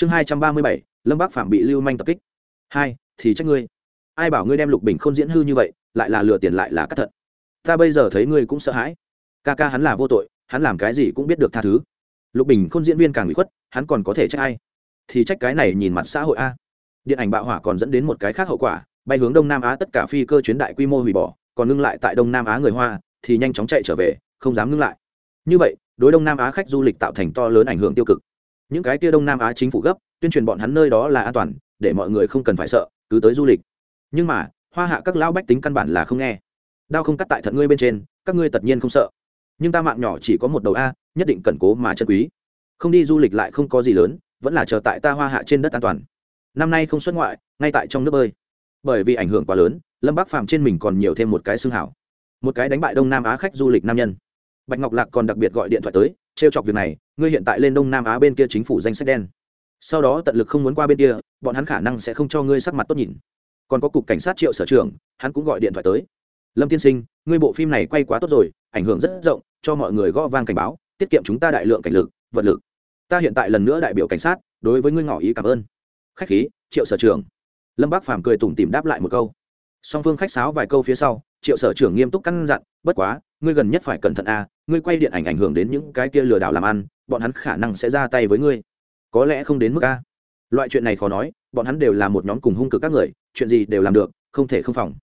chương hai trăm ba mươi bảy, lâm bác phạm bị lưu manh tập kích. Hai, thì trách ngươi. Ai bảo ngươi đem lục bình không diễn hư như vậy, lại là lừa tiền lại là cắt thận. Ta bây giờ thấy ngươi cũng sợ hãi. Ca ca hắn là vô tội, hắn làm cái gì cũng biết được tha thứ. Lục bình không diễn viên càng bị khuất, hắn còn có thể trách ai? Thì trách cái này nhìn mặt xã hội a. Điện ảnh bạo hỏa còn dẫn đến một cái khác hậu quả, bay hướng đông nam á tất cả phi cơ chuyến đại quy mô hủy bỏ, còn ngưng lại tại đông nam á người hoa, thì nhanh chóng chạy trở về, không dám ngưng lại. Như vậy, đối đông nam á khách du lịch tạo thành to lớn ảnh hưởng tiêu cực những cái kia đông nam á chính phủ gấp, tuyên truyền bọn hắn nơi đó là an toàn, để mọi người không cần phải sợ, cứ tới du lịch. Nhưng mà, hoa hạ các lão bách tính căn bản là không nghe. Đau không cắt tại thận ngươi bên trên, các ngươi tất nhiên không sợ. Nhưng ta mạng nhỏ chỉ có một đầu a, nhất định cần cố mà chân quý. Không đi du lịch lại không có gì lớn, vẫn là chờ tại ta hoa hạ trên đất an toàn. Năm nay không xuất ngoại, ngay tại trong nước bơi. Bởi vì ảnh hưởng quá lớn, lâm bắc phàm trên mình còn nhiều thêm một cái xương hảo. Một cái đánh bại đông nam á khách du lịch nam nhân. Bạch ngọc lạc còn đặc biệt gọi điện thoại tới trêu chọc việc này, ngươi hiện tại lên đông nam á bên kia chính phủ danh sách đen. Sau đó tận lực không muốn qua bên kia, bọn hắn khả năng sẽ không cho ngươi sắc mặt tốt nhìn. Còn có cục cảnh sát triệu sở trưởng, hắn cũng gọi điện thoại tới. Lâm tiên sinh, ngươi bộ phim này quay quá tốt rồi, ảnh hưởng rất rộng, cho mọi người gõ vang cảnh báo, tiết kiệm chúng ta đại lượng cảnh lực, vật lực. Ta hiện tại lần nữa đại biểu cảnh sát, đối với ngươi ngỏ ý cảm ơn. Khách khí, triệu sở trưởng. Lâm bác phàm cười tủm tìm đáp lại một câu. Song phương khách sáo vài câu phía sau, triệu sở trưởng nghiêm túc căn dặn, bất quá, ngươi gần nhất phải cẩn thận a ngươi quay điện ảnh ảnh hưởng đến những cái kia lừa đảo làm ăn, bọn hắn khả năng sẽ ra tay với ngươi. Có lẽ không đến mức a. Loại chuyện này khó nói, bọn hắn đều là một nhóm cùng hung cực các người, chuyện gì đều làm được, không thể không phòng.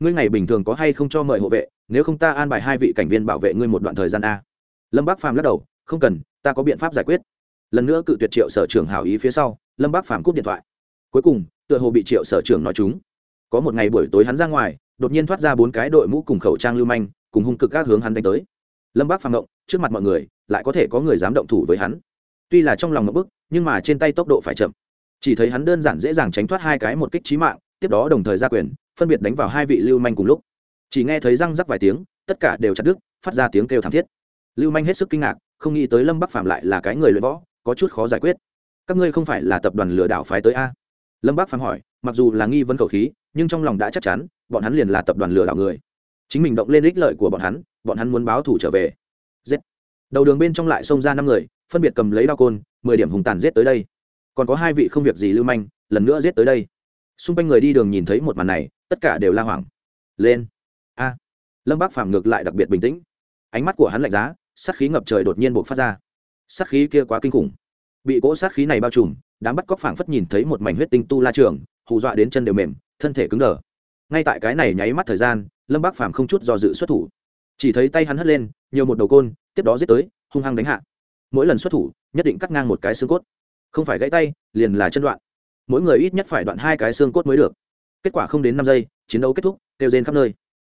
Ngươi ngày bình thường có hay không cho mời hộ vệ, nếu không ta an bài hai vị cảnh viên bảo vệ ngươi một đoạn thời gian a. Lâm bác phàm lắc đầu, không cần, ta có biện pháp giải quyết. Lần nữa cự tuyệt triệu sở trưởng hảo ý phía sau, lâm bác phàm cúp điện thoại. Cuối cùng, tựa hồ bị triệu sở trưởng nói chúng. Có một ngày buổi tối hắn ra ngoài, đột nhiên thoát ra bốn cái đội mũ cùng khẩu trang lưu manh, cùng hung cực các hướng hắn đánh tới lâm bác phàm động trước mặt mọi người, lại có thể có người dám động thủ với hắn. Tuy là trong lòng ngập bức, nhưng mà trên tay tốc độ phải chậm. Chỉ thấy hắn đơn giản dễ dàng tránh thoát hai cái một kích trí mạng, tiếp đó đồng thời ra quyền, phân biệt đánh vào hai vị lưu manh cùng lúc. Chỉ nghe thấy răng rắc vài tiếng, tất cả đều chặt đứt, phát ra tiếng kêu thảm thiết. Lưu manh hết sức kinh ngạc, không nghĩ tới lâm bắc phạm lại là cái người luyện võ, có chút khó giải quyết. Các ngươi không phải là tập đoàn lừa đảo phái tới a? Lâm bắc phạm hỏi, mặc dù là nghi vấn khẩu khí, nhưng trong lòng đã chắc chắn, bọn hắn liền là tập đoàn lừa đảo người. Chính mình động lên ích lợi của bọn hắn bọn hắn muốn báo thủ trở về. Giết. Đầu đường bên trong lại xông ra năm người, phân biệt cầm lấy đao côn, mười điểm hùng tàn giết tới đây. Còn có hai vị không việc gì lưu manh, lần nữa giết tới đây. Xung quanh người đi đường nhìn thấy một màn này, tất cả đều la hoảng. Lên. A. Lâm bác phàm ngược lại đặc biệt bình tĩnh. Ánh mắt của hắn lạnh giá, sát khí ngập trời đột nhiên buộc phát ra. Sát khí kia quá kinh khủng. Bị cỗ sát khí này bao trùm, đám bắt cóc phảng phất nhìn thấy một mảnh huyết tinh tu la trường, hù dọa đến chân đều mềm, thân thể cứng đờ. Ngay tại cái này nháy mắt thời gian, lâm bác phàm không chút do dự xuất thủ chỉ thấy tay hắn hất lên, nhiều một đầu côn, tiếp đó giết tới, hung hăng đánh hạ. Mỗi lần xuất thủ, nhất định cắt ngang một cái xương cốt. Không phải gãy tay, liền là chân đoạn. Mỗi người ít nhất phải đoạn hai cái xương cốt mới được. Kết quả không đến năm giây, chiến đấu kết thúc, kêu rên khắp nơi.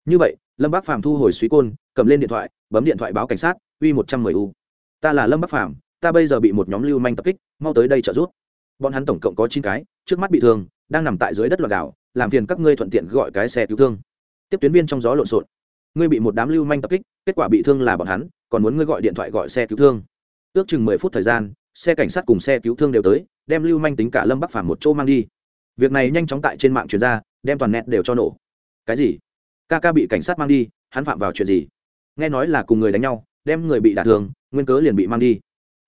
Như vậy, lâm bác phàm thu hồi suý côn, cầm lên điện thoại, bấm điện thoại báo cảnh sát uy một trăm mười u. Ta là lâm bác phàm, ta bây giờ bị một nhóm lưu manh tập kích, mau tới đây trợ giúp. Bọn hắn tổng cộng có chín cái, trước mắt bị thương, đang nằm tại dưới đất loạt đảo, làm phiền các ngươi thuận tiện gọi cái xe cứu thương. Tiếp tuyến viên trong gió lộn xộn ngươi bị một đám lưu manh tập kích, kết quả bị thương là bọn hắn, còn muốn ngươi gọi điện thoại gọi xe cứu thương. Ước chừng mười phút thời gian, xe cảnh sát cùng xe cứu thương đều tới, đem lưu manh tính cả lâm bắc phàm một chỗ mang đi. Việc này nhanh chóng tại trên mạng truyền ra, đem toàn net đều cho nổ. Cái gì? Ca ca bị cảnh sát mang đi, hắn phạm vào chuyện gì? Nghe nói là cùng người đánh nhau, đem người bị đả thương, nguyên cớ liền bị mang đi.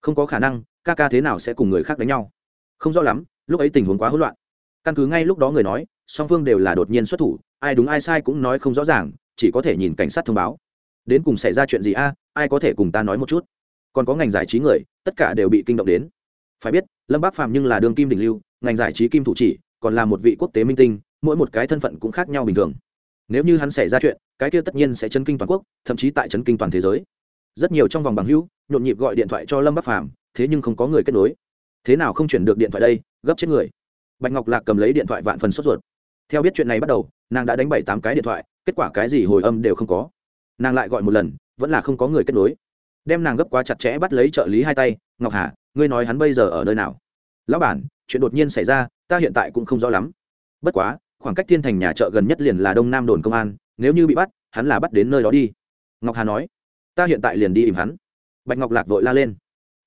Không có khả năng, ca ca thế nào sẽ cùng người khác đánh nhau? Không rõ lắm, lúc ấy tình huống quá hỗn loạn. Căn cứ ngay lúc đó người nói, song phương đều là đột nhiên xuất thủ, ai đúng ai sai cũng nói không rõ ràng chỉ có thể nhìn cảnh sát thông báo. Đến cùng xảy ra chuyện gì a, ai có thể cùng ta nói một chút? Còn có ngành giải trí người, tất cả đều bị kinh động đến. Phải biết, lâm bác phạm nhưng là đường kim đình lưu, ngành giải trí kim thủ chỉ, còn là một vị quốc tế minh tinh, mỗi một cái thân phận cũng khác nhau bình thường. Nếu như hắn xảy ra chuyện, cái kia tất nhiên sẽ chấn kinh toàn quốc, thậm chí tại chấn kinh toàn thế giới. Rất nhiều trong vòng bằng hữu, nhộn nhịp gọi điện thoại cho lâm bắc phàm, thế nhưng không có người kết nối. Thế nào không chuyển được điện thoại đây, gấp chết người. Bạch ngọc lạc cầm lấy điện thoại vạn phần sốt ruột theo biết chuyện này bắt đầu, nàng đã đánh bảy tám cái điện thoại, kết quả cái gì hồi âm đều không có. Nàng lại gọi một lần, vẫn là không có người kết nối. Đem nàng gấp quá chặt chẽ bắt lấy trợ lý hai tay, ngọc hà, ngươi nói hắn bây giờ ở nơi nào? Lão bản, chuyện đột nhiên xảy ra, ta hiện tại cũng không rõ lắm. Bất quá, khoảng cách thiên thành nhà chợ gần nhất liền là đông nam đồn công an, nếu như bị bắt, hắn là bắt đến nơi đó đi. Ngọc hà nói. Ta hiện tại liền đi ìm hắn. Bạch ngọc lạc vội la lên.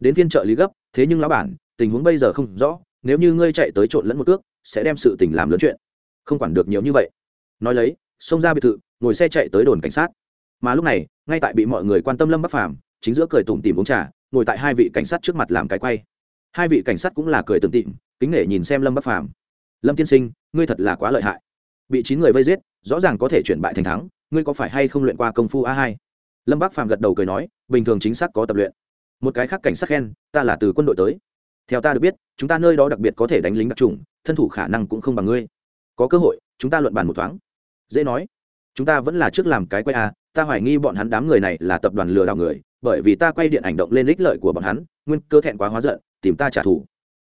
Đến phiên trợ lý gấp, thế nhưng lão bản, tình huống bây giờ không rõ, nếu như ngươi chạy tới trộn lẫn một cước, sẽ đem sự tình làm lớn chuyện không quản được nhiều như vậy. Nói lấy, xông ra biệt thự, ngồi xe chạy tới đồn cảnh sát. Mà lúc này, ngay tại bị mọi người quan tâm lâm bắc phàm, chính giữa cười tủm tìm uống trà, ngồi tại hai vị cảnh sát trước mặt làm cái quay. Hai vị cảnh sát cũng là cười tủm tịm kính nể nhìn xem lâm bắc phàm. Lâm tiên sinh, ngươi thật là quá lợi hại. Bị chín người vây giết, rõ ràng có thể chuyển bại thành thắng, ngươi có phải hay không luyện qua công phu a hai? Lâm bắc phàm gật đầu cười nói, bình thường chính xác có tập luyện. Một cái khác cảnh sát khen, ta là từ quân đội tới. Theo ta được biết, chúng ta nơi đó đặc biệt có thể đánh lính đặc trùng thân thủ khả năng cũng không bằng ngươi có cơ hội, chúng ta luận bàn một thoáng. Dễ nói. Chúng ta vẫn là trước làm cái quay a ta hoài nghi bọn hắn đám người này là tập đoàn lừa đảo người, bởi vì ta quay điện ảnh động lên ích lợi của bọn hắn, nguyên cơ thẹn quá hóa giận, tìm ta trả thù.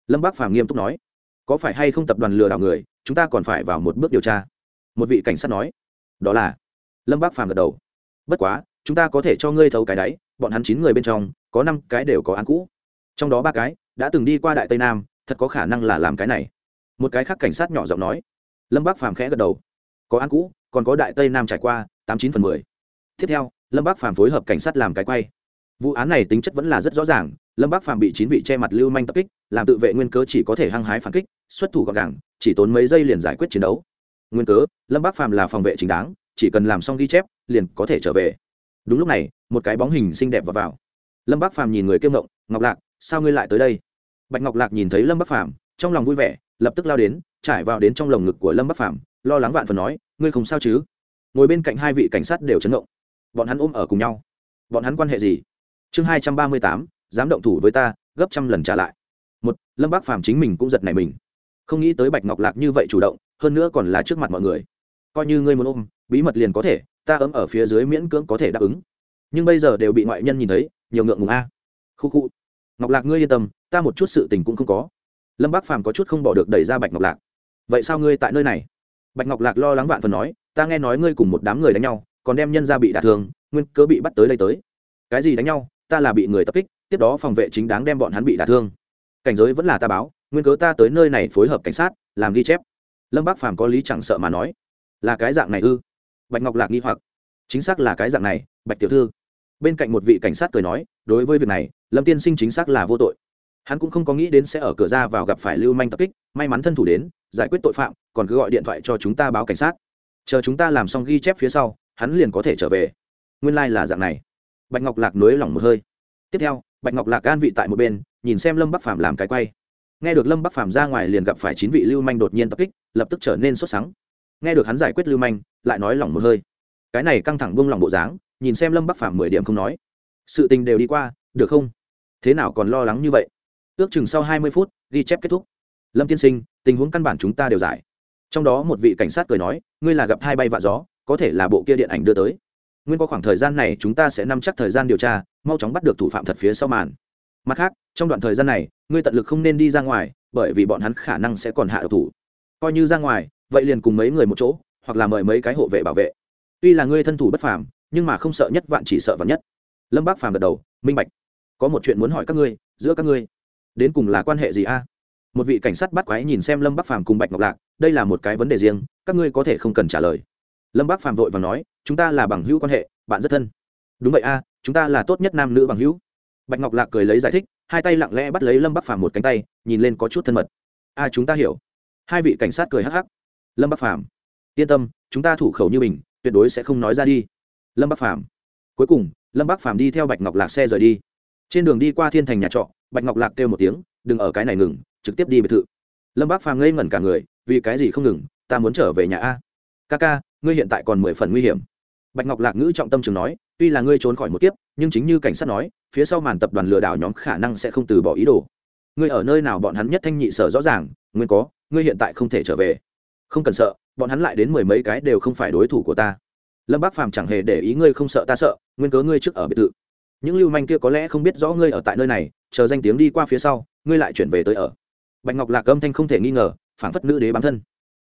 Lâm bác phàm nghiêm túc nói. Có phải hay không tập đoàn lừa đảo người, chúng ta còn phải vào một bước điều tra. Một vị cảnh sát nói. Đó là. Lâm bác phàm gật đầu. Bất quá, chúng ta có thể cho ngươi thấu cái đáy, bọn hắn chín người bên trong, có năm cái đều có án cũ. Trong đó ba cái đã từng đi qua đại tây nam, thật có khả năng là làm cái này. Một cái khác cảnh sát nhỏ giọng nói lâm bác phàm khẽ gật đầu. Có án cũ còn có đại tây nam trải qua tám chín phần mười. Tiếp theo lâm bác phàm phối hợp cảnh sát làm cái quay. Vụ án này tính chất vẫn là rất rõ ràng lâm bác phàm bị chín vị che mặt lưu manh tập kích làm tự vệ nguyên cớ chỉ có thể hăng hái phản kích xuất thủ gọn gàng chỉ tốn mấy giây liền giải quyết chiến đấu. Nguyên cớ lâm bác phàm là phòng vệ chính đáng chỉ cần làm xong ghi chép liền có thể trở về. Đúng lúc này một cái bóng hình xinh đẹp vào, vào. lâm bác phàm nhìn người kiêm ngộng ngọc lạc sao ngươi lại tới đây? Bạch ngọc lạc nhìn thấy lâm bác phàm trong lòng vui vẻ lập tức lao đến, trải vào đến trong lồng ngực của lâm bác phàm, lo lắng vạn phần nói, ngươi không sao chứ? Ngồi bên cạnh hai vị cảnh sát đều chấn động. Bọn hắn ôm ở cùng nhau. Bọn hắn quan hệ gì? Chương hai trăm ba mươi tám, dám động thủ với ta, gấp trăm lần trả lại. Một, lâm bác phàm chính mình cũng giật này mình. Không nghĩ tới bạch ngọc lạc như vậy chủ động, hơn nữa còn là trước mặt mọi người. Coi như ngươi muốn ôm, bí mật liền có thể, ta ấm ở phía dưới miễn cưỡng có thể đáp ứng. Nhưng bây giờ đều bị ngoại nhân nhìn thấy, nhiều ngượng ngùng a. Khu khu. Ngọc lạc, ngươi yên tâm, ta một chút sự tình cũng không có lâm bác phàm có chút không bỏ được đẩy ra bạch ngọc lạc. Vậy sao ngươi tại nơi này? Bạch ngọc lạc lo lắng vạn phần nói, ta nghe nói ngươi cùng một đám người đánh nhau, còn đem nhân ra bị đả thương, nguyên cớ bị bắt tới đây tới. Cái gì đánh nhau? Ta là bị người tập kích, tiếp đó phòng vệ chính đáng đem bọn hắn bị đả thương. Cảnh giới vẫn là ta báo, nguyên cớ ta tới nơi này phối hợp cảnh sát, làm ghi chép. Lâm bác phàm có lý chẳng sợ mà nói, là cái dạng này ư? Bạch ngọc lạc nghi hoặc, chính xác là cái dạng này, bạch tiểu thư. Bên cạnh một vị cảnh sát cười nói, đối với việc này, lâm tiên sinh chính xác là vô tội hắn cũng không có nghĩ đến sẽ ở cửa ra vào gặp phải lưu manh tập kích, may mắn thân thủ đến, giải quyết tội phạm, còn cứ gọi điện thoại cho chúng ta báo cảnh sát. Chờ chúng ta làm xong ghi chép phía sau, hắn liền có thể trở về. Nguyên lai、like、là dạng này. Bạch ngọc lạc nới lỏng một hơi. Tiếp theo, bạch ngọc lạc an vị tại một bên, nhìn xem lâm bắc phàm làm cái quay. Nghe được lâm bắc phàm ra ngoài liền gặp phải chín vị lưu manh đột nhiên tập kích, lập tức trở nên sốt sắng. Nghe được hắn giải quyết lưu manh, lại nói lỏng một hơi. Cái này căng thẳng buông lỏng bộ dáng, nhìn xem lâm bắc phàm mười điểm không nói. Sự tình đều đi qua, được không? Thế nào còn lo lắng như vậy? Ước chừng sau hai mươi phút, ghi chép kết thúc. Lâm tiên sinh, tình huống căn bản chúng ta đều giải. Trong đó một vị cảnh sát cười nói, ngươi là gặp hai bay vạ gió, có thể là bộ kia điện ảnh đưa tới. Nguyên có khoảng thời gian này chúng ta sẽ nắm chắc thời gian điều tra, mau chóng bắt được thủ phạm thật phía sau màn. Mặt khác, trong đoạn thời gian này, ngươi tận lực không nên đi ra ngoài, bởi vì bọn hắn khả năng sẽ còn hạ độc thủ. Coi như ra ngoài, vậy liền cùng mấy người một chỗ, hoặc là mời mấy cái hộ vệ bảo vệ. Tuy là ngươi thân thủ bất phàm, nhưng mà không sợ nhất vạn chỉ sợ vạn nhất. Lâm bác phàm gật đầu, minh bạch, có một chuyện muốn hỏi các ngươi, giữa các ngươi đến cùng là quan hệ gì a? Một vị cảnh sát bắt quái nhìn xem lâm bắc phàm cùng bạch ngọc lạc, đây là một cái vấn đề riêng, các ngươi có thể không cần trả lời. Lâm bắc phàm vội và nói, chúng ta là bằng hữu quan hệ, bạn rất thân. Đúng vậy a, chúng ta là tốt nhất nam nữ bằng hữu. Bạch ngọc lạc cười lấy giải thích, hai tay lặng lẽ bắt lấy lâm bắc phàm một cánh tay, nhìn lên có chút thân mật. A, chúng ta hiểu. Hai vị cảnh sát cười hắc hắc. Lâm bắc phàm, yên tâm, chúng ta thủ khẩu như mình, tuyệt đối sẽ không nói ra đi. Lâm bắc phàm, cuối cùng, lâm bắc phàm đi theo bạch ngọc lạc xe rời đi trên đường đi qua thiên thành nhà trọ, bạch ngọc lạc kêu một tiếng, đừng ở cái này ngừng, trực tiếp đi biệt thự. Lâm bác phàm ngây ngẩn cả người, vì cái gì không ngừng, ta muốn trở về nhà a? Ca ca, ngươi hiện tại còn mười phần nguy hiểm. Bạch ngọc lạc ngữ trọng tâm chừng nói, tuy là ngươi trốn khỏi một kiếp, nhưng chính như cảnh sát nói, phía sau màn tập đoàn lừa đảo nhóm khả năng sẽ không từ bỏ ý đồ. Ngươi ở nơi nào bọn hắn nhất thanh nhị sở rõ ràng, nguyên có, ngươi hiện tại không thể trở về. Không cần sợ, bọn hắn lại đến mười mấy cái đều không phải đối thủ của ta. Lâm bác phàm chẳng hề để ý, ngươi không sợ, ta sợ, nguyên cớ ngươi trước ở biệt thự những lưu manh kia có lẽ không biết rõ ngươi ở tại nơi này, chờ danh tiếng đi qua phía sau, ngươi lại chuyển về tới ở. Bạch ngọc lạc âm thanh không thể nghi ngờ, phảng phất nữ đế bám thân.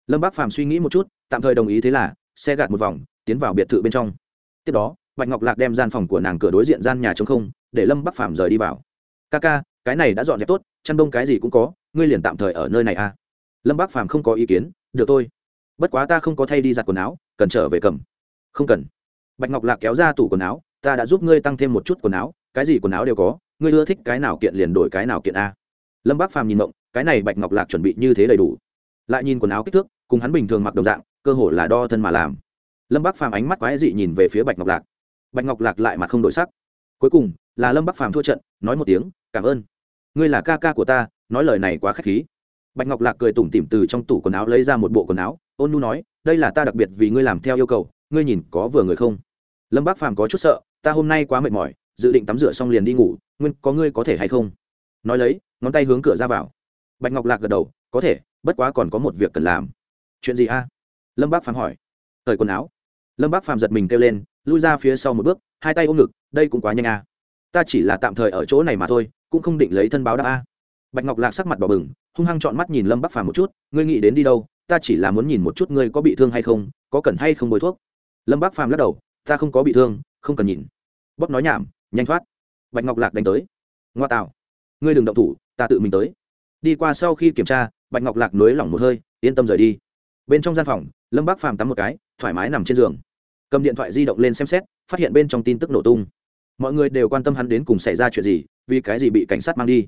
Lâm bác phàm suy nghĩ một chút, tạm thời đồng ý thế là, xe gạt một vòng, tiến vào biệt thự bên trong. Tiếp đó, bạch ngọc lạc đem gian phòng của nàng cửa đối diện gian nhà trống không, để lâm bắc phàm rời đi vào. Ca ca, cái này đã dọn dẹp tốt, chăn đông cái gì cũng có, ngươi liền tạm thời ở nơi này à? Lâm bắc phàm không có ý kiến, được thôi. Bất quá ta không có thay đi giặt quần áo, cần trở về cầm. Không cần. Bạch ngọc lạc kéo ra tủ quần áo ta đã giúp ngươi tăng thêm một chút quần áo, cái gì quần áo đều có, ngươi ưa thích cái nào kiện liền đổi cái nào kiện a. Lâm bác phàm nhìn mộng cái này bạch ngọc lạc chuẩn bị như thế đầy đủ. Lại nhìn quần áo kích thước, cùng hắn bình thường mặc đồng dạng, cơ hồ là đo thân mà làm. Lâm bác phàm ánh mắt quái dị nhìn về phía bạch ngọc lạc. Bạch ngọc lạc lại mặt không đổi sắc. Cuối cùng, là lâm bác phàm thua trận, nói một tiếng, cảm ơn. Ngươi là ca ca của ta, nói lời này quá k h á c h khí. Bạch ngọc lạc cười tủm tỉm từ trong tủ quần áo lấy ra một bộ quần áo, ôn nu nói, đây là ta đặc biệt vì ngươi làm theo yêu cầu, ngươi nhìn có vừa người không? Lâm bác phàm có chút sợ ta hôm nay quá mệt mỏi, dự định tắm rửa xong liền đi ngủ, nguyên có ngươi có thể hay không? Nói lấy, ngón tay hướng cửa ra vào. Bạch ngọc lạc gật đầu, có thể, bất quá còn có một việc cần làm. Chuyện gì a? Lâm bác phàm hỏi. Thời quần áo. Lâm bác phàm giật mình kêu lên, lui ra phía sau một bước, hai tay ôm ngực, đây cũng quá nhanh a. Ta chỉ là tạm thời ở chỗ này mà thôi, cũng không định lấy thân báo đáp a. Bạch ngọc lạc sắc mặt bỏ bừng, hung hăng chọn mắt nhìn lâm bắc phàm một chút, ngươi nghĩ đến đi đâu, ta chỉ là muốn nhìn một chút ngươi có bị thương hay không, có cần hay không bôi thuốc. Lâm bắc phàm lắc đầu, ta không có bị thương không cần nhìn. Bóp nói nhảm, nhanh thoát. Bạch ngọc lạc đánh tới. Ngoa tạo. Ngươi đừng động thủ, ta tự mình tới. Đi qua sau khi kiểm tra, bạch ngọc lạc nới lỏng một hơi, yên tâm rời đi. Bên trong gian phòng, lâm bác phàm tắm một cái, thoải mái nằm trên giường. Cầm điện thoại di động lên xem xét, phát hiện bên trong tin tức nổ tung. Mọi người đều quan tâm hắn đến cùng xảy ra chuyện gì, vì cái gì bị cảnh sát mang đi.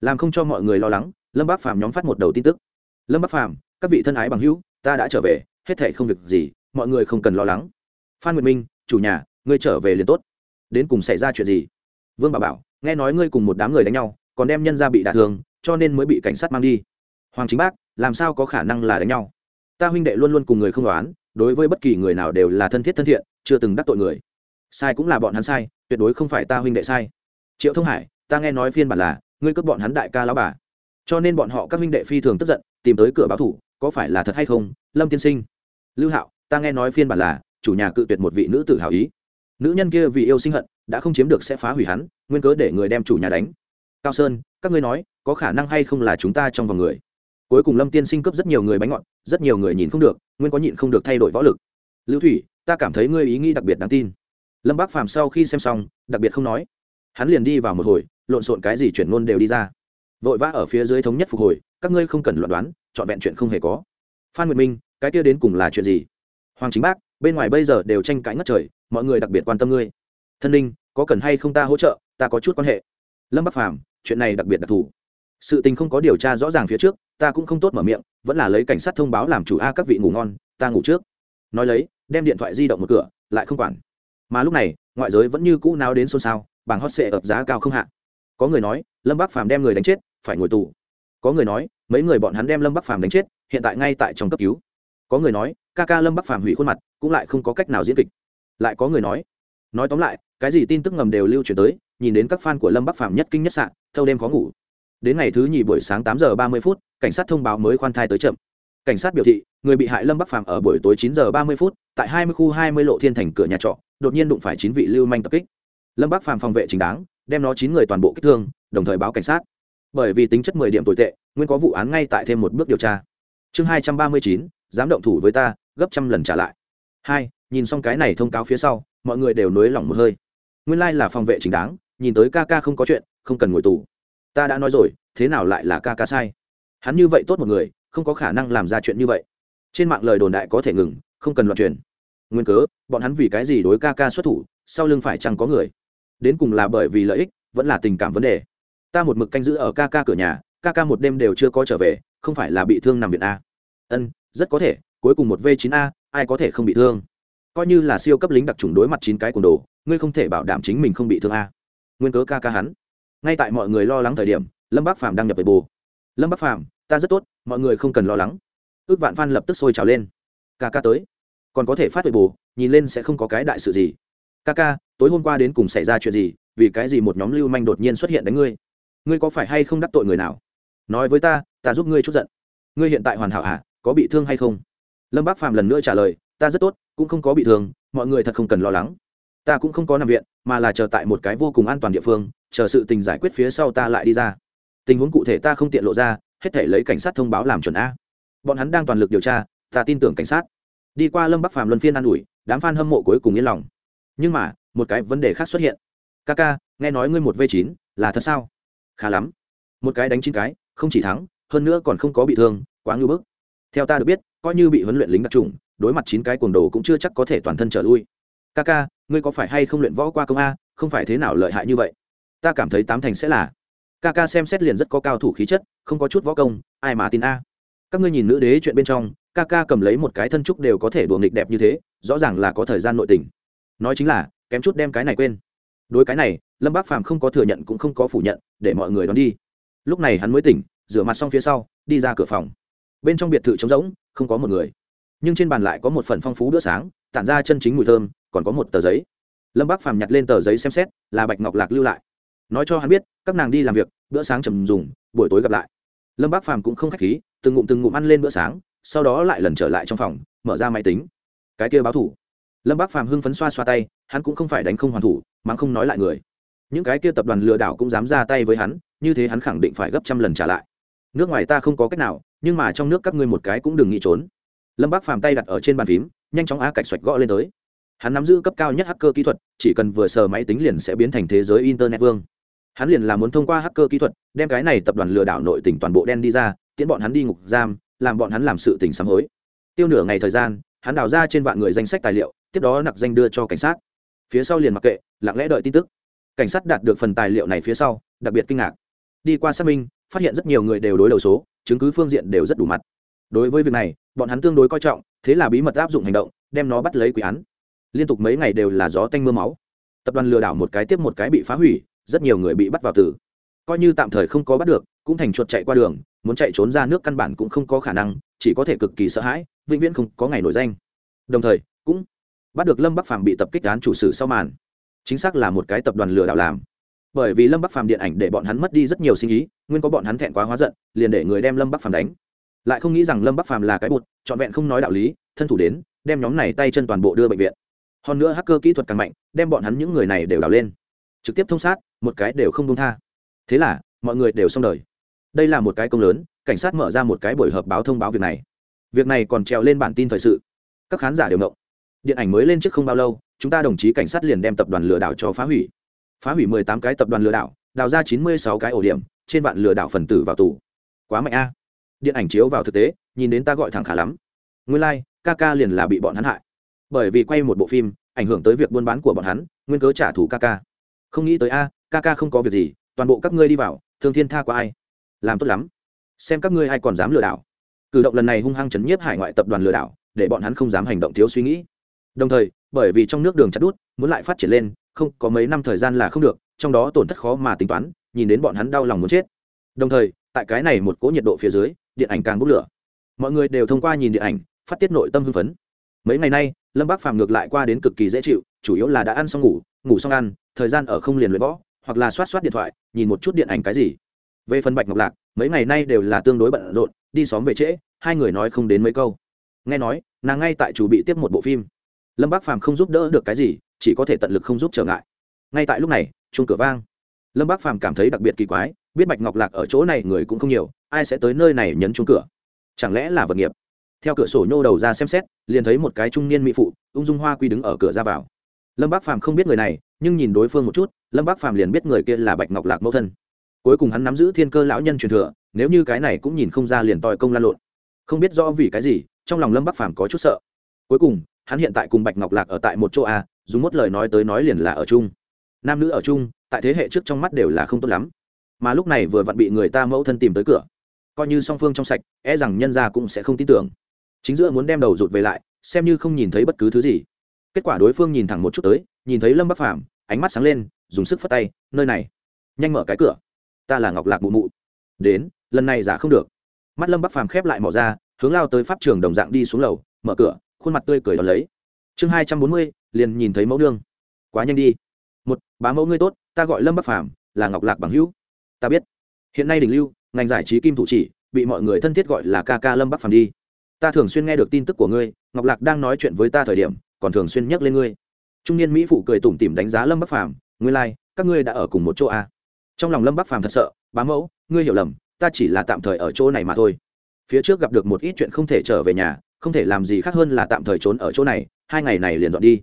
Làm không cho mọi người lo lắng, lâm bác phàm nhóm phát một đầu tin tức. Lâm bác phàm, các vị thân ái bằng hữu, ta đã trở về, hết thể không việc gì, mọi người không cần lo lắng. Phan nguyệt minh, chủ nhà ngươi trở về liền tốt. Đến cùng xảy ra chuyện gì? Vương bà bảo, nghe nói ngươi cùng một đám người đánh nhau, còn đem nhân ra bị đả thương, cho nên mới bị cảnh sát mang đi. Hoàng chính bác, làm sao có khả năng là đánh nhau? Ta huynh đệ luôn luôn cùng người không đoán, đối với bất kỳ người nào đều là thân thiết thân thiện, chưa từng đắc tội người. Sai cũng là bọn hắn sai, tuyệt đối không phải ta huynh đệ sai. Triệu thông hải, ta nghe nói phiên bản là, ngươi cướp bọn hắn đại ca lão bà. Cho nên bọn họ các huynh đệ phi thường tức giận, tìm tới cửa báo thủ, có phải là thật hay không? Lâm tiên sinh. Lưu hạo, ta nghe nói phiên bản là, chủ nhà cự tuyệt một vị nữ tử hảo ý nữ nhân kia vì yêu sinh hận, đã không chiếm được sẽ phá hủy hắn, nguyên cớ để người đem chủ nhà đánh. Cao sơn, các ngươi nói, có khả năng hay không là chúng ta trong vòng người? Cuối cùng lâm tiên sinh cướp rất nhiều người bánh ngọt, rất nhiều người nhìn không được, nguyên có nhịn không được thay đổi võ lực. Lưu thủy, ta cảm thấy ngươi ý nghĩ đặc biệt đáng tin. Lâm bác phàm sau khi xem xong, đặc biệt không nói. Hắn liền đi vào một hồi, lộn xộn cái gì chuyển ngôn đều đi ra. Vội vã ở phía dưới thống nhất phục hồi, các ngươi không cần loạn đoán, trọn vẹn chuyện không hề có. Phan nguyệt minh, cái kia đến cùng là chuyện gì? Hoàng chính bác, bên ngoài bây giờ đều tranh cãi ngất trời mọi người đặc biệt quan tâm ngươi. Thân ninh, có cần hay không ta hỗ trợ? Ta có chút quan hệ. Lâm bắc phàm, chuyện này đặc biệt đặc thù. Sự tình không có điều tra rõ ràng phía trước, ta cũng không tốt mở miệng, vẫn là lấy cảnh sát thông báo làm chủ a các vị ngủ ngon, ta ngủ trước. Nói lấy, đem điện thoại di động một cửa, lại không quản. Mà lúc này, ngoại giới vẫn như cũ nào đến xôn xao, bảng hot sệ ập giá cao không hạ. Có người nói, lâm bắc phàm đem người đánh chết, phải ngồi tù. Có người nói, mấy người bọn hắn đem lâm bắc phàm đánh chết, hiện tại ngay tại trong cấp cứu. Có người nói, ca ca lâm bắc phàm hủy khuôn mặt, cũng lại không có cách nào diễn kịch lại có người nói. Nói tóm lại, cái gì tin tức ngầm đều lưu truyền tới, nhìn đến các fan của lâm bắc phàm nhất kinh nhất sạn thâu đêm khó ngủ. Đến ngày thứ nhì buổi sáng tám giờ ba mươi phút, cảnh sát thông báo mới khoan thai tới chậm. Cảnh sát biểu thị, người bị hại lâm bắc phàm ở buổi tối chín giờ ba mươi phút, tại hai mươi khu hai mươi lộ thiên thành cửa nhà trọ, đột nhiên đụng phải chín vị lưu manh tập kích. Lâm bắc phàm phòng vệ chính đáng, đem nó chín người toàn bộ kích thương, đồng thời báo cảnh sát. Bởi vì tính chất mười điểm tồi tệ, nguyên có vụ án ngay tại thêm một bước điều tra. Chương hai trăm ba mươi chín, dám động thủ với ta, gấp trăm lần trả lại. Hai nhìn xong cái này thông cáo phía sau, mọi người đều nới lỏng một hơi. Nguyên lai、like、là phòng vệ chính đáng, nhìn tới ca ca không có chuyện, không cần ngồi tù. Ta đã nói rồi, thế nào lại là ca ca sai? Hắn như vậy tốt một người, không có khả năng làm ra chuyện như vậy. Trên mạng lời đồn đại có thể ngừng, không cần loạn truyền. Nguyên cớ, bọn hắn vì cái gì đối ca ca xuất thủ, sau lưng phải chăng có người? Đến cùng là bởi vì lợi ích, vẫn là tình cảm vấn đề. Ta một mực canh giữ ở ca ca cửa nhà, ca ca một đêm đều chưa có trở về, không phải là bị thương nằm viện a. Ân, rất có thể, cuối cùng một v 9 a, ai có thể không bị thương? Coi như là siêu cấp lính đặc trùng đối mặt chín cái cuồng đồ, ngươi không thể bảo đảm chính mình không bị thương a. Nguyên cớ ca ca hắn. Ngay tại mọi người lo lắng thời điểm, lâm bắc phàm đang nhập về bồ lâm bắc phàm, ta rất tốt, mọi người không cần lo lắng. Ước vạn phan lập tức sôi trào lên. Ca ca tới. Còn có thể phát về bồ nhìn lên sẽ không có cái đại sự gì. Ca ca, tối hôm qua đến cùng xảy ra chuyện gì, vì cái gì một nhóm lưu manh đột nhiên xuất hiện đánh ngươi? Ngươi có phải hay không đắc tội người nào? Nói với ta ta giúp ngươi chút giận. Ngươi hiện tại hoàn hảo à có bị thương hay không? Lâm bác phàm lần nữa trả lời, ta rất tốt cũng không có bị thương, mọi người thật không cần lo lắng. Ta cũng không có nằm viện, mà là chờ tại một cái vô cùng an toàn địa phương, chờ sự tình giải quyết phía sau ta lại đi ra. Tình huống cụ thể ta không tiện lộ ra, hết thể lấy cảnh sát thông báo làm chuẩn a. Bọn hắn đang toàn lực điều tra, ta tin tưởng cảnh sát. Đi qua lâm bắc phàm luân phiên an ủi, đám f a n hâm mộ cuối cùng yên lòng. Nhưng mà, một cái vấn đề khác xuất hiện. Ca ca nghe nói ngươi một v chín, là thật sao? Khá lắm. Một cái đánh chín cái, không chỉ thắng, hơn nữa còn không có bị thương, quá ngưỡng bức. Theo ta được biết coi như bị huấn luyện lính đặc trùng, đối mặt chín cái cuồng đồ cũng chưa chắc có thể toàn thân trở lui. Ca ca ngươi có phải hay không luyện võ qua công a, không phải thế nào lợi hại như vậy? Ta cảm thấy tám thành sẽ là. Ca ca xem xét liền rất có cao thủ khí chất, không có chút võ công, ai mà tin a. Các ngươi nhìn nữ đế chuyện bên trong ca ca cầm lấy một cái thân trúc đều có thể đùa nghịch đẹp như thế, rõ ràng là có thời gian nội tình. Nói chính là, kém chút đem cái này quên. Đối cái này, lâm bác phàm không có thừa nhận cũng không có phủ nhận, để mọi người đón đi. Lúc này hắn mới tỉnh, rửa mặt xong phía sau, đi ra cửa phòng. Bên trong biệt thự trống rỗng không có một người. Nhưng trên bàn lại có một phần phong phú bữa sáng, tản ra chân chính mùi thơm, còn có một tờ giấy. Lâm bác phàm nhặt lên tờ giấy xem xét, là bạch ngọc lạc lưu lại. Nói cho hắn biết, các nàng đi làm việc, bữa sáng trầm dùng, buổi tối gặp lại. Lâm bác phàm cũng không k h á c h khí, từng ngụm từng ngụm ăn lên bữa sáng, sau đó lại lần trở lại trong phòng, mở ra máy tính. Cái kia báo thủ. Lâm bác phàm hưng phấn xoa xoa tay, hắn cũng không phải đánh không hoàn thủ mà không nói lại người. Những cái kia tập đoàn lừa đảo cũng dám ra tay với hắn, như thế hắn khẳng định phải gấp trăm lần trả lại. Nước ngoài ta không có cách nào nhưng mà trong nước các ngươi một cái cũng đừng nghĩ trốn. Lâm bác phàm tay đặt ở trên bàn phím, nhanh chóng á cạch xoạch gõ lên tới. Hắn nắm giữ cấp cao nhất hacker kỹ thuật, chỉ cần vừa sờ máy tính liền sẽ biến thành thế giới internet vương. Hắn liền là muốn thông qua hacker kỹ thuật, đem cái này tập đoàn lừa đảo nội tỉnh toàn bộ đen đi ra, tiễn bọn hắn đi ngục giam, làm bọn hắn làm sự tình sám hối. Tiêu nửa ngày thời gian, hắn đào ra trên vạn người danh sách tài liệu, tiếp đó nặc danh đưa cho cảnh sát. Phía sau liền mặc kệ, lặng lẽ đợi tin tức. Cảnh sát đạt được phần tài liệu này phía sau, đặc biệt kinh ngạc. Đi qua xác minh, phát hiện rất nhiều người đều đối đầu số chứng cứ phương diện đều rất đủ mặt. Đối với việc này, bọn hắn tương đối coi trọng, thế là bí mật áp dụng hành động, đem nó bắt lấy quỷ án. Liên tục mấy ngày đều là gió tanh m ư a máu. Tập đoàn lừa đảo một cái tiếp một cái bị phá hủy, rất nhiều người bị bắt vào tử coi như tạm thời không có bắt được, cũng thành chuột chạy qua đường, muốn chạy trốn ra nước căn bản cũng không có khả năng, chỉ có thể cực kỳ sợ hãi, vĩnh viễn không có ngày nổi danh. Đồng thời, cũng bắt được lâm bắc phàm bị tập kích án chủ sử sau màn. Chính xác là một cái tập đoàn lừa đảo làm bởi vì lâm bắc phàm điện ảnh để bọn hắn mất đi rất nhiều sinh ý, nguyên có bọn hắn thẹn quá hóa giận, liền để người đem lâm bắc phàm đánh. Lại không nghĩ rằng lâm bắc phàm là cái bụt, trọn vẹn không nói đạo lý, thân thủ đến, đem nhóm này tay chân toàn bộ đưa bệnh viện. Hơn nữa hacker kỹ thuật càng mạnh, đem bọn hắn những người này đều đào lên. Trực tiếp thông sát, một cái đều không đông tha. Thế là, mọi người đều xong đời. Đây là một cái công lớn, cảnh sát mở ra một cái buổi họp báo thông báo việc này. Việc này còn treo lên bản tin thời sự. Các khán giả đều ngộng. Điện ảnh mới lên trước không bao lâu, chúng ta đồng chí cảnh sát liền đem tập đoàn lừa đảo cho phá hủy phá hủy mười tám cái tập đoàn lừa đảo đào ra chín mươi sáu cái ổ điểm trên vạn lừa đảo phần tử vào tù. Quá mạnh a. Điện ảnh chiếu vào thực tế nhìn đến ta gọi thẳng khả lắm. Nguyên lai、like, ca ca liền là bị bọn hắn hại. Bởi vì quay một bộ phim ảnh hưởng tới việc buôn bán của bọn hắn nguyên cớ trả thù ca ca. Không nghĩ tới a ca ca không có việc gì toàn bộ các ngươi đi vào thương thiên tha qua ai? Làm tốt lắm. Xem các ngươi ai còn dám lừa đảo. Cử động lần này hung hăng chấn nhiếp hải ngoại tập đoàn lừa đảo để bọn hắn không dám hành động thiếu suy nghĩ. Đồng thời bởi vì trong nước đường chặt đút muốn lại phát triển lên không có mấy năm thời gian là không được, trong đó tổn thất khó mà tính toán, nhìn đến bọn hắn đau lòng muốn chết. Đồng thời, tại cái này một cỗ nhiệt độ phía dưới, điện ảnh càng bốc lửa. Mọi người đều thông qua nhìn điện ảnh, phát tiết nội tâm hưng phấn. Mấy ngày nay, lâm bác phàm ngược lại qua đến cực kỳ dễ chịu, chủ yếu là đã ăn xong ngủ ngủ xong ăn, thời gian ở không liền luyện võ, hoặc là soát soát điện thoại, nhìn một chút điện ảnh cái gì. Về phần bạch ngọc lạc, mấy ngày nay đều là tương đối bận rộn, đi xóm về trễ, hai người nói không đến mấy câu. Nghe nói, nàng ngay tại chủ bị tiếp một bộ phim lâm bác phàm không giúp đỡ được cái gì, chỉ có thể tận lực không giúp trở ngại. Ngay tại lúc này chung cửa vang. Lâm bác phàm cảm thấy đặc biệt kỳ quái, biết bạch ngọc lạc ở chỗ này người cũng không nhiều, ai sẽ tới nơi này nhấn chung cửa? Chẳng lẽ là vật nghiệp? Theo cửa sổ nhô đầu ra xem xét, liền thấy một cái trung niên mỹ phụ, ung dung hoa quy đứng ở cửa ra vào. Lâm bác phàm không biết người này, nhưng nhìn đối phương một chút, lâm bác phàm liền biết người kia là bạch ngọc lạc mẫu thân. Cuối cùng hắn nắm giữ thiên cơ lão nhân truyền thừa, nếu như cái này cũng nhìn không ra liền tòi công lan lộn. Không biết rõ vì cái gì, trong lòng lâm bác phàm có chút sợ. Cuối cùng hắn hiện tại cùng bạch ngọc lạc ở tại một chỗ a, dùng một lời nói tới nói liền là ở chung. Nam nữ ở chung, tại thế hệ trước trong mắt đều là không tốt lắm. Mà lúc này vừa vặn bị người ta mẫu thân tìm tới cửa. Coi như song phương trong sạch e rằng nhân gia cũng sẽ không tin tưởng. Chính giữa muốn đem đầu rụt về lại, xem như không nhìn thấy bất cứ thứ gì. Kết quả đối phương nhìn thẳng một chút tới, nhìn thấy lâm bắc phàm, ánh mắt sáng lên, dùng sức phất tay, nơi này, nhanh mở cái cửa. Ta là ngọc lạc mụ mụ. Đến, lần này giả không được. Mắt lâm bắc phàm khép lại mỏ ra, hướng lao tới pháp trường đồng dạng đi xuống lầu, mở cửa khuôn mặt tươi cười đón lấy. Chương hai trăm bốn mươi liền nhìn thấy mẫu nương. Quá nhanh đi. Một bá mẫu ngươi tốt ta gọi lâm bắc phàm là ngọc lạc bằng hữu. Ta biết. Hiện nay đình lưu ngành giải trí kim thủ chỉ bị mọi người thân thiết gọi là ca ca lâm bắc phàm đi. Ta thường xuyên nghe được tin tức của ngươi ngọc lạc đang nói chuyện với ta thời điểm còn thường xuyên nhắc lên ngươi. Trung niên mỹ phụ cười tủm tỉm đánh giá lâm bắc phàm ngươi lai、like, các ngươi đã ở cùng một chỗ a à? trong lòng lâm bắc phàm thật sợ bá mẫu ngươi hiểu lầm ta chỉ là tạm thời ở chỗ này mà thôi. Phía trước gặp được một ít chuyện không thể trở về nhà không thể làm gì khác hơn là tạm thời trốn ở chỗ này, hai ngày này liền dọn đi.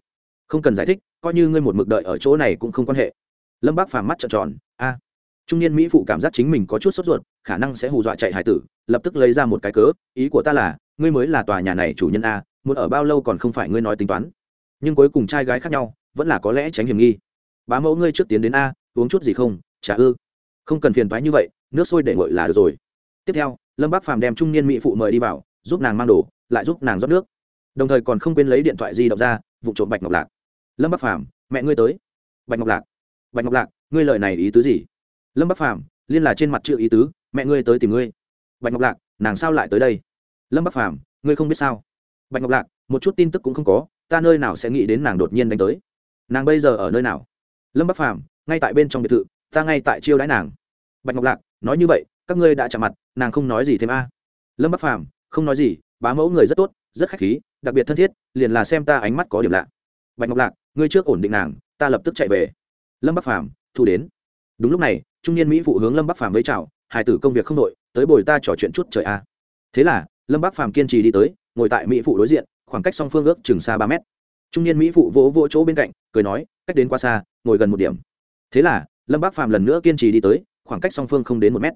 Không cần giải thích, coi như ngươi một mực đợi ở chỗ này cũng không quan hệ. Lâm bác phàm mắt trợn tròn, a. Trung niên mỹ phụ cảm giác chính mình có chút sốt ruột, khả năng sẽ hù dọa chạy hải tử, lập tức lấy ra một cái cớ, ý của ta là, ngươi mới là tòa nhà này chủ nhân a, muốn ở bao lâu còn không phải ngươi nói tính toán. Nhưng cuối cùng trai gái khác nhau, vẫn là có lẽ tránh hiểm nghi. Bá mẫu ngươi trước tiến đến a, uống chút gì không? Chả ư. Không cần phiền thoái như vậy, nước sôi để nguội là được rồi. Tiếp theo, lâm bác phàm đem trung niên mỹ phụ mời đi vào, giúp nàng mang đồ lại giúp nàng rót nước. Đồng thời còn không quên lấy điện thoại di động ra, vụ trộm bạch ngọc lạc. Lâm bắc phàm, mẹ ngươi tới. Bạch ngọc lạc. Bạch ngọc lạc, ngươi lời này ý tứ gì? Lâm bắc phàm, liên là trên mặt chữ ý tứ, mẹ ngươi tới tìm ngươi. Bạch ngọc lạc, nàng sao lại tới đây? Lâm bắc phàm, ngươi không biết sao? Bạch ngọc lạc, một chút tin tức cũng không có, ta nơi nào sẽ nghĩ đến nàng đột nhiên đánh tới? Nàng bây giờ ở nơi nào? Lâm bắc phàm, ngay tại bên trong biệt thự, ta ngay tại chiêu đãi nàng. Bạch ngọc lạc, nói như vậy, các ngươi đã chạm mặt, nàng không nói gì thêm a. Lâm bắc phàm, không nói gì bá mẫu người rất tốt, rất khách khí, đặc biệt thân thiết, liền là xem ta ánh mắt có điểm lạ. Bạch ngọc lạc, ngươi trước ổn định nàng, ta lập tức chạy về. Lâm bắc phàm, thu đến. Đúng lúc này, trung niên mỹ phụ hướng lâm bắc phàm với chào, hải tử công việc không đội, tới bồi ta trò chuyện chút trời a. Thế là, lâm bắc phàm kiên trì đi tới, ngồi tại mỹ phụ đối diện, khoảng cách song phương ước chừng xa ba mét. Trung niên mỹ phụ vỗ vỗ chỗ bên cạnh, cười nói, cách đến quá xa, ngồi gần một điểm. Thế là, lâm bắc phàm lần nữa kiên trì đi tới, khoảng cách song phương không đến một mét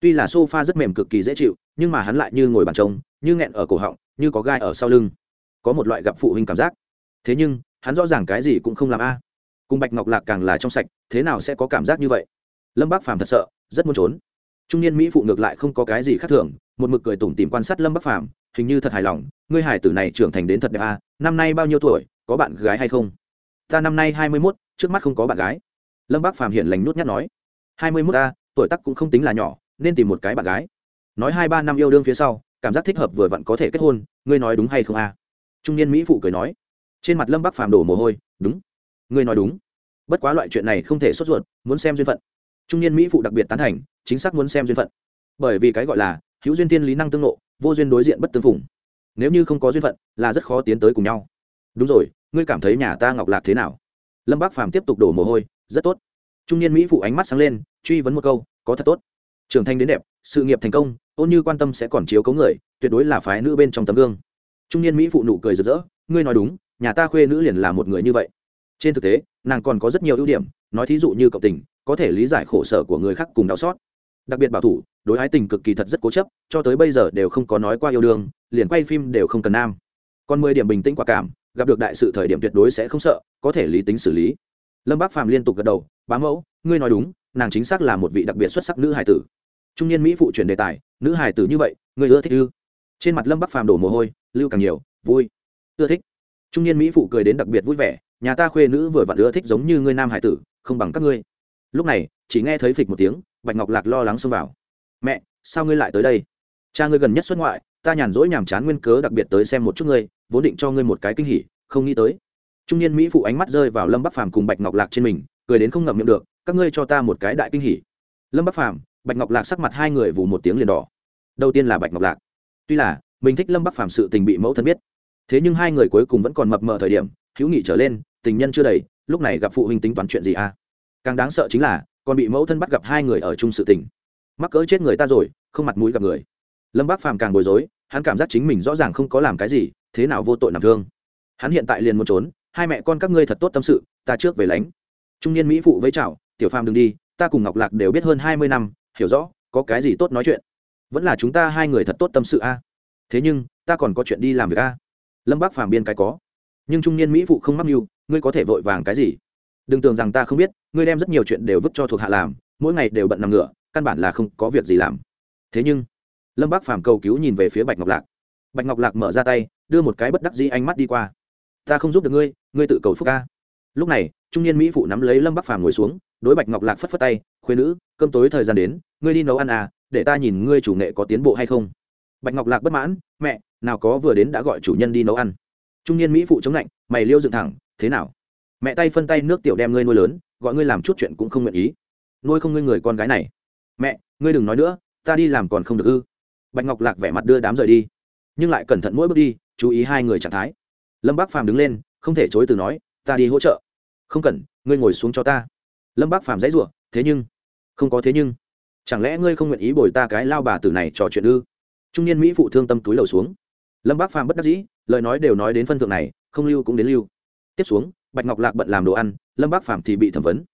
tuy là sofa rất mềm cực kỳ dễ chịu, nhưng mà hắn lại như ngồi bàn trống, như nghẹn ở cổ họng, như có gai ở sau lưng. Có một loại gặp phụ huynh cảm giác. Thế nhưng, hắn rõ ràng cái gì cũng không làm a. À. cùng bạch ngọc lạc càng là trong sạch, thế nào sẽ có cảm giác như vậy? Lâm bác phàm thật sợ, rất muốn trốn. Trung niên mỹ phụ ngược lại không có cái gì khác thường, một mực cười tủm tìm quan sát lâm bắc phàm, hình như thật hài lòng, ngươi hải tử này trưởng thành đến thật đẹp a, năm nay bao nhiêu tuổi, có bạn gái hay không? Ta năm nay hai mươi mốt, trước mắt không có bạn gái. Lâm bắc phàm hiện lành nhút nhát nói. Hai mươi mốt a tuổi tắc cũng không tính là nhỏ nên tìm một cái bạn gái. Nói hai ba năm yêu đương phía sau, cảm giác thích hợp vừa vặn có thể kết hôn, ngươi nói đúng hay không a? Trung niên mỹ phụ cười nói. Trên mặt lâm bắc phàm đổ mồ hôi, đúng, ngươi nói đúng. Bất quá loại chuyện này không thể sốt ruột, muốn xem duyên phận. Trung niên mỹ phụ đặc biệt tán thành, chính xác muốn xem duyên phận. Bởi vì cái gọi là hữu duyên tiên lý năng tương lộ vô duyên đối diện bất tương phùng. Nếu như không có duyên phận, là rất khó tiến tới cùng nhau. Đúng rồi, ngươi cảm thấy nhà ta ngọc lạc thế nào? Lâm bác phàm tiếp tục đổ mồ hôi, rất tốt. Trung niên mỹ phụ ánh mắt sáng lên, truy vấn một câu, có thật tốt? Trưởng thành đến đẹp, sự nghiệp thành công, ôn như quan tâm sẽ còn chiếu cấu người, tuyệt đối là phái nữ bên trong tấm gương. Trung niên mỹ phụ nụ cười rực rỡ, ngươi nói đúng, nhà ta khuê nữ liền là một người như vậy. Trên thực tế, nàng còn có rất nhiều ưu điểm, nói thí dụ như cộng tình, có thể lý giải khổ sở của người khác cùng đau xót. Đặc biệt bảo thủ, đối ái tình cực kỳ thật rất cố chấp, cho tới bây giờ đều không có nói qua yêu đương, liền quay phim đều không cần nam. Còn mười điểm bình tĩnh quả cảm, gặp được đại sự thời điểm tuyệt đối sẽ không sợ, có thể lý tính xử lý. Lâm bác phàm liên tục gật đầu, bá mẫu, ngươi nói đúng, nàng chính xác là một vị đặc biệt xuất sắc nữ hải tử trung niên mỹ phụ chuyển đề tài, nữ hải tử như vậy, người ưa thích ư? Trên mặt lâm bắc phàm đổ mồ hôi, lưu càng nhiều, vui. Ưa thích. Trung niên mỹ phụ cười đến đặc biệt vui vẻ, nhà ta khuê nữ vừa vặn ưa thích giống như ngươi nam hải tử, không bằng các ngươi. Lúc này, chỉ nghe thấy phịch một tiếng, bạch ngọc lạc lo lắng xông vào. Mẹ, sao ngươi lại tới đây? Cha ngươi gần nhất xuất ngoại, ta nhàn rỗi nhàm chán nguyên cớ đặc biệt tới xem một chút ngươi, vốn định cho ngươi một cái kinh hỉ, không nghĩ tới. Trung niên mỹ phụ ánh mắt rơi vào lâm bắc phàm cùng bạch ngọc lạc trên mình, cười đến không ngậm miệng được, các ngươi cho ta một cái đại kinh hỉ. Lâm bắc phàm bạch ngọc lạc sắc mặt hai người vù một tiếng liền đỏ. Đầu tiên là bạch ngọc lạc. Tuy là, mình thích lâm bắc phàm sự tình bị mẫu thân biết. Thế nhưng hai người cuối cùng vẫn còn mập mờ thời điểm, hữu nghị trở lên, tình nhân chưa đầy, lúc này gặp phụ huynh tính toán chuyện gì à? Càng đáng sợ chính là, còn bị mẫu thân bắt gặp hai người ở chung sự tình. Mắc cỡ chết người ta rồi, không mặt mũi gặp người. Lâm bác phàm càng bối rối, hắn cảm giác chính mình rõ ràng không có làm cái gì, thế nào vô tội nằm thương. Hắn hiện tại liền muốn trốn, hai mẹ con các ngươi thật tốt tâm sự, ta trước về lánh. Trung niên mỹ phụ với chào, tiểu phàm đừng đi, ta cùng ngọc lạc đều biết hơn hai mươi năm hiểu rõ, có cái gì tốt nói chuyện. Vẫn là chúng ta hai người thật tốt tâm sự a. À? Thế nhưng, ta còn có chuyện đi làm việc a. À? Lâm bác phàm biên cái có. Nhưng trung niên mỹ phụ không mắc mưu, ngươi có thể vội vàng cái gì? Đừng tưởng rằng ta không biết, ngươi đem rất nhiều chuyện đều vứt cho thuộc hạ làm, mỗi ngày đều bận nằm ngựa căn bản là không có việc gì làm. Thế nhưng, lâm bác phàm cầu cứu nhìn về phía bạch ngọc lạc. Bạch ngọc lạc mở ra tay, đưa một cái bất đắc dĩ ánh mắt đi qua. Ta không giúp được ngươi ngươi tự cầu phúc ca lúc này, trung niên mỹ phụ nắm lấy lâm bắc phàm ngồi xuống, đối bạch ngọc lạc phất phất tay khuyên nữ, cơm tối thời gian đến ngươi đi nấu ăn à để ta nhìn ngươi chủ nghệ có tiến bộ hay không. Bạch ngọc lạc bất mãn, mẹ, nào có vừa đến đã gọi chủ nhân đi nấu ăn. Trung niên mỹ phụ chống lạnh, mày liêu dựng thẳng, thế nào? Mẹ tay phân tay nước tiểu đem ngươi nuôi lớn, gọi ngươi làm chút chuyện cũng không nguyện ý. Nuôi không ngươi người con gái này. Mẹ, ngươi đừng nói nữa, ta đi làm còn không được ư. Bạch ngọc lạc vẻ mặt đưa đám rời đi, nhưng lại cẩn thận mỗi bước đi, chú ý hai người trạng thái. Lâm bác phàm đứng lên, không thể chối từ nói, ta đi hỗ trợ. Không cần, ngươi ngồi xuống cho ta. Lâm bác phàm dãy rủa, thế nhưng, không có thế nhưng chẳng lẽ ngươi không nguyện ý bồi ta cái lao bà tử này trò chuyện ư? Trung niên mỹ phụ thương tâm túi lầu xuống. Lâm bác phàm bất đắc dĩ, lời nói đều nói đến phân thượng này, không lưu cũng đến lưu. Tiếp xuống, bạch ngọc lạc bận làm đồ ăn, lâm bác phàm thì bị thẩm vấn.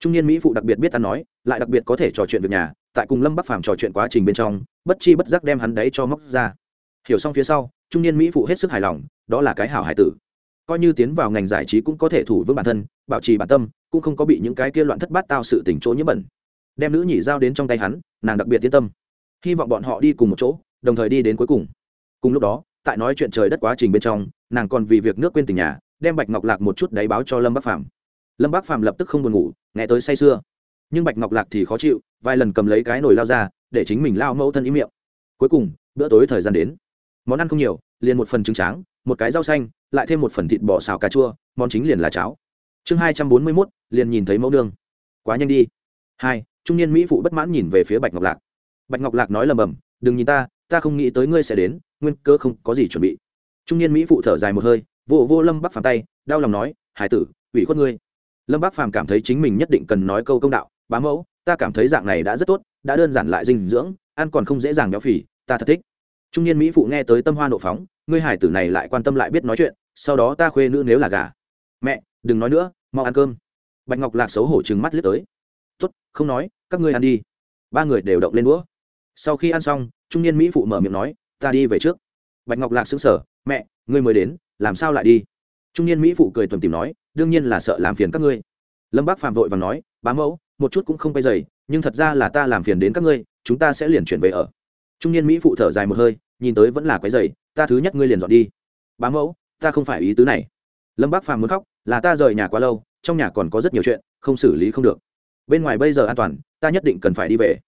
Trung niên mỹ phụ đặc biệt biết ăn nói, lại đặc biệt có thể trò chuyện việc nhà, tại cùng lâm Bác phàm trò chuyện quá trình bên trong, bất chi bất giác đem hắn đấy cho móc ra. Hiểu xong phía sau, trung niên mỹ phụ hết sức hài lòng, đó là cái hảo hải tử. Coi như tiến vào ngành giải trí cũng có thể thủ vững bản thân, bảo trì bản tâm, cũng không có bị những cái kia loạn thất bát tao sự tỉnh chỗ nhiễm bẩn đem nữ nhị giao đến trong tay hắn, nàng đặc biệt yên tâm. Hy vọng bọn họ đi cùng một chỗ, đồng thời đi đến cuối cùng. Cùng lúc đó, tại nói chuyện trời đất quá trình bên trong, nàng còn vì việc nước quên tình nhà, đem bạch ngọc lạc một chút đáy báo cho lâm bắc phàm. Lâm bắc phàm lập tức không buồn ngủ, nghe tới say sưa. Nhưng bạch ngọc lạc thì khó chịu, vài lần cầm lấy cái nồi lao ra, để chính mình lao mẫu thân ý miệng. Cuối cùng, bữa tối thời gian đến. Món ăn không nhiều, liền một phần trứng tráng, một cái rau xanh, lại thêm một phần thịt bò xào cà chua, món chính liền là cháo. Chương hai trăm bốn mươi mốt, liền nhìn thấy mẫu nương. Quá nhanh đi. Hai trung niên mỹ phụ bất mãn nhìn về phía bạch ngọc lạc bạch ngọc lạc nói lầm bầm, đừng nhìn ta ta không nghĩ tới ngươi sẽ đến, nguyên cơ không có gì chuẩn bị. Trung niên mỹ phụ thở dài một hơi vô vô lâm bắc phàm tay, đau lòng nói, hải tử, ủy khuất ngươi. Lâm bắc phàm cảm thấy chính mình nhất định cần nói câu công đạo, bá mẫu, ta cảm thấy dạng này đã rất tốt, đã đơn giản lại dinh dưỡng, ăn còn không dễ dàng béo phì, ta thật thích. Trung niên mỹ phụ nghe tới tâm hoa nộ phóng, ngươi hải tử này lại quan tâm lại biết nói chuyện, sau đó ta khuê nữ nếu là gà mẹ, đừng nói nữa, mau ăn cơm. Bạch ngọc lạc xấu hổ trừng mắt lướt tới. Tốt, không nói các ngươi ăn đi. Ba người đều động lên đũa. Sau khi ăn xong, trung niên mỹ phụ mở miệng nói, ta đi về trước. Bạch ngọc lạc xứng sở mẹ, ngươi mới đến, làm sao lại đi? Trung niên mỹ phụ cười tuần tìm nói, đương nhiên là sợ làm phiền các ngươi. Lâm bác phạm vội và nói, bá mẫu, một chút cũng không bay dày nhưng thật ra là ta làm phiền đến các ngươi, chúng ta sẽ liền chuyển về ở. Trung niên mỹ phụ thở dài một hơi, nhìn tới vẫn là quái dày ta thứ nhất ngươi liền dọn đi. Bá mẫu, ta không phải ý tứ này. Lâm bác phàm muốn khóc, là ta rời nhà quá lâu, trong nhà còn có rất nhiều chuyện, không xử lý không được. Bên ngoài bây giờ an toàn ta nhất định cần phải đi về.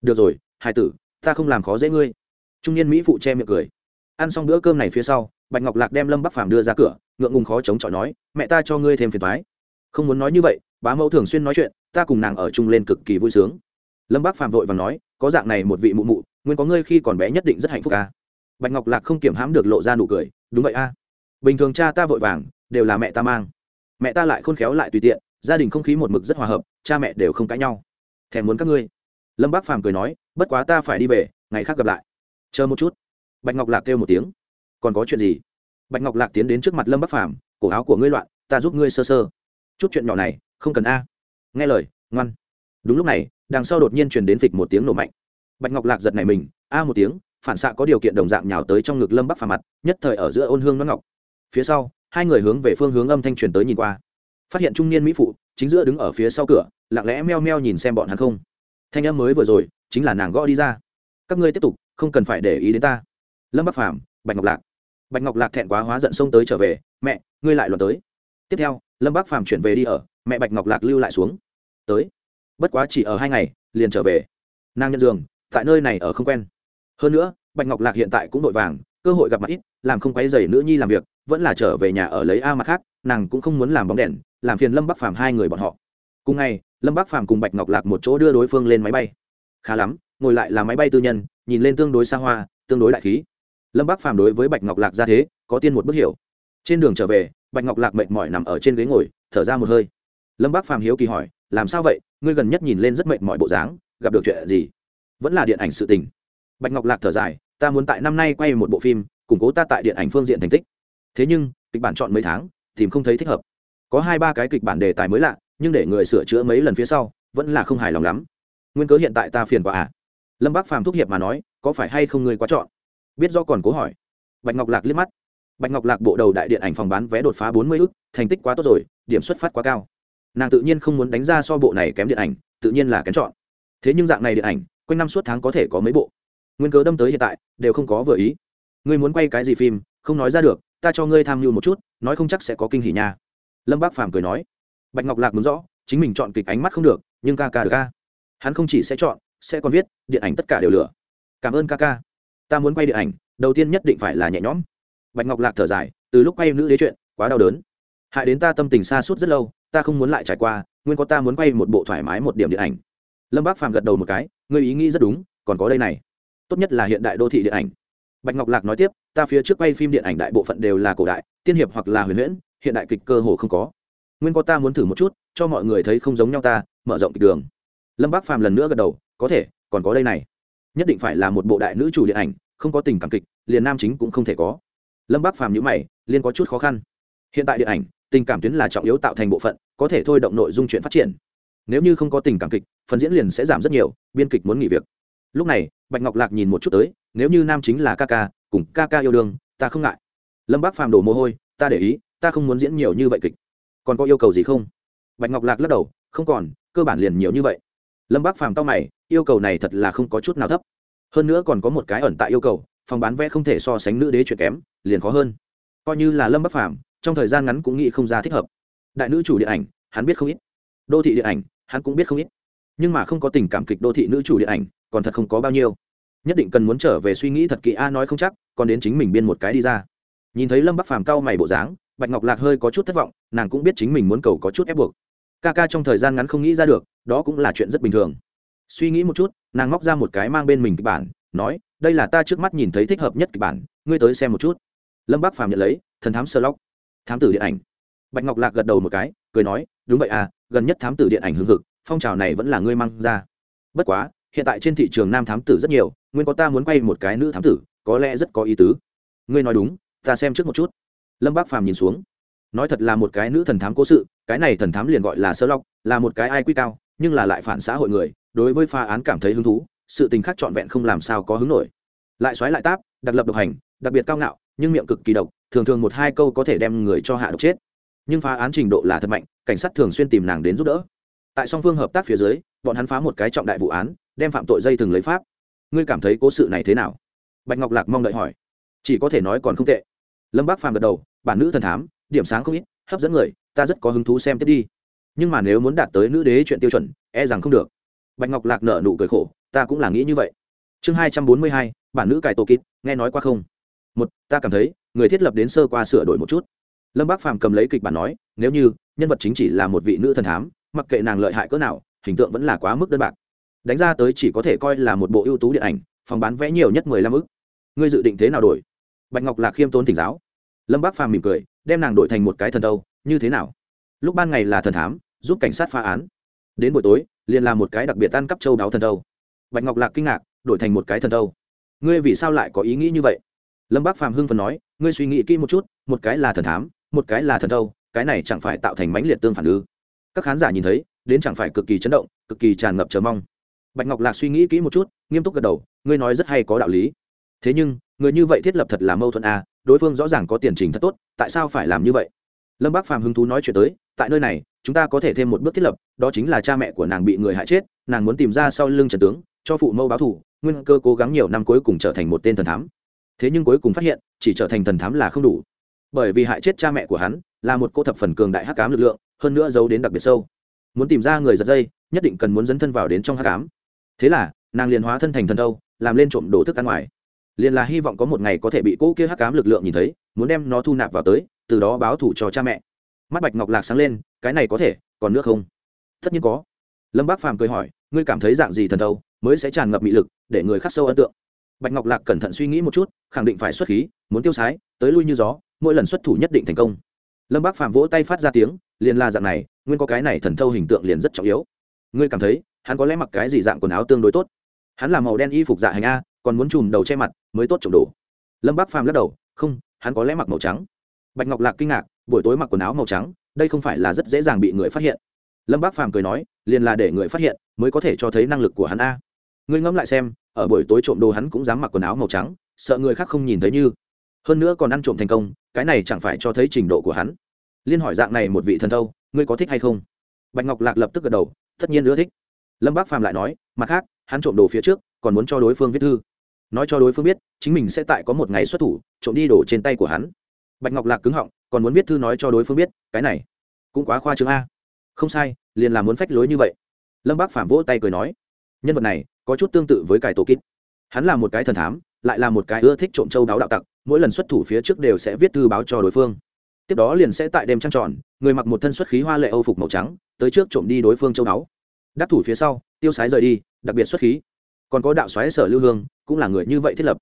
Được rồi hai tử, ta không làm khó dễ ngươi. Trung niên mỹ phụ che miệng cười. Ăn xong bữa cơm này phía sau, bạch ngọc lạc đem lâm bắc phàm đưa ra cửa, ngượng ngùng khó chống chọi nói, mẹ ta cho ngươi thêm phiền thoái không muốn nói như vậy, bá mẫu thường xuyên nói chuyện, ta cùng nàng ở chung lên cực kỳ vui sướng. Lâm bắc phàm vội và nói, có dạng này một vị mụ mụ, nguyên có ngươi khi còn bé nhất định rất hạnh phúc ca bạch ngọc lạc không kiểm hãm được lộ ra nụ cười, đúng vậy a. Bình thường cha ta vội vàng, đều là mẹ ta mang. Mẹ ta lại khôn khéo lại tùy tiện, gia đình không khí một mực rất hòa hợp, cha mẹ đều không cãi nhau thèm muốn các ngươi. Lâm bác phàm cười nói, bất quá ta phải đi về, ngày khác gặp lại. Chờ một chút. Bạch ngọc lạc kêu một tiếng. Còn có chuyện gì? Bạch ngọc lạc tiến đến trước mặt lâm bắc phàm, cổ áo của ngươi loạn, ta giúp ngươi sơ sơ. Chút chuyện nhỏ này, không cần a. Nghe lời, ngoan. Đúng lúc này, đằng sau đột nhiên truyền đến phịch một tiếng nổ mạnh. Bạch ngọc lạc giật này mình, a một tiếng, phản xạ có điều kiện đồng dạng nhào tới trong ngực lâm bắc phàm mặt, nhất thời ở giữa ôn hương nó ngọc. Phía sau, hai người hướng về phương hướng âm thanh truyền tới nhìn qua. Phát hiện trung niên mỹ phụ, chính giữa đứng ở phía sau cửa lặng lẽ meo meo nhìn xem bọn hắn không. Thanh âm mới vừa rồi, chính là nàng gõ đi ra. Các ngươi tiếp tục, không cần phải để ý đến ta. Lâm bắc phàm, bạch ngọc lạc. Bạch ngọc lạc thẹn quá hóa giận xông tới trở về. Mẹ, ngươi lại luận tới. Tiếp theo, lâm bắc phàm chuyển về đi ở. Mẹ bạch ngọc lạc lưu lại xuống. Tới. Bất quá chỉ ở hai ngày, liền trở về. Nàng nhân giường, tại nơi này ở không quen. Hơn nữa, bạch ngọc lạc hiện tại cũng vội vàng, cơ hội gặp mặt ít, làm không quấy dày nữ nhi làm việc, vẫn là trở về nhà ở lấy a mặt khác, nàng cũng không muốn làm bóng đèn, làm phiền lâm bắc phàm hai người bọn họ. Cùng ngày lâm Bác phàm cùng bạch ngọc lạc một chỗ đưa đối phương lên máy bay khá lắm ngồi lại là máy bay tư nhân nhìn lên tương đối xa hoa tương đối đại khí lâm Bác phàm đối với bạch ngọc lạc ra thế có tiên một bước hiểu trên đường trở về bạch ngọc lạc mệt mỏi nằm ở trên ghế ngồi thở ra một hơi lâm Bác phàm hiếu kỳ hỏi làm sao vậy ngươi gần nhất nhìn lên rất mệt mỏi bộ dáng gặp được chuyện gì vẫn là điện ảnh sự tình bạch ngọc lạc thở dài ta muốn tại năm nay quay một bộ phim củng cố ta tại điện ảnh phương diện thành tích thế nhưng kịch bản chọn mấy tháng tìm không thấy thích hợp có hai ba cái kịch bản đề tài mới lạ nhưng để người sửa chữa mấy lần phía sau, vẫn là không hài lòng lắm. Nguyên cớ hiện tại ta phiền quá à? Lâm bác phàm thúc hiệp mà nói, có phải hay không người quá chọn? Biết do còn cố hỏi. Bạch ngọc lạc liếc mắt. Bạch ngọc lạc bộ đầu đại điện ảnh phòng bán vé đột phá bốn mươi ức, thành tích quá tốt rồi, điểm xuất phát quá cao. Nàng tự nhiên không muốn đánh ra so bộ này kém điện ảnh, tự nhiên là kén chọn. Thế nhưng dạng này điện ảnh, quanh năm suốt tháng có thể có mấy bộ. Nguyên cớ đâm tới hiện tại, đều không có vừa ý. Ngươi muốn quay cái gì phim, không nói ra được, ta cho ngươi tham mưu một chút, nói không chắc sẽ có kinh hỉ nha. Lâm bác phàm cười nói bạch ngọc lạc muốn rõ, chính mình chọn kịch ánh mắt không được, nhưng ca ca được ca. Hắn không chỉ sẽ chọn, sẽ còn viết, điện ảnh tất cả đều lửa cảm ơn ca ca. Ta muốn quay điện ảnh, đầu tiên nhất định phải là nhẹ nhõm. Bạch ngọc lạc thở dài, từ lúc quay nữ đế chuyện, quá đau đớn. Hại đến ta tâm tình xa suốt rất lâu, ta không muốn lại trải qua, nguyên có ta muốn quay một bộ thoải mái một điểm điện ảnh. Lâm bác phàm gật đầu một cái, ngươi ý nghĩ rất đúng, còn có đây này. Tốt nhất là hiện đại đô thị điện ảnh. Bạch ngọc lạc nói tiếp, ta phía trước quay phim điện ảnh đại bộ phận đều là cổ đại, tiên hiệp hoặc là huyền huyễn, hiện đại kịch cơ hồ không có nguyên có ta muốn thử một chút, cho mọi người thấy không giống nhau ta, mở rộng kịch đường. Lâm bác phàm lần nữa gật đầu, có thể, còn có đây này. Nhất định phải là một bộ đại nữ chủ điện ảnh, không có tình cảm kịch, liền nam chính cũng không thể có. Lâm bác phàm nhữ mày liên có chút khó khăn. Hiện tại điện ảnh, tình cảm tuyến là trọng yếu tạo thành bộ phận, có thể thôi động nội dung chuyện phát triển. Nếu như không có tình cảm kịch, phần diễn liền sẽ giảm rất nhiều, biên kịch muốn nghỉ việc. Lúc này, bạch ngọc lạc nhìn một chút tới, nếu như nam chính là ca ca, cùng ca ca yêu đương, ta không ngại. Lâm bác phàm đổ mồ hôi, ta để ý, ta không muốn diễn nhiều như vậy kịch còn có yêu cầu gì không? Bạch ngọc lạc lắc đầu, không còn, cơ bản liền nhiều như vậy. Lâm bác phàm tao mày, yêu cầu này thật là không có chút nào thấp. Hơn nữa còn có một cái ẩn tại yêu cầu, phòng bán vé không thể so sánh nữ đế chuyện kém, liền khó hơn. Coi như là lâm bắc phàm, trong thời gian ngắn cũng nghĩ không ra thích hợp. Đại nữ chủ điện ảnh, hắn biết không ít. Đô thị điện ảnh, hắn cũng biết không ít. Nhưng mà không có tình cảm kịch đô thị nữ chủ điện ảnh, còn thật không có bao nhiêu. Nhất định cần muốn trở về suy nghĩ thật kỹ, a nói không chắc, còn đến chính mình biên một cái đi ra. Nhìn thấy lâm bắc phàm cau mày bộ dáng, bạch ngọc lạc hơi có chút thất vọng nàng cũng biết chính mình muốn cầu có chút ép buộc. Ca ca trong thời gian ngắn không nghĩ ra được, đó cũng là chuyện rất bình thường. Suy nghĩ một chút, nàng móc ra một cái mang bên mình kịch bản, nói, đây là ta trước mắt nhìn thấy thích hợp nhất kịch bản, ngươi tới xem một chút. Lâm bắc phàm nhận lấy, thần thám sơ lóc thám tử điện ảnh. Bạch ngọc lạc gật đầu một cái, cười nói, đúng vậy à gần nhất thám tử điện ảnh hưng hực, phong trào này vẫn là ngươi mang ra. Bất quá, hiện tại trên thị trường nam thám tử rất nhiều, nguyên có ta muốn quay một cái nữ thám tử, có lẽ rất có ý tứ. Ngươi nói đúng, ta xem trước một chút. Lâm bác phàm nhìn xuống nói thật là một cái nữ thần thám cố sự, cái này thần thám liền gọi là sơ lóc là một cái ai quy cao, nhưng là lại phản xã hội người, đối với pha án cảm thấy hứng thú, sự tình khác trọn vẹn không làm sao có hứng nổi. Lại xoáy lại táp, đặc lập độc hành, đặc biệt cao ngạo, nhưng miệng cực kỳ độc, thường thường một hai câu có thể đem người cho hạ độc chết. Nhưng phá án trình độ là thật mạnh, cảnh sát thường xuyên tìm nàng đến giúp đỡ. Tại song phương hợp tác phía dưới, bọn hắn phá một cái trọng đại vụ án, đem phạm tội dây từng lấy pháp. Ngươi cảm thấy cố sự này thế nào? Bạch ngọc lạc mong đợi hỏi. Chỉ có thể nói còn không tệ. Lâm bác phàm gật đầu, bản nữ thần thám điểm sáng không ít, hấp dẫn người, ta rất có hứng thú xem tiếp đi. Nhưng mà nếu muốn đạt tới nữ đế chuyện tiêu chuẩn e rằng không được. Bạch ngọc lạc nợ nụ cười khổ, ta cũng là nghĩ như vậy. Chương hai trăm bốn mươi hai, bản nữ cải tổ kít nghe nói qua không? Một, ta cảm thấy, người thiết lập đến sơ qua sửa đổi một chút. Lâm bác phàm cầm lấy kịch bản nói, nếu như, nhân vật chính chỉ là một vị nữ thần thám, mặc kệ nàng lợi hại cỡ nào, hình tượng vẫn là quá mức đơn bạc. Đánh ra tới chỉ có thể coi là một bộ ưu tú điện ảnh, phòng bán vẽ nhiều nhất mười lăm ức. Ngươi dự định thế nào đổi? Bạch ngọc lạc khiêm tốn thỉnh giáo lâm bác phàm mỉm cười, đem nàng đổi thành một cái thần đâu như thế nào? Lúc ban ngày là thần thám, giúp cảnh sát phá án. Đến buổi tối, liền là một cái đặc biệt ăn cắp châu đáo thần đâu bạch ngọc lạc kinh ngạc, đổi thành một cái thần đâu ngươi vì sao lại có ý nghĩ như vậy? Lâm bác phàm hưng phần nói, ngươi suy nghĩ kỹ một chút, một cái là thần thám, một cái là thần đâu cái này chẳng phải tạo thành mãnh liệt tương phản ư? Các khán giả nhìn thấy, đến chẳng phải cực kỳ chấn động, cực kỳ tràn ngập chờ mong. Bạch ngọc lạc suy nghĩ kỹ một chút, nghiêm túc gật đầu, ngươi nói rất hay có đạo lý thế nhưng, người như vậy thiết lập thật là mâu thuẫn à đối phương rõ ràng có tiền trình thật tốt, tại sao phải làm như vậy? Lâm bác phàm hứng thú nói chuyện tới, tại nơi này, chúng ta có thể thêm một bước thiết lập, đó chính là cha mẹ của nàng bị người hại chết, nàng muốn tìm ra sau lưng trần tướng, cho phụ mâu báo thù, nguyên cơ cố gắng nhiều năm cuối cùng trở thành một tên thần thám. Thế nhưng cuối cùng phát hiện, chỉ trở thành thần thám là không đủ. Bởi vì hại chết cha mẹ của hắn, là một cô thập phần cường đại hắc cám lực lượng, hơn nữa giấu đến đặc biệt sâu. Muốn tìm ra người giật dây, nhất định cần muốn dấn thân vào đến trong hắc cám thế là, nàng liền hóa thân thành thần đâu làm lên trộm đồ thức ăn ngoài liền là hy vọng có một ngày có thể bị cô kia hắc cám lực lượng nhìn thấy, muốn đem nó thu nạp vào tới, từ đó báo thủ cho cha mẹ. Mắt bạch ngọc lạc sáng lên, cái này có thể, còn nước không? Tất nhiên có. Lâm bác phàm cười hỏi, ngươi cảm thấy dạng gì thần thâu, mới sẽ tràn ngập mị lực, để người khắc sâu ấn tượng? Bạch ngọc lạc cẩn thận suy nghĩ một chút, khẳng định phải xuất khí, muốn tiêu sái, tới lui như gió, mỗi lần xuất thủ nhất định thành công. Lâm bác phàm vỗ tay phát ra tiếng, liền là dạng này, nguyên có cái này thần thâu hình tượng liền rất trọng yếu. Ngươi cảm thấy, hắn có lẽ mặc cái gì dạng quần áo tương đối tốt? Hắn là màu đen y phục dạ hành a, còn muốn chùm đầu che mặt mới tốt trộm đồ. Lâm bác phàm lắc đầu, không, hắn có lẽ mặc màu trắng. Bạch ngọc lạc kinh ngạc, buổi tối mặc quần áo màu trắng, đây không phải là rất dễ dàng bị người phát hiện. Lâm bác phàm cười nói, liền là để người phát hiện, mới có thể cho thấy năng lực của hắn a. Ngươi ngẫm lại xem, ở buổi tối trộm đồ hắn cũng dám mặc quần áo màu trắng, sợ người khác không nhìn thấy như. Hơn nữa còn ăn trộm thành công, cái này chẳng phải cho thấy trình độ của hắn. Liên hỏi dạng này một vị thần thâu, ngươi có thích hay không? Bạch ngọc lạc lập tức gật đầu, tất nhiên ưa thích. Lâm bác phàm lại nói, mặt khác, hắn trộm đồ phía trước, còn muốn cho đối phương viết thư nói cho đối phương biết, chính mình sẽ tại có một ngày xuất thủ, trộm đi đổ trên tay của hắn. Bạch ngọc lạc cứng họng, còn muốn viết thư nói cho đối phương biết, cái này cũng quá khoa trương a. Không sai, liền là muốn phách lối như vậy. Lâm bác Phạm vỗ tay cười nói, nhân vật này có chút tương tự với cải tổ kít. Hắn là một cái thần thám, lại là một cái ưa thích trộm châu đáo đạo tặc, mỗi lần xuất thủ phía trước đều sẽ viết thư báo cho đối phương. Tiếp đó liền sẽ tại đêm trăng tròn, người mặc một thân xuất khí hoa lệ âu phục màu trắng, tới trước trộm đi đối phương châu đáo. Đắc thủ phía sau, tiêu sái rời đi, đặc biệt xuất khí còn có đạo xoáy sở lưu hương, cũng là người như vậy thiết lập.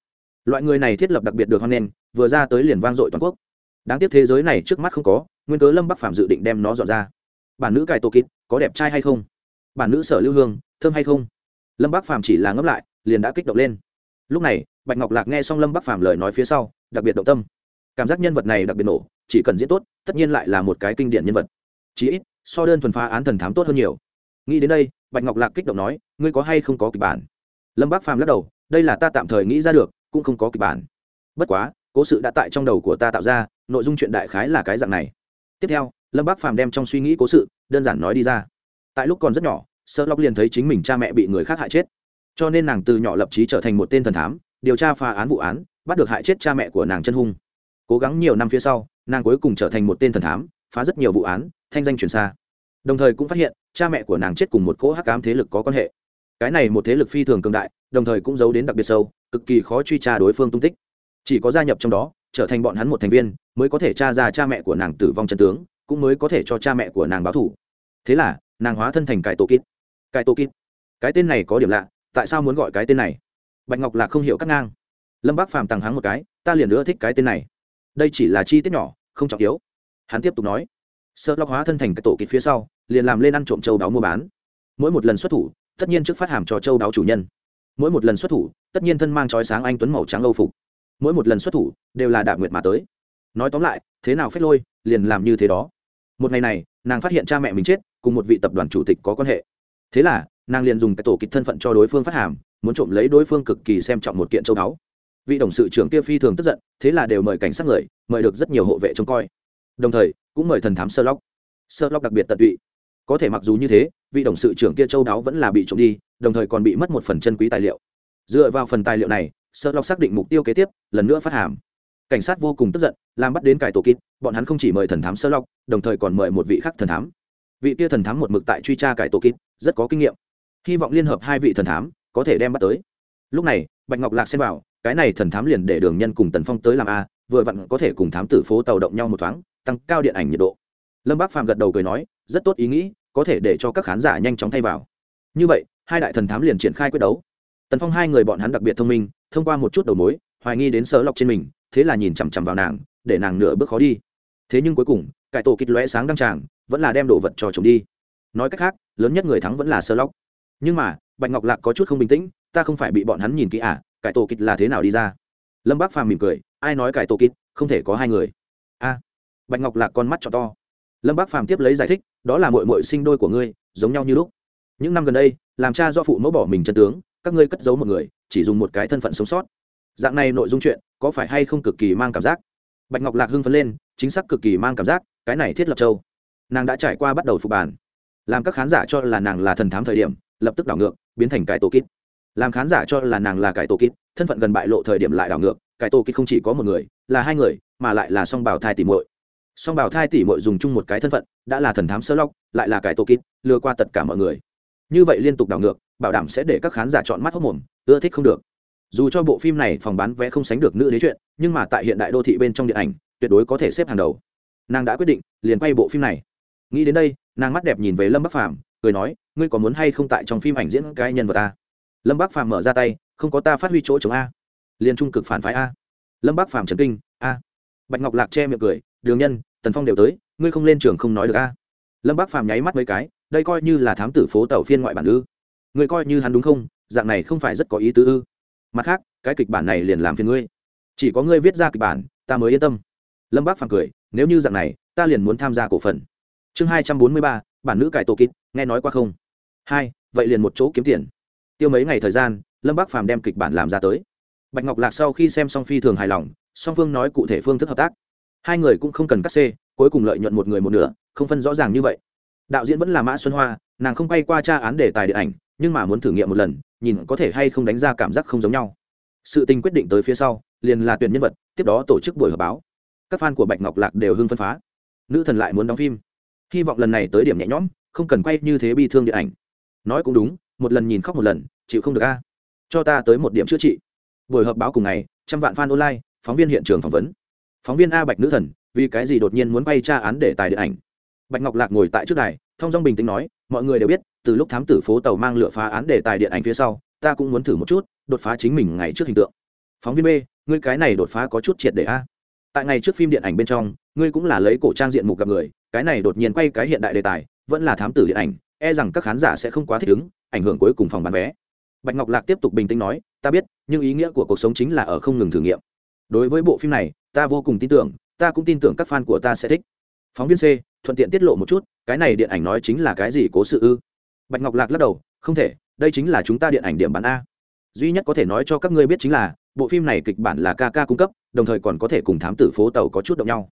Loại người này thiết lập đặc biệt được hoan nghênh, vừa ra tới liền vang dội toàn quốc. Đáng tiếc thế giới này trước mắt không có, nguyên cớ lâm bắc phạm dự định đem nó dọn ra. Bản nữ cài tô kít có đẹp trai hay không? Bản nữ sở lưu hương, thơm hay không? Lâm bắc phàm chỉ là ngấp lại, liền đã kích động lên. Lúc này, bạch ngọc lạc nghe xong lâm bắc phàm lời nói phía sau, đặc biệt động tâm. Cảm giác nhân vật này đặc biệt nổ, chỉ cần diễn tốt, tất nhiên lại là một cái kinh điển nhân vật. Chí ít, so đơn thuần phá án thần thám tốt hơn nhiều. Nghĩ đến đây, bạch ngọc lạc kích động nói, ngươi có hay không có kịch bản? Lâm Bác phàm lắc đầu, đây là ta tạm thời nghĩ ra được, cũng không có kịch bản. Bất quá, cố sự đã tại trong đầu của ta tạo ra, nội dung chuyện đại khái là cái dạng này. Tiếp theo, lâm Bác phàm đem trong suy nghĩ cố sự, đơn giản nói đi ra. Tại lúc còn rất nhỏ sợ lóc liền thấy chính mình cha mẹ bị người khác hại chết. Cho nên nàng từ nhỏ lập trí trở thành một tên thần thám, điều tra phá án vụ án, bắt được hại chết cha mẹ của nàng chân hung. Cố gắng nhiều năm phía sau, nàng cuối cùng trở thành một tên thần thám, phá rất nhiều vụ án, thanh danh truyền xa. Đồng thời cũng phát hiện, cha mẹ của nàng chết cùng một cỗ hắc ám thế lực có quan hệ cái này một thế lực phi thường cường đại, đồng thời cũng giấu đến đặc biệt sâu, cực kỳ khó truy tra đối phương tung tích. Chỉ có gia nhập trong đó, trở thành bọn hắn một thành viên, mới có thể tra ra cha mẹ của nàng tử vong chân tướng, cũng mới có thể cho cha mẹ của nàng báo thủ thế là, nàng hóa thân thành cải tổ kít cải tổ kít cái tên này có điểm lạ, tại sao muốn gọi cái tên này? Bạch ngọc lạc không hiểu cắt ngang. Lâm bác phàm tàng hắng một cái, ta liền nữa thích cái tên này. Đây chỉ là chi tiết nhỏ, không trọng yếu. Hắn tiếp tục nói. Sợ lọc hóa thân thành cái tổ kịp phía sau, liền làm lên ăn trộm châu đáo mua bán. Mỗi một lần xuất thủ tất nhiên trước phát hàm cho châu đáo chủ nhân. Mỗi một lần xuất thủ, tất nhiên thân mang trói sáng anh tuấn màu trắng âu phục. Mỗi một lần xuất thủ, đều là đạp nguyệt mà tới. Nói tóm lại, thế nào phép lôi, liền làm như thế đó. Một ngày này, nàng phát hiện cha mẹ mình chết, cùng một vị tập đoàn chủ tịch có quan hệ. Thế là, nàng liền dùng cái tổ kịch thân phận cho đối phương phát hàm, muốn trộm lấy đối phương cực kỳ xem trọng một kiện châu báu vị đồng sự trưởng kia phi thường tức giận, thế là đều mời cảnh sát người, mời được rất nhiều hộ vệ trông coi. Đồng thời, cũng mời thần thám sơ lóc sơ lóc đặc biệt tận tụy có thể mặc dù như thế, vị đồng sự trưởng kia châu đáo vẫn là bị trộm đi, đồng thời còn bị mất một phần chân quý tài liệu. Dựa vào phần tài liệu này sợ lọc xác định mục tiêu kế tiếp, lần nữa phát hàm. Cảnh sát vô cùng tức giận, làm bắt đến cải tổ kít bọn hắn không chỉ mời thần thám sơ lọc đồng thời còn mời một vị khác thần thám. Vị kia thần thám một mực tại truy tra cải tổ kít rất có kinh nghiệm. Hy vọng liên hợp hai vị thần thám, có thể đem bắt tới. Lúc này, bạch ngọc lạc xem vào, cái này thần thám liền để đường nhân cùng tần phong tới làm a, vừa vặn có thể cùng thám tử phố tàu động nhau một thoáng, tăng cao điện ảnh nhiệt độ. Lâm bác Phạm gật đầu cười nói rất tốt ý nghĩ, có thể để cho các khán giả nhanh chóng thay vào. Như vậy, hai đại thần thám liền triển khai quyết đấu. Tần phong hai người bọn hắn đặc biệt thông minh, thông qua một chút đầu mối, hoài nghi đến sơ lọc trên mình, thế là nhìn chằm chằm vào nàng, để nàng nửa bước khó đi. Thế nhưng cuối cùng, cải tổ kịch lóe sáng đăng tràng, vẫn là đem đồ vật cho chúng đi. Nói cách khác, lớn nhất người thắng vẫn là sơ lóc nhưng mà, bạch ngọc lạc có chút không bình tĩnh, ta không phải bị bọn hắn nhìn kỹ à cải tổ kịch là thế nào đi ra? Lâm bác phàm mỉm cười, ai nói cải tổ kịch, không thể có hai người. A. Bạch ngọc lạc con mắt cho to lâm bác phàm tiếp lấy giải thích, đó là mội mội sinh đôi của ngươi, giống nhau như lúc. Những năm gần đây, làm cha do phụ mẫu bỏ mình chân tướng, các ngươi cất giấu một người, chỉ dùng một cái thân phận sống sót. Dạng này nội dung chuyện, có phải hay không cực kỳ mang cảm giác? Bạch ngọc lạc hưng phấn lên, chính xác cực kỳ mang cảm giác, cái này thiết lập châu. Nàng đã trải qua bắt đầu phục bản làm các khán giả cho là nàng là thần thám thời điểm, lập tức đảo ngược, biến thành cải tổ kít. Làm khán giả cho là nàng là cải tổ kít, thân phận gần bại lộ thời điểm lại đảo ngược, cải tổ kít không chỉ có một người, là hai người, mà lại là song bào thai tìm muội song Bảo thai tỷ mội dùng chung một cái thân phận, đã là thần thám sơ lóc lại là cải tổ kít, lừa qua tất cả mọi người. Như vậy liên tục đảo ngược, bảo đảm sẽ để các khán giả chọn mắt hốc mồm, ưa thích không được. Dù cho bộ phim này phòng bán vé không sánh được nữ đế chuyện, nhưng mà tại hiện đại đô thị bên trong điện ảnh, tuyệt đối có thể xếp hàng đầu. Nàng đã quyết định, liền quay bộ phim này. Nghĩ đến đây, nàng mắt đẹp nhìn về lâm bắc phàm, cười nói, ngươi có muốn hay không tại trong phim ảnh diễn cái nhân vật ta lâm bắc phàm mở ra tay, không có ta phát huy chỗ chống a. Liền trung cực phản phái a. Lâm bắc phàm trần kinh, a. Bạch ngọc lạc che miệng cười đường nhân, tần phong đều tới, ngươi không lên trường không nói được a? Lâm Bác phàm nháy mắt mấy cái, đây coi như là thám tử phố tàu phiên ngoại bản ư? Ngươi coi như hắn đúng không? Dạng này không phải rất có ý tứ ư? Mặt khác, cái kịch bản này liền làm phiền ngươi. Chỉ có ngươi viết ra kịch bản, ta mới yên tâm. Lâm bác phàm cười, nếu như dạng này, ta liền muốn tham gia cổ phần. Chương hai trăm bốn mươi ba, bản nữ cải tổ kít nghe nói qua không? Hai, vậy liền một chỗ kiếm tiền. Tiêu mấy ngày thời gian, lâm bác phàm đem kịch bản làm ra tới. Bạch ngọc lạc sau khi xem xong phi thường hài lòng, song phương nói cụ thể phương thức hợp tác hai người cũng không cần cắt xê, cuối cùng lợi nhuận một người một nửa, không phân rõ ràng như vậy. Đạo diễn vẫn là mã xuân hoa, nàng không bay qua tra án đề tài điện ảnh, nhưng mà muốn thử nghiệm một lần, nhìn có thể hay không đánh ra cảm giác không giống nhau. Sự tình quyết định tới phía sau, liền là tuyển nhân vật, tiếp đó tổ chức buổi họp báo. Các fan của bạch ngọc lạc đều hưng phân phá. Nữ thần lại muốn đóng phim. Hy vọng lần này tới điểm nhẹ nhõm, không cần quay như thế bi thương điện ảnh. Nói cũng đúng, một lần nhìn khóc một lần, chịu không được a. Cho ta tới một điểm chữa trị. Buổi họp báo cùng ngày, trăm vạn fan online, phóng viên hiện trường phỏng vấn phóng viên a bạch nữ thần, vì cái gì đột nhiên muốn bay tra án để tài điện ảnh? Bạch ngọc lạc ngồi tại trước đài, thông dong bình tĩnh nói, mọi người đều biết, từ lúc thám tử phố tàu mang lựa phá án để tài điện ảnh phía sau, ta cũng muốn thử một chút, đột phá chính mình ngày trước hình tượng. Phóng viên b, ngươi cái này đột phá có chút triệt để a. Tại ngày trước phim điện ảnh bên trong, ngươi cũng là lấy cổ trang diện mục gặp người, cái này đột nhiên quay cái hiện đại đề tài, vẫn là thám tử điện ảnh e rằng các khán giả sẽ không quá thích ứng, ảnh hưởng cuối cùng phòng bán vé. Bạch ngọc lạc tiếp tục bình tĩnh nói, ta biết, nhưng ý nghĩa của cuộc sống chính là ở không ngừng thử nghiệm. Đối với bộ phim này ta vô cùng tin tưởng, ta cũng tin tưởng các fan của ta sẽ thích. Phóng viên c, thuận tiện tiết lộ một chút, cái này điện ảnh nói chính là cái gì cố sự ư? Bạch ngọc lạc lắc đầu, không thể, đây chính là chúng ta điện ảnh điểm bán a. Duy nhất có thể nói cho các ngươi biết chính là, bộ phim này kịch bản là ca ca cung cấp, đồng thời còn có thể cùng thám tử phố tàu có chút động nhau.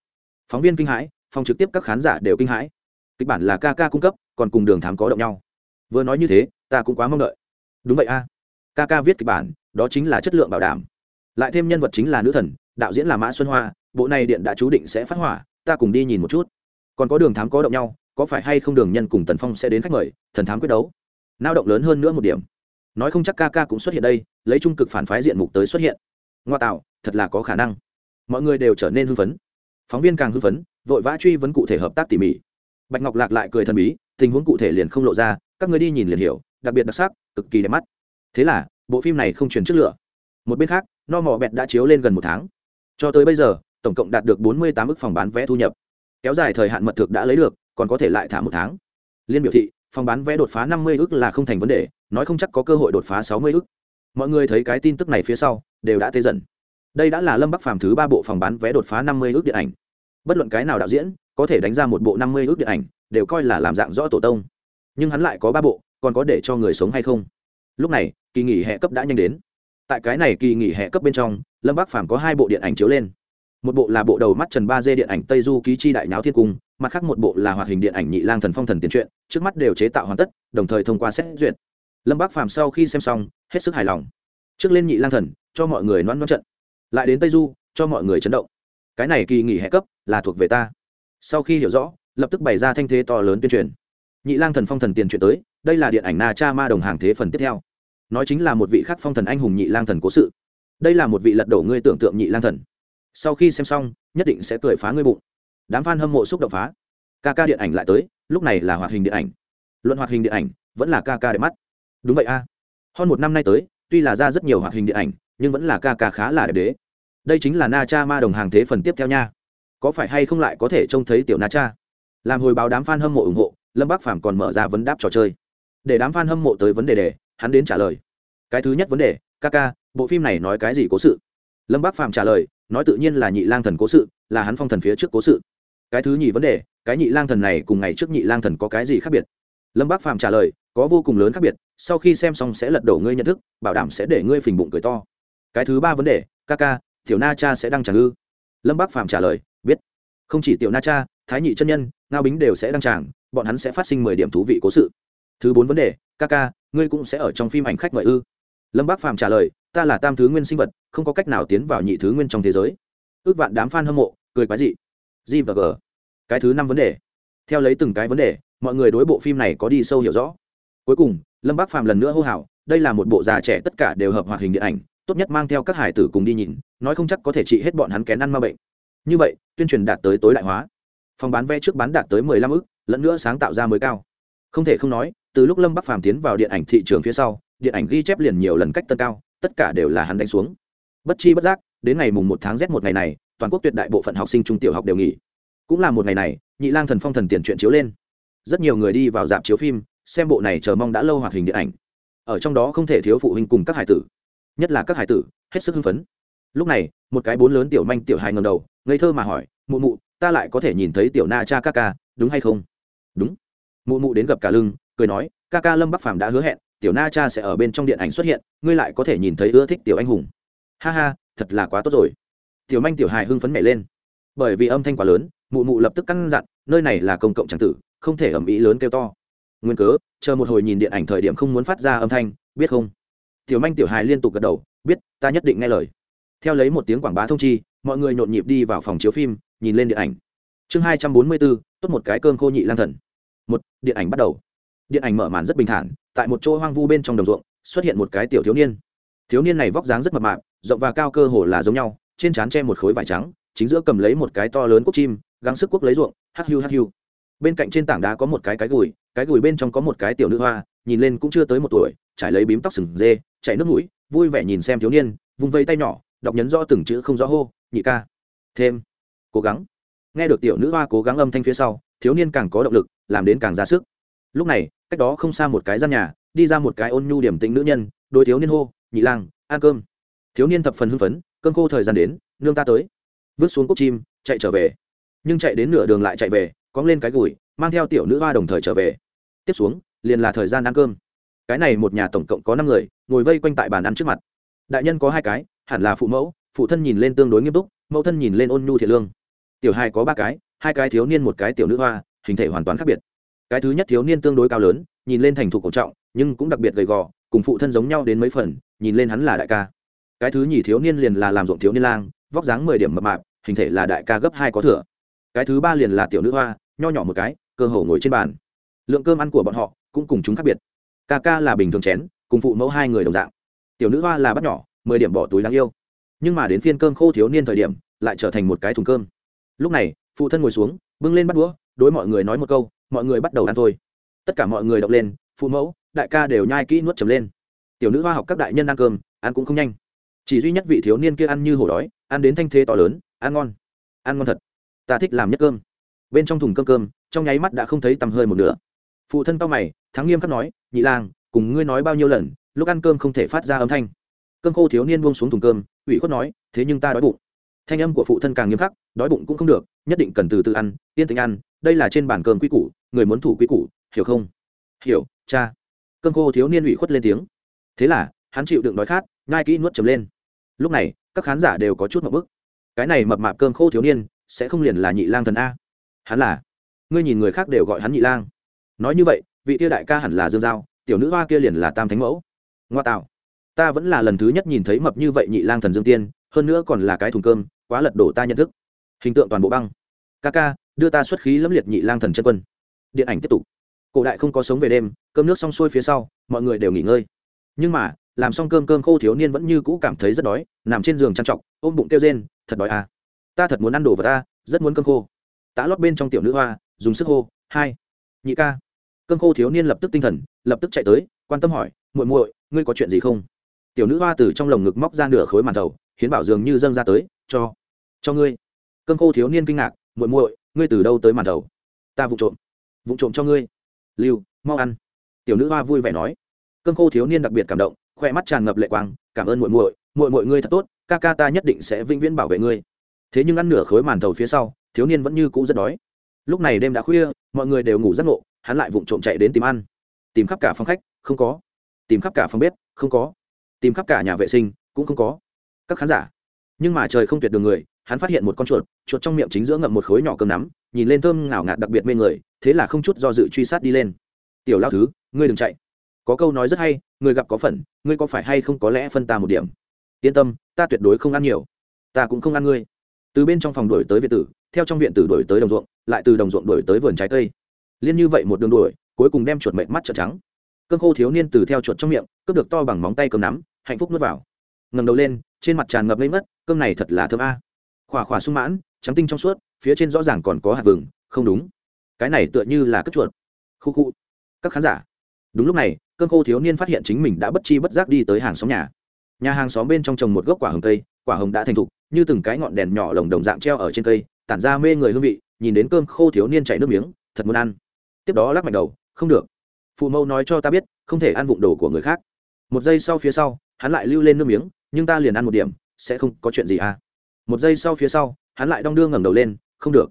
Phóng viên kinh hãi, phòng trực tiếp các khán giả đều kinh hãi. Kịch bản là ca ca cung cấp, còn cùng đường thám có động nhau. Vừa nói như thế, ta cũng quá mong đợi. Đúng vậy a. Ca ca viết kịch bản, đó chính là chất lượng bảo đảm. Lại thêm nhân vật chính là nữ thần đạo diễn là mã xuân hoa, bộ này điện đã chú định sẽ phát hỏa, ta cùng đi nhìn một chút. Còn có đường thám có động nhau, có phải hay không đường nhân cùng tần phong sẽ đến khách mời, thần thám quyết đấu. Lao động lớn hơn nữa một điểm. Nói không chắc ca ca cũng xuất hiện đây, lấy trung cực phản phái diện mục tới xuất hiện. Ngoa tạo, thật là có khả năng. Mọi người đều trở nên hưng phấn. Phóng viên càng hưng phấn, vội vã truy vấn cụ thể hợp tác tỉ mỉ. Bạch ngọc lạc lại cười thần bí, tình huống cụ thể liền không lộ ra, các người đi nhìn liền hiểu, đặc biệt đặc sắc, cực kỳ đẹp mắt. Thế là, bộ phim này không truyền trước lửa một bên khác, no mò bẹt đã chiếu lên gần một tháng cho tới bây giờ, tổng cộng đạt được bốn mươi tám ức phòng bán vé thu nhập. Kéo dài thời hạn mật thực đã lấy được, còn có thể lại thả một tháng. Liên biểu thị, phòng bán vé đột phá năm mươi ức là không thành vấn đề, nói không chắc có cơ hội đột phá sáu mươi ức. Mọi người thấy cái tin tức này phía sau, đều đã tê dần. Đây đã là lâm bắc phàm thứ ba bộ phòng bán vé đột phá năm mươi ước điện ảnh. Bất luận cái nào đạo diễn, có thể đánh ra một bộ năm mươi ước điện ảnh, đều coi là làm dạng rõ tổ tông. Nhưng hắn lại có ba bộ, còn có để cho người sống hay không? Lúc này, kỳ nghỉ hè cấp đã nhanh đến tại cái này kỳ nghỉ hè cấp bên trong, lâm bắc phàm có hai bộ điện ảnh chiếu lên. Một bộ là bộ đầu mắt trần ba d điện ảnh tây du ký chi đại nháo thiên cung, mặt khác một bộ là hoạt hình điện ảnh nhị lang thần phong thần tiền truyện, trước mắt đều chế tạo hoàn tất, đồng thời thông qua xét duyệt. Lâm bắc phàm sau khi xem xong, hết sức hài lòng. Trước lên nhị lang thần, cho mọi người noan noan trận. Lại đến tây du, cho mọi người chấn động. Cái này kỳ nghỉ hè cấp là thuộc về ta. Sau khi hiểu rõ, lập tức bày ra thanh thế to lớn tuyên truyền. Nhị lang thần phong thần tiền truyện tới, đây là điện ảnh na cha ma đồng hàng thế phần tiếp theo nói chính là một vị khắc phong thần anh hùng nhị lang thần cố sự. Đây là một vị lật đổ ngươi tưởng tượng nhị lang thần. Sau khi xem xong, nhất định sẽ cười phá ngươi bụng. Đám f a n hâm mộ xúc động phá. Ca ca điện ảnh lại tới, lúc này là hoạt hình điện ảnh. Luận hoạt hình điện ảnh, vẫn là ca ca đẹp mắt. Đúng vậy a. Hơn một năm nay tới, tuy là ra rất nhiều hoạt hình điện ảnh, nhưng vẫn là ca ca khá là đẹp đế. Đây chính là na cha ma đồng hàng thế phần tiếp theo nha. Có phải hay không lại có thể trông thấy tiểu na cha? Làm hồi báo đám f a n hâm mộ ủng hộ, lâm bắc phàm còn mở ra vấn đáp trò chơi. Để đám f a n hâm mộ tới vấn đề đề hắn đến trả lời. Cái thứ nhất vấn đề, ca ca, bộ phim này nói cái gì cố sự? Lâm bác phạm trả lời, nói tự nhiên là nhị lang thần cố sự, là hắn phong thần phía trước cố sự. Cái thứ nhì vấn đề, cái nhị lang thần này cùng ngày trước nhị lang thần có cái gì khác biệt? Lâm bác phạm trả lời, có vô cùng lớn khác biệt, sau khi xem xong sẽ lật đổ ngươi nhận thức, bảo đảm sẽ để ngươi phình bụng cười to. Cái thứ ba vấn đề, ca ca, tiểu na cha sẽ đăng tràng ư? Lâm bác phạm trả lời, biết. Không chỉ tiểu na cha, thái nhị chân nhân, ngao bính đều sẽ đăng tràng, bọn hắn sẽ phát sinh mười điểm thú vị cố sự. Thứ bốn vấn đề, ca ca ngươi cũng sẽ ở trong phim ảnh khách mời ư? Lâm Bác phàm trả lời, ta là tam thứ nguyên sinh vật, không có cách nào tiến vào nhị thứ nguyên trong thế giới. Ước vạn đám f a n hâm mộ, cười quái dị. G và g. Cái thứ năm vấn đề. Theo lấy từng cái vấn đề, mọi người đối bộ phim này có đi sâu hiểu rõ. Cuối cùng, lâm Bác phàm lần nữa hô hào, đây là một bộ già trẻ tất cả đều hợp hoạt hình điện ảnh, tốt nhất mang theo các hải tử cùng đi nhìn, nói không chắc có thể trị hết bọn hắn kén ăn ma bệnh. Như vậy, tuyên truyền đạt tới tối đại hóa. Phòng bán vé trước bán đạt tới mười lăm ức, lẫn nữa sáng tạo ra mới cao. Không thể không nói từ lúc lâm bắc phàm tiến vào điện ảnh thị trường phía sau, điện ảnh ghi chép liền nhiều lần cách tân cao, tất cả đều là hắn đánh xuống. Bất chi bất giác, đến ngày mùng một tháng rét một ngày này, toàn quốc tuyệt đại bộ phận học sinh trung tiểu học đều nghỉ. Cũng là một ngày này, nhị lang thần phong thần tiền chuyện chiếu lên. Rất nhiều người đi vào dạp chiếu phim, xem bộ này chờ mong đã lâu hoạt hình điện ảnh. Ở trong đó không thể thiếu phụ huynh cùng các hải tử. Nhất là các hải tử, hết sức hưng phấn. Lúc này, một cái bốn lớn tiểu manh tiểu hài ngầm đầu, ngây thơ mà hỏi, mụ mụ, ta lại có thể nhìn thấy tiểu na cha ca ca, đúng hay không? Đúng. Mụ mụ đến gặp cả lưng cười nói, ca ca lâm bắc phàm đã hứa hẹn, tiểu na cha sẽ ở bên trong điện ảnh xuất hiện, ngươi lại có thể nhìn thấy ưa thích tiểu anh hùng. Ha ha, thật là quá tốt rồi. Tiểu manh tiểu hài hưng phấn nhảy lên. Bởi vì âm thanh quá lớn, mụ mụ lập tức căn dặn, nơi này là công cộng tràng tử, không thể ầm ĩ lớn kêu to. Nguyên cớ, chờ một hồi nhìn điện ảnh thời điểm không muốn phát ra âm thanh, biết không? Tiểu manh tiểu hài liên tục gật đầu, biết, ta nhất định nghe lời. Theo lấy một tiếng quảng bá thông chi, mọi người nhộn nhịp đi vào phòng chiếu phim, nhìn lên điện ảnh. Chương hai trăm bốn mươi bốn, tốt một cái cơm khô nhị lang thần. Một, điện ảnh bắt đầu điện ảnh mở màn rất bình thản, tại một chỗ hoang vu bên trong đồng ruộng, xuất hiện một cái tiểu thiếu niên. Thiếu niên này vóc dáng rất mập mạp, rộng và cao cơ hồ là giống nhau, trên trán che một khối vải trắng, chính giữa cầm lấy một cái to lớn quốc chim, gắng sức quốc lấy ruộng hắc hiu hắc hiu. Bên cạnh trên tảng đá có một cái cái gùi cái gùi bên trong có một cái tiểu nữ hoa, nhìn lên cũng chưa tới một tuổi, trải lấy bím tóc sừng dê, chảy nước mũi, vui vẻ nhìn xem thiếu niên vung vây tay nhỏ, đọc nhấn rõ từng chữ không rõ hô, nhị ca. Thêm. Cố gắng. Nghe được tiểu nữ hoa cố gắng âm thanh phía sau, thiếu niên càng có động lực, làm đến càng ra sức. Lúc này cách đó không xa một cái gian nhà, đi ra một cái ôn nhu điểm tĩnh nữ nhân đôi thiếu niên hô, nhị lang, ăn cơm. Thiếu niên thập phần hưng phấn, cơm khô thời gian đến, nương ta tới. Vứt xuống cốc chim, chạy trở về. Nhưng chạy đến nửa đường lại chạy về, cóng lên cái gùi, mang theo tiểu nữ hoa đồng thời trở về. Tiếp xuống, liền là thời gian ăn cơm. Cái này một nhà tổng cộng có năm người, ngồi vây quanh tại bàn ăn trước mặt. Đại nhân có hai cái, hẳn là phụ mẫu, phụ thân nhìn lên tương đối nghiêm túc, mẫu thân nhìn lên ôn nhu thiệt lương. Tiểu hai có ba cái, hai cái thiếu niên một cái tiểu nữ hoa, hình thể hoàn toàn khác biệt cái thứ nhất thiếu niên tương đối cao lớn, nhìn lên thành thục cổ trọng, nhưng cũng đặc biệt gầy gò, cùng phụ thân giống nhau đến mấy phần, nhìn lên hắn là đại ca. Cái thứ nhì thiếu niên liền là làm ruộng thiếu niên lang, vóc dáng mười điểm mập mạp, hình thể là đại ca gấp hai có thừa. Cái thứ ba liền là tiểu nữ hoa, nho nhỏ một cái, cơ hồ ngồi trên bàn. Lượng cơm ăn của bọn họ cũng cùng chúng khác biệt. Ca ca là bình thường chén, cùng phụ mẫu hai người đồng dạng. Tiểu nữ hoa là bắt nhỏ, mười điểm bỏ túi đáng yêu. Nhưng mà đến phiên cơm khô thiếu niên thời điểm, lại trở thành một cái thùng cơm. Lúc này, phụ thân ngồi xuống, bưng lên bắt đũa, đối mọi người nói một câu mọi người bắt đầu ăn thôi. Tất cả mọi người đọc lên, phụ mẫu, đại ca đều nhai kỹ nuốt chầm lên. Tiểu nữ hoa học các đại nhân ăn cơm, ăn cũng không nhanh. Chỉ duy nhất vị thiếu niên kia ăn như hổ đói, ăn đến thanh thế to lớn, ăn ngon. Ăn ngon thật. Ta thích làm nhất cơm. Bên trong thùng cơm cơm, trong nháy mắt đã không thấy tầm hơi một nửa. Phụ thân tao mày, thắng nghiêm khắc nói, nhị lang, cùng ngươi nói bao nhiêu lần, lúc ăn cơm không thể phát ra âm thanh. Cơm khô thiếu niên buông xuống thùng cơm, ủy khuất nói, thế nhưng ta đói bụng. Thanh âm của phụ thân càng nghiêm khắc, đói bụng cũng không được, nhất định cần từ từ ăn, yên tĩnh ăn đây là trên bàn cơm quy củ, người muốn thủ quy củ, hiểu không? Hiểu, cha. Cơm khô thiếu niên ủy khuất lên tiếng. Thế là, hắn chịu đựng đói khát ngai kỹ nuốt chấm lên. Lúc này, các khán giả đều có chút một bức. Cái này mập mạp cơm khô thiếu niên, sẽ không liền là nhị lang thần a. Hắn là. Ngươi nhìn người khác đều gọi hắn nhị lang. Nói như vậy, vị tia đại ca hẳn là dương giao, tiểu nữ hoa kia liền là tam thánh mẫu. Ngoa tạo. Ta vẫn là lần thứ nhất nhìn thấy mập như vậy nhị lang thần dương tiên, hơn nữa còn là cái thùng cơm, quá lật đổ ta nhận thức. Hình tượng toàn bộ băng. Ca ca đưa ta xuất khí lẫm liệt nhị lang thần chân quân. Điện ảnh tiếp tục. Cổ đại không có sống về đêm, cơm nước xong xuôi phía sau, mọi người đều nghỉ ngơi. Nhưng mà, làm xong cơm cơm khô thiếu niên vẫn như cũ cảm thấy rất đói, nằm trên giường trang trọc, ôm bụng kêu rên, thật đói à? Ta thật muốn ăn đồ vào ta, rất muốn cơm khô. Tã lót bên trong tiểu nữ hoa, dùng sức hô, hai, nhị ca. Cơm khô thiếu niên lập tức tinh thần, lập tức chạy tới, quan tâm hỏi, muội muội, ngươi có chuyện gì không? Tiểu nữ hoa từ trong lồng ngực móc ra nửa khối màn thầu, hiến bảo dường như dâng ra tới, cho cho ngươi. Cơm khô thiếu niên kinh ngạc muội muội, ngươi từ đâu tới màn đầu? Ta vụ trộm. Vụ trộm cho ngươi. Lưu, mau ăn. Tiểu nữ hoa vui vẻ nói. Cơn khô thiếu niên đặc biệt cảm động khoe mắt tràn ngập lệ quang, cảm ơn muội muội muội muội ngươi thật tốt, ca ca ta nhất định sẽ vĩnh viễn bảo vệ ngươi. Thế nhưng ăn nửa khối màn thầu phía sau, thiếu niên vẫn như cũ rất đói. Lúc này đêm đã khuya, mọi người đều ngủ giấc ngộ, hắn lại vụng trộm chạy đến tìm ăn. Tìm khắp cả phòng khách, không có. Tìm khắp cả phòng bếp, không có. Tìm khắp cả nhà vệ sinh, cũng không có. Các khán giả. Nhưng mà trời không tuyệt đường người hắn phát hiện một con chuột chuột trong miệng chính giữa ngậm một khối nhỏ cơm nắm, nhìn lên thơm ngào ngạt đặc biệt mê người, thế là không chút do dự truy sát đi lên. Tiểu lao thứ, ngươi đừng chạy. Có câu nói rất hay, người gặp có phần, ngươi có phải hay không có lẽ phân ta một điểm? Yên tâm, ta tuyệt đối không ăn nhiều. Ta cũng không ăn ngươi. Từ bên trong phòng đổi tới viện tử, theo trong viện tử đổi tới đồng ruộng, lại từ đồng ruộng đổi tới vườn trái cây. Liên như vậy một đường đuổi, cuối cùng đem chuột mệnh mắt trợn trắng. Cơn khô thiếu niên từ theo chuột trong miệng, cướp được to bằng móng tay cầm nắm, hạnh phúc nuốt vào. Ngầm đầu lên, trên mặt tràn ngập lên mất cơm này thật là thơm a khỏa khỏa sung mãn, trắng tinh trong suốt, phía trên rõ ràng còn có hạt vừng, không đúng. Cái này tựa như là cất chuột. Khu khu. Các khán giả. Đúng lúc này, cơn khô thiếu niên phát hiện chính mình đã bất chi bất giác đi tới hàng xóm nhà. Nhà hàng xóm bên trong trồng một gốc quả hồng cây, quả hồng đã thành thục, như từng cái ngọn đèn nhỏ lồng đồng dạng treo ở trên cây, tản ra mê người hương vị, nhìn đến cơm khô thiếu niên chảy nước miếng, thật muốn ăn. Tiếp đó lắc mạnh đầu, không được. Phụ mẫu nói cho ta biết, không thể ăn vụng đồ của người khác. Một giây sau phía sau, hắn lại lưu lên nước miếng, nhưng ta liền ăn một điểm, sẽ không có chuyện gì à? Một giây sau phía sau, hắn lại đong đưa ngẩng đầu lên, không được.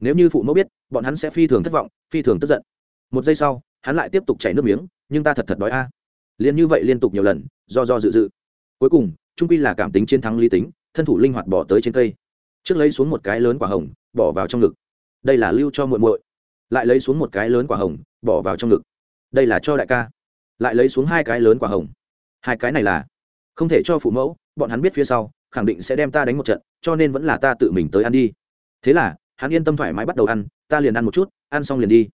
Nếu như phụ mẫu biết, bọn hắn sẽ phi thường thất vọng, phi thường tức giận. Một giây sau, hắn lại tiếp tục chảy nước miếng, nhưng ta thật thật đói a. À. liền như vậy liên tục nhiều lần, do do dự dự. Cuối cùng, trung quy là cảm tính chiến thắng lý tính, thân thủ linh hoạt bỏ tới trên cây. Trước lấy xuống một cái lớn quả hồng, bỏ vào trong ngực. Đây là lưu cho muội muội. Lại lấy xuống một cái lớn quả hồng, bỏ vào trong ngực. Đây là cho đại ca. Lại lấy xuống hai cái lớn quả hồng. Hai cái này là không thể cho phụ mẫu bọn hắn biết phía sau, khẳng định sẽ đem ta đánh một trận, cho nên vẫn là ta tự mình tới ăn đi. Thế là, hắn yên tâm thoải mái bắt đầu ăn, ta liền ăn một chút, ăn xong liền đi.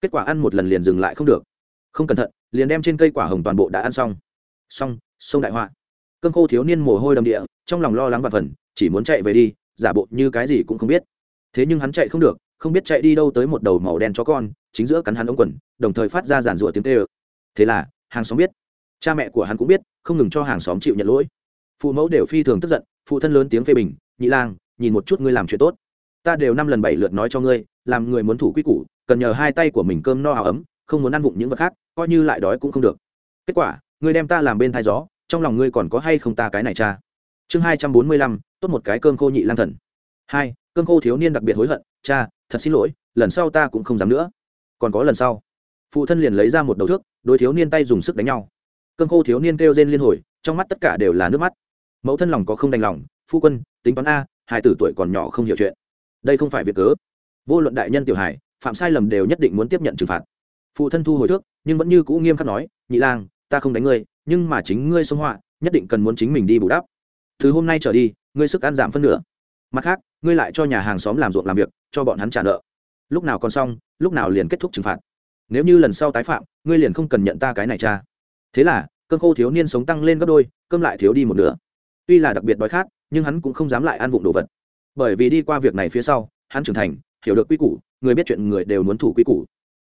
Kết quả ăn một lần liền dừng lại không được. Không cẩn thận, liền đem trên cây quả hồng toàn bộ đã ăn xong. Xong, sông đại họa. Cơn khô thiếu niên mồ hôi đầm địa, trong lòng lo lắng và phần, chỉ muốn chạy về đi, giả bộ như cái gì cũng không biết. Thế nhưng hắn chạy không được, không biết chạy đi đâu tới một đầu màu đen chó con, chính giữa cắn hắn ống quần, đồng thời phát ra giàn rủa tiếng tê ơ thế là, hàng xóm biết. Cha mẹ của hắn cũng biết, không ngừng cho hàng xóm chịu nhận lỗi phụ mẫu đều phi thường tức giận, phụ thân lớn tiếng phê bình, nhị lang, nhìn một chút ngươi làm chuyện tốt. Ta đều năm lần bảy lượt nói cho ngươi, làm người muốn thủ quy củ, cần nhờ hai tay của mình cơm no áo ấm, không muốn ăn vụng những vật khác, coi như lại đói cũng không được. Kết quả, ngươi đem ta làm bên thai gió, trong lòng ngươi còn có hay không ta cái này cha? Chương hai trăm bốn mươi lăm, tốt một cái cơm khô nhị lang thần. Hai, cơm khô thiếu niên đặc biệt hối hận, cha, thật xin lỗi, lần sau ta cũng không dám nữa. Còn có lần sau, phụ thân liền lấy ra một đầu thước, đối thiếu niên tay dùng sức đánh nhau. Cơm khô thiếu niên kêu rên liên hồi, trong mắt tất cả đều là nước mắt mẫu thân lòng có không đành lòng, phu quân, tính toán a hai tử tuổi còn nhỏ không hiểu chuyện. Đây không phải việc cớ. Vô luận đại nhân tiểu hải phạm sai lầm đều nhất định muốn tiếp nhận trừng phạt. Phụ thân thu hồi thước, nhưng vẫn như cũ nghiêm khắc nói, nhị lang, ta không đánh ngươi, nhưng mà chính ngươi xông họa, nhất định cần muốn chính mình đi bù đắp. Từ hôm nay trở đi, ngươi sức ăn giảm phân nửa. Mặt khác, ngươi lại cho nhà hàng xóm làm ruộng làm việc, cho bọn hắn trả nợ. Lúc nào còn xong, lúc nào liền kết thúc trừng phạt. Nếu như lần sau tái phạm, ngươi liền không cần nhận ta cái này cha. Thế là cơn khô thiếu niên sống tăng lên gấp đôi, cơm lại thiếu đi một nửa tuy là đặc biệt đói khát, nhưng hắn cũng không dám lại ăn vụng đồ vật. Bởi vì đi qua việc này phía sau, hắn trưởng thành, hiểu được quy củ, người biết chuyện người đều muốn thủ quy củ.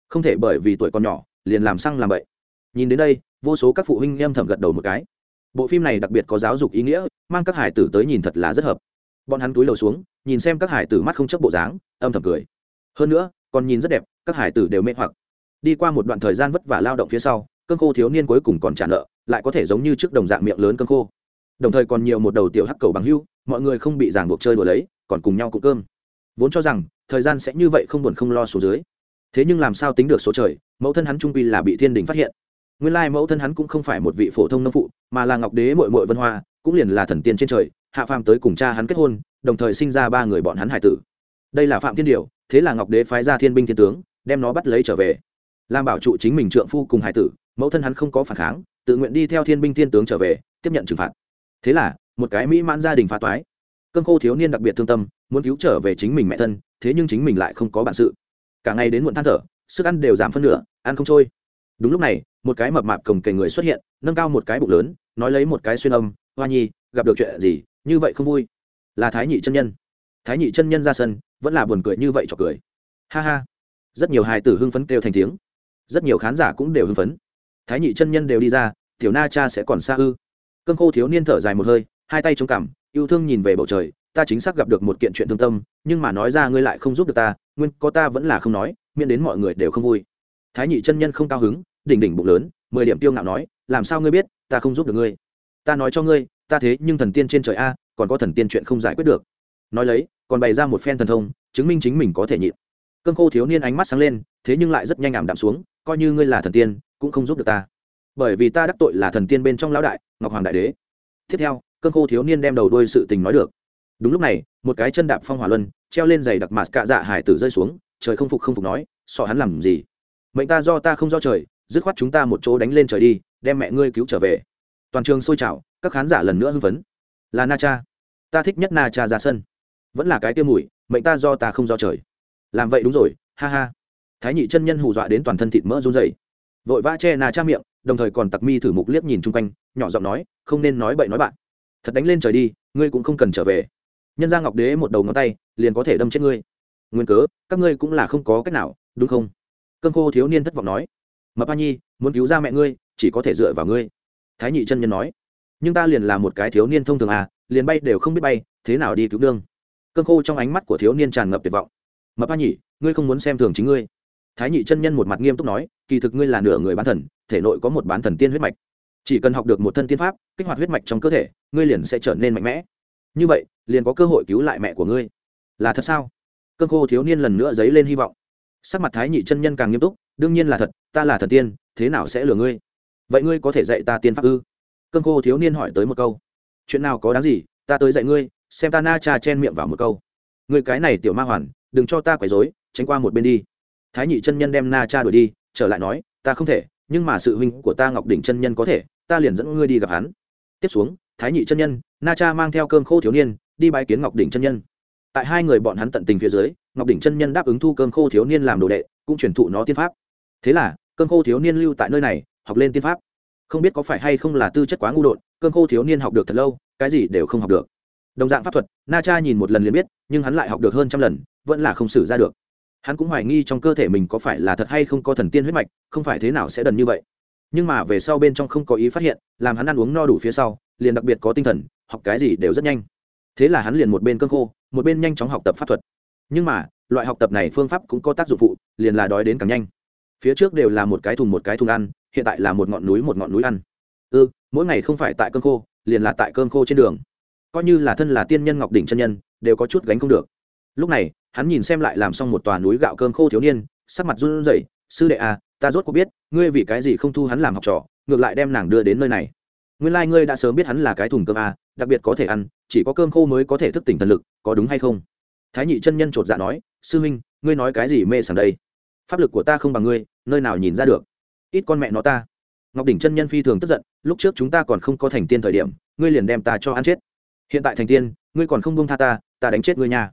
Không thể bởi vì tuổi còn nhỏ, liền làm xăng làm bậy. Nhìn đến đây, vô số các phụ huynh âm thầm gật đầu một cái. Bộ phim này đặc biệt có giáo dục ý nghĩa, mang các hải tử tới nhìn thật là rất hợp. Bọn hắn túi lầu xuống, nhìn xem các hải tử mắt không chấp bộ dáng, âm thầm cười. Hơn nữa, còn nhìn rất đẹp, các hải tử đều mê hoặc. Đi qua một đoạn thời gian vất vả lao động phía sau, cơn khô thiếu niên cuối cùng còn trả nợ, lại có thể giống như trước đồng dạng miệng lớn cơn khô đồng thời còn nhiều một đầu tiểu hắc cầu bằng hưu, mọi người không bị ràng buộc chơi đùa lấy, còn cùng nhau cụng cơm. Vốn cho rằng, thời gian sẽ như vậy không buồn không lo số dưới. Thế nhưng làm sao tính được số trời, mẫu thân hắn trung quy là bị thiên đình phát hiện. Nguyên lai mẫu thân hắn cũng không phải một vị phổ thông nông phụ, mà là ngọc đế mội mội vân hoa, cũng liền là thần tiên trên trời, hạ phàm tới cùng cha hắn kết hôn, đồng thời sinh ra ba người bọn hắn hải tử. Đây là phạm thiên điều, thế là ngọc đế phái ra thiên binh thiên tướng, đem nó bắt lấy trở về. Làm bảo trụ chính mình trượng phu cùng hải tử, mẫu thân hắn không có phản kháng, tự nguyện đi theo thiên binh thiên tướng trở về, tiếp nhận trừng phạt thế là, một cái mỹ mãn gia đình phá toái. Cơn khô thiếu niên đặc biệt thương tâm, muốn cứu trở về chính mình mẹ thân, thế nhưng chính mình lại không có bản sự. Cả ngày đến muộn than thở, sức ăn đều giảm phân nửa, ăn không trôi. Đúng lúc này, một cái mập mạp cồng kềnh người xuất hiện, nâng cao một cái bụng lớn, nói lấy một cái xuyên âm, hoa nhi, gặp được chuyện gì? Như vậy không vui. Là thái nhị chân nhân. Thái nhị chân nhân ra sân, vẫn là buồn cười như vậy cho cười. Ha ha. Rất nhiều hài tử hưng phấn kêu thành tiếng. Rất nhiều khán giả cũng đều hưng phấn. Thái nhị chân nhân đều đi ra, tiểu na cha sẽ còn xa ư? Cơn khô thiếu niên thở dài một hơi, hai tay chống cằm, yêu thương nhìn về bầu trời, ta chính xác gặp được một kiện chuyện thương tâm, nhưng mà nói ra ngươi lại không giúp được ta, nguyên có ta vẫn là không nói, miễn đến mọi người đều không vui. Thái nhị chân nhân không cao hứng, đỉnh đỉnh bụng lớn, mười điểm tiêu ngạo nói, làm sao ngươi biết, ta không giúp được ngươi? Ta nói cho ngươi, ta thế nhưng thần tiên trên trời a, còn có thần tiên chuyện không giải quyết được. Nói lấy, còn bày ra một phen thần thông, chứng minh chính mình có thể nhịn. Cơn khô thiếu niên ánh mắt sáng lên, thế nhưng lại rất nhanh ảm đạm xuống, coi như ngươi là thần tiên, cũng không giúp được ta bởi vì ta đắc tội là thần tiên bên trong lão đại, ngọc hoàng đại đế. Tiếp theo, cơn khô thiếu niên đem đầu đôi sự tình nói được. Đúng lúc này, một cái chân đạp phong hỏa luân, treo lên giày đặc mạt cạ dạ hải tử rơi xuống, trời không phục không phục nói, sọ hắn làm gì? Mệnh ta do ta không do trời, dứt khoát chúng ta một chỗ đánh lên trời đi, đem mẹ ngươi cứu trở về. Toàn trường sôi trào, các khán giả lần nữa hưng phấn. Là na cha. Ta thích nhất na cha ra sân. Vẫn là cái tiêu mùi, mệnh ta do ta không do trời. Làm vậy đúng rồi, ha ha. Thái nhị chân nhân hù dọa đến toàn thân thịt mỡ run dày vội vã che na cha miệng đồng thời còn tặc mi thử mục liếc nhìn chung quanh, nhỏ giọng nói, không nên nói bậy nói bạn. Thật đánh lên trời đi, ngươi cũng không cần trở về. Nhân gia ngọc đế một đầu ngón tay, liền có thể đâm chết ngươi. Nguyên cớ, các ngươi cũng là không có cách nào, đúng không? Cơn khô thiếu niên thất vọng nói, mập a nhi, muốn cứu ra mẹ ngươi, chỉ có thể dựa vào ngươi. Thái nhị chân nhân nói, nhưng ta liền là một cái thiếu niên thông thường à liền bay đều không biết bay, thế nào đi cứu đương? Cơn khô trong ánh mắt của thiếu niên tràn ngập tuyệt vọng, mập a nhị ngươi không muốn xem thường chính ngươi thái nhị chân nhân một mặt nghiêm túc nói, kỳ thực ngươi là nửa người bán thần, thể nội có một bán thần tiên huyết mạch. Chỉ cần học được một thân tiên pháp, kích hoạt huyết mạch trong cơ thể, ngươi liền sẽ trở nên mạnh mẽ. Như vậy, liền có cơ hội cứu lại mẹ của ngươi. Là thật sao? Cơn khô thiếu niên lần nữa dấy lên hy vọng. Sắc mặt thái nhị chân nhân càng nghiêm túc, đương nhiên là thật, ta là thần tiên, thế nào sẽ lừa ngươi? Vậy ngươi có thể dạy ta tiên pháp ư? Cơn khô thiếu niên hỏi tới một câu. Chuyện nào có đáng gì, ta tới dạy ngươi, xem ta na cha chen miệng vào một câu. Ngươi cái này tiểu ma hoàn, đừng cho ta quấy dối tránh qua một bên đi thái nhị chân nhân đem na cha đuổi đi, trở lại nói, ta không thể, nhưng mà sự huynh của ta ngọc đỉnh chân nhân có thể, ta liền dẫn ngươi đi gặp hắn. Tiếp xuống, thái nhị chân nhân, na cha mang theo cơm khô thiếu niên, đi bái kiến ngọc đỉnh chân nhân. Tại hai người bọn hắn tận tình phía dưới, ngọc đỉnh chân nhân đáp ứng thu cơm khô thiếu niên làm đồ đệ, cũng truyền thụ nó tiên pháp. Thế là, cơm khô thiếu niên lưu tại nơi này, học lên tiên pháp. Không biết có phải hay không là tư chất quá ngu đột, cơm khô thiếu niên học được thật lâu, cái gì đều không học được. Đồng dạng pháp thuật, na cha nhìn một lần liền biết, nhưng hắn lại học được hơn trăm lần, vẫn là không xử ra được hắn cũng hoài nghi trong cơ thể mình có phải là thật hay không có thần tiên huyết mạch không phải thế nào sẽ đần như vậy. Nhưng mà về sau bên trong không có ý phát hiện làm hắn ăn uống no đủ phía sau liền đặc biệt có tinh thần học cái gì đều rất nhanh. Thế là hắn liền một bên cơn khô một bên nhanh chóng học tập pháp thuật. Nhưng mà loại học tập này phương pháp cũng có tác dụng phụ liền là đói đến càng nhanh. Phía trước đều là một cái thùng một cái thùng ăn hiện tại là một ngọn núi một ngọn núi ăn. Ư ừ, mỗi ngày không phải tại cơn khô liền là tại cơn khô trên đường. Coi như là thân là tiên nhân ngọc đỉnh chân nhân đều có chút gánh không được lúc này hắn nhìn xem lại làm xong một tòa núi gạo cơm khô thiếu niên sắc mặt run rẩy sư đệ à ta rốt cuộc biết ngươi vì cái gì không thu hắn làm học trò ngược lại đem nàng đưa đến nơi này. Nguyên lai、like、ngươi đã sớm biết hắn là cái thùng cơm à, đặc biệt có thể ăn chỉ có cơm khô mới có thể thức tỉnh thần lực có đúng hay không? Thái nhị chân nhân chột dạ nói sư huynh ngươi nói cái gì mê sảng đây? Pháp lực của ta không bằng ngươi nơi nào nhìn ra được? Ít con mẹ nó ta. Ngọc đỉnh chân nhân phi thường tức giận lúc trước chúng ta còn không có thành tiên thời điểm ngươi liền đem ta cho ăn chết. Hiện tại thành tiên ngươi còn không bông tha ta ta đánh chết ngươi nhà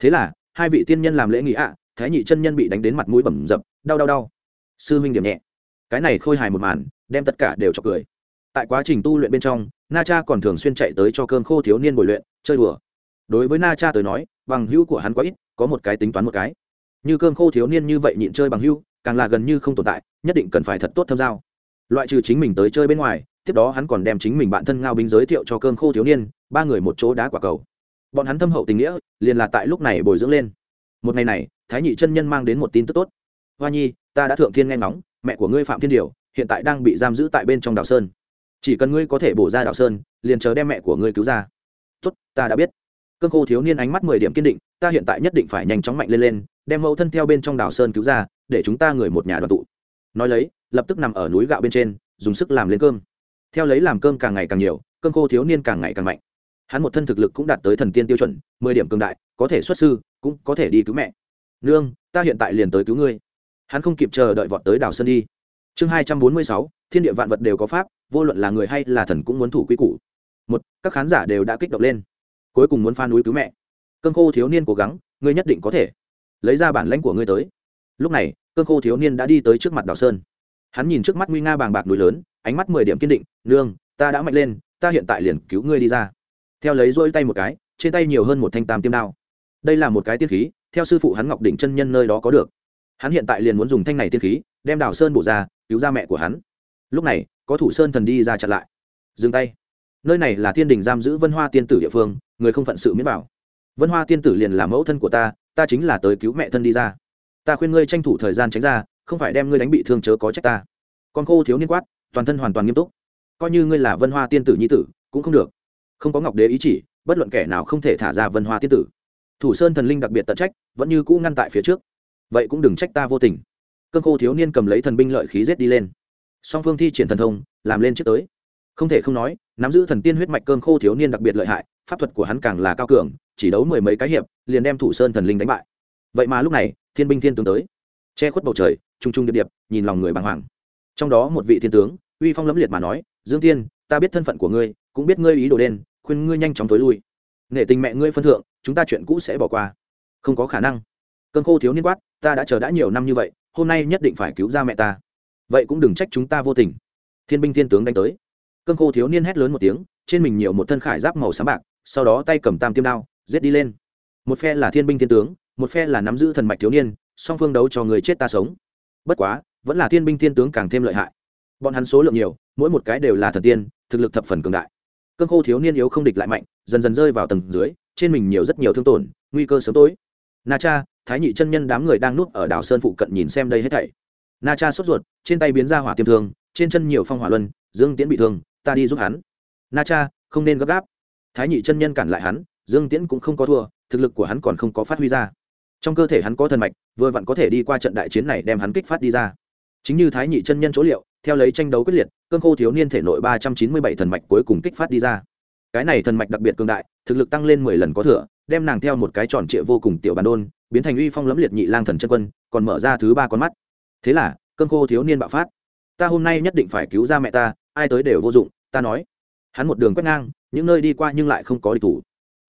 thế là, hai vị tiên nhân làm lễ nghị ạ, thái nhị chân nhân bị đánh đến mặt mũi bầm dập, đau đau đau. Sư huynh điểm nhẹ. Cái này khôi hài một màn, đem tất cả đều cho cười. Tại quá trình tu luyện bên trong, na cha còn thường xuyên chạy tới cho cơm khô thiếu niên bồi luyện, chơi đùa. Đối với na cha tới nói, bằng hữu của hắn quá ít, có một cái tính toán một cái. Như cơm khô thiếu niên như vậy nhịn chơi bằng hữu, càng là gần như không tồn tại, nhất định cần phải thật tốt thâm giao. Loại trừ chính mình tới chơi bên ngoài, tiếp đó hắn còn đem chính mình bạn thân ngao binh giới thiệu cho cơm khô thiếu niên, ba người một chỗ đá quả cầu bọn hắn thâm hậu tình nghĩa, liền là tại lúc này bồi dưỡng lên. Một ngày này, thái nhị chân nhân mang đến một tin tức tốt. Hoa nhi, ta đã thượng thiên nghe ngóng, mẹ của ngươi phạm thiên điều, hiện tại đang bị giam giữ tại bên trong đảo sơn. Chỉ cần ngươi có thể bổ ra đảo sơn, liền chờ đem mẹ của ngươi cứu ra. Tốt, ta đã biết. Cơn khô thiếu niên ánh mắt mười điểm kiên định, ta hiện tại nhất định phải nhanh chóng mạnh lên lên, đem mẫu thân theo bên trong đảo sơn cứu ra, để chúng ta người một nhà đoàn tụ. Nói lấy, lập tức nằm ở núi gạo bên trên, dùng sức làm lên cơm. Theo lấy làm cơm càng ngày càng nhiều cơn khô thiếu niên càng ngày càng mạnh hắn một thân thực lực cũng đạt tới thần tiên tiêu chuẩn, mười điểm cường đại, có thể xuất sư, cũng có thể đi cứu mẹ. Nương, ta hiện tại liền tới cứu ngươi. Hắn không kịp chờ đợi vọt tới đảo sơn đi. Chương hai trăm bốn mươi sáu, thiên địa vạn vật đều có pháp, vô luận là người hay là thần cũng muốn thủ quy củ. Một, các khán giả đều đã kích động lên. Cuối cùng muốn pha núi cứu mẹ. Cơn khô thiếu niên cố gắng, ngươi nhất định có thể lấy ra bản lãnh của ngươi tới. Lúc này cơn khô thiếu niên đã đi tới trước mặt đảo sơn. Hắn nhìn trước mắt nguy nga bàng bạc núi lớn, ánh mắt mười điểm kiên định, nương, ta đã mạnh lên, ta hiện tại liền cứu ngươi đi ra theo lấy rỗi tay một cái, trên tay nhiều hơn một thanh tam tiêm đao. Đây là một cái tiên khí, theo sư phụ hắn ngọc đỉnh chân nhân nơi đó có được. Hắn hiện tại liền muốn dùng thanh này tiên khí, đem đào sơn bổ ra, cứu ra mẹ của hắn. Lúc này, có thủ sơn thần đi ra chặn lại. Dừng tay. Nơi này là thiên đình giam giữ vân hoa tiên tử địa phương, người không phận sự miễn bảo. Vân hoa tiên tử liền là mẫu thân của ta ta chính là tới cứu mẹ thân đi ra. Ta khuyên ngươi tranh thủ thời gian tránh ra, không phải đem ngươi đánh bị thương chớ có trách ta. Con khô thiếu niên quát, toàn thân hoàn toàn nghiêm túc. Coi như ngươi là vân hoa tiên tử nhi tử, cũng không được không có ngọc đế ý chỉ, bất luận kẻ nào không thể thả ra vân hoa tiên tử. Thủ sơn thần linh đặc biệt tận trách, vẫn như cũ ngăn tại phía trước. Vậy cũng đừng trách ta vô tình. Cơn khô thiếu niên cầm lấy thần binh lợi khí rết đi lên. Song phương thi triển thần thông, làm lên trước tới. Không thể không nói, nắm giữ thần tiên huyết mạch cơn khô thiếu niên đặc biệt lợi hại, pháp thuật của hắn càng là cao cường, chỉ đấu mười mấy cái hiệp, liền đem thủ sơn thần linh đánh bại. Vậy mà lúc này, thiên binh thiên tướng tới. Che khuất bầu trời t r u n g t r u n g điệp điệp, nhìn lòng người bàng hoàng. Trong đó một vị thiên tướng, uy phong lẫm liệt mà nói, dương tiên ta biết thân phận của ngươi, cũng biết ngươi ý đồ đen khuyên ngươi nhanh chóng tối lui. Nể tình mẹ ngươi phân thượng, chúng ta chuyện cũ sẽ bỏ qua. Không có khả năng. Cơn khô thiếu niên quát, ta đã chờ đã nhiều năm như vậy, hôm nay nhất định phải cứu ra mẹ ta. Vậy cũng đừng trách chúng ta vô tình. Thiên binh thiên tướng đánh tới. Cơn khô thiếu niên hét lớn một tiếng, trên mình nhiều một thân khải giáp màu sáng bạc, sau đó tay cầm tam tiêm đao, giết đi lên. Một phe là thiên binh thiên tướng, một phe là nắm giữ thần mạch thiếu niên, song phương đấu cho người chết ta sống. Bất quá, vẫn là thiên binh thiên tướng càng thêm lợi hại. Bọn hắn số lượng nhiều, mỗi một cái đều là thần tiên, thực lực thập phần cường đại cơn khô thiếu niên yếu không địch lại mạnh, dần dần rơi vào tầng dưới, trên mình nhiều rất nhiều thương tổn, nguy cơ sớm tối. Na cha, thái nhị chân nhân đám người đang nuốt ở đảo sơn phụ cận nhìn xem đây hết thảy. Na cha sốt ruột, trên tay biến ra hỏa tiêm thương, trên chân nhiều phong hỏa luân, dương tiễn bị thương, ta đi giúp hắn. Na cha, không nên gấp gáp. Thái nhị chân nhân cản lại hắn, dương tiễn cũng không có thua, thực lực của hắn còn không có phát huy ra. Trong cơ thể hắn có thần mạch, vừa vặn có thể đi qua trận đại chiến này đem hắn kích phát đi ra. Chính như thái nhị chân nhân chỗ liệu theo lấy tranh đấu quyết liệt, cơn khô thiếu niên thể nội ba trăm chín mươi bảy thần mạch cuối cùng kích phát đi ra. Cái này thần mạch đặc biệt cường đại, thực lực tăng lên mười lần có thừa, đem nàng theo một cái tròn trịa vô cùng tiểu bàn đôn, biến thành uy phong lẫm liệt nhị lang thần chân quân, còn mở ra thứ ba con mắt. Thế là, cơn khô thiếu niên bạo phát. Ta hôm nay nhất định phải cứu ra mẹ ta, ai tới đều vô dụng, ta nói. Hắn một đường quét ngang, những nơi đi qua nhưng lại không có địch thủ.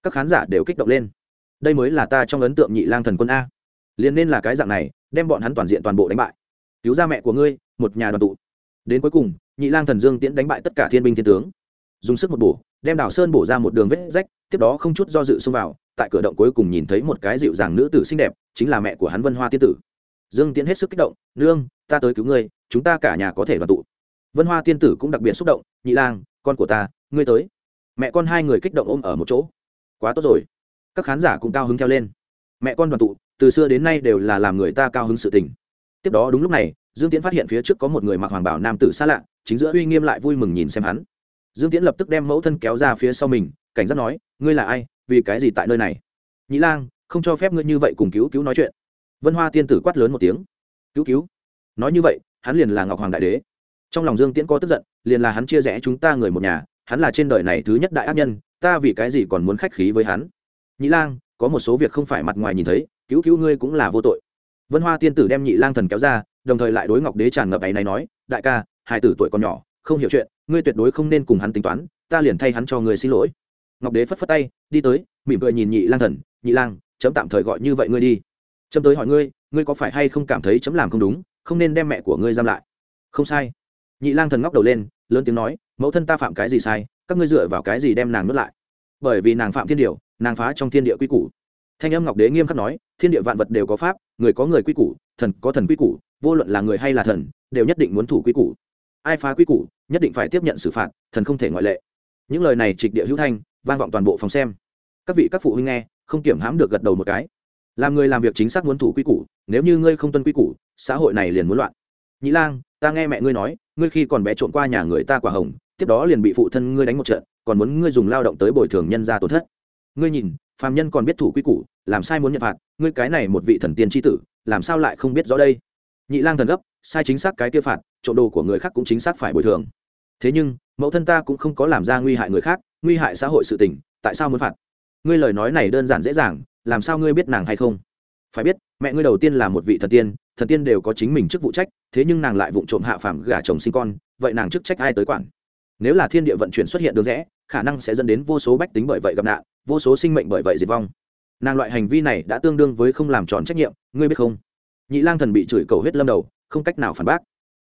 Các khán giả đều kích động lên. Đây mới là ta trong ấn tượng nhị lang thần quân a. Liền nên là cái dạng này, đem bọn hắn toàn diện toàn bộ đánh bại. Cứu ra mẹ của ngươi, một nhà đoàn tụ đến cuối cùng, nhị lang thần dương tiễn đánh bại tất cả thiên binh thiên tướng. Dùng sức một bổ, đem đảo sơn bổ ra một đường vết rách, tiếp đó không chút do dự xông vào, tại cửa động cuối cùng nhìn thấy một cái dịu dàng nữ tử xinh đẹp, chính là mẹ của hắn vân hoa tiên tử. Dương tiễn hết sức kích động, nương, ta tới cứu ngươi, chúng ta cả nhà có thể đoàn tụ. Vân hoa tiên tử cũng đặc biệt xúc động, nhị lang, con của ta, ngươi tới. Mẹ con hai người kích động ôm ở một chỗ. Quá tốt rồi. Các khán giả cũng cao hứng theo lên. Mẹ con đoàn tụ, từ xưa đến nay đều là làm người ta cao hứng sự tình. Tiếp đó đúng lúc này dương tiễn phát hiện phía trước có một người mặc hoàng bảo nam tử xa lạ, chính giữa uy nghiêm lại vui mừng nhìn xem hắn. Dương tiễn lập tức đem mẫu thân kéo ra phía sau mình, cảnh giác nói, ngươi là ai? Vì cái gì tại nơi này? Nhị lang, không cho phép ngươi như vậy cùng cứu cứu nói chuyện. Vân hoa tiên tử quát lớn một tiếng. Cứu cứu? Nói như vậy, hắn liền là ngọc hoàng đại đế. Trong lòng dương tiễn có tức giận, liền là hắn chia rẽ chúng ta người một nhà, hắn là trên đời này thứ nhất đại ác nhân, ta vì cái gì còn muốn khách khí với hắn? Nhị lang, có một số việc không phải mặt ngoài nhìn thấy, cứu cứu ngươi cũng là vô tội. Vân hoa tiên tử đem nhị lang thần kéo ra đồng thời lại đối ngọc đế tràn ngập ấy này nói, đại ca, hai tử tuổi còn nhỏ, không hiểu chuyện, ngươi tuyệt đối không nên cùng hắn tính toán, ta liền thay hắn cho người xin lỗi. Ngọc đế phất phất tay, đi tới. Mỉm cười nhìn nhị lang thần, nhị lang, chấm tạm thời gọi như vậy ngươi đi. Chấm tới hỏi ngươi ngươi có phải hay không cảm thấy chấm làm không đúng, không nên đem mẹ của ngươi giam lại? Không sai. Nhị lang thần ngóc đầu lên, lớn tiếng nói, mẫu thân ta phạm cái gì sai, các ngươi dựa vào cái gì đem nàng nuốt lại? Bởi vì nàng phạm thiên điều, nàng phá trong thiên địa quy củ thanh âm ngọc đế nghiêm khắc nói, thiên địa vạn vật đều có pháp, người có người quy củ, thần có thần quy củ, vô luận là người hay là thần, đều nhất định muốn thủ quy củ. Ai phá quy củ, nhất định phải tiếp nhận xử phạt, thần không thể ngoại lệ. Những lời này trịch địa hữu thanh, vang vọng toàn bộ phòng xem. Các vị các phụ huynh nghe, không kiểm hãm được gật đầu một cái. Làm người làm việc chính xác muốn thủ quy củ, nếu như ngươi không tuân quy củ, xã hội này liền muốn loạn. Nhĩ lang, ta nghe mẹ ngươi nói, ngươi khi còn bé trộn qua nhà người ta quả hồng, tiếp đó liền bị phụ thân ngươi đánh một trận, còn muốn ngươi dùng lao động tới bồi thường nhân ra tổn thất. Ngươi nhìn phàm nhân còn biết thủ quy củ, làm sai muốn nhận phạt, ngươi cái này một vị thần tiên tri tử, làm sao lại không biết rõ đây? Nhị lang thần gấp, sai chính xác cái kia phạt, trộm đồ của người khác cũng chính xác phải bồi thường. Thế nhưng, mẫu thân ta cũng không có làm ra nguy hại người khác, nguy hại xã hội sự tình, tại sao muốn phạt? Ngươi lời nói này đơn giản dễ dàng, làm sao ngươi biết nàng hay không? Phải biết, mẹ ngươi đầu tiên là một vị thần tiên thần tiên đều có chính mình chức vụ trách, thế nhưng nàng lại vụng trộm hạ phàm gả chồng sinh con, vậy nàng chức trách ai tới quản? Nếu là thiên địa vận chuyển xuất hiện đường rẽ, khả năng sẽ dẫn đến vô số bách tính bởi vậy gặp nạn, vô số sinh mệnh bởi vậy diệt vong. Nàng loại hành vi này đã tương đương với không làm tròn trách nhiệm, ngươi biết không? Nhị lang thần bị chửi cầu huyết lâm đầu, không cách nào phản bác.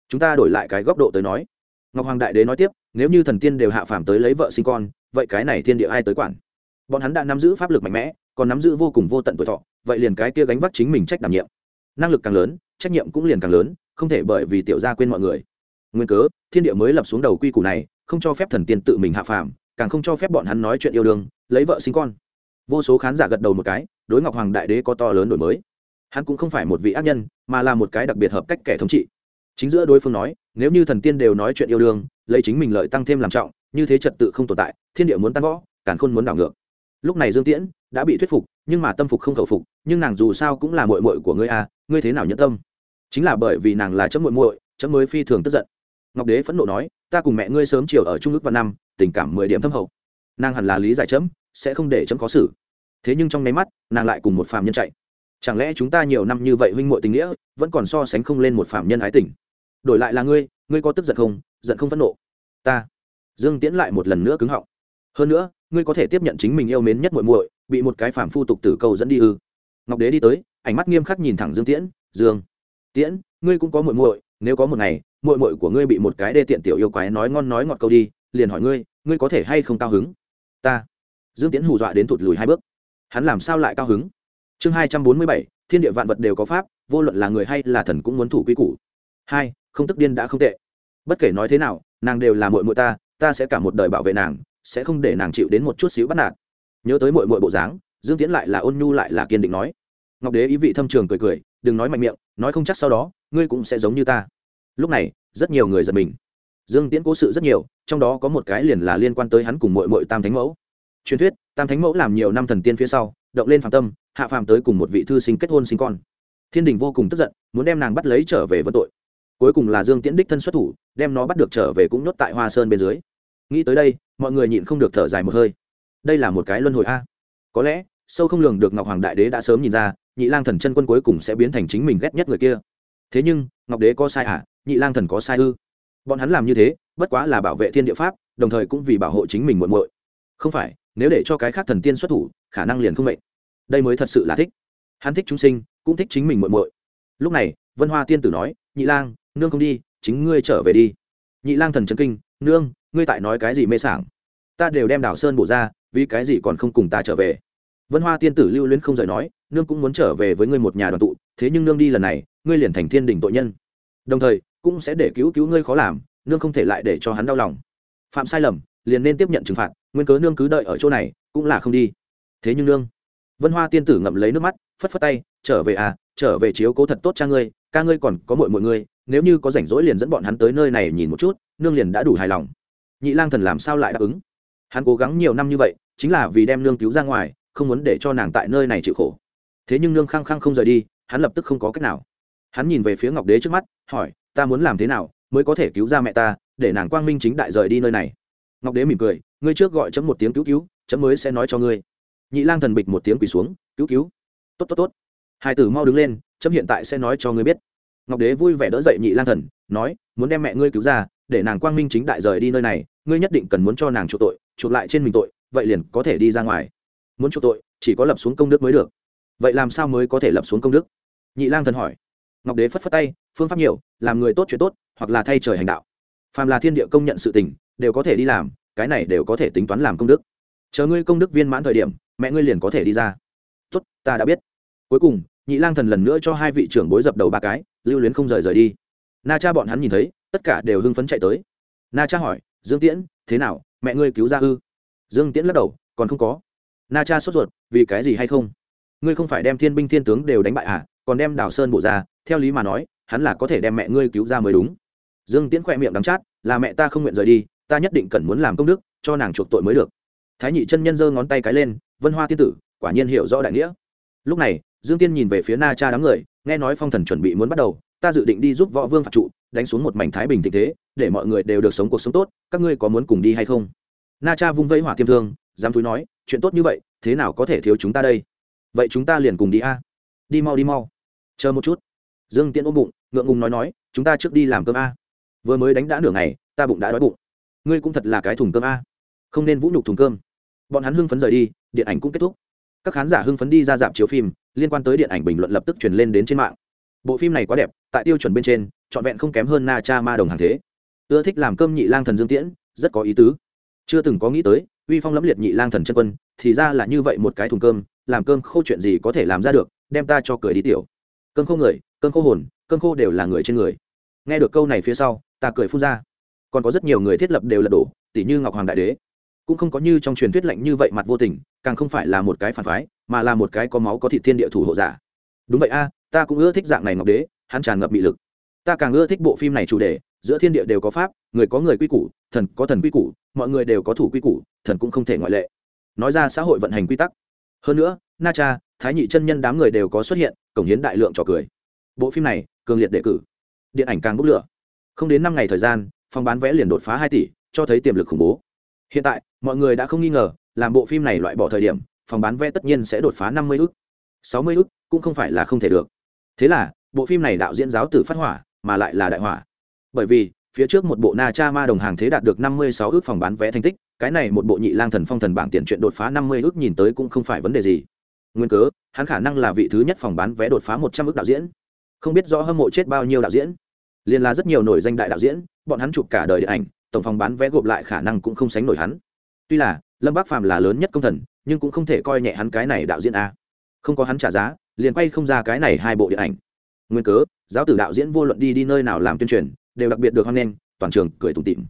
Chúng ta đổi lại cái góc độ tới nói. Ngọc hoàng đại đế nói tiếp, nếu như thần tiên đều hạ phàm tới lấy vợ sinh con, vậy cái này thiên địa ai tới quản? Bọn hắn đã nắm giữ pháp lực mạnh mẽ, còn nắm giữ vô cùng vô tận tuổi thọ, vậy liền cái kia gánh vác chính mình trách đảm nhiệm. Năng lực càng lớn, trách nhiệm cũng liền càng lớn, không thể bởi vì tiểu gia quên mọi người. Nguyên cớ, thiên địa mới lập xuống đầu quy củ này không cho phép thần tiên tự mình hạ phàm, càng không cho phép bọn hắn nói chuyện yêu đương, lấy vợ sinh con. Vô số khán giả gật đầu một cái, đối ngọc hoàng đại đế có to lớn đổi mới. Hắn cũng không phải một vị ác nhân, mà là một cái đặc biệt hợp cách kẻ thống trị. Chính giữa đối phương nói, nếu như thần tiên đều nói chuyện yêu đương, lấy chính mình lợi tăng thêm làm trọng, như thế trật tự không tồn tại, thiên địa muốn tan võ càn khôn muốn đảo ngược. Lúc này dương tiễn đã bị thuyết phục, nhưng mà tâm phục không khẩu phục, nhưng nàng dù sao cũng là mội mội của ngươi à ngươi thế nào nhẫn tâm? Chính là bởi vì nàng là chấm mội mội chấm mới phi thường tức giận ngọc đế phẫn nộ nói, ta cùng mẹ ngươi sớm chiều ở trung ước và năm, tình cảm mười điểm thâm hậu. Nàng hẳn là lý giải chấm, sẽ không để chấm có xử. Thế nhưng trong nháy mắt, nàng lại cùng một phàm nhân chạy. Chẳng lẽ chúng ta nhiều năm như vậy huynh muội tình nghĩa, vẫn còn so sánh không lên một phàm nhân ái tình? Đổi lại là ngươi ngươi có tức giận không? Giận không phẫn nộ. Ta. Dương tiễn lại một lần nữa cứng họng. Hơn nữa, ngươi có thể tiếp nhận chính mình yêu mến nhất muội muội, bị một cái phàm phu tục tử cầu dẫn đi ư. Ngọc đế đi tới, ánh mắt nghiêm khắc nhìn thẳng dương tiễn. Dương tiễn, ngươi cũng có muội muội, nếu có một ngày muội muội của ngươi bị một cái đê tiện tiểu yêu quái nói ngon nói ngọt câu đi, liền hỏi ngươi ngươi có thể hay không cao hứng? Ta. Dương tiễn hù dọa đến thụt lùi hai bước. Hắn làm sao lại cao hứng? Chương hai trăm bốn mươi bảy, thiên địa vạn vật đều có pháp, vô luận là người hay là thần cũng muốn thủ quy củ. Hai, không tức điên đã không tệ. Bất kể nói thế nào, nàng đều là muội muội ta ta sẽ cả một đời bảo vệ nàng, sẽ không để nàng chịu đến một chút xíu bắt nạt. Nhớ tới muội muội bộ dáng, dương tiễn lại là ôn nhu lại là kiên định nói. Ngọc đế ý vị thâm trường cười cười, đừng nói mạnh miệng, nói không chắc sau đó, ngươi cũng sẽ giống như ta lúc này, rất nhiều người giật mình. Dương tiễn cố sự rất nhiều, trong đó có một cái liền là liên quan tới hắn cùng mội mội tam thánh mẫu. Truyền thuyết, tam thánh mẫu làm nhiều năm thần tiên phía sau, động lên phạm tâm, hạ phàm tới cùng một vị thư sinh kết hôn sinh con. Thiên đình vô cùng tức giận, muốn đem nàng bắt lấy trở về vân tội. Cuối cùng là dương tiễn đích thân xuất thủ, đem nó bắt được trở về cũng nhốt tại hoa sơn bên dưới. Nghĩ tới đây, mọi người nhịn không được thở dài một hơi. Đây là một cái luân hồi a. Có lẽ, sâu không lường được ngọc hoàng đại đế đã sớm nhìn ra, nhị lang thần chân quân cuối cùng sẽ biến thành chính mình ghét nhất người kia. Thế nhưng, ngọc đế có sai à? Nhị lang thần có sai ư? Bọn hắn làm như thế, bất quá là bảo vệ thiên địa pháp, đồng thời cũng vì bảo hộ chính mình muộn muội. Không phải, nếu để cho cái khác thần tiên xuất thủ, khả năng liền không mệnh. Đây mới thật sự là thích. Hắn thích chúng sinh, cũng thích chính mình muộn muội. Lúc này, vân hoa tiên tử nói, nhị lang, nương không đi, chính ngươi trở về đi. Nhị lang thần trấn kinh, nương, ngươi tại nói cái gì mê sảng? Ta đều đem đảo sơn bổ ra, vì cái gì còn không cùng ta trở về? Vân hoa tiên tử lưu luyến không rời nói, nương cũng muốn trở về với ngươi một nhà đoàn tụ, thế nhưng nương đi lần này, ngươi liền thành thiên đình tội nhân. Đồng thời cũng sẽ để cứu cứu ngươi khó làm, nương không thể lại để cho hắn đau lòng. Phạm sai lầm, liền nên tiếp nhận trừng phạt, nguyên cớ nương cứ đợi ở chỗ này, cũng là không đi. Thế nhưng nương, vân hoa tiên tử ngậm lấy nước mắt, phất phất tay, trở về à trở về chiếu cố thật tốt cha ngươi, ca ngươi còn có mọi mọi ngươi, nếu như có rảnh rỗi liền dẫn bọn hắn tới nơi này nhìn một chút, nương liền đã đủ hài lòng. Nhị lang thần làm sao lại đáp ứng? Hắn cố gắng nhiều năm như vậy, chính là vì đem nương cứu ra ngoài, không muốn để cho nàng tại nơi này chịu khổ. Thế nhưng nương khăng khăng không rời đi, hắn lập tức không có cách nào. Hắn nhìn về phía ngọc đế trước mắt, hỏi ta muốn làm thế nào mới có thể cứu ra mẹ ta, để nàng quang minh chính đại rời đi nơi này. Ngọc đế mỉm cười, ngươi trước gọi chấm một tiếng cứu cứu, chấm mới sẽ nói cho ngươi. Nhị lang thần bịch một tiếng quỳ xuống, cứu cứu. Tốt tốt tốt. Hai tử mau đứng lên, chấm hiện tại sẽ nói cho ngươi biết. Ngọc đế vui vẻ đỡ dậy nhị lang thần, nói, muốn đem mẹ ngươi cứu ra, để nàng quang minh chính đại rời đi nơi này, ngươi nhất định cần muốn cho nàng chuộc tội, chuộc lại trên mình tội, vậy liền có thể đi ra ngoài. Muốn chuộc tội, chỉ có lập xuống công đức mới được. Vậy làm sao mới có thể lập xuống công đức? Nhị lang thần hỏi. Ngọc đế phất phất tay phương pháp nhiều, làm người tốt chuyện tốt, hoặc là thay trời hành đạo. Phàm là thiên địa công nhận sự tình, đều có thể đi làm, cái này đều có thể tính toán làm công đức. Chờ ngươi công đức viên mãn thời điểm, mẹ ngươi liền có thể đi ra. Tốt, ta đã biết. Cuối cùng, nhị lang thần lần nữa cho hai vị trưởng bối dập đầu ba cái, lưu luyến không rời rời đi. Na cha bọn hắn nhìn thấy, tất cả đều hưng phấn chạy tới. Na cha hỏi, dương tiễn, thế nào? Mẹ ngươi cứu ra ư? Dương tiễn lắc đầu, còn không có. Na cha sốt ruột, vì cái gì hay không? Ngươi không phải đem thiên binh thiên tướng đều đánh bại à? Còn đem đào sơn bổ ra, theo lý mà nói hắn là có thể đem mẹ ngươi cứu ra mới đúng. Dương tiễn khỏe miệng đắng chát, là mẹ ta không nguyện rời đi, ta nhất định cần muốn làm công đức, cho nàng chuộc tội mới được. Thái nhị chân nhân giơ ngón tay cái lên, vân hoa tiên tử, quả nhiên hiểu rõ đại nghĩa. Lúc này, dương tiên nhìn về phía na cha đám người, nghe nói phong thần chuẩn bị muốn bắt đầu, ta dự định đi giúp võ vương phạt trụ, đánh xuống một mảnh thái bình tình thế, để mọi người đều được sống cuộc sống tốt, các ngươi có muốn cùng đi hay không? Na cha vung vẫy hỏa tiêm thương, dám thúi nói, chuyện tốt như vậy, thế nào có thể thiếu chúng ta đây? Vậy chúng ta liền cùng đi a. Đi mau đi mau. Chờ một chút. Dương tiễn ôm bụng ngượng ngùng nói nói, chúng ta trước đi làm cơm a. Vừa mới đánh đã nửa ngày, ta bụng đã đói bụng. Ngươi cũng thật là cái thùng cơm a. Không nên vũ nhục thùng cơm. Bọn hắn hưng phấn rời đi, điện ảnh cũng kết thúc. Các khán giả hưng phấn đi ra dạp chiếu phim, liên quan tới điện ảnh bình luận lập tức truyền lên đến trên mạng. Bộ phim này quá đẹp, tại tiêu chuẩn bên trên, trọn vẹn không kém hơn na cha ma đồng hàng thế. Ưa thích làm cơm nhị lang thần dương tiễn, rất có ý tứ. Chưa từng có nghĩ tới, uy phong lẫm liệt nhị lang thần chân quân, thì ra là như vậy một cái thùng cơm, làm cơm khô chuyện gì có thể làm ra được, đem ta cho cười đi tiểu. Cơm khô người, cơm khô hồn cơm khô đều là người trên người. Nghe được câu này phía sau, ta cười phun ra. Còn có rất nhiều người thiết lập đều là đổ tỷ như ngọc hoàng đại đế. Cũng không có như trong truyền thuyết lạnh như vậy mặt vô tình, càng không phải là một cái phản phái, mà là một cái có máu có thịt thiên địa thủ hộ giả. Đúng vậy a, ta cũng ưa thích dạng này ngọc đế, hắn tràn ngập bị lực. Ta càng ưa thích bộ phim này chủ đề, giữa thiên địa đều có pháp, người có người quy củ, thần có thần quy củ, mọi người đều có thủ quy củ, thần cũng không thể ngoại lệ. Nói ra xã hội vận hành quy tắc. Hơn nữa, na cha, thái nhị chân nhân đám người đều có xuất hiện cổng hiến đại lượng trò cười. Bộ phim này cường liệt đề cử. Điện ảnh càng bốc lửa. Không đến năm ngày thời gian, phòng bán vé liền đột phá hai tỷ, cho thấy tiềm lực khủng bố. Hiện tại, mọi người đã không nghi ngờ, làm bộ phim này loại bỏ thời điểm, phòng bán vé tất nhiên sẽ đột phá năm mươi ức. sáu mươi ức cũng không phải là không thể được. Thế là, bộ phim này đạo diễn giáo tử phát hỏa, mà lại là đại hỏa. Bởi vì, phía trước một bộ na cha ma đồng hàng thế đạt được năm mươi sáu ước phòng bán vé thành tích, cái này một bộ nhị lang thần phong thần bảng tiền chuyện đột phá năm mươi ước nhìn tới cũng không phải vấn đề gì. Nguyên cớ, hắn khả năng là vị thứ nhất phòng bán vé đột phá một trăm ước đạo diễn không biết rõ hâm mộ chết bao nhiêu đạo diễn. Liền là rất nhiều nổi danh đại đạo diễn, bọn hắn chụp cả đời điện ảnh, tổng phòng bán vé gộp lại khả năng cũng không sánh nổi hắn. Tuy là, lâm bác phàm là lớn nhất công thần, nhưng cũng không thể coi nhẹ hắn cái này đạo diễn a. Không có hắn trả giá, liền quay không ra cái này hai bộ điện ảnh. Nguyên cớ, giáo tử đạo diễn vô luận đi đi nơi nào làm tuyên truyền, đều đặc biệt được hoan nghênh, toàn trường cười tủm tỉm.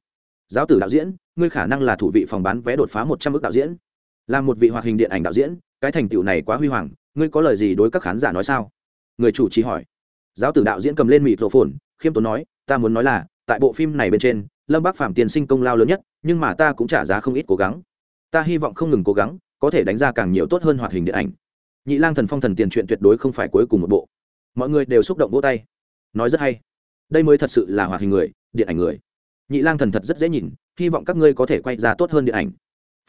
Giáo tử đạo diễn, ngươi khả năng là thủ vị phòng bán vé đột phá một trăm ước đạo diễn. Là một vị hoạt hình điện ảnh đạo diễn, cái thành tựu này quá huy hoàng, ngươi có lời gì đối các khán giả nói sao? Người chủ trì hỏi giáo tử đạo diễn cầm lên mịt rổ phồn khiêm tốn nói, ta muốn nói là, tại bộ phim này bên trên, lâm bác phạm tiền sinh công lao lớn nhất, nhưng mà ta cũng trả giá không ít cố gắng. Ta hy vọng không ngừng cố gắng, có thể đánh ra càng nhiều tốt hơn hoạt hình điện ảnh. Nhị lang thần phong thần tiền truyện tuyệt đối không phải cuối cùng một bộ. Mọi người đều xúc động vỗ tay. Nói rất hay. Đây mới thật sự là hoạt hình người, điện ảnh người. Nhị lang thần thật rất dễ nhìn, hy vọng các ngươi có thể quay ra tốt hơn điện ảnh.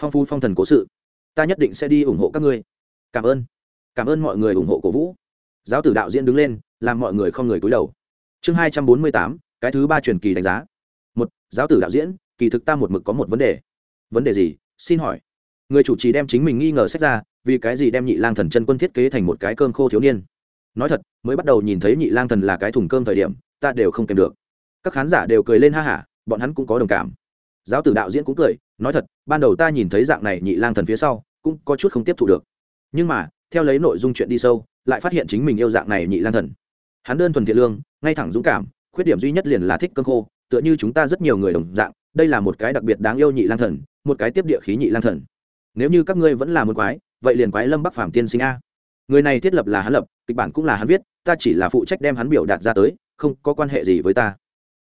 Phong Phu phong thần cố sự. Ta nhất định sẽ đi ủng hộ các ngươi. Cảm ơn. Cảm ơn mọi người ủng hộ cổ vũ. Giáo tử đạo diễn đứng lên làm mọi người không người cúi đầu. Chương hai trăm bốn mươi tám, cái thứ ba truyền kỳ đánh giá. Một, giáo tử đạo diễn, kỳ thực ta một mực có một vấn đề. Vấn đề gì? Xin hỏi. Người chủ trì đem chính mình nghi ngờ xét ra, vì cái gì đem nhị lang thần chân quân thiết kế thành một cái cơm khô thiếu niên? Nói thật, mới bắt đầu nhìn thấy nhị lang thần là cái thùng cơm thời điểm, ta đều không kèm được. Các khán giả đều cười lên ha hả, bọn hắn cũng có đồng cảm. Giáo tử đạo diễn cũng cười, nói thật, ban đầu ta nhìn thấy dạng này nhị lang thần phía sau, cũng có chút không tiếp thu được. Nhưng mà, theo lấy nội dung chuyện đi sâu, lại phát hiện chính mình yêu dạng này nhị lang thần hắn đơn thuần thiện lương, ngay thẳng dũng cảm, khuyết điểm duy nhất liền là thích cơm khô, tựa như chúng ta rất nhiều người đồng dạng, đây là một cái đặc biệt đáng yêu nhị lang thần, một cái tiếp địa khí nhị lang thần. Nếu như các ngươi vẫn là một quái, vậy liền quái lâm bắc phàm tiên sinh a. Người này thiết lập là hắn lập, kịch bản cũng là hắn viết, ta chỉ là phụ trách đem hắn biểu đạt ra tới, không có quan hệ gì với ta.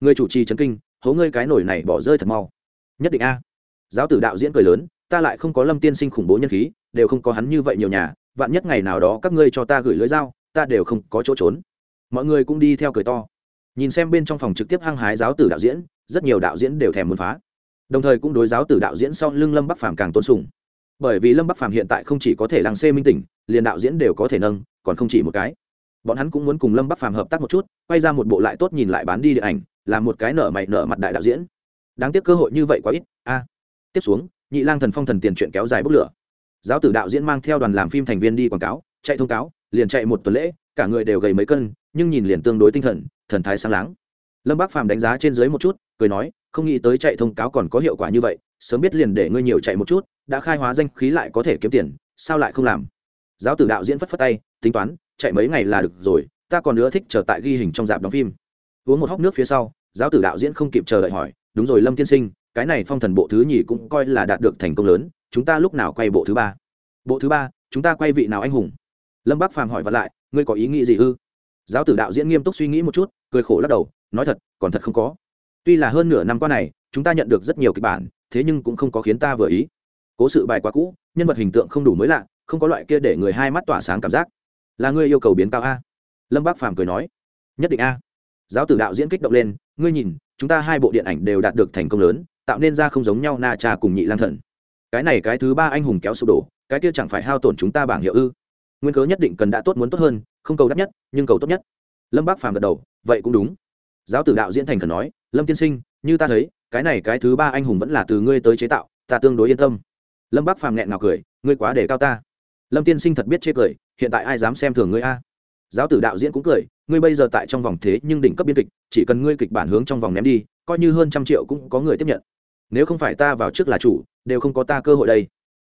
Người chủ trì trấn kinh, hố ngươi cái nổi này bỏ rơi thật mau. Nhất định a. Giáo tử đạo diễn cười lớn, ta lại không có lâm tiên sinh khủng bố nhân khí, đều không có hắn như vậy nhiều nhà, vạn nhất ngày nào đó các ngươi cho ta gửi lưới dao, ta đều không có chỗ trốn mọi người cũng đi theo cười to. Nhìn xem bên trong phòng trực tiếp hăng hái giáo tử đạo diễn, rất nhiều đạo diễn đều thèm muốn phá. Đồng thời cũng đối giáo tử đạo diễn sau lưng lâm bắc phàm càng tôn sùng. Bởi vì lâm bắc phàm hiện tại không chỉ có thể làng xê minh tỉnh, liền đạo diễn đều có thể nâng, còn không chỉ một cái. Bọn hắn cũng muốn cùng lâm bắc phàm hợp tác một chút, quay ra một bộ lại tốt nhìn lại bán đi điện ảnh làm một cái nở mày nở mặt đại đạo diễn. Đáng tiếc cơ hội như vậy quá ít. A. Tiếp xuống, nhị lang thần phong thần tiền chuyện kéo dài bốc lửa. Giáo tử đạo diễn mang theo đoàn làm phim thành viên đi quảng cáo, chạy thông cáo, liền chạy một tuần lễ, cả người đều gầy mấy cân nhưng nhìn liền tương đối tinh thần thần thái sáng láng. Lâm bác phàm đánh giá trên dưới một chút, cười nói, không nghĩ tới chạy thông cáo còn có hiệu quả như vậy, sớm biết liền để ngươi nhiều chạy một chút, đã khai hóa danh khí lại có thể kiếm tiền, sao lại không làm? Giáo tử đạo diễn phất phất tay, tính toán, chạy mấy ngày là được rồi, ta còn nữa thích chờ tại ghi hình trong dạp đóng phim. Uống một hốc nước phía sau, giáo tử đạo diễn không kịp chờ đợi hỏi, đúng rồi lâm tiên sinh, cái này phong thần bộ thứ nhì cũng coi là đạt được thành công lớn, chúng ta lúc nào quay bộ thứ ba? Bộ thứ ba, chúng ta quay vị nào anh hùng? Lâm bác phàm hỏi vặt lại, ngươi có ý nghĩ gì ư? Giáo tử đạo diễn nghiêm túc suy nghĩ một chút, cười khổ lắc đầu, nói thật, còn thật không có. Tuy là hơn nửa năm qua này, chúng ta nhận được rất nhiều kịch bản, thế nhưng cũng không có khiến ta vừa ý. Cố sự bài quá cũ, nhân vật hình tượng không đủ mới lạ, không có loại kia để người hai mắt tỏa sáng cảm giác. Là ngươi yêu cầu biến cao a? Lâm bác phàm cười nói. Nhất định a. Giáo tử đạo diễn kích động lên, ngươi nhìn, chúng ta hai bộ điện ảnh đều đạt được thành công lớn, tạo nên ra không giống nhau na cha cùng nhị lang thần. Cái này cái thứ ba anh hùng kéo sụp đổ, cái kia chẳng phải hao tổn chúng ta bảng hiệu ư? Nguyên cớ nhất định cần đã tốt muốn tốt hơn, không cầu đắt nhất, nhưng cầu tốt nhất. Lâm bác phàm gật đầu, vậy cũng đúng. Giáo tử đạo diễn thành khẩn nói, lâm tiên sinh, như ta thấy, cái này cái thứ ba anh hùng vẫn là từ ngươi tới chế tạo, ta tương đối yên tâm. Lâm bác phàm nghẹn nào cười, ngươi quá để cao ta. Lâm tiên sinh thật biết chê cười, hiện tại ai dám xem thường ngươi a? Giáo tử đạo diễn cũng cười, ngươi bây giờ tại trong vòng thế nhưng đỉnh cấp biên kịch, chỉ cần ngươi kịch bản hướng trong vòng ném đi, coi như hơn trăm triệu cũng có người tiếp nhận. Nếu không phải ta vào trước là chủ, đều không có ta cơ hội đây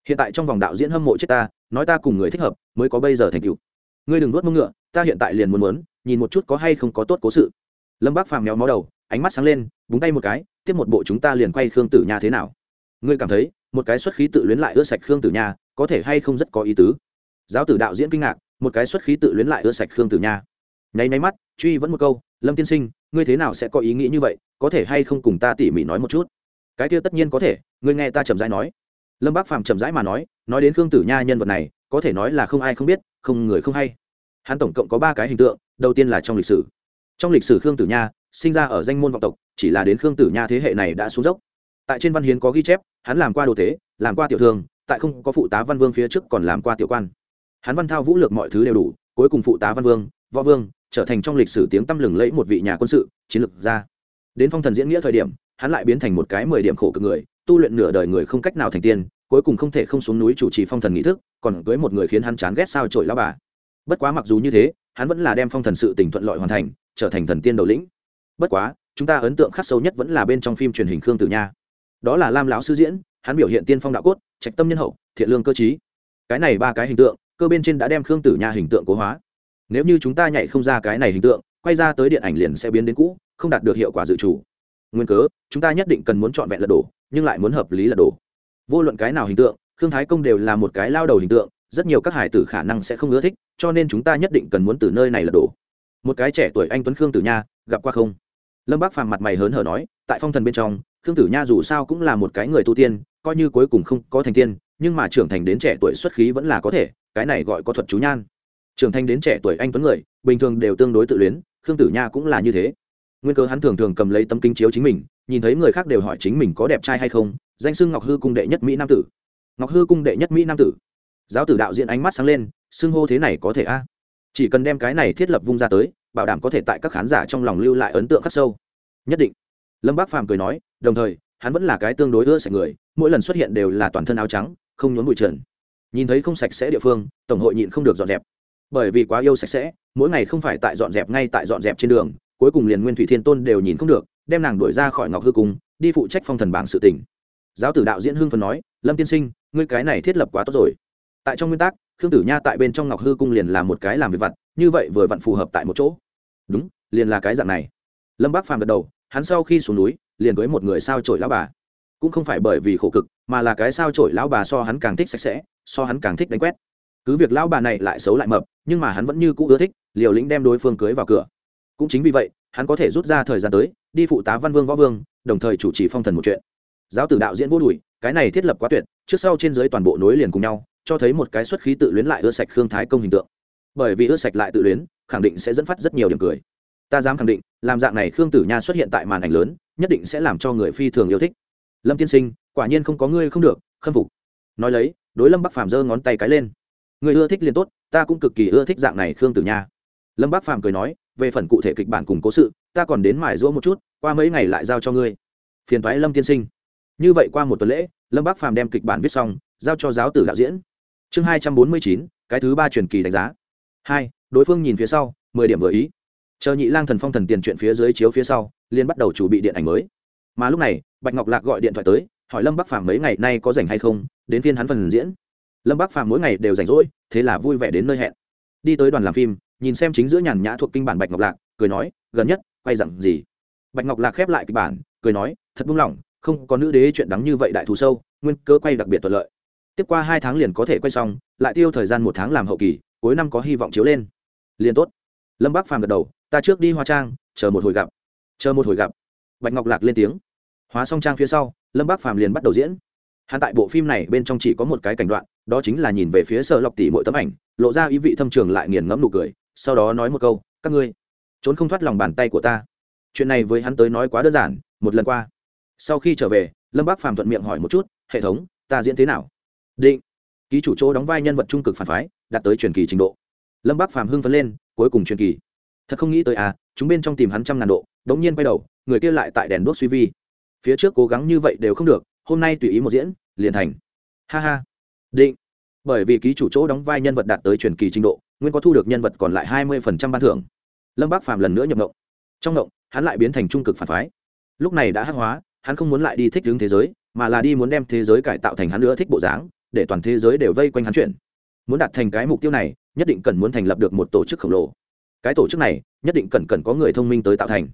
hiện tại trong vòng đạo diễn hâm mộ chết ta, nói ta cùng người thích hợp, mới có bây giờ thành tựu. Ngươi đừng nuốt mông ngựa, ta hiện tại liền muốn muốn, nhìn một chút có hay không có tốt cố sự. Lâm bác phàm méo mó đầu, ánh mắt sáng lên, búng tay một cái, tiếp một bộ chúng ta liền quay khương tử nha thế nào? Ngươi cảm thấy, một cái xuất khí tự luyến lại ưa sạch khương tử nha, có thể hay không rất có ý tứ? Giáo tử đạo diễn kinh ngạc, một cái xuất khí tự luyến lại ưa sạch khương tử nha. Nháy nháy mắt, truy vẫn một câu, lâm tiên sinh, ngươi thế nào sẽ có ý nghĩ như vậy, có thể hay không cùng ta tỉ mỉ nói một chút? Cái kia tất nhiên có thể, ngươi nghe ta chậm rãi nói lâm bác phàm chậm rãi mà nói nói đến khương tử nha nhân vật này, có thể nói là không ai không biết, không người không hay. Hắn tổng cộng có ba cái hình tượng, đầu tiên là trong lịch sử. Trong lịch sử khương tử nha sinh ra ở danh môn vọng tộc, chỉ là đến khương tử nha thế hệ này đã xuống dốc. Tại trên văn hiến có ghi chép, hắn làm qua đồ tế, làm qua tiểu thương tại không có phụ tá văn vương phía trước còn làm qua tiểu quan. Hắn văn thao vũ lược mọi thứ đều đủ, cuối cùng phụ tá văn vương, võ vương, trở thành trong lịch sử tiếng tăm lừng lẫy một vị nhà quân sự, chiến lược gia. Đến phong thần diễn nghĩa thời điểm, hắn lại biến thành một cái mười điểm khổ cực người tu luyện nửa đời người không cách nào thành tiên, cuối cùng không thể không xuống núi chủ trì phong thần nghị thức, còn cưới một người khiến hắn chán ghét sao trội lao bà. Bất quá mặc dù như thế, hắn vẫn là đem phong thần sự tình thuận lợi hoàn thành, trở thành thần tiên đầu lĩnh. Bất quá, chúng ta ấn tượng khắc sâu nhất vẫn là bên trong phim truyền hình khương tử nha. Đó là lam lão sư diễn, hắn biểu hiện tiên phong đạo cốt, trạch tâm nhân hậu, thiện lương cơ chí cái này ba cái hình tượng, cơ bên trên đã đem khương tử nha hình tượng cố hóa. Nếu như chúng ta nhảy không ra cái này hình tượng, quay ra tới điện ảnh liền sẽ biến đến cũ, không đạt được hiệu quả dự trù. Nguyên cớ, chúng ta nhất định cần muốn chọn vẹn lật đổ nhưng lại muốn hợp lý là đổ. Vô luận cái nào hình tượng, khương thái công đều là một cái lao đầu hình tượng, rất nhiều các hải tử khả năng sẽ không ưa thích, cho nên chúng ta nhất định cần muốn từ nơi này là đổ. Một cái trẻ tuổi anh tuấn khương tử nha, gặp qua không? Lâm bác phàm mặt mày hớn hở nói, tại phong thần bên trong, khương tử nha dù sao cũng là một cái người tu tiên, coi như cuối cùng không có thành tiên, nhưng mà trưởng thành đến trẻ tuổi xuất khí vẫn là có thể, cái này gọi có thuật chú nhan. Trưởng thành đến trẻ tuổi anh tuấn người, bình thường đều tương đối tự luyến, khương tử nha cũng là như thế nguyên cớ hắn thường thường cầm lấy tấm kính chiếu chính mình, nhìn thấy người khác đều hỏi chính mình có đẹp trai hay không, danh xưng ngọc hư cung đệ nhất mỹ nam tử. Ngọc hư cung đệ nhất mỹ nam tử. Giáo tử đạo diễn ánh mắt sáng lên, xưng hô thế này có thể a? Chỉ cần đem cái này thiết lập vung ra tới, bảo đảm có thể tại các khán giả trong lòng lưu lại ấn tượng khắc sâu. Nhất định. Lâm bác phàm cười nói, đồng thời, hắn vẫn là cái tương đối ưa sạch người, mỗi lần xuất hiện đều là toàn thân áo trắng, không nhốn bụi trần. Nhìn thấy không sạch sẽ địa phương, tổng hội nhịn không được dọn dẹp. Bởi vì quá yêu sạch sẽ, mỗi ngày không phải tại dọn dẹp ngay tại dọn dẹp trên đường cuối cùng liền nguyên thủy thiên tôn đều nhìn không được, đem nàng đuổi ra khỏi ngọc hư cung, đi phụ trách phong thần bảng sự tỉnh giáo tử đạo diễn hưng phần nói, lâm tiên sinh, ngươi cái này thiết lập quá tốt rồi. Tại trong nguyên tắc, khương tử nha tại bên trong ngọc hư cung liền là một cái làm việc vặt, như vậy vừa vặn phù hợp tại một chỗ. Đúng, liền là cái dạng này. Lâm bác phàm gật đầu, hắn sau khi xuống núi, liền với một người sao trổi lão bà. Cũng không phải bởi vì khổ cực, mà là cái sao trổi lão bà so hắn càng thích sạch sẽ, so hắn càng thích đánh quét. Cứ việc lão bà này lại xấu lại mập, nhưng mà hắn vẫn như cũ ưa thích, liều lĩnh đem đối phương cưới vào cửa cũng chính vì vậy, hắn có thể rút ra thời gian tới, đi phụ tá văn vương võ vương, đồng thời chủ trì phong thần một chuyện. Giáo tử đạo diễn vô đùi cái này thiết lập quá tuyệt, trước sau trên dưới toàn bộ nối liền cùng nhau, cho thấy một cái xuất khí tự luyến lại ưa sạch khương thái công hình tượng. Bởi vì ưa sạch lại tự luyến, khẳng định sẽ dẫn phát rất nhiều điểm cười. Ta dám khẳng định, làm dạng này khương tử nha xuất hiện tại màn ảnh lớn, nhất định sẽ làm cho người phi thường yêu thích. Lâm tiên sinh, quả nhiên không có ngươi không được, khâm phục. Nói lấy, đối lâm bắc phàm giơ ngón tay cái lên. Người ưa thích liền tốt, ta cũng cực kỳ ưa thích dạng này khương tử nha. Lâm bắc phàm cười nói về phần cụ thể kịch bản cùng cố sự, ta còn đến mài giũa một chút, qua mấy ngày lại giao cho ngươi. Phiền thoái lâm tiên sinh. Như vậy qua một tuần lễ, lâm bắc phàm đem kịch bản viết xong, giao cho giáo tử đạo diễn. Chương hai trăm bốn mươi chín, cái thứ ba truyền kỳ đánh giá. Hai, đối phương nhìn phía sau, mười điểm vừa ý. Chờ nhị lang thần phong thần tiền chuyện phía dưới chiếu phía sau liên bắt đầu chủ bị điện ảnh mới. Mà lúc này, bạch ngọc lạc gọi điện thoại tới, hỏi lâm bắc phàm mấy ngày nay có rảnh hay không, đến phiên hắn phần diễn. Lâm bắc phàm mỗi ngày đều rảnh rỗi, thế là vui vẻ đến nơi hẹn. Đi tới đoàn làm phim nhìn xem chính giữa nhàn nhã thuộc kinh bản bạch ngọc lạc, cười nói, gần nhất, quay dặn gì? Bạch ngọc lạc khép lại kịch bản, cười nói, thật buông lỏng, không có nữ đế chuyện đắng như vậy đại thù sâu, nguyên cơ quay đặc biệt thuận lợi. Tiếp qua hai tháng liền có thể quay xong, lại tiêu thời gian một tháng làm hậu kỳ, cuối năm có hy vọng chiếu lên. Liền tốt. Lâm bác phàm gật đầu, ta trước đi hoa trang, chờ một hồi gặp. Chờ một hồi gặp. Bạch ngọc lạc lên tiếng. Hóa xong trang phía sau, lâm bác phàm liền bắt đầu diễn. Hắn tại bộ phim này bên trong chỉ có một cái cảnh đoạn, đó chính là nhìn về phía sợ lọc tỉ mỗi tấm ảnh, lộ ra ý vị thâm trường lại nghiền ngẫm nụ cười sau đó nói một câu, các ngươi trốn không thoát lòng bàn tay của ta. Chuyện này với hắn tới nói quá đơn giản, một lần qua. Sau khi trở về, lâm bác phàm thuận miệng hỏi một chút, hệ thống, ta diễn thế nào? Định. Ký chủ chỗ đóng vai nhân vật trung cực phản phái, đạt tới truyền kỳ trình độ. Lâm bác phàm hưng phấn lên, cuối cùng truyền kỳ. Thật không nghĩ tới à chúng bên trong tìm hắn trăm ngàn độ, đống nhiên quay đầu, người kia lại tại đèn đốt suy vi. Phía trước cố gắng như vậy đều không được, hôm nay tùy ý một diễn, liền thành. Ha ha. Định. Bởi vì ký chủ chỗ đóng vai nhân vật đạt tới truyền kỳ trình độ nguyên có thu được nhân vật còn lại hai mươi phần trăm ban thưởng. Lâm bác phàm lần nữa nhập ngộng. Trong ngộng, hắn lại biến thành trung cực phản phái. Lúc này đã hắc hóa, hắn không muốn lại đi thích hướng thế giới, mà là đi muốn đem thế giới cải tạo thành hắn nữa thích bộ dáng, để toàn thế giới đều vây quanh hắn chuyển. Muốn đạt thành cái mục tiêu này, nhất định cần muốn thành lập được một tổ chức khổng lồ. Cái tổ chức này, nhất định cần cần có người thông minh tới tạo thành.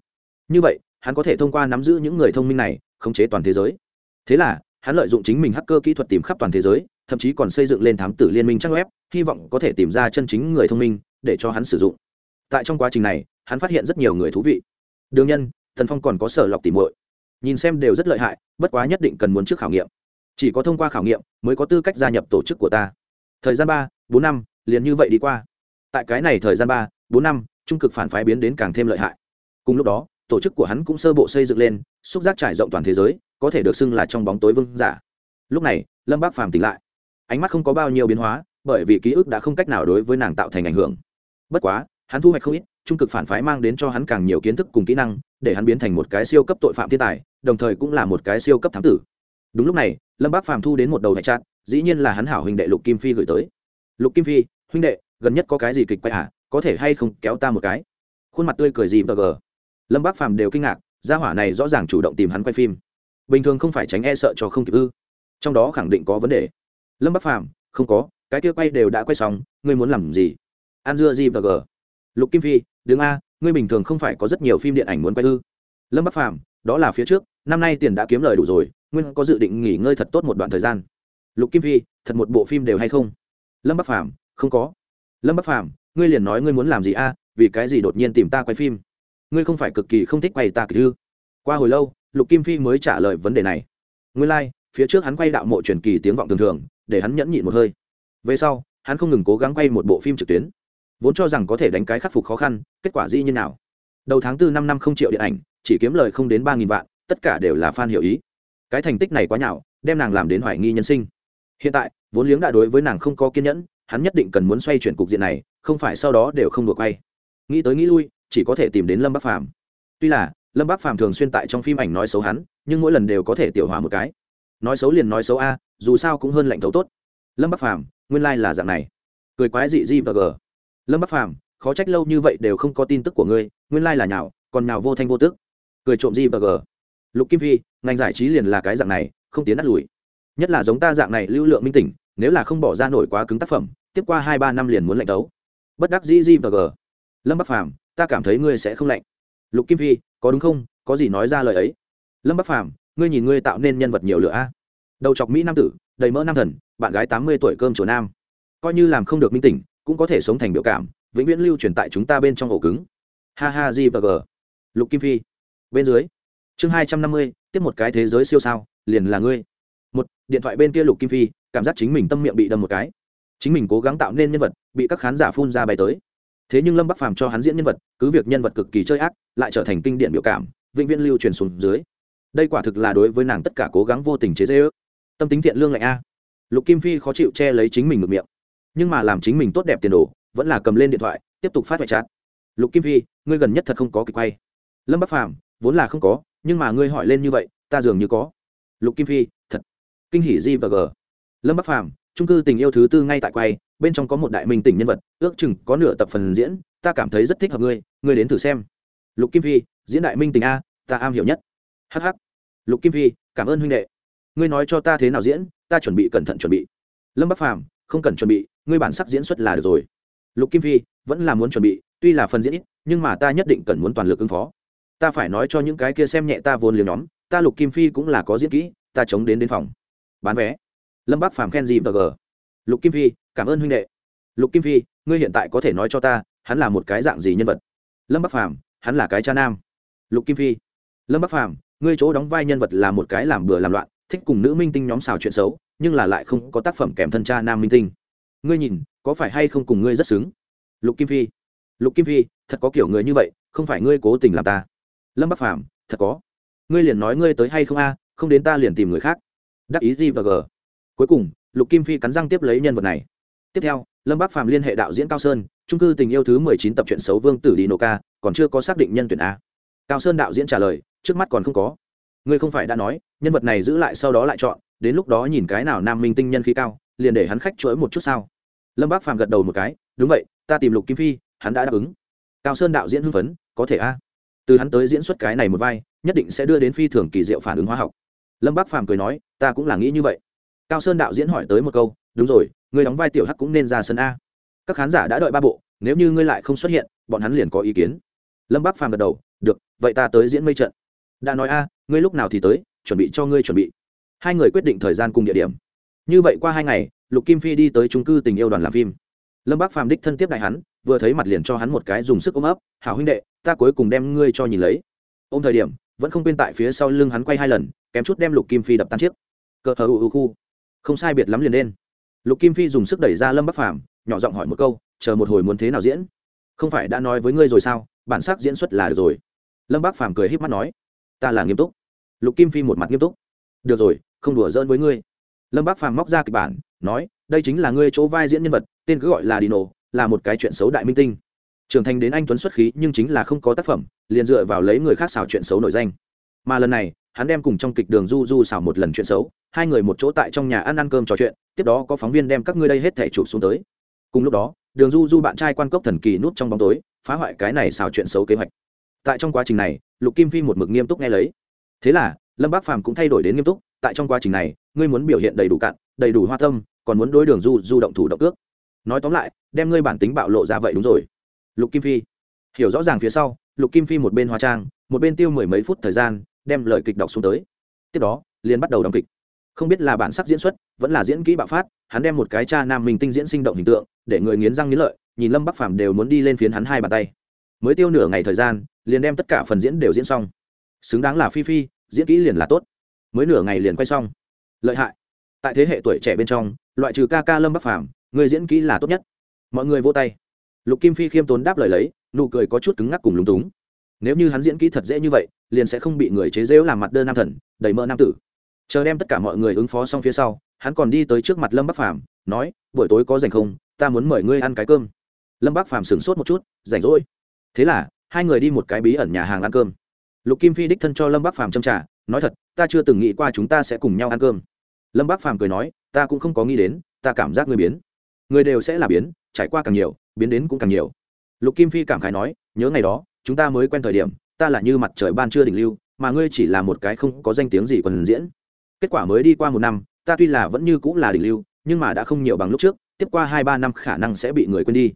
Như vậy, hắn có thể thông qua nắm giữ những người thông minh này, khống chế toàn thế giới. Thế là, hắn lợi dụng chính mình hacker kỹ thuật tìm khắp toàn thế giới thậm chí còn xây dựng lên thám tử liên minh trang web, hy vọng có thể tìm ra chân chính người thông minh để cho hắn sử dụng. Tại trong quá trình này, hắn phát hiện rất nhiều người thú vị. Đương nhân thần phong còn có sở lọc tỉ muội. Nhìn xem đều rất lợi hại, bất quá nhất định cần muốn trước khảo nghiệm. Chỉ có thông qua khảo nghiệm mới có tư cách gia nhập tổ chức của ta. Thời gian ba, bốn năm, liền như vậy đi qua. Tại cái này thời gian ba, bốn năm, trung cực phản phái biến đến càng thêm lợi hại. Cùng lúc đó, tổ chức của hắn cũng sơ bộ xây dựng lên, xúc giác trải rộng toàn thế giới, có thể được xưng là trong bóng tối vương giả. Lúc này, lâm bác phàm tỉnh lại ánh mắt không có bao nhiêu biến hóa, bởi vì ký ức đã không cách nào đối với nàng tạo thành ảnh hưởng. Bất quá, hắn thu hoạch không ít, trung cực phản phái mang đến cho hắn càng nhiều kiến thức cùng kỹ năng, để hắn biến thành một cái siêu cấp tội phạm thiên tài, đồng thời cũng là một cái siêu cấp thám tử. Đúng lúc này, lâm bác phàm thu đến một đầu hạch chát, dĩ nhiên là hắn hảo huynh đệ lục kim phi gửi tới. Lục kim phi, huynh đệ, gần nhất có cái gì kịch quay à có thể hay không kéo ta một cái? Khuôn mặt tươi cười gì bờ gờ. Lâm bác phàm đều kinh ngạc, gia hỏa này rõ ràng chủ động tìm hắn quay phim. Bình thường không phải tránh e sợ cho không kịp ư. Trong đó khẳng định có vấn đề lâm bắc phàm không có cái kia quay đều đã quay xong ngươi muốn làm gì? An dưa gì và G, lục kim phi đứng a ngươi bình thường không phải có rất nhiều phim điện ảnh muốn quay ư? Lâm bắc phàm đó là phía trước năm nay tiền đã kiếm lời đủ rồi nguyên có dự định nghỉ ngơi thật tốt một đoạn thời gian. Lục kim phi thật một bộ phim đều hay không? Lâm bắc phàm không có. Lâm bắc phàm ngươi liền nói ngươi muốn làm gì a vì cái gì đột nhiên tìm ta quay phim? Ngươi không phải cực kỳ không thích quay ta kỳ thư qua hồi lâu lục kim phi mới trả lời vấn đề này. Nguyên lai、like, phía trước hắn quay đạo mộ truyền kỳ tiếng vọng thường thường để hắn nhẫn nhịn một hơi. Về sau, hắn không ngừng cố gắng quay một bộ phim trực tuyến, vốn cho rằng có thể đánh cái khắc phục khó khăn, kết quả dĩ như nào. Đầu tháng tư năm năm không triệu điện ảnh, chỉ kiếm lời không đến ba nghìn vạn, tất cả đều là fan hiểu ý. Cái thành tích này quá nhạo, đem nàng làm đến hoài nghi nhân sinh. Hiện tại, vốn liếng đã đối với nàng không có kiên nhẫn, hắn nhất định cần muốn xoay chuyển cục diện này, không phải sau đó đều không được quay. Nghĩ tới nghĩ lui, chỉ có thể tìm đến lâm bắc phàm. Tuy là, lâm bắc phàm thường xuyên tại trong phim ảnh nói xấu hắn, nhưng mỗi lần đều có thể tiểu hóa một cái. Nói xấu liền nói xấu a dù sao cũng hơn lạnh thấu tốt. Lâm bắc phàm nguyên lai、like、là dạng này. Cười quái dị di và g. Lâm bắc phàm khó trách lâu như vậy đều không có tin tức của ngươi nguyên lai là nhào còn nhào vô thanh vô tức. Cười trộm di và gờ lục kim Vi, ngành giải trí liền là cái dạng này không tiến đắt lùi. Nhất là giống ta dạng này lưu lượng minh tỉnh nếu là không bỏ ra nổi quá cứng tác phẩm tiếp qua hai ba năm liền muốn lạnh tấu bất đắc dĩ di và gờ lâm bắc phàm ta cảm thấy ngươi sẽ không lạnh. Lục kim Vi, có đúng không? Có gì nói ra lời ấy? Lâm bắc phàm ngươi nhìn ngươi tạo nên nhân vật nhiều lửa a đầu chọc mỹ nam tử, đầy mỡ nam thần, bạn gái tám mươi tuổi cơm chùa nam. Coi như làm không được minh tỉnh, cũng có thể sống thành biểu cảm, vĩnh viễn lưu truyền tại chúng ta bên trong ổ cứng. Ha ha, g và g. Lục kim phi. Bên dưới. Chương hai trăm năm mươi, tiếp một cái thế giới siêu sao, liền là ngươi. Một, điện thoại bên kia lục kim phi, cảm giác chính mình tâm miệng bị đâm một cái. Chính mình cố gắng tạo nên nhân vật, bị các khán giả phun ra bày tới. Thế nhưng lâm bắc phàm cho hắn diễn nhân vật, cứ việc nhân vật cực kỳ chơi ác, lại trở thành kinh điển biểu cảm, vĩnh viễn lưu truyền xuống dưới. Đây quả thực là đối với nàng tất cả cố gắng vô tình chế dễ ước tâm tính thiện lương lạnh a. Lục kim phi khó chịu che lấy chính mình ngược miệng. Nhưng mà làm chính mình tốt đẹp tiền đồ, vẫn là cầm lên điện thoại, tiếp tục phát hoại chát lục kim phi, ngươi gần nhất thật không có kịch quay. Lâm bắc phàm, vốn là không có, nhưng mà ngươi hỏi lên như vậy, ta dường như có. Lục kim phi, thật. Kinh hỉ di và g. Lâm bắc phàm trung cư tình yêu thứ tư ngay tại quay, bên trong có một đại minh tỉnh nhân vật, ước chừng có nửa tập phần diễn, ta cảm thấy rất thích hợp ngươi ngươi đến thử xem. Lục kim phi, diễn đại minh tình a, ta am hiểu nhất. Hh lục kim phi, cảm ơn huynh đệ ngươi nói cho ta thế nào diễn, ta chuẩn bị cẩn thận chuẩn bị. Lâm bắc phàm, không cần chuẩn bị, ngươi bản sắc diễn xuất là được rồi. Lục kim phi, vẫn là muốn chuẩn bị, tuy là phần diễn ít, nhưng mà ta nhất định cần muốn toàn lực ứng phó. Ta phải nói cho những cái kia xem nhẹ ta vốn liều nhóm, ta lục kim phi cũng là có diễn kỹ, ta chống đến đến phòng. Bán vé. Lâm bắc phàm khen gì và gờ. lục kim phi, cảm ơn huynh đệ. Lục kim phi, ngươi hiện tại có thể nói cho ta, hắn là một cái dạng gì nhân vật? Lâm bắc phàm, hắn là cái cha nam. Lục kim phi. Lâm bắc phàm, ngươi chỗ đóng vai nhân vật là một cái làm bừa làm loạn thích cùng nữ minh tinh nhóm xào chuyện xấu, nhưng là lại không có tác phẩm kèm thân cha nam minh tinh. Ngươi nhìn, có phải hay không cùng ngươi rất xứng? Lục kim phi. Lục kim phi, thật có kiểu người như vậy, không phải ngươi cố tình làm ta. Lâm bắc phàm, thật có. Ngươi liền nói ngươi tới hay không a, không đến ta liền tìm người khác. Đắc ý gì và g. Cuối cùng, lục kim phi cắn răng tiếp lấy nhân vật này. Tiếp theo, lâm bắc phàm liên hệ đạo diễn cao sơn, trung cư tình yêu thứ mười chín tập truyện xấu vương tử đi nô ca, còn chưa có xác định nhân tuyển a. Cao sơn đạo diễn trả lời, trước mắt còn không có. Ngươi không phải đã nói nhân vật này giữ lại sau đó lại chọn, đến lúc đó nhìn cái nào nam minh tinh nhân khí cao, liền để hắn khách chuỗi một chút sao. Lâm bác phàm gật đầu một cái, đúng vậy, ta tìm lục kim phi, hắn đã đáp ứng. Cao sơn đạo diễn hưng phấn, có thể a. Từ hắn tới diễn xuất cái này một vai, nhất định sẽ đưa đến phi thường kỳ diệu phản ứng hóa học. Lâm bác phàm cười nói, ta cũng là nghĩ như vậy. Cao sơn đạo diễn hỏi tới một câu, đúng rồi, người đóng vai tiểu hắc cũng nên ra sân a. Các khán giả đã đợi ba bộ, nếu như ngươi lại không xuất hiện, bọn hắn liền có ý kiến. Lâm bác phàm gật đầu, được, vậy ta tới diễn mây trận. Đã nói a, ngươi lúc nào thì tới chuẩn bị cho ngươi chuẩn bị. Hai người quyết định thời gian cùng địa điểm. Như vậy qua hai ngày, lục kim phi đi tới trung cư tình yêu đoàn làm phim. Lâm bác phàm đích thân tiếp đại hắn, vừa thấy mặt liền cho hắn một cái dùng sức ôm ấp. Hảo huynh đệ, ta cuối cùng đem ngươi cho nhìn lấy. Ôm thời điểm, vẫn không quên tại phía sau lưng hắn quay hai lần, kém chút đem lục kim phi đập tan chiếc. Cờ hờ ưu khu. Không sai biệt lắm liền lên lục kim phi dùng sức đẩy ra lâm bắc phàm, nhỏ giọng hỏi một câu, chờ một hồi muốn thế nào diễn? Không phải đã nói với ngươi rồi sao? Bản sắc diễn xuất là được rồi. Lâm bác phàm cười h í p mắt nói, ta là nghiêm túc lục kim phi một mặt nghiêm túc. Được rồi, không đùa giỡn với ngươi. Lâm bác phàm móc ra kịch bản, nói, đây chính là ngươi chỗ vai diễn nhân vật, tên cứ gọi là đi nổ là một cái chuyện xấu đại minh tinh. Trưởng thành đến anh tuấn xuất khí nhưng chính là không có tác phẩm, liền dựa vào lấy người khác xào chuyện xấu nổi danh. Mà lần này, hắn đem cùng trong kịch đường du du xào một lần chuyện xấu, hai người một chỗ tại trong nhà ăn ăn cơm trò chuyện, tiếp đó có phóng viên đem các ngươi đây hết thẻ chụp xuống tới. Cùng lúc đó, đường du du bạn trai quan cốc thần kỳ nút trong bóng tối, phá hoại cái này xào chuyện xấu kế hoạch. Tại trong quá trình này, lục kim phi một mực nghiêm túc nghe lấy thế là, lâm bác phàm cũng thay đổi đến nghiêm túc, tại trong quá trình này, ngươi muốn biểu hiện đầy đủ cạn đầy đủ hoa tâm còn muốn đối đường du du động thủ động ước nói tóm lại, đem ngươi bản tính bạo lộ ra vậy đúng rồi. Lục kim phi. Hiểu rõ ràng phía sau, lục kim phi một bên hóa trang, một bên tiêu mười mấy phút thời gian, đem lời kịch đọc xuống tới. Tiếp đó, liền bắt đầu đóng kịch. Không biết là bản sắc diễn xuất, vẫn là diễn kỹ bạo phát, hắn đem một cái cha nam mình tinh diễn sinh động hình tượng, để người nghiến răng nghiến lợi, nhìn lâm bắc phàm đều muốn đi lên phiến hắn hai bàn tay. Mới tiêu nửa ngày thời gian, liền đem tất cả phần diễn đều diễn xong xứng đáng là phi phi, diễn kỹ liền là tốt. Mới nửa ngày liền quay xong. Lợi hại. Tại thế hệ tuổi trẻ bên trong, loại trừ ca ca lâm bắc phàm, người diễn kỹ là tốt nhất. Mọi người vô tay. Lục kim phi khiêm tốn đáp lời lấy, nụ cười có chút cứng ngắc cùng lúng túng. Nếu như hắn diễn kỹ thật dễ như vậy, liền sẽ không bị người chế rễu làm mặt đơn nam thần, đầy mỡ nam tử. Chờ đem tất cả mọi người ứng phó xong phía sau, hắn còn đi tới trước mặt lâm bắc phàm, nói, buổi tối có rảnh không? Ta muốn mời ngươi ăn cái cơm. Lâm bắc phàm sửng sốt một chút, rảnh rỗi. Thế là, hai người đi một cái bí ẩn nhà hàng ăn cơm lục kim phi đích thân cho lâm bắc phàm châm trả nói thật, ta chưa từng nghĩ qua chúng ta sẽ cùng nhau ăn cơm. Lâm bắc phàm cười nói, ta cũng không có nghĩ đến, ta cảm giác người biến. Người đều sẽ là biến, trải qua càng nhiều, biến đến cũng càng nhiều. Lục kim phi cảm khái nói, nhớ ngày đó, chúng ta mới quen thời điểm, ta là như mặt trời ban chưa đỉnh lưu, mà ngươi chỉ là một cái không có danh tiếng gì còn diễn. Kết quả mới đi qua một năm, ta tuy là vẫn như cũng là đỉnh lưu, nhưng mà đã không nhiều bằng lúc trước, tiếp qua hai ba năm khả năng sẽ bị người quên đi.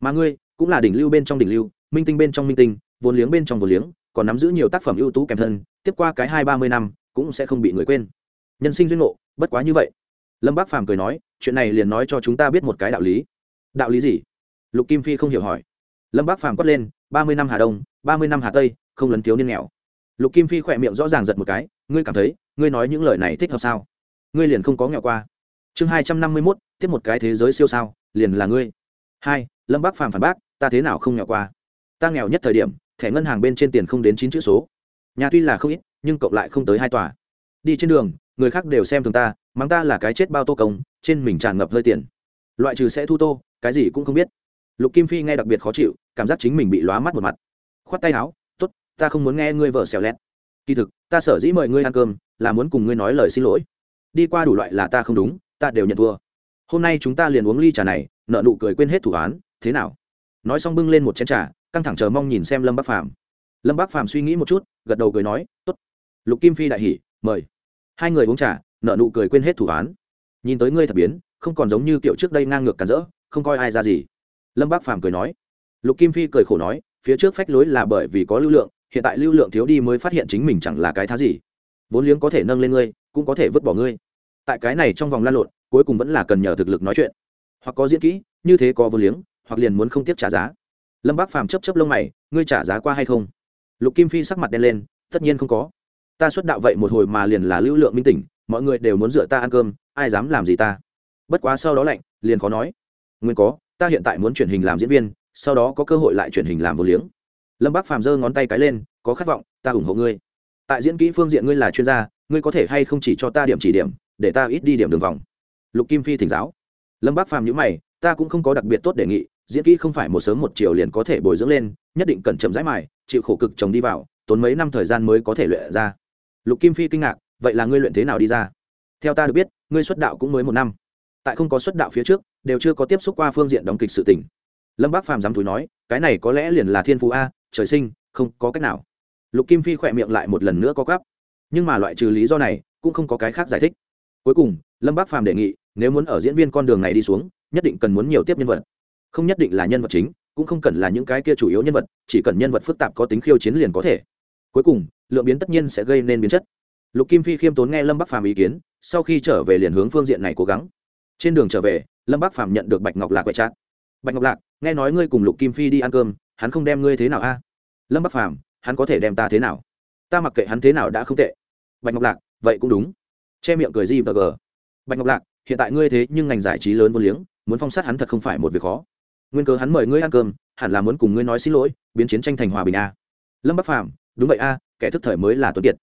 Mà ngươi, cũng là đỉnh lưu bên trong đỉnh lưu, minh tinh bên trong minh tinh, vốn liếng bên trong vốn liếng còn nắm giữ nhiều tác phẩm ưu tú kèm thân, tiếp qua cái hai ba mươi năm, cũng sẽ không bị người quên. Nhân sinh duyên ngộ, bất quá như vậy. Lâm bác phàm cười nói, chuyện này liền nói cho chúng ta biết một cái đạo lý. Đạo lý gì? Lục kim phi không hiểu hỏi. Lâm bác phàm quát lên, ba mươi năm hà đông, ba mươi năm hà tây, không lấn thiếu niên nghèo. Lục kim phi khỏe miệng rõ ràng giật một cái, ngươi cảm thấy, ngươi nói những lời này thích hợp sao? Ngươi liền không có nghèo qua. Chương hai trăm năm mươi mốt, tiếp một cái thế giới siêu sao, liền là ngươi. Hai, lâm bác phàm phản bác, ta thế nào không nghèo qua? Ta nghèo nhất thời điểm thẻ ngân hàng bên trên tiền không đến chín chữ số. Nhà tuy là không ít, nhưng cộng lại không tới hai tòa. Đi trên đường, người khác đều xem thường ta, mắng ta là cái chết bao tô công, trên mình tràn ngập hơi tiền. Loại trừ sẽ thu tô, cái gì cũng không biết. Lục kim phi nghe đặc biệt khó chịu, cảm giác chính mình bị lóa mắt một mặt. Khoát tay áo t ố t ta không muốn nghe ngươi vợ xèo lét kỳ thực, ta sở dĩ mời ngươi ăn cơm, là muốn cùng ngươi nói lời xin lỗi. Đi qua đủ loại là ta không đúng, ta đều nhận thua. Hôm nay chúng ta liền uống ly trà này, nợ nụ cười quên hết thủ án, thế nào? Nói xong bưng lên một chén trà căng thẳng chờ mong nhìn xem lâm bắc phàm. Lâm bắc phàm suy nghĩ một chút, gật đầu cười nói t ố t lục kim phi đại hỉ, mời. Hai người uống trà, nợ nụ cười quên hết thủ án. Nhìn tới ngươi thật biến, không còn giống như kiểu trước đây ngang ngược cản rỡ, không coi ai ra gì. Lâm bắc phàm cười nói. Lục kim phi cười khổ nói, phía trước phách lối là bởi vì có lưu lượng, hiện tại lưu lượng thiếu đi mới phát hiện chính mình chẳng là cái thá gì. Vốn liếng có thể nâng lên ngươi, cũng có thể vứt bỏ ngươi. Tại cái này trong vòng lan lộn, cuối cùng vẫn là cần nhờ thực lực nói chuyện. Hoặc có diễn kỹ, như thế có vốn liếng, hoặc liền muốn không tiếp trả giá lâm bác phàm chấp chấp lông mày, ngươi trả giá qua hay không? Lục kim phi sắc mặt đen lên, tất nhiên không có. Ta xuất đạo vậy một hồi mà liền là lưu lượng minh tỉnh, mọi người đều muốn dựa ta ăn cơm, ai dám làm gì ta? Bất quá sau đó lạnh, liền khó nói. Nguyên có, ta hiện tại muốn chuyển hình làm diễn viên, sau đó có cơ hội lại chuyển hình làm vô liếng. Lâm bác phàm giơ ngón tay cái lên, có khát vọng, ta ủng hộ ngươi. Tại diễn kỹ phương diện ngươi là chuyên gia, ngươi có thể hay không chỉ cho ta điểm chỉ điểm, để ta ít đi điểm đường vòng. Lục kim phi thỉnh giáo. Lâm bác phàm nhữ mày, ta cũng không có đặc biệt tốt đề nghị diễn kỹ không phải một sớm một chiều liền có thể bồi dưỡng lên, nhất định cần chậm rãi mài, chịu khổ cực chồng đi vào, tốn mấy năm thời gian mới có thể luyện ra. Lục kim phi kinh ngạc, vậy là ngươi luyện thế nào đi ra? Theo ta được biết, ngươi xuất đạo cũng mới một năm. Tại không có xuất đạo phía trước, đều chưa có tiếp xúc qua phương diện đóng kịch sự tình. Lâm bác phàm dám thúi nói, cái này có lẽ liền là thiên phú a, trời sinh, không có cách nào. Lục kim phi khỏe miệng lại một lần nữa có gắp nhưng mà loại trừ lý do này, cũng không có cái khác giải thích. Cuối cùng, lâm bác phàm đề nghị, nếu muốn ở diễn viên con đường này đi xuống, nhất định cần muốn nhiều tiếp nhân vật không nhất định là nhân vật chính, cũng không cần là những cái kia chủ yếu nhân vật, chỉ cần nhân vật phức tạp có tính khiêu chiến liền có thể. Cuối cùng, lượng biến tất nhiên sẽ gây nên biến chất. Lục kim phi khiêm tốn nghe lâm bắc phàm ý kiến, sau khi trở về liền hướng phương diện này cố gắng. Trên đường trở về, lâm bắc phàm nhận được bạch ngọc lạc quẹt chát bạch ngọc lạc, nghe nói ngươi cùng lục kim phi đi ăn cơm, hắn không đem ngươi thế nào a? Lâm bắc phàm, hắn có thể đem ta thế nào? Ta mặc kệ hắn thế nào đã không tệ. Bạch ngọc lạc, vậy cũng đúng. Che miệng cười gì và gờ bạch ngọc lạc, hiện tại ngươi thế nhưng ngành giải trí lớn vô liếng, muốn phong sát hắn thật không phải một việc khó nguyên cớ hắn mời ngươi ăn cơm, hẳn là muốn cùng ngươi nói xin lỗi, biến chiến tranh thành hòa bình a lâm bắc phàm, đúng vậy a kẻ thức thời mới là tuấn kiệt.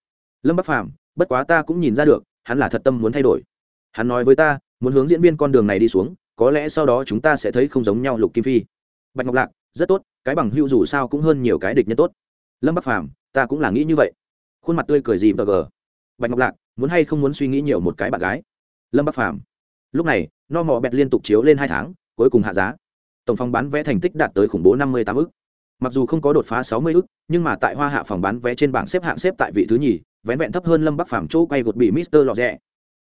Lâm bắc phàm, bất quá ta cũng nhìn ra được, hắn là thật tâm muốn thay đổi. Hắn nói với ta, muốn hướng diễn viên con đường này đi xuống, có lẽ sau đó chúng ta sẽ thấy không giống nhau lục kim phi. Bạch ngọc lạc, rất tốt, cái bằng hữu dù sao cũng hơn nhiều cái địch nhân tốt. Lâm bắc phàm, ta cũng là nghĩ như vậy. Khuôn mặt tươi cười gì bờ gờ. Bạch ngọc lạc, muốn hay không muốn suy nghĩ nhiều một cái bạn gái? Lâm bắc phàm, lúc này, no mò bẹt liên tục chiếu lên hai tháng, cuối cùng hạ giá tổng phòng bán vé thành tích đạt tới khủng bố năm mươi tám ức. Mặc dù không có đột phá sáu mươi ức, nhưng mà tại hoa hạ phòng bán vé trên bảng xếp hạng xếp tại vị thứ nhì, vén vẹn thấp hơn lâm bắc phàm chỗ quay gột bị mister lọt rẽ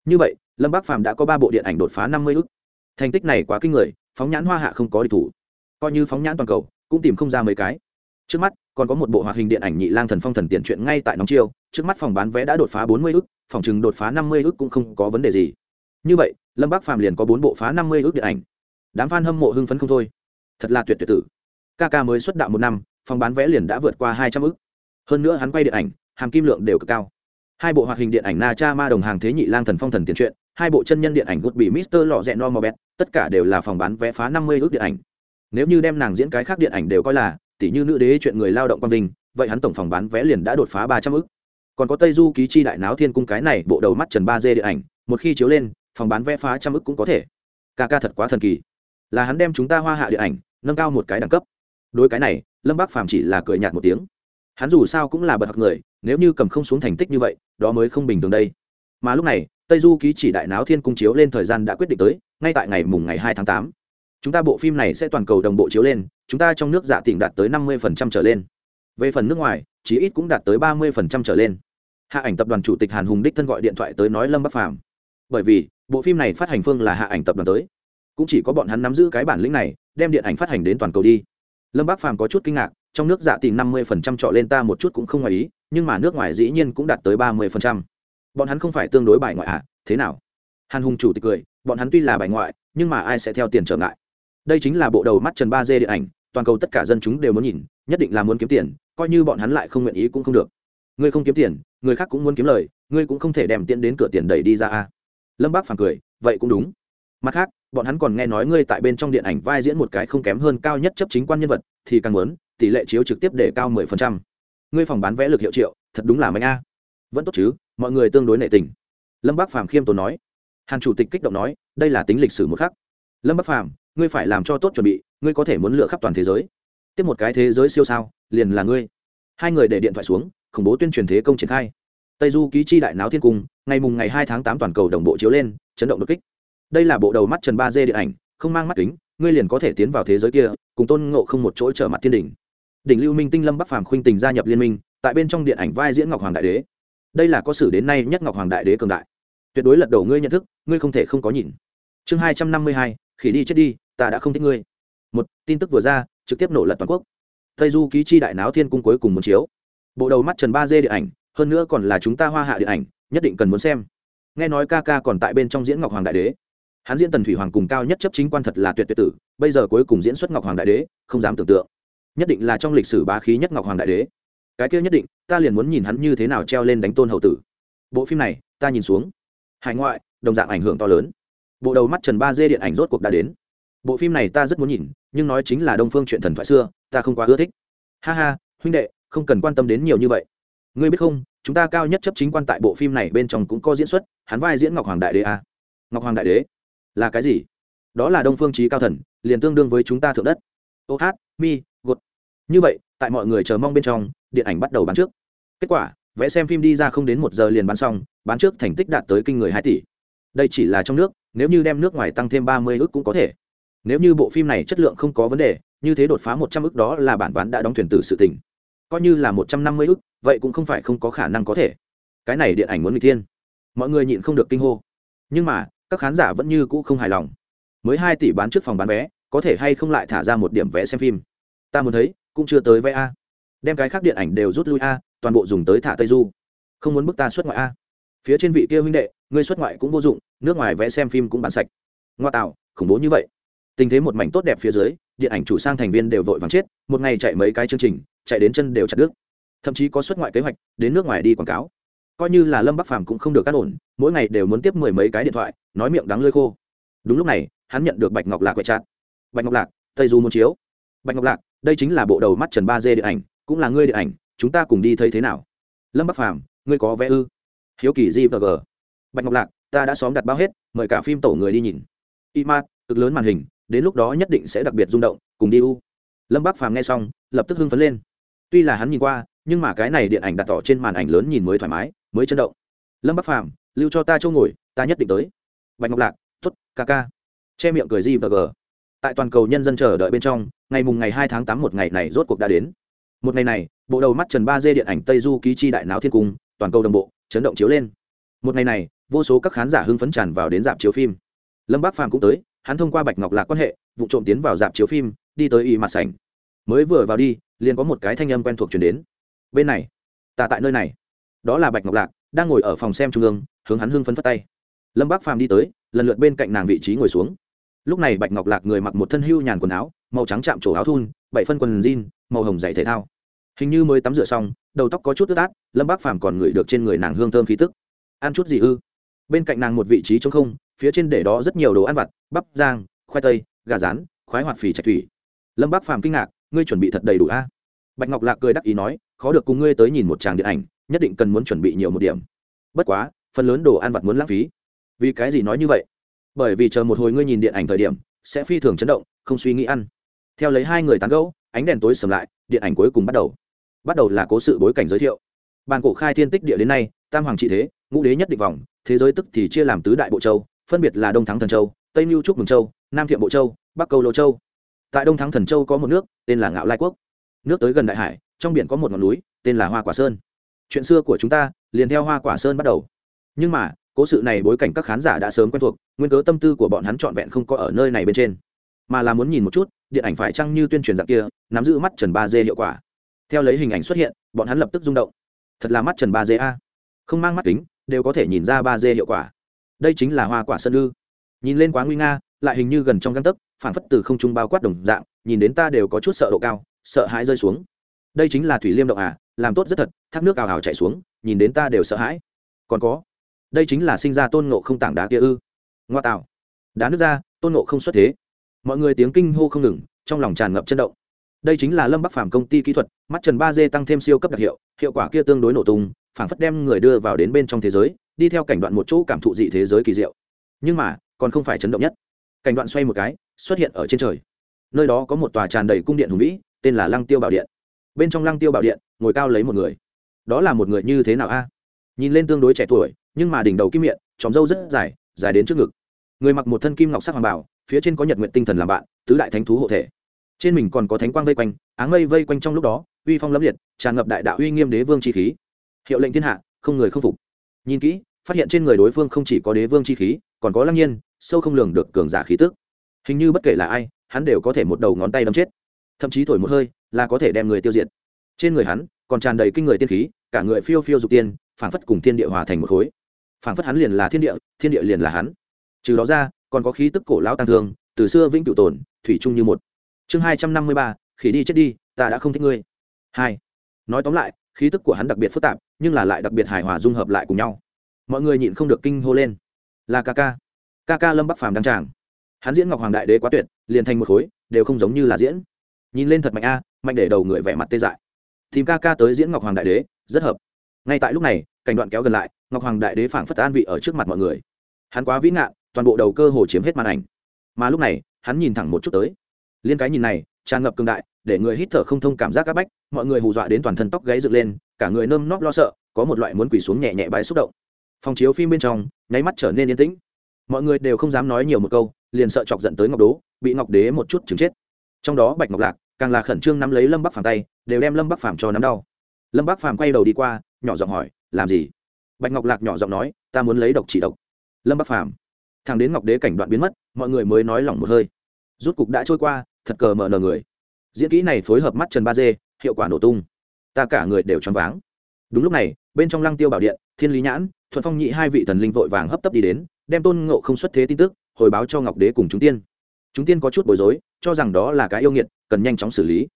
như vậy, lâm bắc phàm đã có ba bộ điện ảnh đột phá năm mươi ức. Thành tích này quá kinh người, phóng nhãn hoa hạ không có địch thủ. Coi như phóng nhãn toàn cầu, cũng tìm không ra mấy cái. Trước mắt, còn có một bộ hoạt hình điện ảnh nhị lang thần phong thần tiện chuyện ngay tại nóng chiêu, trước mắt phòng bán vé đã đột phá bốn mươi ức, phòng chừng đột phá năm mươi ức cũng không có vấn đề gì. Như vậy, lâm bắc phàm liền có bốn bộ phá năm mươi ức điện ảnh đám f a n hâm mộ hưng phấn không thôi. Thật là tuyệt tuyệt tử. Ca ca mới xuất đạo một năm, phòng bán vé liền đã vượt qua hai trăm ức. Hơn nữa hắn quay điện ảnh, hàm kim lượng đều cực cao. Hai bộ hoạt hình điện ảnh na cha ma đồng hàng thế nhị lang thần phong thần tiền truyện, hai bộ chân nhân điện ảnh Gút bị mister lọ rẽ no mò bét tất cả đều là phòng bán vé phá năm mươi ước điện ảnh. Nếu như đem nàng diễn cái khác điện ảnh đều coi là tỷ như nữ đế chuyện người lao động quang vinh, vậy hắn tổng phòng bán vé liền đã đột phá ba trăm ước còn có tây du ký chi đại náo thiên cung cái này bộ đầu mắt trần ba d điện ảnh, một khi chiếu lên, phòng bán vé phá trăm ức cũng có thể. Ca ca thật quá thần kỳ là hắn đem chúng ta hoa hạ điện ảnh nâng cao một cái đẳng cấp. Đối cái này, lâm bác phàm chỉ là cười nhạt một tiếng. Hắn dù sao cũng là bậc học người, nếu như cầm không xuống thành tích như vậy, đó mới không bình thường đây. Mà lúc này, tây du ký chỉ đại náo thiên cung chiếu lên thời gian đã quyết định tới, ngay tại ngày mùng ngày hai tháng tám. Chúng ta bộ phim này sẽ toàn cầu đồng bộ chiếu lên, chúng ta trong nước giả tỉnh đạt tới năm mươi trở lên. Về phần nước ngoài, chí ít cũng đạt tới ba mươi trở lên. Hạ ảnh tập đoàn chủ tịch hàn hùng đích thân gọi điện thoại tới nói lâm bắc phàm. Bởi vì, bộ phim này phát hành phương là hạ ảnh tập đoàn tới cũng chỉ có bọn hắn nắm giữ cái bản lĩnh này, đem điện ảnh phát hành đến toàn cầu đi. Lâm bác phàm có chút kinh ngạc, trong nước dạ tìm năm mươi phần trăm trọ lên ta một chút cũng không ngoài ý, nhưng mà nước ngoài dĩ nhiên cũng đạt tới ba mươi phần trăm. Bọn hắn không phải tương đối bài ngoại à thế nào? Hàn hùng chủ tịch cười, bọn hắn tuy là bài ngoại, nhưng mà ai sẽ theo tiền trở ngại? Đây chính là bộ đầu mắt trần ba d điện ảnh, toàn cầu tất cả dân chúng đều muốn nhìn, nhất định là muốn kiếm tiền, coi như bọn hắn lại không nguyện ý cũng không được. Ngươi không kiếm tiền, người khác cũng muốn kiếm lời, ngươi cũng không thể đem tiền đến cửa tiền đẩy đi ra a lâm bác phàm cười, vậy cũng đúng mặt khác, bọn hắn còn nghe nói ngươi tại bên trong điện ảnh vai diễn một cái không kém hơn cao nhất chấp chính quan nhân vật, thì càng muốn, tỷ lệ chiếu trực tiếp để cao mười phần trăm. Ngươi phòng bán vé lực hiệu triệu, thật đúng là mạnh a. Vẫn tốt chứ, mọi người tương đối nệ tình. Lâm bác phàm khiêm tốn nói. Hàn chủ tịch kích động nói, đây là tính lịch sử một khắc. Lâm bác phàm, ngươi phải làm cho tốt chuẩn bị, ngươi có thể muốn lựa khắp toàn thế giới. Tiếp một cái thế giới siêu sao, liền là ngươi. Hai người để điện thoại xuống, khủng bố tuyên truyền thế công triển khai. Tây du ký chi đại náo thiên cung, ngày mùng ngày hai tháng tám toàn cầu đồng bộ chiếu lên, chấn động đột kích đây là bộ đầu mắt trần ba d điện ảnh, không mang mắt kính, ngươi liền có thể tiến vào thế giới kia, cùng tôn ngộ không một chỗ trở mặt thiên đỉnh. Đỉnh lưu minh tinh lâm bắc phàm khuynh tình gia nhập liên minh, tại bên trong điện ảnh vai diễn ngọc hoàng đại đế. Đây là có sử đến nay nhất ngọc hoàng đại đế cường đại. Tuyệt đối lật đổ ngươi nhận thức, ngươi không thể không có nhìn. Chương hai trăm năm mươi hai, khỉ đi chết đi, ta đã không thích ngươi. Một, tin tức vừa ra, trực tiếp nổ lật toàn quốc. Tây du ký chi đại náo thiên cung cuối cùng muốn chiếu. Bộ đầu mắt trần ba d điện ảnh, hơn nữa còn là chúng ta hoa hạ điện ảnh, nhất định cần muốn xem. Nghe nói ca ca còn tại bên trong diễn ngọc hoàng đại đế hắn diễn tần thủy hoàng cùng cao nhất chấp chính quan thật là tuyệt tuyệt tử, bây giờ cuối cùng diễn xuất ngọc hoàng đại đế, không dám tưởng tượng. Nhất định là trong lịch sử bá khí nhất ngọc hoàng đại đế. Cái kia nhất định, ta liền muốn nhìn hắn như thế nào treo lên đánh tôn hậu tử. Bộ phim này, ta nhìn xuống. Hải ngoại, đồng dạng ảnh hưởng to lớn. Bộ đầu mắt trần ba dê điện ảnh rốt cuộc đã đến. Bộ phim này ta rất muốn nhìn, nhưng nói chính là đông phương chuyện thần thoại xưa, ta không quá ưa thích. Ha ha, huynh đệ, không cần quan tâm đến nhiều như vậy. Ngươi biết không, chúng ta cao nhất chấp chính quan tại bộ phim này bên trong cũng có diễn xuất, hắn vai diễn ngọc hoàng đại đế à. ngọc hoàng đại đế là cái gì? Đó là đông phương trí cao thần liền tương đương với chúng ta thượng đất. Ô hát mi gột. Như vậy tại mọi người chờ mong bên trong điện ảnh bắt đầu bán trước. Kết quả vẽ xem phim đi ra không đến một giờ liền bán xong bán trước thành tích đạt tới kinh người hai tỷ. Đây chỉ là trong nước nếu như đem nước ngoài tăng thêm ba mươi ước cũng có thể. Nếu như bộ phim này chất lượng không có vấn đề như thế đột phá một trăm ước đó là bản ván đã đóng thuyền từ sự tình, coi như là một trăm năm mươi ước vậy cũng không phải không có khả năng có thể. Cái này điện ảnh muốn người thiên. Mọi người nhịn không được kinh hô. Nhưng mà các khán giả vẫn như cũ không hài lòng. Mới hai tỷ bán trước phòng bán vé, có thể hay không lại thả ra một điểm vé xem phim? Ta muốn thấy, cũng chưa tới vé a. Đem cái khác điện ảnh đều rút lui a, toàn bộ dùng tới thả tây du. Không muốn bức ta xuất ngoại a. Phía trên vị kia huynh đệ ngươi xuất ngoại cũng vô dụng, nước ngoài vé xem phim cũng bán sạch. Ngoa tạo, khủng bố như vậy. Tình thế một mảnh tốt đẹp phía dưới, điện ảnh chủ sang thành viên đều vội vắng chết, một ngày chạy mấy cái chương trình, chạy đến chân đều chặt đứt. Thậm chí có xuất ngoại kế hoạch, đến nước ngoài đi quảng cáo coi như là lâm bắc phàm cũng không được cắt ổn, mỗi ngày đều muốn tiếp mười mấy cái điện thoại, nói miệng đắng lơi khô. Đúng lúc này, hắn nhận được bạch ngọc lạc quẹt chặt bạch ngọc lạc, tây du muốn chiếu. Bạch ngọc lạc, đây chính là bộ đầu mắt trần ba d điện ảnh, cũng là ngươi điện ảnh, chúng ta cùng đi thấy thế nào? Lâm bắc phàm, ngươi có vẽ ư? Hiếu kỳ g và g bạch ngọc lạc, ta đã xóm đặt bao hết, mời cả phim tổ người đi nhìn. Y mát cực lớn màn hình, đến lúc đó nhất định sẽ đặc biệt rung động, cùng đi u. Lâm bắc phàm nghe xong, lập tức hưng phấn lên. Tuy là hắn nhìn qua, nhưng mà cái này điện ảnh đặt tỏ trên màn ảnh lớn nhìn mới thoải mái mới chấn động. Lâm bắc phàm, lưu cho ta chỗ ngồi, ta nhất định tới. Bạch ngọc lạc t ố t ca ca. Che miệng cười gì và g. Tại toàn cầu nhân dân chờ đợi bên trong, ngày mùng ngày hai tháng tám một ngày này rốt cuộc đã đến. Một ngày này, bộ đầu mắt trần ba dê điện ảnh tây du ký chi đại náo thiên cung, toàn cầu đồng bộ, chấn động chiếu lên. Một ngày này, vô số các khán giả hưng phấn tràn vào đến dạp chiếu phim. Lâm bắc phàm cũng tới, hắn thông qua bạch ngọc lạc quan hệ, vụ trộm tiến vào dạp chiếu phim, đi tới y mặt sảnh. Mới vừa vào đi, liền có một cái thanh âm quen thuộc chuyển đến. Bên này, ta tại nơi này đó là bạch ngọc lạc, đang ngồi ở phòng xem trung ương, hướng hắn hưng phấn phất tay. Lâm bác phàm đi tới, lần lượt bên cạnh nàng vị trí ngồi xuống. Lúc này bạch ngọc lạc người mặc một thân hưu nhàn quần áo, màu trắng chạm trổ áo thun, bảy phân quần jean, màu hồng dày thể thao. Hình như mới tắm rửa xong, đầu tóc có chút tức át lâm bác phàm còn ngửi được trên người nàng hương thơm khí tức. Ăn chút gì ư? Bên cạnh nàng một vị trí trống không, phía trên để đó rất nhiều đồ ăn vặt, bắp giang khoai tây, gà rán, khoái hoạt phì chạch thủy. Lâm bác phàm kinh ngạc, ngươi chuẩn bị thật đầy đủ a? Bạch ngọc lạc cười đắc ý nói, khó được cùng ngươi tới nhìn một tràng điện ảnh nhất định cần muốn chuẩn bị nhiều một điểm. Bất quá, phần lớn đồ ăn vặt muốn lãng phí. Vì cái gì nói như vậy? Bởi vì chờ một hồi ngươi nhìn điện ảnh thời điểm, sẽ phi thường chấn động, không suy nghĩ ăn. Theo lấy hai người tán gẫu, ánh đèn tối sầm lại, điện ảnh cuối cùng bắt đầu. Bắt đầu là cố sự bối cảnh giới thiệu. Bàn cổ khai thiên tích địa đến nay, tam hoàng trị thế, ngũ đế nhất định vòng, thế giới tức thì chia làm tứ đại bộ châu, phân biệt là đông thắng thần châu, tây mưu trúc mừng châu, nam thiện bộ châu, bắc câu lô châu. Tại đông thắng thần châu có một nước, tên là ngạo lai quốc. Nước tới gần đại hải, trong biển có một ngọn núi, tên là hoa quả sơn chuyện xưa của chúng ta liền theo hoa quả sơn bắt đầu. Nhưng mà, cố sự này bối cảnh các khán giả đã sớm quen thuộc, nguyên cớ tâm tư của bọn hắn trọn vẹn không có ở nơi này bên trên, mà là muốn nhìn một chút, điện ảnh phải chăng như tuyên truyền dạng kia, nắm giữ mắt trần ba d hiệu quả. Theo lấy hình ảnh xuất hiện, bọn hắn lập tức rung động. Thật là mắt trần ba d a. Không mang mắt kính, đều có thể nhìn ra ba d hiệu quả. Đây chính là hoa quả sơn ư. Nhìn lên quá nguy nga, lại hình như gần trong găng tấc phản phất từ không trung bao quát đồng dạng, nhìn đến ta đều có chút sợ độ cao, sợ hãi rơi xuống. Đây chính là thủy liêm động à làm tốt rất thật thác nước ào ào chạy xuống, nhìn đến ta đều sợ hãi. Còn có, đây chính là sinh ra tôn ngộ không tảng đá kia ư. Ngoa tạo, đá nước ra, tôn ngộ không xuất thế. Mọi người tiếng kinh hô không ngừng, trong lòng tràn ngập chân động. Đây chính là lâm bắc phàm công ty kỹ thuật, mắt trần ba d tăng thêm siêu cấp đặc hiệu hiệu quả kia tương đối nổ tung, phảng phất đem người đưa vào đến bên trong thế giới, đi theo cảnh đoạn một chỗ cảm thụ dị thế giới kỳ diệu. Nhưng mà, còn không phải chấn động nhất. Cảnh đoạn xoay một cái, xuất hiện ở trên trời. Nơi đó có một tòa tràn đầy cung điện hùng vĩ, tên là lăng tiêu bảo điện. Bên trong lăng tiêu bảo điện, ngồi cao lấy một người đó là một người như thế nào a? Nhìn lên tương đối trẻ tuổi, nhưng mà đỉnh đầu kim miệng tròng râu rất dài dài đến trước ngực. Người mặc một thân kim ngọc sắc hoàng bảo, phía trên có nhật nguyện tinh thần làm bạn, tứ đại thánh thú hộ thể. Trên mình còn có thánh quang vây quanh, áng mây vây quanh trong lúc đó, uy phong lẫm liệt, tràn ngập đại đạo uy nghiêm đế vương chi khí. Hiệu lệnh thiên hạ, không người không phục. Nhìn kỹ, phát hiện trên người đối phương không chỉ có đế vương chi khí, còn có lăng nhiên, sâu không lường được cường giả khí tức. Hình như bất kể là ai, hắn đều có thể một đầu ngón tay đâm chết. Thậm chí thổi một hơi, là có thể đem người tiêu diệt. Trên người hắn, còn tràn đầy kinh người tiên khí cả người phiêu phiêu dục tiên, phảng phất cùng thiên địa hòa thành một khối. Phảng phất hắn liền là thiên địa thiên địa liền là hắn. Trừ đó ra, còn có khí tức cổ lão tăng thương, từ xưa vĩnh cửu tồn, thủy chung như một. Chương hai trăm năm mươi ba, khỉ đi chết đi, ta đã không thích ngươi. Hai. Nói tóm lại, khí tức của hắn đặc biệt phức tạp, nhưng là lại đặc biệt hài hòa dung hợp lại cùng nhau. Mọi người nhịn không được kinh hô lên. Là ca ca. Ca ca lâm bắc phàm đăng tràng. Hắn diễn ngọc hoàng đại đế quá tuyệt, liền thành một khối, đều không giống như là diễn. Nhìn lên thật mạnh a, mạnh để đầu người vẻ mặt tê dại. Tìm ca ca tới diễn ngọc hoàng đại đế rất hợp. Ngay tại lúc này, cảnh đoạn kéo gần lại, ngọc hoàng đại đế phảng phất an vị ở trước mặt mọi người. Hắn quá vĩ ngạn, toàn bộ đầu cơ hồ chiếm hết màn ảnh. Mà lúc này, hắn nhìn thẳng một chút tới. Liên cái nhìn này, tràn ngập cường đại, để người hít thở không thông cảm giác các bách, mọi người hù dọa đến toàn thân tóc gáy dựng lên, cả người nơm nóp lo sợ, có một loại muốn quỳ xuống nhẹ nhẹ bái xúc động. Phòng chiếu phim bên trong, nháy mắt trở nên yên tĩnh. Mọi người đều không dám nói nhiều một câu, liền sợ chọc giận tới ngọc đố, bị ngọc đế một chút chừng chết. Trong đó bạch ngọc lạc, càng là khẩn trương nắm lấy lâm bắc phàm tay, đều đem lâm bắc phàm cho nắm đau lâm Bác phàm quay đầu đi qua, nhỏ giọng hỏi, làm gì? Bạch ngọc lạc nhỏ giọng nói, ta muốn lấy độc chỉ độc. Lâm Bác phàm, thằng đến ngọc đế cảnh đoạn biến mất, mọi người mới nói lỏng một hơi. Rút cục đã trôi qua, thật cờ mờ nờ người. Diễn kỹ này phối hợp mắt trần ba dê, hiệu quả nổ tung. Ta cả người đều choáng váng. Đúng lúc này, bên trong lăng tiêu bảo điện, thiên lý nhãn, thuận phong nhị hai vị thần linh vội vàng hấp tấp đi đến, đem tôn ngộ không xuất thế tin tức, hồi báo cho ngọc đế cùng chúng tiên. Chúng tiên có chút bối rối, cho rằng đó là cái yêu nghiệt, cần nhanh chóng xử lý.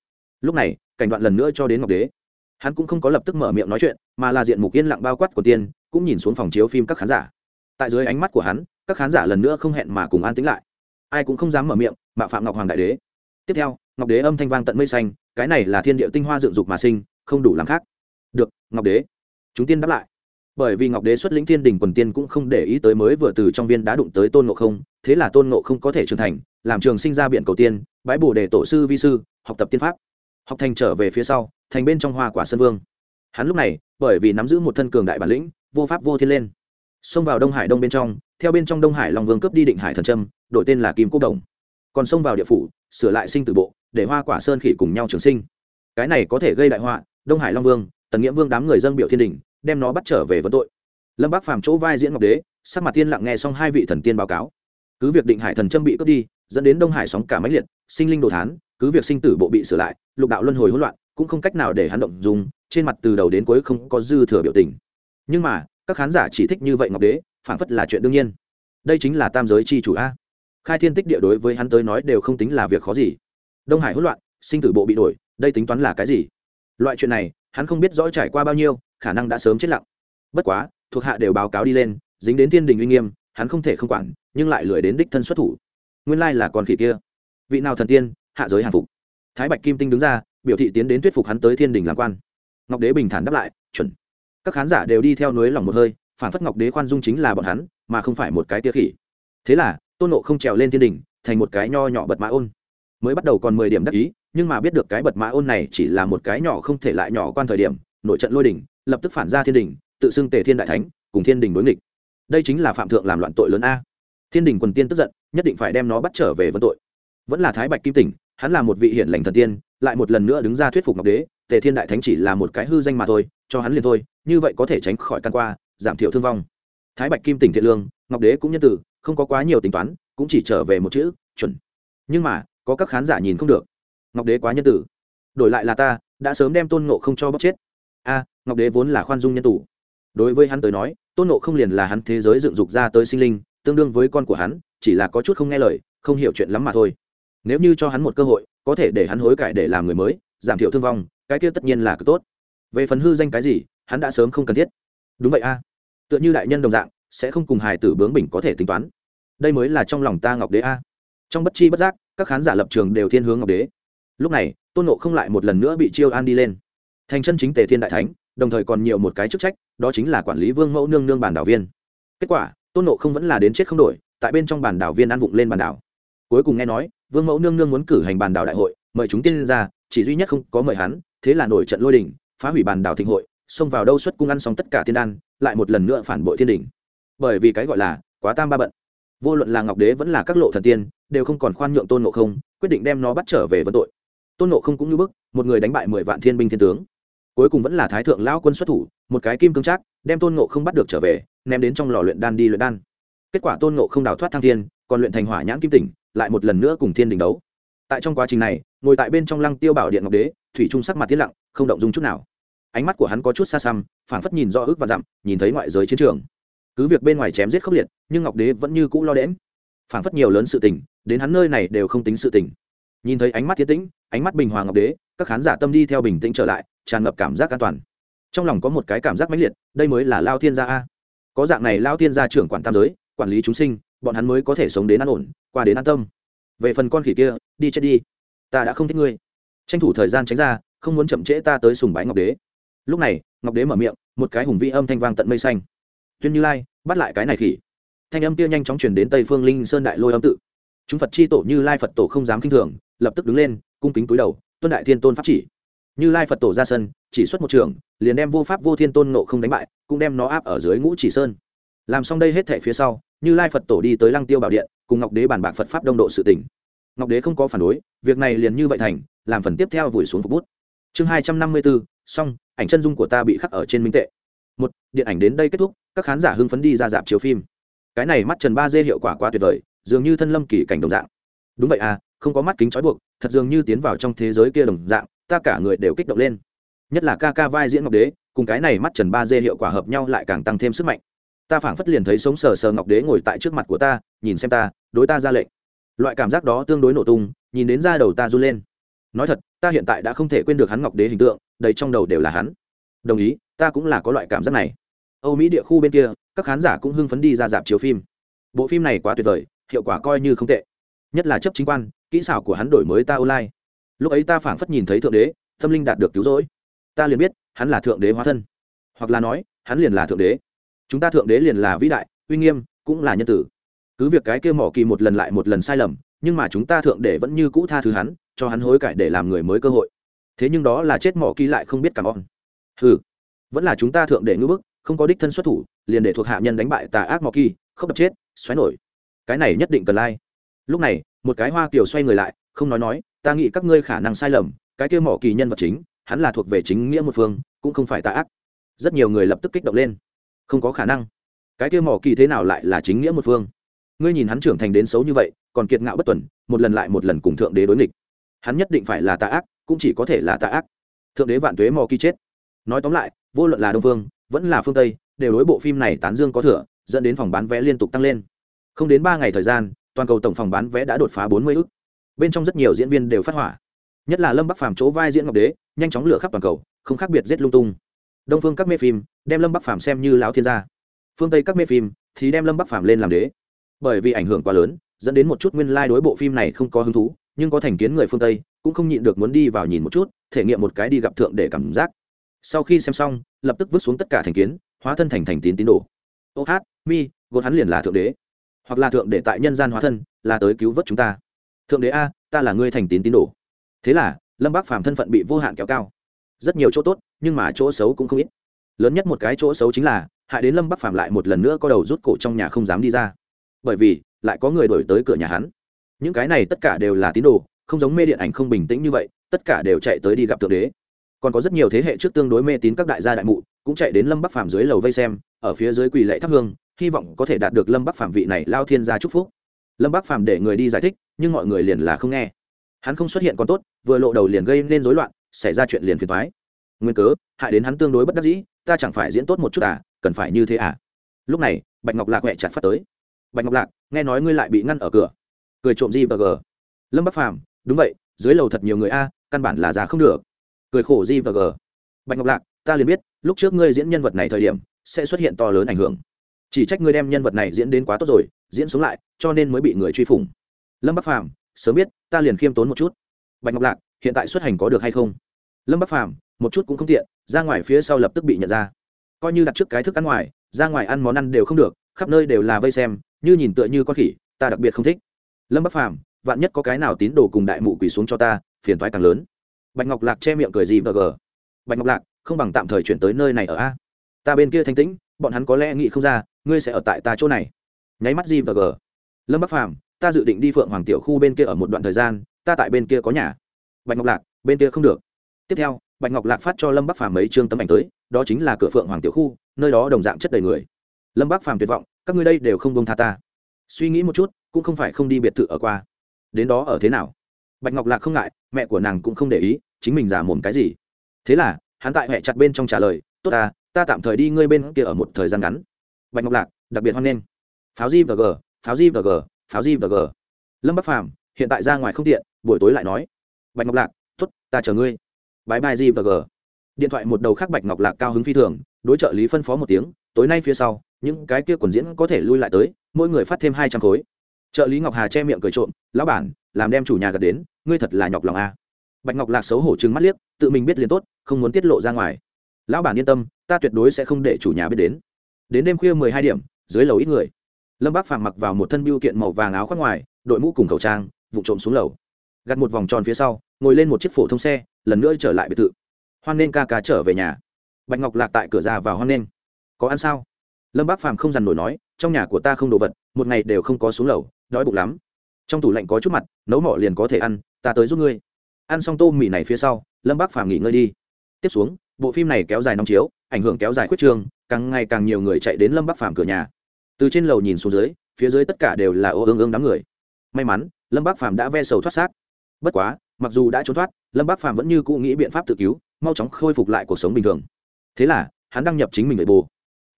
Lúc này, cảnh đoạn lần nữa cho đến ngọc đế hắn cũng không có lập tức mở miệng nói chuyện, mà là diện mục yên lặng bao quát của tiên, cũng nhìn xuống phòng chiếu phim các khán giả. Tại dưới ánh mắt của hắn, các khán giả lần nữa không hẹn mà cùng an tính lại. Ai cũng không dám mở miệng mạo phạm ngọc hoàng đại đế. Tiếp theo, ngọc đế âm thanh vang tận mây xanh, cái này là thiên địa tinh hoa dựng dục mà sinh, không đủ làm khác. Được, ngọc đế. Chúng tiên đáp lại. Bởi vì ngọc đế xuất lĩnh thiên đình quần tiên cũng không để ý tới mới vừa từ trong viên đã đụng tới tôn ngộ không, thế là tôn ngộ không có thể trưởng thành, làm trường sinh ra biện cầu tiên, bãi bồ để tổ sư vi sư, học tập tiên pháp. Học thành trở về phía sau thành bên trong hoa quả sơn vương. Hắn lúc này, bởi vì nắm giữ một thân cường đại bản lĩnh, vô pháp vô thiên lên. Xông vào đông hải đông bên trong, theo bên trong đông hải long vương cướp đi định hải thần trâm, đổi tên là kim quốc đồng. Còn xông vào địa phủ, sửa lại sinh tử bộ, để hoa quả sơn khỉ cùng nhau trường sinh. Cái này có thể gây đại họa, đông hải long vương, tần nghĩa vương đám người dân biểu thiên đình, đem nó bắt trở về vấn tội. Lâm bác phàm chỗ vai diễn ngọc đế, sắc mặt tiên lặng nghe xong hai vị thần tiên báo cáo. Cứ việc định hải thần trâm bị cướp đi, dẫn đến đông hải sóng cả máy liệt, sinh linh đồ thán, cứ việc sinh tử bộ bị sửa lại, lục đạo luân hồi hỗn loạn cũng không cách nào để hắn động dùng trên mặt từ đầu đến cuối không có dư thừa biểu tình. Nhưng mà, các khán giả chỉ thích như vậy ngọc đế phản phất là chuyện đương nhiên. Đây chính là tam giới c h i chủ a. Khai thiên tích địa đối với hắn tới nói đều không tính là việc khó gì. Đông hải hỗn loạn, sinh tử bộ bị đổi, đây tính toán là cái gì? Loại chuyện này, hắn không biết rõ trải qua bao nhiêu, khả năng đã sớm chết lặng. Bất quá, thuộc hạ đều báo cáo đi lên, dính đến thiên đình uy nghiêm, hắn không thể không quản, nhưng lại lười đến đích thân xuất thủ. Nguyên lai là con khỉ kia. Vị nào thần tiên, hạ giới hàng phục. Thái bạch kim tinh đứng ra biểu thị tiến đến thuyết phục hắn tới thiên đình làm quan. Ngọc đế bình thản đáp lại, chuẩn. Các khán giả đều đi theo núi lòng một hơi, phản phất ngọc đế khoan dung chính là bọn hắn, mà không phải một cái tia khỉ. Thế là, tôn nộ không trèo lên thiên đình, thành một cái nho nhỏ bật mã ôn. Mới bắt đầu còn mười điểm đắc ý, nhưng mà biết được cái bật mã ôn này chỉ là một cái nhỏ không thể lại nhỏ quan thời điểm, nội trận lôi đỉnh lập tức phản ra thiên đình, tự xưng tề thiên đại thánh, cùng thiên đình đối nghịch. Đây chính là phạm thượng làm loạn tội lớn a. Thiên đình quần tiên tức giận, nhất định phải đem nó bắt trở về vấn tội. Vẫn là thái bạch kim tỉnh, hắn là một vị hiển lành thần tiên lại một lần nữa đứng ra thuyết phục ngọc đế, tề thiên đại thánh chỉ là một cái hư danh mà thôi, cho hắn liền thôi, như vậy có thể tránh khỏi căn qua, giảm thiểu thương vong. Thái bạch kim tỉnh thiện lương, ngọc đế cũng nhân từ không có quá nhiều tính toán, cũng chỉ trở về một chữ, chuẩn. Nhưng mà, có các khán giả nhìn không được. Ngọc đế quá nhân tử. Đổi lại là ta, đã sớm đem tôn nộ không cho bóc chết. A, ngọc đế vốn là khoan dung nhân tủ đối với hắn tới nói, tôn nộ không liền là hắn thế giới dựng dục ra tới sinh linh, tương đương với con của hắn, chỉ là có chút không nghe lời, không hiểu chuyện lắm mà thôi nếu như cho hắn một cơ hội, có thể để hắn hối cải để làm người mới, giảm thiểu thương vong, cái kia tất nhiên là cực tốt. Về phần hư danh cái gì, hắn đã sớm không cần thiết. Đúng vậy a. Tựa như đại nhân đồng dạng, sẽ không cùng hài tử bướng bỉnh có thể tính toán. Đây mới là trong lòng ta ngọc đế a. Trong bất chi bất giác, các khán giả lập trường đều thiên hướng ngọc đế. Lúc này, tôn nộ không lại một lần nữa bị chiêu an đi lên. Thành chân chính tề thiên đại thánh, đồng thời còn nhiều một cái chức trách, đó chính là quản lý vương mẫu nương nương bản đảo viên. Kết quả, tôn nộ không vẫn là đến chết không đổi, tại bên trong bản đảo viên ăn vụng lên bản đảo cuối cùng nghe nói, vương mẫu nương nương muốn cử hành bàn đảo đại hội, mời chúng tiên ra, chỉ duy nhất không có mời hắn, thế là nổi trận lôi đình, phá hủy bàn đảo thịnh hội, xông vào đâu xuất cung ăn xong tất cả tiên đan, lại một lần nữa phản bội thiên đình. Bởi vì cái gọi là quá tam ba bận. Vô luận là ngọc đế vẫn là các lộ thần tiên, đều không còn khoan nhượng tôn ngộ không, quyết định đem nó bắt trở về vấn tội. Tôn ngộ không cũng như bức, một người đánh bại mười vạn thiên binh thiên tướng. Cuối cùng vẫn là thái thượng lão quân xuất thủ, một cái kim cương trác, đem tôn ngộ không bắt được trở về, ném đến trong lò luyện đan đi luyện đan. Kết quả tôn ngộ không đào thoát thăng thiên, còn luyện thành hỏa nhãn kim tỉnh lại một lần nữa cùng thiên đình đấu. Tại trong quá trình này, ngồi tại bên trong lăng tiêu bảo điện ngọc đế, thủy trung sắc mặt tiết lặng, không động dung chút nào. Ánh mắt của hắn có chút xa xăm, phảng phất nhìn rõ ước và dặm, nhìn thấy ngoại giới chiến trường. Cứ việc bên ngoài chém giết khốc liệt, nhưng ngọc đế vẫn như cũ lo đễm phảng phất nhiều lớn sự tình, đến hắn nơi này đều không tính sự tình. Nhìn thấy ánh mắt thiết tĩnh, ánh mắt bình hòa ngọc đế, các khán giả tâm đi theo bình tĩnh trở lại, tràn ngập cảm giác an toàn. Trong lòng có một cái cảm giác mãnh liệt, đây mới là lao thiên gia a. Có dạng này lao thiên gia trưởng quản tam giới, quản lý chúng sinh bọn hắn mới có thể sống đến an ổn, qua đến an tâm. Về phần con khỉ kia, đi chết đi. Ta đã không thích ngươi. Tranh thủ thời gian tránh ra, không muốn chậm trễ ta tới sùng bái ngọc đế. Lúc này, ngọc đế mở miệng, một cái hùng vĩ âm thanh vang tận mây xanh. Tuyên như lai, bắt lại cái này khỉ. Thanh âm kia nhanh chóng chuyển đến tây phương linh sơn đại lôi âm tự. Chúng phật chi tổ như lai phật tổ không dám k i n h thường, lập tức đứng lên, cung kính túi đầu, tuân đại thiên tôn pháp chỉ. Như lai phật tổ ra sân, chỉ xuất một trường, liền đem vô pháp vô thiên tôn nộ không đánh bại, cũng đem nó áp ở dưới ngũ chỉ sơn. Làm xong đây hết thể phía sau như lai phật tổ đi tới lăng tiêu bảo điện cùng ngọc đế bàn bạc phật pháp đông độ sự tỉnh ngọc đế không có phản đối việc này liền như vậy thành làm phần tiếp theo vùi xuống phục bút chương hai trăm năm mươi bốn xong ảnh chân dung của ta bị khắc ở trên minh tệ một điện ảnh đến đây kết thúc các khán giả hưng phấn đi ra dạp chiếu phim cái này mắt trần ba d hiệu quả quá tuyệt vời dường như thân lâm kỳ cảnh đồng dạng đúng vậy à không có mắt kính trói buộc thật dường như tiến vào trong thế giới kia đồng dạng ta cả người đều kích động lên nhất là ca ca vai diễn ngọc đế cùng cái này mắt trần ba d hiệu quả hợp nhau lại càng tăng thêm sức mạnh ta phảng phất liền thấy sống sờ sờ ngọc đế ngồi tại trước mặt của ta, nhìn xem ta, đối ta ra lệnh. Loại cảm giác đó tương đối nổ tung, nhìn đến da đầu ta run lên. Nói thật, ta hiện tại đã không thể quên được hắn ngọc đế hình tượng, đầy trong đầu đều là hắn. Đồng ý, ta cũng là có loại cảm giác này. Âu mỹ địa khu bên kia, các khán giả cũng hưng phấn đi ra dạp chiếu phim. Bộ phim này quá tuyệt vời, hiệu quả coi như không tệ. Nhất là chấp chính quan, kỹ xảo của hắn đổi mới ta online. Lúc ấy ta phảng phất nhìn thấy thượng đế, tâm linh đạt được cứu rỗi. Ta liền biết, hắn là thượng đế hóa thân. Hoặc là nói, hắn liền là thượng đế chúng ta thượng đế liền là vĩ đại, uy nghiêm, cũng là nhân tử. Cứ việc cái kia mỏ kỳ một lần lại một lần sai lầm, nhưng mà chúng ta thượng đế vẫn như cũ tha thứ hắn, cho hắn hối cải để làm người mới cơ hội. Thế nhưng đó là chết mỏ kỳ lại không biết cảm ơn. Ừ vẫn là chúng ta thượng đế ngữ bức, không có đích thân xuất thủ, liền để thuộc hạ nhân đánh bại tà ác mỏ kỳ, không đập chết, xoáy nổi. Cái này nhất định cần lai、like. lúc này, một cái hoa kiều xoay người lại, không nói nói, ta nghĩ các ngươi khả năng sai lầm, cái kia mỏ kỳ nhân vật chính, hắn là thuộc về chính nghĩa một phương, cũng không phải tà ác. Rất nhiều người lập tức kích động lên không có khả năng. Cái kia mỏ kỳ thế nào lại là chính nghĩa một phương? Ngươi nhìn hắn trưởng thành đến xấu như vậy, còn kiệt ngạo bất tuần, một lần lại một lần cùng thượng đế đối nghịch. Hắn nhất định phải là tà ác, cũng chỉ có thể là tà ác. Thượng đế vạn tuế mò kỳ chết. Nói tóm lại, vô luận là đông phương, vẫn là phương tây, đều đối bộ phim này tán dương có thừa, dẫn đến phòng bán vé liên tục tăng lên. Không đến ba ngày thời gian, toàn cầu tổng phòng bán vé đã đột phá bốn mươi ước bên trong rất nhiều diễn viên đều phát hỏa. Nhất là lâm bắc phàm chỗ vai diễn ngọc đế, nhanh chóng lửa khắp toàn cầu, không khác biệt giết lung tung đông phương các mê phim, đem lâm bắc phàm xem như lão thiên gia. Phương tây các mê phim thì đem lâm bắc phàm lên làm đế. Bởi vì ảnh hưởng quá lớn, dẫn đến một chút nguyên lai、like、đối bộ phim này không có hứng thú, nhưng có thành kiến người phương tây cũng không nhịn được muốn đi vào nhìn một chút, thể nghiệm một cái đi gặp thượng để cảm giác. Sau khi xem xong, lập tức vứt xuống tất cả thành kiến, hóa thân thành thành tín tín đồ. Ô hát, mi, gột hắn liền là thượng đế. Hoặc là thượng để tại nhân gian hóa thân, là tới cứu vớt chúng ta. Thượng đế a, ta là người thành tín tín đồ. Thế là, lâm bác phàm thân phận bị vô hạn kéo cao rất nhiều chỗ tốt, nhưng mà chỗ xấu cũng không ít. Lớn nhất một cái chỗ xấu chính là hại đến lâm bắc phàm lại một lần nữa có đầu rút cổ trong nhà không dám đi ra. Bởi vì, lại có người đổi tới cửa nhà hắn. Những cái này tất cả đều là tín đồ, không giống mê điện ảnh không bình tĩnh như vậy, tất cả đều chạy tới đi gặp thượng đế. Còn có rất nhiều thế hệ trước tương đối mê tín các đại gia đại mụ, cũng chạy đến lâm bắc phàm dưới lầu vây xem, ở phía dưới quỳ lệ thắp hương, hy vọng có thể đạt được lâm bắc phàm vị này lao thiên gia chúc phúc. Lâm bắc phàm để người đi giải thích, nhưng mọi người liền là không nghe. Hắn không xuất hiện còn tốt, vừa lộ đầu liền gây nên rối loạn xảy ra chuyện liền phiền thoái nguyên cớ, hại đến hắn tương đối bất đắc dĩ, ta chẳng phải diễn tốt một chút à cần phải như thế à? Lúc này, bạch ngọc lạc quẹ chặt phát tới. Bạch ngọc lạc, nghe nói ngươi lại bị ngăn ở cửa. Cười trộm gì và g lâm bắc phàm, đúng vậy, dưới lầu thật nhiều người a, căn bản là già không được. Cười khổ gì và g bạch ngọc lạc, ta liền biết, lúc trước ngươi diễn nhân vật này thời điểm, sẽ xuất hiện to lớn ảnh hưởng. Chỉ trách ngươi đem nhân vật này diễn đến quá tốt rồi, diễn xuống lại, cho nên mới bị người truy phủng. Lâm bắc phàm, sớm biết, ta liền khiêm tốn một chút. Bạch ngọc lạc, hiện tại xuất hành có được hay không? Lâm bắc phàm, một chút cũng không tiện, ra ngoài phía sau lập tức bị nhận ra. Coi như đặt trước cái thức ăn ngoài, ra ngoài ăn món ăn đều không được, khắp nơi đều là vây xem, như nhìn tựa như con khỉ, ta đặc biệt không thích. Lâm bắc phàm, vạn nhất có cái nào tín đồ cùng đại mụ quỳ xuống cho ta, phiền thoái càng lớn. Bạch ngọc lạc che miệng cười gì và gờ. Bạch ngọc lạc, không bằng tạm thời chuyển tới nơi này ở a. Ta bên kia thanh tĩnh, bọn hắn có lẽ nghĩ không ra, ngươi sẽ ở tại ta chỗ này. Nháy mắt gì và gờ. Lâm bắc phàm, ta dự định đi phượng hoàng tiểu khu bên kia ở một đoạn thời gian, ta tại bên kia có nhà. Bạch ngọc lạc, bên kia không được tiếp theo, bạch ngọc lạc phát cho lâm bắc phàm mấy chương tấm ảnh tới, đó chính là cửa phượng hoàng tiểu khu, nơi đó đồng dạng chất đầy người. Lâm bắc phàm tuyệt vọng, các ngươi đây đều không bông tha ta. Suy nghĩ một chút, cũng không phải không đi biệt thự ở qua. Đến đó ở thế nào? Bạch ngọc lạc không ngại, mẹ của nàng cũng không để ý, chính mình giả mồm cái gì. Thế là, hắn tại mẹ chặt bên trong trả lời, tốt ta ta tạm thời đi ngươi bên kia ở một thời gian ngắn. Bạch ngọc lạc, đặc biệt hoan nghênh. Pháo di và g pháo di và g pháo di và g lâm bắc phàm hiện tại ra ngoài không tiện, buổi tối lại nói, bạch ngọc lạc t ố t ta chờ ngươi bãi bai di và g. Điện thoại một đầu khác bạch ngọc lạc cao hứng phi thường, đối trợ lý phân phó một tiếng, tối nay phía sau, những cái kia quần diễn có thể lui lại tới, mỗi người phát thêm hai trăm khối. Trợ lý ngọc hà che miệng cười trộm, lão bản, làm đem chủ nhà gật đến, ngươi thật là nhọc lòng a. Bạch ngọc lạc xấu hổ chừng mắt liếc, tự mình biết liền tốt, không muốn tiết lộ ra ngoài. Lão bản yên tâm, ta tuyệt đối sẽ không để chủ nhà biết đến. Đến đêm khuya mười hai điểm, dưới lầu ít người. Lâm bác phàm mặc vào một thân biêu kiện màu vàng áo khoác ngoài, đội mũ cùng khẩu trang vụ trộm xuống lầu. Gặt một vòng tròn phía sau, ngồi lên một chiếc phổ thông xe lần nữa trở lại biệt thự. Hoan nên ca ca trở về nhà. Bạch ngọc lạc tại cửa ra vào hoan nên có ăn sao? Lâm bác phàm không dằn nổi nói, trong nhà của ta không đồ vật, một ngày đều không có xuống lầu, đói bụng lắm. Trong tủ lạnh có chút mặt, nấu mỏ liền có thể ăn, ta tới giúp ngươi. Ăn xong tô mì này phía sau, lâm bác phàm nghỉ ngơi đi. Tiếp xuống, bộ phim này kéo dài năm chiếu, ảnh hưởng kéo dài khuyết trường, càng ngày càng nhiều người chạy đến lâm bác phàm cửa nhà. Từ trên lầu nhìn xuống dưới, phía dưới tất cả đều là ô ương ương đám người. May mắn, lâm bác phàm đã ve sầu thoát xác bất quá, mặc dù đã trốn thoát, lâm bắc phàm vẫn như cũ nghĩ biện pháp tự cứu, mau chóng khôi phục lại cuộc sống bình thường. Thế là, hắn đăng nhập chính mình nội bồ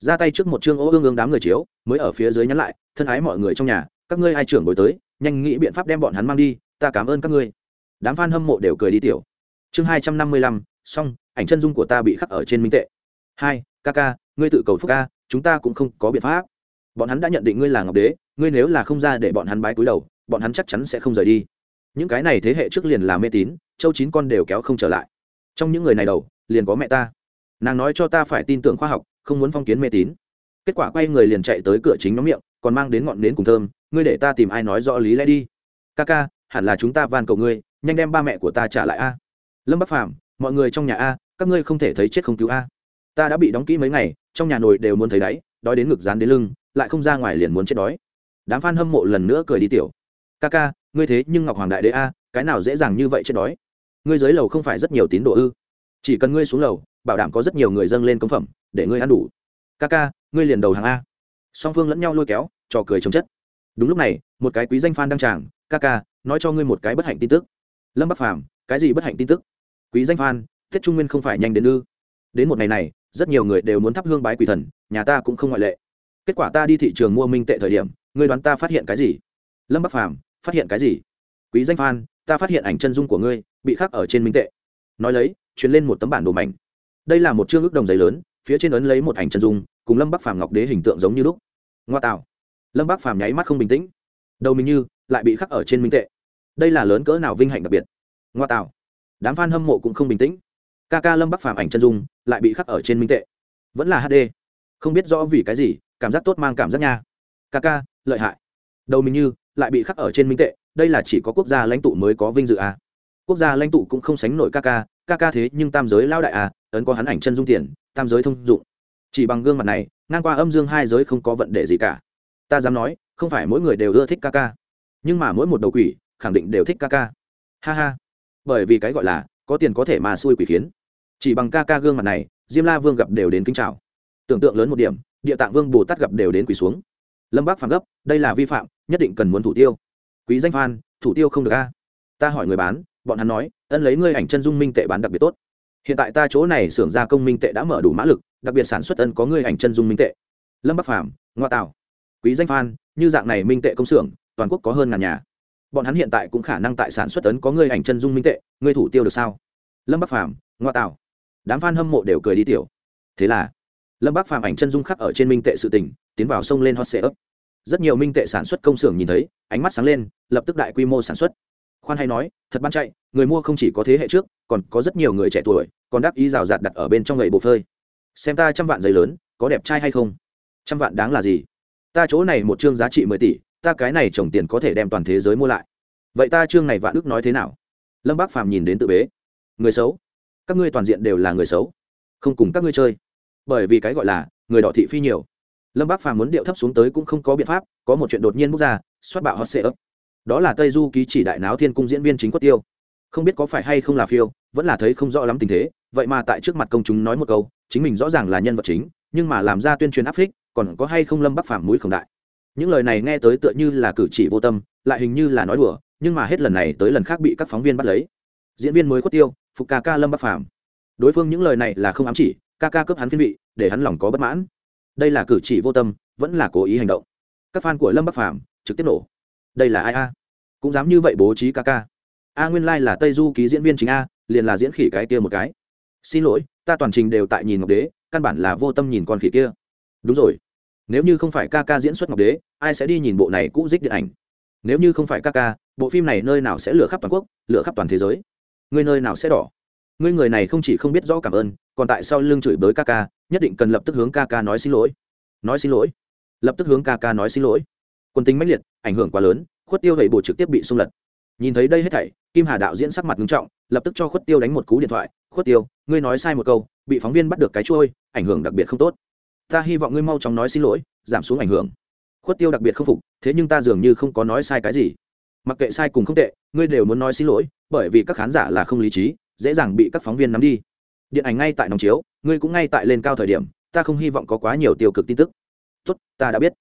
ra tay trước một chương ô ương ương đám người chiếu, mới ở phía dưới nhắn lại, thân ái mọi người trong nhà, các ngươi ai trưởng đổi tới, nhanh nghĩ biện pháp đem bọn hắn mang đi, ta cảm ơn các ngươi. Đám f a n hâm mộ đều cười đi tiểu. Chương hai trăm năm mươi lăm, xong, ảnh chân dung của ta bị khắc ở trên minh tệ. Hai, ca ca, ngươi tự cầu phúc ca, chúng ta cũng không có biện pháp. Bọn hắn đã nhận định ngươi là ngọc đế, ngươi nếu là không ra để bọn hắn bái cúi đầu, bọn hắn chắc chắn sẽ không rời đi những cái này thế hệ trước liền là mê tín, châu chín con đều kéo không trở lại. Trong những người này đầu, liền có mẹ ta. Nàng nói cho ta phải tin tưởng khoa học, không muốn phong kiến mê tín. Kết quả quay người liền chạy tới cửa chính nhóm miệng, còn mang đến ngọn nến cùng thơm, ngươi để ta tìm ai nói rõ lý lẽ đi. Ca ca, hẳn là chúng ta van cầu ngươi, nhanh đem ba mẹ của ta trả lại a. Lâm bắc phàm, mọi người trong nhà a, các ngươi không thể thấy chết không cứu a. Ta đã bị đóng kỹ mấy ngày, trong nhà nồi đều muốn thấy đáy, đói đến ngực dán đến lưng, lại không ra ngoài liền muốn chết đói. Đám f a n hâm mộ lần nữa cười đi tiểu ca ca, ngươi thế nhưng ngọc hoàng đại đế a, cái nào dễ dàng như vậy chết đói. Ngươi dưới lầu không phải rất nhiều tín đồ ư? Chỉ cần ngươi xuống lầu, bảo đảm có rất nhiều người dâng lên công phẩm, để ngươi ăn đủ. Ca ca, ngươi liền đầu hàng a. Song phương lẫn nhau lôi kéo, trò cười chồng chất. Đúng lúc này, một cái quý danh phan đăng tràng, ca ca, nói cho ngươi một cái bất hạnh tin tức. Lâm bắc phàm, cái gì bất hạnh tin tức? Quý danh phan tết trung nguyên không phải nhanh đến ư? Đến một ngày này, rất nhiều người đều muốn thắp hương bái quỷ thần, nhà ta cũng không ngoại lệ. Kết quả ta đi thị trường mua minh tệ thời điểm, ngươi đoán ta phát hiện cái gì? Lâm bắc phàm phát hiện cái gì? Quý danh phan ta phát hiện ảnh chân dung của ngươi, bị khắc ở trên minh tệ. Nói lấy, truyền lên một tấm bản đồ mảnh. Đây là một chương ước đồng giấy lớn, phía trên ấn lấy một ảnh chân dung, cùng lâm bắc phàm ngọc đế hình tượng giống như lúc. Ngoa tạo. Lâm bắc phàm nháy mắt không bình tĩnh. Đầu mình như, lại bị khắc ở trên minh tệ. Đây là lớn cỡ nào vinh hạnh đặc biệt? Ngoa tạo. Đám f a n hâm mộ cũng không bình tĩnh. Ca ca lâm bắc phàm ảnh chân dung, lại bị khắc ở trên minh tệ. Vẫn là hd không biết rõ vì cái gì, cảm giác tốt mang cảm giác nha. Ca ca, lợi hại. Đầu mình như lại bị khắc ở trên minh tệ, đây là chỉ có quốc gia lãnh tụ mới có vinh dự à. quốc gia lãnh tụ cũng không sánh nổi ca ca ca ca thế nhưng tam giới lao đại à ấn có hắn ảnh chân dung tiền, tam giới thông dụng. Chỉ bằng gương mặt này, ngang qua âm dương hai giới không có vận đề gì cả. Ta dám nói, không phải mỗi người đều ưa thích ca ca. Nhưng mà mỗi một đầu quỷ, khẳng định đều thích ca ca. Ha ha. Bởi vì cái gọi là, có tiền có thể mà xui quỷ khiến. Chỉ bằng ca ca gương mặt này, diêm la vương gặp đều đến kính chào. Tưởng tượng lớn một điểm, địa tạng vương bồ tát gặp đều đến quỷ xuống. Lâm bác phản gấp, đây là vi phạm nhất định cần muốn thủ tiêu. Quý danh phan, thủ tiêu không được a. Ta hỏi người bán, bọn hắn nói, ân lấy ngươi ảnh chân dung minh tệ bán đặc biệt tốt. Hiện tại ta chỗ này xưởng gia công minh tệ đã mở đủ mã lực, đặc biệt sản xuất ân có ngươi ảnh chân dung minh tệ. Lâm bắc phàm, ngoa tạo quý danh phan, như dạng này minh tệ công xưởng, toàn quốc có hơn ngàn nhà. Bọn hắn hiện tại cũng khả năng tại sản xuất ấn có ngươi ảnh chân dung minh tệ, ngươi thủ tiêu được sao? Lâm bắc phàm, ngoa tạo đám f a n hâm mộ đều cười đi tiểu. Thế là, lâm bắc phàm ảnh chân dung khắc ở trên minh tệ sự tỉnh tiến vào sông lên hot sê ấp rất nhiều minh tệ sản xuất công xưởng nhìn thấy, ánh mắt sáng lên, lập tức đại quy mô sản xuất. Khoan hay nói, thật ban chạy, người mua không chỉ có thế hệ trước, còn có rất nhiều người trẻ tuổi, còn đáp ý rào rạt đặt ở bên trong gậy bộ phơi. Xem ta trăm vạn giấy lớn, có đẹp trai hay không? Trăm vạn đáng là gì? Ta chỗ này một chương giá trị mười tỷ, ta cái này trồng tiền có thể đem toàn thế giới mua lại. Vậy ta chương này vạn ước nói thế nào? Lâm bác phàm nhìn đến tự bế. Người xấu. Các ngươi toàn diện đều là người xấu. Không cùng các ngươi chơi. Bởi vì cái gọi là, người đỏ thị phi nhiều lâm bác phàm muốn điệu thấp xuống tới cũng không có biện pháp, có một chuyện đột nhiên bốc ra xoát bạo hot sệ ấp đó là tây du ký chỉ đại náo thiên cung diễn viên chính quất tiêu. Không biết có phải hay không là phiêu, vẫn là thấy không rõ lắm tình thế, vậy mà tại trước mặt công chúng nói một câu, chính mình rõ ràng là nhân vật chính, nhưng mà làm ra tuyên truyền áp phích, còn có hay không lâm bắc phàm mũi khổng đại. Những lời này nghe tới tựa như là cử chỉ vô tâm, lại hình như là nói đùa, nhưng mà hết lần này tới lần khác bị các phóng viên bắt lấy. Diễn viên mới quất tiêu, phục ca ca lâm bắc phàm. Đối phương những lời này là không ám chỉ, ca ca cấp hắn phiên vị, để hắn lòng có bất mãn đây là cử chỉ vô tâm, vẫn là cố ý hành động. Các fan của lâm bắc phàm trực tiếp nổ. Đây là ai a? Cũng dám như vậy bố trí ca ca. A nguyên lai、like、là tây du ký diễn viên chính a, liền là diễn khỉ cái kia một cái. Xin lỗi, ta toàn trình đều tại nhìn ngọc đế, căn bản là vô tâm nhìn con khỉ kia. Đúng rồi. Nếu như không phải ca ca diễn xuất ngọc đế, ai sẽ đi nhìn bộ này cũ dích điện ảnh? Nếu như không phải ca ca, bộ phim này nơi nào sẽ lửa khắp toàn quốc, lửa khắp toàn thế giới? Người nơi nào sẽ đỏ? Ngươi người này không chỉ không biết rõ cảm ơn, còn tại sao lưng chửi bới ca ca, nhất định cần lập tức hướng ca ca nói xin lỗi. Nói xin lỗi? Lập tức hướng ca ca nói xin lỗi. Quân tính mãnh liệt, ảnh hưởng quá lớn, khuất tiêu gậy bộ trực tiếp bị xung lật. Nhìn thấy đây hết thảy, kim hà đạo diễn sắc mặt nghiêm trọng, lập tức cho khuất tiêu đánh một cú điện thoại. Khuất tiêu, ngươi nói sai một câu, bị phóng viên bắt được cái trôi ảnh hưởng đặc biệt không tốt. Ta hy vọng ngươi mau chóng nói xin lỗi, giảm xuống ảnh hưởng. Khuất tiêu đặc biệt không phục, thế nhưng ta dường như không có nói sai cái gì. Mặc kệ sai cùng không tệ, ngươi đều muốn nói xin lỗi, bởi vì các khán giả là không lý trí dễ dàng bị các phóng viên nắm đi. Điện ảnh ngay tại nòng chiếu, ngươi cũng ngay tại lên cao thời điểm, ta không hy vọng có quá nhiều tiêu cực tin tức. Tốt, ta đã biết.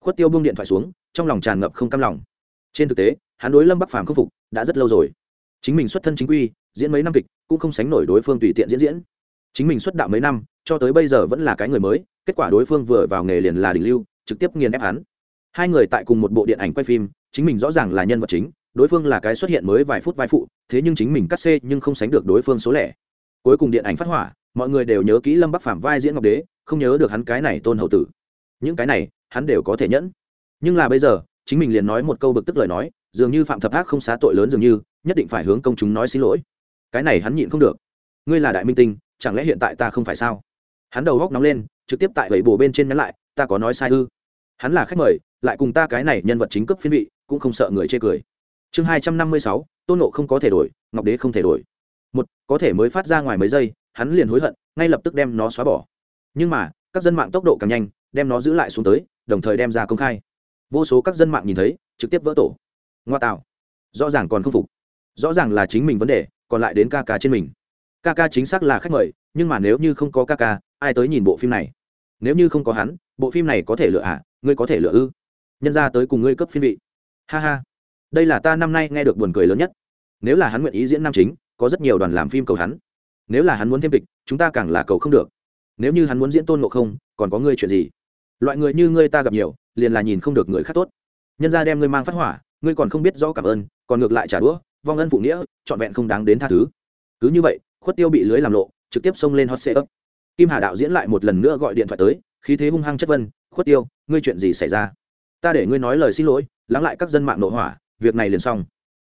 Khuất tiêu buông điện thoại xuống, trong lòng tràn ngập không cam lòng. Trên thực tế, hắn đối lâm bắc phàm không phục đã rất lâu rồi. Chính mình xuất thân chính quy, diễn mấy năm kịch, cũng không sánh nổi đối phương tùy tiện diễn diễn. Chính mình xuất đạo mấy năm, cho tới bây giờ vẫn là cái người mới, kết quả đối phương vừa vào nghề liền là đỉnh lưu, trực tiếp nghiền ép hắn. Hai người tại cùng một bộ điện ảnh quay phim, chính mình rõ ràng là nhân vật chính đối phương là cái xuất hiện mới vài phút vai phụ, thế nhưng chính mình cắt xê nhưng không sánh được đối phương số lẻ. Cuối cùng điện ảnh phát hỏa, mọi người đều nhớ kỹ lâm bắc phạm vai diễn ngọc đế, không nhớ được hắn cái này tôn hậu tử. Những cái này, hắn đều có thể nhẫn. Nhưng là bây giờ, chính mình liền nói một câu bực tức lời nói, dường như phạm thập ác không xá tội lớn dường như, nhất định phải hướng công chúng nói xin lỗi. Cái này hắn nhịn không được. Ngươi là đại minh tinh, chẳng lẽ hiện tại ta không phải sao? Hắn đầu góc nóng lên, trực tiếp tại gậy bồ bên trên nhắn lại, ta có nói sai ư? Hắn là khách mời, lại cùng ta cái này nhân vật chính cấp phiên vị, cũng không sợ người chê cười chương hai trăm năm mươi sáu, tôn nộ không có thể đổi, ngọc đế không thể đổi. Một, có thể mới phát ra ngoài mấy giây, hắn liền hối hận, ngay lập tức đem nó xóa bỏ. Nhưng mà, các dân mạng tốc độ càng nhanh, đem nó giữ lại xuống tới, đồng thời đem ra công khai. Vô số các dân mạng nhìn thấy, trực tiếp vỡ tổ. Ngoa tạo. Rõ ràng còn không phục. Rõ ràng là chính mình vấn đề, còn lại đến ca ca trên mình. Ca ca chính xác là khách mời, nhưng mà nếu như không có ca ca, ai tới nhìn bộ phim này? Nếu như không có hắn, bộ phim này có thể lựa ạ à? ngươi có thể lựa ư? Nhân ra tới cùng ngươi cấp phiên vị. Ha ha đây là ta năm nay nghe được buồn cười lớn nhất. Nếu là hắn nguyện ý diễn nam chính, có rất nhiều đoàn làm phim cầu hắn. Nếu là hắn muốn thêm kịch, chúng ta càng là cầu không được. Nếu như hắn muốn diễn tôn ngộ không, còn có ngươi chuyện gì? Loại người như ngươi ta gặp nhiều, liền là nhìn không được người khác tốt. Nhân ra đem ngươi mang phát hỏa, ngươi còn không biết rõ cảm ơn, còn ngược lại trả đũa, vong ân phụ nghĩa, trọn vẹn không đáng đến tha thứ. Cứ như vậy, khuất tiêu bị lưới làm lộ, trực tiếp xông lên hot setup kim hà đạo diễn lại một lần nữa gọi điện thoại tới, khí thế hung hăng chất vân khuất tiêu, ngươi chuyện gì xảy ra? Ta để ngươi nói lời xin lỗi, lắng lại các dân mạng nội hỏa việc này liền xong.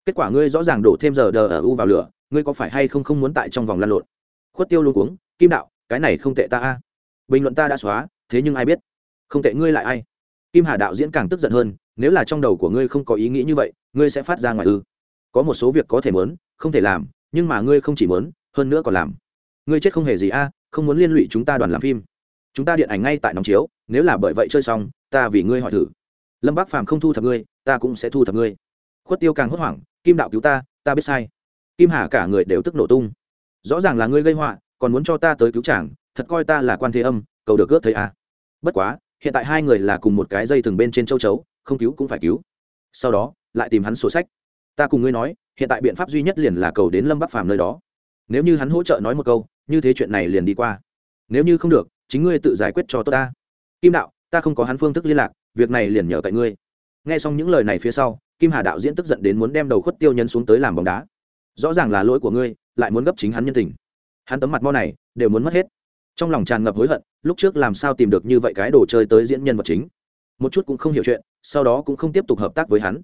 Kết quả ngươi rõ ràng đổ thêm giờ đờ ở u vào lửa, ngươi có phải hay không không muốn tại trong vòng lăn lộn? Khuất tiêu luôn cuống, kim đạo, cái này không tệ ta a. Bình luận ta đã xóa, thế nhưng ai biết? Không tệ ngươi lại ai? Kim hà đạo diễn càng tức giận hơn, nếu là trong đầu của ngươi không có ý nghĩ như vậy, ngươi sẽ phát ra ngoài ư. Có một số việc có thể mớn không thể làm, nhưng mà ngươi không chỉ mớn hơn nữa còn làm. Ngươi chết không hề gì a, không muốn liên lụy chúng ta đoàn làm phim. Chúng ta điện ảnh ngay tại nóng chiếu, nếu là bởi vậy chơi xong, ta vì ngươi hỏi thử. Lâm bác phàm không thu thập ngươi, ta cũng sẽ thu thập ngươi khuất tiêu càng hốt hoảng, kim đạo cứu ta ta biết sai. Kim hà cả người đều tức nổ tung. Rõ ràng là ngươi gây họa, còn muốn cho ta tới cứu chàng, thật coi ta là quan thế âm, cầu được ước thấy à. bất quá, hiện tại hai người là cùng một cái dây thừng bên trên châu chấu, không cứu cũng phải cứu. Sau đó, lại tìm hắn sổ sách. Ta cùng ngươi nói, hiện tại biện pháp duy nhất liền là cầu đến lâm bắc phàm nơi đó. Nếu như hắn hỗ trợ nói một câu, như thế chuyện này liền đi qua. Nếu như không được, chính ngươi tự giải quyết cho tôi ta. Kim đạo, ta không có hắn phương thức liên lạc, việc này liền nhờ tại ngươi. Nghe xong những lời này phía sau kim hà đạo diễn tức giận đến muốn đem đầu khuất tiêu nhân xuống tới làm bóng đá. Rõ ràng là lỗi của ngươi, lại muốn gấp chính hắn nhân tình. Hắn tấm mặt mo này, đều muốn mất hết. Trong lòng tràn ngập hối hận, lúc trước làm sao tìm được như vậy cái đồ chơi tới diễn nhân vật chính. Một chút cũng không hiểu chuyện, sau đó cũng không tiếp tục hợp tác với hắn.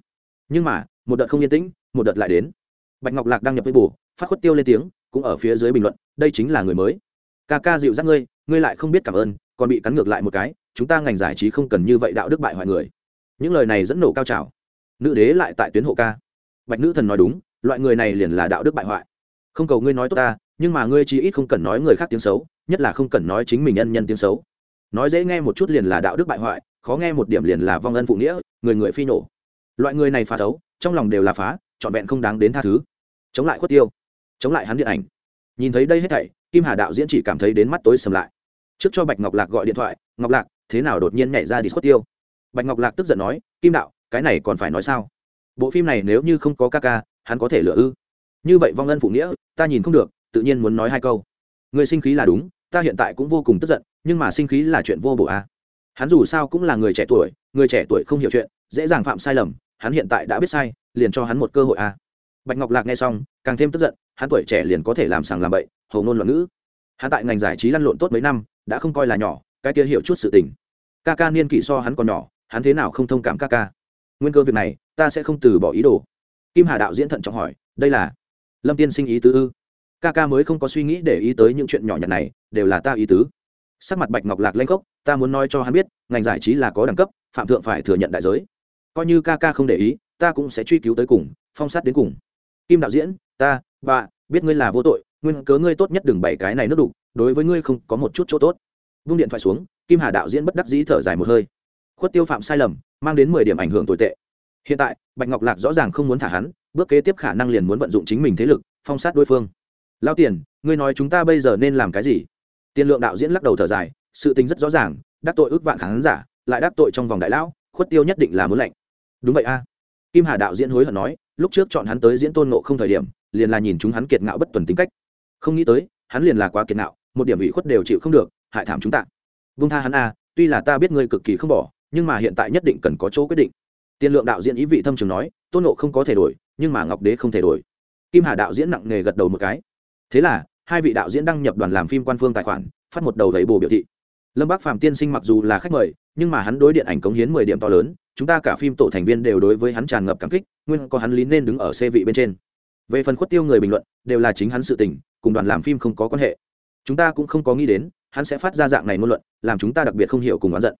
Nhưng mà, một đợt không yên tĩnh, một đợt lại đến. Bạch ngọc lạc đăng nhập với bù phát khuất tiêu lên tiếng, cũng ở phía dưới bình luận, đây chính là người mới. Ca ca dịu dắt ngươi ngươi lại không biết cảm ơn, còn bị cắn ngược lại một cái, chúng ta ngành giải trí không cần như vậy đạo đức bại hoại người. Những lời này dẫn nổ cao trào nữ đế lại tại tuyến hộ ca. Bạch nữ thần nói đúng, loại người này liền là đạo đức bại hoại. Không cầu ngươi nói tốt ta, nhưng mà ngươi chí ít không cần nói người khác tiếng xấu, nhất là không cần nói chính mình nhân nhân tiếng xấu. Nói dễ nghe một chút liền là đạo đức bại hoại, khó nghe một điểm liền là vong ân phụ nghĩa, người người phi nổ. Loại người này phá thấu, trong lòng đều là phá, trọn vẹn không đáng đến tha thứ. Chống lại khuất tiêu, chống lại hắn điện ảnh. Nhìn thấy đây hết thảy, kim hà đạo diễn chỉ cảm thấy đến mắt tối sầm lại. Trước cho bạch ngọc lạc gọi điện thoại, ngọc lạc, thế nào đột nhiên nhảy ra đi khuất tiêu? Bạch ngọc lạc tức giận nói, kim đạo cái này còn phải nói sao? Bộ phim này nếu như không có ca ca, hắn có thể lựa ư? Như vậy vong ân phụ nghĩa, ta nhìn không được, tự nhiên muốn nói hai câu. Người sinh khí là đúng, ta hiện tại cũng vô cùng tức giận, nhưng mà sinh khí là chuyện vô bổ a. À. hắn dù sao cũng là người trẻ tuổi, người trẻ tuổi không hiểu chuyện, dễ dàng phạm sai lầm, hắn hiện tại đã biết sai, liền cho hắn một cơ hội a. À. bạch ngọc lạc nghe xong, càng thêm tức giận, hắn tuổi trẻ liền có thể làm sàng làm bậy, hầu ngôn loạn ngữ. Hắn tại ngành giải trí lăn lộn tốt mấy năm, đã không coi là nhỏ, cái kia hiểu chút sự tình. Ca ca niên kỷ so hắn còn nhỏ, hắn thế nào không thông cảm ca ca? Nguyên cơ việc này ta sẽ không từ bỏ ý đồ. Kim hà đạo diễn thận trọng hỏi đây là? Lâm tiên sinh ý tứ ư? Ca ca mới không có suy nghĩ để ý tới những chuyện nhỏ nhặt này đều là ta ý tứ. Sắc mặt bạch ngọc lạc lanh cốc, ta muốn nói cho hắn biết ngành giải trí là có đẳng cấp phạm thượng phải thừa nhận đại giới. Coi như ca ca không để ý ta cũng sẽ truy cứu tới cùng phong sát đến cùng. Kim đạo diễn ta bà biết ngươi là vô tội nguyên cớ ngươi tốt nhất đừng bày cái này nước đục đối với ngươi không có một chút chỗ tốt. Vung điện thoại xuống kim hà đạo diễn bất đắc dĩ thở dài một hơi khuất tiêu phạm sai lầm, mang đến mười điểm ảnh hưởng tồi tệ. Hiện tại, bạch ngọc lạc rõ ràng không muốn thả hắn, bước kế tiếp khả năng liền muốn vận dụng chính mình thế lực, phong sát đối phương. Lao tiền, ngươi nói chúng ta bây giờ nên làm cái gì? Tiền lượng đạo diễn lắc đầu thở dài, sự tính rất rõ ràng, đắc tội ước vạn khán giả, lại đắc tội trong vòng đại lão, khuất tiêu nhất định là muốn lạnh đúng vậy a. Kim hà đạo diễn hối hận nói, lúc trước chọn hắn tới diễn tôn nộ không thời điểm, liền là nhìn chúng hắn kiệt ngạo bất tuần tính cách. Không nghĩ tới, hắn liền là quá kiệt ngạo, một điểm ủy khuất đều chịu không được, hại thảm chúng ta. Vung tha hắn a, tuy là ta biết ngươi cực kỳ không bỏ nhưng mà hiện tại nhất định cần có chỗ quyết định. Tiên lượng đạo diễn ý vị thâm trường nói, tôn nộ không có thể đổi, nhưng mà ngọc đế không thể đổi. Kim hà đạo diễn nặng nề gật đầu một cái. Thế là, hai vị đạo diễn đăng nhập đoàn làm phim quan phương tài khoản, phát một đầu gậy bồ biểu thị. Lâm bác phạm tiên sinh mặc dù là khách mời, nhưng mà hắn đối điện ảnh cống hiến mười điểm to lớn, chúng ta cả phim tổ thành viên đều đối với hắn tràn ngập cảm kích, nguyên có hắn lý nên đứng ở xe vị bên trên. Về phần khuất tiêu người bình luận, đều là chính hắn sự tình, cùng đoàn làm phim không có quan hệ. Chúng ta cũng không có nghĩ đến, hắn sẽ phát ra dạng này ngôn luận, làm chúng ta đặc biệt không hiểu cùng oán giận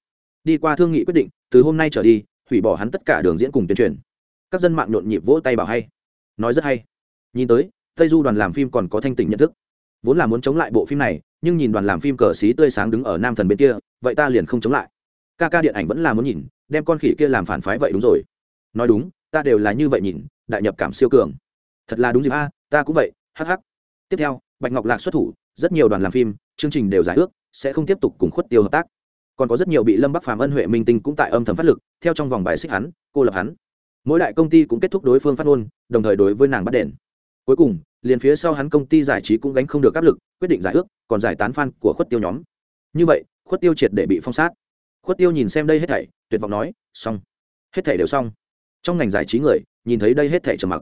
đi qua thương nghị quyết định, từ hôm nay trở đi, hủy bỏ hắn tất cả đường diễn cùng tuyên truyền. Các dân mạng nhộn nhịp vỗ tay bảo hay. Nói rất hay. Nhìn tới, tây du đoàn làm phim còn có thanh tỉnh nhận thức. Vốn là muốn chống lại bộ phim này, nhưng nhìn đoàn làm phim cờ xí tươi sáng đứng ở nam thần bên kia, vậy ta liền không chống lại. Ca ca điện ảnh vẫn là muốn nhìn, đem con khỉ kia làm phản phái vậy đúng rồi. Nói đúng, ta đều là như vậy nhìn, đại nhập cảm siêu cường. Thật là đúng dịp a, ta cũng vậy hh tiếp theo, bạch ngọc lạc xuất thủ, rất nhiều đoàn làm phim, chương trình đều giải ước, sẽ không tiếp tục cùng khuất tiêu hợp tác còn có rất nhiều bị lâm bắc phàm ân huệ minh tinh cũng tại âm thầm phát lực, theo trong vòng bài xích hắn, cô lập hắn. Mỗi đại công ty cũng kết thúc đối phương phát ngôn, đồng thời đối với nàng bắt đền. Cuối cùng, liền phía sau hắn công ty giải trí cũng gánh không được áp lực, quyết định giải ước, còn giải tán fan của khuất tiêu nhóm. Như vậy, khuất tiêu triệt để bị phong sát. Khuất tiêu nhìn xem đây hết thảy, tuyệt vọng nói, xong. Hết thảy đều xong. Trong ngành giải trí người, nhìn thấy đây hết thảy trầm mặc.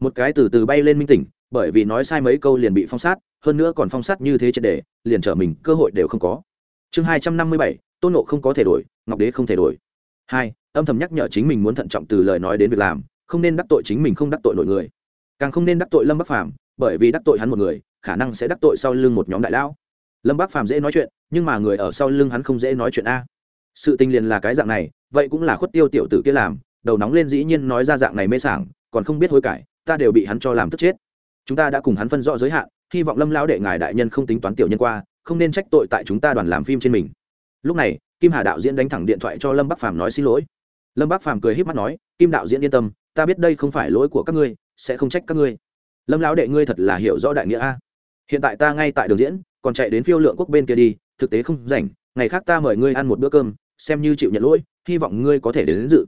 Một cái từ từ bay lên minh tỉnh, bởi vì nói sai mấy câu liền bị phong sát, hơn nữa còn phong sát như thế triệt để, liền trở mình, cơ hội đều không có. Chương hai trăm năm mươi bảy tôn nộ không có thể đổi, ngọc đế không thể đổi. Hai, âm thầm nhắc nhở chính mình muốn thận trọng từ lời nói đến việc làm, không nên đắc tội chính mình không đắc tội nội người. Càng không nên đắc tội lâm bắc phàm, bởi vì đắc tội hắn một người, khả năng sẽ đắc tội sau lưng một nhóm đại lão. Lâm bắc phàm dễ nói chuyện, nhưng mà người ở sau lưng hắn không dễ nói chuyện a. Sự tình liền là cái dạng này, vậy cũng là khuất tiêu tiểu tử kia làm, đầu nóng lên dĩ nhiên nói ra dạng này mê sảng, còn không biết hối cải, ta đều bị hắn cho làm tức chết. Chúng ta đã cùng hắn phân rõ giới hạn, hy vọng lâm lão đệ ngài đại nhân không tính toán tiểu nhân qua, không nên trách tội tại chúng ta đoàn làm phim trên mình lúc này kim hà đạo diễn đánh thẳng điện thoại cho lâm bắc phàm nói xin lỗi. Lâm bắc phàm cười h í p mắt nói kim đạo diễn yên tâm ta biết đây không phải lỗi của các ngươi sẽ không trách các ngươi. Lâm lão đệ ngươi thật là hiểu rõ đại nghĩa a. Hiện tại ta ngay tại đường diễn còn chạy đến phiêu lượng quốc bên kia đi thực tế không rảnh ngày khác ta mời ngươi ăn một bữa cơm xem như chịu nhận lỗi hy vọng ngươi có thể đến, đến dự.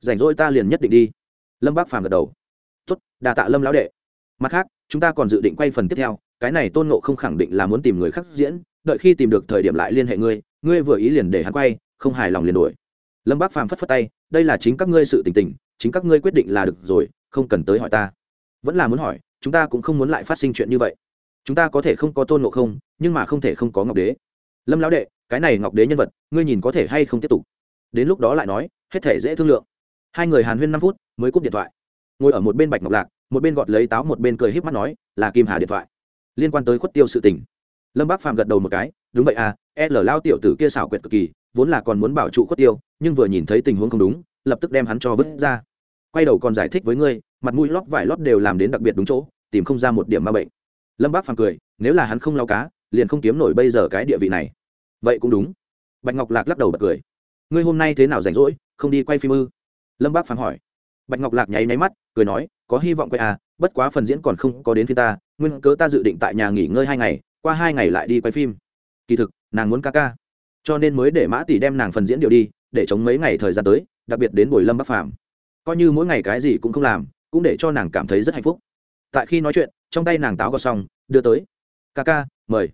Rảnh rỗi ta liền nhất định đi. Lâm bác phàm gật đầu. Tuất đà tạ lâm lão đệ. Mặt khác chúng ta còn dự định quay phần tiếp theo cái này tôn ngộ không khẳng định là muốn tìm người khác diễn đợi khi tìm được thời điểm lại liên hệ ngươi ngươi vừa ý liền để hắn quay, không hài lòng liền đuổi. Lâm bác phàm phất phất tay, đây là chính các ngươi sự tình tình, chính các ngươi quyết định là được rồi, không cần tới hỏi ta. Vẫn là muốn hỏi, chúng ta cũng không muốn lại phát sinh chuyện như vậy. Chúng ta có thể không có tôn ngộ không, nhưng mà không thể không có ngọc đế. Lâm lão đệ, cái này ngọc đế nhân vật, ngươi nhìn có thể hay không tiếp tục? Đến lúc đó lại nói, hết thể dễ thương lượng. Hai người hàn huyên năm phút, mới cúp điện thoại. Ngồi ở một bên bạch ngọc lạc, một bên gọt lấy táo, một bên cười híp mắt nói, là kim hà điện thoại. Liên quan tới khuất tiêu sự tình. Lâm bác Phạm gật đầu một cái đúng vậy à l lao tiểu tử kia xảo quyệt cực kỳ, vốn là còn muốn bảo trụ khuất tiêu, nhưng vừa nhìn thấy tình huống không đúng, lập tức đem hắn cho vứt ra. Quay đầu còn giải thích với ngươi, mặt mũi lót vải lót đều làm đến đặc biệt đúng chỗ, tìm không ra một điểm ma bệnh. Lâm bác phàm cười, nếu là hắn không lao cá, liền không kiếm nổi bây giờ cái địa vị này. Vậy cũng đúng. Bạch ngọc lạc lắc đầu bật cười. Ngươi hôm nay thế nào rảnh rỗi, không đi quay phim ư? Lâm bác phàm hỏi. Bạch ngọc lạc nháy nháy mắt, cười nói, có hy vọng quay à bất quá phần diễn còn không có đến phía ta, nguyên cớ ta dự định tại nhà nghỉ ngơi hai ngày, qua hai ngày lại đi quay phim kỳ thực, nàng muốn ca ca. Cho nên mới để mã tỷ đem nàng phần diễn điều đi, để chống mấy ngày thời gian tới, đặc biệt đến buổi lâm bắc phàm. Coi như mỗi ngày cái gì cũng không làm, cũng để cho nàng cảm thấy rất hạnh phúc. Tại khi nói chuyện, trong tay nàng táo gọt xong, đưa tới. Ca ca, mời.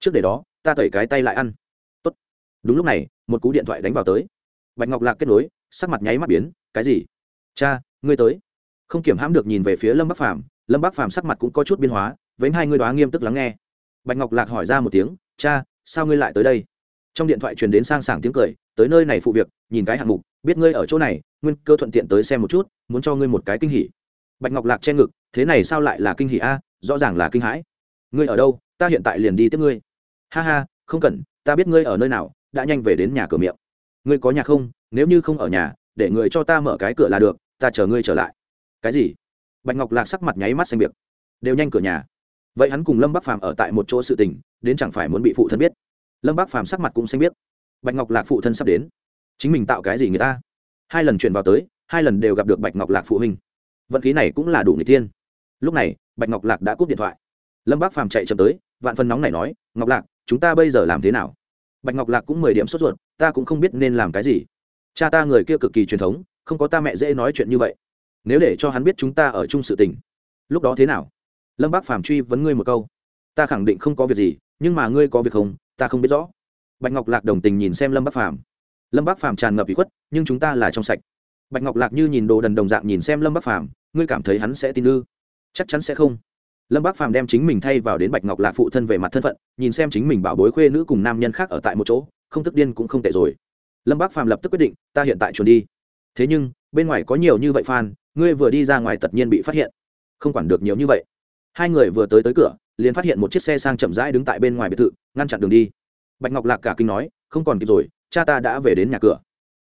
Trước để đó, ta tẩy cái tay lại ăn. Tốt. đúng lúc này, một cú điện thoại đánh vào tới. Bạch ngọc lạc kết nối, sắc mặt nháy mắt biến, cái gì? Cha, ngươi tới. Không kiểm hãm được nhìn về phía lâm bắc phàm, lâm bắc phàm sắc mặt cũng có chút biến hóa với hai ngươi đoá nghiêm tức lắng nghe. Bạch ngọc lạc hỏi ra một tiếng, cha sao ngươi lại tới đây? Trong điện thoại truyền đến sang sảng tiếng cười, tới nơi này phụ việc, nhìn cái hạng mục, biết ngươi ở chỗ này, nguyên cơ thuận tiện tới xem một chút, muốn cho ngươi một cái kinh hỉ. Bạch ngọc lạc che ngực, thế này sao lại là kinh hỉ a? Rõ ràng là kinh hãi. Ngươi ở đâu? Ta hiện tại liền đi tiếp ngươi. Ha ha, không cần, ta biết ngươi ở nơi nào, đã nhanh về đến nhà cửa miệng. Ngươi có nhà không? Nếu như không ở nhà, để người cho ta mở cái cửa là được, ta chờ ngươi trở lại. Cái gì? Bạch ngọc lạc sắc mặt nháy mắt xanh biệt đều nhanh cửa nhà. Vậy hắn cùng lâm bắc phàm ở tại một chỗ sự tình đến chẳng phải muốn bị phụ thân biết. Lâm bác phàm sắc mặt cũng xanh biết bạch ngọc lạc phụ thân sắp đến. Chính mình tạo cái gì người ta? Hai lần chuyển vào tới, hai lần đều gặp được bạch ngọc lạc phụ huynh. Vận khí này cũng là đủ người tiên lúc này, bạch ngọc lạc đã cúp điện thoại. Lâm bác phàm chạy chậm tới, vạn phân nóng này nói, ngọc lạc, chúng ta bây giờ làm thế nào? Bạch ngọc lạc cũng mười điểm sốt ruột, ta cũng không biết nên làm cái gì. Cha ta người kia cực kỳ truyền thống, không có ta mẹ dễ nói chuyện như vậy. Nếu để cho hắn biết chúng ta ở chung sự tình, lúc đó thế nào? Lâm bác phàm truy vấn ngươi một câu ta khẳng định không có việc gì, nhưng mà ngươi có việc không, ta không biết rõ. Bạch ngọc lạc đồng tình nhìn xem lâm bác phàm. Lâm bác phàm tràn ngập bị khuất, nhưng chúng ta là trong sạch. Bạch ngọc lạc như nhìn đồ đần đồng dạng nhìn xem lâm bác phàm, ngươi cảm thấy hắn sẽ tin ư? Chắc chắn sẽ không. Lâm bác phàm đem chính mình thay vào đến bạch ngọc lạc phụ thân về mặt thân phận, nhìn xem chính mình bảo bối khuê nữ cùng nam nhân khác ở tại một chỗ, không tức điên cũng không tệ rồi. Lâm bác phàm lập tức quyết định, ta hiện tại chuồn đi. Thế nhưng, bên ngoài có nhiều như vậy phan ngươi vừa đi ra ngoài tất nhiên bị phát hiện. Không quản được nhiều như vậy. Hai người vừa tới tới cửa liền phát hiện một chiếc xe sang chậm rãi đứng tại bên ngoài biệt thự, ngăn chặn đường đi. Bạch ngọc lạc cả kinh nói, không còn kịp rồi, cha ta đã về đến nhà cửa.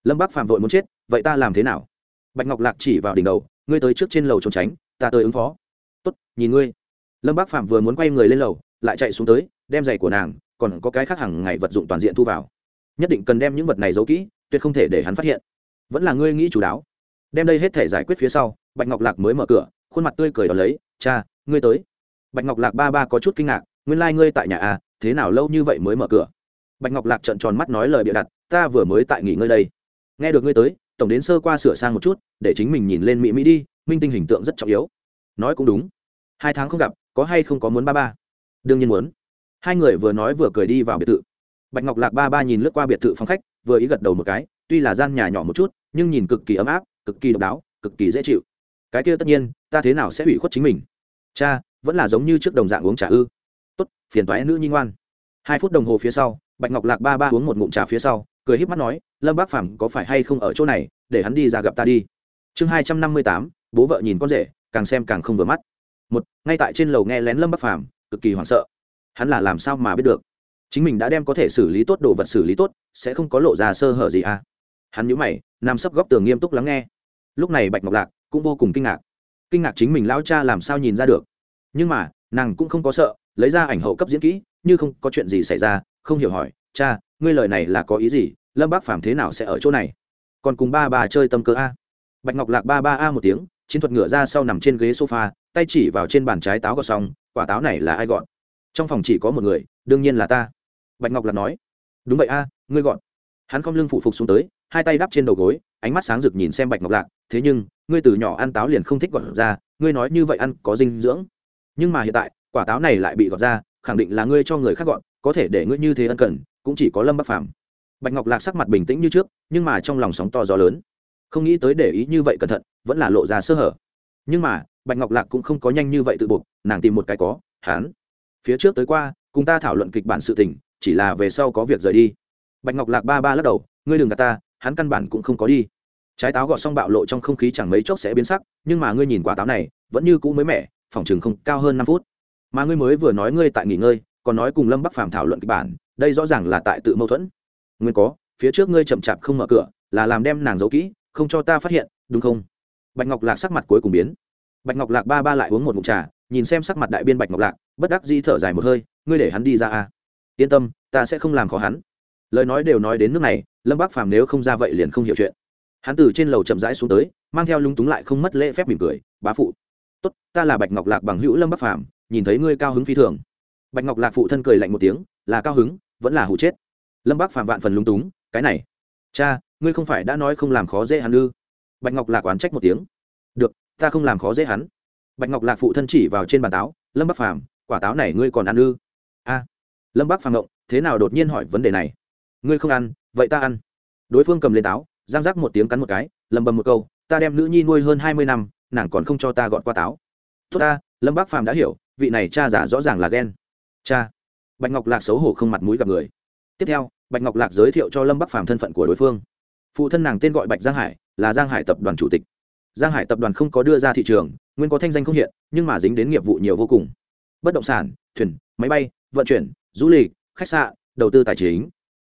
Lâm bác phạm vội muốn chết, vậy ta làm thế nào? Bạch ngọc lạc chỉ vào đỉnh đầu, ngươi tới trước trên lầu trốn tránh, ta tới ứng phó. Tốt, nhìn ngươi. Lâm bác phạm vừa muốn quay người lên lầu, lại chạy xuống tới, đem giày của nàng, còn có cái khác hàng ngày vật dụng toàn diện thu vào. Nhất định cần đem những vật này giấu kỹ, tuyệt không thể để hắn phát hiện. Vẫn là ngươi nghĩ chủ đáo. Đem đây hết thể giải quyết phía sau, bạch ngọc lạc mới mở cửa, khuôn mặt tươi cười đón lấy, cha, ngươi tới bạch ngọc lạc ba ba có chút kinh ngạc, nguyên lai、like、ngươi tại nhà à thế nào lâu như vậy mới mở cửa? Bạch ngọc lạc trợn tròn mắt nói lời bịa đặt, ta vừa mới tại nghỉ ngơi đây. Nghe được ngươi tới, tổng đến sơ qua sửa sang một chút, để chính mình nhìn lên mỹ mỹ đi, minh tinh hình tượng rất trọng yếu. Nói cũng đúng. Hai tháng không gặp, có hay không có muốn ba ba? Đương nhiên muốn. Hai người vừa nói vừa cười đi vào biệt thự. Bạch ngọc lạc ba ba nhìn lướt qua biệt thự phòng khách, vừa ý gật đầu một cái, tuy là gian nhà nhỏ một chút, nhưng nhìn cực kỳ ấm áp, cực kỳ độc đáo, cực kỳ dễ chịu. Cái kia tất nhiên, ta thế nào sẽ hủy khuất chính mình? Cha vẫn là giống như trước đồng dạng uống trà ư. Tốt, phiền toái nữ nhi ngoan. Hai phút đồng hồ phía sau, bạch ngọc lạc ba ba uống một ngụm trà phía sau, cười híp mắt nói, lâm bác phàm có phải hay không ở chỗ này, để hắn đi ra gặp ta đi. Chương hai trăm năm mươi tám, bố vợ nhìn con rể, càng xem càng không vừa mắt. Một, ngay tại trên lầu nghe lén lâm bác phàm, cực kỳ hoảng sợ. Hắn là làm sao mà biết được? Chính mình đã đem có thể xử lý tốt đồ vật xử lý tốt, sẽ không có lộ ra sơ hở gì à? Hắn nhíu mày, nằm sấp góc tường nghiêm túc lắng nghe. Lúc này bạch ngọc lạc cũng vô cùng kinh ngạc. Kinh ngạc chính mình lao cha làm sao nhìn ra được? Nhưng mà, nàng cũng không có sợ, lấy ra ảnh hậu cấp diễn kỹ, như không có chuyện gì xảy ra, không hiểu hỏi, cha, ngươi lời này là có ý gì? Lâm bác phàm thế nào sẽ ở chỗ này? Còn cùng ba bà chơi tâm cơ a? Bạch ngọc lạc ba ba a một tiếng, chiến thuật ngựa ra sau nằm trên ghế sofa, tay chỉ vào trên bàn trái táo gọt xong, quả táo này là ai gọn trong phòng chỉ có một người, đương nhiên là ta. Bạch ngọc lạc nói. Đúng vậy a, ngươi gọn hắn không lưng phụ phục xuống tới, hai tay đắp trên đầu gối, ánh mắt sáng rực nhìn xem bạch ngọc lạc, thế nhưng, ngươi từ nhỏ ăn táo liền không thích gọn ra, ngươi nói như vậy ăn có dinh dưỡng nhưng mà hiện tại, quả táo này lại bị gọt ra, khẳng định là ngươi cho người khác gọn, có thể để ngươi như thế ân cần, cũng chỉ có lâm bắc phàm. Bạch ngọc lạc sắc mặt bình tĩnh như trước, nhưng mà trong lòng sóng to gió lớn. Không nghĩ tới để ý như vậy cẩn thận, vẫn là lộ ra sơ hở. Nhưng mà, bạch ngọc lạc cũng không có nhanh như vậy tự buộc, nàng tìm một cái có hán phía trước tới qua, cùng ta thảo luận kịch bản sự tình, chỉ là về sau có việc rời đi. Bạch ngọc lạc ba ba lắc đầu, ngươi đừng gạt ta, hắn căn bản cũng không có đi. Trái táo gọt xong bạo lộ trong không khí chẳng mấy chốc sẽ biến sắc, nhưng mà ngươi nhìn quả táo này, vẫn như cũ mới mẻ phòng chừng không cao hơn năm phút. Mà ngươi mới vừa nói ngươi tại nghỉ ngơi, còn nói cùng lâm bắc phàm thảo luận kịch bản, đây rõ ràng là tại tự mâu thuẫn. Nguyên có, phía trước ngươi chậm chạp không mở cửa, là làm đem nàng giấu kỹ, không cho ta phát hiện, đúng không? Bạch ngọc lạc sắc mặt cuối cùng biến. Bạch ngọc lạc ba ba lại uống một mụn trà, nhìn xem sắc mặt đại biên bạch ngọc lạc, bất đắc dĩ thở dài một hơi, ngươi để hắn đi ra à. yên tâm, ta sẽ không làm khó hắn. Lời nói đều nói đến nước này, lâm bác phàm nếu không ra vậy liền không hiểu chuyện. Hắn từ trên lầu chậm rãi xuống tới, mang theo lúng túng lại không mất lễ phép mỉm cười, bá phụ tốt, ta là bạch ngọc lạc bằng hữu lâm bắc phàm, nhìn thấy ngươi cao hứng phi thường. Bạch ngọc lạc phụ thân cười lạnh một tiếng, là cao hứng, vẫn là hụ chết. Lâm bắc phàm vạn phần lúng túng, cái này, cha, ngươi không phải đã nói không làm khó dễ hắn ư? Bạch ngọc lạc oán trách một tiếng, được, ta không làm khó dễ hắn. Bạch ngọc lạc phụ thân chỉ vào trên bàn táo, lâm bắc phàm, quả táo này ngươi còn ăn ư? A. Lâm bắc phàm ngộng, thế nào đột nhiên hỏi vấn đề này? Ngươi không ăn, vậy ta ăn. Đối phương cầm lên táo giang rắc một tiếng cắn một cái, lầm bầm một câu, ta đem nữ nhi nuôi hơn hai mươi năm nàng còn không cho ta gọn qua táo. Tốt ta, lâm bác phàm đã hiểu, vị này cha giả rõ ràng là ghen. Cha. Bạch ngọc lạc xấu hổ không mặt mũi gặp người. Tiếp theo, bạch ngọc lạc giới thiệu cho lâm bắc phàm thân phận của đối phương. Phụ thân nàng tên gọi bạch giang hải, là giang hải tập đoàn chủ tịch. Giang hải tập đoàn không có đưa ra thị trường, nguyên có thanh danh không hiện, nhưng mà dính đến nghiệp vụ nhiều vô cùng. Bất động sản, thuyền, máy bay, vận chuyển, du lịch, khách sạn, đầu tư tài chính.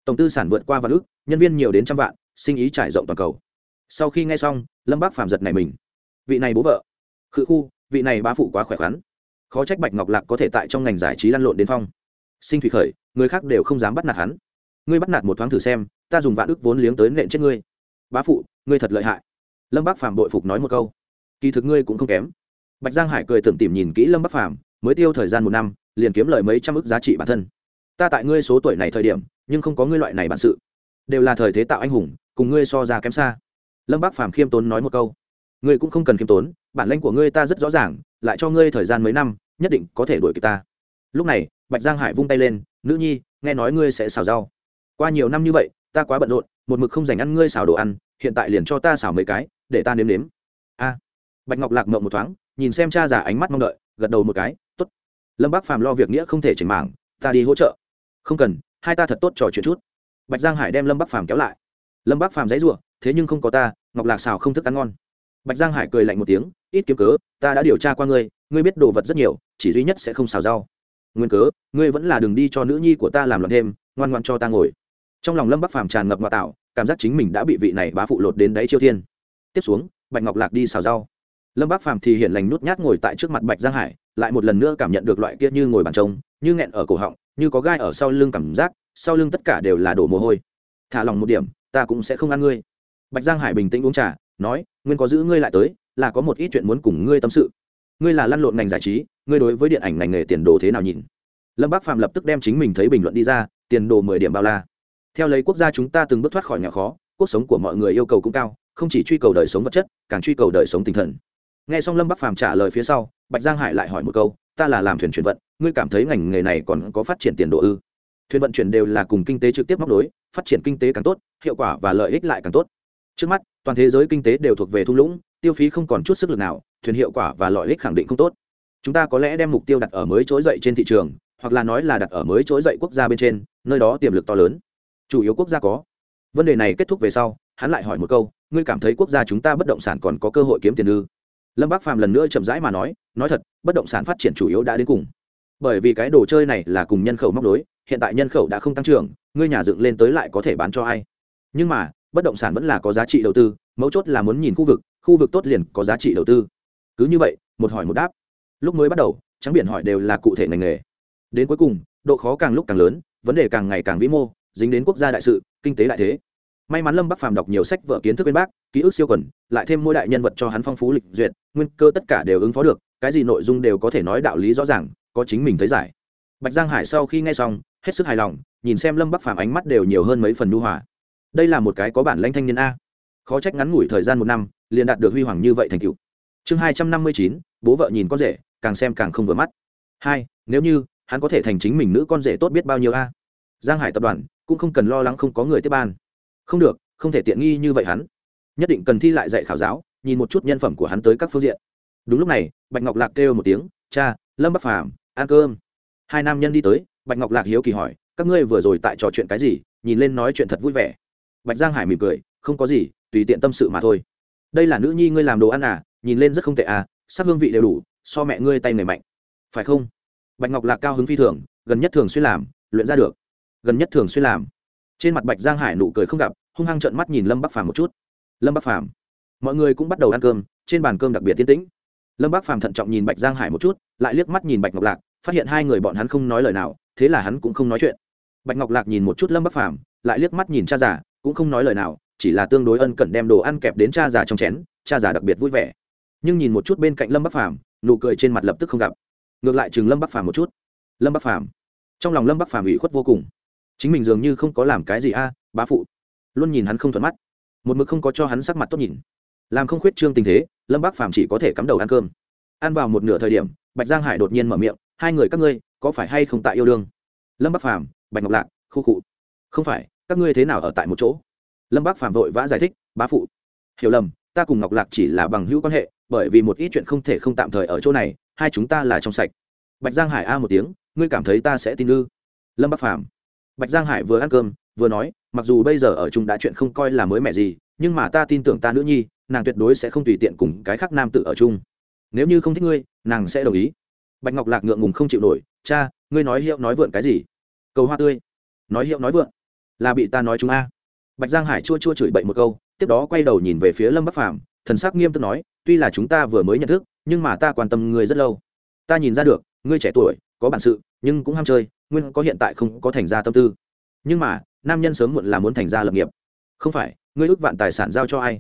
Tổng tư sản vượt qua vạn ước, nhân viên nhiều đến trăm vạn, sinh ý trải rộng toàn cầu. Sau khi nghe xong, lâm bác phàm giật này mình vị này bố vợ. Khự khu, vị này bá phụ quá khỏe khoắn. Khó trách bạch ngọc lạc có thể tại trong ngành giải trí lăn lộn đến phong. Sinh thủy khởi, người khác đều không dám bắt nạt hắn. Ngươi bắt nạt một thoáng thử xem, ta dùng vạn ức vốn liếng tới nện chết ngươi. Bá phụ, ngươi thật lợi hại. Lâm bác phàm bội phục nói một câu. Kỳ thực ngươi cũng không kém. Bạch giang hải cười tưởng tìm nhìn kỹ lâm bác phàm, mới tiêu thời gian một năm, liền kiếm lời mấy trăm ức giá trị bản thân. Ta tại ngươi số tuổi này thời điểm, nhưng không có ngươi loại này bản sự. Đều là thời thế tạo anh hùng, cùng ngươi so ra kém xa. Lâm bác phàm khiêm tốn nói một câu ngươi cũng không cần khiêm tốn, bản lãnh của ngươi ta rất rõ ràng, lại cho ngươi thời gian mấy năm, nhất định có thể đuổi kịp ta. Lúc này, bạch giang hải vung tay lên, nữ nhi, nghe nói ngươi sẽ xào rau. Qua nhiều năm như vậy, ta quá bận rộn, một mực không dành ăn ngươi xào đồ ăn, hiện tại liền cho ta xào mấy cái, để ta nếm nếm. A. Bạch ngọc lạc mộng một thoáng, nhìn xem cha già ánh mắt mong đợi, gật đầu một cái t ố t lâm bác phàm lo việc nghĩa không thể chỉnh mảng, ta đi hỗ trợ. Không cần, hai ta thật tốt trò chuyện chút. Bạch giang hải đem lâm bác phàm kéo lại. Lâm bác phàm dãy r u ộ thế nhưng không có ta, ngọc lạc xào không thức ăn ngon bạch giang hải cười lạnh một tiếng, ít kiếm cớ, ta đã điều tra qua ngươi ngươi biết đồ vật rất nhiều, chỉ duy nhất sẽ không xào rau. Nguyên cớ, ngươi vẫn là đường đi cho nữ nhi của ta làm loạn thêm, ngoan ngoan cho ta ngồi. Trong lòng lâm bắc phàm tràn ngập ngoại tạo, cảm giác chính mình đã bị vị này bá phụ lột đến đáy chiêu thiên. Tiếp xuống, bạch ngọc lạc đi xào rau. Lâm bắc phàm thì hiện lành nút nhát ngồi tại trước mặt bạch giang hải, lại một lần nữa cảm nhận được loại kia như ngồi bàn trông như nghẹn ở cổ họng, như có gai ở sau lưng cảm giác, sau lưng tất cả đều là đổ mồ hôi. Thả lòng một điểm, ta cũng sẽ không ăn ngươi. Bạch giang hải bình tĩnh uống trà, nói nguyên có giữ ngươi lại tới, là có một ít chuyện muốn cùng ngươi tâm sự. Ngươi là lăn lộn ngành giải trí, ngươi đối với điện ảnh ngành nghề tiền đồ thế nào nhìn? Lâm bác phạm lập tức đem chính mình thấy bình luận đi ra, tiền đồ mười điểm bao la. Theo lấy quốc gia chúng ta từng bước thoát khỏi nghèo khó, cuộc sống của mọi người yêu cầu cũng cao, không chỉ truy cầu đời sống vật chất, càng truy cầu đời sống tinh thần. Nghe xong lâm bắc phàm trả lời phía sau, bạch giang hải lại hỏi một câu, ta là làm thuyền chuyển vận, ngươi cảm thấy ngành nghề này còn có phát triển tiền đồ ư? Thuyền vận chuyển đều là cùng kinh tế trực tiếp móc đối phát triển kinh tế càng tốt, hiệu quả và lợi ích lại càng tốt trước mắt, toàn thế giới kinh tế đều thuộc về thung lũng, tiêu phí không còn chút sức lực nào, thuyền hiệu quả và lợi ích khẳng định không tốt. Chúng ta có lẽ đem mục tiêu đặt ở mới trỗi dậy trên thị trường, hoặc là nói là đặt ở mới trỗi dậy quốc gia bên trên, nơi đó tiềm lực to lớn. Chủ yếu quốc gia có. Vấn đề này kết thúc về sau, hắn lại hỏi một câu, ngươi cảm thấy quốc gia chúng ta bất động sản còn có cơ hội kiếm tiền ư? Lâm bác phàm lần nữa chậm rãi mà nói nói thật, bất động sản phát triển chủ yếu đã đến cùng. Bởi vì cái đồ chơi này là cùng nhân khẩu móc đối hiện tại nhân khẩu đã không tăng trưởng, ngươi nhà dựng lên tới lại có thể bán cho ai? Nhưng mà bất động sản vẫn là có giá trị đầu tư, mấu chốt là muốn nhìn khu vực khu vực tốt liền có giá trị đầu tư. Cứ như vậy, một hỏi một đáp. Lúc mới bắt đầu, trắng biển hỏi đều là cụ thể ngành nghề. Đến cuối cùng, độ khó càng lúc càng lớn, vấn đề càng ngày càng vĩ mô, dính đến quốc gia đại sự, kinh tế đại thế. May mắn lâm bắc phàm đọc nhiều sách vở kiến thức bên bác ký ức siêu quẩn lại thêm mỗi đại nhân vật cho hắn phong phú lịch duyệt, nguyên cơ tất cả đều ứng phó được, cái gì nội dung đều có thể nói đạo lý rõ ràng, có chính mình thấy giải. Bạch giang hải sau khi nghe xong, hết sức hài lòng, nhìn xem lâm bắc phàm ánh mắt đều nhiều hơn mấy phần nu hòa đây là một cái có bản lãnh thanh niên a. Khó trách ngắn ngủi thời gian một năm, liền đạt được huy hoàng như vậy thành cựu chương hai trăm năm mươi chín, bố vợ nhìn con rể, càng xem càng không vừa mắt. Hai, nếu như, hắn có thể thành chính mình nữ con rể tốt biết bao nhiêu a? Giang hải tập đoàn, cũng không cần lo lắng không có người tiếp ban. Không được, không thể tiện nghi như vậy hắn. Nhất định cần thi lại dạy khảo giáo, nhìn một chút nhân phẩm của hắn tới các phương diện. Đúng lúc này, bạch ngọc lạc kêu một tiếng, cha, lâm bắc phàm, ăn cơm. Hai nam nhân đi tới, bạch ngọc lạc hiếu kỳ hỏi, các ngươi vừa rồi tại trò chuyện cái gì? Nhìn lên nói chuyện thật vui vẻ bạch giang hải mỉm cười, không có gì, tùy tiện tâm sự mà thôi. Đây là nữ nhi ngươi làm đồ ăn à nhìn lên rất không tệ à sắc hương vị đều đủ, so mẹ ngươi tay người mạnh. Phải không? Bạch ngọc lạc cao hứng phi thường, gần nhất thường xuyên làm, luyện ra được. Gần nhất thường xuyên làm. Trên mặt bạch giang hải nụ cười không gặp, hung hăng trợn mắt nhìn lâm bắc phàm một chút. Lâm bắc phàm, mọi người cũng bắt đầu ăn cơm, trên bàn cơm đặc biệt tiến tĩnh. Lâm bắc phàm thận trọng nhìn bạch giang hải một chút, lại liếc mắt nhìn bạch ngọc lạc, phát hiện hai người bọn hắn không nói lời nào, thế là hắn cũng không nói chuyện. Bạch ngọc lạc nhìn một chút lâm bắc phàm, lại liếc mắt nhìn cha già cũng không nói lời nào, chỉ là tương đối ân cần đem đồ ăn kẹp đến cha già trong chén, cha già đặc biệt vui vẻ. Nhưng nhìn một chút bên cạnh lâm bắc phàm, nụ cười trên mặt lập tức không gặp. Ngược lại chừng lâm bắc phàm một chút. Lâm bắc phàm. Trong lòng lâm bắc phàm ủy khuất vô cùng. Chính mình dường như không có làm cái gì a, bá phụ. Luôn nhìn hắn không thuận mắt. Một mực không có cho hắn sắc mặt tốt nhìn. Làm không khuyết trương tình thế, lâm bắc phàm chỉ có thể cắm đầu ăn cơm. Ăn vào một nửa thời điểm, bạch giang hải đột nhiên mở miệng, hai người các ngươi, có phải hay không tại yêu đương? Lâm bắc phàm, bạch ngọc lạc, khu cụ không phải các ngươi thế nào ở tại một chỗ? Lâm bác phàm vội vã giải thích, bá phụ, hiểu lầm, ta cùng ngọc lạc chỉ là bằng hữu quan hệ, bởi vì một ít chuyện không thể không tạm thời ở chỗ này, hai chúng ta là trong sạch. Bạch giang hải a một tiếng, ngươi cảm thấy ta sẽ tin ư? Lâm bắc phàm, bạch giang hải vừa ăn cơm, vừa nói, mặc dù bây giờ ở chung đã chuyện không coi là mới mẻ gì, nhưng mà ta tin tưởng ta nữ nhi, nàng tuyệt đối sẽ không tùy tiện cùng cái khác nam tự ở chung. Nếu như không thích ngươi, nàng sẽ đồng ý. Bạch ngọc lạc ngượng ngùng không chịu nổi, cha, ngươi nói hiệu nói vượn cái gì? Cầu hoa tươi. Nói hiệu nói vượn là bị ta nói chúng a. Bạch giang hải chua chua chửi bậy một câu, tiếp đó quay đầu nhìn về phía lâm bắc phàm, thần sắc nghiêm túc nói, tuy là chúng ta vừa mới nhận thức, nhưng mà ta quan tâm ngươi rất lâu. Ta nhìn ra được, ngươi trẻ tuổi, có bản sự, nhưng cũng ham chơi, nguyên có hiện tại không có thành ra tâm tư. Nhưng mà, nam nhân sớm muộn là muốn thành ra lập nghiệp. Không phải, ngươi ước vạn tài sản giao cho ai?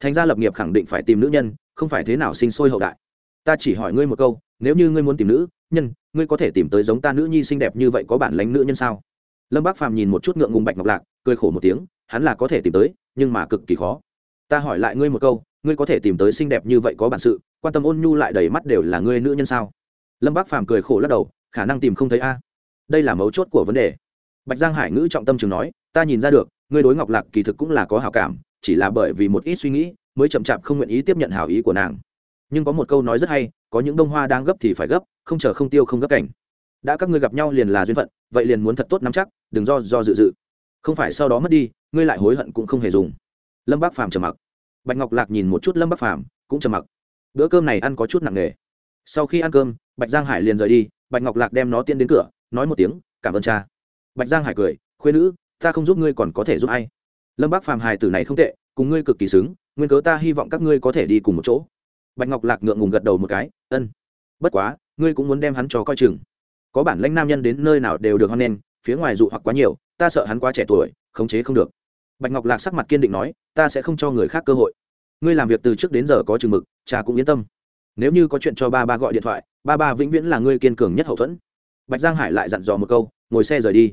Thành ra lập nghiệp khẳng định phải tìm nữ nhân, không phải thế nào sinh sôi hậu đại. Ta chỉ hỏi ngươi một câu, nếu như ngươi muốn tìm nữ nhân, ngươi có thể tìm tới giống ta nữ nhi xinh đẹp như vậy có bản lánh nữ nhân sao? Lâm bác phàm nhìn một chút ngượng ngùng bạch ngọc lạc, cười khổ một tiếng, hắn là có thể tìm tới, nhưng mà cực kỳ khó. Ta hỏi lại ngươi một câu, ngươi có thể tìm tới xinh đẹp như vậy có bản sự, quan tâm ôn nhu lại đầy mắt đều là ngươi nữ nhân sao? Lâm bác phàm cười khổ lắc đầu, khả năng tìm không thấy a. Đây là mấu chốt của vấn đề. Bạch giang hải ngữ trọng tâm chừng nói, ta nhìn ra được, ngươi đối ngọc lạc kỳ thực cũng là có hào cảm, chỉ là bởi vì một ít suy nghĩ, mới chậm chạp không nguyện ý tiếp nhận hảo ý của nàng. Nhưng có một câu nói rất hay, có những bông hoa đang gấp thì phải gấp, không chờ không tiêu không gấp cảnh đã các ngươi gặp nhau liền là duyên phận, vậy liền muốn thật tốt nắm chắc, đừng do do dự dự. Không phải sau đó mất đi, ngươi lại hối hận cũng không hề dùng. Lâm bác phàm trầm mặc. Bạch ngọc lạc nhìn một chút lâm bác phàm, cũng trầm mặc. Bữa cơm này ăn có chút nặng nề. Sau khi ăn cơm, bạch giang hải liền rời đi, bạch ngọc lạc đem nó tiên đến cửa, nói một tiếng, cảm ơn cha. Bạch giang hải cười khuyên nữ, ta không giúp ngươi còn có thể giúp ai? Lâm bác phàm hài tử này không tệ, cùng ngươi cực kỳ xứng, nguyên cớ ta hy vọng các ngươi có thể đi cùng một chỗ. Bạch ngọc lạc ngượng ngùng gật đầu một cái, ân, bất quá, ngươi cũng muốn đem hắn cho coi chừng có bản lãnh nam nhân đến nơi nào đều được hoan nghênh, phía ngoài dụ hoặc quá nhiều, ta sợ hắn quá trẻ tuổi, khống chế không được. Bạch ngọc lạc sắc mặt kiên định nói, ta sẽ không cho người khác cơ hội. Ngươi làm việc từ trước đến giờ có chừng mực, cha cũng yên tâm. Nếu như có chuyện cho ba ba gọi điện thoại, ba ba vĩnh viễn là ngươi kiên cường nhất hậu thuẫn. Bạch giang hải lại dặn dò một câu, ngồi xe rời đi.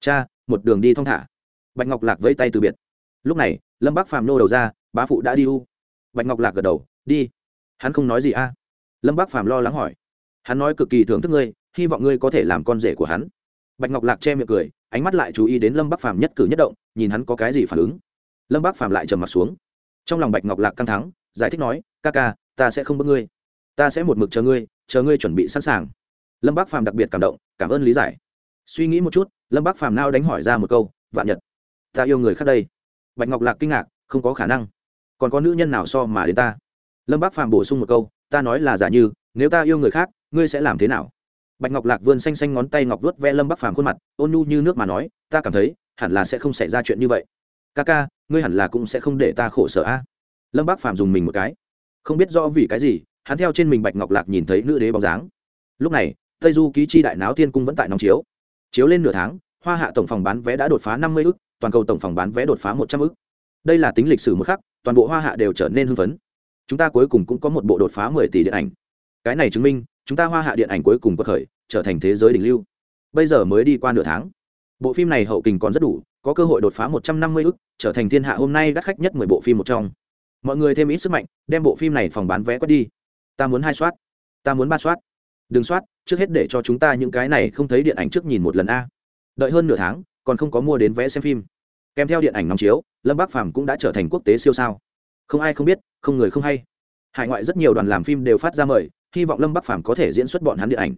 Cha, một đường đi thong thả. Bạch ngọc lạc vẫy tay từ biệt. Lúc này, lâm bác phàm nô đầu ra, bá phụ đã đi u. Bạch ngọc lạc gật đầu, đi. Hắn không nói gì a. Lâm bác phàm lo lắng hỏi. Hắn nói cực kỳ thưởng thức ngươi hy vọng ngươi có thể làm con rể của hắn. Bạch ngọc lạc che miệng cười, ánh mắt lại chú ý đến lâm bắc phàm nhất cử nhất động, nhìn hắn có cái gì phản ứng. Lâm bắc phàm lại trầm mặt xuống. Trong lòng bạch ngọc lạc căng thắng giải thích nói, ca ca, ta sẽ không bước ngươi. Ta sẽ một mực chờ ngươi chờ ngươi chuẩn bị sẵn sàng. Lâm bắc phàm đặc biệt cảm động, cảm ơn lý giải. Suy nghĩ một chút, lâm bắc phàm nao đánh hỏi ra một câu, vạn nhật, ta yêu người khác đây. Bạch ngọc lạc kinh ngạc, không có khả năng. Còn có nữ nhân nào so mà đến ta? Lâm bắc phàm bổ sung một câu, ta nói là giả như, nếu ta yêu người khác, ngươi sẽ làm thế nào? Bạch ngọc lạc vươn xanh xanh ngón tay ngọc vuốt ve lâm bắc phàm khuôn mặt, ôn nhu như nước mà nói, ta cảm thấy, hẳn là sẽ không xảy ra chuyện như vậy. Ca ca, ngươi hẳn là cũng sẽ không để ta khổ sở a. Lâm bắc phàm dùng mình một cái. Không biết rõ vì cái gì, hắn theo trên mình bạch ngọc lạc nhìn thấy nữ đế bóng dáng. Lúc này, tây du ký chi đại náo thiên cung vẫn tại nóng chiếu. Chiếu lên nửa tháng, hoa hạ tổng phòng bán vé đã đột phá năm mươi ức, toàn cầu tổng phòng bán vé đột phá một trăm ức. Đây là tính lịch sử một khắc, toàn bộ hoa hạ đều trở nên hưng phấn. Chúng ta cuối cùng cũng có một bộ đột phá mười tỷ điện ảnh cái này chứng minh, chúng ta hoa hạ điện ảnh cuối cùng bất khởi, trở thành thế giới đỉnh lưu. Bây giờ mới đi qua nửa tháng. Bộ phim này hậu kình còn rất đủ, có cơ hội đột phá một trăm năm mươi ức, trở thành thiên hạ hôm nay đắt khách nhất mười bộ phim một trong. Mọi người thêm ít sức mạnh, đem bộ phim này phòng bán vé quét đi. Ta muốn hai soát. Ta muốn ba soát. Đừng soát, trước hết để cho chúng ta những cái này không thấy điện ảnh trước nhìn một lần a. Đợi hơn nửa tháng, còn không có mua đến vé xem phim. Kèm theo điện ảnh nóng chiếu, lâm bác phàm cũng đã trở thành quốc tế siêu sao. Không ai không biết, không người không hay hải ngoại rất nhiều đoàn làm phim đều phát ra mời, hy vọng lâm bắc phàm có thể diễn xuất bọn hắn điện ảnh.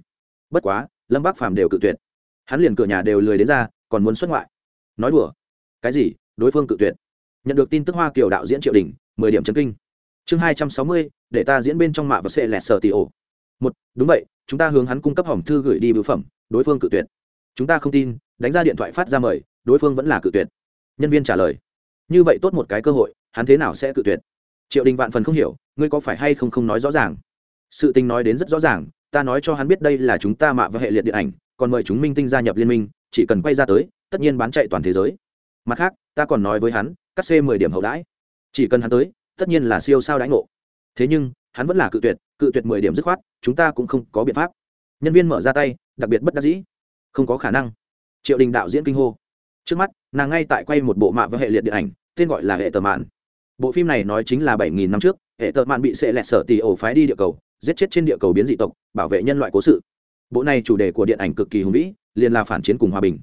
Bất quá, lâm bắc phàm đều cự tuyệt. Hắn liền cửa nhà đều lười đến ra, còn muốn xuất ngoại. Nói đùa. Cái gì? Đối phương cự tuyệt. Nhận được tin tức hoa kiều đạo diễn triệu đình, mười điểm chân kinh. Chương hai trăm sáu mươi, để ta diễn bên trong mạ và sẽ lẹt sở tì ổ. Một, đúng vậy, chúng ta hướng hắn cung cấp hỏng thư gửi đi bưu phẩm, đối phương cự tuyệt. Chúng ta không tin, đánh ra điện thoại phát ra mời, đối phương vẫn là cự tuyệt. Nhân viên trả lời. Như vậy tốt một cái cơ hội, hắn thế nào sẽ cự tuyệt? Triệu đình vạn phần không hiểu ngươi có phải hay không không nói rõ ràng? Sự tình nói đến rất rõ ràng, ta nói cho hắn biết đây là chúng ta mạ và hệ liệt điện ảnh, còn mời chúng minh tinh gia nhập liên minh, chỉ cần quay ra tới, tất nhiên bán chạy toàn thế giới. Mặt khác, ta còn nói với hắn, cắt xê mười điểm hậu đãi. Chỉ cần hắn tới, tất nhiên là siêu sao đãi ngộ. Thế nhưng, hắn vẫn là cự tuyệt cự tuyệt mười điểm dứt khoát, chúng ta cũng không có biện pháp. Nhân viên mở ra tay, đặc biệt bất đắc dĩ. Không có khả năng. Triệu đình đạo diễn kinh hô. Trước mắt, nàng ngay tại quay một bộ mạ và hệ liệt điện ảnh, tên gọi là hệ tờ mạn bộ phim này nói chính là bảy nghìn năm trước, hệ tợ mạn bị sệ lẹt sở tì ổ phái đi địa cầu, giết chết trên địa cầu biến dị tộc, bảo vệ nhân loại cố sự. Bộ này chủ đề của điện ảnh cực kỳ hùng vĩ, liền là phản chiến cùng hòa bình.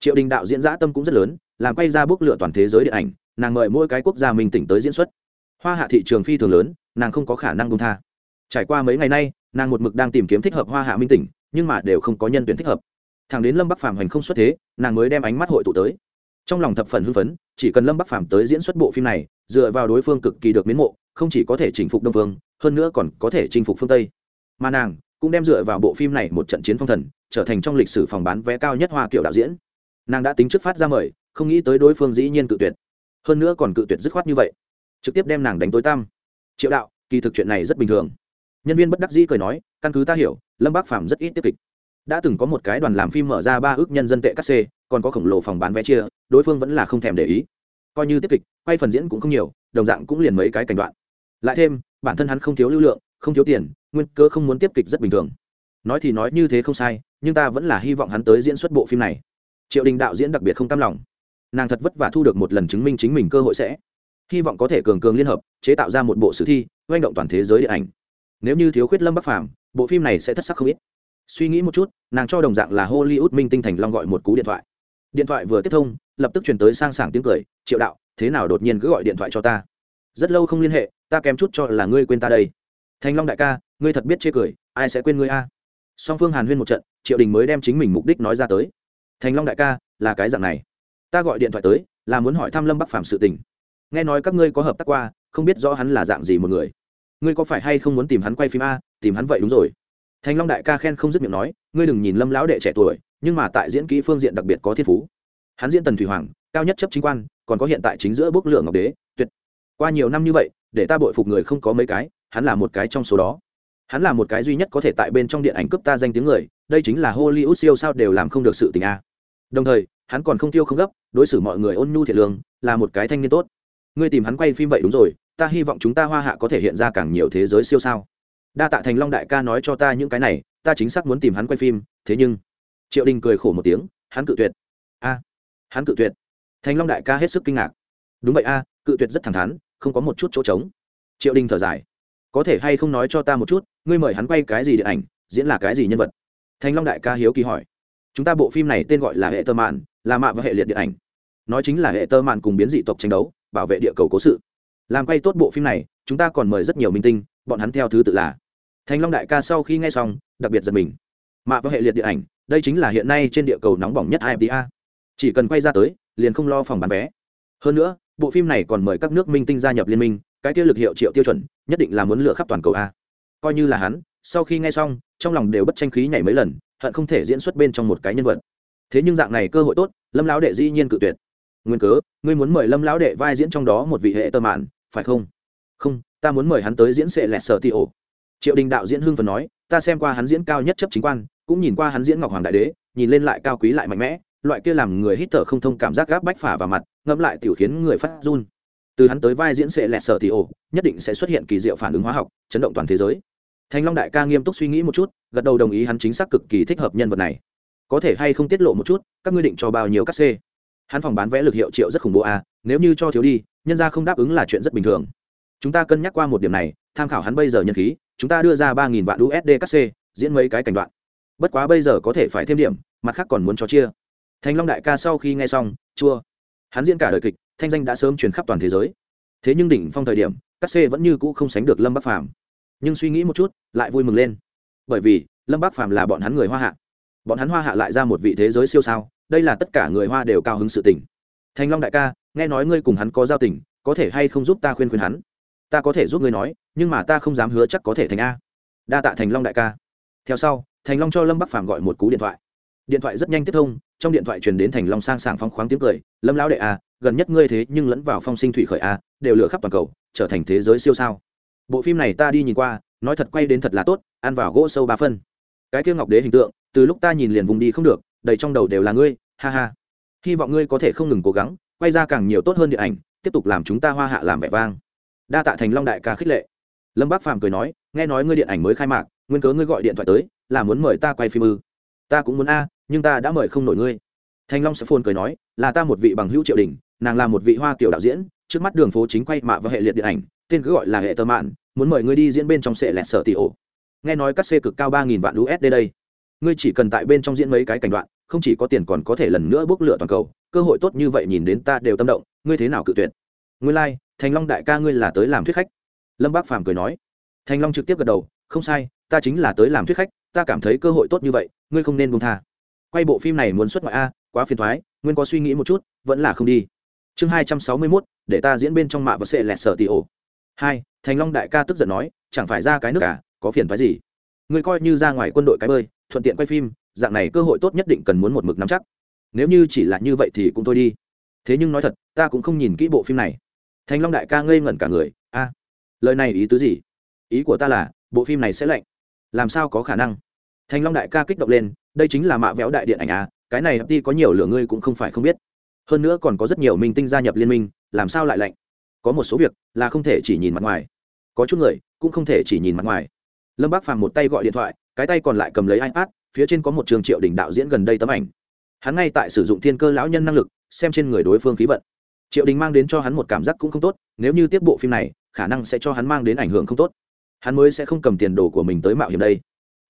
Triệu đình đạo diễn giã tâm cũng rất lớn, làm quay ra bước lựa toàn thế giới điện ảnh, nàng mời mỗi cái quốc gia mình tỉnh tới diễn xuất. Hoa hạ thị trường phi thường lớn, nàng không có khả năng công tha. Trải qua mấy ngày nay, nàng một mực đang tìm kiếm thích hợp hoa hạ minh tỉnh, nhưng mà đều không có nhân tuyển thích hợp. Thằng đến lâm bắc phàm hành không xuất thế, nàng mới đem ánh mắt hội tụ tới trong lòng thập phần hưng phấn, chỉ cần lâm bắc phàm tới diễn xuất bộ phim này, dựa vào đối phương cực kỳ được miến mộ, không chỉ có thể chinh phục đông phương hơn nữa còn có thể chinh phục phương tây. Mà nàng cũng đem dựa vào bộ phim này một trận chiến phong thần, trở thành trong lịch sử phòng bán vé cao nhất hoa kiểu đạo diễn. Nàng đã tính trước phát ra mời, không nghĩ tới đối phương dĩ nhiên cự tuyệt. Hơn nữa còn cự tuyệt dứt khoát như vậy. Trực tiếp đem nàng đánh tối tăm. Triệu đạo, kỳ thực chuyện này rất bình thường. Nhân viên bất đắc dĩ cười nói, căn cứ ta hiểu, lâm bác phàm rất ít tiếp kịch. Đã từng có một cái đoàn làm phim mở ra ba ước nhân dân tệ cắt xê, còn có khổng lồ phòng bán vé chia đối phương vẫn là không thèm để ý. Coi như tiếp kịch, quay phần diễn cũng không nhiều, đồng dạng cũng liền mấy cái cảnh đoạn. Lại thêm, bản thân hắn không thiếu lưu lượng, không thiếu tiền, nguyên cơ không muốn tiếp kịch rất bình thường. Nói thì nói như thế không sai, nhưng ta vẫn là hy vọng hắn tới diễn xuất bộ phim này. Triệu đình đạo diễn đặc biệt không cam lòng. Nàng thật vất vả thu được một lần chứng minh chính mình cơ hội sẽ. Hy vọng có thể cường cường liên hợp, chế tạo ra một bộ sử thi oanh động toàn thế giới điện ảnh. Nếu như thiếu khuyết lâm bắc phàm, bộ phim này sẽ thất sắc không ít. Suy nghĩ một chút, nàng cho đồng dạng là hollywood minh tinh thành long gọi một cú điện thoại điện thoại vừa tiếp thông, lập tức chuyển tới sang sảng tiếng cười, triệu đạo, thế nào đột nhiên cứ gọi điện thoại cho ta? Rất lâu không liên hệ, ta kém chút cho là ngươi quên ta đây. Thành long đại ca, ngươi thật biết chê cười, ai sẽ quên ngươi a? Song phương hàn huyên một trận, triệu đình mới đem chính mình mục đích nói ra tới. Thành long đại ca, là cái dạng này. Ta gọi điện thoại tới, là muốn hỏi thăm lâm bắc phạm sự tình. Nghe nói các ngươi có hợp tác qua, không biết rõ hắn là dạng gì một người. Ngươi có phải hay không muốn tìm hắn quay phim a? Tìm hắn vậy đúng rồi. Thành long đại ca khen không dứt miệng nói, ngươi đừng nhìn lâm lão đệ trẻ tuổi nhưng mà tại diễn kỹ phương diện đặc biệt có thiên phú. Hắn diễn tần thủy hoàng, cao nhất chấp chính quan, còn có hiện tại chính giữa bốc lượng ngọc đế, tuyệt. Qua nhiều năm như vậy, để ta bội phục người không có mấy cái, hắn là một cái trong số đó. Hắn là một cái duy nhất có thể tại bên trong điện ảnh cướp ta danh tiếng người, đây chính là hollywood siêu sao đều làm không được sự tình a. Đồng thời, hắn còn không tiêu không gấp, đối xử mọi người ôn nhu thiệt lương, là một cái thanh niên tốt. Ngươi tìm hắn quay phim vậy đúng rồi, ta hy vọng chúng ta hoa hạ có thể hiện ra càng nhiều thế giới siêu sao. Đa tạ thành long đại ca nói cho ta những cái này, ta chính xác muốn tìm hắn quay phim, thế nhưng triệu đình cười khổ một tiếng, hắn cự tuyệt. A, hắn cự tuyệt. Thành long đại ca hết sức kinh ngạc. Đúng vậy a, cự tuyệt rất thẳng thắn, không có một chút chỗ trống. Triệu đình thở dài. Có thể hay không nói cho ta một chút, ngươi mời hắn quay cái gì điện ảnh, diễn là cái gì nhân vật? Thành long đại ca hiếu kỳ hỏi. Chúng ta bộ phim này tên gọi là hệ tơ mạn, là mạ và hệ liệt điện ảnh. Nói chính là hệ tơ mạn cùng biến dị tộc tranh đấu, bảo vệ địa cầu cố sự. Làm quay tốt bộ phim này, chúng ta còn mời rất nhiều minh tinh, bọn hắn theo thứ tự là. Thành long đại ca sau khi nghe xong, đặc biệt giật mình mạ và hệ liệt điện ảnh, đây chính là hiện nay trên địa cầu nóng bỏng nhất ifta chỉ cần quay ra tới, liền không lo phòng bán vé. Hơn nữa, bộ phim này còn mời các nước minh tinh gia nhập liên minh, cái tiêu lực hiệu triệu tiêu chuẩn, nhất định là muốn lựa khắp toàn cầu a. Coi như là hắn, sau khi nghe xong, trong lòng đều bất tranh khí nhảy mấy lần, hận không thể diễn xuất bên trong một cái nhân vật. Thế nhưng dạng này cơ hội tốt, lâm lão đệ dĩ nhiên cự tuyệt. Nguyên cớ, ngươi muốn mời lâm lão đệ vai diễn trong đó một vị hệ tơ mạn, phải không? Không, ta muốn mời hắn tới diễn sệ lẹt sở ti ổ. Triệu đình đạo diễn hưng phần nói ta xem qua hắn diễn cao nhất chấp chính quan, cũng nhìn qua hắn diễn ngọc hoàng đại đế, nhìn lên lại cao quý lại mạnh mẽ, loại kia làm người hít thở không thông cảm giác gáp bách phả vào mặt, ngẫm lại tiểu khiến người phát run. Từ hắn tới vai diễn sệ lẹt sở thì ổ, nhất định sẽ xuất hiện kỳ diệu phản ứng hóa học, chấn động toàn thế giới. Thanh long đại ca nghiêm túc suy nghĩ một chút, gật đầu đồng ý hắn chính xác cực kỳ thích hợp nhân vật này. Có thể hay không tiết lộ một chút, các ngươi định cho bao nhiêu các c hắn phòng bán vẽ lực hiệu triệu rất khủng bố a nếu như cho thiếu đi, nhân ra không đáp ứng là chuyện rất bình thường. Chúng ta cân nhắc qua một điểm này, tham khảo hắn bây giờ nhân khí chúng ta đưa ra ba nghìn vạn usd các c, diễn mấy cái cảnh đoạn. Bất quá bây giờ có thể phải thêm điểm, mặt khác còn muốn cho chia. Thành long đại ca sau khi nghe xong, chua. Hắn diễn cả đời kịch, thanh danh đã sớm truyền khắp toàn thế giới. Thế nhưng đỉnh phong thời điểm, các c vẫn như cũ không sánh được lâm bắc phàm. Nhưng suy nghĩ một chút, lại vui mừng lên. Bởi vì, lâm bắc phàm là bọn hắn người hoa hạ. Bọn hắn hoa hạ lại ra một vị thế giới siêu sao, đây là tất cả người hoa đều cao hứng sự tình. Thành long đại ca, nghe nói ngươi cùng hắn có giao tình, có thể hay không giúp ta khuyên khuyên hắn? Ta có thể giúp ngươi nói nhưng mà ta không dám hứa chắc có thể thành a. Đa tạ thành long đại ca. Theo sau, thành long cho lâm bắc phàm gọi một cú điện thoại. Điện thoại rất nhanh tiếp thông, trong điện thoại truyền đến thành long sang sảng phong khoáng tiếng cười, lâm lão đệ a gần nhất ngươi thế nhưng lẫn vào phong sinh thủy khởi a đều lửa khắp toàn cầu, trở thành thế giới siêu sao. Bộ phim này ta đi nhìn qua, nói thật quay đến thật là tốt, ăn vào gỗ sâu ba phân. Cái kia ngọc đế hình tượng, từ lúc ta nhìn liền vùng đi không được, đầy trong đầu đều là ngươi, ha ha. Hy vọng ngươi có thể không ngừng cố gắng, quay ra càng nhiều tốt hơn điện ảnh, tiếp tục làm chúng ta hoa hạ làm vẻ vang. Đa tạ thành long đại ca khích lệ lâm bác phàm cười nói nghe nói ngươi điện ảnh mới khai mạc nguyên cớ ngươi gọi điện thoại tới là muốn mời ta quay phim ư? Ta cũng muốn a nhưng ta đã mời không nổi ngươi. Thanh long sẽ phôn cười nói là ta một vị bằng hữu triệu đình nàng là một vị hoa kiểu đạo diễn trước mắt đường phố chính quay mạ và hệ liệt điện ảnh tên cứ gọi là hệ tơ mạn muốn mời ngươi đi diễn bên trong sệ lẹt sở tỷ ổ. Nghe nói các xe cực cao ba nghìn vạn usd đây. Ngươi chỉ cần tại bên trong diễn mấy cái cảnh đoạn không chỉ có tiền còn có thể lần nữa bốc lửa toàn cầu cơ hội tốt như vậy nhìn đến ta đều tâm động ngươi thế nào cự tuyệt? Ngươi lai、like, thành long đại ca ngươi là tới làm thuyết khách lâm bác phàm cười nói. Thành long trực tiếp gật đầu, không sai, ta chính là tới làm thuyết khách, ta cảm thấy cơ hội tốt như vậy, ngươi không nên buông tha. Quay bộ phim này muốn xuất ngoại a, quá phiền thoái nguyên có suy nghĩ một chút, vẫn là không đi. Chương hai trăm sáu mươi mốt, để ta diễn bên trong mạ và sệ lẹt sở tị ổ. Hai, thành long đại ca tức giận nói, chẳng phải ra cái nước cả có phiền thoái gì? Ngươi coi như ra ngoài quân đội cái bơi, thuận tiện quay phim, dạng này cơ hội tốt nhất định cần muốn một mực nắm chắc. Nếu như chỉ là như vậy thì cũng thôi đi. Thế nhưng nói thật, ta cũng không nhìn kỹ bộ phim này. Thành long đại ca ngây ngẩn cả người, a lời này ý tứ gì? Ý của ta là, bộ phim này sẽ lạnh. Làm sao có khả năng? Thành long đại ca kích động lên, đây chính là mạ véo đại điện ảnh à cái này đi có nhiều lửa ngươi cũng không phải không biết. Hơn nữa còn có rất nhiều minh tinh gia nhập liên minh, làm sao lại lạnh? Có một số việc là không thể chỉ nhìn mặt ngoài. Có chút người cũng không thể chỉ nhìn mặt ngoài. Lâm bác phàm một tay gọi điện thoại, cái tay còn lại cầm lấy ipad, phía trên có một trường triệu đình đạo diễn gần đây tấm ảnh. Hắn ngay tại sử dụng thiên cơ lão nhân năng lực, xem trên người đối phương khí vận. Triệu đình mang đến cho hắn một cảm giác cũng không tốt, nếu như tiếp bộ phim này khả năng sẽ cho hắn mang đến ảnh hưởng không tốt. Hắn mới sẽ không cầm tiền đồ của mình tới mạo hiểm đây.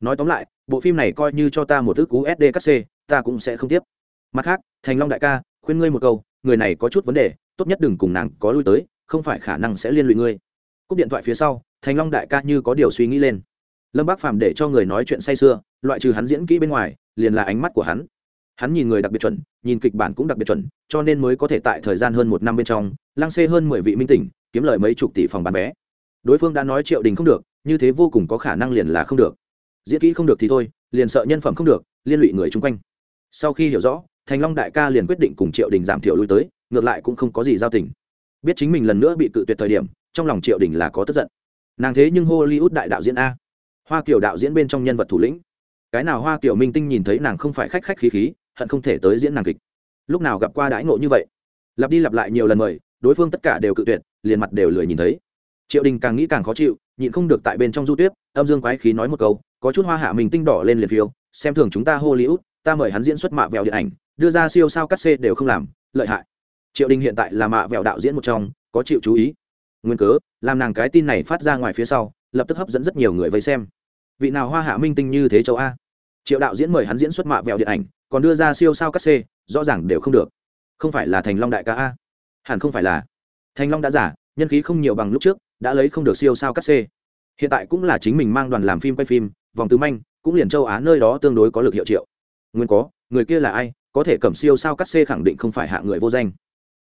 Nói tóm lại, bộ phim này coi như cho ta một thức cú sd cắt c, ta cũng sẽ không tiếp. Mặt khác, thành long đại ca, khuyên ngươi một câu, người này có chút vấn đề, tốt nhất đừng cùng nàng có lui tới, không phải khả năng sẽ liên lụy ngươi. Cúp điện thoại phía sau, thành long đại ca như có điều suy nghĩ lên. Lâm bác phàm để cho người nói chuyện say sưa, loại trừ hắn diễn kỹ bên ngoài, liền là ánh mắt của hắn. Hắn nhìn người đặc biệt chuẩn, nhìn kịch bản cũng đặc biệt chuẩn, cho nên mới có thể tại thời gian hơn một năm bên trong, lăng xê hơn mười vị minh tỉnh kiếm lời mấy chục tỷ phòng bán vé. Đối phương đã nói triệu đình không được, như thế vô cùng có khả năng liền là không được. Diễn kỹ không được thì thôi, liền sợ nhân phẩm không được, liên lụy người chung quanh. Sau khi hiểu rõ, thành long đại ca liền quyết định cùng triệu đình giảm thiểu lui tới, ngược lại cũng không có gì giao tình. Biết chính mình lần nữa bị cự tuyệt thời điểm, trong lòng triệu đình là có tức giận. Nàng thế nhưng hollywood đại đạo diễn a. Hoa kiều đạo diễn bên trong nhân vật thủ lĩnh. Cái nào hoa kiều minh tinh nhìn thấy nàng không phải khách khách khí khí, hận không thể tới diễn nàng kịch. Lúc nào gặp qua đãi ngộ như vậy? Lặp đi lặp lại nhiều lần mời, đối phương tất cả đều cự tuyệt liền mặt đều lười nhìn thấy. Triệu đình càng nghĩ càng khó chịu, nhịn không được tại bên trong du tuyết âm dương quái khí nói một câu, có chút hoa hạ mình tinh đỏ lên liền phiêu, xem thường chúng ta hollywood, ta mời hắn diễn xuất mạ vẹo điện ảnh, đưa ra siêu sao cắt xê đều không làm, lợi hại. Triệu đình hiện tại là mạ vẹo đạo diễn một trong, có chịu chú ý. Nguyên cớ, làm nàng cái tin này phát ra ngoài phía sau, lập tức hấp dẫn rất nhiều người vây xem. Vị nào hoa hạ minh tinh như thế châu a? Triệu đạo diễn mời hắn diễn xuất mạ vẹo điện ảnh, còn đưa ra siêu sao cắt xê, rõ ràng đều không được. Không phải là thành long đại ca a? Hẳn không phải là Thanh long đã giả, nhân khí không nhiều bằng lúc trước, đã lấy không được siêu sao cắt xê. Hiện tại cũng là chính mình mang đoàn làm phim quay phim, vòng tứ manh, cũng liền châu á nơi đó tương đối có lực hiệu triệu. Nguyên có, người kia là ai, có thể cầm siêu sao cắt xê khẳng định không phải hạ người vô danh.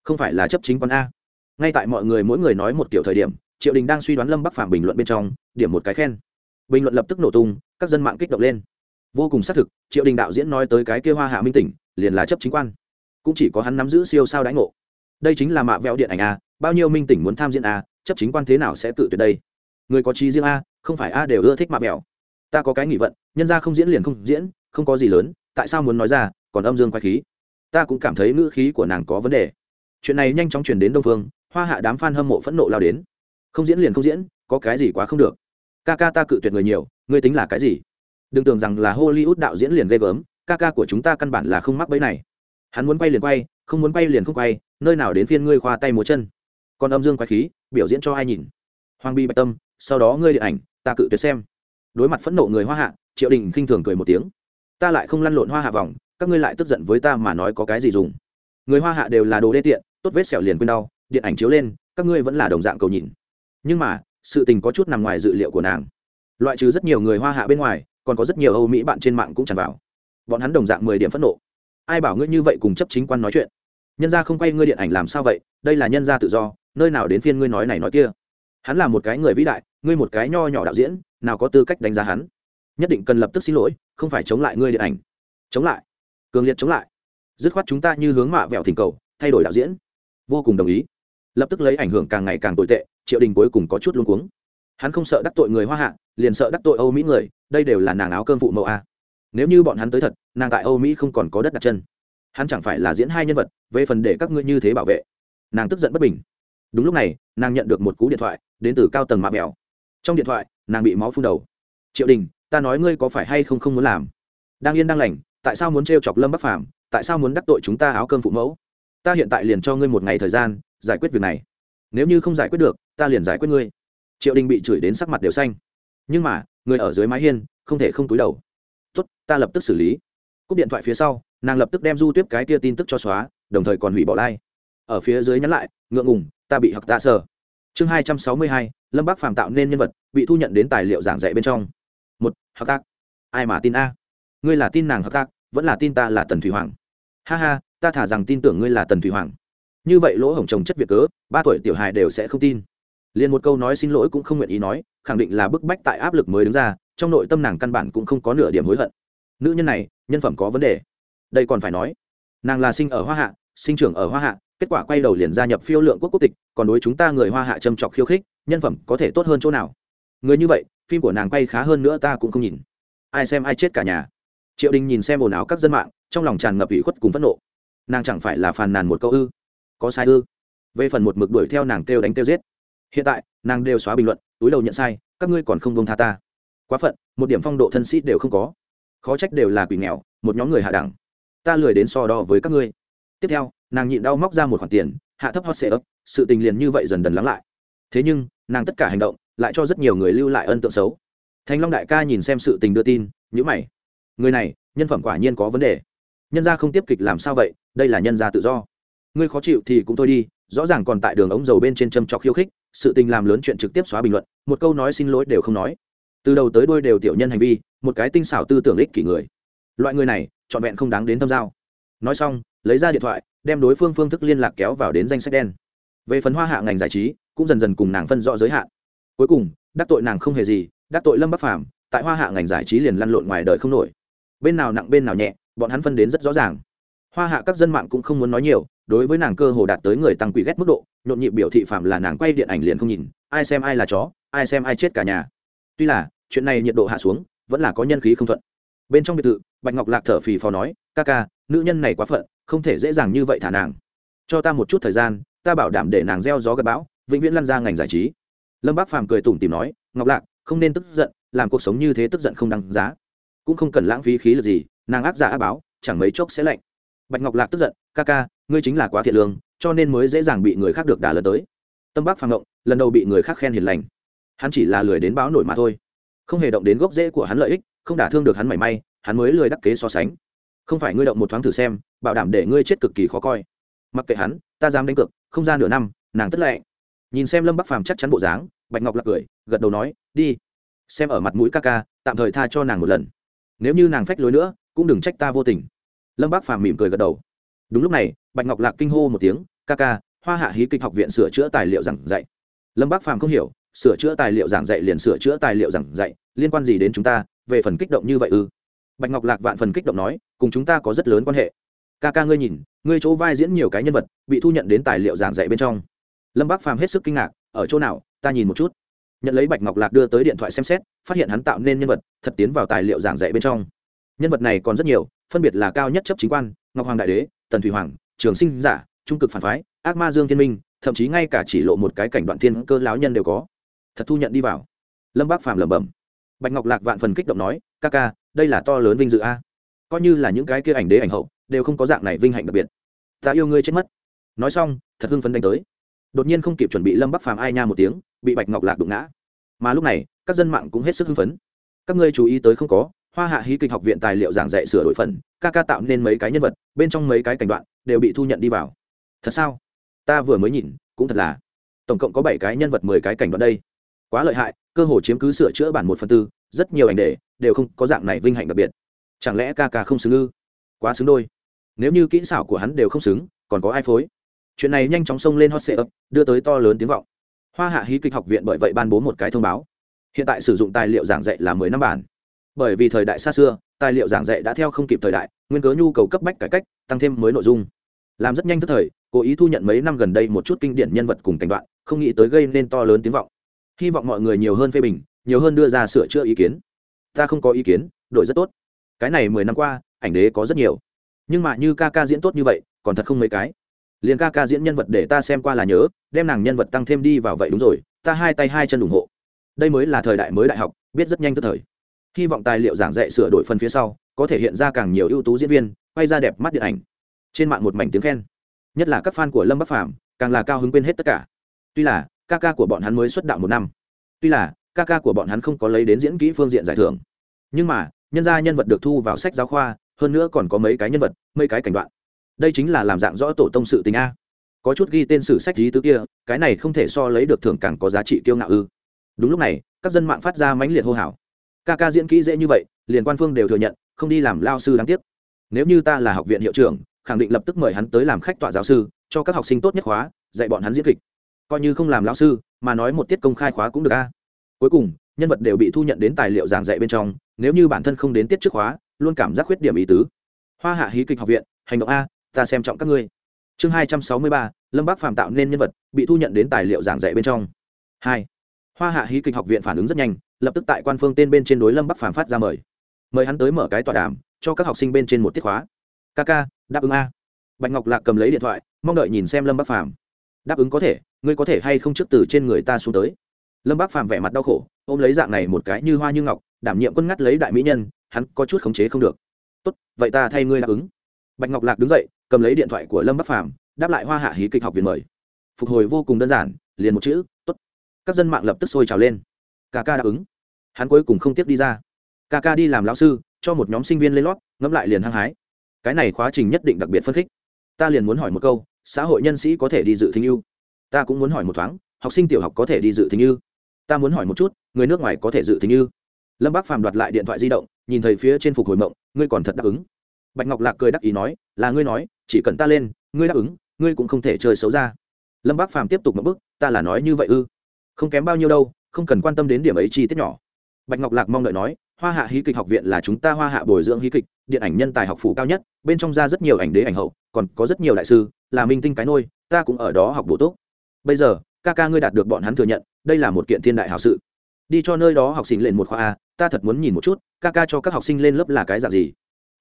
Không phải là chấp chính quan a. Ngay tại mọi người mỗi người nói một kiểu thời điểm, triệu đình đang suy đoán lâm bắc phàm bình luận bên trong, điểm một cái khen. Bình luận lập tức nổ tung, các dân mạng kích động lên. Vô cùng xác thực, triệu đình đạo diễn nói tới cái kia hoa hạ minh tỉnh, liền là chấp chính quan. Cũng chỉ có hắn nắm giữ siêu sao đãi ngộ. Đây chính là mạ vẹo điện ảnh a bao nhiêu minh tỉnh muốn tham diễn a, chấp chính quan thế nào sẽ tự tuyệt đây? Người có trí riêng a, không phải a đều ưa thích mạ mèo. ta có cái nghỉ vận, nhân ra không diễn liền không diễn, không có gì lớn, tại sao muốn nói ra, còn âm dương quay khí. Ta cũng cảm thấy ngữ khí của nàng có vấn đề. Chuyện này nhanh chóng chuyển đến đông phương, hoa hạ đám f a n hâm mộ phẫn nộ lao đến. Không diễn liền không diễn, có cái gì quá không được. Ca ca ta cự tuyệt người nhiều, ngươi tính là cái gì? Đừng tưởng rằng là hollywood đạo diễn liền ghê gớm ca ca của chúng ta căn bản là không mắc bẫy này. Hắn muốn quay liền quay, không muốn quay liền không quay, nơi nào đến phiên ngươi khoa tay múa chân còn âm dương quái khí, biểu diễn cho ai nhìn? Hoàng bi bạch tâm, sau đó ngươi điện ảnh, ta cự tuyệt xem. Đối mặt phẫn nộ người hoa hạ, triệu đình khinh thường cười một tiếng. Ta lại không lăn lộn hoa hạ vòng, các ngươi lại tức giận với ta mà nói có cái gì dùng? Người hoa hạ đều là đồ đê tiện, tốt vết sẹo liền quên đau, điện ảnh chiếu lên, các ngươi vẫn là đồng dạng cầu nhìn. Nhưng mà, sự tình có chút nằm ngoài dự liệu của nàng. Loại trừ rất nhiều người hoa hạ bên ngoài, còn có rất nhiều âu mỹ bạn trên mạng cũng tràn vào. Bọn hắn đồng dạng mười điểm phẫn nộ. Ai bảo ngươi như vậy cùng chấp chính quan nói chuyện? Nhân gia không quay ngươi điện ảnh làm sao vậy? Đây là nhân gia tự do nơi nào đến phiên ngươi nói này nói kia? Hắn là một cái người vĩ đại, ngươi một cái nho nhỏ đạo diễn, nào có tư cách đánh giá hắn? Nhất định cần lập tức xin lỗi, không phải chống lại ngươi điện ảnh. Chống lại. Cường liệt chống lại. Dứt khoát chúng ta như hướng mạ vẹo thỉnh cầu, thay đổi đạo diễn. Vô cùng đồng ý. Lập tức lấy ảnh hưởng càng ngày càng tồi tệ, triệu đình cuối cùng có chút luống cuống. Hắn không sợ đắc tội người hoa hạ, liền sợ đắc tội âu mỹ người, đây đều là nàng áo cơm phụ mẫu a. Nếu như bọn hắn tới thật, nàng tại âu mỹ không còn có đất đặt chân. Hắn chẳng phải là diễn hai nhân vật, về phần để các ngươi như thế bảo vệ. Nàng tức giận bất bình đúng lúc này, nàng nhận được một cú điện thoại đến từ cao tầng mạ mèo trong điện thoại, nàng bị máu phun đầu. Triệu đình, ta nói ngươi có phải hay không không muốn làm? Đang yên đang lành, tại sao muốn t chọc lâm bắc phàm? Tại sao muốn đắc tội chúng ta áo cơm phụ mẫu? Ta hiện tại liền cho ngươi một ngày thời gian, giải quyết việc này. Nếu như không giải quyết được, ta liền giải quyết ngươi. Triệu đình bị chửi đến sắc mặt đều xanh. Nhưng mà, người ở dưới mái hiên, không thể không túi đầu. Tốt, ta lập tức xử lý. Cúp điện thoại phía sau, nàng lập tức đem du tiếp cái tia tin tức cho xóa, đồng thời còn hủy bỏ lai、like. ở phía dưới nhắn lại, ngượng ngùng ta bị hặc ta sờ. Chương hai trăm sáu mươi hai, lâm bác phàm tạo nên nhân vật, bị thu nhận đến tài liệu giảng dạy bên trong. Một, hặc tác ai mà tin a? Ngươi là tin nàng hặc tác vẫn là tin ta là tần thủy hoàng. Ha ha, ta thả rằng tin tưởng ngươi là tần thủy hoàng. Như vậy lỗ hổng trồng chất việc cớ, ba tuổi tiểu hài đều sẽ không tin. Liền một câu nói xin lỗi cũng không nguyện ý nói, khẳng định là bức bách tại áp lực mới đứng ra, trong nội tâm nàng căn bản cũng không có nửa điểm hối hận. Nữ nhân này, nhân phẩm có vấn đề. Đây còn phải nói. Nàng là sinh ở hoa hạ, sinh trưởng ở hoa hạ kết quả quay đầu liền gia nhập phiêu lượng quốc quốc tịch, còn đối chúng ta người hoa hạ châm trọc khiêu khích, nhân phẩm có thể tốt hơn chỗ nào? Người như vậy, phim của nàng quay khá hơn nữa ta cũng không nhìn. Ai xem ai chết cả nhà. Triệu đình nhìn xem ồn áo các dân mạng, trong lòng tràn ngập ủy khuất cùng phẫn nộ. Nàng chẳng phải là phàn nàn một câu ư? Có sai ư? Về phần một mực đuổi theo nàng kêu đánh kêu giết. Hiện tại, nàng đều xóa bình luận, túi đầu nhận sai, các ngươi còn không bông tha ta. Quá phận, một điểm phong độ thân sĩ đều không có. Khó trách đều là quỷ nghèo, một nhóm người hạ đẳng. Ta lười đến so đo với các ngươi. Tiếp theo nàng nhịn đau móc ra một khoản tiền, hạ thấp hot sệ ấp sự tình liền như vậy dần dần lắng lại. Thế nhưng, nàng tất cả hành động lại cho rất nhiều người lưu lại ân tượng xấu. Thanh long đại ca nhìn xem sự tình đưa tin nhữ mày. Người này, nhân phẩm quả nhiên có vấn đề. Nhân gia không tiếp kịch làm sao vậy, đây là nhân gia tự do. Ngươi khó chịu thì cũng thôi đi, rõ ràng còn tại đường ống dầu bên trên châm trọc khiêu khích, sự tình làm lớn chuyện trực tiếp xóa bình luận, một câu nói xin lỗi đều không nói. Từ đầu tới đôi đều tiểu nhân hành vi, một cái tinh xảo tư tưởng ích kỷ người. Loại người này, trọn vẹn không đáng đến thâm giao. Nói xong lấy ra điện thoại, đem đối phương phương thức liên lạc kéo vào đến danh sách đen. Về phần hoa hạ ngành giải trí, cũng dần dần cùng nàng phân rõ giới hạn. Cuối cùng, đắc tội nàng không hề gì, đắc tội lâm bắc phàm, tại hoa hạ ngành giải trí liền lăn lộn ngoài đời không nổi. Bên nào nặng bên nào nhẹ, bọn hắn phân đến rất rõ ràng. Hoa hạ các dân mạng cũng không muốn nói nhiều, đối với nàng cơ hồ đạt tới người tăng quỷ ghét mức độ, nhộn nhịp biểu thị phạm là nàng quay điện ảnh liền không nhìn, ai xem ai là chó, ai xem ai chết cả nhà. Tuy là, chuyện này nhiệt độ hạ xuống, vẫn là có nhân khí không thuận. Bên trong biệt thự, bạch ngọc lạc thở phì phò nói ca ca, nữ nhân này quá phận, không thể dễ dàng như vậy thả nàng. Cho ta một chút thời gian, ta bảo đảm để nàng gieo gió gặp bão, vĩnh viễn lăn ra ngành giải trí. Lâm bác phàm cười tủm tìm nói, ngọc lạc, không nên tức giận, làm cuộc sống như thế tức giận không đăng giá. Cũng không cần lãng phí khí lực gì, nàng áp giả áp báo, chẳng mấy chốc sẽ lạnh. Bạch ngọc lạc tức giận, ca ca, ngươi chính là quá thiện lương, cho nên mới dễ dàng bị người khác được đả lần tới. Tâm bác phàm động, lần đầu bị người khác khen hiền lành. Hắn chỉ là lười đến báo nổi mà thôi. Không hề động đến gốc rễ của hắn lợi ích, không đả thương được hắn mảy may, hắn mới lười đắc kế so sánh không phải ngươi động một thoáng thử xem, bảo đảm để ngươi chết cực kỳ khó coi. Mặc kệ hắn, ta dám đánh cược, không ra nửa năm, nàng tất lệ. Nhìn xem lâm bắc phàm chắc chắn bộ dáng, bạch ngọc lạc cười, gật đầu nói, đi, xem ở mặt mũi ca ca, tạm thời tha cho nàng một lần. Nếu như nàng phách lối nữa, cũng đừng trách ta vô tình. Lâm bác phàm mỉm cười gật đầu. Đúng lúc này, bạch ngọc lạc kinh hô một tiếng, ca ca, hoa hạ hí kịch học viện sửa chữa tài liệu giảng dạy. Lâm bác phàm không hiểu, sửa chữa tài liệu giảng dạy liền sửa chữa tài liệu giảng dạy, liên quan gì đến chúng ta, về phần kích động như vậy ư? Bạch ngọc lạc vạn phần kích động nói, cùng chúng ta có rất lớn quan hệ. Ca ca ngươi nhìn, ngươi chỗ vai diễn nhiều cái nhân vật, bị thu nhận đến tài liệu giảng dạy bên trong. Lâm bác phàm hết sức kinh ngạc, ở chỗ nào, ta nhìn một chút. Nhận lấy bạch ngọc lạc đưa tới điện thoại xem xét, phát hiện hắn tạo nên nhân vật, thật tiến vào tài liệu giảng dạy bên trong. Nhân vật này còn rất nhiều, phân biệt là cao nhất chấp chính quan, ngọc hoàng đại đế, tần thủy hoàng, trường sinh giả, trung cực phản phái, ác ma dương thiên minh, thậm chí ngay cả chỉ lộ một cái cảnh đoạn thiên cơ láo nhân đều có. Thật thu nhận đi vào. Lâm bác phàm lẩm bẩm. Bạch ngọc lạc vạn phần kích động nói, ca ca đây là to lớn vinh dự a. Coi như là những cái kia ảnh đế ảnh hậu, đều không có dạng này vinh hạnh đặc biệt. Ta yêu ngươi chết mất. Nói xong, thật hưng phấn đánh tới. Đột nhiên không kịp chuẩn bị lâm bắc phàm ai nha một tiếng, bị bạch ngọc lạc đụng ngã. Mà lúc này, các dân mạng cũng hết sức hưng phấn. Các ngươi chú ý tới không có, hoa hạ hí kịch học viện tài liệu giảng dạy sửa đổi phần, ca ca tạo nên mấy cái nhân vật, bên trong mấy cái cảnh đoạn, đều bị thu nhận đi vào. Thật sao? Ta vừa mới nhìn, cũng thật là. Tổng cộng có bảy cái nhân vật mười cái cảnh đoạn đây. Quá lợi hại, cơ hồ chiếm cứ sửa chữa bản một phần tư rất nhiều ảnh đề đều không có dạng này vinh hạnh đặc biệt. Chẳng lẽ ca ca không xứng ư? Quá xứng đôi. Nếu như kỹ xảo của hắn đều không xứng, còn có ai phối? Chuyện này nhanh chóng xông lên hot sệ ấp đưa tới to lớn tiếng vọng. Hoa hạ hí kịch học viện bởi vậy ban bố một cái thông báo. Hiện tại sử dụng tài liệu giảng dạy là mười năm bản. Bởi vì thời đại xa xưa, tài liệu giảng dạy đã theo không kịp thời đại, nguyên cớ nhu cầu cấp bách cải cách, tăng thêm mới nội dung. Làm rất nhanh tức thời, cố ý thu nhận mấy năm gần đây một chút kinh điển nhân vật cùng cảnh đoạn, không nghĩ tới gây nên to lớn tiếng vọng. Hy vọng mọi người nhiều hơn phê bình nhiều hơn đưa ra sửa chữa ý kiến. Ta không có ý kiến, đổi rất tốt. Cái này mười năm qua, ảnh đế có rất nhiều. Nhưng mà như ca ca diễn tốt như vậy, còn thật không mấy cái. Liền ca ca diễn nhân vật để ta xem qua là nhớ, đem nàng nhân vật tăng thêm đi vào vậy đúng rồi, ta hai tay hai chân ủng hộ. Đây mới là thời đại mới đại học, biết rất nhanh tức thời. Hy vọng tài liệu giảng dạy sửa đổi phần phía sau, có thể hiện ra càng nhiều ưu tú diễn viên, quay ra đẹp mắt điện ảnh. Trên mạng một mảnh tiếng khen. Nhất là các fan của lâm bắc phàm, càng là cao hứng quên hết tất cả. Tuy là, ca ca của bọn hắn mới xuất đạo một năm. Tuy là ca ca của bọn hắn không có lấy đến diễn kỹ phương diện giải thưởng. Nhưng mà, nhân gia nhân vật được thu vào sách giáo khoa, hơn nữa còn có mấy cái nhân vật, mấy cái cảnh đoạn. Đây chính là làm dạng rõ tổ tông sự tình a. Có chút ghi tên sử sách lý tứ kia, cái này không thể so lấy được thưởng càng có giá trị kiêu ngạo ư. Đúng lúc này, các dân mạng phát ra mãnh liệt hô hào. Ca ca diễn kỹ dễ như vậy, liền quan phương đều thừa nhận, không đi làm lao sư đáng tiếc. Nếu như ta là học viện hiệu trưởng, khẳng định lập tức mời hắn tới làm khách tọa giáo sư, cho các học sinh tốt nhất khóa, dạy bọn hắn diễn kịch. Coi như không làm lao sư, mà nói một tiết công khai khóa cũng được a cuối cùng, nhân vật đều bị thu nhận đến tài liệu giảng dạy bên trong, nếu như bản thân không đến tiết trước khóa, luôn cảm giác khuyết điểm ý tứ. Hoa hạ hí kịch học viện, hành động a, ta xem trọng các ngươi. Chương hai trăm sáu mươi ba, lâm bác phạm tạo nên nhân vật, bị thu nhận đến tài liệu giảng dạy bên trong. Hai, hoa hạ hí kịch học viện phản ứng rất nhanh, lập tức tại quan phương tên bên trên đối lâm bắc phàm phát ra mời. Mời hắn tới mở cái tọa đàm, cho các học sinh bên trên một tiết khóa. Ca, đáp ứng a. Bạch ngọc lạc cầm lấy điện thoại, mong đợi nhìn xem lâm bắc phàm. Đáp ứng có thể, ngươi có thể hay không trước từ trên người ta xuống tới? Lâm Bác phàm vẻ mặt đau khổ, ôm lấy dạng này một cái như hoa như ngọc, đảm nhiệm quân ngắt lấy đại mỹ nhân, hắn có chút khống chế không được. Tốt, vậy ta thay ngươi đáp ứng. Bạch ngọc lạc đứng dậy, cầm lấy điện thoại của lâm bắc phàm, đáp lại hoa hạ hí kịch học viện mời. Phục hồi vô cùng đơn giản, liền một chữ, tốt. Các dân mạng lập tức sôi trào lên. Ca ca đáp ứng. Hắn cuối cùng không tiếp đi ra. Ca ca đi làm lão sư, cho một nhóm sinh viên lên lót, ngẫm lại liền hăng hái. Cái này khóa trình nhất định đặc biệt phân khích. Ta liền muốn hỏi một câu, xã hội nhân sĩ có thể đi dự thính ưu? Ta cũng muốn hỏi một thoáng, học sinh tiểu học có thể đi dự thính ưu? Ta muốn hỏi một chút, người nước ngoài có thể dự thính như? lâm bác phàm đoạt lại điện thoại di động, nhìn thấy phía trên phục hồi mộng, ngươi còn thật đáp ứng. Bạch ngọc lạc cười đắc ý nói, là ngươi nói, chỉ cần ta lên, ngươi đáp ứng, ngươi cũng không thể chơi xấu ra. Lâm bác phàm tiếp tục một bức, ta là nói như vậy ư? Không kém bao nhiêu đâu, không cần quan tâm đến điểm ấy chi tiết nhỏ. Bạch ngọc lạc mong đợi nói, hoa hạ hí kịch học viện là chúng ta hoa hạ bồi dưỡng hí kịch, điện ảnh nhân tài học phủ cao nhất, bên trong ra rất nhiều ảnh đế ảnh hậu, còn có rất nhiều đại sư, là minh tinh cái nôi, ta cũng ở đó học bổ túc. Bây giờ, ca ca ngươi đạt được bọn hắn thừa nhận đây là một kiện thiên đại hảo sự. Đi cho nơi đó học sinh lên một khoa a, ta thật muốn nhìn một chút, ca ca cho các học sinh lên lớp là cái dạng gì.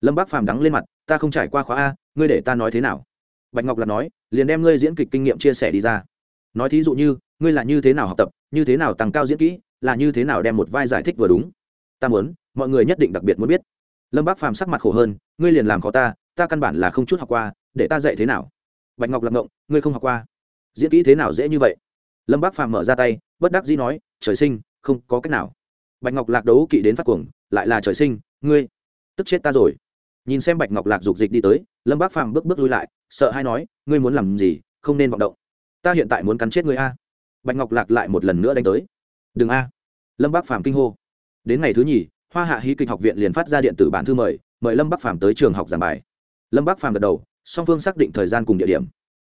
Lâm bác phàm đắng lên mặt, ta không trải qua khóa a, ngươi để ta nói thế nào? Bạch ngọc là nói, liền đem ngươi diễn kịch kinh nghiệm chia sẻ đi ra. Nói thí dụ như, ngươi là như thế nào học tập, như thế nào tăng cao diễn kỹ, là như thế nào đem một vai giải thích vừa đúng. Ta muốn, mọi người nhất định đặc biệt muốn biết. Lâm bác phàm sắc mặt khổ hơn, ngươi liền làm khó ta ta căn bản là không chút học qua, để ta dạy thế nào? Bạch ngọc lập ngộng, ngươi không học qua. Diễn kỹ thế nào dễ như vậy? Lâm bác phàm mở ra tay bất đắc dĩ nói, trời sinh, không có cách nào. Bạch ngọc lạc đấu kỵ đến phát cuồng, lại là, trời sinh, ngươi, tức chết ta rồi. Nhìn xem bạch ngọc lạc dục dịch đi tới, lâm bác phàm bước bước lui lại, sợ hay nói, ngươi muốn làm gì, không nên vọng động. Ta hiện tại muốn cắn chết ngươi a. Bạch ngọc lạc lại một lần nữa đánh tới. Đừng a. Lâm bác phàm kinh hô. Đến ngày thứ nhì, hoa hạ hí kịch học viện liền phát ra điện tử bản thư mời mời lâm Bác phàm tới trường học giảng bài. Lâm Bác phàm gật đầu, song phương xác định thời gian cùng địa điểm.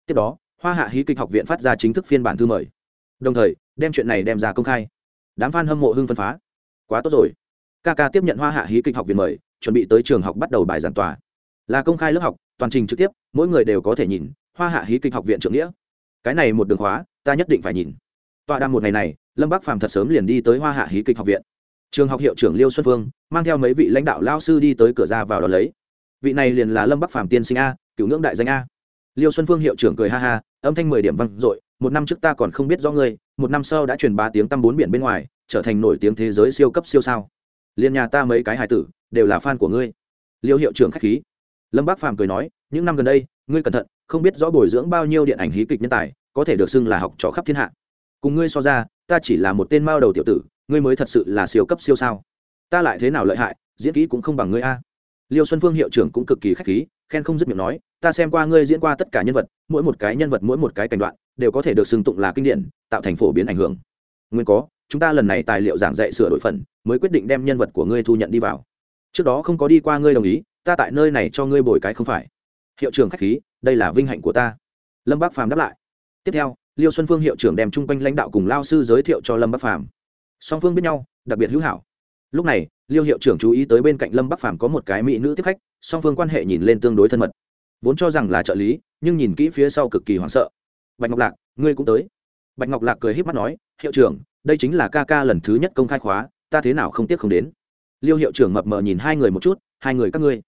Tiếp đó, hoa hạ hí kịch học viện phát ra chính thức phiên bản thư mời. Đồng thời đem chuyện này đem ra công khai. Đám f a n hâm mộ hưng phân phá. Quá tốt rồi. Ca ca tiếp nhận hoa hạ hí kịch học viện mời, chuẩn bị tới trường học bắt đầu bài giảng tòa. Là công khai lớp học, toàn trình trực tiếp, mỗi người đều có thể nhìn, hoa hạ hí kịch học viện trưởng nghĩa. Cái này một đường khóa, ta nhất định phải nhìn. Tọa đàm một ngày này, lâm bắc phàm thật sớm liền đi tới hoa hạ hí kịch học viện. Trường học hiệu trưởng liêu xuân phương, mang theo mấy vị lãnh đạo lao sư đi tới cửa ra vào đón lấy. Vị này liền là lâm bắc phàm tiên sinh a, cựu ngưỡng đại danh a. Liêu xuân phương hiệu trưởng cười ha ha, âm thanh mười điểm văng r ộ i một năm trước ta còn không biết rõ ngươi, một năm sau đã truyền ba tiếng tăm bốn biển bên ngoài, trở thành nổi tiếng thế giới siêu cấp siêu sao. Liên nhà ta mấy cái hài tử, đều là fan của ngươi. Liêu hiệu trưởng k h á c h khí. Lâm bác phàm cười nói, những năm gần đây, ngươi cẩn thận, không biết rõ bồi dưỡng bao nhiêu điện ảnh hí kịch nhân tài, có thể được xưng là học trò khắp thiên hạ. Cùng ngươi so ra, ta chỉ là một tên mao đầu tiểu tử, ngươi mới thật sự là siêu cấp siêu sao. Ta lại thế nào lợi hại, diễn kỹ cũng không bằng ngươi a. Liêu xuân phương hiệu trưởng cũng cực kỳ k h á c h khí, khen không dứt miệng nói, ta xem qua ngươi diễn qua tất cả nhân vật, mỗi một cái nhân vật, mỗi một cái cảnh đoạn đều có thể được xưng tụng là kinh điển, tạo thành phổ biến ảnh hưởng. Nguyên có, chúng ta lần này tài liệu giảng dạy sửa đổi phần, mới quyết định đem nhân vật của ngươi thu nhận đi vào. Trước đó không có đi qua ngươi đồng ý, ta tại nơi này cho ngươi bồi cái không phải. Hiệu trưởng khách khí, đây là vinh hạnh của ta. Lâm bác phàm đáp lại. Tiếp theo, liêu xuân phương hiệu trưởng đem chung quanh lãnh đạo cùng lao sư giới thiệu cho lâm bác phàm. Song phương biết nhau, đặc biệt hữu hảo. Lúc này, liêu hiệu trưởng chú ý tới bên cạnh lâm bắc phàm có một cái mỹ nữ tiếp khách, song phương quan hệ nhìn lên tương đối thân mật. Vốn cho rằng là trợ lý, nhưng nhìn kỹ phía sau cực kỳ hoảng sợ bạch ngọc lạc, ngươi cũng tới. Bạch ngọc lạc cười h í p mắt nói, hiệu trưởng, đây chính là ca ca lần thứ nhất công khai khóa, ta thế nào không tiếc không đến. Liêu hiệu trưởng mập mờ nhìn hai người một chút, hai người các ngươi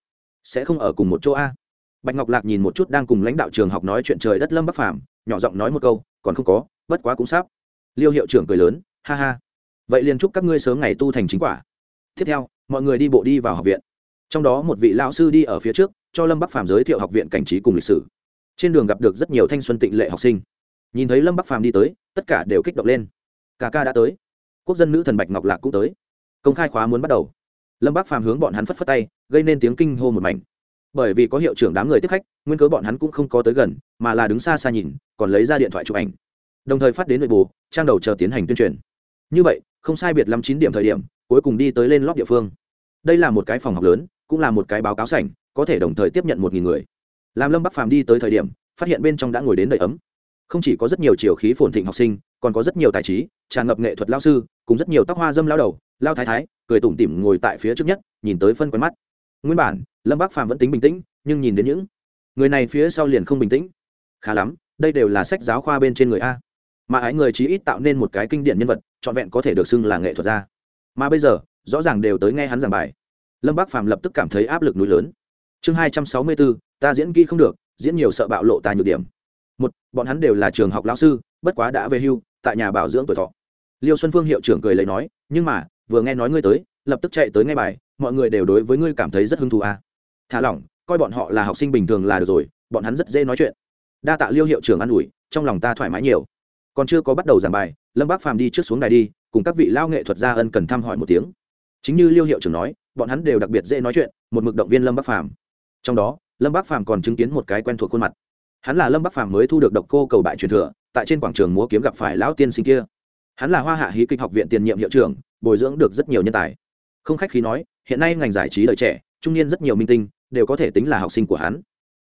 sẽ không ở cùng một chỗ a? Bạch ngọc lạc nhìn một chút đang cùng lãnh đạo trường học nói chuyện trời đất lâm bắc phàm, nhỏ giọng nói một câu, còn không có, bất quá cũng sắp. Liêu hiệu trưởng cười lớn, ha ha. Vậy liền chúc các ngươi sớm ngày tu thành chính quả. Tiếp theo, mọi người đi bộ đi vào học viện. Trong đó một vị lão sư đi ở phía trước, cho lâm bắc phàm giới thiệu học viện cảnh trí cùng lịch sử trên đường gặp được rất nhiều thanh xuân tịnh lệ học sinh. Nhìn thấy lâm bắc phàm đi tới, tất cả đều kích động lên. Cả ca đã tới. Quốc dân nữ thần bạch ngọc lạc cũng tới. Công khai khóa muốn bắt đầu. Lâm bắc phàm hướng bọn hắn phất phất tay, gây nên tiếng kinh hô một mảnh. Bởi vì có hiệu trưởng đám người tiếp khách, nguyên cớ bọn hắn cũng không có tới gần, mà là đứng xa xa nhìn, còn lấy ra điện thoại chụp ảnh. Đồng thời phát đến nội bù trang đầu chờ tiến hành tuyên truyền. Như vậy, không sai biệt lắm chín điểm thời điểm, cuối cùng đi tới lên lóc địa phương. Đây là một cái phòng học lớn, cũng là một cái báo cáo sảnh, có thể đồng thời tiếp nhận một nghìn người làm lâm bắc phàm đi tới thời điểm, phát hiện bên trong đã ngồi đến đầy ấm. Không chỉ có rất nhiều chiều khí phồn thịnh học sinh, còn có rất nhiều tài trí, tràn ngập nghệ thuật lao sư, cùng rất nhiều tóc hoa dâm lao đầu, lao thái thái, cười tủm tỉm ngồi tại phía trước nhất, nhìn tới phân quen mắt. Nguyên bản, lâm bắc phàm vẫn tính bình tĩnh, nhưng nhìn đến những người này phía sau liền không bình tĩnh. Khá lắm, đây đều là sách giáo khoa bên trên người a. Mà ái người chí ít tạo nên một cái kinh điển nhân vật, trọn vẹn có thể được xưng là nghệ thuật gia. Mà bây giờ, rõ ràng đều tới nghe hắn giảng bài. Lâm bắc phàm lập tức cảm thấy áp lực núi lớn chương hai trăm sáu mươi bốn ta diễn kỹ không được, diễn nhiều sợ bạo lộ ta nhược điểm. Một, bọn hắn đều là trường học lão sư, bất quá đã về hưu, tại nhà bảo dưỡng tuổi thọ. Liêu xuân phương hiệu trưởng cười lấy nói, nhưng mà, vừa nghe nói ngươi tới, lập tức chạy tới nghe bài, mọi người đều đối với ngươi cảm thấy rất hứng thú à. thả lỏng, coi bọn họ là học sinh bình thường là được rồi, bọn hắn rất dễ nói chuyện. Đa tạ liêu hiệu trưởng an ủi, trong lòng ta thoải mái nhiều. Còn chưa có bắt đầu giảng bài, lâm bác phàm đi trước xuống đài đi, cùng các vị lao nghệ thuật gia ân cần thăm hỏi một tiếng. Chính như liêu hiệu trưởng nói, bọn hắn đều đặc biệt dễ nói chuyện, một mực động viên lâm bác phàm trong đó, lâm bắc phàm còn chứng kiến một cái quen thuộc khuôn mặt. Hắn là lâm bắc phàm mới thu được độc cô cầu bại truyền thừa, tại trên quảng trường múa kiếm gặp phải lão tiên sinh kia. Hắn là hoa hạ hí kịch học viện tiền nhiệm hiệu trưởng, bồi dưỡng được rất nhiều nhân tài. Không khách khí nói, hiện nay ngành giải trí đời trẻ, trung niên rất nhiều minh tinh, đều có thể tính là học sinh của hắn.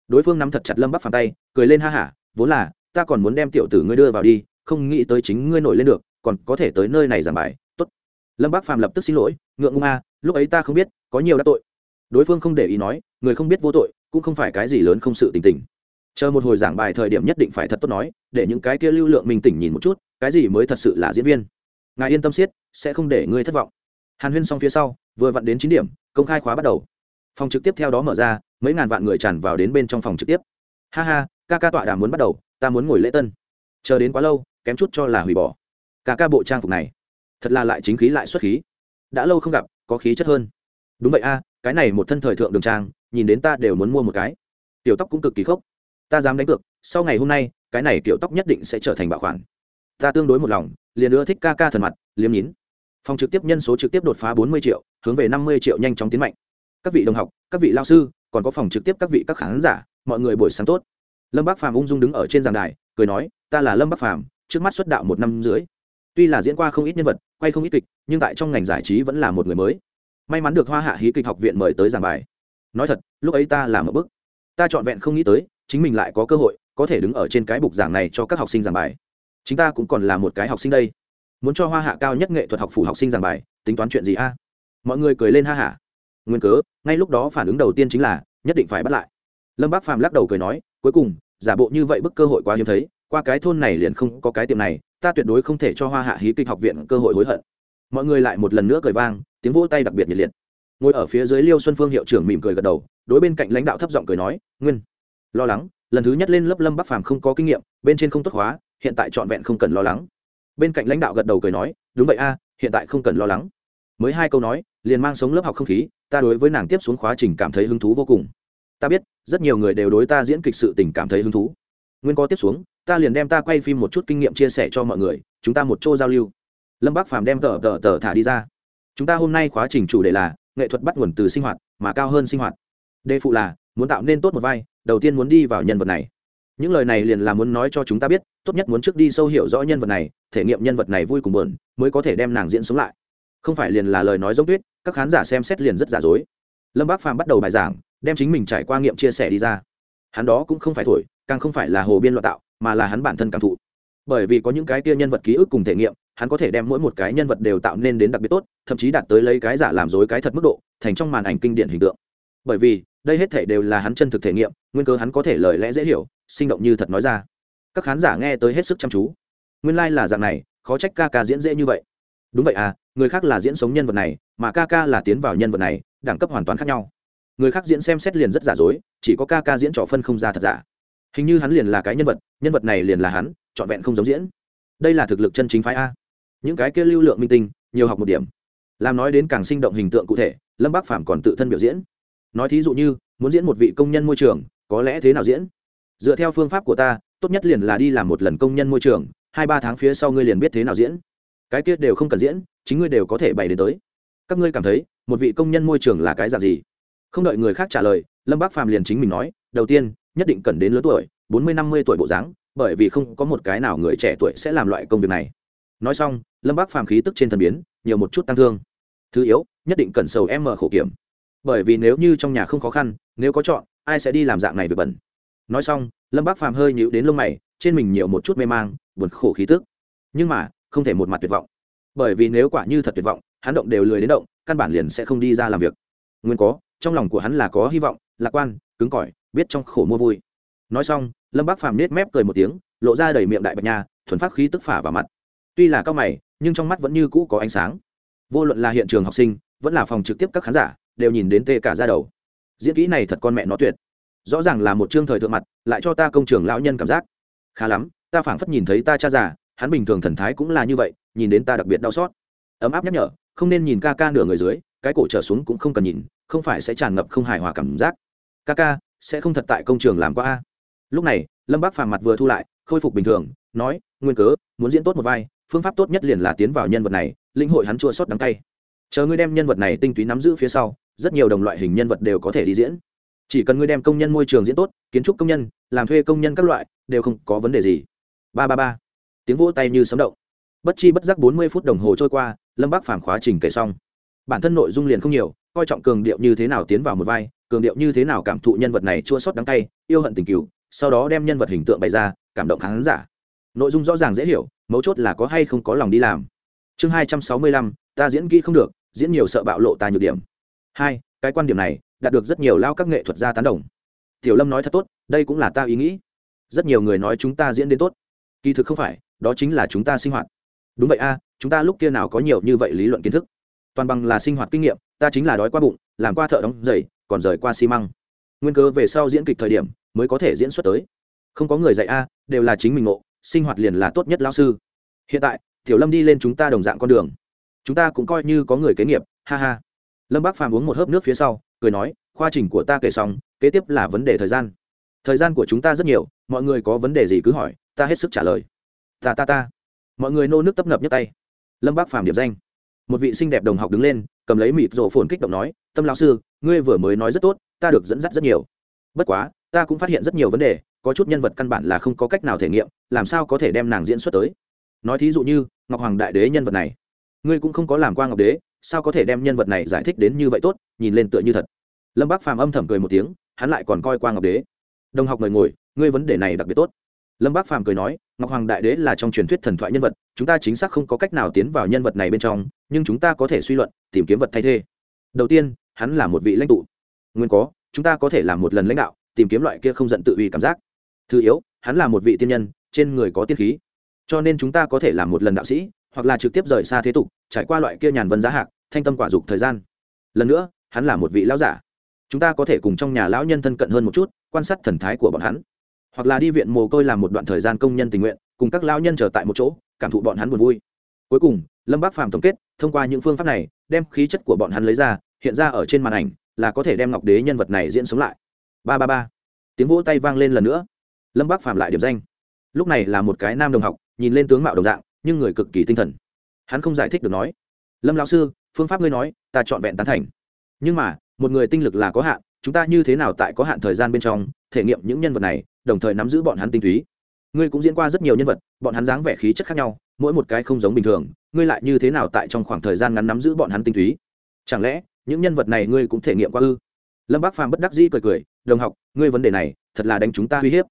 Đối phương nắm thật chặt lâm bắc phàm tay, cười lên ha hả vốn là, ta còn muốn đem tiểu tử ngươi đưa vào đi, không nghĩ tới chính ngươi nổi lên được, còn có thể tới nơi này giảng bài, tốt. Lâm bắc phàm lập tức xin lỗi, ngượng ngung a, lúc ấy ta không biết, có nhiều đã tội đối phương không để ý nói, người không biết vô tội, cũng không phải cái gì lớn không sự tình tình. Chờ một hồi giảng bài thời điểm nhất định phải thật tốt nói, để những cái kia lưu lượng mình tỉnh nhìn một chút, cái gì mới thật sự là diễn viên. Ngài yên tâm siết sẽ không để ngươi thất vọng. Hàn huyên xong phía sau, vừa vặn đến chín điểm, công khai khóa bắt đầu. Phòng trực tiếp theo đó mở ra, mấy ngàn vạn người tràn vào đến bên trong phòng trực tiếp. Ha ha, ca ca tọa đàm muốn bắt đầu, ta muốn ngồi lễ tân. Chờ đến quá lâu, kém chút cho là hủy bỏ. Ca ca bộ trang phục này, thật là lại chính khí lại xuất khí. Đã lâu không gặp, có khí chất hơn. Đúng vậy a cái này một thân thời thượng đường trang, nhìn đến ta đều muốn mua một cái. Tiểu tóc cũng cực kỳ khốc. Ta dám đánh cược, sau ngày hôm nay, cái này tiểu tóc nhất định sẽ trở thành bảo khoản. Ta tương đối một lòng, liền ưa thích ca ca thần mặt, liếm nhín. Phòng trực tiếp nhân số trực tiếp đột phá bốn mươi triệu, hướng về năm mươi triệu nhanh chóng tiến mạnh. Các vị đồng học, các vị lao sư, còn có phòng trực tiếp các vị các khán giả, mọi người buổi sáng tốt. Lâm bác phàm ung dung đứng ở trên giàn đài, cười nói, ta là lâm bác phàm, trước mắt xuất đạo một năm dưới tuy là diễn qua không ít nhân vật, quay không ít kịch, nhưng tại trong ngành giải trí vẫn là một người mới may mắn được hoa hạ hí kịch học viện mời tới giảng bài. Nói thật, lúc ấy ta làm một bức. Ta trọn vẹn không nghĩ tới, chính mình lại có cơ hội, có thể đứng ở trên cái bục giảng này cho các học sinh giảng bài. Chính ta cũng còn là một cái học sinh đây. Muốn cho hoa hạ cao nhất nghệ thuật học phủ học sinh giảng bài, tính toán chuyện gì a? Mọi người cười lên ha hả. Nguyên cớ, ngay lúc đó phản ứng đầu tiên chính là, nhất định phải bắt lại. Lâm bác phàm lắc đầu cười nói, cuối cùng, giả bộ như vậy bức cơ hội quá hiếm thấy, qua cái thôn này liền không có cái tiệm này, ta tuyệt đối không thể cho hoa hạ hí kịch học viện cơ hội hối hận. Mọi người lại một lần nữa cười vang tiếng vỗ tay đặc biệt nhiệt liệt. Ngồi ở phía dưới liêu xuân phương hiệu trưởng mỉm cười gật đầu, đối bên cạnh lãnh đạo thấp giọng cười nói, nguyên, lo lắng, lần thứ nhất lên lớp lâm bắc phàm không có kinh nghiệm, bên trên không tốt hóa, hiện tại trọn vẹn không cần lo lắng. Bên cạnh lãnh đạo gật đầu cười nói, đúng vậy a, hiện tại không cần lo lắng. Mới hai câu nói, liền mang sống lớp học không khí, ta đối với nàng tiếp xuống khóa trình cảm thấy hứng thú vô cùng. Ta biết, rất nhiều người đều đối ta diễn kịch sự tình cảm thấy hứng thú. Nguyên có tiếp xuống, ta liền đem ta quay phim một chút kinh nghiệm chia sẻ cho mọi người, chúng ta một chỗ giao lưu. Lâm Bắc phàm đem tờ tờ tờ thả đi ra chúng ta hôm nay khóa trình chủ đề là nghệ thuật bắt nguồn từ sinh hoạt, mà cao hơn sinh hoạt. Đề phụ là, muốn tạo nên tốt một vai, đầu tiên muốn đi vào nhân vật này. Những lời này liền là muốn nói cho chúng ta biết, tốt nhất muốn trước đi sâu hiểu rõ nhân vật này, thể nghiệm nhân vật này vui cùng buồn, mới có thể đem nàng diễn sống lại. Không phải liền là lời nói giống tuyết, các khán giả xem xét liền rất giả dối. Lâm bác phàm bắt đầu bài giảng, đem chính mình trải qua nghiệm chia sẻ đi ra. Hắn đó cũng không phải thổi, càng không phải là hồ biên loạn tạo, mà là hắn bản thân cảm thụ. Bởi vì có những cái kia nhân vật ký ức cùng thể nghiệm hắn có thể đem mỗi một cái nhân vật đều tạo nên đến đặc biệt tốt, thậm chí đạt tới lấy cái giả làm dối cái thật mức độ, thành trong màn ảnh kinh điển hình tượng. Bởi vì, đây hết thể đều là hắn chân thực thể nghiệm, nguyên cơ hắn có thể lời lẽ dễ hiểu, sinh động như thật nói ra. Các khán giả nghe tới hết sức chăm chú. Nguyên lai、like、là dạng này, khó trách ca ca diễn dễ như vậy. Đúng vậy à người khác là diễn sống nhân vật này, mà ca ca là tiến vào nhân vật này, đẳng cấp hoàn toàn khác nhau. Người khác diễn xem xét liền rất giả dối, chỉ có ca ca diễn trò phân không ra thật giả. Hình như hắn liền là cái nhân vật nhân vật này liền là hắn, trọn vẹn không giống diễn. Đây là thực lực chân chính phái a những cái kia lưu lượng minh tinh, nhiều học một điểm. Làm nói đến càng sinh động hình tượng cụ thể, lâm bác phàm còn tự thân biểu diễn. Nói thí dụ như, muốn diễn một vị công nhân môi trường, có lẽ thế nào diễn? Dựa theo phương pháp của ta, tốt nhất liền là đi làm một lần công nhân môi trường, hai ba tháng phía sau ngươi liền biết thế nào diễn. Cái kia đều không cần diễn, chính ngươi đều có thể bày đến tới. Các ngươi cảm thấy, một vị công nhân môi trường là cái dạng gì? Không đợi người khác trả lời, lâm bác phàm liền chính mình nói, đầu tiên, nhất định cần đến lứa tuổi, bốn mươi năm mươi tuổi bộ dáng, bởi vì không có một cái nào người trẻ tuổi sẽ làm loại công việc này nói xong, lâm bác phàm khí tức trên thần biến, nhiều một chút tăng thương. Thứ yếu, nhất định cần sầu em mở khổ kiểm. Bởi vì nếu như trong nhà không khó khăn, nếu có chọn, ai sẽ đi làm dạng này về bẩn? Nói xong, lâm bác phàm hơi nhịu đến lông mày, trên mình nhiều một chút mê mang, buồn khổ khí tức. Nhưng mà, không thể một mặt tuyệt vọng. Bởi vì nếu quả như thật tuyệt vọng, hắn động đều lười đến động, căn bản liền sẽ không đi ra làm việc. Nguyên có, trong lòng của hắn là có hy vọng, lạc quan, cứng cỏi, biết trong khổ mua vui. Nói xong, lâm bác phàm nết mép cười một tiếng, lộ ra đầy miệng đại bạch nha, thuần phát khí tức phả vào mặt tuy là cao mày, nhưng trong mắt vẫn như cũ có ánh sáng. Vô luận là hiện trường học sinh, vẫn là phòng trực tiếp các khán giả, đều nhìn đến tê cả ra đầu. Diễn kỹ này thật con mẹ nó tuyệt. Rõ ràng là một chương thời thượng mặt, lại cho ta công trường lão nhân cảm giác. Khá lắm, ta phảng phất nhìn thấy ta cha già, hắn bình thường thần thái cũng là như vậy, nhìn đến ta đặc biệt đau xót. Ấm áp nhắc nhở, không nên nhìn ca ca nửa người dưới, cái cổ trở xuống cũng không cần nhìn, không phải sẽ tràn ngập không hài hòa cảm giác. Ca ca, sẽ không thật tại công trường làm qua a. Lúc này, lâm bác phàm mặt vừa thu lại, khôi phục bình thường, nói, nguyên cớ, muốn diễn tốt một vai phương pháp tốt nhất liền là tiến vào nhân vật này, lĩnh hội hắn chua sót đắng tay chờ ngươi đem nhân vật này tinh túy nắm giữ phía sau, rất nhiều đồng loại hình nhân vật đều có thể đi diễn. Chỉ cần ngươi đem công nhân môi trường diễn tốt, kiến trúc công nhân, làm thuê công nhân các loại, đều không có vấn đề gì. Ba ba ba. Tiếng vỗ tay như sấm động. Bất chi bất giác bốn mươi phút đồng hồ trôi qua, lâm bác phản khóa trình kể xong. Bản thân nội dung liền không nhiều, coi trọng cường điệu như thế nào tiến vào một vai, cường điệu như thế nào cảm thụ nhân vật này chua sót đắng tay yêu hận tình cựu sau đó đem nhân vật hình tượng bày ra, cảm động khán giả nội dung rõ ràng dễ hiểu, mấu chốt là có hay không có lòng đi làm. Chương hai trăm sáu mươi lăm, ta diễn kỹ không được, diễn nhiều sợ bạo lộ ta nhược điểm. Hai, cái quan điểm này đạt được rất nhiều lao các nghệ thuật gia tán đồng. Tiểu lâm nói thật tốt, đây cũng là ta ý nghĩ. Rất nhiều người nói chúng ta diễn đến tốt. Kỳ thực không phải, đó chính là chúng ta sinh hoạt. Đúng vậy a, chúng ta lúc kia nào có nhiều như vậy lý luận kiến thức. Toàn bằng là sinh hoạt kinh nghiệm, ta chính là đói qua bụng, làm qua thợ đóng giày, còn rời qua xi măng. Nguyên cớ về sau diễn kịch thời điểm mới có thể diễn xuất tới. Không có người dạy a, đều là chính mình ngộ sinh hoạt liền là tốt nhất lão sư. Hiện tại, tiểu lâm đi lên chúng ta đồng dạng con đường. Chúng ta cũng coi như có người kế nghiệp, ha ha. Lâm bác phàm uống một hớp nước phía sau, cười nói, khoa trình của ta kể xong, kế tiếp là vấn đề thời gian. Thời gian của chúng ta rất nhiều, mọi người có vấn đề gì cứ hỏi, ta hết sức trả lời. Ta ta ta. Mọi người nô nước tấp nập nhấc tay. Lâm bác phàm điểm danh. Một vị xinh đẹp đồng học đứng lên, cầm lấy mịt rổ phồn kích động nói, tâm lão sư, ngươi vừa mới nói rất tốt, ta được dẫn dắt rất nhiều. Bất quá, ta cũng phát hiện rất nhiều vấn đề có chút nhân vật căn bản là không có cách nào thể nghiệm, làm sao có thể đem nàng diễn xuất tới? Nói thí dụ như, ngọc hoàng đại đế nhân vật này. Ngươi cũng không có làm qua ngọc đế, sao có thể đem nhân vật này giải thích đến như vậy tốt, nhìn lên tựa như thật? Lâm bác phàm âm thầm cười một tiếng, hắn lại còn coi qua ngọc đế. Đồng học mời ngồi, ngươi vấn đề này đặc biệt tốt. Lâm bác phàm cười nói, ngọc hoàng đại đế là trong truyền thuyết thần thoại nhân vật, chúng ta chính xác không có cách nào tiến vào nhân vật này bên trong, nhưng chúng ta có thể suy luận, tìm kiếm vật thay thế. Đầu tiên, hắn là một vị lãnh tụ. Nguyên có, chúng ta có thể làm một lần lãnh đạo, tìm kiếm loại kia không giận tự uy cảm giác thứ yếu, hắn là một vị tiên nhân, trên người có tiên khí. Cho nên chúng ta có thể làm một lần đạo sĩ, hoặc là trực tiếp rời xa thế tục, trải qua loại kia nhàn vân giá hạc, thanh tâm quả dục thời gian. Lần nữa, hắn là một vị lão giả. Chúng ta có thể cùng trong nhà lão nhân thân cận hơn một chút, quan sát thần thái của bọn hắn. Hoặc là đi viện mồ côi làm một đoạn thời gian công nhân tình nguyện, cùng các lão nhân trở tại một chỗ, cảm thụ bọn hắn buồn vui. Cuối cùng, lâm bác phàm tổng kết, thông qua những phương pháp này, đem khí chất của bọn hắn lấy ra, hiện ra ở trên màn ảnh, là có thể đem ngọc đế nhân vật này diễn sống lại. Ba ba ba. Tiếng vỗ tay vang lên lần nữa lâm bác phàm lại điểm danh lúc này là một cái nam đồng học nhìn lên tướng mạo đồng dạng nhưng người cực kỳ tinh thần hắn không giải thích được nói lâm lão sư phương pháp ngươi nói ta trọn vẹn tán thành nhưng mà một người tinh lực là có hạn chúng ta như thế nào tại có hạn thời gian bên trong thể nghiệm những nhân vật này đồng thời nắm giữ bọn hắn tinh túy ngươi cũng diễn qua rất nhiều nhân vật bọn hắn dáng vẻ khí chất khác nhau mỗi một cái không giống bình thường ngươi lại như thế nào tại trong khoảng thời gian ngắn nắm giữ bọn hắn tinh túy chẳng lẽ những nhân vật này ngươi cũng thể nghiệm qua ư lâm bác phàm bất đắc dĩ cười cười đồng học ngươi vấn đề này thật là đánh chúng ta uy hiếp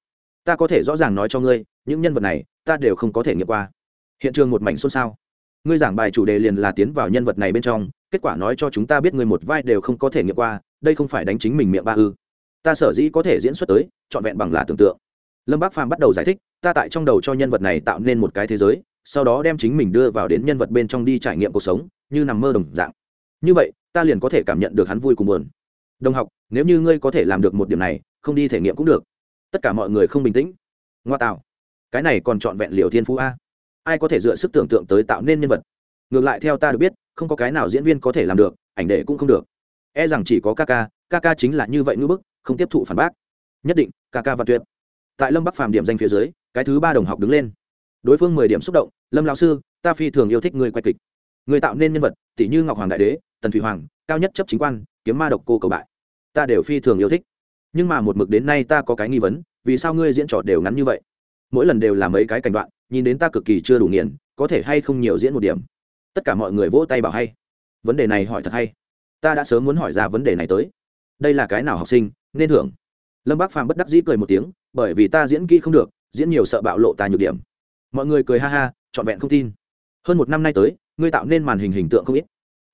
ta có thể rõ ràng nói cho ngươi, những nhân vật này, ta đều không có thể nghiệm qua. Hiện trường một mảnh xôn xao. Ngươi giảng bài chủ đề liền là tiến vào nhân vật này bên trong, kết quả nói cho chúng ta biết ngươi một vai đều không có thể nghiệm qua, đây không phải đánh chính mình miệng ba ư. Ta sở dĩ có thể diễn xuất tới, trọn vẹn bằng là tưởng tượng. Lâm bác phàm bắt đầu giải thích, ta tại trong đầu cho nhân vật này tạo nên một cái thế giới, sau đó đem chính mình đưa vào đến nhân vật bên trong đi trải nghiệm cuộc sống, như nằm mơ đồng dạng. Như vậy, ta liền có thể cảm nhận được hắn vui cùng buồn. Đồng học, nếu như ngươi có thể làm được một điểm này, không đi thể nghiệm cũng được tất cả mọi người không bình tĩnh. Ngoa tạo, cái này còn trọn vẹn liều thiên phú a. Ai có thể dựa sức tưởng tượng tới tạo nên nhân vật? Ngược lại theo ta được biết, không có cái nào diễn viên có thể làm được, ảnh đệ cũng không được. E rằng chỉ có ca ca ca ca chính là như vậy ngưỡng bức, không tiếp thụ phản bác. Nhất định ca ca và tuyệt. Tại lâm bắc phàm điểm danh phía dưới, cái thứ ba đồng học đứng lên. Đối phương mười điểm xúc động, lâm lão sư, ta phi thường yêu thích người quay kịch. Người tạo nên nhân vật, tỷ như ngọc hoàng đại đế, tần thủy hoàng, cao nhất chấp chính quan, kiếm ma độc cô cầu bại. Ta đều phi thường yêu thích nhưng mà một mực đến nay ta có cái nghi vấn, vì sao ngươi diễn trò đều ngắn như vậy? Mỗi lần đều là mấy cái cảnh đoạn, nhìn đến ta cực kỳ chưa đủ nghiền, có thể hay không nhiều diễn một điểm? Tất cả mọi người vỗ tay bảo hay. Vấn đề này hỏi thật hay. Ta đã sớm muốn hỏi ra vấn đề này tới. Đây là cái nào học sinh, nên hưởng lâm bác phàm bất đắc dĩ cười một tiếng, bởi vì ta diễn kỹ không được, diễn nhiều sợ bạo lộ ta nhược điểm. Mọi người cười ha ha, trọn vẹn không tin. Hơn một năm nay tới, ngươi tạo nên màn hình hình tượng không ít.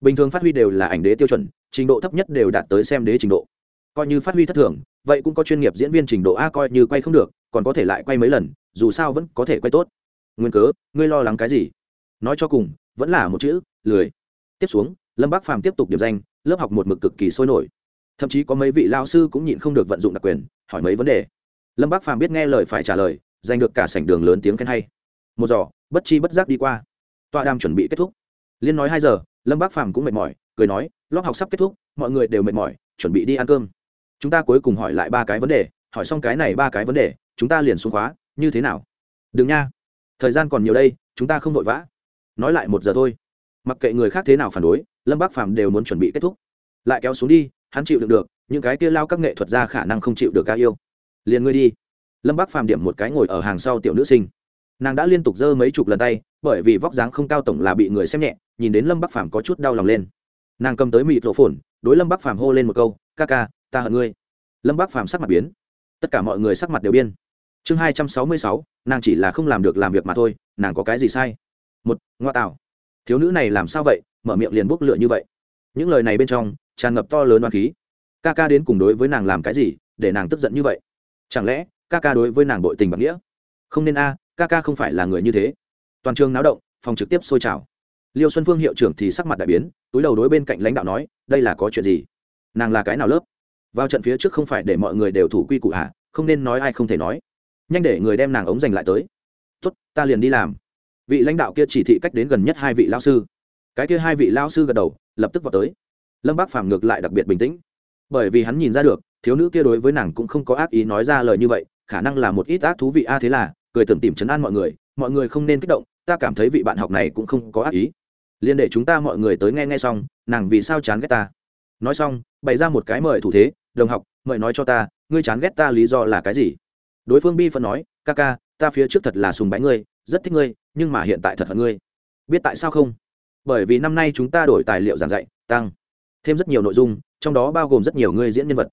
Bình thường phát huy đều là ảnh đế tiêu chuẩn, trình độ thấp nhất đều đạt tới xem đế trình độ. Coi như phát huy thất thường vậy cũng có chuyên nghiệp diễn viên trình độ a coi như quay không được, còn có thể lại quay mấy lần, dù sao vẫn có thể quay tốt. Nguyên cớ, ngươi lo lắng cái gì? Nói cho cùng, vẫn là một chữ, lười. Tiếp xuống, lâm bác phàm tiếp tục điểm danh, lớp học một mực cực kỳ sôi nổi. Thậm chí có mấy vị lao sư cũng nhịn không được vận dụng đặc quyền, hỏi mấy vấn đề. Lâm bác phàm biết nghe lời phải trả lời, giành được cả sảnh đường lớn tiếng khen hay. Một giỏ bất chi bất giác đi qua. Tọa đàm chuẩn bị kết thúc. Liên nói hai giờ, lâm bác phàm cũng mệt mỏi, cười nói, lớp học sắp kết thúc, mọi người đều mệt mỏi, chuẩn bị đi ăn cơm chúng ta cuối cùng hỏi lại ba cái vấn đề, hỏi xong cái này ba cái vấn đề, chúng ta liền xuống khóa, như thế nào? Đừng nha, thời gian còn nhiều đây, chúng ta không vội vã. Nói lại một giờ thôi. Mặc kệ người khác thế nào phản đối, lâm bác phàm đều muốn chuẩn bị kết thúc. Lại kéo xuống đi, hắn chịu được được, những cái kia lao các nghệ thuật ra khả năng không chịu được ca yêu. Liền ngươi đi. Lâm bác phàm điểm một cái ngồi ở hàng sau tiểu nữ sinh. Nàng đã liên tục giơ mấy chục lần tay, bởi vì vóc dáng không cao tổng là bị người xem nhẹ, nhìn đến lâm bắc phàm có chút đau lòng lên. Nàng cầm tới mịt lộ phồn đối lâm bắc phàm hô lên một câu, ca ca ta hận ngươi. Lâm bác phàm sắc mặt biến. Tất cả mọi người sắc mặt đều biên chương hai trăm sáu mươi sáu, nàng chỉ là không làm được làm việc mà thôi, nàng có cái gì sai? Một, ngoa tạo. Thiếu nữ này làm sao vậy? Mở miệng liền bốc lửa như vậy. Những lời này bên trong, tràn ngập to lớn oan khí. Ca ca đến cùng đối với nàng làm cái gì để nàng tức giận như vậy? Chẳng lẽ ca ca đối với nàng bội tình bằng nghĩa? Không nên a ca ca không phải là người như thế. Toàn trường náo động, phòng trực tiếp sôi trào. Liêu xuân phương hiệu trưởng thì sắc mặt đại biến, túi đầu đối bên cạnh lãnh đạo nói, đây là có chuyện gì? Nàng là cái nào lớp? Vào trận phía trước không phải để mọi người đều thủ quy củ hả không nên nói ai không thể nói. Nhanh để người đem nàng ống giành lại tới. Tốt, ta liền đi làm. Vị lãnh đạo kia chỉ thị cách đến gần nhất hai vị lao sư. Cái kia hai vị lao sư gật đầu, lập tức vào tới. Lâm bác phàm ngược lại đặc biệt bình tĩnh. Bởi vì hắn nhìn ra được, thiếu nữ kia đối với nàng cũng không có ác ý nói ra lời như vậy, khả năng là một ít ác thú vị a à thế là, cười tưởng tìm chấn an mọi người mọi người không nên kích động, ta cảm thấy vị bạn học này cũng không có ác ý. Liên để chúng ta mọi người tới nghe nghe xong, nàng vì sao chán ghét ta. Nói xong, bày ra một cái mời thủ thế đồng học, mời nói cho ta, ngươi chán ghét ta lý do là cái gì? Đối phương bi phân nói, ca ca, ta phía trước thật là sùng bái ngươi, rất thích ngươi, nhưng mà hiện tại thật hận ngươi. Biết tại sao không? Bởi vì năm nay chúng ta đổi tài liệu giảng dạy, tăng thêm rất nhiều nội dung, trong đó bao gồm rất nhiều ngươi diễn nhân vật.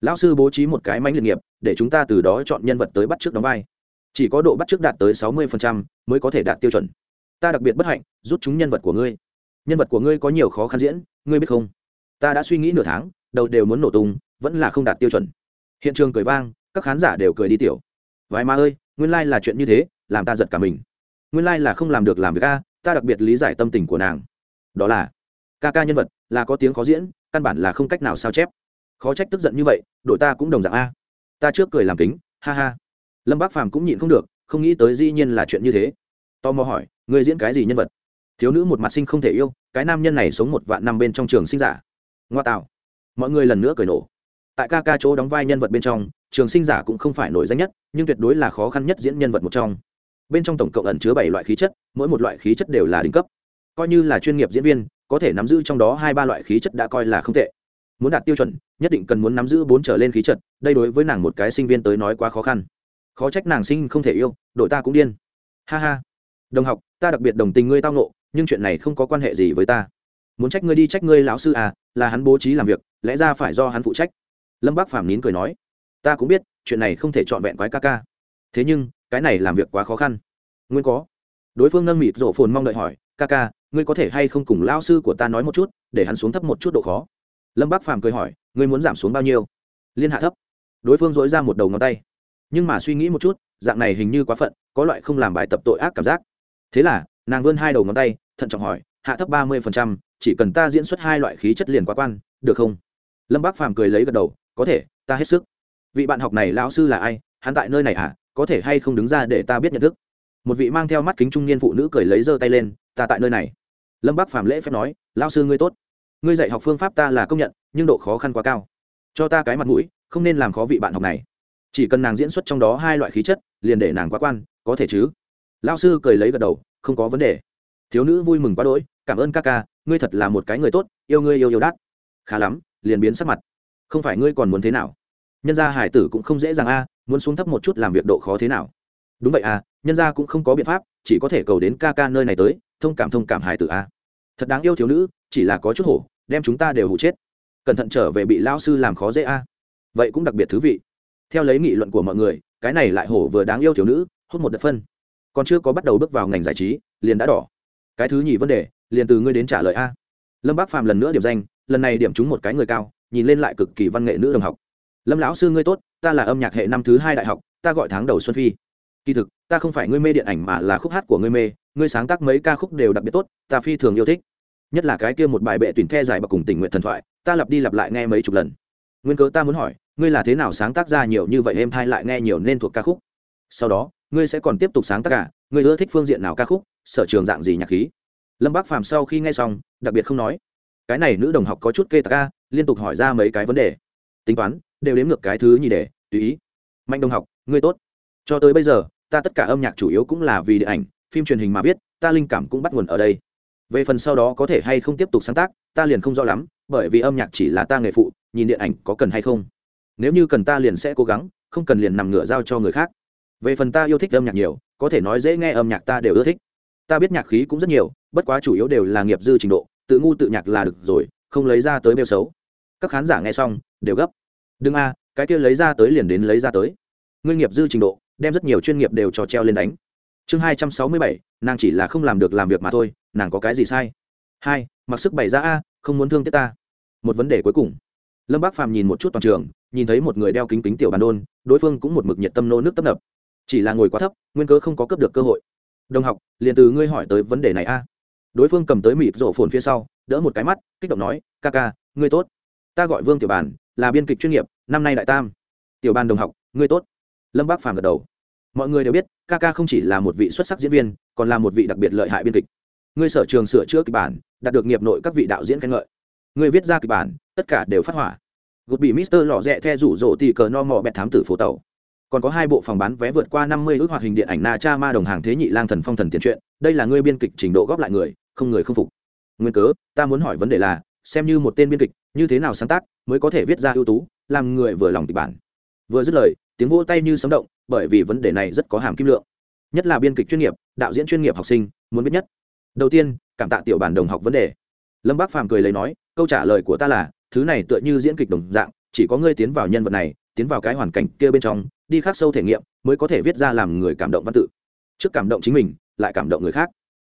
Lão sư bố trí một cái mánh liệt nghiệp, để chúng ta từ đó chọn nhân vật tới bắt trước đóng vai. Chỉ có độ bắt trước đạt tới sáu mươi mới có thể đạt tiêu chuẩn. Ta đặc biệt bất hạnh, rút chúng nhân vật của ngươi. Nhân vật của ngươi có nhiều khó khăn diễn, ngươi biết không? Ta đã suy nghĩ nửa tháng đầu đều muốn nổ tung, vẫn là không đạt tiêu chuẩn. Hiện trường cười vang, các khán giả đều cười đi tiểu. Vài ma ơi, nguyên lai、like、là chuyện như thế, làm ta giật cả mình. Nguyên lai、like、là không làm được làm việc a, ta đặc biệt lý giải tâm tình của nàng. Đó là, ca ca nhân vật, là có tiếng khó diễn, căn bản là không cách nào sao chép. Khó trách tức giận như vậy, đội ta cũng đồng dạng a. Ta trước cười làm kính, ha ha. Lâm bác phàm cũng nhịn không được, không nghĩ tới dĩ nhiên là chuyện như thế. Tò mò hỏi, người diễn cái gì nhân vật? Thiếu nữ một mặt sinh không thể yêu, cái nam nhân này sống một vạn năm bên trong trường sinh giả. Ngoa tạo mọi người lần nữa cười nổ. Tại ca ca chỗ đóng vai nhân vật bên trong, trường sinh giả cũng không phải nổi danh nhất, nhưng tuyệt đối là khó khăn nhất diễn nhân vật một trong. Bên trong tổng cộng ẩn chứa bảy loại khí chất, mỗi một loại khí chất đều là đỉnh cấp. Coi như là chuyên nghiệp diễn viên, có thể nắm giữ trong đó hai ba loại khí chất đã coi là không tệ. Muốn đạt tiêu chuẩn, nhất định cần muốn nắm giữ bốn trở lên khí chất, đây đối với nàng một cái sinh viên tới nói quá khó khăn. Khó trách nàng sinh không thể yêu, đội ta cũng điên. Ha ha. Đồng học, ta đặc biệt đồng tình ngươi tao nộ nhưng chuyện này không có quan hệ gì với ta muốn trách ngươi đi trách ngươi lão sư à là hắn bố trí làm việc, lẽ ra phải do hắn phụ trách. Lâm bác phàm nín cười nói, ta cũng biết, chuyện này không thể trọn vẹn quái ca ca. Thế nhưng, cái này làm việc quá khó khăn. Nguyên có. Đối phương nâng mịt rổ phồn mong đợi hỏi, ca ca, ngươi có thể hay không cùng lao sư của ta nói một chút, để hắn xuống thấp một chút độ khó? Lâm bác phàm cười hỏi, ngươi muốn giảm xuống bao nhiêu? Liên hạ thấp. Đối phương dối ra một đầu ngón tay. Nhưng mà suy nghĩ một chút, dạng này hình như quá phận, có loại không làm bài tập tội ác cảm giác. Thế là, nàng vươn hai đầu ngón tay, thận trọng hỏi, hạ thấp ba mươi phần trăm chỉ cần ta diễn xuất hai loại khí chất liền quá quan, được không? Lâm bác phàm cười lấy gật đầu, có thể, ta hết sức. Vị bạn học này lão sư là ai? Hắn tại nơi này à? Có thể hay không đứng ra để ta biết nhận thức? Một vị mang theo mắt kính trung niên phụ nữ cười lấy giơ tay lên, ta tại nơi này. Lâm bác phạm lễ phép nói, lão sư ngươi tốt. Ngươi dạy học phương pháp ta là công nhận, nhưng độ khó khăn quá cao. Cho ta cái mặt mũi, không nên làm khó vị bạn học này. Chỉ cần nàng diễn xuất trong đó hai loại khí chất, liền để nàng quá quan, có thể chứ? Lao sư cười lấy gật đầu, không có vấn đề thiếu nữ vui mừng quá đỗi, cảm ơn ca ca, ngươi thật là một cái người tốt, yêu ngươi yêu yêu đắt khá lắm, liền biến sắc mặt. Không phải ngươi còn muốn thế nào? Nhân gia hải tử cũng không dễ dàng a, muốn xuống thấp một chút làm việc độ khó thế nào? Đúng vậy à nhân gia cũng không có biện pháp, chỉ có thể cầu đến ca ca nơi này tới, thông cảm thông cảm hải tử a. Thật đáng yêu thiếu nữ, chỉ là có chút hổ, đem chúng ta đều hụ chết. Cẩn thận trở về bị lao sư làm khó dễ a. Vậy cũng đặc biệt thú vị. Theo lấy nghị luận của mọi người, cái này lại hổ vừa đáng yêu thiếu nữ, hút một đợt phân. Còn chưa có bắt đầu bước vào ngành giải trí, liền đã đỏ cái thứ nhì vấn đề, liền từ ngươi đến trả lời a. Lâm bác phàm lần nữa điểm danh, lần này điểm trúng một cái người cao, nhìn lên lại cực kỳ văn nghệ nữ đồng học. Lâm lão sư ngươi tốt, ta là âm nhạc hệ năm thứ hai đại học, ta gọi tháng đầu xuân phi. Kỳ thực, ta không phải ngươi mê điện ảnh mà là khúc hát của ngươi mê, ngươi sáng tác mấy ca khúc đều đặc biệt tốt, ta phi thường yêu thích. Nhất là cái kia một bài bệ tuyển the dài và cùng tình nguyện thần thoại, ta lặp đi lặp lại nghe mấy chục lần. Nguyên cớ ta muốn hỏi, ngươi là thế nào sáng tác ra nhiều như vậy em thay lại nghe nhiều nên thuộc ca khúc? Sau đó ngươi sẽ còn tiếp tục sáng tác cả ngươi ưa thích phương diện nào ca khúc, sở trường dạng gì nhạc khí? Lâm bác phàm sau khi nghe xong, đặc biệt không nói. Cái này nữ đồng học có chút kê tạc ca liên tục hỏi ra mấy cái vấn đề. Tính toán, đều đếm ngược cái thứ nhì để, tùy ý. Mạnh đồng học, ngươi tốt. Cho tới bây giờ, ta tất cả âm nhạc chủ yếu cũng là vì điện ảnh, phim truyền hình mà viết, ta linh cảm cũng bắt nguồn ở đây. Về phần sau đó có thể hay không tiếp tục sáng tác, ta liền không rõ lắm, bởi vì âm nhạc chỉ là ta nghề phụ, nhìn điện ảnh có cần hay không. Nếu như cần ta liền sẽ cố gắng, không cần liền nằm ngửa giao cho người khác về phần ta yêu thích âm nhạc nhiều, có thể nói dễ nghe âm nhạc ta đều ưa thích. Ta biết nhạc khí cũng rất nhiều, bất quá chủ yếu đều là nghiệp dư trình độ, tự ngu tự nhạc là được rồi, không lấy ra tới bêu xấu. Các khán giả nghe xong, đều gấp. Đừng a, cái kia lấy ra tới liền đến lấy ra tới. Nguyên nghiệp dư trình độ, đem rất nhiều chuyên nghiệp đều cho treo lên đánh. Chương hai trăm sáu mươi bảy, nàng chỉ là không làm được làm việc mà thôi, nàng có cái gì sai? Hai, mặc sức bày ra a, không muốn thương tiếc ta. Một vấn đề cuối cùng. Lâm bác phàm nhìn một chút toàn trường, nhìn thấy một người đeo kính kính tiểu bàn đôn, đối phương cũng một mực nhiệt tâm nô nước tấp nập chỉ là ngồi quá thấp, nguyên cớ không có cấp được cơ hội. Đồng học, liền từ ngươi hỏi tới vấn đề này a. Đối phương cầm tới mịp rổ phồn phía sau, đỡ một cái mắt, kích động nói, ca ca, ngươi tốt. Ta gọi vương tiểu bàn, là biên kịch chuyên nghiệp, năm nay đại tam. Tiểu bàn đồng học, ngươi tốt. Lâm bác phàm gật đầu. Mọi người đều biết, ca ca không chỉ là một vị xuất sắc diễn viên, còn là một vị đặc biệt lợi hại biên kịch. Ngươi sở trường sửa chữa kịch bản, đạt được nghiệp nội các vị đạo diễn khen ngợi. Ngươi viết ra kịch bản, tất cả đều phát hỏa. Gục bị mister lò rẽ the rủ rỗ tì cờ no mò bẹt thám tử phố tàu còn có hai bộ phòng bán vé vượt qua năm mươi ước hoạt hình điện ảnh na cha ma đồng hàng thế nhị lang thần phong thần tiền truyện, đây là ngươi biên kịch trình độ góp lại người, không người không phục. Nguyên cớ, ta muốn hỏi vấn đề là, xem như một tên biên kịch, như thế nào sáng tác mới có thể viết ra ưu tú, làm người vừa lòng kịch bản? Vừa dứt lời, tiếng vỗ tay như sấm động, bởi vì vấn đề này rất có hàm kim lượng. Nhất là biên kịch chuyên nghiệp, đạo diễn chuyên nghiệp học sinh, muốn biết nhất. Đầu tiên, cảm tạ tiểu bản đồng học vấn đề. Lâm bác phàm cười lấy nói, câu trả lời của ta là, thứ này tựa như diễn kịch đồng dạng, chỉ có ngươi tiến vào nhân vật này tiến vào cái hoàn cảnh kia bên trong, đi khắc sâu thể nghiệm mới có thể viết ra làm người cảm động văn tự. Trước cảm động chính mình, lại cảm động người khác.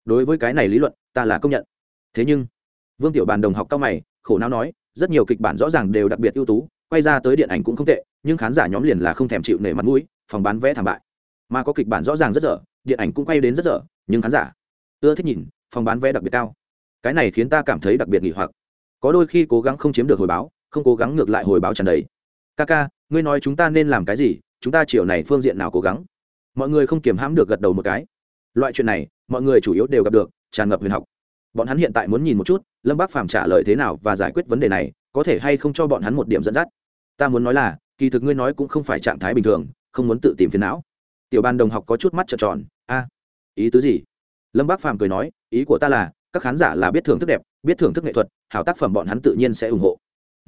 Đối với cái này lý luận, ta là công nhận. Thế nhưng, vương tiểu bàn đồng học cao mày, khổ não nói, rất nhiều kịch bản rõ ràng đều đặc biệt ưu tú, quay ra tới điện ảnh cũng không tệ, nhưng khán giả nhóm liền là không thèm chịu nể mặt mũi, phòng bán vé thảm bại. Mà có kịch bản rõ ràng rất dở, điện ảnh cũng quay đến rất dở, nhưng khán giả ưa thích nhìn, phòng bán vé đặc biệt cao. Cái này khiến ta cảm thấy đặc biệt nghỉ hoặc. Có đôi khi cố gắng không chiếm được hồi báo, không cố gắng ngược lại hồi báo tràn đầy. Ca ca ngươi nói chúng ta nên làm cái gì, chúng ta chiều này phương diện nào cố gắng? Mọi người không kiềm hãm được gật đầu một cái. Loại chuyện này, mọi người chủ yếu đều gặp được, tràn ngập huyền học. Bọn hắn hiện tại muốn nhìn một chút, lâm bác phàm trả lời thế nào và giải quyết vấn đề này, có thể hay không cho bọn hắn một điểm dẫn dắt. Ta muốn nói là, kỳ thực ngươi nói cũng không phải trạng thái bình thường, không muốn tự tìm phiền não. Tiểu ban đồng học có chút mắt trợn tròn, a, ý tứ gì? Lâm bác phàm cười nói, ý của ta là, các khán giả là biết thưởng thức đẹp, biết thưởng thức nghệ thuật, hảo tác phẩm bọn hắn tự nhiên sẽ ủng hộ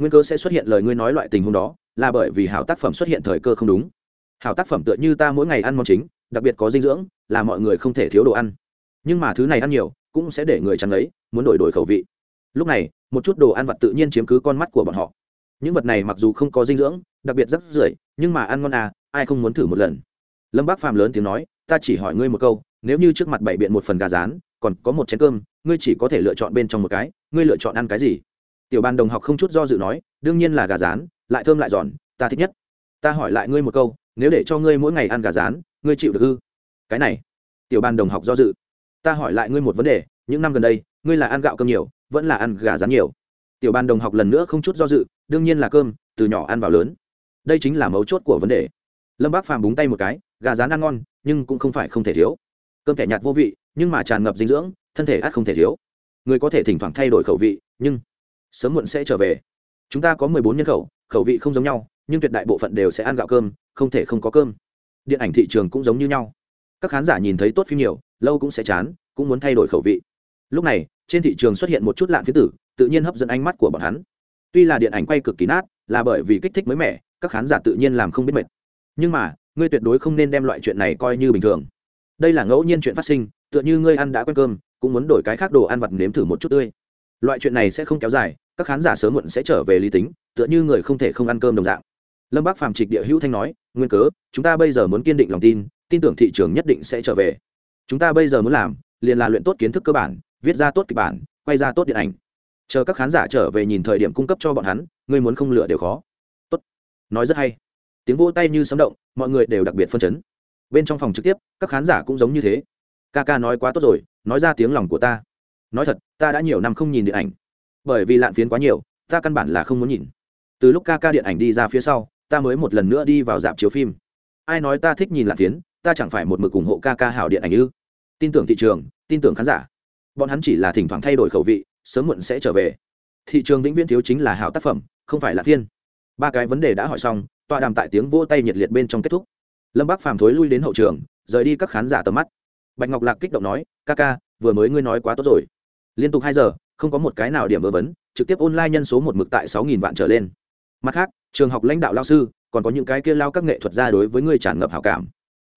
nguyên cơ sẽ xuất hiện lời ngươi nói loại tình huống đó, là bởi vì hảo tác phẩm xuất hiện thời cơ không đúng. Hảo tác phẩm tựa như ta mỗi ngày ăn món chính, đặc biệt có dinh dưỡng, là mọi người không thể thiếu đồ ăn. Nhưng mà thứ này ăn nhiều, cũng sẽ để người chăn lấy muốn đổi đổi khẩu vị. Lúc này, một chút đồ ăn vặt tự nhiên chiếm cứ con mắt của bọn họ. Những vật này mặc dù không có dinh dưỡng, đặc biệt rất rưởi, nhưng mà ăn ngon à ai không muốn thử một lần. Lâm bác phàm lớn tiếng nói, ta chỉ hỏi ngươi một câu, nếu như trước mặt bảy biện một phần gà rán, còn có một chén cơm, ngươi chỉ có thể lựa chọn bên trong một cái, ngươi lựa chọn ăn cái gì? Tiểu ban đồng học không chút do dự nói, đương nhiên là gà rán, lại thơm lại giòn, ta thích nhất. Ta hỏi lại ngươi một câu, nếu để cho ngươi mỗi ngày ăn gà rán, ngươi chịu được ư? Cái này, tiểu ban đồng học do dự. Ta hỏi lại ngươi một vấn đề, những năm gần đây, ngươi là ăn gạo cơm nhiều, vẫn là ăn gà rán nhiều? Tiểu ban đồng học lần nữa không chút do dự, đương nhiên là cơm, từ nhỏ ăn vào lớn. Đây chính là mấu chốt của vấn đề. Lâm bác phàm búng tay một cái, gà rán ăn ngon, nhưng cũng không phải không thể thiếu. Cơm thẻ nhạt vô vị, nhưng mà tràn ngập dinh dưỡng, thân thể ắt không thể thiếu. Người có thể thỉnh thoảng thay đổi khẩu vị, nhưng sớm muộn sẽ trở về. Chúng ta có mười bốn nhân khẩu khẩu vị không giống nhau, nhưng tuyệt đại bộ phận đều sẽ ăn gạo cơm, không thể không có cơm. Điện ảnh thị trường cũng giống như nhau. Các khán giả nhìn thấy tốt phim nhiều, lâu cũng sẽ chán, cũng muốn thay đổi khẩu vị. Lúc này, trên thị trường xuất hiện một chút lạn phía tử, tự nhiên hấp dẫn ánh mắt của bọn hắn. Tuy là điện ảnh quay cực kỳ nát, là bởi vì kích thích mới mẻ, các khán giả tự nhiên làm không biết mệt. Nhưng mà, ngươi tuyệt đối không nên đem loại chuyện này coi như bình thường. Đây là ngẫu nhiên chuyện phát sinh, tựa như ngươi ăn đã quen cơm, cũng muốn đổi cái khác đồ ăn vặt nếm thử một chút tươi. Loại chuyện này sẽ không kéo dài các khán giả sớm muộn sẽ trở về lý tính, tựa như người không thể không ăn cơm đồng dạng. Lâm bác phàm trịch địa hữu thanh nói, nguyên cớ, chúng ta bây giờ muốn kiên định lòng tin tin tưởng thị trường nhất định sẽ trở về. Chúng ta bây giờ muốn làm, liền là luyện tốt kiến thức cơ bản, viết ra tốt kịch bản, quay ra tốt điện ảnh. Chờ các khán giả trở về nhìn thời điểm cung cấp cho bọn hắn, ngươi muốn không lựa đều khó. Tốt. Nói rất hay. Tiếng vỗ tay như sấm động, mọi người đều đặc biệt phân chấn. Bên trong phòng trực tiếp, các khán giả cũng giống như thế. Ca ca nói quá tốt rồi, nói ra tiếng lòng của ta. Nói thật, ta đã nhiều năm không nhìn điện ảnh bởi vì lạn phiến quá nhiều, ta căn bản là không muốn nhìn. Từ lúc ca ca điện ảnh đi ra phía sau, ta mới một lần nữa đi vào dạp chiếu phim. Ai nói ta thích nhìn lạn phiến, ta chẳng phải một mực ủng hộ ca ca hảo điện ảnh ư? Tin tưởng thị trường, tin tưởng khán giả. Bọn hắn chỉ là thỉnh thoảng thay đổi khẩu vị, sớm muộn sẽ trở về. Thị trường vĩnh viễn thiếu chính là hảo tác phẩm, không phải là thiên ba cái vấn đề đã hỏi xong, tọa đàm tại tiếng vỗ tay nhiệt liệt bên trong kết thúc. Lâm bác phàm thối lui đến hậu trường, rời đi các khán giả tầm mắt. Bạch ngọc lạc kích động nói, ca ca, vừa mới ngươi nói quá tốt rồi. Liên tục hai giờ không có một cái nào điểm vớ vấn trực tiếp online nhân số một mực tại sáu nghìn vạn trở lên. Mặt khác, trường học lãnh đạo lao sư, còn có những cái kia lao các nghệ thuật ra đối với ngươi tràn ngập hảo cảm.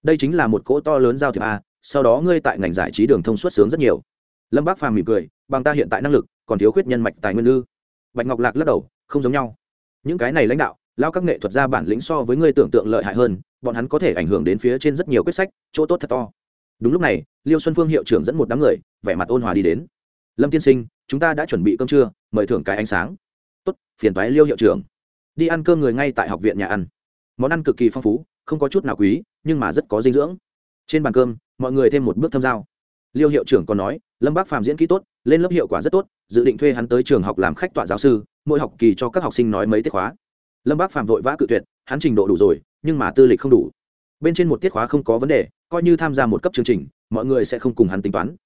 Đây chính là một cỗ to lớn giao thiệp a, sau đó ngươi tại ngành giải trí đường thông suốt sướng rất nhiều. Lâm bác phàm mỉm cười, bằng ta hiện tại năng lực, còn thiếu khuyết nhân mạch tài nguyên ư. Bạch ngọc lạc lắc đầu, không giống nhau. Những cái này lãnh đạo, lao các nghệ thuật ra bản lĩnh so với ngươi tưởng tượng lợi hại hơn, bọn hắn có thể ảnh hưởng đến phía trên rất nhiều quyết sách, chỗ tốt thật to. Đúng lúc này, liêu xuân phương hiệu trưởng dẫn một đám người, vẻ mặt ôn hòa đi đến. Lâm tiên sinh chúng ta đã chuẩn bị cơm trưa, mời thưởng cái ánh sáng. Tốt, phiền toái liêu hiệu trưởng. Đi ăn cơm người ngay tại học viện nhà ăn. Món ăn cực kỳ phong phú, không có chút nào quý, nhưng mà rất có dinh dưỡng. Trên bàn cơm, mọi người thêm một bước thâm giao. Liêu hiệu trưởng còn nói, lâm bác phạm diễn kỹ tốt, lên lớp hiệu quả rất tốt, dự định thuê hắn tới trường học làm khách tọa giáo sư, mỗi học kỳ cho các học sinh nói mấy tiết khóa. Lâm bác phạm vội vã cự tuyệt, hắn trình độ đủ rồi, nhưng mà tư lịch không đủ. Bên trên một tiết khóa không có vấn đề, coi như tham gia một cấp chương trình, mọi người sẽ không cùng hắn tính toán.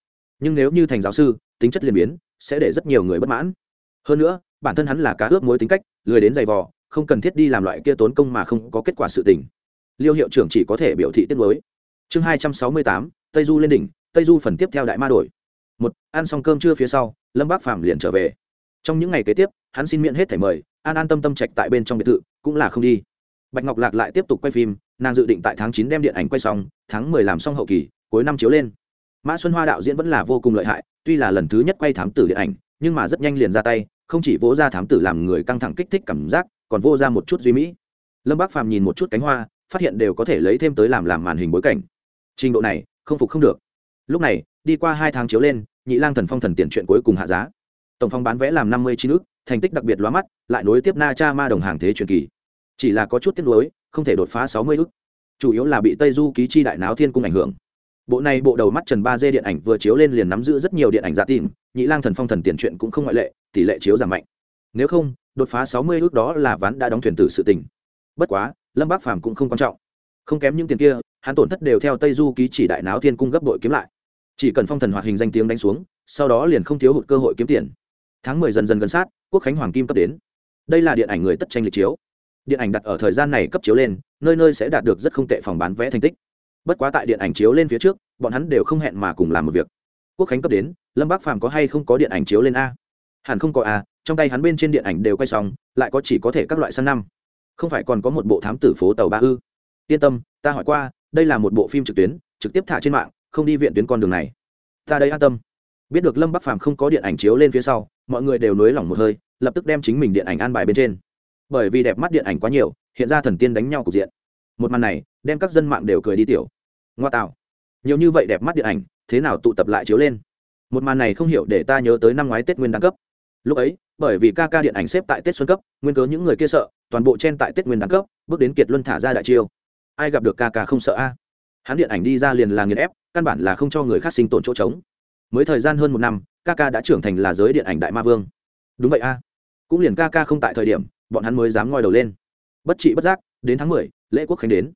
Nhưng nếu như thành giáo sư, tính chất liền biến sẽ để rất nhiều người bất mãn. Hơn nữa, bản thân hắn là cá ướp mối tính cách, lười đến giày vò, không cần thiết đi làm loại kia tốn công mà không có kết quả sự tình. Liêu hiệu trưởng chỉ có thể biểu thị tiết mới chương hai trăm sáu mươi tám, tây du lên đỉnh, tây du phần tiếp theo đại ma đổi. Một, ăn xong cơm trưa phía sau, lâm bác phàm liền trở về. Trong những ngày kế tiếp, hắn xin miễn hết thẻ mời, an an tâm tâm trạch tại bên trong biệt thự, cũng là không đi. Bạch ngọc lạc lại tiếp tục quay phim, nàng dự định tại tháng chín đem điện ảnh quay xong, tháng mười làm xong hậu kỳ, cuối năm chiếu lên mã xuân hoa đạo diễn vẫn là vô cùng lợi hại, tuy là lần thứ nhất quay thám tử điện ảnh, nhưng mà rất nhanh liền ra tay, không chỉ vỗ ra thám tử làm người căng thẳng kích thích cảm giác, còn vô ra một chút duy mỹ. Lâm bác phàm nhìn một chút cánh hoa, phát hiện đều có thể lấy thêm tới làm làm màn hình bối cảnh. Trình độ này, không phục không được. Lúc này, đi qua hai tháng chiếu lên, nhị lang thần phong thần tiền chuyện cuối cùng hạ giá. Tổng phong bán vẽ làm năm mươi chín ước thành tích đặc biệt lóa mắt, lại nối tiếp na cha ma đồng hàng thế truyền kỳ. Chỉ là có chút tiếc nuối, không thể đột phá sáu mươi ước chủ yếu là bị tây du ký chi đại náo thiên cung ảnh hưởng bộ này bộ đầu mắt trần ba d điện ảnh vừa chiếu lên liền nắm giữ rất nhiều điện ảnh giả tìm, nhị lang thần phong thần tiền truyện cũng không ngoại lệ, tỷ lệ chiếu giảm mạnh. Nếu không, đột phá sáu mươi ước đó là ván đã đóng thuyền tử sự tình. Bất quá, lâm bác phàm cũng không quan trọng. Không kém những tiền kia, hắn tổn thất đều theo tây du ký chỉ đại náo thiên cung gấp đội kiếm lại. Chỉ cần phong thần hoạt hình danh tiếng đánh xuống, sau đó liền không thiếu hụt cơ hội kiếm tiền. Tháng mười dần dần gần sát, quốc khánh hoàng kim cấp đến. Đây là điện ảnh người tất tranh lịch chiếu. Điện ảnh đặt ở thời gian này cấp chiếu lên, nơi nơi sẽ đạt được rất không tệ phòng bán vé thành tích bất quá tại điện ảnh chiếu lên phía trước, bọn hắn đều không hẹn mà cùng làm một việc. Quốc khánh cấp đến, lâm bác phàm có hay không có điện ảnh chiếu lên a? Hẳn không có a, trong tay hắn bên trên điện ảnh đều quay xong, lại có chỉ có thể các loại săn năm. Không phải còn có một bộ thám tử phố tàu ba ư? Yên tâm, ta hỏi qua, đây là một bộ phim trực tuyến, trực tiếp thả trên mạng, không đi viện tuyến con đường này. Ta đây an tâm. Biết được lâm bắc phàm không có điện ảnh chiếu lên phía sau, mọi người đều nới lỏng một hơi, lập tức đem chính mình điện ảnh an bài bên trên. Bởi vì đẹp mắt điện ảnh quá nhiều, hiện ra thần tiên đánh nhau cục diện một màn này đem các dân mạng đều cười đi tiểu. Ngoa tạo. Nhiều như vậy đẹp mắt điện ảnh, thế nào tụ tập lại chiếu lên? Một màn này không hiểu để ta nhớ tới năm ngoái tết nguyên đăng cấp. Lúc ấy, bởi vì ca ca điện ảnh xếp tại tết xuân cấp, nguyên cớ những người kia sợ, toàn bộ chen tại tết nguyên đăng cấp, bước đến kiệt luân thả ra đại chiêu. Ai gặp được ca ca không sợ a? Hắn điện ảnh đi ra liền là nghiền ép, căn bản là không cho người khác sinh tồn chỗ trống. Mới thời gian hơn một năm, ca ca đã trưởng thành là giới điện ảnh đại ma vương. Đúng vậy a. Cũng liền ca ca không tại thời điểm, bọn hắn mới dám ngoi đầu lên. Bất trị bất giác, đến tháng mười lễ quốc khánh đến.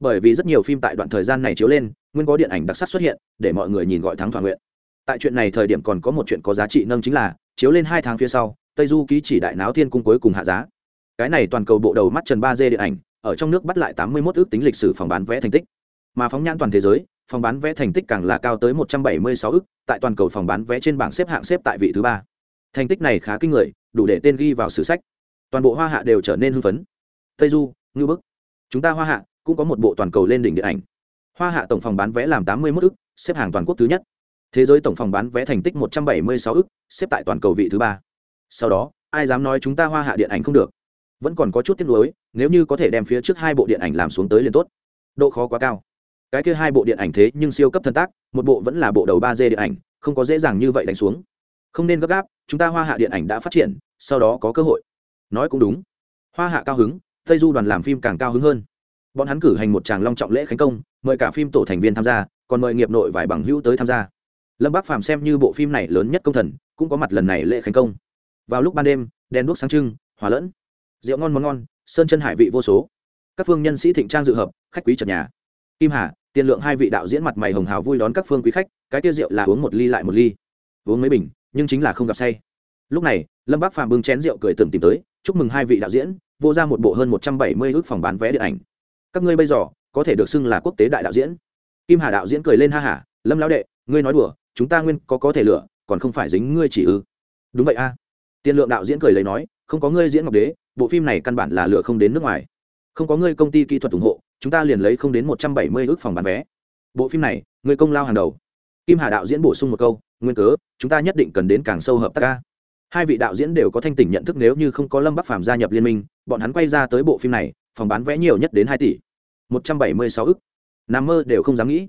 Bởi vì rất nhiều phim tại đoạn thời gian này chiếu lên, nguyên có điện ảnh đặc sắc xuất hiện, để mọi người nhìn gọi thắng thỏa nguyện. Tại chuyện này thời điểm còn có một chuyện có giá trị nâng chính là, chiếu lên hai tháng phía sau, tây du ký chỉ đại náo thiên cung cuối cùng hạ giá. Cái này toàn cầu bộ đầu mắt trần ba d điện ảnh, ở trong nước bắt lại tám mươi 81 ước tính lịch sử phòng bán vé thành tích. Mà phóng nhãn toàn thế giới, phòng bán vé thành tích càng là cao tới một trăm bảy mươi sáu ước, tại toàn cầu phòng bán vé trên bảng xếp hạng xếp tại vị thứ ba. Thành tích này khá kinh người, đủ để tên ghi vào sử sách. Toàn bộ hoa hạ đều trở nên hưng phấn. Tây du ngư bức chúng ta hoa hạ cũng có một bộ toàn cầu lên đỉnh điện ảnh. Hoa hạ tổng phòng bán vé làm tám mươi một ức, xếp hàng toàn quốc thứ nhất. Thế giới tổng phòng bán vé thành tích một trăm bảy mươi sáu ức, xếp tại toàn cầu vị thứ ba. Sau đó, ai dám nói chúng ta hoa hạ điện ảnh không được? Vẫn còn có chút tiếc nuối, nếu như có thể đem phía trước hai bộ điện ảnh làm xuống tới liền tốt. Độ khó quá cao. Cái kia hai bộ điện ảnh thế nhưng siêu cấp thân tác, một bộ vẫn là bộ đầu ba d điện ảnh, không có dễ dàng như vậy đánh xuống. Không nên gấp gáp, chúng ta hoa hạ điện ảnh đã phát triển, sau đó có cơ hội. Nói cũng đúng. Hoa hạ cao hứng tây du đoàn làm phim càng cao hứng hơn. Bọn hắn cử hành một tràng long trọng lễ khánh công, mời cả phim tổ thành viên tham gia, còn mời nghiệp nội vài bằng hữu tới tham gia. Lâm bác phàm xem như bộ phim này lớn nhất công thần, cũng có mặt lần này lễ khánh công. Vào lúc ban đêm, đèn đuốc sáng trưng, hòa lẫn. Rượu ngon món ngon, sơn chân hải vị vô số. Các phương nhân sĩ thịnh trang dự hợp, khách quý trần nhà. Kim hà, tiền lượng hai vị đạo diễn mặt mày hồng hào vui đón các phương quý khách, cái tiêu rượu là uống một ly lại một ly. Uống mấy bình, nhưng chính là không gặp say. Lúc này, lâm bác phàm bưng chén rượu cười tưởng tìm tới, chúc mừng hai vị đạo diễn vô ra một bộ hơn một trăm bảy mươi ước phòng bán vé điện ảnh. Các ngươi bây giờ, có thể được xưng là quốc tế đại đạo diễn. Kim hà đạo diễn cười lên ha hả, lâm lão đệ, ngươi nói đùa, chúng ta nguyên có có thể lựa, còn không phải dính ngươi chỉ ư? Đúng vậy a. Tiền lượng đạo diễn cười lấy nói, không có ngươi diễn ngọc đế, bộ phim này căn bản là lựa không đến nước ngoài. Không có ngươi công ty kỹ thuật ủng hộ, chúng ta liền lấy không đến một trăm bảy mươi ước phòng bán vé. Bộ phim này, ngươi công lao hàng đầu. Kim hà đạo diễn bổ sung một câu, nguyên cớ, chúng ta nhất định cần đến càng sâu hợp tác ca hai vị đạo diễn đều có thanh tỉnh nhận thức nếu như không có lâm bắc phàm gia nhập liên minh, bọn hắn quay ra tới bộ phim này, phòng bán vé nhiều nhất đến hai tỷ. Một trăm bảy mươi sáu ức. Nằm mơ đều không dám nghĩ.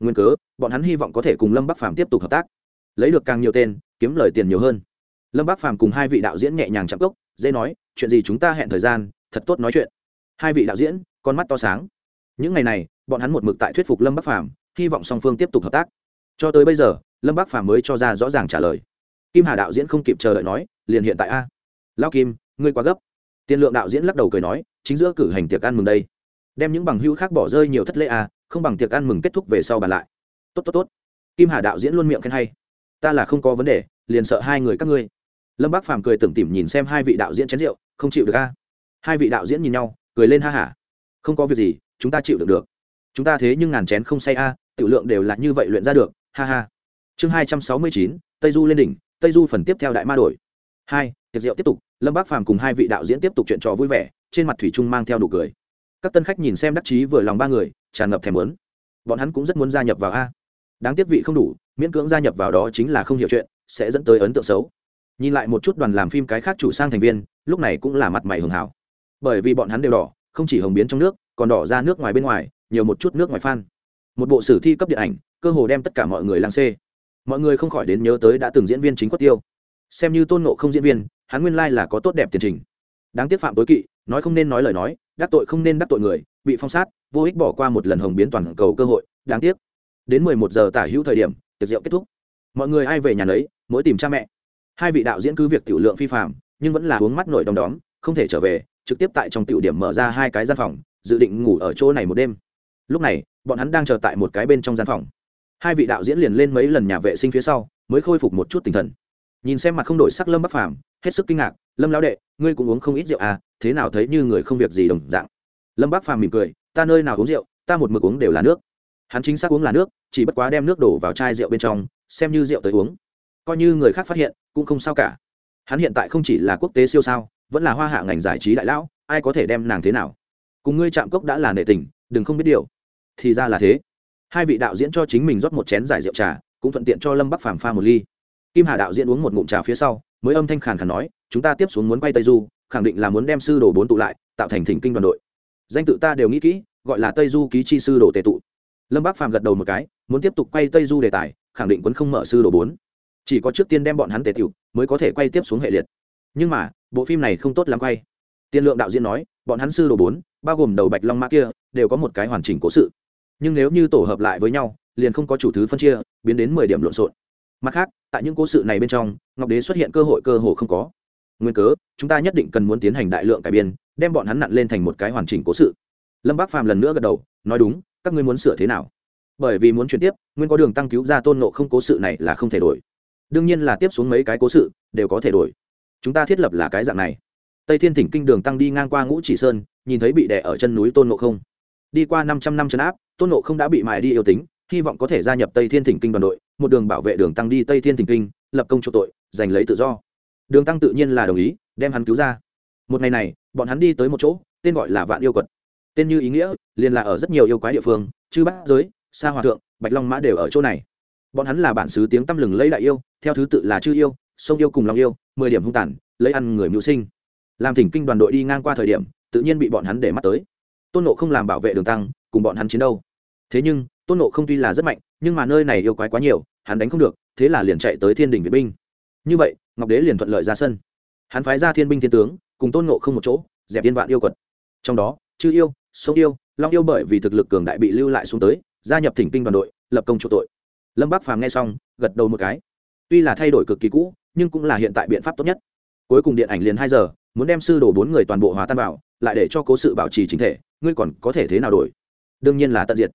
Nguyên cớ, bọn hắn hy vọng có thể cùng lâm bắc phàm tiếp tục hợp tác. Lấy được càng nhiều tên, kiếm lời tiền nhiều hơn. Lâm bắc phàm cùng hai vị đạo diễn nhẹ nhàng chạm cốc, dễ nói, chuyện gì chúng ta hẹn thời gian, thật tốt nói chuyện. Hai vị đạo diễn, con mắt to sáng. Những ngày này, bọn hắn một mực tại thuyết phục lâm bắc phàm, hy vọng song phương tiếp tục hợp tác. Cho tới bây giờ, lâm bắc phàm mới cho ra rõ ràng trả lời kim hà đạo diễn không kịp chờ đợi nói, liền hiện tại a. Lao kim, ngươi quá gấp. Tiền lượng đạo diễn lắc đầu cười nói, chính giữa cử hành tiệc ăn mừng đây. Đem những bằng hữu khác bỏ rơi nhiều thất lễ a, không bằng tiệc ăn mừng kết thúc về sau bàn lại. Tốt tốt tốt. Kim hà đạo diễn luôn miệng khen hay. Ta là không có vấn đề, liền sợ hai người các ngươi. Lâm bác phàm cười tưởng tìm nhìn xem hai vị đạo diễn chén rượu, không chịu được a. Hai vị đạo diễn nhìn nhau, cười lên ha hả. Không có việc gì, chúng ta chịu được được. Chúng ta thế nhưng ngàn chén không say a, tiểu lượng đều là như vậy luyện ra được, ha ha. Chương hai trăm sáu mươi chín, tây du lên đỉnh tây du phần tiếp theo đại ma đổi. Hai, tiệc rượu tiếp tục, lâm bác phàm cùng hai vị đạo diễn tiếp tục chuyện trò vui vẻ, trên mặt thủy trung mang theo nụ cười. Các tân khách nhìn xem đắc chí vừa lòng ba người, tràn ngập thèm muốn. Bọn hắn cũng rất muốn gia nhập vào a. Đáng tiếc vị không đủ, miễn cưỡng gia nhập vào đó chính là không hiểu chuyện, sẽ dẫn tới ấn tượng xấu. Nhìn lại một chút đoàn làm phim cái khác chủ sang thành viên, lúc này cũng là mặt mày hường hảo. Bởi vì bọn hắn đều đỏ, không chỉ hồng biến trong nước, còn đỏ ra nước ngoài bên ngoài, nhiều một chút nước ngoài phan một bộ sử thi cấp điện ảnh, cơ hồ đem tất cả mọi người lang xê mọi người không khỏi đến nhớ tới đã từng diễn viên chính quất tiêu. Xem như tôn nộ không diễn viên, hắn nguyên lai là có tốt đẹp tiền trình. Đáng tiếc phạm tối kỵ, nói không nên nói lời nói, đắc tội không nên đắc tội người, bị phong sát, vô ích bỏ qua một lần hồng biến toàn cầu cơ hội, đáng tiếc. Đến mười một giờ tả hữu thời điểm, tiệc rượu kết thúc. Mọi người ai về nhà lấy mỗi tìm cha mẹ. Hai vị đạo diễn cứ việc tiểu lượng phi phạm nhưng vẫn là uống mắt nổi đom đóm, không thể trở về, trực tiếp tại trong tiểu điểm mở ra hai cái gian phòng, dự định ngủ ở chỗ này một đêm. Lúc này, bọn hắn đang chờ tại một cái bên trong gian phòng hai vị đạo diễn liền lên mấy lần nhà vệ sinh phía sau, mới khôi phục một chút tinh thần. Nhìn xem mặt không đổi sắc lâm bắc phàm, hết sức kinh ngạc, lâm lão đệ, ngươi cũng uống không ít rượu à thế nào thấy như người không việc gì đồng dạng? Lâm bắc phàm mỉm cười, ta nơi nào uống rượu, ta một mực uống đều là nước. Hắn chính xác uống là nước, chỉ bất quá đem nước đổ vào chai rượu bên trong, xem như rượu tới uống. Coi như người khác phát hiện, cũng không sao cả. Hắn hiện tại không chỉ là quốc tế siêu sao, vẫn là hoa hạ ngành giải trí đại lão, ai có thể đem nàng thế nào? Cùng ngươi chạm cốc đã là nệ tình, đừng không biết điều. Thì ra là thế hai vị đạo diễn cho chính mình rót một chén giải rượu trà, cũng thuận tiện cho lâm bắc phàm pha một ly. Kim hà đạo diễn uống một ngụm trà phía sau, mới âm thanh khàn khàn nói, chúng ta tiếp xuống muốn quay tây du, khẳng định là muốn đem sư đồ bốn tụ lại, tạo thành thỉnh kinh đoàn đội. Danh tự ta đều nghĩ kỹ, gọi là tây du ký chi sư đồ tề tụ. Lâm bắc phàm gật đầu một cái, muốn tiếp tục quay tây du đề tài, khẳng định quấn không mở sư đồ bốn. Chỉ có trước tiên đem bọn hắn tề tiểu, mới có thể quay tiếp xuống hệ liệt. Nhưng mà, bộ phim này không tốt lắm quay. Tiên lượng đạo diễn nói, bọn hắn sư đồ bốn, bao gồm đầu bạch long mã kia, đều có một cái hoàn chỉnh cố sự nhưng nếu như tổ hợp lại với nhau, liền không có chủ thứ phân chia, biến đến mười điểm lộn xộn. Mặt khác, tại những cố sự này bên trong, ngọc đế xuất hiện cơ hội cơ hồ không có. Nguyên cớ, chúng ta nhất định cần muốn tiến hành đại lượng cải biên, đem bọn hắn nặn lên thành một cái hoàn chỉnh cố sự. Lâm bác phàm lần nữa gật đầu, nói đúng, các ngươi muốn sửa thế nào? Bởi vì muốn chuyển tiếp, nguyên có đường tăng cứu ra tôn nộ không cố sự này là không thể đổi. Đương nhiên là tiếp xuống mấy cái cố sự, đều có thể đổi. Chúng ta thiết lập là cái dạng này. Tây thiên thỉnh kinh đường tăng đi ngang qua ngũ chỉ sơn, nhìn thấy bị đè ở chân núi tôn nộ không đi qua năm trăm năm trấn áp, tôn nộ không đã bị mài đi yêu tính, hy vọng có thể gia nhập tây thiên thỉnh kinh đoàn đội, một đường bảo vệ đường tăng đi tây thiên thỉnh kinh, lập công chỗ tội, giành lấy tự do. Đường tăng tự nhiên là đồng ý, đem hắn cứu ra. Một ngày này, bọn hắn đi tới một chỗ, tên gọi là vạn yêu quật. Tên như ý nghĩa, liền là ở rất nhiều yêu quái địa phương, chư bát giới, sa hòa thượng, bạch long mã đều ở chỗ này. Bọn hắn là bản xứ tiếng tăm lừng lấy đại yêu, theo thứ tự là chư yêu, sông yêu cùng long yêu, mười điểm hung tản lấy ăn người mưu sinh. Làm thỉnh kinh đoàn đội đi ngang qua thời điểm, tự nhiên bị bọn hắn để mắt tới tôn nộ không làm bảo vệ đường tăng, cùng bọn hắn chiến đâu. Thế nhưng, tôn nộ không tuy là rất mạnh, nhưng mà nơi này yêu quái quá nhiều, hắn đánh không được, thế là liền chạy tới thiên đình viện binh. Như vậy, ngọc đế liền thuận lợi ra sân. Hắn phái ra thiên binh thiên tướng, cùng tôn nộ không một chỗ, dẹp viên vạn yêu quật. Trong đó, chư yêu, sông yêu, long yêu bởi vì thực lực cường đại bị lưu lại xuống tới, gia nhập thỉnh kinh đoàn đội, lập công chỗ tội. Lâm bắc phàm nghe xong, gật đầu một cái. Tuy là thay đổi cực kỳ cũ, nhưng cũng là hiện tại biện pháp tốt nhất. Cuối cùng điện ảnh liền hai giờ, muốn đem sư đổ bốn người toàn bộ hòa tan vào lại để cho cố sự bảo trì chính thể, ngươi còn có thể thế nào đổi? Đương nhiên là tận diệt.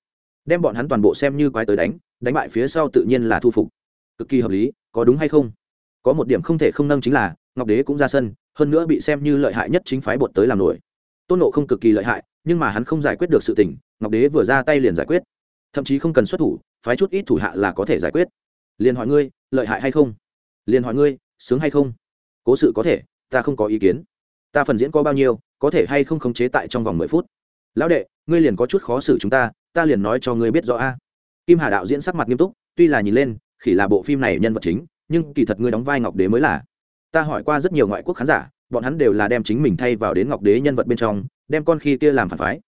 Đem bọn hắn toàn bộ xem như quái tới đánh đánh bại phía sau tự nhiên là thu phục. Cực kỳ hợp lý, có đúng hay không? Có một điểm không thể không nâng chính là, ngọc đế cũng ra sân, hơn nữa bị xem như lợi hại nhất chính phái bột tới làm nổi. Tôn nộ không cực kỳ lợi hại, nhưng mà hắn không giải quyết được sự tình, ngọc đế vừa ra tay liền giải quyết. Thậm chí không cần xuất thủ, phái chút ít thủ hạ là có thể giải quyết. Liền hỏi ngươi, lợi hại hay không? Liền hỏi ngươi, sướng hay không? Cố sự có thể, ta không có ý kiến. Ta phần diễn có bao nhiêu có thể hay không khống chế tại trong vòng mười phút? Lão đệ, ngươi liền có chút khó xử chúng ta ta liền nói cho ngươi biết rõ a. Kim hà đạo diễn sắc mặt nghiêm túc, tuy là nhìn lên, khỉ là bộ phim này nhân vật chính, nhưng kỳ thật ngươi đóng vai ngọc đế mới là. Ta hỏi qua rất nhiều ngoại quốc khán giả, bọn hắn đều là đem chính mình thay vào đến ngọc đế nhân vật bên trong, đem con khi kia làm phản phái.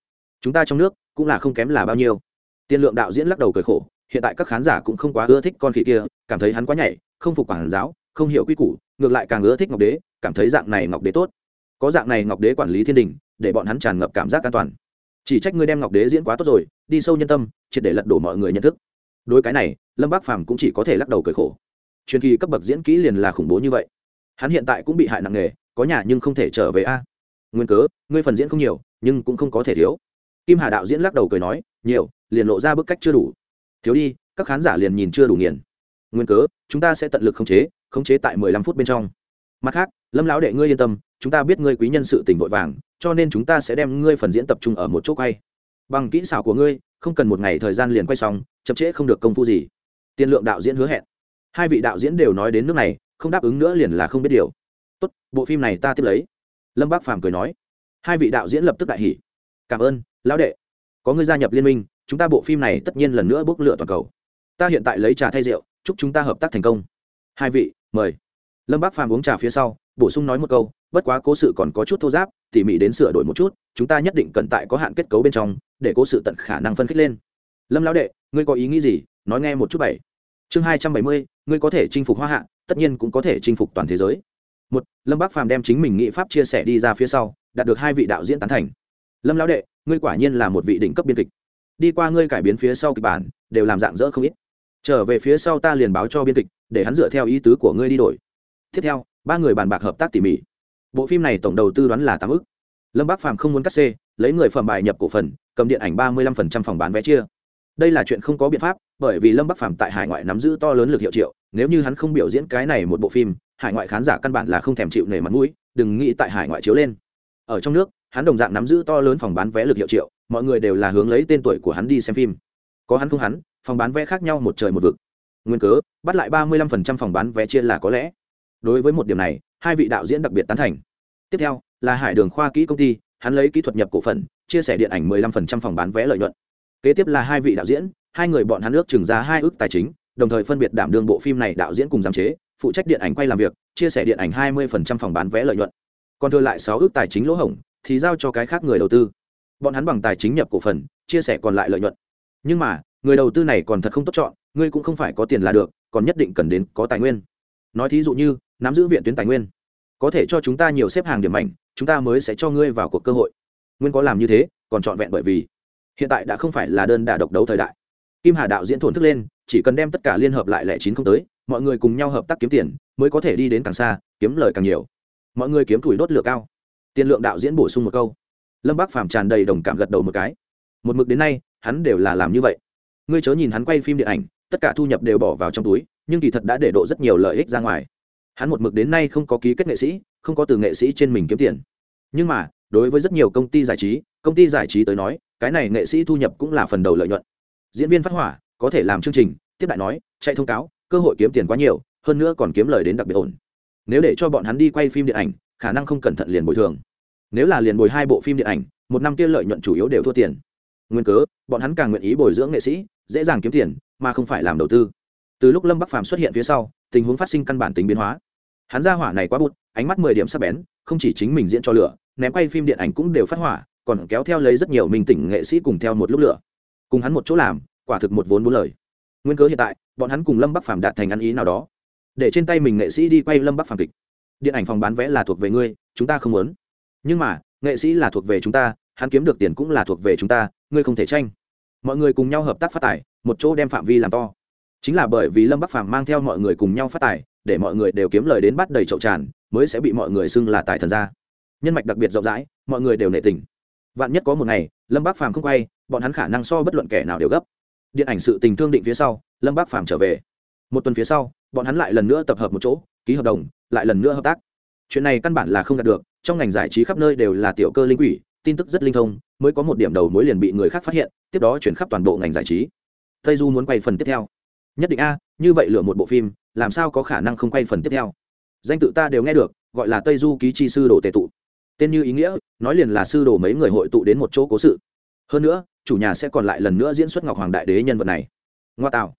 Chúng ta trong nước cũng là không kém là bao nhiêu. Tiên lượng đạo diễn lắc đầu cười khổ, hiện tại các khán giả cũng không quá ưa thích con khỉ kia, cảm thấy hắn quá nhảy không phục quản giáo, không hiểu quy củ, ngược lại càng ưa thích ngọc đế, cảm thấy dạng này ngọc đế tốt có dạng này ngọc đế quản lý thiên đình, để bọn hắn tràn ngập cảm giác an toàn. Chỉ trách ngươi đem ngọc đế diễn quá tốt rồi, đi sâu nhân tâm, triệt để lật đổ mọi người nhận thức. Đối cái này, lâm bác phàm cũng chỉ có thể lắc đầu cười khổ. Truyền kỳ cấp bậc diễn kỹ liền là khủng bố như vậy. Hắn hiện tại cũng bị hại nặng nề, có nhà nhưng không thể trở về a. Nguyên cớ, ngươi phần diễn không nhiều, nhưng cũng không có thể thiếu. Kim hà đạo diễn lắc đầu cười nói, nhiều, liền lộ ra bức cách chưa đủ. Thiếu đi, các khán giả liền nhìn chưa đủ nghiền. Nguyên cớ, chúng ta sẽ tận lực khống chế khống chế tại mười lăm phút bên trong. Mặt khác, lâm lão đệ ngươi yên tâm chúng ta biết ngươi quý nhân sự tình vội vàng, cho nên chúng ta sẽ đem ngươi phần diễn tập trung ở một chỗ quay. Bằng kỹ xảo của ngươi, không cần một ngày thời gian liền quay xong, chậm trễ không được công phu gì. Tiên lượng đạo diễn hứa hẹn. Hai vị đạo diễn đều nói đến nước này, không đáp ứng nữa liền là không biết điều. Tốt, bộ phim này ta tiếp lấy. Lâm bác phàm cười nói. Hai vị đạo diễn lập tức đại hỉ. Cảm ơn, lão đệ. Có ngươi gia nhập liên minh, chúng ta bộ phim này tất nhiên lần nữa bốc lửa toàn cầu. Ta hiện tại lấy trà thay rượu, chúc chúng ta hợp tác thành công. Hai vị, mời. Lâm bác phàm uống trà phía sau bổ sung nói một câu, bất quá cố sự còn có chút thô giáp, tỉ mỉ đến sửa đổi một chút, chúng ta nhất định cần tại có hạn kết cấu bên trong, để cố sự tận khả năng phân khích lên. Lâm lão đệ, ngươi có ý nghĩ gì? Nói nghe một chút bảy. Chương hai trăm bảy mươi, ngươi có thể chinh phục hoa hạ, tất nhiên cũng có thể chinh phục toàn thế giới. Một, lâm bác phàm đem chính mình nghị pháp chia sẻ đi ra phía sau, đạt được hai vị đạo diễn tán thành. Lâm lão đệ, ngươi quả nhiên là một vị đỉnh cấp biên kịch. Đi qua ngươi cải biến phía sau kịch bản, đều làm dạng dỡ không ít. Trở về phía sau ta liền báo cho biên kịch, để hắn dựa theo ý tứ của ngươi đi đổi. Tiếp theo ba người bàn bạc hợp tác tỉ mỉ. Bộ phim này tổng đầu tư đoán là tám ức. Lâm bác phàm không muốn cắt xê, lấy người phẩm bài nhập cổ phần, cầm điện ảnh ba mươi lăm phần trăm phòng bán vé chia. Đây là chuyện không có biện pháp, bởi vì lâm bắc phàm tại hải ngoại nắm giữ to lớn lực hiệu triệu, nếu như hắn không biểu diễn cái này một bộ phim, hải ngoại khán giả căn bản là không thèm chịu nể mặt mũi, đừng nghĩ tại hải ngoại chiếu lên. Ở trong nước, hắn đồng dạng nắm giữ to lớn phòng bán vé lực hiệu triệu, mọi người đều là hướng lấy tên tuổi của hắn đi xem phim. Có hắn không hắn, phòng bán vé khác nhau một trời một vực. Nguyên cớ, bắt lại ba mươi lăm phần trăm phòng bán vé chia là có lẽ đối với một điểm này, hai vị đạo diễn đặc biệt tán thành. Tiếp theo, là hải đường khoa kỹ công ty, hắn lấy kỹ thuật nhập cổ phần, chia sẻ điện ảnh mười lăm phần trăm phòng bán vé lợi nhuận. Kế tiếp là hai vị đạo diễn, hai người bọn hắn ước trừng ra hai ước tài chính, đồng thời phân biệt đảm đương bộ phim này đạo diễn cùng giám chế, phụ trách điện ảnh quay làm việc, chia sẻ điện ảnh hai mươi phòng bán vé lợi nhuận. Còn thừa lại sáu ước tài chính lỗ hổng, thì giao cho cái khác người đầu tư. Bọn hắn bằng tài chính nhập cổ phần, chia sẻ còn lại lợi nhuận. Nhưng mà, người đầu tư này còn thật không tốt chọn, ngươi cũng không phải có tiền là được, còn nhất định cần đến có tài nguyên nói thí dụ như, nắm giữ viện tuyến tài nguyên, có thể cho chúng ta nhiều xếp hàng điểm mạnh chúng ta mới sẽ cho ngươi vào cuộc cơ hội. Nguyên có làm như thế, còn trọn vẹn bởi vì, hiện tại đã không phải là đơn đả độc đấu thời đại. Kim hà đạo diễn thổn thức lên, chỉ cần đem tất cả liên hợp lại lẻ chín không tới, mọi người cùng nhau hợp tác kiếm tiền, mới có thể đi đến càng xa, kiếm lời càng nhiều. Mọi người kiếm tuổi đốt lửa cao. Tiền lượng đạo diễn bổ sung một câu. Lâm bác phàm tràn đầy đồng cảm gật đầu một cái. Một mực đến nay, hắn đều là làm như vậy. Ngươi chớ nhìn hắn quay phim điện ảnh, tất cả thu nhập đều bỏ vào trong túi nhưng kỳ thật đã để độ rất nhiều lợi ích ra ngoài. Hắn một mực đến nay không có ký kết nghệ sĩ, không có từ nghệ sĩ trên mình kiếm tiền. Nhưng mà, đối với rất nhiều công ty giải trí, công ty giải trí tới nói, cái này nghệ sĩ thu nhập cũng là phần đầu lợi nhuận. Diễn viên phát hỏa, có thể làm chương trình, tiếp đại nói, chạy thông cáo, cơ hội kiếm tiền quá nhiều, hơn nữa còn kiếm lời đến đặc biệt ổn. Nếu để cho bọn hắn đi quay phim điện ảnh, khả năng không cẩn thận liền bồi thường. Nếu là liền bồi hai bộ phim điện ảnh, một năm kia lợi nhuận chủ yếu đều thua tiền. Nguyên cớ, bọn hắn càng nguyện ý bồi dưỡng nghệ sĩ, dễ dàng kiếm tiền, mà không phải làm đầu tư từ lúc lâm bắc phàm xuất hiện phía sau, tình huống phát sinh căn bản tính biến hóa. Hắn ra hỏa này quá bụt, ánh mắt mười điểm sắp bén, không chỉ chính mình diễn cho lửa, ném quay phim điện ảnh cũng đều phát hỏa, còn kéo theo lấy rất nhiều minh tỉnh nghệ sĩ cùng theo một lúc lửa. Cùng hắn một chỗ làm, quả thực một vốn bốn lời. Nguyên cớ hiện tại, bọn hắn cùng lâm bắc phàm đạt thành ăn ý nào đó. Để trên tay mình nghệ sĩ đi quay lâm bắc phàm kịch. Điện ảnh phòng bán vé là thuộc về ngươi, chúng ta không muốn. Nhưng mà, nghệ sĩ là thuộc về chúng ta, hắn kiếm được tiền cũng là thuộc về chúng ta, ngươi không thể tranh. Mọi người cùng nhau hợp tác phát tài, một chỗ đem phạm vi làm to chính là bởi vì lâm bắc phàm mang theo mọi người cùng nhau phát tài, để mọi người đều kiếm lời đến bắt đầy chậu tràn, mới sẽ bị mọi người xưng là tài thần gia. Nhân mạch đặc biệt rộng rãi, mọi người đều nể tình. Vạn nhất có một ngày, lâm bắc phàm không quay, bọn hắn khả năng so bất luận kẻ nào đều gấp. Điện ảnh sự tình thương định phía sau, lâm bắc phàm trở về. Một tuần phía sau, bọn hắn lại lần nữa tập hợp một chỗ, ký hợp đồng, lại lần nữa hợp tác. Chuyện này căn bản là không đạt được, trong ngành giải trí khắp nơi đều là tiểu cơ linh quỷ, tin tức rất linh thông, mới có một điểm đầu mối liền bị người khác phát hiện, tiếp đó chuyển khắp toàn bộ ngành giải trí. Tây du muốn quay phần tiếp theo nhất định a, như vậy lựa một bộ phim, làm sao có khả năng không quay phần tiếp theo? Danh tự ta đều nghe được, gọi là tây du ký chi sư đồ tề tụ. Tên như ý nghĩa, nói liền là sư đồ mấy người hội tụ đến một chỗ cố sự. Hơn nữa, chủ nhà sẽ còn lại lần nữa diễn xuất ngọc hoàng đại đế nhân vật này. Ngoa tạo.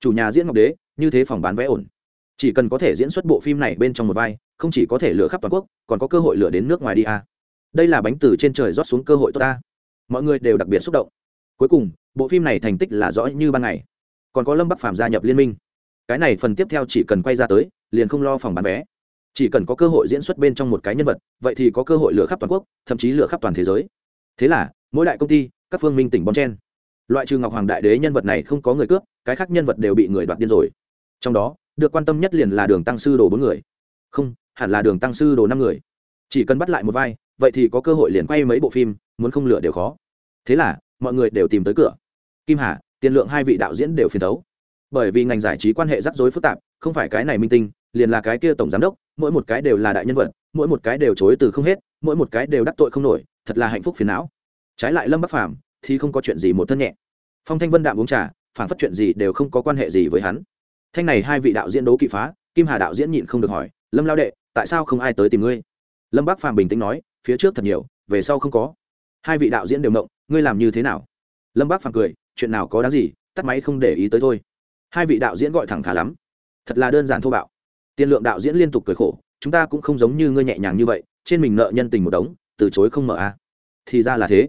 Chủ nhà diễn ngọc đế, như thế phòng bán vé ổn. Chỉ cần có thể diễn xuất bộ phim này bên trong một vai, không chỉ có thể lửa khắp toàn quốc, còn có cơ hội lửa đến nước ngoài đi a. Đây là bánh từ trên trời rót xuống cơ hội tốt ta. Mọi người đều đặc biệt xúc động. Cuối cùng, bộ phim này thành tích là rõ như ban ngày còn có lâm bắc phàm gia nhập liên minh. Cái này phần tiếp theo chỉ cần quay ra tới, liền không lo phòng bán vé. Chỉ cần có cơ hội diễn xuất bên trong một cái nhân vật, vậy thì có cơ hội lửa khắp toàn quốc, thậm chí lửa khắp toàn thế giới. Thế là, mỗi đại công ty, các phương minh tỉnh bon chen. Loại trừ ngọc hoàng đại đế nhân vật này không có người cướp, cái khác nhân vật đều bị người đoạt điên rồi. Trong đó, được quan tâm nhất liền là đường tăng sư đồ bốn người. Không, hẳn là đường tăng sư đồ năm người. Chỉ cần bắt lại một vai, vậy thì có cơ hội liền quay mấy bộ phim, muốn không lựa đều khó. Thế là, mọi người đều tìm tới cửa. Kim hà tiền lượng hai vị đạo diễn đều phiền thấu. Bởi vì ngành giải trí quan hệ rắc rối phức tạp, không phải cái này minh tinh, liền là cái kia tổng giám đốc, mỗi một cái đều là đại nhân vật, mỗi một cái đều chối từ không hết, mỗi một cái đều đắc tội không nổi, thật là hạnh phúc phiền não. Trái lại lâm bắc phàm thì không có chuyện gì một thân nhẹ. Phong thanh vân đạm uống trà, phản phát chuyện gì đều không có quan hệ gì với hắn. Thanh này hai vị đạo diễn đố kỵ phá, kim hà đạo diễn nhịn không được hỏi, lâm lao đệ, tại sao không ai tới tìm ngươi? Lâm bắc phàm bình tĩnh nói, phía trước thật nhiều, về sau không có. Hai vị đạo diễn đều mộng ngươi làm như thế nào? Lâm bắc phàm cười chuyện nào có đáng gì, tắt máy không để ý tới thôi. Hai vị đạo diễn gọi thẳng khá lắm. Thật là đơn giản thô bạo. Tiền lượng đạo diễn liên tục cười khổ, chúng ta cũng không giống như ngươi nhẹ nhàng như vậy, trên mình nợ nhân tình một đống, từ chối không mở a. Thì ra là thế.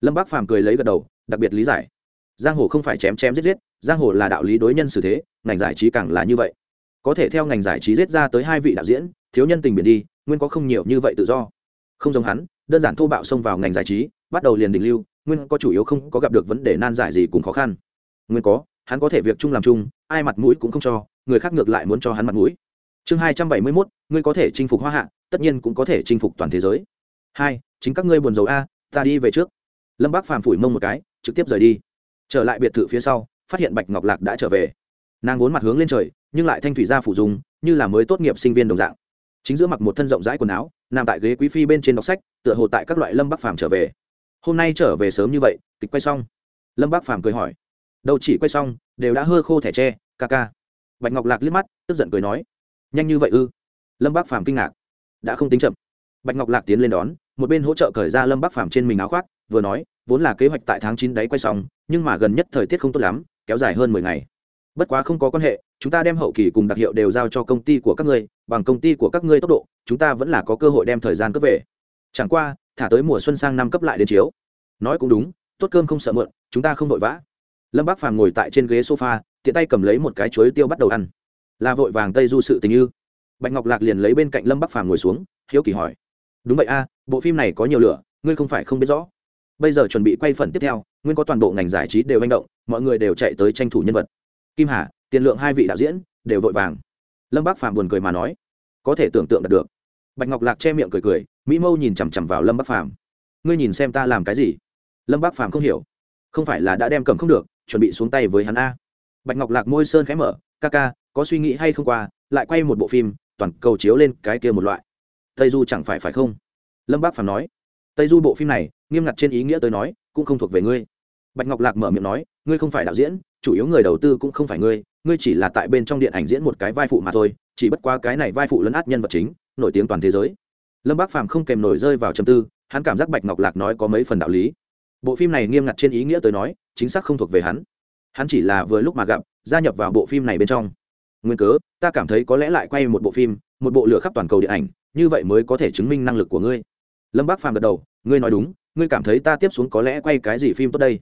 Lâm bác phàm cười lấy gật đầu, đặc biệt lý giải. Giang hồ không phải chém chém giết giết, giang hồ là đạo lý đối nhân xử thế, ngành giải trí càng là như vậy. Có thể theo ngành giải trí giết ra tới hai vị đạo diễn, thiếu nhân tình biển đi, nguyên có không nhiều như vậy tự do. Không giống hắn, đơn giản thô bạo xông vào ngành giải trí, bắt đầu liền đình lưu nguyên có chủ yếu không có gặp được vấn đề nan giải gì cùng khó khăn. Nguyên có, hắn có thể việc chung làm chung, ai mặt mũi cũng không cho, người khác ngược lại muốn cho hắn mặt mũi. Chương hai trăm bảy mươi mốt, ngươi có thể chinh phục hoa hạ, tất nhiên cũng có thể chinh phục toàn thế giới. Hai, chính các ngươi buồn rầu a, ta đi về trước. Lâm bác phàm phủi mông một cái, trực tiếp rời đi. Trở lại biệt thự phía sau, phát hiện bạch ngọc lạc đã trở về. Nàng vốn mặt hướng lên trời, nhưng lại thanh thủy ra phủ dùng, như là mới tốt nghiệp sinh viên đồng dạng. Chính giữa mặc một thân rộng rãi quần áo, nằm tại ghế quý phi bên trên đọc sách, tựa hồ tại các loại lâm bắc phàm trở về hôm nay trở về sớm như vậy, kịch quay xong. Lâm Bác phàm cười hỏi. Đâu chỉ quay xong, đều đã hơ khô thẻ tre, ca ca. Bạch ngọc lạc liếc mắt, tức giận cười nói. Nhanh như vậy ư? Lâm bác phàm kinh ngạc. Đã không tính chậm. Bạch ngọc lạc tiến lên đón, một bên hỗ trợ cởi ra lâm bác phàm trên mình áo khoác, vừa nói, vốn là kế hoạch tại tháng chín đấy quay xong, nhưng mà gần nhất thời tiết không tốt lắm, kéo dài hơn mười ngày. Bất quá không có quan hệ, chúng ta đem hậu kỳ cùng đặc hiệu đều giao cho công ty của các ngươi, bằng công ty của các ngươi tốc độ, chúng ta vẫn là có cơ hội đem thời gian cấp về. Chẳng qua thả tới mùa xuân sang năm cấp lại đến chiếu. Nói cũng đúng, tốt cơm không sợ mượn chúng ta không vội vã. Lâm bác phàm ngồi tại trên ghế sofa, tiện tay cầm lấy một cái chuối tiêu bắt đầu ăn. Là vội vàng tây du sự tình như bạch ngọc lạc liền lấy bên cạnh lâm bắc phàm ngồi xuống, hiếu kỳ hỏi. Đúng vậy a, bộ phim này có nhiều lửa, ngươi không phải không biết rõ. Bây giờ chuẩn bị quay phần tiếp theo, nguyên có toàn bộ ngành giải trí đều manh động, mọi người đều chạy tới tranh thủ nhân vật. Kim hà, tiền lượng hai vị đạo diễn, đều vội vàng. Lâm bắc phàm buồn cười mà nói. Có thể tưởng tượng được bạch ngọc lạc che miệng cười cười, mỹ mâu nhìn chằm chằm vào lâm bắc phàm. Ngươi nhìn xem ta làm cái gì? Lâm bắc phàm không hiểu. Không phải là đã đem cầm không được, chuẩn bị xuống tay với hắn a. Bạch ngọc lạc môi sơn khẽ mở, ca ca, có suy nghĩ hay không qua, lại quay một bộ phim, toàn cầu chiếu lên cái kia một loại. Tây du chẳng phải phải không? Lâm bác phàm nói. Tây du bộ phim này, nghiêm ngặt trên ý nghĩa tới nói, cũng không thuộc về ngươi. Bạch ngọc lạc mở miệng nói, ngươi không phải đạo diễn, chủ yếu người đầu tư cũng không phải ngươi ngươi chỉ là tại bên trong điện ảnh diễn một cái vai phụ mà thôi, chỉ bất qua cái này vai phụ lấn át nhân vật chính nổi tiếng toàn thế giới. Lâm bác phàm không kèm nổi rơi vào trầm tư, hắn cảm giác bạch ngọc lạc nói có mấy phần đạo lý. Bộ phim này nghiêm ngặt trên ý nghĩa tới nói, chính xác không thuộc về hắn. Hắn chỉ là vừa lúc mà gặp, gia nhập vào bộ phim này bên trong. Nguyên cớ, ta cảm thấy có lẽ lại quay một bộ phim, một bộ lửa khắp toàn cầu điện ảnh, như vậy mới có thể chứng minh năng lực của ngươi. Lâm bác phàm gật đầu, ngươi nói đúng, ngươi cảm thấy ta tiếp xuống có lẽ quay cái gì phim tốt đây?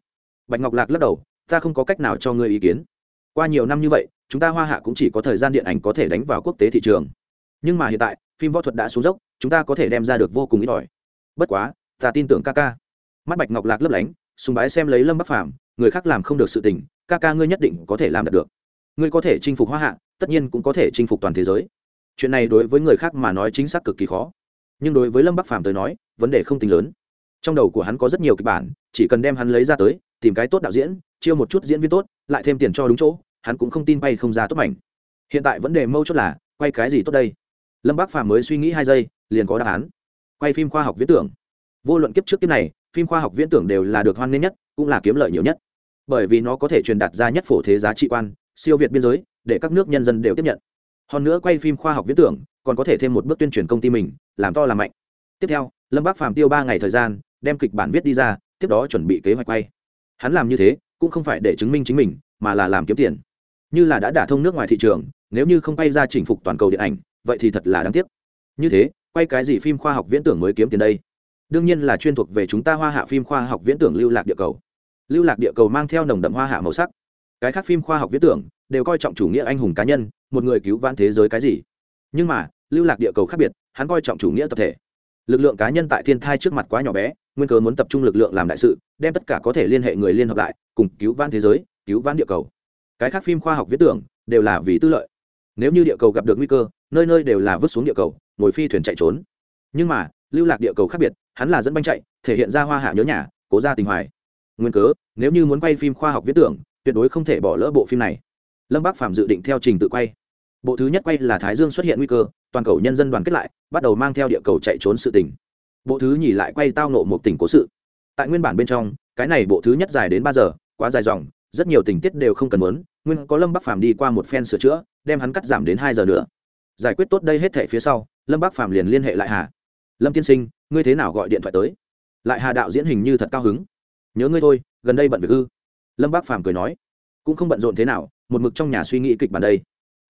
Bạch ngọc lạc lắc đầu, ta không có cách nào cho ngươi ý kiến. Qua nhiều năm như vậy, chúng ta hoa hạ cũng chỉ có thời gian điện ảnh có thể đánh vào quốc tế thị trường nhưng mà hiện tại, phim võ thuật đã xuống dốc, chúng ta có thể đem ra được vô cùng ít ỏi. Bất quá, ta tin tưởng ca ca mắt bạch ngọc lạc lấp lánh, sùng bái xem lấy lâm bắc phàm, người khác làm không được sự tình ca ca ngươi nhất định có thể làm được. Ngươi có thể chinh phục hoa hạ, tất nhiên cũng có thể chinh phục toàn thế giới. Chuyện này đối với người khác mà nói chính xác cực kỳ khó. Nhưng đối với lâm bắc phàm tới nói, vấn đề không tính lớn. Trong đầu của hắn có rất nhiều kịch bản, chỉ cần đem hắn lấy ra tới, tìm cái tốt đạo diễn, chiêu một chút diễn viên tốt, lại thêm tiền cho đúng chỗ, hắn cũng không tin bay không ra tốt mảnh. Hiện tại vấn đề mâu chốt là, quay cái gì tốt đây? Lâm Bác phàm mới suy nghĩ hai giây, liền có đáp án. Quay phim khoa học viễn tưởng. Vô luận kiếp trước kiếp này, phim khoa học viễn tưởng đều là được hoan nghênh nhất, cũng là kiếm lợi nhiều nhất. Bởi vì nó có thể truyền đạt ra nhất phổ thế giá trị quan, siêu việt biên giới, để các nước nhân dân đều tiếp nhận. Hơn nữa quay phim khoa học viễn tưởng, còn có thể thêm một bước tuyên truyền công ty mình, làm to làm mạnh. Tiếp theo, lâm bác phàm tiêu ba ngày thời gian, đem kịch bản viết đi ra, tiếp đó chuẩn bị kế hoạch quay. Hắn làm như thế, cũng không phải để chứng minh chính mình, mà là làm kiếm tiền. Như là đã đả thông nước ngoài thị trường, nếu như không quay ra chỉnh phục toàn cầu điện ảnh vậy thì thật là đáng tiếc. Như thế, quay cái gì phim khoa học viễn tưởng mới kiếm tiền đây? Đương nhiên là chuyên thuộc về chúng ta hoa hạ phim khoa học viễn tưởng lưu lạc địa cầu. Lưu lạc địa cầu mang theo nồng đậm hoa hạ màu sắc. Cái khác phim khoa học viễn tưởng đều coi trọng chủ nghĩa anh hùng cá nhân, một người cứu vãn thế giới cái gì. Nhưng mà, lưu lạc địa cầu khác biệt, hắn coi trọng chủ nghĩa tập thể. Lực lượng cá nhân tại thiên thai trước mặt quá nhỏ bé, nguyên cớ muốn tập trung lực lượng làm đại sự, đem tất cả có thể liên hệ người liên hợp lại, cùng cứu vãn thế giới, cứu vãn địa cầu. Cái khác phim khoa học viễn tưởng đều là vì tư lợi. Nếu như địa cầu gặp được nguy cơ nơi nơi đều là vứt xuống địa cầu, ngồi phi thuyền chạy trốn. Nhưng mà, lưu lạc địa cầu khác biệt, hắn là dẫn banh chạy, thể hiện ra hoa hạ nhớ nhà, cố ra tình hoài. Nguyên cớ, nếu như muốn quay phim khoa học viễn tưởng, tuyệt đối không thể bỏ lỡ bộ phim này. Lâm bác phạm dự định theo trình tự quay. Bộ thứ nhất quay là thái dương xuất hiện nguy cơ, toàn cầu nhân dân đoàn kết lại, bắt đầu mang theo địa cầu chạy trốn sự tình. Bộ thứ nhì lại quay tao nộ một tỉnh cố sự. Tại nguyên bản bên trong, cái này bộ thứ nhất dài đến ba giờ, quá dài dòng, rất nhiều tình tiết đều không cần muốn, nguyên có lâm bắc phàm đi qua một phen sửa chữa, đem hắn cắt giảm đến hai giờ nữa giải quyết tốt đây hết thể phía sau, lâm Bác phàm liền liên hệ lại hà. Lâm tiên sinh, ngươi thế nào gọi điện thoại tới? Lại hà đạo diễn hình như thật cao hứng. Nhớ ngươi thôi, gần đây bận việc ư? Lâm bác phàm cười nói. Cũng không bận rộn thế nào, một mực trong nhà suy nghĩ kịch bản đây.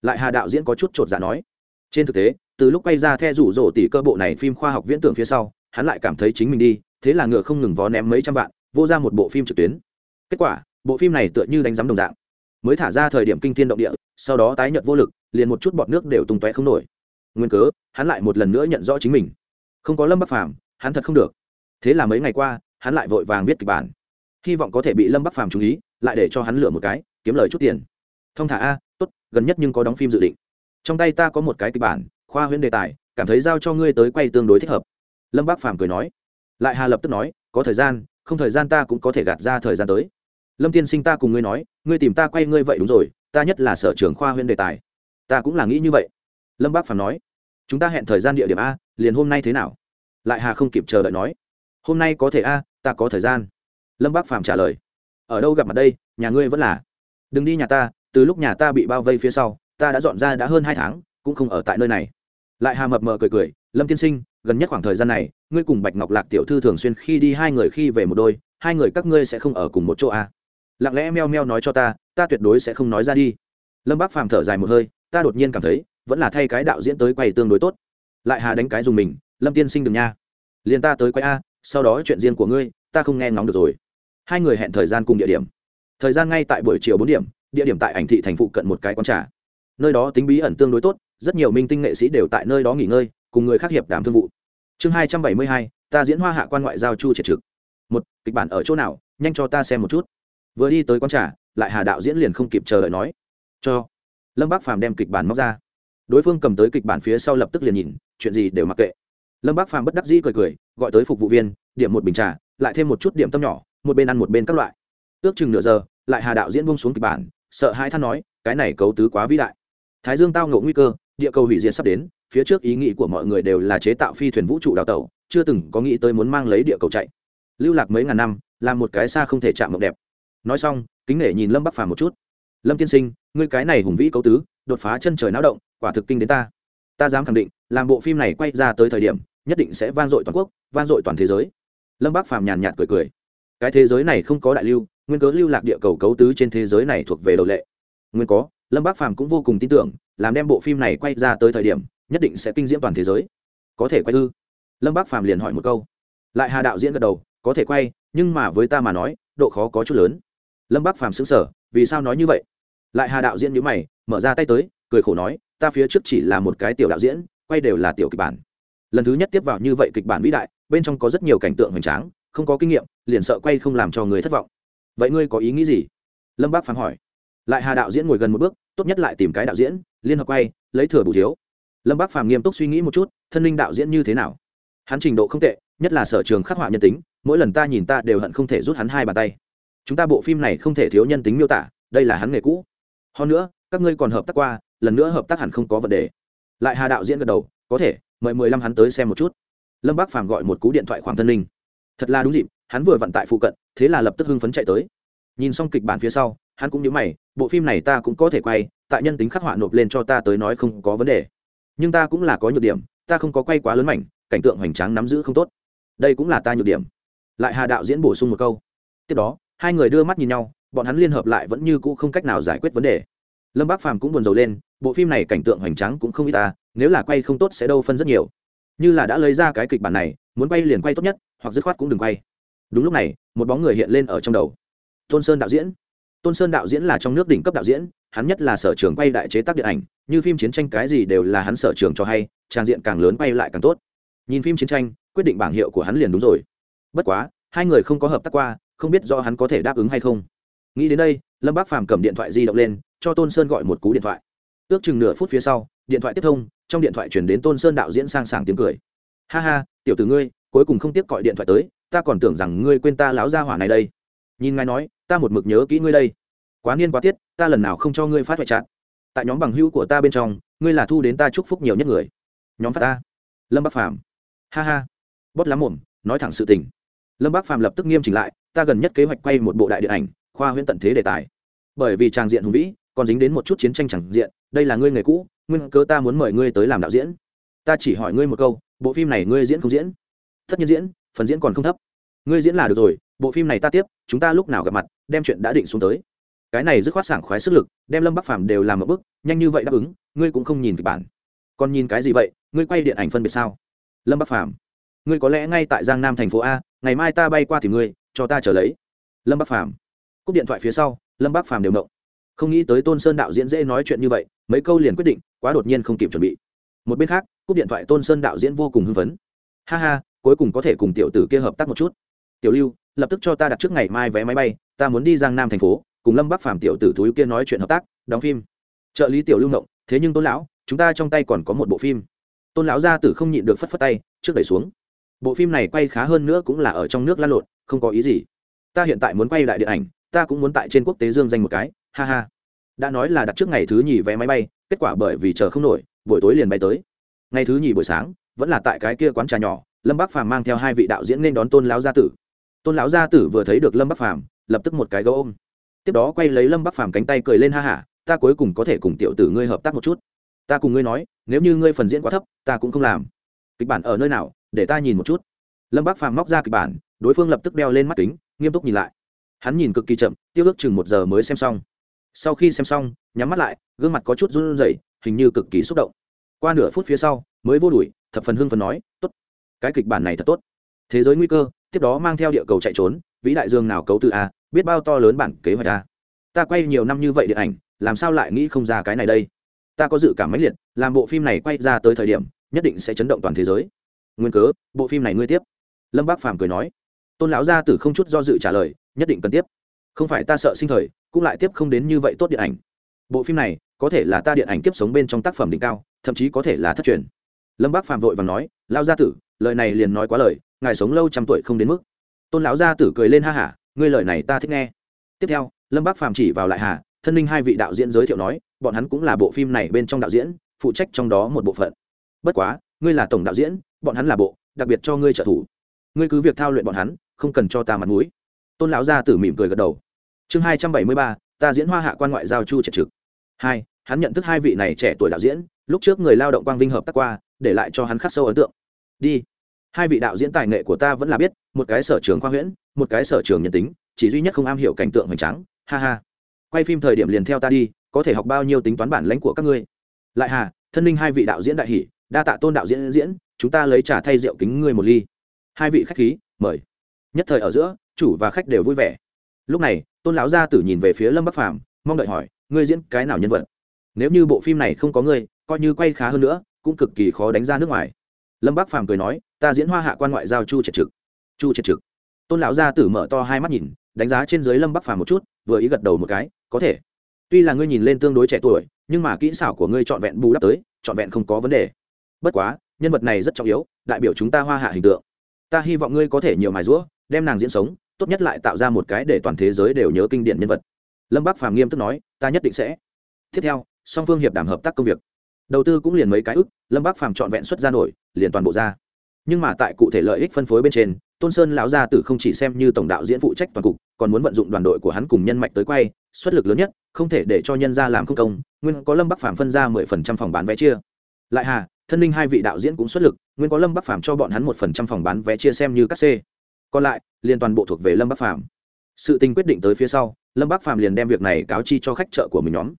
Lại hà đạo diễn có chút chột dạ nói. Trên thực tế, từ lúc quay ra the rủ rỗ tỷ cơ bộ này phim khoa học viễn tưởng phía sau, hắn lại cảm thấy chính mình đi, thế là ngựa không ngừng vó ném mấy trăm vạn, vô ra một bộ phim trực tuyến. Kết quả, bộ phim này tựa như đánh giám đồng dạng. Mới thả ra thời điểm kinh thiên động địa, sau đó tái nhận vô lực liền một chút bọt nước đều tung tóe không nổi. Nguyên cớ, hắn lại một lần nữa nhận rõ chính mình. Không có lâm bắc phàm, hắn thật không được. Thế là mấy ngày qua, hắn lại vội vàng viết kịch bản. Hy vọng có thể bị lâm bắc phàm chú ý, lại để cho hắn lựa một cái, kiếm lời chút tiền. Thông thả a, tốt, gần nhất nhưng có đóng phim dự định. Trong tay ta có một cái kịch bản, khoa huyễn đề tài, cảm thấy giao cho ngươi tới quay tương đối thích hợp. Lâm bắc phàm cười nói. Lại hà lập tức nói, có thời gian, không thời gian ta cũng có thể gạt ra thời gian tới. Lâm tiên sinh ta cùng ngươi nói, ngươi tìm ta quay ngươi vậy đúng rồi, ta nhất là sở trường khoa huyễn đề tài ta cũng là nghĩ như vậy. Lâm bác phàm nói, chúng ta hẹn thời gian địa điểm a, liền hôm nay thế nào? Lại hà không kịp chờ đợi nói, hôm nay có thể a, ta có thời gian. Lâm bác phàm trả lời, ở đâu gặp mặt đây, nhà ngươi vẫn là. Đừng đi nhà ta, từ lúc nhà ta bị bao vây phía sau, ta đã dọn ra đã hơn hai tháng, cũng không ở tại nơi này. Lại hà mập mờ cười cười, lâm tiên sinh, gần nhất khoảng thời gian này, ngươi cùng bạch ngọc lạc tiểu thư thường xuyên khi đi hai người khi về một đôi, hai người các ngươi sẽ không ở cùng một chỗ à. lặng lẽ meo meo nói cho ta ta tuyệt đối sẽ không nói ra đi. Lâm bác phàm thở dài một hơi ta đột nhiên cảm thấy, vẫn là thay cái đạo diễn tới quay tương đối tốt. Lại hà đánh cái dùng mình, lâm tiên sinh đừng nha. Liền ta tới quay a, sau đó chuyện riêng của ngươi, ta không nghe ngóng được rồi. Hai người hẹn thời gian cùng địa điểm. Thời gian ngay tại buổi chiều bốn điểm, địa điểm tại ảnh thị thành phụ cận một cái quán trà. Nơi đó tính bí ẩn tương đối tốt, rất nhiều minh tinh nghệ sĩ đều tại nơi đó nghỉ ngơi, cùng người khác hiệp đàm thương vụ. Chương hai trăm bảy mươi hai, ta diễn hoa hạ quan ngoại giao chu triệt trực. Một, kịch bản ở chỗ nào, nhanh cho ta xem một chút. Vừa đi tới quán trà, lại hà đạo diễn liền không kịp chờ đợi nói. Cho lâm bác phàm đem kịch bản móc ra đối phương cầm tới kịch bản phía sau lập tức liền nhìn chuyện gì đều mặc kệ lâm bác phàm bất đắc dĩ cười cười gọi tới phục vụ viên điểm một bình trà lại thêm một chút điểm tâm nhỏ một bên ăn một bên các loại ước chừng nửa giờ lại hà đạo diễn bông xuống kịch bản sợ hai than nói cái này cấu tứ quá vĩ đại thái dương tao ngộ nguy cơ địa cầu hủy diệt sắp đến phía trước ý nghĩ của mọi người đều là chế tạo phi thuyền vũ trụ đào tẩu chưa từng có nghĩ tới muốn mang lấy địa cầu chạy lưu lạc mấy ngàn năm là một cái xa không thể chạm mộng đẹp nói xong kính nể nhìn lâm bắc phàm một chút lâm tiên sinh, ngươi cái này hùng vĩ cấu tứ, đột phá chân trời náo động, quả thực kinh đến ta. Ta dám khẳng định, làm bộ phim này quay ra tới thời điểm, nhất định sẽ vang dội toàn quốc, vang dội toàn thế giới. Lâm Bác phàm nhàn nhạt cười cười. Cái thế giới này không có đại lưu, nguyên cớ lưu lạc địa cầu cấu tứ trên thế giới này thuộc về đầu lệ. Nguyên có, lâm Bác phàm cũng vô cùng tin tưởng, làm đem bộ phim này quay ra tới thời điểm, nhất định sẽ kinh diễm toàn thế giới. Có thể quay ư? Lâm Bác phàm liền hỏi một câu. Lại hà đạo diễn gật đầu, có thể quay, nhưng mà với ta mà nói, độ khó có chút lớn. Lâm Bác phàm xứng sở vì sao nói như vậy? Lại hà đạo diễn nhữ mày, mở ra tay tới, cười khổ nói, ta phía trước chỉ là một cái tiểu đạo diễn, quay đều là tiểu kịch bản. Lần thứ nhất tiếp vào như vậy kịch bản vĩ đại, bên trong có rất nhiều cảnh tượng hoành tráng, không có kinh nghiệm, liền sợ quay không làm cho người thất vọng. Vậy ngươi có ý nghĩ gì? Lâm bác phán hỏi. Lại hà đạo diễn ngồi gần một bước, tốt nhất lại tìm cái đạo diễn, liên hợp quay, lấy thừa bù thiếu. Lâm bác phàm nghiêm túc suy nghĩ một chút, thân linh đạo diễn như thế nào? Hắn trình độ không tệ, nhất là sở trường khắc họa nhân tính, mỗi lần ta nhìn ta đều hận không thể rút hắn hai bàn tay. Chúng ta bộ phim này không thể thiếu nhân tính miêu tả, đây là hắn nghề cũ hơn nữa, các ngươi còn hợp tác qua, lần nữa hợp tác hẳn không có vấn đề. Lại hà đạo diễn gật đầu, có thể, mời mười lăm hắn tới xem một chút. Lâm bác phàm gọi một cú điện thoại khoảng thân linh. Thật là đúng dịp, hắn vừa vận tại phụ cận, thế là lập tức hưng phấn chạy tới. Nhìn xong kịch bản phía sau, hắn cũng nhớ mày, bộ phim này ta cũng có thể quay, tại nhân tính khắc họa nộp lên cho ta tới nói không có vấn đề. Nhưng ta cũng là có nhược điểm, ta không có quay quá lớn mảnh, cảnh tượng hoành tráng nắm giữ không tốt. Đây cũng là ta nhược điểm. Lại hà đạo diễn bổ sung một câu. Tiếp đó, hai người đưa mắt nhìn nhau bọn hắn liên hợp lại vẫn như cũ không cách nào giải quyết vấn đề. Lâm bác phàm cũng buồn rầu lên, bộ phim này cảnh tượng hoành tráng cũng không ít ta nếu là quay không tốt sẽ đâu phân rất nhiều. Như là đã lấy ra cái kịch bản này, muốn quay liền quay tốt nhất, hoặc dứt khoát cũng đừng quay. Đúng lúc này, một bóng người hiện lên ở trong đầu. Tôn sơn đạo diễn. Tôn sơn đạo diễn là trong nước đỉnh cấp đạo diễn, hắn nhất là sở trường quay đại chế tác điện ảnh, như phim chiến tranh cái gì đều là hắn sở trường cho hay, trang diện càng lớn quay lại càng tốt. Nhìn phim chiến tranh, quyết định bảng hiệu của hắn liền đúng rồi. Bất quá, hai người không có hợp tác qua, không biết do hắn có thể đáp ứng hay không nghĩ đến đây, lâm bác phàm cầm điện thoại di động lên, cho tôn sơn gọi một cú điện thoại. Ước chừng nửa phút phía sau, điện thoại tiếp thông, trong điện thoại chuyển đến tôn sơn đạo diễn sang sảng tiếng cười. Ha ha, tiểu tử ngươi, cuối cùng không tiếp gọi điện thoại tới, ta còn tưởng rằng ngươi quên ta láo ra hỏa này đây. Nhìn ngài nói, ta một mực nhớ kỹ ngươi đây. Quá niên quá tiết, ta lần nào không cho ngươi phát hoại chặn. tại nhóm bằng hữu của ta bên trong, ngươi là thu đến ta chúc phúc nhiều nhất người. Nhóm phát ta. Lâm bắc phàm. Ha ha. Bót lắm mồm, nói thẳng sự tình. Lâm bắc phàm lập tức nghiêm chỉnh lại, ta gần nhất kế hoạch quay một bộ đại điện ảnh khoa huyễn tận thế đề tài. Bởi vì tràng diện hùng vĩ, còn dính đến một chút chiến tranh chẳng diện, đây là ngươi người cũ, nguyên cớ ta muốn mời ngươi tới làm đạo diễn. Ta chỉ hỏi ngươi một câu, bộ phim này ngươi diễn không diễn? Tất nhiên diễn, phần diễn còn không thấp. Ngươi diễn là được rồi, bộ phim này ta tiếp, chúng ta lúc nào gặp mặt, đem chuyện đã định xuống tới. Cái này dứt khoát sảng khoái sức lực, đem lâm bắc phàm đều làm một bước, nhanh như vậy đáp ứng, ngươi cũng không nhìn kịch bản. Còn nhìn cái gì vậy, ngươi quay điện ảnh phân biệt sao? Lâm bắc phàm, ngươi có lẽ ngay tại giang nam thành phố a, ngày mai ta bay qua thì ngươi, cho ta trở lấy. Lâm bắc phàm cúp điện thoại phía sau, lâm bác phàm đều động không nghĩ tới tôn sơn đạo diễn dễ nói chuyện như vậy, mấy câu liền quyết định, quá đột nhiên không kịp chuẩn bị. Một bên khác, cúp điện thoại tôn sơn đạo diễn vô cùng hưng phấn. Ha ha, cuối cùng có thể cùng tiểu tử kia hợp tác một chút. Tiểu lưu, lập tức cho ta đặt trước ngày mai vé máy bay, ta muốn đi giang nam thành phố, cùng lâm bắc phàm tiểu tử thú kia nói chuyện hợp tác, đóng phim. Trợ lý tiểu lưu động thế nhưng tôn lão, chúng ta trong tay còn có một bộ phim. Tôn lão gia tử không nhịn được phất phất tay, trước đẩy xuống. Bộ phim này quay khá hơn nữa cũng là ở trong nước lan lộn, không có ý gì. Ta hiện tại muốn quay lại điện ảnh ta cũng muốn tại trên quốc tế dương danh một cái, ha ha. Đã nói là đặt trước ngày thứ nhì vé máy bay, kết quả bởi vì chờ không nổi, buổi tối liền bay tới. Ngày thứ nhì buổi sáng, vẫn là tại cái kia quán trà nhỏ, lâm bắc phàm mang theo hai vị đạo diễn nên đón tôn lão gia tử. Tôn lão gia tử vừa thấy được lâm bắc phàm, lập tức một cái gấu ôm. Tiếp đó quay lấy lâm bắc phàm cánh tay cười lên ha hả ta cuối cùng có thể cùng tiểu tử ngươi hợp tác một chút. Ta cùng ngươi nói, nếu như ngươi phần diễn quá thấp, ta cũng không làm. Kịch bản ở nơi nào, để ta nhìn một chút. Lâm bắc phàm móc ra kịch bản, đối phương lập tức đeo lên mắt kính, nghiêm túc nhìn lại hắn nhìn cực kỳ chậm, tiêu ước chừng một giờ mới xem xong. Sau khi xem xong, nhắm mắt lại, gương mặt có chút run rẩy, hình như cực kỳ xúc động. Qua nửa phút phía sau, mới vô đuổi, thập phần hưng phần nói, tốt, cái kịch bản này thật tốt. Thế giới nguy cơ, tiếp đó mang theo địa cầu chạy trốn, vĩ đại dương nào cấu từ a, biết bao to lớn bản kế hoạch a. Ta quay nhiều năm như vậy điện ảnh, làm sao lại nghĩ không ra cái này đây? Ta có dự cảm mãnh liệt, làm bộ phim này quay ra tới thời điểm, nhất định sẽ chấn động toàn thế giới. Nguyên cớ, bộ phim này ngươi tiếp. Lâm bác phàm cười nói. Tôn lão gia tử không chút do dự trả lời nhất định cần tiếp. Không phải ta sợ sinh thời, cũng lại tiếp không đến như vậy tốt điện ảnh. Bộ phim này, có thể là ta điện ảnh kiếp sống bên trong tác phẩm đỉnh cao, thậm chí có thể là thất truyền. Lâm bác phạm vội và nói lao gia tử, lời này liền nói quá lời, ngài sống lâu trăm tuổi không đến mức. Tôn lão gia tử cười lên ha hả, ngươi lời này ta thích nghe. Tiếp theo, lâm bác phạm chỉ vào lại hà, thân linh hai vị đạo diễn giới thiệu nói, bọn hắn cũng là bộ phim này bên trong đạo diễn, phụ trách trong đó một bộ phận. Bất quá, ngươi là tổng đạo diễn, bọn hắn là bộ, đặc biệt cho ngươi trợ thủ. Ngươi cứ việc thao luyện bọn hắn, không cần cho ta mặt mũi tôn lão gia tử mỉm cười gật đầu. Chương hai trăm bảy mươi ba, ta diễn hoa hạ quan ngoại giao chu triệt trực. Hai, hắn nhận thức hai vị này trẻ tuổi đạo diễn, lúc trước người lao động quang vinh hợp tác qua, để lại cho hắn khắc sâu ấn tượng. Đi. Hai vị đạo diễn tài nghệ của ta vẫn là biết, một cái sở trường khoa huyễn, một cái sở trường nhân tính, chỉ duy nhất không am hiểu cảnh tượng hoành tráng. Ha ha. Quay phim thời điểm liền theo ta đi, có thể học bao nhiêu tính toán bản lãnh của các ngươi. Lại hà, thân minh hai vị đạo diễn đại hỷ đa tạ tôn đạo diễn diễn, chúng ta lấy trà thay rượu kính ngươi một ly. Hai vị khách khí, mời. Nhất thời ở giữa chủ và khách đều vui vẻ. Lúc này, tôn lão gia tử nhìn về phía lâm bắc phàm, mong đợi hỏi, ngươi diễn cái nào nhân vật? Nếu như bộ phim này không có ngươi, coi như quay khá hơn nữa, cũng cực kỳ khó đánh ra nước ngoài. Lâm bắc phàm cười nói, ta diễn hoa hạ quan ngoại giao chu triệt trực. Chu triệt trực. Tôn lão gia tử mở to hai mắt nhìn, đánh giá trên dưới lâm bắc phàm một chút, vừa ý gật đầu một cái, có thể. Tuy là ngươi nhìn lên tương đối trẻ tuổi, nhưng mà kỹ xảo của ngươi trọn vẹn bù đắp tới, trọn vẹn không có vấn đề. Bất quá, nhân vật này rất trọng yếu, đại biểu chúng ta hoa hạ hình tượng. Ta hy vọng ngươi có thể nhiều mài rũa, đem nàng diễn sống tốt nhất lại tạo ra một cái để toàn thế giới đều nhớ kinh điển nhân vật. Lâm Bác phàm nghiêm túc nói, ta nhất định sẽ. Tiếp theo, song phương hiệp đảm hợp tác công việc. Đầu tư cũng liền mấy cái ức, lâm Bác phàm trọn vẹn xuất ra nổi, liền toàn bộ ra. Nhưng mà tại cụ thể lợi ích phân phối bên trên, tôn sơn lão gia tử không chỉ xem như tổng đạo diễn phụ trách toàn cục, còn muốn vận dụng đoàn đội của hắn cùng nhân mạch tới quay, xuất lực lớn nhất, không thể để cho nhân ra làm không công, nguyên có lâm bắc phàm phân ra mười phần trăm phòng bán vé chia. Lại hà, thân ninh hai vị đạo diễn cũng xuất lực, nguyên có lâm bắc phàm cho bọn hắn một phần trăm phòng bán vé chia xem như các c còn lại liên toàn bộ thuộc về lâm bắc phàm. Sự tình quyết định tới phía sau, lâm bắc phàm liền đem việc này cáo chi cho khách chợ của mình nhóm.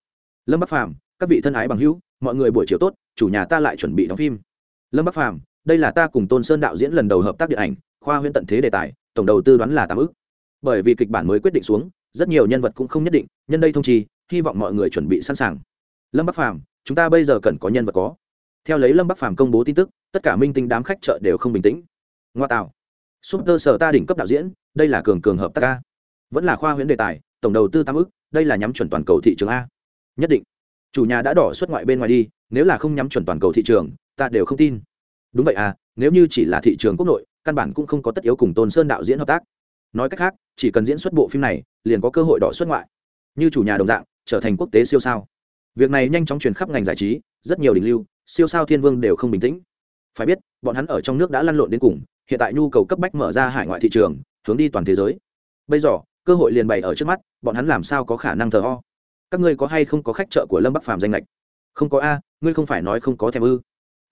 Lâm bắc phàm, các vị thân ái bằng hữu, mọi người buổi chiều tốt, chủ nhà ta lại chuẩn bị đóng phim. Lâm bắc phàm, đây là ta cùng tôn sơn đạo diễn lần đầu hợp tác điện ảnh, khoa huyễn tận thế đề tài, tổng đầu tư đoán là tám ức. Bởi vì kịch bản mới quyết định xuống, rất nhiều nhân vật cũng không nhất định, nhân đây thông chi, hy vọng mọi người chuẩn bị sẵn sàng. Lâm bắc phàm, chúng ta bây giờ cần có nhân vật có. Theo lấy lâm bắc phàm công bố tin tức, tất cả minh tinh đám khách chợ đều không bình tĩnh. Ngoa tạo súp cơ sở ta đỉnh cấp đạo diễn, đây là cường cường hợp tác a. Vẫn là khoa huyễn đề tài, tổng đầu tư tam ức, đây là nhắm chuẩn toàn cầu thị trường a. Nhất định. Chủ nhà đã đỏ xuất ngoại bên ngoài đi, nếu là không nhắm chuẩn toàn cầu thị trường, ta đều không tin. Đúng vậy à nếu như chỉ là thị trường quốc nội, căn bản cũng không có tất yếu cùng tôn sơn đạo diễn hợp tác. Nói cách khác, chỉ cần diễn xuất bộ phim này, liền có cơ hội đỏ xuất ngoại. Như chủ nhà đồng dạng, trở thành quốc tế siêu sao. Việc này nhanh chóng truyền khắp ngành giải trí, rất nhiều đỉnh lưu, siêu sao thiên vương đều không bình tĩnh. Phải biết, bọn hắn ở trong nước đã lăn lộn đến cùng hiện tại nhu cầu cấp bách mở ra hải ngoại thị trường, hướng đi toàn thế giới. Bây giờ, cơ hội liền bày ở trước mắt, bọn hắn làm sao có khả năng thờ ho các ngươi có hay không có khách chợ của lâm bắc phàm danh lệch không có a, ngươi không phải nói không có thèm ư?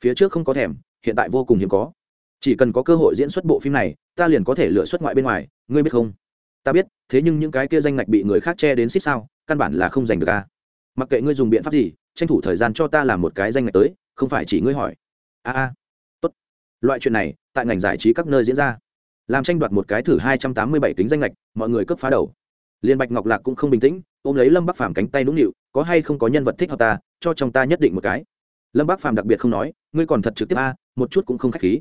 Phía trước không có thèm, hiện tại vô cùng hiếm có. Chỉ cần có cơ hội diễn xuất bộ phim này, ta liền có thể lựa xuất ngoại bên ngoài, ngươi biết không? Ta biết, thế nhưng những cái kia danh ngạch bị người khác che đến xích sao, căn bản là không giành được a. Mặc kệ ngươi dùng biện pháp gì, tranh thủ thời gian cho ta làm một cái danh ngạch tới, không phải chỉ ngươi hỏi. A a, tốt. Loại chuyện này tại ngành giải trí các nơi diễn ra. Làm tranh đoạt một cái thử hai trăm tám mươi bảy kính danh lệch mọi người cướp phá đầu. Liên bạch ngọc lạc cũng không bình tĩnh, ôm lấy lâm bắc phàm cánh tay nũng nịu, có hay không có nhân vật thích hợp ta, cho trong ta nhất định một cái. Lâm bắc phàm đặc biệt không nói, ngươi còn thật trực tiếp a, một chút cũng không khách khí.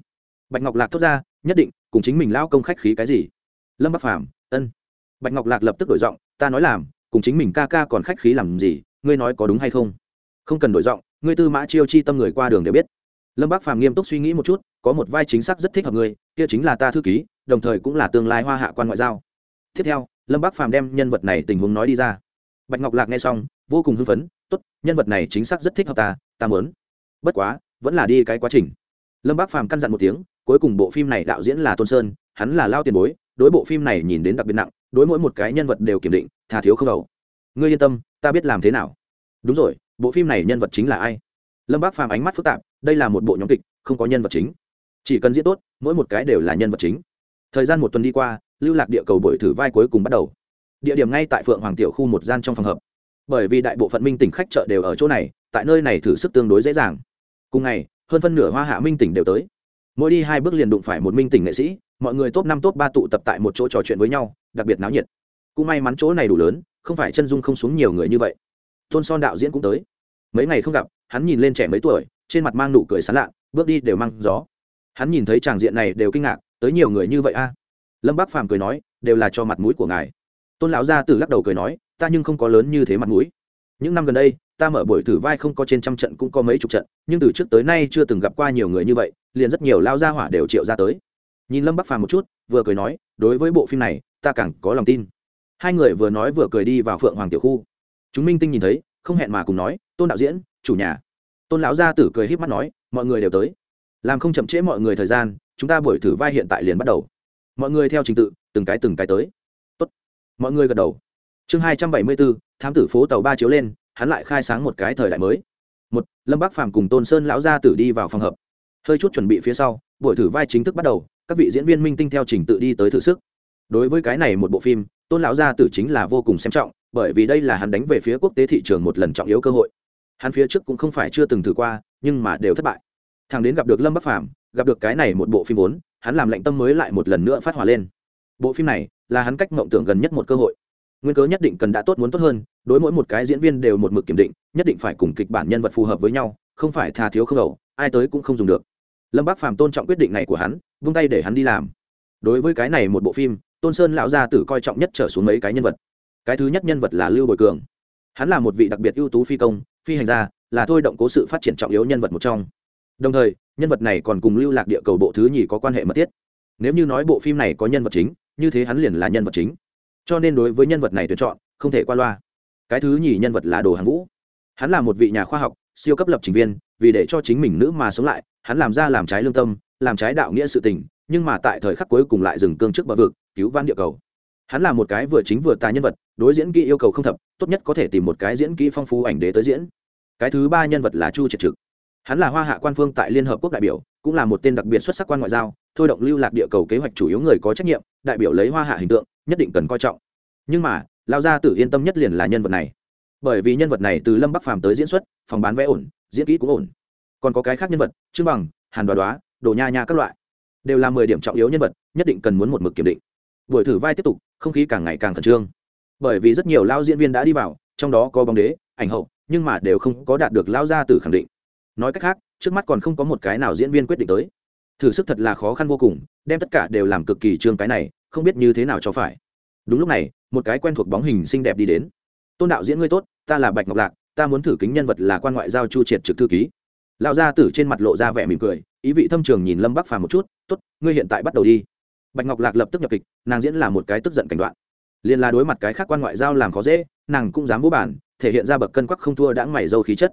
Bạch ngọc lạc thốt ra, nhất định, cùng chính mình lao công khách khí cái gì? Lâm bắc phàm, ân. Bạch ngọc lạc lập tức đổi giọng, ta nói làm, cùng chính mình ca ca còn khách khí làm gì, ngươi nói có đúng hay không? Không cần đổi giọng, ngươi tư mã chiêu chi tâm người qua đường đều biết. Lâm bắc phàm nghiêm túc suy nghĩ một chút có một vai chính xác rất thích hợp ngươi, kia chính là ta thư ký, đồng thời cũng là tương lai hoa hạ quan ngoại giao. Tiếp theo, lâm bác phàm đem nhân vật này tình huống nói đi ra. Bạch ngọc lạc nghe xong, vô cùng hưng phấn, tốt, nhân vật này chính xác rất thích hợp ta ta muốn. Bất quá, vẫn là đi cái quá trình. Lâm bác phàm căn dặn một tiếng, cuối cùng bộ phim này đạo diễn là tôn sơn, hắn là lao tiền bối, đối bộ phim này nhìn đến đặc biệt nặng, đối mỗi một cái nhân vật đều kiểm định thà thiếu không đầu. Ngươi yên tâm, ta biết làm thế nào. Đúng rồi, bộ phim này nhân vật chính là ai? Lâm bác phàm ánh mắt phức tạp, đây là một bộ nhóm kịch, không có nhân vật chính chỉ cần diễn tốt, mỗi một cái đều là nhân vật chính. Thời gian một tuần đi qua, lưu lạc địa cầu buổi thử vai cuối cùng bắt đầu. Địa điểm ngay tại phượng hoàng tiểu khu một gian trong phòng hợp bởi vì đại bộ phận minh tỉnh khách chợ đều ở chỗ này, tại nơi này thử sức tương đối dễ dàng. Cùng ngày, hơn phân nửa hoa hạ minh tỉnh đều tới. Mỗi đi hai bước liền đụng phải một minh tỉnh nghệ sĩ, mọi người top năm, top ba tụ tập tại một chỗ trò chuyện với nhau, đặc biệt náo nhiệt. Cũng may mắn chỗ này đủ lớn, không phải chân dung không xuống nhiều người như vậy. Tôn son đạo diễn cũng tới. Mấy ngày không gặp, hắn nhìn lên trẻ mấy tuổi, trên mặt mang nụ cười sán lạ, bước đi đều mang gió hắn nhìn thấy tràng diện này đều kinh ngạc, tới nhiều người như vậy a? Lâm bác phàm cười nói, đều là cho mặt mũi của ngài. Tôn lão gia tử lắc đầu cười nói, ta nhưng không có lớn như thế mặt mũi. Những năm gần đây, ta mở buổi thử vai không có trên trăm trận cũng có mấy chục trận, nhưng từ trước tới nay chưa từng gặp qua nhiều người như vậy, liền rất nhiều lao gia hỏa đều triệu ra tới. Nhìn lâm bắc phàm một chút, vừa cười nói, đối với bộ phim này, ta càng có lòng tin. Hai người vừa nói vừa cười đi vào phượng hoàng tiểu khu. Chúng minh tinh nhìn thấy, không hẹn mà cùng nói, tôn đạo diễn, chủ nhà. Tôn lão gia tử cười h í p mắt nói, mọi người đều tới làm không chậm trễ mọi người thời gian, chúng ta buổi thử vai hiện tại liền bắt đầu. Mọi người theo trình tự, từng cái từng cái tới. Tốt. mọi người gật đầu. Chương hai trăm bảy mươi bốn thám tử phố tàu ba chiếu lên, hắn lại khai sáng một cái thời đại mới. Một, lâm bắc phàm cùng tôn sơn lão gia tử đi vào phòng hợp. Hơi chút chuẩn bị phía sau, buổi thử vai chính thức bắt đầu, các vị diễn viên minh tinh theo trình tự đi tới thử sức. Đối với cái này một bộ phim, tôn lão gia tử chính là vô cùng xem trọng, bởi vì đây là hắn đánh về phía quốc tế thị trường một lần trọng yếu cơ hội. Hắn phía trước cũng không phải chưa từng thử qua, nhưng mà đều thất bại thằng đến gặp được lâm bắc phàm, gặp được cái này một bộ phim vốn, hắn làm lệnh tâm mới lại một lần nữa phát hỏa lên. Bộ phim này là hắn cách mộng tưởng gần nhất một cơ hội. Nguyên cớ nhất định cần đã tốt muốn tốt hơn, đối mỗi một cái diễn viên đều một mực kiểm định, nhất định phải cùng kịch bản nhân vật phù hợp với nhau, không phải thà thiếu không đầu, ai tới cũng không dùng được. Lâm bác phàm tôn trọng quyết định này của hắn, vung tay để hắn đi làm. Đối với cái này một bộ phim, tôn sơn lão gia tử coi trọng nhất trở xuống mấy cái nhân vật. Cái thứ nhất nhân vật là lưu bồi cường. Hắn là một vị đặc biệt ưu tú phi công, phi hành gia, là thôi động cố sự phát triển trọng yếu nhân vật một trong đồng thời, nhân vật này còn cùng lưu lạc địa cầu bộ thứ nhì có quan hệ mật thiết. Nếu như nói bộ phim này có nhân vật chính, như thế hắn liền là nhân vật chính. Cho nên đối với nhân vật này tuyển chọn, không thể qua loa. Cái thứ nhì nhân vật là đồ hàng vũ. Hắn là một vị nhà khoa học, siêu cấp lập trình viên, vì để cho chính mình nữ mà sống lại, hắn làm ra làm trái lương tâm, làm trái đạo nghĩa sự tình, nhưng mà tại thời khắc cuối cùng lại dừng cương trước bờ vực, cứu van địa cầu. Hắn là một cái vừa chính vừa tài nhân vật, đối diễn kỹ yêu cầu không thập, tốt nhất có thể tìm một cái diễn kỹ phong phú ảnh đế tới diễn. Cái thứ ba nhân vật là chu triệt trực hắn là hoa hạ quan phương tại liên hợp quốc đại biểu, cũng là một tên đặc biệt xuất sắc quan ngoại giao, thôi động lưu lạc địa cầu kế hoạch chủ yếu người có trách nhiệm, đại biểu lấy hoa hạ hình tượng, nhất định cần coi trọng. Nhưng mà, lao gia tử yên tâm nhất liền là nhân vật này. Bởi vì nhân vật này từ lâm bắc phàm tới diễn xuất, phòng bán vé ổn, diễn kỹ cũng ổn. Còn có cái khác nhân vật trưng bằng, hàn đoá đoá, đồ nha nha các loại, đều là mười điểm trọng yếu nhân vật, nhất định cần muốn một mực kiểm định. Buổi thử vai tiếp tục, không khí càng ngày càng khẩn trương. Bởi vì rất nhiều lao diễn viên đã đi vào, trong đó có bóng đế, ảnh hậu, nhưng mà đều không có đạt được lao gia tử khẳng định nói cách khác, trước mắt còn không có một cái nào diễn viên quyết định tới. Thử sức thật là khó khăn vô cùng, đem tất cả đều làm cực kỳ trương cái này, không biết như thế nào cho phải. Đúng lúc này, một cái quen thuộc bóng hình xinh đẹp đi đến. Tôn đạo diễn ngươi tốt, ta là bạch ngọc lạc, ta muốn thử kính nhân vật là quan ngoại giao chu triệt trực thư ký. Lão gia tử trên mặt lộ ra vẻ mỉm cười, ý vị thâm trường nhìn lâm bắc phàm một chút, tốt, ngươi hiện tại bắt đầu đi. Bạch ngọc lạc lập tức nhập kịch, nàng diễn là một cái tức giận cảnh đoạn. Liền là đối mặt cái khác quan ngoại giao làm khó dễ, nàng cũng dám vô bản, thể hiện ra bậc cân quắc không thua đã mày dâu khí chất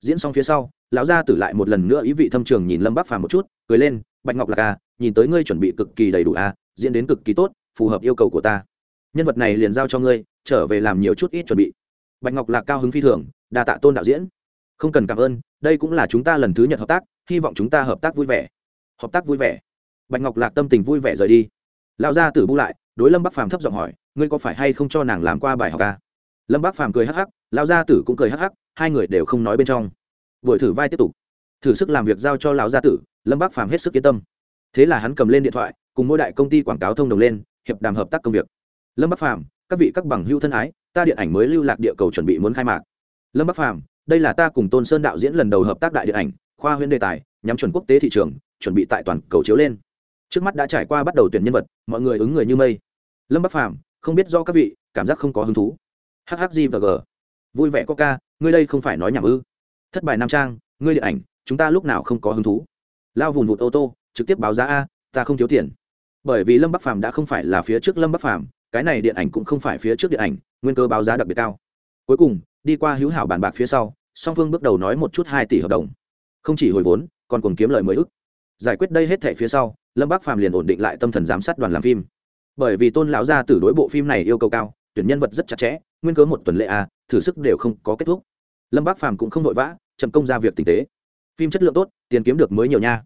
diễn xong phía sau, lão gia tử lại một lần nữa ý vị thâm trường nhìn lâm bắc phàm một chút, cười lên, bạch ngọc lạc à nhìn tới ngươi chuẩn bị cực kỳ đầy đủ à diễn đến cực kỳ tốt, phù hợp yêu cầu của ta. Nhân vật này liền giao cho ngươi, trở về làm nhiều chút ít chuẩn bị. Bạch ngọc lạc cao hứng phi thường, đa tạ tôn đạo diễn. Không cần cảm ơn, đây cũng là chúng ta lần thứ nhận hợp tác, hy vọng chúng ta hợp tác vui vẻ. Hợp tác vui vẻ? Bạch ngọc lạc tâm tình vui vẻ rời đi. Lão gia tử bu lại, đối lâm bắc phàm thấp giọng hỏi, ngươi có phải hay không cho nàng làm qua bài học ca à? lâm bắc phàm cười hắc hắc, lão gia tử cũng cười hắc hắc hai người đều không nói bên trong. Buổi thử vai tiếp tục. Thử sức làm việc giao cho lão gia tử, lâm Bác phàm hết sức yên tâm. Thế là hắn cầm lên điện thoại, cùng mỗi đại công ty quảng cáo thông đồng lên, hiệp đàm hợp tác công việc. Lâm bắc phàm, các vị các bằng hữu thân ái, ta điện ảnh mới lưu lạc địa cầu chuẩn bị muốn khai mạc. Lâm bắc phàm, đây là ta cùng tôn sơn đạo diễn lần đầu hợp tác đại điện ảnh, khoa huyễn đề tài, nhắm chuẩn quốc tế thị trường, chuẩn bị tại toàn cầu chiếu lên. Trước mắt đã trải qua bắt đầu tuyển nhân vật, mọi người ứng người như mây. Lâm bắc phàm, không biết do các vị, cảm giác không có hứng thú. Hhg và g. Vui vẻ coca ngươi đây không phải nói nhảm ư? Thất bại nam trang, ngươi điện ảnh, chúng ta lúc nào không có hứng thú? Lao vùng vụt ô tô, trực tiếp báo giá a, ta không thiếu tiền. Bởi vì lâm bắc phàm đã không phải là phía trước lâm bắc phàm, cái này điện ảnh cũng không phải phía trước điện ảnh, nguyên cơ báo giá đặc biệt cao. Cuối cùng, đi qua hữu hảo bàn bạc phía sau, song phương bước đầu nói một chút hai tỷ hợp đồng. Không chỉ hồi vốn, còn cùng kiếm lời mới ức. Giải quyết đây hết thẻ phía sau, lâm bắc phàm liền ổn định lại tâm thần giám sát đoàn làm phim. Bởi vì tôn lão gia tử đối bộ phim này yêu cầu cao, tuyển nhân vật rất chặt chẽ, nguyên cớ một tuần lễ a, thử sức đều không có kết thúc lâm bác phàm cũng không vội vã, chậm công ra việc tình tế. Phim chất lượng tốt, tiền kiếm được mới nhiều nha.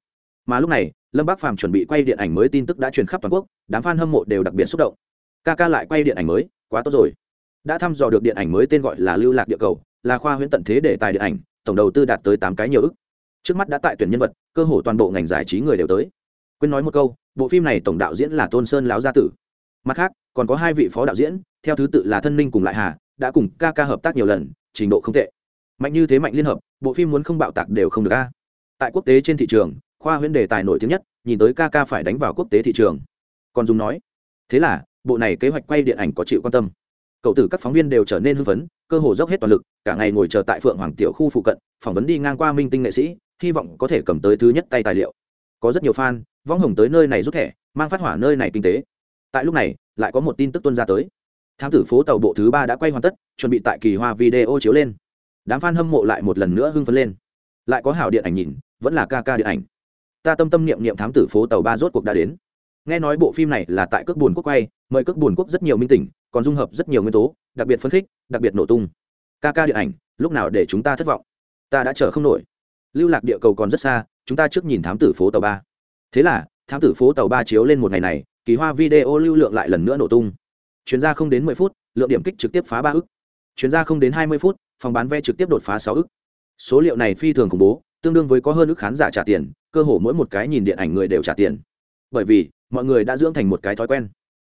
Mà lúc này, lâm bác phàm chuẩn bị quay điện ảnh mới tin tức đã truyền khắp toàn quốc, đám f a n hâm mộ đều đặc biệt xúc động. Ca ca lại quay điện ảnh mới, quá tốt rồi. Đã thăm dò được điện ảnh mới tên gọi là lưu lạc địa cầu, là khoa huyễn tận thế để tài điện ảnh, tổng đầu tư đạt tới tám cái nhiều ức. Trước mắt đã tại tuyển nhân vật, cơ hồ toàn bộ ngành giải trí người đều tới. Quên nói một câu, bộ phim này tổng đạo diễn là tôn sơn láo gia tử. Mặt khác, còn có hai vị phó đạo diễn, theo thứ tự là thân ninh cùng lại hà, đã cùng ca ca hợp tác nhiều lần, trình độ không tệ mạnh như thế mạnh liên hợp, bộ phim muốn không bạo tạc đều không được a. Tại quốc tế trên thị trường, khoa huyễn đề tài nổi tiếng nhất, nhìn tới ca ca phải đánh vào quốc tế thị trường. Còn dùng nói, thế là, bộ này kế hoạch quay điện ảnh có chịu quan tâm. Cậu tử các phóng viên đều trở nên hưng phấn, cơ hồ dốc hết toàn lực, cả ngày ngồi chờ tại phượng hoàng tiểu khu phụ cận, phỏng vấn đi ngang qua minh tinh nghệ sĩ, hy vọng có thể cầm tới thứ nhất tay tài liệu. Có rất nhiều fan vong hồng tới nơi này rút thẻ, mang phát hỏa nơi này kinh tế. Tại lúc này, lại có một tin tức tuân ra tới. Thám tử phố tàu bộ thứ ba đã quay hoàn tất, chuẩn bị tại kỳ hoa video chiếu lên đám fan hâm mộ lại một lần nữa hưng phấn lên. Lại có hảo điện ảnh nhìn, vẫn là ca ca điện ảnh. Ta tâm tâm niệm niệm thám tử phố tàu ba rốt cuộc đã đến. Nghe nói bộ phim này là tại cước buồn quốc quay, mời cước buồn quốc rất nhiều minh tỉnh, còn dung hợp rất nhiều nguyên tố, đặc biệt phấn khích, đặc biệt nổ tung. Ca ca điện ảnh, lúc nào để chúng ta thất vọng? Ta đã chờ không nổi. Lưu lạc địa cầu còn rất xa, chúng ta trước nhìn thám tử phố tàu ba. Thế là, thám tử phố tàu ba chiếu lên một ngày này, kỳ hoa video lưu lượng lại lần nữa nổ tung. Chuyến ra không đến mười phút, lượng điểm kích trực tiếp phá ba ức. Chuyến ra không đến hai mươi phút phòng bán vé trực tiếp đột phá sáu ức. Số liệu này phi thường khủng bố, tương đương với có hơn ức khán giả trả tiền, cơ hồ mỗi một cái nhìn điện ảnh người đều trả tiền. Bởi vì, mọi người đã dưỡng thành một cái thói quen.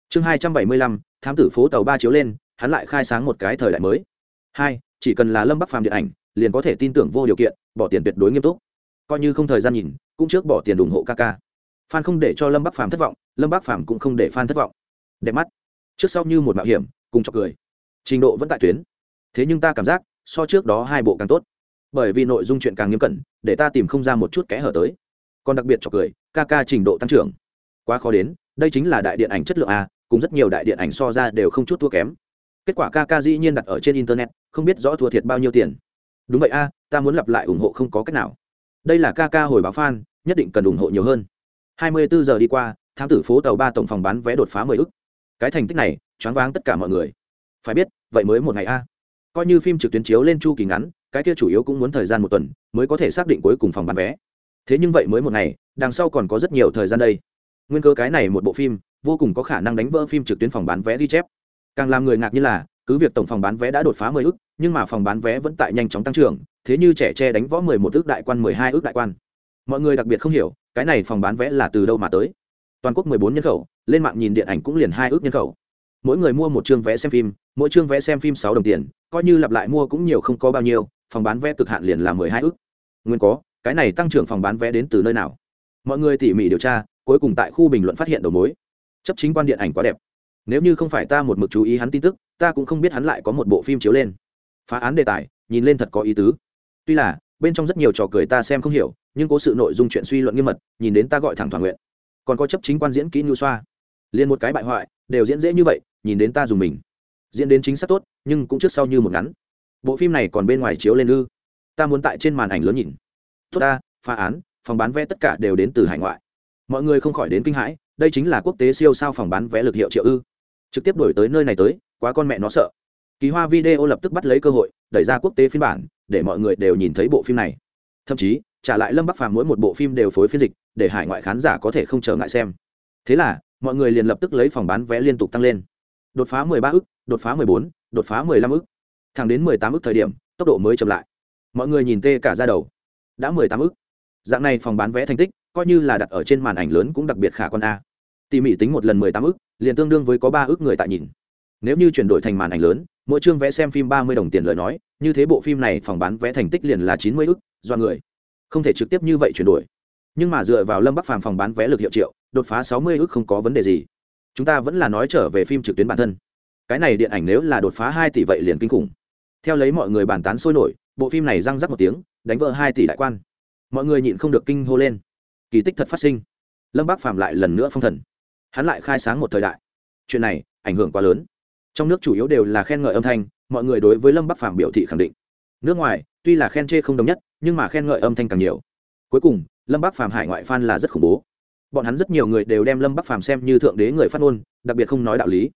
Chương hai trăm bảy mươi lăm, thám tử phố tàu ba chiếu lên, hắn lại khai sáng một cái thời đại mới. Hai, chỉ cần là lâm bắc phàm điện ảnh, liền có thể tin tưởng vô điều kiện, bỏ tiền tuyệt đối nghiêm túc. Coi như không thời gian nhìn, cũng trước bỏ tiền ủng hộ ca ca. Phan không để cho lâm bắc phàm thất vọng, lâm bắc phàm cũng không để phan thất vọng. Đẹp mắt. Trước sau như một mạo hiểm, cùng chọc cười. Trình độ vẫn tại tuyến. Thế nhưng ta cảm giác so trước đó hai bộ càng tốt. Bởi vì nội dung chuyện càng nghiêm cẩn, để ta tìm không ra một chút kẽ hở tới. Còn đặc biệt cho cười, ca ca trình độ tăng trưởng. Quá khó đến, đây chính là đại điện ảnh chất lượng a, cùng rất nhiều đại điện ảnh so ra đều không chút thua kém. Kết quả ca ca dĩ nhiên đặt ở trên internet, không biết rõ thua thiệt bao nhiêu tiền. Đúng vậy a, ta muốn lặp lại ủng hộ không có cách nào. Đây là ca ca hồi báo fan, nhất định cần ủng hộ nhiều hơn. 24 giờ đi qua, thám tử phố tàu ba tổng phòng bán vé đột phá 10 ức. Cái thành tích này, choáng váng tất cả mọi người. Phải biết, vậy mới một ngày a coi như phim trực tuyến chiếu lên chu kỳ ngắn cái kia chủ yếu cũng muốn thời gian một tuần mới có thể xác định cuối cùng phòng bán vé. Thế nhưng vậy mới một ngày đằng sau còn có rất nhiều thời gian đây. Nguyên cơ cái này một bộ phim vô cùng có khả năng đánh vỡ phim trực tuyến phòng bán vé ghi chép. Càng làm người ngạc như là cứ việc tổng phòng bán vé đã đột phá mười ước, nhưng mà phòng bán vé vẫn tại nhanh chóng tăng trưởng thế như trẻ tre đánh võ mười một ước đại quan mười hai ước đại quan. Mọi người đặc biệt không hiểu cái này phòng bán vé là từ đâu mà tới. Toàn quốc 14 nhân khẩu lên mạng nhìn điện ảnh cũng liền hai ước nhân khẩu mỗi người mua một chương vé xem phim, mỗi chương vé xem phim sáu đồng tiền, coi như lặp lại mua cũng nhiều không có bao nhiêu, phòng bán vé cực hạn liền là mười hai ước nguyên có, cái này tăng trưởng phòng bán vé đến từ nơi nào? Mọi người tỉ mỉ điều tra, cuối cùng tại khu bình luận phát hiện đầu mối. Chấp chính quan điện ảnh quá đẹp. Nếu như không phải ta một mực chú ý hắn tin tức, ta cũng không biết hắn lại có một bộ phim chiếu lên. Phá án đề tài, nhìn lên thật có ý tứ. Tuy là, bên trong rất nhiều trò cười ta xem không hiểu, nhưng có sự nội dung chuyện suy luận nghiêm mật, nhìn đến ta gọi thẳng toàn nguyện. Còn có chấp chính quan diễn kỹ như xoa. Liền một cái bại hoại đều diễn dễ như vậy, nhìn đến ta dùng mình. Diễn đến chính xác tốt, nhưng cũng trước sau như một ngắn. Bộ phim này còn bên ngoài chiếu lên ư? Ta muốn tại trên màn ảnh lớn nhìn. Tốt ta, phá án, phòng bán vé tất cả đều đến từ hải ngoại. Mọi người không khỏi đến kinh hãi, đây chính là quốc tế siêu sao phòng bán vé lực hiệu triệu ư? Trực tiếp đổi tới nơi này tới, quá con mẹ nó sợ. Kỳ hoa video lập tức bắt lấy cơ hội, đẩy ra quốc tế phiên bản, để mọi người đều nhìn thấy bộ phim này. Thậm chí, trả lại lâm bắc phàm mỗi một bộ phim đều phối phiên dịch, để hải ngoại khán giả có thể không trở ngại xem. Thế là mọi người liền lập tức lấy phòng bán vé liên tục tăng lên. Đột phá 13 ức đột phá 14, đột phá 15 ức. Thẳng đến 18 ức thời điểm tốc độ mới chậm lại. Mọi người nhìn tê cả ra đầu. Đã 18 ức. Dạng này phòng bán vé thành tích coi như là đặt ở trên màn ảnh lớn cũng đặc biệt khả quan a. Tỉ mỉ tính một lần 18 ức liền tương đương với có ba ức người tại nhìn. Nếu như chuyển đổi thành màn ảnh lớn mỗi chương vé xem phim 30 đồng tiền lời nói như thế bộ phim này phòng bán vé thành tích liền là 90 ức do người. Không thể trực tiếp như vậy chuyển đổi nhưng mà dựa vào lâm bắc phàm phòng bán vé lực hiệu triệu, đột phá sáu mươi ước không có vấn đề gì. Chúng ta vẫn là nói trở về phim trực tuyến bản thân. Cái này điện ảnh nếu là đột phá hai tỷ vậy liền kinh khủng. Theo lấy mọi người bàn tán sôi nổi, bộ phim này răng rắc một tiếng, đánh vỡ hai tỷ đại quan. Mọi người nhịn không được kinh hô lên. Kỳ tích thật phát sinh. Lâm bác phàm lại lần nữa phong thần. Hắn lại khai sáng một thời đại. Chuyện này, ảnh hưởng quá lớn. Trong nước chủ yếu đều là khen ngợi âm thanh, mọi người đối với lâm bắc phàm biểu thị khẳng định. Nước ngoài, tuy là khen chê không đồng nhất, nhưng mà khen ngợi âm thanh càng nhiều. Cuối cùng lâm bắc phàm hải ngoại phan là rất khủng bố. Bọn hắn rất nhiều người đều đem lâm bắc phàm xem như thượng đế người phát ngôn, đặc biệt không nói đạo lý.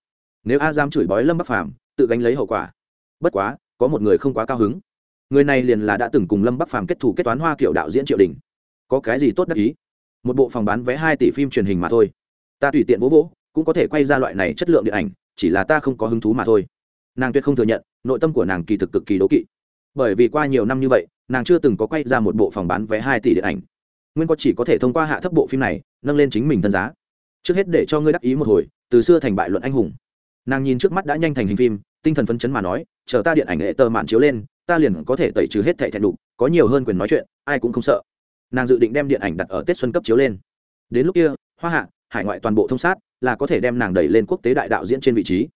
Nếu a dám chửi bói lâm bắc phàm, tự gánh lấy hậu quả. Bất quá, có một người không quá cao hứng. Người này liền là đã từng cùng lâm bắc phàm kết thủ kết toán hoa kiểu đạo diễn triệu đình. Có cái gì tốt đắc ý? Một bộ phòng bán vé hai tỷ phim truyền hình mà thôi. Ta tùy tiện vỗ vỗ, cũng có thể quay ra loại này chất lượng điện ảnh, chỉ là ta không có hứng thú mà thôi. Nàng tuyệt không thừa nhận, nội tâm của nàng kỳ thực cực kỳ đố kỵ. Bởi vì qua nhiều năm như vậy, nàng chưa từng có quay ra một bộ phòng bán vé hai tỷ điện ảnh nguyên có chỉ có thể thông qua hạ thấp bộ phim này, nâng lên chính mình thân giá. Trước hết để cho ngươi đắc ý một hồi, từ xưa thành bại luận anh hùng. Nàng nhìn trước mắt đã nhanh thành hình phim, tinh thần phấn chấn mà nói, chờ ta điện ảnh nghệ tờ mạn chiếu lên, ta liền có thể tẩy trừ hết thẻ thẹn đục, có nhiều hơn quyền nói chuyện, ai cũng không sợ. Nàng dự định đem điện ảnh đặt ở tết xuân cấp chiếu lên. Đến lúc kia, hoa hạ, hải ngoại toàn bộ thông sát, là có thể đem nàng đẩy lên quốc tế đại đạo diễn trên vị trí.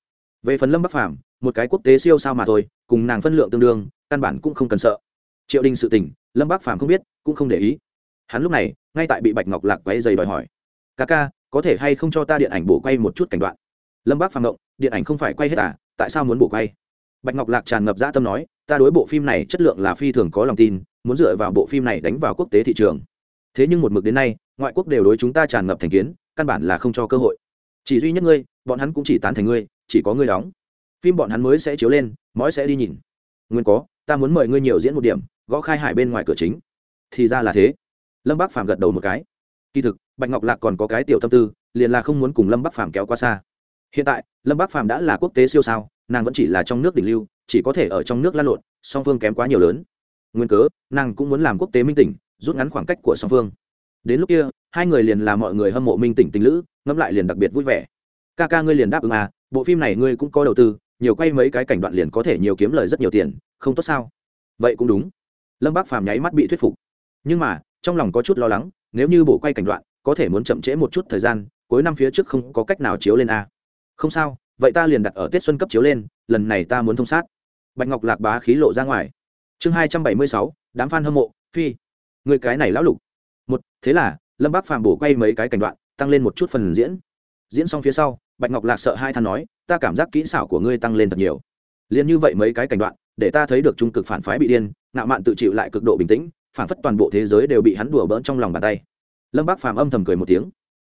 Về phần lâm bắc phàm, một cái quốc tế siêu sao mà thôi, cùng nàng phân lượng tương đương, căn bản cũng không cần sợ. Triệu đình sự tình, lâm Bắc phàm không biết, cũng không để ý hắn lúc này, ngay tại bị bạch ngọc lạc quay dày đòi hỏi. Ca ca, có thể hay không cho ta điện ảnh bổ quay một chút cảnh đoạn? Lâm bác phàm động điện ảnh không phải quay hết à? Tại sao muốn bổ quay? Bạch ngọc lạc tràn ngập dã tâm nói, ta đối bộ phim này chất lượng là phi thường có lòng tin, muốn dựa vào bộ phim này đánh vào quốc tế thị trường. Thế nhưng một mực đến nay, ngoại quốc đều đối chúng ta tràn ngập thành kiến, căn bản là không cho cơ hội. Chỉ duy nhất ngươi, bọn hắn cũng chỉ tán thành ngươi, chỉ có ngươi đóng. Phim bọn hắn mới sẽ chiếu lên, mói sẽ đi nhìn. Nguyên có, ta muốn mời ngươi nhiều diễn một điểm, gõ khai hải bên ngoài cửa chính. Thì ra là thế lâm bác phàm gật đầu một cái. Kỳ thực, bạch ngọc lạc còn có cái tiểu tâm tư, liền là không muốn cùng lâm Bác phàm kéo qua xa. Hiện tại, lâm Bác phàm đã là quốc tế siêu sao, nàng vẫn chỉ là trong nước đỉnh lưu, chỉ có thể ở trong nước lan lộn, song phương kém quá nhiều lớn. Nguyên cớ, nàng cũng muốn làm quốc tế minh tỉnh, rút ngắn khoảng cách của song phương. Đến lúc kia, hai người liền là mọi người hâm mộ minh tỉnh tình lữ, ngẫm lại liền đặc biệt vui vẻ. Ca ca ngươi liền đáp ứng à bộ phim này ngươi cũng có đầu tư, nhiều quay mấy cái cảnh đoạn liền có thể nhiều kiếm lời rất nhiều tiền, không tốt sao? Vậy cũng đúng. Lâm bác phàm nháy mắt bị thuyết phục. Nhưng mà trong lòng có chút lo lắng, nếu như bộ quay cảnh đoạn, có thể muốn chậm trễ một chút thời gian, cuối năm phía trước không có cách nào chiếu lên a. Không sao, vậy ta liền đặt ở tết xuân cấp chiếu lên, lần này ta muốn thông sát. Bạch ngọc lạc bá khí lộ ra ngoài. Chương hai trăm bảy mươi sáu, đám f a n hâm mộ, phi. Người cái này lão lục. Một, thế là, lâm bác phàm bổ quay mấy cái cảnh đoạn, tăng lên một chút phần diễn. Diễn xong phía sau, bạch ngọc lạc sợ hai than nói, ta cảm giác kỹ xảo của ngươi tăng lên thật nhiều. Liền như vậy mấy cái cảnh đoạn, để ta thấy được trung cực phản phái bị điên, ngạo mạn tự chịu lại cực độ bình tĩnh phản phất toàn bộ thế giới đều bị hắn đùa bỡn trong lòng bàn tay. Lâm bác phàm âm thầm cười một tiếng.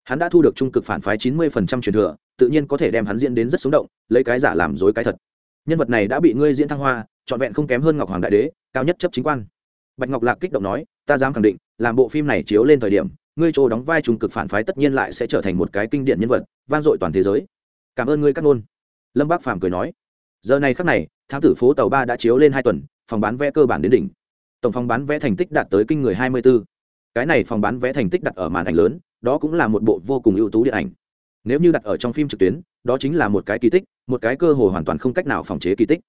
Hắn đã thu được trung cực phản phái chín mươi phần trăm truyền thừa, tự nhiên có thể đem hắn diễn đến rất sống động, lấy cái giả làm dối cái thật. Nhân vật này đã bị ngươi diễn thăng hoa, trọn vẹn không kém hơn ngọc hoàng đại đế, cao nhất chấp chính quan. Bạch ngọc lạc kích động nói, ta dám khẳng định, làm bộ phim này chiếu lên thời điểm, ngươi chỗ đóng vai trung cực phản phái tất nhiên lại sẽ trở thành một cái kinh điển nhân vật, vang dội toàn thế giới. Cảm ơn ngươi cắt luôn. lâm bác phàm cười nói. Giờ này khắc này, thám tử phố tàu ba đã chiếu lên hai tuần, phòng bán vé cơ bản đến đỉnh tổng phòng bán vé thành tích đạt tới kinh người hai mươi 24 cái này phòng bán vé thành tích đặt ở màn ảnh lớn, đó cũng là một bộ vô cùng ưu tú điện ảnh. Nếu như đặt ở trong phim trực tuyến, đó chính là một cái kỳ tích, một cái cơ hội hoàn toàn không cách nào phòng chế kỳ tích.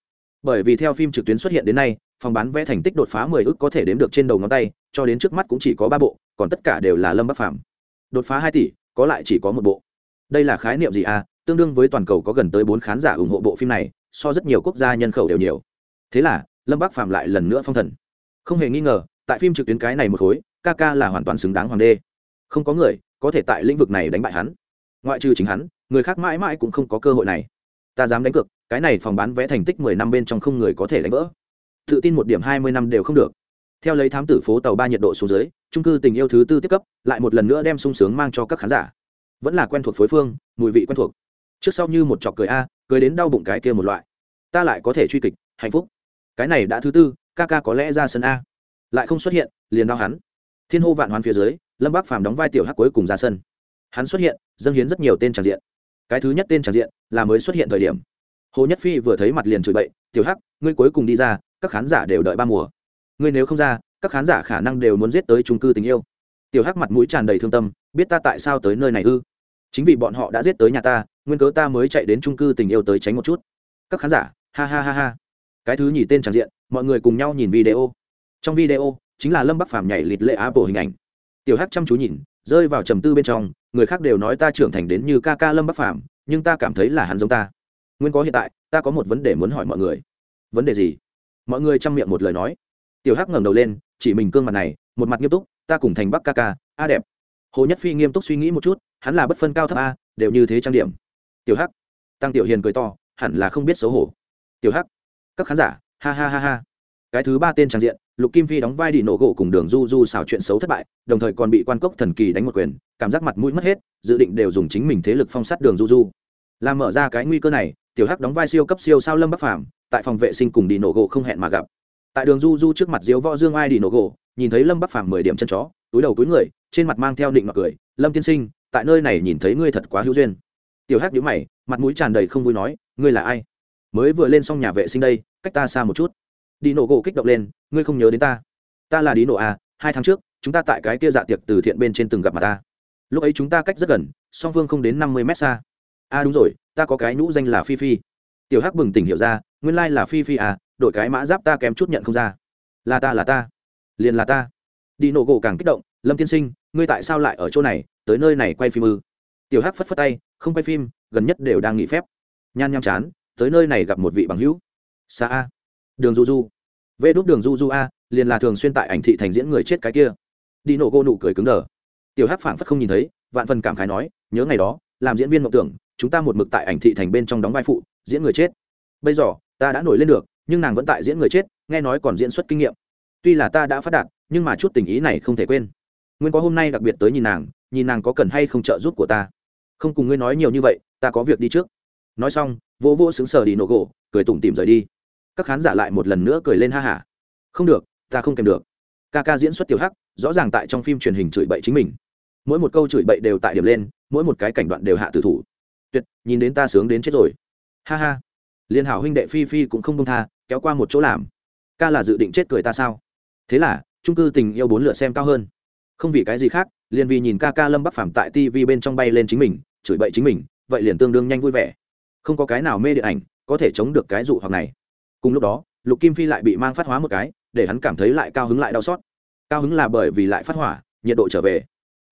Bởi vì theo phim trực tuyến xuất hiện đến nay, phòng bán vé thành tích đột phá mười ước có thể đếm được trên đầu ngón tay, cho đến trước mắt cũng chỉ có ba bộ, còn tất cả đều là lâm bắc phàm. Đột phá hai tỷ, có lại chỉ có một bộ. Đây là khái niệm gì à? Tương đương với toàn cầu có gần tới bốn khán giả ủng hộ bộ phim này, so rất nhiều quốc gia nhân khẩu đều nhiều. Thế là, lâm bắc phàm lại lần nữa phong thần không hề nghi ngờ, tại phim trực tuyến cái này một khối, ca ca là hoàn toàn xứng đáng hoàng đê không có người có thể tại lĩnh vực này đánh bại hắn. Ngoại trừ chính hắn, người khác mãi mãi cũng không có cơ hội này. Ta dám đánh cược, cái này phòng bán vé thành tích mười năm bên trong không người có thể đánh vỡ. Tự tin một điểm hai mươi năm đều không được. Theo lấy thám tử phố tàu ba nhiệt độ xuống dưới trung cư tình yêu thứ tư tiếp cấp, lại một lần nữa đem sung sướng mang cho các khán giả. Vẫn là quen thuộc phối phương, mùi vị quen thuộc. Trước sau như một chọc cười a, cười đến đau bụng cái kia một loại. Ta lại có thể truy kịch, hạnh phúc. Cái này đã thứ tư ca ca có lẽ ra sân a. Lại không xuất hiện, liền đau hắn. Thiên hô vạn hoán phía dưới, lâm bác phàm đóng vai tiểu hắc cuối cùng ra sân. Hắn xuất hiện, dâng hiến rất nhiều tên tràng diện. Cái thứ nhất tên tràng diện là mới xuất hiện thời điểm. Hồ nhất phi vừa thấy mặt liền chửi bậy, tiểu hắc, ngươi cuối cùng đi ra, các khán giả đều đợi ba mùa. Ngươi nếu không ra, các khán giả khả năng đều muốn giết tới trung cư tình yêu. Tiểu hắc mặt mũi tràn đầy thương tâm, biết ta tại sao tới nơi này ư? Chính vì bọn họ đã giết tới nhà ta, nguyên cớ ta mới chạy đến trung cư tình yêu tới tránh một chút. Các khán giả, ha ha ha ha cái thứ nhì tên tràn diện, mọi người cùng nhau nhìn video. Trong video, chính là lâm bắc phàm nhảy lịt lệ apple hình ảnh. Tiểu hắc chăm chú nhìn, rơi vào trầm tư bên trong, người khác đều nói ta trưởng thành đến như ca ca lâm bắc phàm, nhưng ta cảm thấy là hắn giống ta. Nguyên có hiện tại, ta có một vấn đề muốn hỏi mọi người. Vấn đề gì? Mọi người chăm miệng một lời nói. Tiểu hắc ngẩng đầu lên, chỉ mình cương mặt này, một mặt nghiêm túc, ta cùng thành bắc ca ca, a đẹp. Hồ nhất phi nghiêm túc suy nghĩ một chút, hắn là bất phân cao thấp a, đều như thế trang điểm. Tiểu hắc. Tăng tiểu hiền cười to, hẳn là không biết xấu hổ. Tiểu hắc các khán giả, ha ha ha ha. Cái thứ ba tên trang diện, lục kim phi đóng vai đi nổ gỗ cùng đường du du xào chuyện xấu thất bại, đồng thời còn bị quan cốc thần kỳ đánh một quyền, cảm giác mặt mũi mất hết, dự định đều dùng chính mình thế lực phong sát đường du du. Làm mở ra cái nguy cơ này, tiểu hắc đóng vai siêu cấp siêu sao lâm bắc phàm, tại phòng vệ sinh cùng đi nổ gỗ không hẹn mà gặp. Tại đường du du trước mặt diếu võ dương ai đi nổ gỗ, nhìn thấy lâm bắc phàm mười điểm chân chó, túi đầu túi người, trên mặt mang theo định mặc cười, lâm tiên sinh, tại nơi này nhìn thấy ngươi thật quá hữu duyên. Tiểu hắc nhíu mày, mặt mũi tràn đầy không vui nói, ngươi là ai? Mới vừa lên xong nhà vệ sinh đây, cách ta xa một chút. Đi nổ gỗ kích động lên, ngươi không nhớ đến ta. Ta là đi nổ à hai tháng trước, chúng ta tại cái kia dạ tiệc từ thiện bên trên từng gặp mặt ta. Lúc ấy chúng ta cách rất gần, song phương không đến năm mươi mét xa. A à đúng rồi, ta có cái nhũ danh là phi phi. Tiểu hắc bừng tỉnh hiểu ra, nguyên lai là phi phi à Đội cái mã giáp ta kém chút nhận không ra. Là ta là ta. Liền là ta. Đi nổ gỗ càng kích động, lâm tiên sinh, ngươi tại sao lại ở chỗ này, tới nơi này quay phim ư? Tiểu hắc phất phất tay, không quay phim, gần nhất đều đang nghỉ phép. Nhan nham chán tới nơi này gặp một vị bằng hữu. Xa a. Đường du du vê đốt đường du du a, liền là thường xuyên tại ảnh thị thành diễn người chết cái kia. Đi nổ cô nụ cười cứng đờ. Tiểu hát phảng phất không nhìn thấy, vạn phần cảm khái nói, nhớ ngày đó, làm diễn viên mộng tưởng, chúng ta một mực tại ảnh thị thành bên trong đóng vai phụ, diễn người chết. Bây giờ, ta đã nổi lên được, nhưng nàng vẫn tại diễn người chết, nghe nói còn diễn xuất kinh nghiệm. Tuy là ta đã phát đạt, nhưng mà chút tình ý này không thể quên. Nguyên có hôm nay đặc biệt tới nhìn nàng nhìn nàng có cần hay không trợ giúp của ta. Không cùng ngươi nói nhiều như vậy, ta có việc đi trước. Nói xong vô vô xứng sờ đi nổ gỗ, cười tủm tìm rời đi. Các khán giả lại một lần nữa cười lên ha hả không được, ta không kèm được. Ca ca diễn xuất tiểu hắc, rõ ràng tại trong phim truyền hình chửi bậy chính mình. Mỗi một câu chửi bậy đều tại điểm lên, mỗi một cái cảnh đoạn đều hạ tử thủ. Tuyệt, nhìn đến ta sướng đến chết rồi. Ha ha. Liên hảo huynh đệ phi phi cũng không công tha, kéo qua một chỗ làm. Ca là dự định chết cười ta sao? Thế là trung cư tình yêu bốn lượt xem cao hơn. Không vì cái gì khác liền vì nhìn ca ca lâm bắc phàm tại tv bên trong bay lên chính mình, chửi bậy chính mình, vậy liền tương đương nhanh vui vẻ không có cái nào mê điện ảnh có thể chống được cái dụ hoặc này. Cùng lúc đó, lục kim phi lại bị mang phát hóa một cái, để hắn cảm thấy lại cao hứng lại đau xót. Cao hứng là bởi vì lại phát hỏa, nhiệt độ trở về.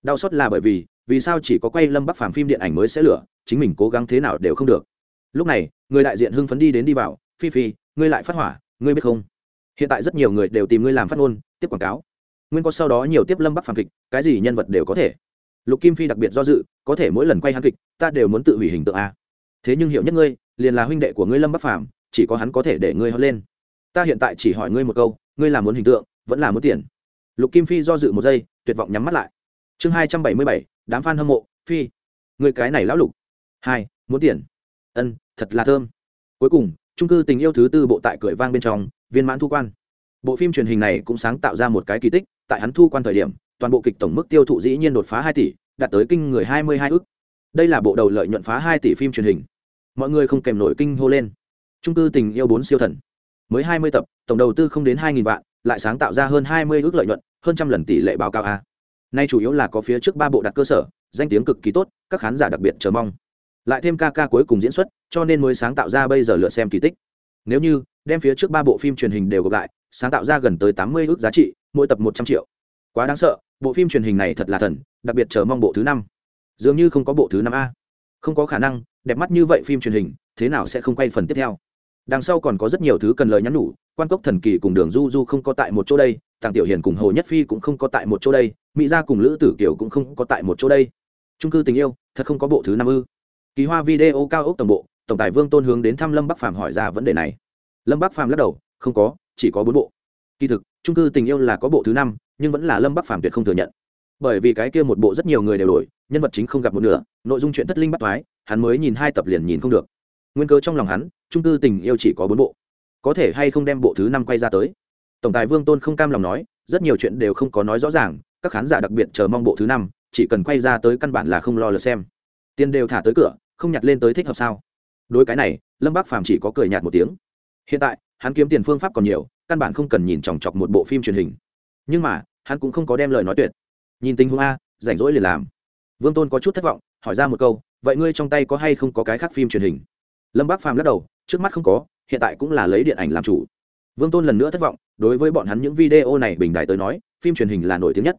Đau xót là bởi vì vì sao chỉ có quay lâm bắc phàm phim điện ảnh mới sẽ lửa, chính mình cố gắng thế nào đều không được. Lúc này, người đại diện hưng phấn đi đến đi vào, phi phi, ngươi lại phát hỏa, ngươi biết không? Hiện tại rất nhiều người đều tìm ngươi làm phát ngôn, tiếp quảng cáo. Nguyên có sau đó nhiều tiếp lâm bắc phàm kịch, cái gì nhân vật đều có thể. Lục kim phi đặc biệt do dự, có thể mỗi lần quay hắn kịch, ta đều muốn tự hủy hình tượng a thế nhưng hiểu nhất ngươi, liền là huynh đệ của ngươi lâm bắc phàm, chỉ có hắn có thể để ngươi hót lên. Ta hiện tại chỉ hỏi ngươi một câu, ngươi là muốn hình tượng, vẫn là muốn tiền? Lục kim phi do dự một giây, tuyệt vọng nhắm mắt lại. Chương hai trăm bảy mươi bảy, đám f a n hâm mộ, phi. Người cái này lão lục. Hai, muốn tiền? Ân, thật là thơm. Cuối cùng trung cư tình yêu thứ tư bộ tại cười vang bên trong, viên mãn thu quan. Bộ phim truyền hình này cũng sáng tạo ra một cái kỳ tích, tại hắn thu quan thời điểm, toàn bộ kịch tổng mức tiêu thụ dĩ nhiên đột phá hai tỷ, đạt tới kinh người hai mươi hai ước. Đây là bộ đầu lợi nhuận phá hai tỷ phim truyền hình mọi người không kèm nổi kinh hô lên. Trung cư tình yêu bốn siêu thần. Mới hai mươi tập, tổng đầu tư không đến hai nghìn vạn, lại sáng tạo ra hơn hai mươi ước lợi nhuận, hơn trăm lần tỷ lệ báo cáo a. Nay chủ yếu là có phía trước ba bộ đặt cơ sở, danh tiếng cực kỳ tốt, các khán giả đặc biệt chờ mong. Lại thêm ca ca cuối cùng diễn xuất, cho nên mới sáng tạo ra bây giờ lựa xem kỳ tích. Nếu như, đem phía trước ba bộ phim truyền hình đều gộp lại, sáng tạo ra gần tới tám mươi ước giá trị, mỗi tập một trăm triệu. Quá đáng sợ, bộ phim truyền hình này thật là thần, đặc biệt chờ mong bộ thứ năm. Dường như không có bộ thứ năm a không có khả năng, đẹp mắt như vậy phim truyền hình, thế nào sẽ không quay phần tiếp theo? Đằng sau còn có rất nhiều thứ cần lời nhắn nhủ, quan cốc thần kỳ cùng đường du du không có tại một chỗ đây, tàng tiểu hiền cùng hồ nhất phi cũng không có tại một chỗ đây, mỹ gia cùng lữ tử kiều cũng không có tại một chỗ đây. Trung cư tình yêu, thật không có bộ thứ năm ư. Kỳ hoa video cao ốc tổng bộ, tổng tài vương tôn hướng đến thăm lâm bắc phàm hỏi ra vấn đề này. Lâm bắc phàm lắc đầu, không có, chỉ có bốn bộ. Kỳ thực, trung cư tình yêu là có bộ thứ năm, nhưng vẫn là lâm bắc phàm tuyệt không thừa nhận. Bởi vì cái kia một bộ rất nhiều người đều đổi nhân vật chính không gặp một nửa, nội dung chuyện thất linh bắt thoái hắn mới nhìn hai tập liền nhìn không được. Nguyên cớ trong lòng hắn, trung tư tình yêu chỉ có bốn bộ. Có thể hay không đem bộ thứ năm quay ra tới? Tổng tài vương tôn không cam lòng nói, rất nhiều chuyện đều không có nói rõ ràng, các khán giả đặc biệt chờ mong bộ thứ năm, chỉ cần quay ra tới căn bản là không lo lượt xem. Tiền đều thả tới cửa, không nhặt lên tới thích hợp sao? Đối cái này, lâm bác phàm chỉ có cười nhạt một tiếng. Hiện tại, hắn kiếm tiền phương pháp còn nhiều, căn bản không cần nhìn chòng chọc một bộ phim truyền hình. Nhưng mà, hắn cũng không có đem lời nói tuyệt. Nhìn tình huống a, rảnh rỗi liền làm vương tôn có chút thất vọng, hỏi ra một câu, vậy ngươi trong tay có hay không có cái khác phim truyền hình? Lâm bác phàm lắc đầu, trước mắt không có, hiện tại cũng là lấy điện ảnh làm chủ. Vương tôn lần nữa thất vọng, đối với bọn hắn những video này bình đại tới nói, phim truyền hình là nổi tiếng nhất.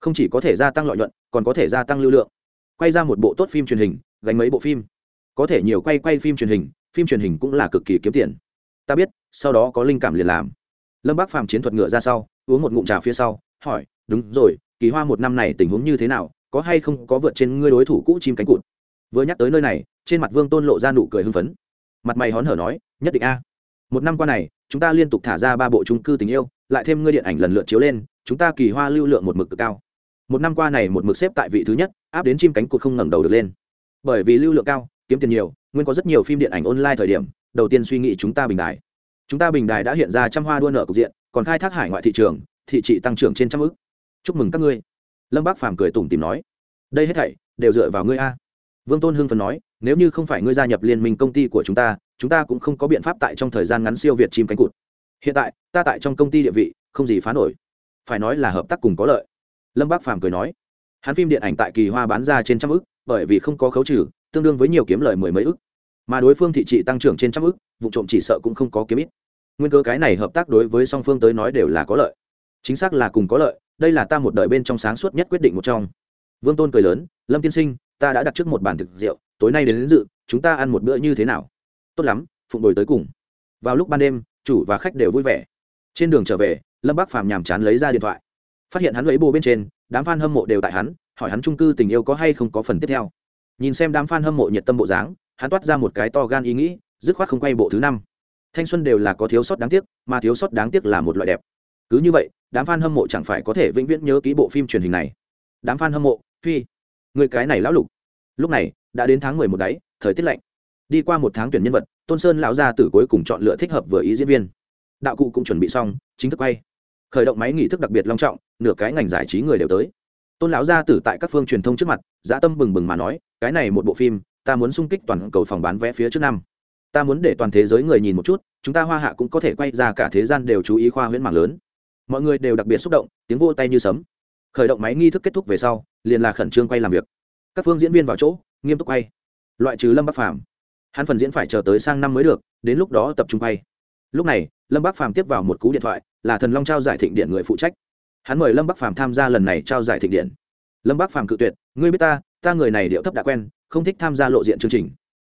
Không chỉ có thể gia tăng lợi nhuận, còn có thể gia tăng lưu lượng. Quay ra một bộ tốt phim truyền hình, gánh mấy bộ phim. Có thể nhiều quay quay phim truyền hình, phim truyền hình cũng là cực kỳ kiếm tiền. Ta biết, sau đó có linh cảm liền làm. Lâm bác phàm chiến thuật ngựa ra sau, uống một ngụm trà phía sau, hỏi, đúng rồi, kỳ hoa một năm này tình huống như thế nào? Có hay không có vượt trên ngươi đối thủ cũ chim cánh cụt? Vừa nhắc tới nơi này, trên mặt vương tôn lộ ra nụ cười hưng phấn. Mặt mày hón hở nói, nhất định a. Một năm qua này, chúng ta liên tục thả ra ba bộ trung cư tình yêu, lại thêm ngươi điện ảnh lần lượt chiếu lên, chúng ta kỳ hoa lưu lượng một mực cực cao. Một năm qua này, một mực xếp tại vị thứ nhất, áp đến chim cánh cụt không ngẩng đầu được lên. Bởi vì lưu lượng cao, kiếm tiền nhiều, nguyên có rất nhiều phim điện ảnh online thời điểm, đầu tiên suy nghĩ chúng ta bình đài. Chúng ta bình đài đã hiện ra trăm hoa đua nợ cục diện, còn khai thác hải ngoại thị trường, thị trị tăng trưởng trên trăm ước. Chúc mừng các ngươi lâm bác phàm cười tủm tìm nói, đây hết thảy đều dựa vào ngươi a. Vương tôn hưng phần nói, nếu như không phải ngươi gia nhập liên minh công ty của chúng ta chúng ta cũng không có biện pháp tại trong thời gian ngắn siêu việt chim cánh cụt. Hiện tại, ta tại trong công ty địa vị không gì phá nổi. Phải nói là hợp tác cùng có lợi. Lâm bác phàm cười nói, hắn phim điện ảnh tại kỳ hoa bán ra trên trăm ức, bởi vì không có khấu trừ, tương đương với nhiều kiếm lời mười mấy ức. Mà đối phương thị trị tăng trưởng trên trăm ức, vụ trộm chỉ sợ cũng không có kiếm ít. Nguyên cơ cái này hợp tác đối với song phương tới nói đều là có lợi. Chính xác là cùng có lợi đây là ta một đời bên trong sáng suốt nhất quyết định một trong. Vương tôn cười lớn lâm tiên sinh ta đã đặt trước một bàn thực rượu tối nay đến, đến dự chúng ta ăn một bữa như thế nào? Tốt lắm phụng đổi tới cùng. Vào lúc ban đêm chủ và khách đều vui vẻ. Trên đường trở về lâm bác phàm nhàm chán lấy ra điện thoại. Phát hiện hắn lấy bồ bên trên đám f a n hâm mộ đều tại hắn hỏi hắn trung cư tình yêu có hay không có phần tiếp theo. Nhìn xem đám f a n hâm mộ nhiệt tâm bộ dáng hắn toát ra một cái to gan ý nghĩ dứt khoát không quay bộ thứ năm. Thanh xuân đều là có thiếu sót đáng tiếc mà thiếu sót đáng tiếc là một loại đẹp cứ như vậy, đám f a n hâm mộ chẳng phải có thể vĩnh viễn nhớ ký bộ phim truyền hình này. Đám f a n hâm mộ, phi, người cái này lão lục. Lúc này, đã đến tháng mười một đáy thời tiết lạnh. Đi qua một tháng tuyển nhân vật, tôn sơn lão gia tử cuối cùng chọn lựa thích hợp vừa ý diễn viên. Đạo cụ cũng chuẩn bị xong, chính thức quay. Khởi động máy nghị thức đặc biệt long trọng, nửa cái ngành giải trí người đều tới. Tôn lão gia tử tại các phương truyền thông trước mặt, dã tâm bừng bừng mà nói, cái này một bộ phim, ta muốn sung kích toàn cầu phòng bán vé phía trước năm. Ta muốn để toàn thế giới người nhìn một chút, chúng ta hoa hạ cũng có thể quay ra cả thế gian đều chú ý khoa huyễn mạng lớn mọi người đều đặc biệt xúc động, tiếng vô tay như sấm. Khởi động máy nghi thức kết thúc về sau, liền là khẩn trương quay làm việc. Các phương diễn viên vào chỗ, nghiêm túc quay. Loại trừ lâm bắc phàm, hắn phần diễn phải chờ tới sang năm mới được, đến lúc đó tập trung quay. Lúc này, lâm bắc phàm tiếp vào một cú điện thoại, là thần long trao giải thịnh điện người phụ trách. Hắn mời lâm bắc phàm tham gia lần này trao giải thịnh điện. Lâm bắc phàm cự tuyệt, ngươi biết ta ta người này điệu thấp đã quen, không thích tham gia lộ diện chương trình.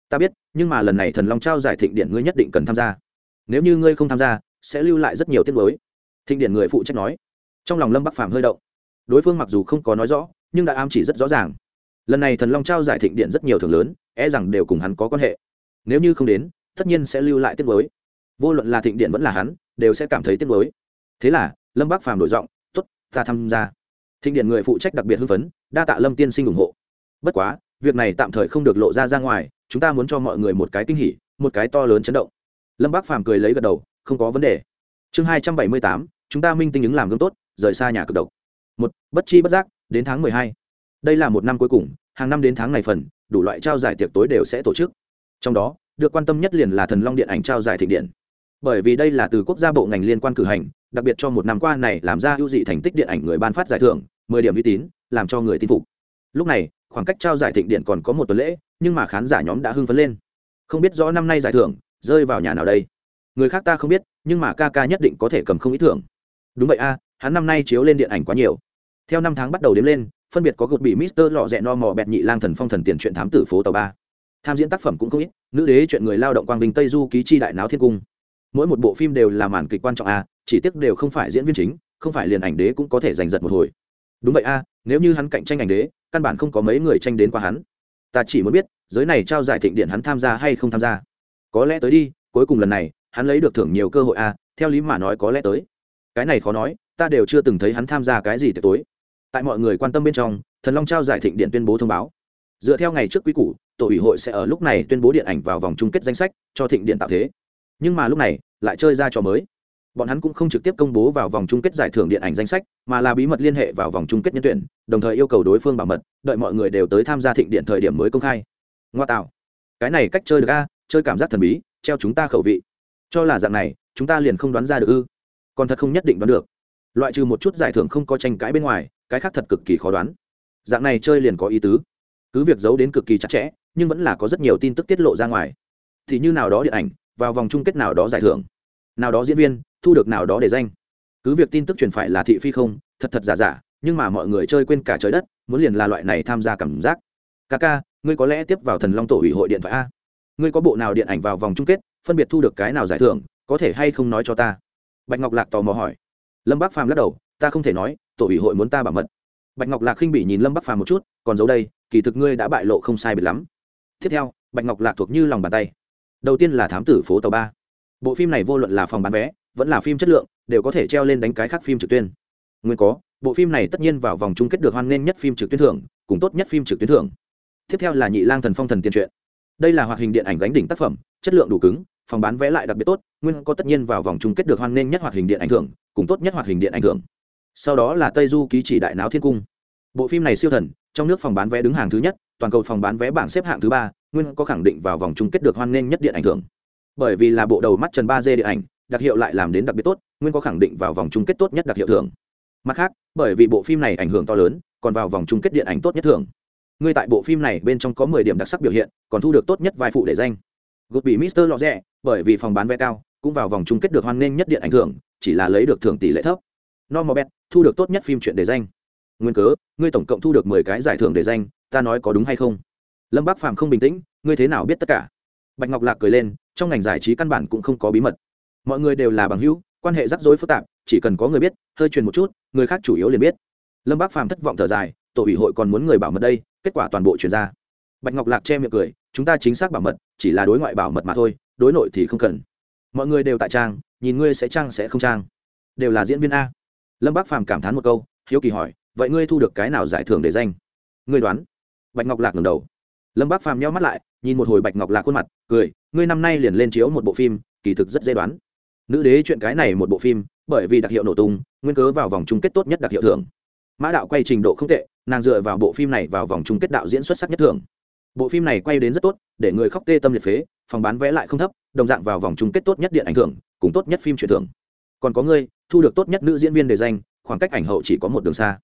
Ta biết, nhưng mà lần này thần long trao giải thịnh điện ngươi nhất định cần tham gia. Nếu như ngươi không tham gia, sẽ lưu lại rất nhiều tiết mới thịnh điện người phụ trách nói. Trong lòng lâm bắc phàm hơi động. Đối phương mặc dù không có nói rõ, nhưng đã ám chỉ rất rõ ràng. Lần này thần long trao giải thịnh điện rất nhiều thưởng lớn e rằng đều cùng hắn có quan hệ. Nếu như không đến, tất nhiên sẽ lưu lại tiết mới. Vô luận là thịnh điện vẫn là hắn, đều sẽ cảm thấy tiết mới. Thế là, lâm bắc phàm đổi giọng t ố t ta tham gia. Thịnh điện người phụ trách đặc biệt hưng phấn, đa tạ lâm tiên sinh ủng hộ. Bất quá, việc này tạm thời không được lộ ra ra ngoài, chúng ta muốn cho mọi người một cái kinh hỉ, một cái to lớn chấn động. Lâm bắc phàm cười lấy gật đầu, không có vấn đề chương hai trăm bảy mươi tám, chúng ta minh tinh ứng làm gương tốt, rời xa nhà cực độc. Một, bất chi bất giác, đến tháng mười hai. Đây là một năm cuối cùng, hàng năm đến tháng này phần, đủ loại trao giải tiệc tối đều sẽ tổ chức. Trong đó, được quan tâm nhất liền là thần long điện ảnh trao giải thịnh điện. Bởi vì đây là từ quốc gia bộ ngành liên quan cử hành, đặc biệt cho một năm qua này làm ra ưu dị thành tích điện ảnh người ban phát giải thưởng, mười điểm uy tín, làm cho người tin phục. Lúc này, khoảng cách trao giải thịnh điện còn có một tuần lễ, nhưng mà khán giả nhóm đã hưng phấn lên. Không biết rõ năm nay giải thưởng rơi vào nhà nào đây người khác ta không biết, nhưng mà ca ca nhất định có thể cầm không ý tưởng. đúng vậy a, hắn năm nay chiếu lên điện ảnh quá nhiều. Theo năm tháng bắt đầu đếm lên, phân biệt có gột bị mister lọ rẽ no mò bẹt nhị lang thần phong thần tiền chuyện thám tử phố tàu ba. Tham diễn tác phẩm cũng không ít, nữ đế chuyện người lao động quang vinh tây du ký chi đại náo thiên cung. Mỗi một bộ phim đều là màn kịch quan trọng a, chỉ tiếc đều không phải diễn viên chính, không phải liền ảnh đế cũng có thể giành giật một hồi. Đúng vậy a, nếu như hắn cạnh tranh ảnh đế, căn bản không có mấy người tranh đến qua hắn. Ta chỉ muốn biết, giới này trao giải thịnh điện hắn tham gia hay không tham gia. Có lẽ tới đi, cuối cùng lần này hắn lấy được thưởng nhiều cơ hội à? theo lý mà nói có lẽ tới. Cái này khó nói, ta đều chưa từng thấy hắn tham gia cái gì tiệc tối. Tại mọi người quan tâm bên trong, thần long trao giải thịnh điện tuyên bố thông báo. Dựa theo ngày trước quý củ, tổ ủy hội sẽ ở lúc này tuyên bố điện ảnh vào vòng chung kết danh sách cho thịnh điện tạo thế. Nhưng mà lúc này, lại chơi ra trò mới. Bọn hắn cũng không trực tiếp công bố vào vòng chung kết giải thưởng điện ảnh danh sách, mà là bí mật liên hệ vào vòng chung kết nhân tuyển, đồng thời yêu cầu đối phương bảo mật, đợi mọi người đều tới tham gia thịnh điện thời điểm mới công khai. Ngoa tạo. Cái này cách chơi được a, chơi cảm giác thần bí, treo chúng ta khẩu vị cho là dạng này, chúng ta liền không đoán ra được ư? Còn thật không nhất định đoán được. Loại trừ một chút giải thưởng không có tranh cãi bên ngoài, cái khác thật cực kỳ khó đoán. Dạng này chơi liền có ý tứ. Cứ việc giấu đến cực kỳ chặt chẽ, nhưng vẫn là có rất nhiều tin tức tiết lộ ra ngoài. Thì như nào đó điện ảnh, vào vòng chung kết nào đó giải thưởng. Nào đó diễn viên, thu được nào đó để danh. Cứ việc tin tức truyền phải là thị phi không, thật thật giả giả, nhưng mà mọi người chơi quên cả trời đất, muốn liền là loại này tham gia cảm giác. Ca ca ngươi có lẽ tiếp vào thần long tổ ủy hội điện thoại a. Ngươi có bộ nào điện ảnh vào vòng chung kết phân biệt thu được cái nào giải thưởng, có thể hay không nói cho ta? Bạch ngọc lạc tò mò hỏi. Lâm bác phàm lắc đầu, ta không thể nói, tổ ủy hội muốn ta bảo mật. Bạch ngọc lạc khinh bỉ nhìn lâm bắc phàm một chút, còn giấu đây, kỳ thực ngươi đã bại lộ không sai biệt lắm. Tiếp theo, bạch ngọc lạc thuộc như lòng bàn tay. Đầu tiên là thám tử phố tàu ba. Bộ phim này vô luận là phòng bán vé, vẫn là phim chất lượng, đều có thể treo lên đánh cái khác phim trực tuyến. Nguyên có, bộ phim này tất nhiên vào vòng chung kết được hoan nghênh nhất phim trực tuyến thưởng, cùng tốt nhất phim trực tuyến thưởng. Tiếp theo là nhị lang thần phong thần tiền truyện. Đây là hoạt hình điện ảnh gánh đỉnh tác phẩm, chất lượng đủ cứng phòng bán vé lại đặc biệt tốt, nguyên có tất nhiên vào vòng chung kết được hoan nghênh nhất hoạt hình điện ảnh thưởng, cùng tốt nhất hoạt hình điện ảnh thưởng. Sau đó là tây du ký chỉ đại náo thiên cung. Bộ phim này siêu thần, trong nước phòng bán vé đứng hàng thứ nhất, toàn cầu phòng bán vé bảng xếp hạng thứ ba, nguyên có khẳng định vào vòng chung kết được hoan nghênh nhất điện ảnh thưởng. Bởi vì là bộ đầu mắt trần ba d điện ảnh, đặc hiệu lại làm đến đặc biệt tốt, nguyên có khẳng định vào vòng chung kết tốt nhất đặc hiệu thưởng. Mặt khác, bởi vì bộ phim này ảnh hưởng to lớn, còn vào vòng chung kết điện ảnh tốt nhất thưởng. Ngươi tại bộ phim này bên trong có mười điểm đặc sắc biểu hiện, còn thu được tốt nhất vai phụ để danh gột bị mister lọ rẽ bởi vì phòng bán vé cao cũng vào vòng chung kết được hoan nghênh nhất điện ảnh thưởng chỉ là lấy được thưởng tỷ lệ thấp Normobet thu được tốt nhất phim truyện đề danh. Nguyên cớ, ngươi tổng cộng thu được mười cái giải thưởng đề danh, ta nói có đúng hay không? Lâm Bác Phàm không bình tĩnh, ngươi thế nào biết tất cả? bạch ngọc lạc cười lên trong ngành giải trí căn bản cũng không có bí mật mọi người đều là bằng hữu quan hệ rắc rối phức tạp chỉ cần có người biết hơi truyền một chút người khác chủ yếu liền biết lâm bác phàm thất vọng thở dài tổ ủy hội còn muốn người bảo mật đây kết quả toàn bộ chuyển ra bạch ngọc lạc che miệng cười, chúng ta chính xác bảo mật, chỉ là đối ngoại bảo mật mà thôi, đối nội thì không cần. Mọi người đều tại trang, nhìn ngươi sẽ trang sẽ không trang. Đều là diễn viên a. Lâm bác phàm cảm thán một câu, hiếu kỳ hỏi, vậy ngươi thu được cái nào giải thưởng để danh? Ngươi đoán. Bạch ngọc lạc ngầm đầu. Lâm bác phàm nhau mắt lại, nhìn một hồi bạch ngọc lạc khuôn mặt, cười, ngươi năm nay liền lên chiếu một bộ phim, kỳ thực rất dễ đoán. Nữ đế chuyện cái này một bộ phim, bởi vì đặc hiệu nổ tung, nguyên cớ vào vòng chung kết tốt nhất đặc hiệu thưởng. Mã đạo quay trình độ không tệ, nàng dựa vào bộ phim này vào vòng chung kết đạo diễn xuất sắc nhất thưởng bộ phim này quay đến rất tốt, để người khóc tê tâm liệt phế, phòng bán vé lại không thấp, đồng dạng vào vòng chung kết tốt nhất điện ảnh thưởng, cùng tốt nhất phim truyền thưởng. Còn có ngươi, thu được tốt nhất nữ diễn viên đề danh, khoảng cách ảnh hậu chỉ có một đường xa.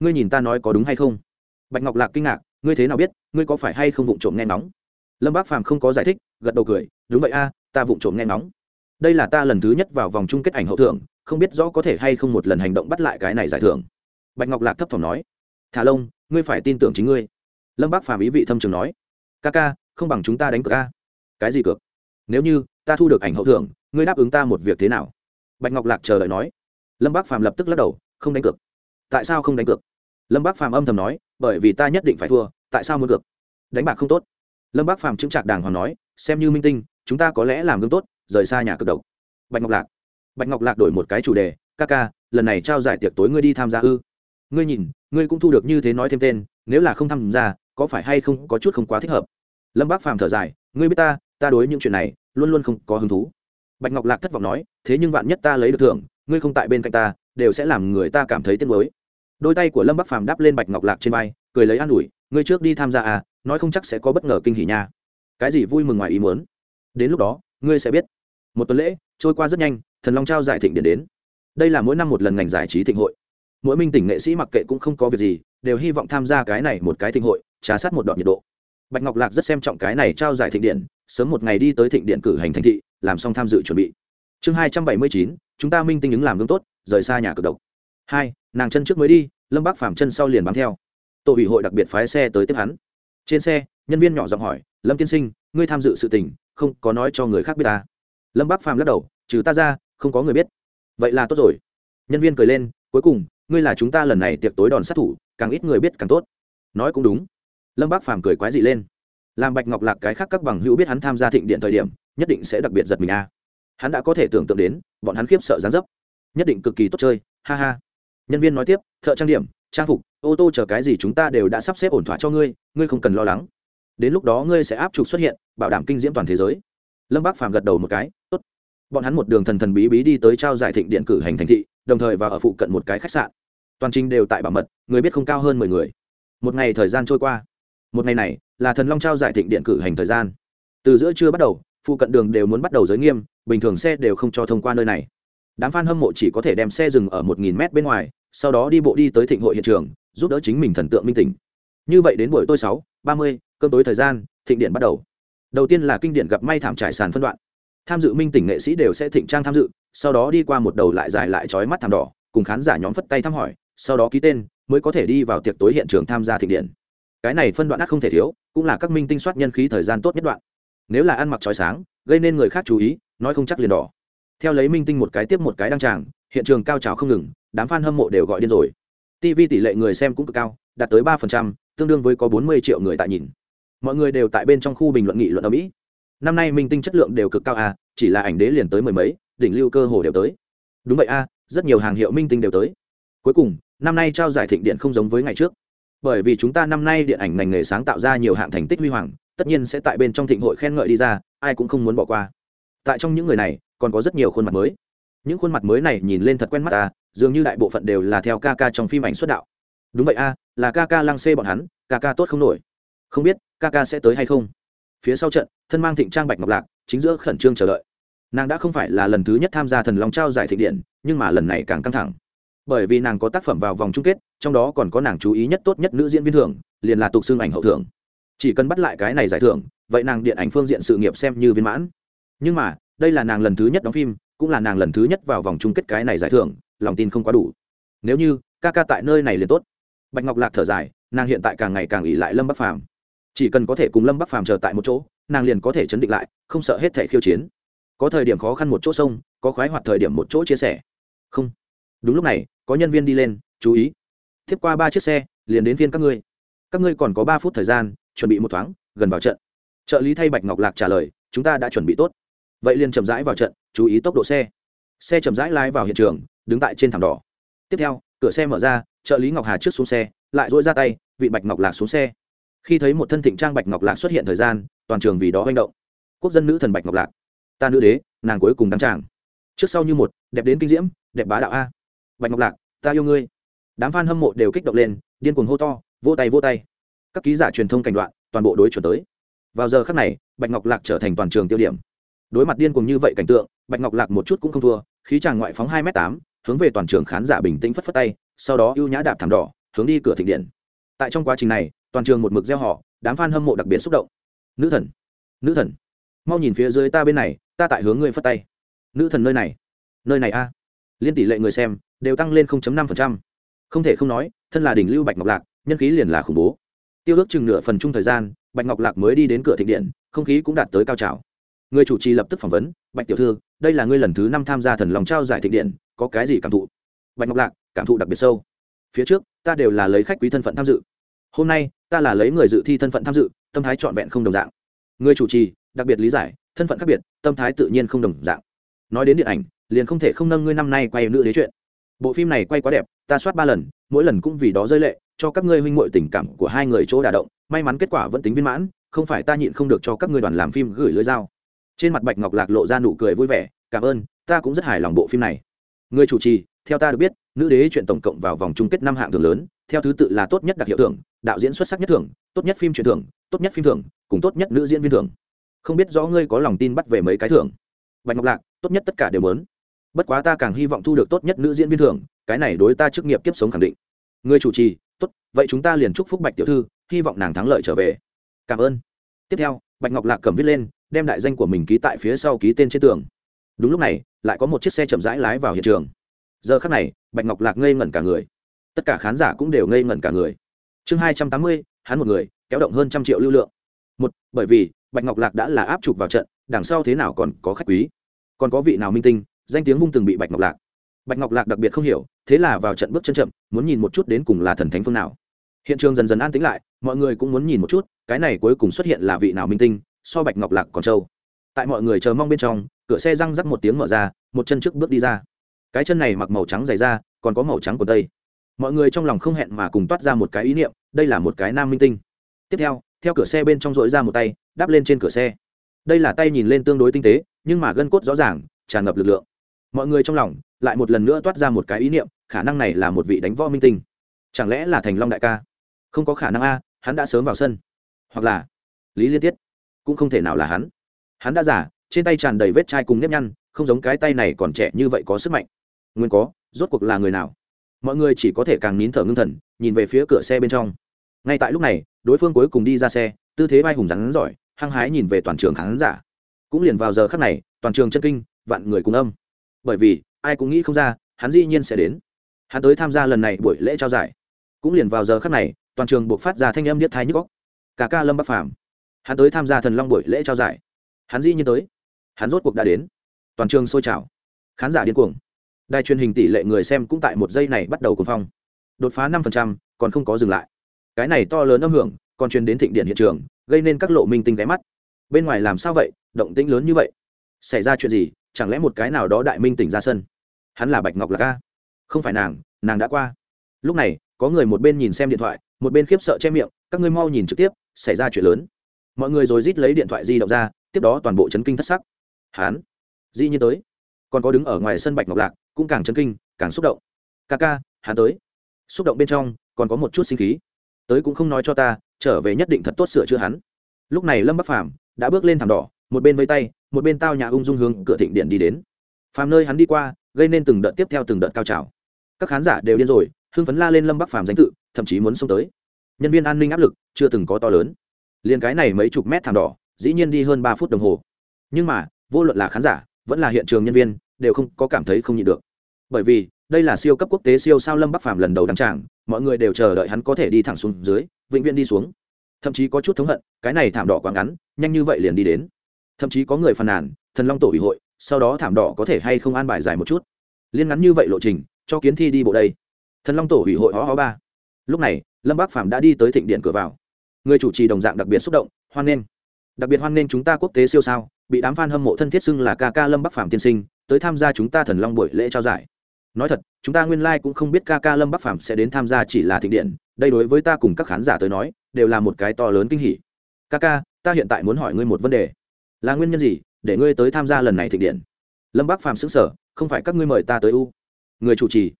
Ngươi nhìn ta nói có đúng hay không? Bạch ngọc lạc kinh ngạc, ngươi thế nào biết, ngươi có phải hay không vụng trộm nghe nóng lâm bác phàm không có giải thích, gật đầu cười, đúng vậy a, ta vụng trộm nghe nóng đây là ta lần thứ nhất vào vòng chung kết ảnh hậu thưởng, không biết rõ có thể hay không một lần hành động bắt lại cái này giải thưởng. Bạch ngọc lạc thấp thỏm nói, thả lông, ngươi phải tin tưởng chính ngươi lâm bác phàm ý vị thâm trường nói, ca ca, không bằng chúng ta đánh cược ca cái gì cược? Nếu như ta thu được ảnh hậu thưởng, ngươi đáp ứng ta một việc thế nào? Bạch ngọc lạc chờ đợi nói. Lâm bác phàm lập tức lắc đầu, không đánh cược. Tại sao không đánh cược? Lâm bác phàm âm thầm nói, bởi vì ta nhất định phải thua, tại sao muốn cược? Đánh bạc không tốt. Lâm bác phàm chứng trạc đàng hoàng nói, xem như minh tinh, chúng ta có lẽ làm gương tốt, rời xa nhà cực độc. Bạch ngọc lạc. Bạch ngọc lạc đổi một cái chủ đề, ca ca, lần này trao giải tiệc tối ngươi đi tham gia ư? Ngươi nhìn, ngươi cũng thu được như thế nói thêm tên, nếu là không tham gia có phải hay không có chút không quá thích hợp? Lâm bác phàm thở dài, ngươi biết ta ta đối những chuyện này luôn luôn không có hứng thú. Bạch ngọc lạc thất vọng nói, thế nhưng vạn nhất ta lấy được thưởng, ngươi không tại bên cạnh ta, đều sẽ làm người ta cảm thấy tiếc mới đôi tay của lâm bắc phàm đáp lên bạch ngọc lạc trên vai, cười lấy an ủi, ngươi trước đi tham gia à nói không chắc sẽ có bất ngờ kinh hỉ nha. Cái gì vui mừng ngoài ý muốn? Đến lúc đó, ngươi sẽ biết. Một tuần lễ trôi qua rất nhanh, thần long trao giải thịnh điện đến. Đây là mỗi năm một lần ngành giải trí thịnh hội. Mỗi minh tỉnh nghệ sĩ mặc kệ cũng không có việc gì đều hy vọng tham gia cái này một cái thịnh hội, trà sát một đoạn nhiệt độ. Bạch ngọc lạc rất xem trọng cái này trao giải thịnh điện, sớm một ngày đi tới thịnh điện cử hành thành thị, làm xong tham dự chuẩn bị. Chương hai trăm bảy mươi chín, chúng ta minh tinh ứng làm gương tốt, rời xa nhà cực độc. Hai, nàng chân trước mới đi, lâm bác phàm chân sau liền bám theo. Tổ ủy hội đặc biệt phái xe tới tiếp hắn. Trên xe, nhân viên nhỏ giọng hỏi, lâm tiên sinh, ngươi tham dự sự tình, không có nói cho người khác biết ta? Lâm bác phàm lắc đầu, trừ ta ra, không có người biết. Vậy là tốt rồi. Nhân viên cười lên, cuối cùng, ngươi là chúng ta lần này tiệc tối đòn sát thủ càng ít người biết càng tốt. Nói cũng đúng. Lâm bác phàm cười quái dị lên. Làm bạch ngọc lạc cái khác các bằng hữu biết hắn tham gia thịnh điện thời điểm, nhất định sẽ đặc biệt giật mình a. Hắn đã có thể tưởng tượng đến, bọn hắn khiếp sợ gián dấp. Nhất định cực kỳ tốt chơi, ha ha. Nhân viên nói tiếp, thợ trang điểm, trang phục, ô tô chờ cái gì chúng ta đều đã sắp xếp ổn thỏa cho ngươi ngươi không cần lo lắng. Đến lúc đó ngươi sẽ áp trục xuất hiện, bảo đảm kinh diễm toàn thế giới. Lâm bác phàm gật đầu một cái, tốt. Bọn hắn một đường thần thần bí bí đi tới trao giải thịnh điện cử hành thành thị, đồng thời và ở phụ cận một cái khách sạn toàn trình đều tại bảo mật, người biết không cao hơn mười người. Một ngày thời gian trôi qua. Một ngày này, là thần long trao giải thịnh điện cử hành thời gian. Từ giữa trưa bắt đầu, phụ cận đường đều muốn bắt đầu giới nghiêm, bình thường xe đều không cho thông qua nơi này. Đám f a n hâm mộ chỉ có thể đem xe dừng ở một nghìn mét bên ngoài, sau đó đi bộ đi tới thịnh hội hiện trường, giúp đỡ chính mình thần tượng minh tỉnh. Như vậy đến buổi tối sáu, ba mươi, cơm tối thời gian, thịnh điện bắt đầu. Đầu tiên là kinh điện gặp may thảm trải sàn phân đoạn. Tham dự minh tỉnh nghệ sĩ đều sẽ thịnh trang tham dự, sau đó đi qua một đầu lại dài lại trói mắt thảm đỏ, cùng khán giả nhóm phất tay thăm hỏi sau đó ký tên mới có thể đi vào tiệc tối hiện trường tham gia thịnh điện. Cái này phân đoạn ác không thể thiếu cũng là các minh tinh soát nhân khí thời gian tốt nhất đoạn. Nếu là ăn mặc trói sáng gây nên người khác chú ý nói không chắc liền đỏ. Theo lấy minh tinh một cái tiếp một cái đăng tràng hiện trường cao trào không ngừng đám f a n hâm mộ đều gọi điên rồi. Tv tỷ lệ người xem cũng cực cao đạt tới ba tương đương với có bốn mươi triệu người tại nhìn. Mọi người đều tại bên trong khu bình luận nghị luận ở mỹ. Năm nay minh tinh chất lượng đều cực cao à chỉ là ảnh đế liền tới mười mấy đỉnh lưu cơ hồ đều tới. Đúng vậy a à, rất nhiều hàng hiệu minh tinh đều tới. Cuối cùng năm nay trao giải thịnh điện không giống với ngày trước. Bởi vì chúng ta năm nay điện ảnh ngành nghề sáng tạo ra nhiều hạng thành tích huy hoàng, tất nhiên sẽ tại bên trong thịnh hội khen ngợi đi ra, ai cũng không muốn bỏ qua. Tại trong những người này, còn có rất nhiều khuôn mặt mới. Những khuôn mặt mới này nhìn lên thật quen mắt ta, dường như đại bộ phận đều là theo ca ca trong phim ảnh xuất đạo. Đúng vậy a, là ca ca lăng xê bọn hắn, ca ca tốt không nổi. Không biết, ca ca sẽ tới hay không? Phía sau trận, thân mang thịnh trang bạch ngọc lạc, chính giữa khẩn trương chờ đợi. Nàng đã không phải là lần thứ nhất tham gia thần long trao giải thịnh điện, nhưng mà lần này càng căng thẳng bởi vì nàng có tác phẩm vào vòng chung kết, trong đó còn có nàng chú ý nhất tốt nhất nữ diễn viên thưởng, liền là tục xương ảnh hậu thưởng. Chỉ cần bắt lại cái này giải thưởng, vậy nàng điện ảnh phương diện sự nghiệp xem như viên mãn. Nhưng mà, đây là nàng lần thứ nhất đóng phim, cũng là nàng lần thứ nhất vào vòng chung kết cái này giải thưởng, lòng tin không quá đủ. Nếu như, ca ca tại nơi này liền tốt. Bạch ngọc lạc thở dài, nàng hiện tại càng ngày càng ỉ lại lâm bắc phàm. Chỉ cần có thể cùng lâm bắc phàm chờ tại một chỗ, nàng liền có thể chấn định lại, không sợ hết thể khiêu chiến. Có thời điểm khó khăn một chỗ sông, có khoái hoạt thời điểm một chỗ chia sẻ. Không. Đúng lúc này có nhân viên đi lên, chú ý. Tiếp qua ba chiếc xe, liền đến viên các ngươi. Các ngươi còn có ba phút thời gian, chuẩn bị một thoáng, gần vào trận. Trợ lý thay bạch ngọc lạc trả lời, chúng ta đã chuẩn bị tốt. Vậy liền chậm rãi vào trận, chú ý tốc độ xe. Xe chậm rãi lái vào hiện trường, đứng tại trên thảm đỏ. Tiếp theo, cửa xe mở ra, trợ lý ngọc hà trước xuống xe, lại dỗi ra tay, vị bạch ngọc lạc xuống xe. Khi thấy một thân thịnh trang bạch ngọc lạc xuất hiện thời gian, toàn trường vì đó manh động. Quốc dân nữ thần bạch ngọc lạc. Ta nữ đế, nàng cuối cùng đăng tràng. Trước sau như một, đẹp đến kinh diễm, đẹp bá đạo a bạch ngọc lạc, ta yêu ngươi. Đám f a n hâm mộ đều kích động lên, điên cuồng hô to vô tay vô tay. Các ký giả truyền thông cảnh đoạn, toàn bộ đối chuẩn tới. Vào giờ khắc này, bạch ngọc lạc trở thành toàn trường tiêu điểm. Đối mặt điên cuồng như vậy cảnh tượng, bạch ngọc lạc một chút cũng không thua, khí tràng ngoại phóng hai m tám, hướng về toàn trường khán giả bình tĩnh phất phất tay, sau đó ưu nhã đạp thảm đỏ, hướng đi cửa thịnh điện. Tại trong quá trình này, toàn trường một mực gieo họ, đám f a n hâm mộ đặc biệt xúc động. Nữ thần nữ thần, mau nhìn phía dưới ta bên này, ta tại hướng ngươi phất tay. Nữ thần nơi này nơi này a. Liên tỷ lệ người xem đều tăng lên 0.5%. không thể không nói, thân là đỉnh lưu bạch ngọc lạc, nhân khí liền là khủng bố. Tiêu ước chừng nửa phần chung thời gian, bạch ngọc lạc mới đi đến cửa thịnh điện, không khí cũng đạt tới cao trào. Người chủ trì lập tức phỏng vấn, bạch tiểu thư, đây là ngươi lần thứ năm tham gia thần lòng trao giải thịnh điện, có cái gì cảm thụ? Bạch ngọc lạc, cảm thụ đặc biệt sâu. Phía trước, ta đều là lấy khách quý thân phận tham dự. Hôm nay, ta là lấy người dự thi thân phận tham dự, tâm thái trọn vẹn không đồng dạng. Người chủ trì, đặc biệt lý giải, thân phận khác biệt, tâm thái tự nhiên không đồng dạng. Nói đến điện ảnh, liền không thể không nâng ngươi năm nay quay nữ đế chuyện bộ phim này quay quá đẹp, ta soát ba lần, mỗi lần cũng vì đó rơi lệ, cho các ngươi huynh muội tình cảm của hai người chỗ đả động, may mắn kết quả vẫn tính viên mãn, không phải ta nhịn không được cho các ngươi đoàn làm phim gửi lưới dao. Trên mặt bạch ngọc lạc lộ ra nụ cười vui vẻ, cảm ơn, ta cũng rất hài lòng bộ phim này. Người chủ trì, theo ta được biết, nữ đế chuyện tổng cộng vào vòng chung kết năm hạng thưởng lớn, theo thứ tự là tốt nhất đặc hiệu thưởng, đạo diễn xuất sắc nhất thưởng, tốt nhất phim truyền thưởng, tốt nhất phim thưởng, cùng tốt nhất nữ diễn viên thưởng. Không biết rõ ngươi có lòng tin bắt về mấy cái thưởng? Bạch ngọc lạc, tốt nhất tất cả đều muốn bất quá ta càng hy vọng thu được tốt nhất nữ diễn viên thưởng, cái này đối ta chức nghiệp kiếp sống khẳng định. Người chủ trì, tốt, vậy chúng ta liền chúc phúc bạch tiểu thư, hy vọng nàng thắng lợi trở về. Cảm ơn. Tiếp theo, bạch ngọc lạc cầm viết lên, đem đại danh của mình ký tại phía sau ký tên trên tường. Đúng lúc này, lại có một chiếc xe chậm rãi lái vào hiện trường. Giờ khắc này, bạch ngọc lạc ngây ngẩn cả người. Tất cả khán giả cũng đều ngây ngẩn cả người. Chương hai trăm tám mươi, hắn một người, kéo động hơn trăm triệu lưu lượng. Một, bởi vì, bạch ngọc lạc đã là áp chụp vào trận, đằng sau thế nào còn có khách quý. Còn có vị nào minh tinh danh tiếng vung từng bị bạch ngọc lạc. Bạch ngọc lạc đặc biệt không hiểu, thế là vào trận bước chân chậm, muốn nhìn một chút đến cùng là thần thánh phương nào. Hiện trường dần dần an tĩnh lại, mọi người cũng muốn nhìn một chút, cái này cuối cùng xuất hiện là vị nào minh tinh, so bạch ngọc lạc còn trâu. Tại mọi người chờ mong bên trong, cửa xe răng rắc một tiếng mở ra, một chân trước bước đi ra. Cái chân này mặc màu trắng dày da, còn có màu trắng của tây. Mọi người trong lòng không hẹn mà cùng toát ra một cái ý niệm, đây là một cái nam minh tinh. Tiếp theo theo cửa xe bên trong dội ra một tay đắp lên trên cửa xe. Đây là tay nhìn lên tương đối tinh tế, nhưng mà gân cốt rõ ràng, tràn ngập lực lượng mọi người trong lòng lại một lần nữa toát ra một cái ý niệm, khả năng này là một vị đánh võ minh tinh. Chẳng lẽ là thành long đại ca? Không có khả năng a, hắn đã sớm vào sân. Hoặc là lý liên tiết? Cũng không thể nào là hắn. Hắn đã giả trên tay tràn đầy vết chai cùng nếp nhăn, không giống cái tay này còn trẻ như vậy có sức mạnh. Nguyên có, rốt cuộc là người nào? Mọi người chỉ có thể càng nín thở ngưng thần, nhìn về phía cửa xe bên trong. Ngay tại lúc này, đối phương cuối cùng đi ra xe, tư thế vai hùng rắn giỏi, hăng hái nhìn về toàn trường khán giả. Cũng liền vào giờ khắc này, toàn trường chân kinh, vạn người cùng âm bởi vì, ai cũng nghĩ không ra, hắn dĩ nhiên sẽ đến. Hắn tới tham gia lần này buổi lễ trao giải. Cũng liền vào giờ khắc này, toàn trường buộc phát ra thanh âm điếc thái nhức góc cả ca lâm bắc phàm. Hắn tới tham gia thần long buổi lễ trao giải. Hắn dĩ nhiên tới. Hắn rốt cuộc đã đến. Toàn trường sôi trào. Khán giả điên cuồng. Đài truyền hình tỷ lệ người xem cũng tại một giây này bắt đầu cuồng phong. Đột phá năm còn không có dừng lại. Cái này to lớn âm hưởng, còn truyền đến thịnh điện hiện trường, gây nên các lộ minh tinh ghé mắt. Bên ngoài làm sao vậy? Động tĩnh lớn như vậy. Xảy ra chuyện gì? Chẳng lẽ một cái nào đó đại minh tỉnh ra sân? Hắn là bạch ngọc lạc ca không phải nàng nàng đã qua. Lúc này, có người một bên nhìn xem điện thoại, một bên khiếp sợ che miệng, các ngươi mau nhìn trực tiếp, xảy ra chuyện lớn. Mọi người rồi rít lấy điện thoại di động ra, tiếp đó toàn bộ chấn kinh thất sắc. Hắn di nhiên tới. Còn có đứng ở ngoài sân bạch ngọc lạc, cũng càng chấn kinh, càng xúc động. Ca ca, hắn tới. Xúc động bên trong, còn có một chút sinh khí. Tới cũng không nói cho ta, trở về nhất định thật tốt sửa chữa hắn. Lúc này lâm bắc phàm đã bước lên thảm đỏ, một bên vây tay một bên tao nhà ung dung hướng cửa thịnh điện đi đến. Phàm nơi hắn đi qua, gây nên từng đợt tiếp theo từng đợt cao trào. Các khán giả đều điên rồi, hưng phấn la lên lâm bắc phàm danh tự, thậm chí muốn xông tới. Nhân viên an ninh áp lực chưa từng có to lớn. Liền cái này mấy chục mét thảm đỏ, dĩ nhiên đi hơn ba phút đồng hồ. Nhưng mà, vô luận là khán giả, vẫn là hiện trường nhân viên, đều không có cảm thấy không nhịn được. Bởi vì, đây là siêu cấp quốc tế siêu sao lâm bắc phàm lần đầu đăng tràng, mọi người đều chờ đợi hắn có thể đi thẳng xuống dưới, vĩnh viễn đi xuống. Thậm chí có chút thống hận, cái này thảm đỏ quá ngắn, nhanh như vậy liền đi đến thậm chí có người phàn nàn, thần long tổ ủy hội, sau đó thảm đỏ có thể hay không an bài dài một chút. Liên ngắn như vậy lộ trình, cho kiến thi đi bộ đây. Thần long tổ ủy hội ho ho ba. Lúc này, lâm bác Phạm đã đi tới thịnh điện cửa vào. Người chủ trì đồng dạng đặc biệt xúc động, hoan nghênh. Đặc biệt hoan nghênh chúng ta quốc tế siêu sao, bị đám f a n hâm mộ thân thiết xưng là ca ca lâm bắc Phạm tiên sinh, tới tham gia chúng ta thần long buổi lễ trao giải. Nói thật, chúng ta nguyên lai、like、cũng không biết ca ca lâm bắc Phạm sẽ đến tham gia chỉ là thịnh điện, đây đối với ta cùng các khán giả tới nói, đều là một cái to lớn kinh hỉ. Ca ca, ta hiện tại muốn hỏi ngươi một vấn đề là nguyên nhân gì để ngươi tới tham gia lần này thịnh điện? Lâm bác phàm xứng sở không phải các ngươi mời ta tới u người chủ trì.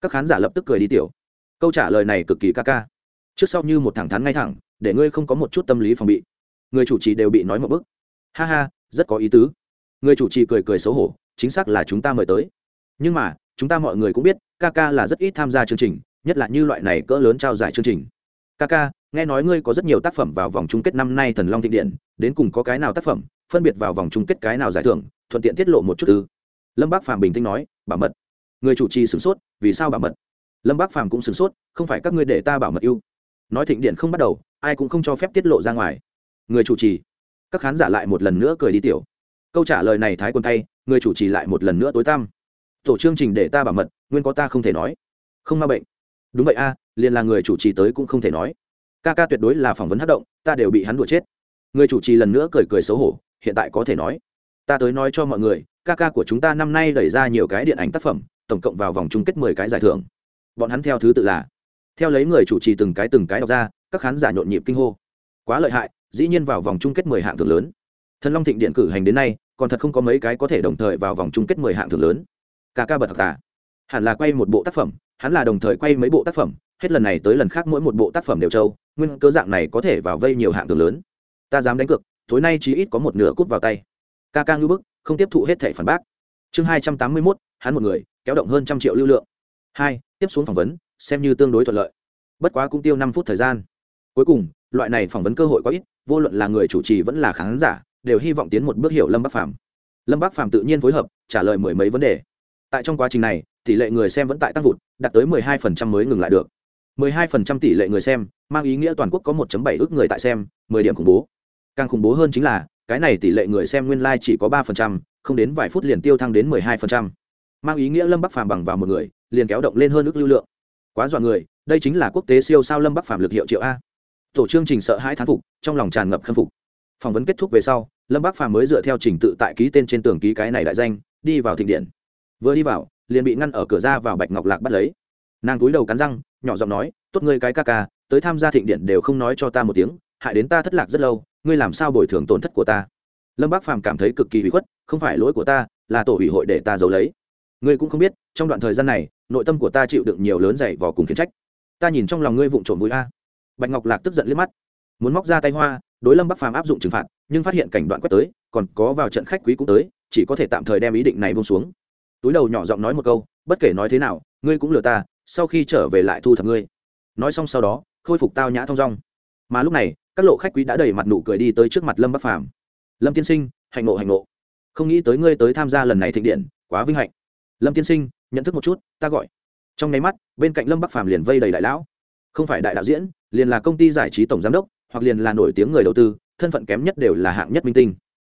Các khán giả lập tức cười đi tiểu. Câu trả lời này cực kỳ ca ca. Trước sau như một thẳng thắn ngay thẳng, để ngươi không có một chút tâm lý phòng bị. Người chủ trì đều bị nói một bức. Ha ha, rất có ý tứ. Người chủ trì cười cười xấu hổ, chính xác là chúng ta mời tới. Nhưng mà, chúng ta mọi người cũng biết, ca ca là rất ít tham gia chương trình, nhất là như loại này cỡ lớn trao giải chương trình. Ca ca, nghe nói ngươi có rất nhiều tác phẩm vào vòng chung kết năm nay thần long thịnh điện, đến cùng có cái nào tác phẩm phân biệt vào vòng chung kết cái nào giải thưởng, thuận tiện tiết lộ một chút ư? Lâm bác phàm bình tĩnh nói, bảo mật. Người chủ trì sửng sốt, vì sao bảo mật? Lâm bác phàm cũng sửng sốt, không phải các ngươi để ta bảo mật yêu nói thịnh điện không bắt đầu, ai cũng không cho phép tiết lộ ra ngoài. Người chủ trì, các khán giả lại một lần nữa cười đi tiểu. Câu trả lời này thái quần tay người chủ trì lại một lần nữa tối tăm. Tổ chương trình để ta bảo mật, nguyên có ta không thể nói. Không ma bệnh. Đúng vậy a, liền là người chủ trì tới cũng không thể nói. Ca ca tuyệt đối là phỏng vấn hát động, ta đều bị hắn đuổi chết. Người chủ trì lần nữa cười cười xấu hổ hiện tại có thể nói. Ta tới nói cho mọi người, ca ca của chúng ta năm nay đẩy ra nhiều cái điện ảnh tác phẩm, tổng cộng vào vòng chung kết mười cái giải thưởng. Bọn hắn theo thứ tự là, theo lấy người chủ trì từng cái từng cái đọc ra, các khán giả nhộn nhịp kinh hô. Quá lợi hại, dĩ nhiên vào vòng chung kết mười hạng thưởng lớn. Thần long thịnh điện cử hành đến nay, còn thật không có mấy cái có thể đồng thời vào vòng chung kết mười hạng thưởng lớn. Ca ca bật thật cả hẳn là quay một bộ tác phẩm, hắn là đồng thời quay mấy bộ tác phẩm, hết lần này tới lần khác mỗi một bộ tác phẩm đều trâu, nguyên cơ dạng này có thể vào vây nhiều hạng thưởng lớn. Ta dám đánh cược tối nay chỉ ít có một nửa cút vào tay. Ca ca ngưu bức, không tiếp thụ hết thẻ phản bác. Chương hai trăm tám mươi mốt, hắn một người, kéo động hơn trăm triệu lưu lượng. Hai, tiếp xuống phỏng vấn, xem như tương đối thuận lợi. Bất quá cũng tiêu năm phút thời gian. Cuối cùng, loại này phỏng vấn cơ hội có ít, vô luận là người chủ trì vẫn là khán giả, đều hy vọng tiến một bước hiểu lâm bắc phàm. Lâm bắc phàm tự nhiên phối hợp, trả lời mười mấy vấn đề. Tại trong quá trình này, tỷ lệ người xem vẫn tại tăng vụt, đạt tới mười hai phần trăm mới ngừng lại được. Mười hai phần trăm tỷ lệ người xem, mang ý nghĩa toàn quốc có một bảy ước người tại xem, mười điểm khủng bố càng khủng bố hơn chính là, cái này tỷ lệ người xem nguyên lai chỉ có ba phần trăm, không đến vài phút liền tiêu thăng đến mười hai phần trăm. Mang ý nghĩa lâm bắc phàm bằng vào một người, liền kéo động lên hơn ước lưu lượng. Quá dọa người, đây chính là quốc tế siêu sao lâm bắc phàm lực hiệu triệu a. Tổ chương trình sợ hãi thán phục, trong lòng tràn ngập khâm phục. Phỏng vấn kết thúc về sau, lâm bắc phàm mới dựa theo trình tự tại ký tên trên tường ký cái này đại danh, đi vào thịnh điện. Vừa đi vào, liền bị ngăn ở cửa ra vào bạch ngọc lạc bắt lấy. Nàng túi đầu cắn răng, nhỏ giọng nói, tốt ngươi cái ca ca, tới tham gia thịnh điện đều không nói cho ta một tiếng, hại đến ta thất lạc rất lâu ngươi làm sao bồi thường tổn thất của ta? Lâm bác phàm cảm thấy cực kỳ hủy khuất, không phải lỗi của ta, là tổ ủy hội để ta giấu lấy. Ngươi cũng không biết, trong đoạn thời gian này, nội tâm của ta chịu đựng nhiều lớn dày vò cùng khiến trách. Ta nhìn trong lòng ngươi vụng trộm vui a. Bạch ngọc lạc tức giận liếc mắt, muốn móc ra tay hoa, đối lâm bắc phàm áp dụng trừng phạt, nhưng phát hiện cảnh đoạn quét tới, còn có vào trận khách quý cũng tới, chỉ có thể tạm thời đem ý định này bông xuống. Túi đầu nhỏ giọng nói một câu, bất kể nói thế nào, ngươi cũng lừa ta, sau khi trở về lại thu thập ngươi. Nói xong sau đó, khôi phục tao nhã thong dong mà lúc này, các lộ khách quý đã đầy mặt nụ cười đi tới trước mặt lâm bắc phàm. Lâm tiên sinh, hạnh ngộ hạnh ngộ. Không nghĩ tới ngươi tới tham gia lần này thịnh điện, quá vinh hạnh. Lâm tiên sinh, nhận thức một chút, ta gọi. Trong nháy mắt, bên cạnh lâm bắc phàm liền vây đầy đại lão. Không phải đại đạo diễn, liền là công ty giải trí tổng giám đốc, hoặc liền là nổi tiếng người đầu tư, thân phận kém nhất đều là hạng nhất minh tinh.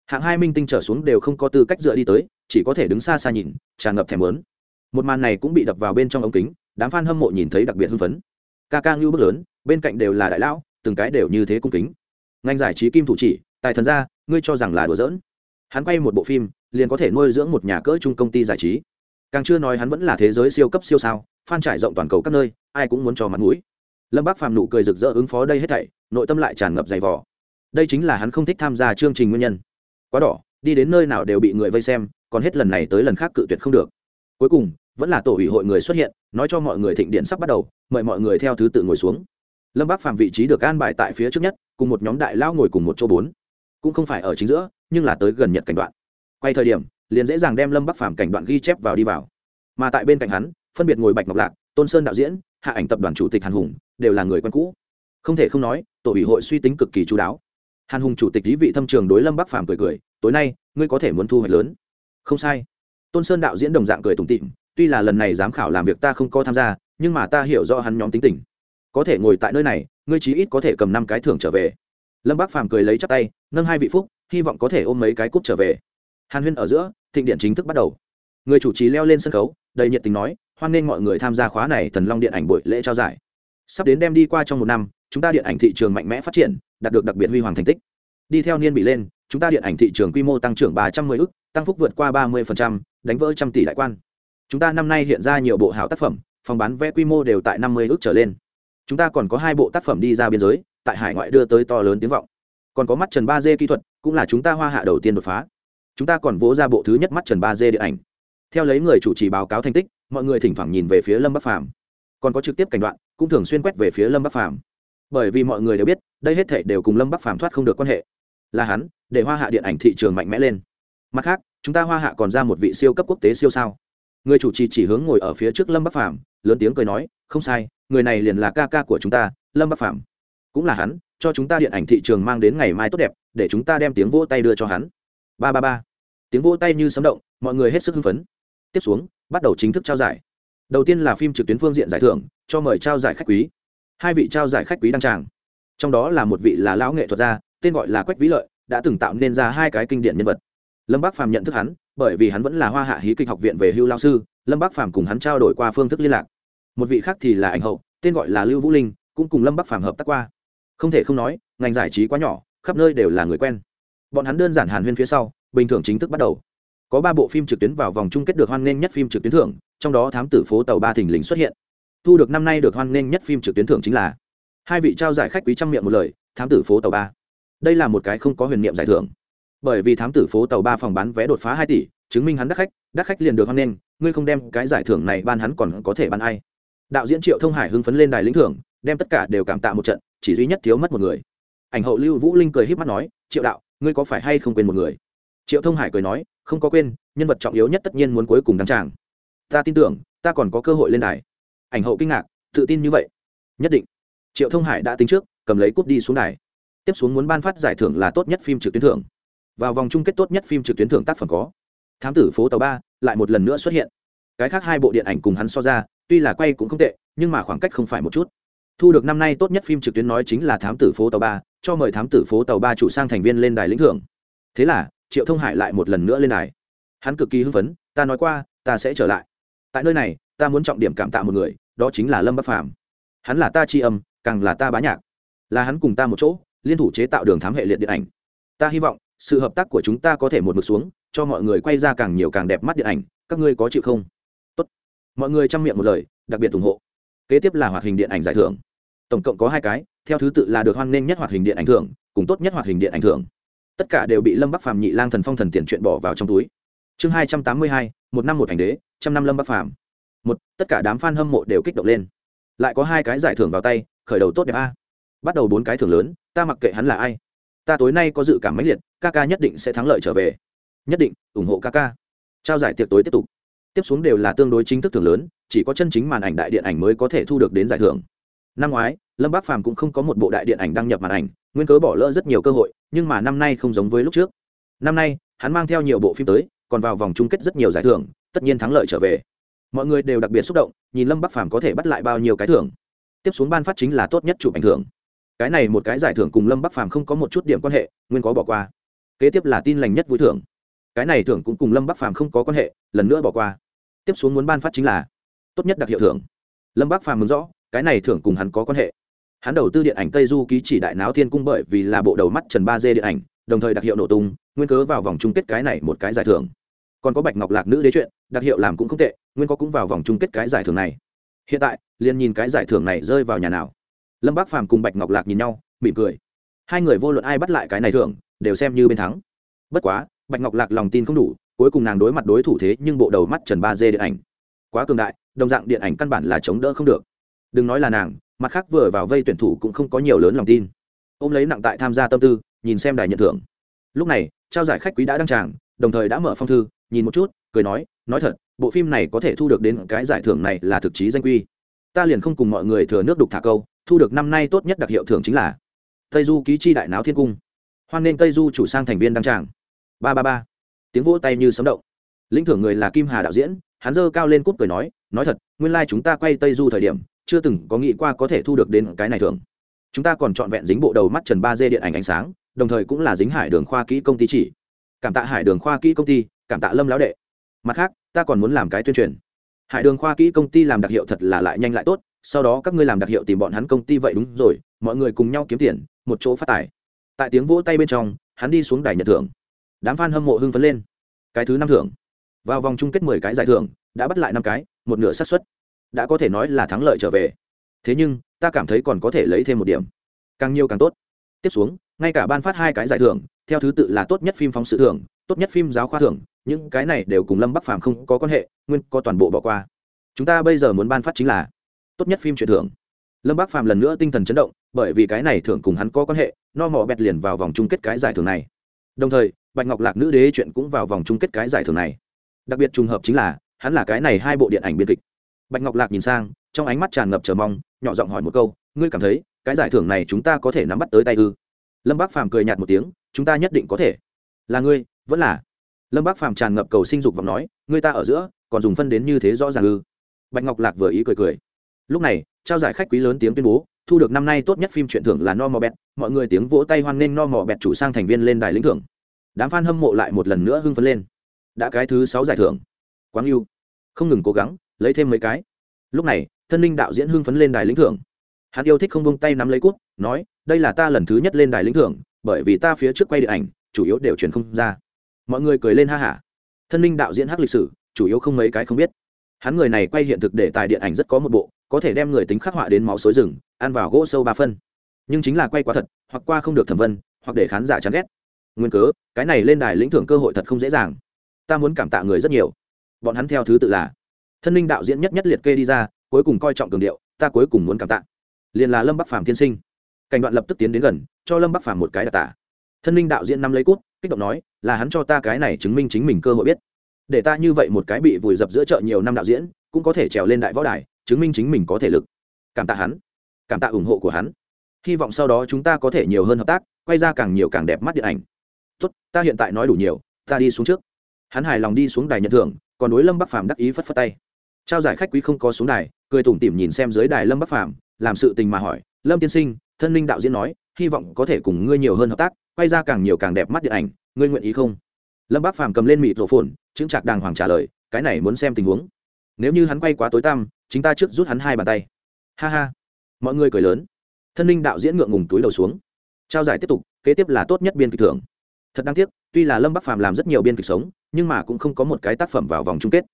Hạng hai minh tinh trở xuống đều không có tư cách dựa đi tới, chỉ có thể đứng xa xa nhìn, tràn ngập thèm lớn một màn này cũng bị đập vào bên trong ống kính, đám f a n hâm mộ nhìn thấy đặc biệt hưng phấn. Ca ca ngưu bước lớn, bên cạnh đều là đại lão từng cái đều như thế cung kính. Ngành giải trí kim thủ chỉ, tài thần ra ngươi cho rằng là đùa giỡn. Hắn quay một bộ phim, liền có thể nuôi dưỡng một nhà cỡ chung công ty giải trí. Càng chưa nói hắn vẫn là thế giới siêu cấp siêu sao phan trải rộng toàn cầu các nơi, ai cũng muốn cho mặt mũi. Lâm bác phàm nụ cười rực rỡ ứng phó đây hết thảy, nội tâm lại tràn ngập dày vỏ đây chính là hắn không thích tham gia chương trình nguyên nhân. Quá đỏ, đi đến nơi nào đều bị người vây xem, còn hết lần này tới lần khác cự tuyệt không được. Cuối cùng, vẫn là tổ ủy hội người xuất hiện, nói cho mọi người thịnh điện sắp bắt đầu, mời mọi người theo thứ tự ngồi xuống lâm bác phàm vị trí được an bài tại phía trước nhất, cùng một nhóm đại lao ngồi cùng một chỗ bốn. Cũng không phải ở chính giữa, nhưng là tới gần nhật cảnh đoạn. Quay thời điểm, liền dễ dàng đem lâm bắc phàm cảnh đoạn ghi chép vào đi vào. Mà tại bên cạnh hắn, phân biệt ngồi bạch ngọc lạc, tôn sơn đạo diễn, hạ ảnh tập đoàn chủ tịch hàn hùng, đều là người quen cũ. Không thể không nói, tổ ủy hội suy tính cực kỳ chú đáo. Hàn hùng chủ tịch lý vị thâm trường đối lâm bắc phàm cười cười, tối nay, ngươi có thể muốn thu hoạch lớn. Không sai. Tôn sơn đạo diễn đồng dạng cười tủm tịm tuy là lần này giám khảo làm việc ta không có tham gia, nhưng mà ta hiểu rõ hắn nhóm tính tình có thể ngồi tại nơi này ngươi chí ít có thể cầm năm cái thưởng trở về. Lâm bác phàm cười lấy chắc tay nâng hai vị phúc hy vọng có thể ôm mấy cái cúp trở về. Hàn huyên ở giữa thịnh điện chính thức bắt đầu. Người chủ trì leo lên sân khấu đầy nhiệt tình nói hoan nghênh mọi người tham gia khóa này thần long điện ảnh buổi lễ trao giải. Sắp đến đem đi qua trong một năm chúng ta điện ảnh thị trường mạnh mẽ phát triển đạt được đặc biệt huy hoàng thành tích. Đi theo niên bị lên chúng ta điện ảnh thị trường quy mô tăng trưởng ba trăm 310 ức tăng phúc vượt qua ba 30%, đánh vỡ trăm tỷ đại quan. Chúng ta năm nay hiện ra nhiều bộ hảo tác phẩm phòng bán vé quy mô đều tại năm mươi ức trở lên chúng ta còn có hai bộ tác phẩm đi ra biên giới, tại hải ngoại đưa tới to lớn tiếng vọng. Còn có mắt trần ba d kỹ thuật, cũng là chúng ta hoa hạ đầu tiên đột phá. Chúng ta còn vỗ ra bộ thứ nhất mắt trần ba d điện ảnh. Theo lấy người chủ trì báo cáo thành tích, mọi người thỉnh thoảng nhìn về phía lâm bắc phàm. Còn có trực tiếp cảnh đoạn, cũng thường xuyên quét về phía lâm bắc phàm. Bởi vì mọi người đều biết, đây hết thể đều cùng lâm bắc phàm thoát không được quan hệ. Là hắn, để hoa hạ điện ảnh thị trường mạnh mẽ lên. Mặt khác, chúng ta hoa hạ còn ra một vị siêu cấp quốc tế siêu sao người chủ trì chỉ hướng ngồi ở phía trước lâm bắc phàm, lớn tiếng cười nói, không sai, người này liền là ca ca của chúng ta, lâm bắc phàm. Cũng là hắn, cho chúng ta điện ảnh thị trường mang đến ngày mai tốt đẹp, để chúng ta đem tiếng vỗ tay đưa cho hắn. Ba ba ba. Tiếng vỗ tay như sấm động, mọi người hết sức hưng phấn. Tiếp xuống, bắt đầu chính thức trao giải. Đầu tiên là phim trực tuyến phương diện giải thưởng, cho mời trao giải khách quý. Hai vị trao giải khách quý đăng tràng. Trong đó là một vị là lão nghệ thuật gia, tên gọi là quách vĩ lợi, đã từng tạo nên ra hai cái kinh điển nhân vật lâm bác phàm nhận thức hắn, bởi vì hắn vẫn là hoa hạ hí kịch học viện về hưu lao sư, lâm bác phàm cùng hắn trao đổi qua phương thức liên lạc. Một vị khác thì là ảnh hậu, tên gọi là lưu vũ linh, cũng cùng lâm bắc phàm hợp tác qua. Không thể không nói, ngành giải trí quá nhỏ, khắp nơi đều là người quen. Bọn hắn đơn giản hàn huyên phía sau, bình thường chính thức bắt đầu. Có ba bộ phim trực tuyến vào vòng chung kết được hoan nghênh nhất phim trực tuyến thưởng, trong đó thám tử phố tàu ba thình lình xuất hiện. Thu được năm nay được hoan nghênh nhất phim trực tuyến thưởng chính là hai vị trao giải khách quý trăm miệng một lời, thám tử phố tàu ba. Đây là một cái không có huyền niệm giải thưởng bởi vì thám tử phố tàu ba phòng bán vé đột phá hai tỷ, chứng minh hắn đắt khách đắt khách liền được hoan nghênh, ngươi không đem cái giải thưởng này ban hắn còn có thể ban ai. Đạo diễn triệu thông hải hưng phấn lên đài lĩnh thưởng, đem tất cả đều cảm tạ một trận, chỉ duy nhất thiếu mất một người. Ảnh hậu lưu vũ linh cười h í p mắt nói, triệu đạo, ngươi có phải hay không quên một người? Triệu thông hải cười nói, không có quên, nhân vật trọng yếu nhất tất nhiên muốn cuối cùng đăng tràng. Ta tin tưởng, ta còn có cơ hội lên đài. Ảnh hậu kinh ngạc, tự tin như vậy? Nhất định. Triệu thông hải đã tính trước, cầm lấy cúp đi xuống đài. Tiếp xuống muốn ban phát giải thưởng là tốt nhất phim trực tuyến thưởng vào vòng chung kết tốt nhất phim trực tuyến thưởng tác phẩm có. Thám tử phố tàu ba lại một lần nữa xuất hiện. Cái khác hai bộ điện ảnh cùng hắn so ra, tuy là quay cũng không tệ, nhưng mà khoảng cách không phải một chút. Thu được năm nay tốt nhất phim trực tuyến nói chính là thám tử phố tàu ba, cho mời thám tử phố tàu ba chủ sang thành viên lên đài lĩnh thưởng. Thế là, triệu thông hải lại một lần nữa lên đài. Hắn cực kỳ hưng phấn, ta nói qua, ta sẽ trở lại. Tại nơi này, ta muốn trọng điểm cảm tạ một người, đó chính là lâm bắc phàm. Hắn là ta tri âm, càng là ta bá nhạc. Là hắn cùng ta một chỗ, liên thủ chế tạo đường thám hệ liệt điện ảnh. Ta hy vọng sự hợp tác của chúng ta có thể một mực xuống, cho mọi người quay ra càng nhiều càng đẹp mắt điện ảnh, các ngươi có chịu không? Tốt. mọi người chăm miệng một lời, đặc biệt ủng hộ. Kế tiếp là hoạt hình điện ảnh giải thưởng. Tổng cộng có hai cái, theo thứ tự là được hoan nghênh nhất hoạt hình điện ảnh thưởng, cùng tốt nhất hoạt hình điện ảnh thưởng. Tất cả đều bị lâm bắc phàm nhị lang thần phong thần tiền chuyện bỏ vào trong túi. Chương hai trăm tám mươi hai, một năm một thành đế, trăm năm lâm bắc phàm. Một, tất cả đám f a n hâm mộ đều kích động lên. Lại có hai cái giải thưởng vào tay, khởi đầu tốt đẹp a. Bắt đầu bốn cái thưởng lớn, ta mặc kệ hắn là ai ta tối nay có dự cảm mãnh liệt, ca ca nhất định sẽ thắng lợi trở về. Nhất định, ủng hộ ca ca. Trao giải tiệc tối tiếp tục. Tiếp xuống đều là tương đối chính thức thưởng lớn, chỉ có chân chính màn ảnh đại điện ảnh mới có thể thu được đến giải thưởng. Năm ngoái, lâm bác phàm cũng không có một bộ đại điện ảnh đăng nhập màn ảnh, nguyên cớ bỏ lỡ rất nhiều cơ hội, nhưng mà năm nay không giống với lúc trước. Năm nay, hắn mang theo nhiều bộ phim tới, còn vào vòng chung kết rất nhiều giải thưởng, tất nhiên thắng lợi trở về. Mọi người đều đặc biệt xúc động, nhìn lâm bắc phàm có thể bắt lại bao nhiêu cái thưởng. Tiếp xuống ban phát chính là tốt nhất chụp ảnh thưởng cái này một cái giải thưởng cùng lâm bắc phàm không có một chút điểm quan hệ, nguyên có bỏ qua. Kế tiếp là tin lành nhất vui thưởng. Cái này thưởng cũng cùng lâm bắc phàm không có quan hệ, lần nữa bỏ qua. Tiếp xuống muốn ban phát chính là tốt nhất đặc hiệu thưởng. Lâm bắc phàm mừng rõ, cái này thưởng cùng hắn có quan hệ. Hắn đầu tư điện ảnh tây du ký chỉ đại náo thiên cung bởi vì là bộ đầu mắt trần ba dê điện ảnh, đồng thời đặc hiệu nổ tung, nguyên cớ vào vòng chung kết cái này một cái giải thưởng. Còn có bạch ngọc lạc nữ đế chuyện, đặc hiệu làm cũng không tệ, nguyên có cũng vào vòng chung kết cái giải thưởng này. Hiện tại, liền nhìn cái giải thưởng này rơi vào nhà nào lâm bác phàm cùng bạch ngọc lạc nhìn nhau mỉm cười hai người vô luận ai bắt lại cái này thưởng đều xem như bên thắng bất quá bạch ngọc lạc lòng tin không đủ cuối cùng nàng đối mặt đối thủ thế nhưng bộ đầu mắt trần ba dê điện ảnh quá cường đại đồng dạng điện ảnh căn bản là chống đỡ không được đừng nói là nàng mặt khác vừa vào vây tuyển thủ cũng không có nhiều lớn lòng tin ô m lấy nặng tại tham gia tâm tư nhìn xem đài nhận thưởng lúc này trao giải khách quý đã đăng tràng đồng thời đã mở phong thư nhìn một chút cười nói nói thật bộ phim này có thể thu được đến cái giải thưởng này là thực chí danh quy ta liền không cùng mọi người thừa nước đục thả câu thu được năm nay tốt nhất đặc hiệu thưởng chính là tây du ký chi đại náo thiên cung. Hoan nên tây du chủ sang thành viên đăng tràng. Ba ba ba. Tiếng vỗ tay như sấm động. Lĩnh thưởng người là kim hà đạo diễn, hắn dơ cao lên cúp cười nói nói thật, nguyên lai、like、chúng ta quay tây du thời điểm, chưa từng có nghĩ qua có thể thu được đến cái này thưởng. Chúng ta còn trọn vẹn dính bộ đầu mắt trần ba d điện ảnh ánh sáng, đồng thời cũng là dính hải đường khoa kỹ công ty chỉ. Cảm tạ hải đường khoa kỹ công ty, cảm tạ lâm lão đệ. Mặt khác, ta còn muốn làm cái tuyên truyền. Hải đường khoa kỹ công ty làm đặc hiệu thật là lại nhanh lại tốt sau đó các ngươi làm đặc hiệu tìm bọn hắn công ty vậy đúng rồi, mọi người cùng nhau kiếm tiền, một chỗ phát tài. Tại tiếng vỗ tay bên trong, hắn đi xuống đài nhận thưởng. Đám f a n hâm mộ hưng phấn lên. Cái thứ năm thưởng. Vào vòng chung kết mười cái giải thưởng, đã bắt lại năm cái, một nửa xác suất. Đã có thể nói là thắng lợi trở về. Thế nhưng, ta cảm thấy còn có thể lấy thêm một điểm. Càng nhiều càng tốt. Tiếp xuống, ngay cả ban phát hai cái giải thưởng, theo thứ tự là tốt nhất phim phóng sự thưởng, tốt nhất phim giáo khoa thưởng, những cái này đều cùng lâm bắc phàm không có quan hệ, nguyên có toàn bộ bỏ qua. Chúng ta bây giờ muốn ban phát chính là tốt nhất phim truyền thưởng. Lâm Bác phàm lần nữa tinh thần chấn động, bởi vì cái này thưởng cùng hắn có quan hệ, no mò bẹt liền vào vòng chung kết cái giải thưởng này. Đồng thời, bạch ngọc lạc nữ đế chuyện cũng vào vòng chung kết cái giải thưởng này. Đặc biệt trùng hợp chính là, hắn là cái này hai bộ điện ảnh biên kịch. Bạch ngọc lạc nhìn sang, trong ánh mắt tràn ngập chờ mong, nhỏ giọng hỏi một câu, ngươi cảm thấy, cái giải thưởng này chúng ta có thể nắm bắt tới tay ư? Lâm bác phàm cười nhạt một tiếng, chúng ta nhất định có thể. Là ngươi, vẫn là. Lâm bác phàm tràn ngập cầu sinh dục và nói, ngươi ta ở giữa, còn dùng phân đến như thế rõ ràng ư? Bạch ngọc lạc vừa ý cười cười lúc này, trao giải khách quý lớn tiếng tuyên bố, thu được năm nay tốt nhất phim truyện thưởng là no mò bẹt mọi người tiếng vỗ tay hoan nghênh no mò bẹt chủ sang thành viên lên đài lĩnh thưởng. Đám f a n hâm mộ lại một lần nữa hưng phấn lên. Đã cái thứ sáu giải thưởng. Quáng yêu không ngừng cố gắng, lấy thêm mấy cái. Lúc này, thân ninh đạo diễn hưng phấn lên đài lĩnh thưởng. Hắn yêu thích không bông tay nắm lấy cút, nói, đây là ta lần thứ nhất lên đài lĩnh thưởng, bởi vì ta phía trước quay điện ảnh, chủ yếu đều truyền không ra. Mọi người cười lên ha hả. Thân ninh đạo diễn hát lịch sử, chủ yếu không mấy cái không biết. Hắn người này quay hiện thực để tài điện ảnh rất có một bộ có thể đem người tính khắc họa đến máu xối rừng, ăn vào gỗ sâu ba phân. Nhưng chính là quay quá thật, hoặc qua không được thẩm vân, hoặc để khán giả chán ghét. Nguyên cớ, cái này lên đài lĩnh thưởng cơ hội thật không dễ dàng. Ta muốn cảm tạ người rất nhiều. Bọn hắn theo thứ tự là, thân linh đạo diễn nhất nhất liệt kê đi ra, cuối cùng coi trọng cường điệu, ta cuối cùng muốn cảm tạ. Liền là lâm bắc phàm tiên sinh. Cảnh đoạn lập tức tiến đến gần, cho lâm bắc phàm một cái đặc tả. Thân linh đạo diễn năm lấy cút, kích động nói, là hắn cho ta cái này chứng minh chính mình cơ hội biết. Để ta như vậy một cái bị vùi dập giữa chợ nhiều năm đạo diễn, cũng có thể trèo lên đại võ đài chứng minh chính mình có thể lực. Cảm tạ hắn. Cảm tạ ủng hộ của hắn. Hy vọng sau đó chúng ta có thể nhiều hơn hợp tác, quay ra càng nhiều càng đẹp mắt điện ảnh. Tốt, ta hiện tại nói đủ nhiều, ta đi xuống trước. Hắn hài lòng đi xuống đài nhận thưởng, còn đối lâm bắc phàm đắc ý phất phất tay. Trao giải khách quý không có xuống đài, cười tủm tỉm nhìn xem dưới đài lâm bắc phàm, làm sự tình mà hỏi, lâm tiên sinh, thân linh đạo diễn nói, hy vọng có thể cùng ngươi nhiều hơn hợp tác, quay ra càng nhiều càng đẹp mắt điện ảnh, ngươi nguyện ý không? Lâm bắc phàm cầm lên mịt rổ phồn chứng trạc đàng hoàng trả lời, cái này muốn xem tình huống. Nếu như hắn quay quá tối tăm chính ta trước rút hắn hai bàn tay. Ha ha. Mọi người cười lớn. Thân linh đạo diễn ngượng ngùng túi đầu xuống. Trao giải tiếp tục, kế tiếp là tốt nhất biên kịch thưởng. Thật đáng tiếc, tuy là lâm bắc phàm làm rất nhiều biên kịch sống, nhưng mà cũng không có một cái tác phẩm vào vòng chung kết.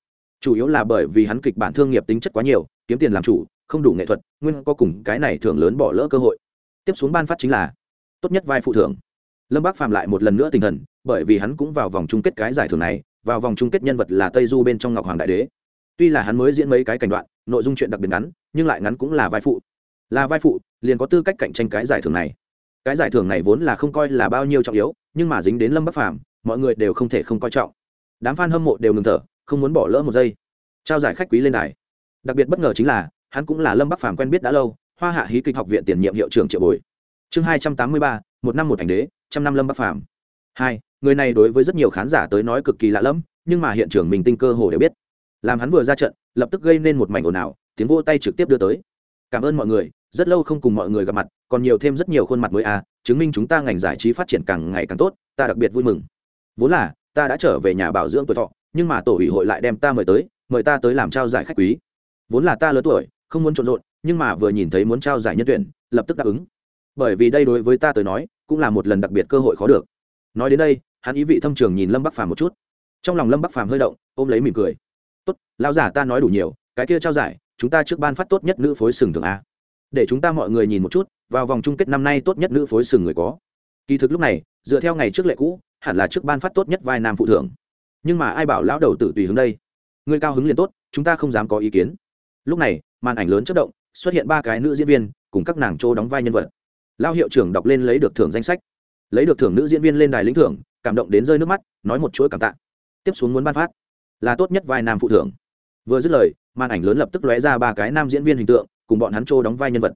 Chủ yếu là bởi vì hắn kịch bản thương nghiệp tính chất quá nhiều, kiếm tiền làm chủ, không đủ nghệ thuật, nguyên có cùng cái này thường lớn bỏ lỡ cơ hội. Tiếp xuống ban phát chính là tốt nhất vai phụ thưởng. Lâm bác phàm lại một lần nữa tinh thần, bởi vì hắn cũng vào vòng chung kết cái giải thưởng này, vào vòng chung kết nhân vật là tây du bên trong ngọc hoàng đại đế tuy là hắn mới diễn mấy cái cảnh đoạn, nội dung chuyện đặc biệt ngắn, nhưng lại ngắn cũng là vai phụ. Là vai phụ, liền có tư cách cạnh tranh cái giải thưởng này. Cái giải thưởng này vốn là không coi là bao nhiêu trọng yếu, nhưng mà dính đến lâm bắc phàm, mọi người đều không thể không coi trọng. Đám f a n hâm mộ đều ngừng thở, không muốn bỏ lỡ một giây. Trao giải khách quý lên đài. Đặc biệt bất ngờ chính là, hắn cũng là lâm bắc phàm quen biết đã lâu, hoa hạ hí kịch học viện tiền nhiệm hiệu trưởng triệu bồi. Chương hai trăm tám mươi ba, một năm một ảnh đế, trăm năm lâm bắc phàm. Hai, người này đối với rất nhiều khán giả tới nói cực kỳ lạ lẫm, nhưng mà hiện trường mình tinh cơ hồ đều biết làm hắn vừa ra trận, lập tức gây nên một mảnh ồn ào, tiếng vô tay trực tiếp đưa tới. Cảm ơn mọi người, rất lâu không cùng mọi người gặp mặt, còn nhiều thêm rất nhiều khuôn mặt mới à chứng minh chúng ta ngành giải trí phát triển càng ngày càng tốt, ta đặc biệt vui mừng. Vốn là, ta đã trở về nhà bảo dưỡng tuổi thọ, nhưng mà tổ ủy hội lại đem ta mời tới, mời ta tới làm trao giải khách quý. Vốn là ta lớn tuổi, không muốn trộn rộn, nhưng mà vừa nhìn thấy muốn trao giải nhân tuyển, lập tức đáp ứng. Bởi vì đây đối với ta tới nói, cũng là một lần đặc biệt cơ hội khó được. Nói đến đây, hắn ý vị thâm trường nhìn lâm bắc phàm một chút. Trong lòng lâm bắc phàm hơi động, ôm lấy mỉm cười tốt lao giả ta nói đủ nhiều, cái kia trao giải, chúng ta trước ban phát tốt nhất nữ phối sừng thường a. Để chúng ta mọi người nhìn một chút, vào vòng chung kết năm nay tốt nhất nữ phối sừng người có. Kỳ thực lúc này, dựa theo ngày trước lệ cũ, hẳn là trước ban phát tốt nhất vai nam phụ thưởng. Nhưng mà ai bảo lão đầu tử tùy hướng đây? Người cao hứng liền tốt, chúng ta không dám có ý kiến. Lúc này, màn ảnh lớn chất động, xuất hiện ba cái nữ diễn viên, cùng các nàng chỗ đóng vai nhân vật. Lao hiệu trưởng đọc lên lấy được thưởng danh sách. Lấy được thưởng nữ diễn viên lên đài lĩnh thưởng, cảm động đến rơi nước mắt, nói một chuỗi cảm tạ. Tiếp xuống muốn ban phát là tốt nhất vai nam phụ thưởng. Vừa dứt lời, màn ảnh lớn lập tức lóe ra ba cái nam diễn viên hình tượng, cùng bọn hắn chỗ đóng vai nhân vật.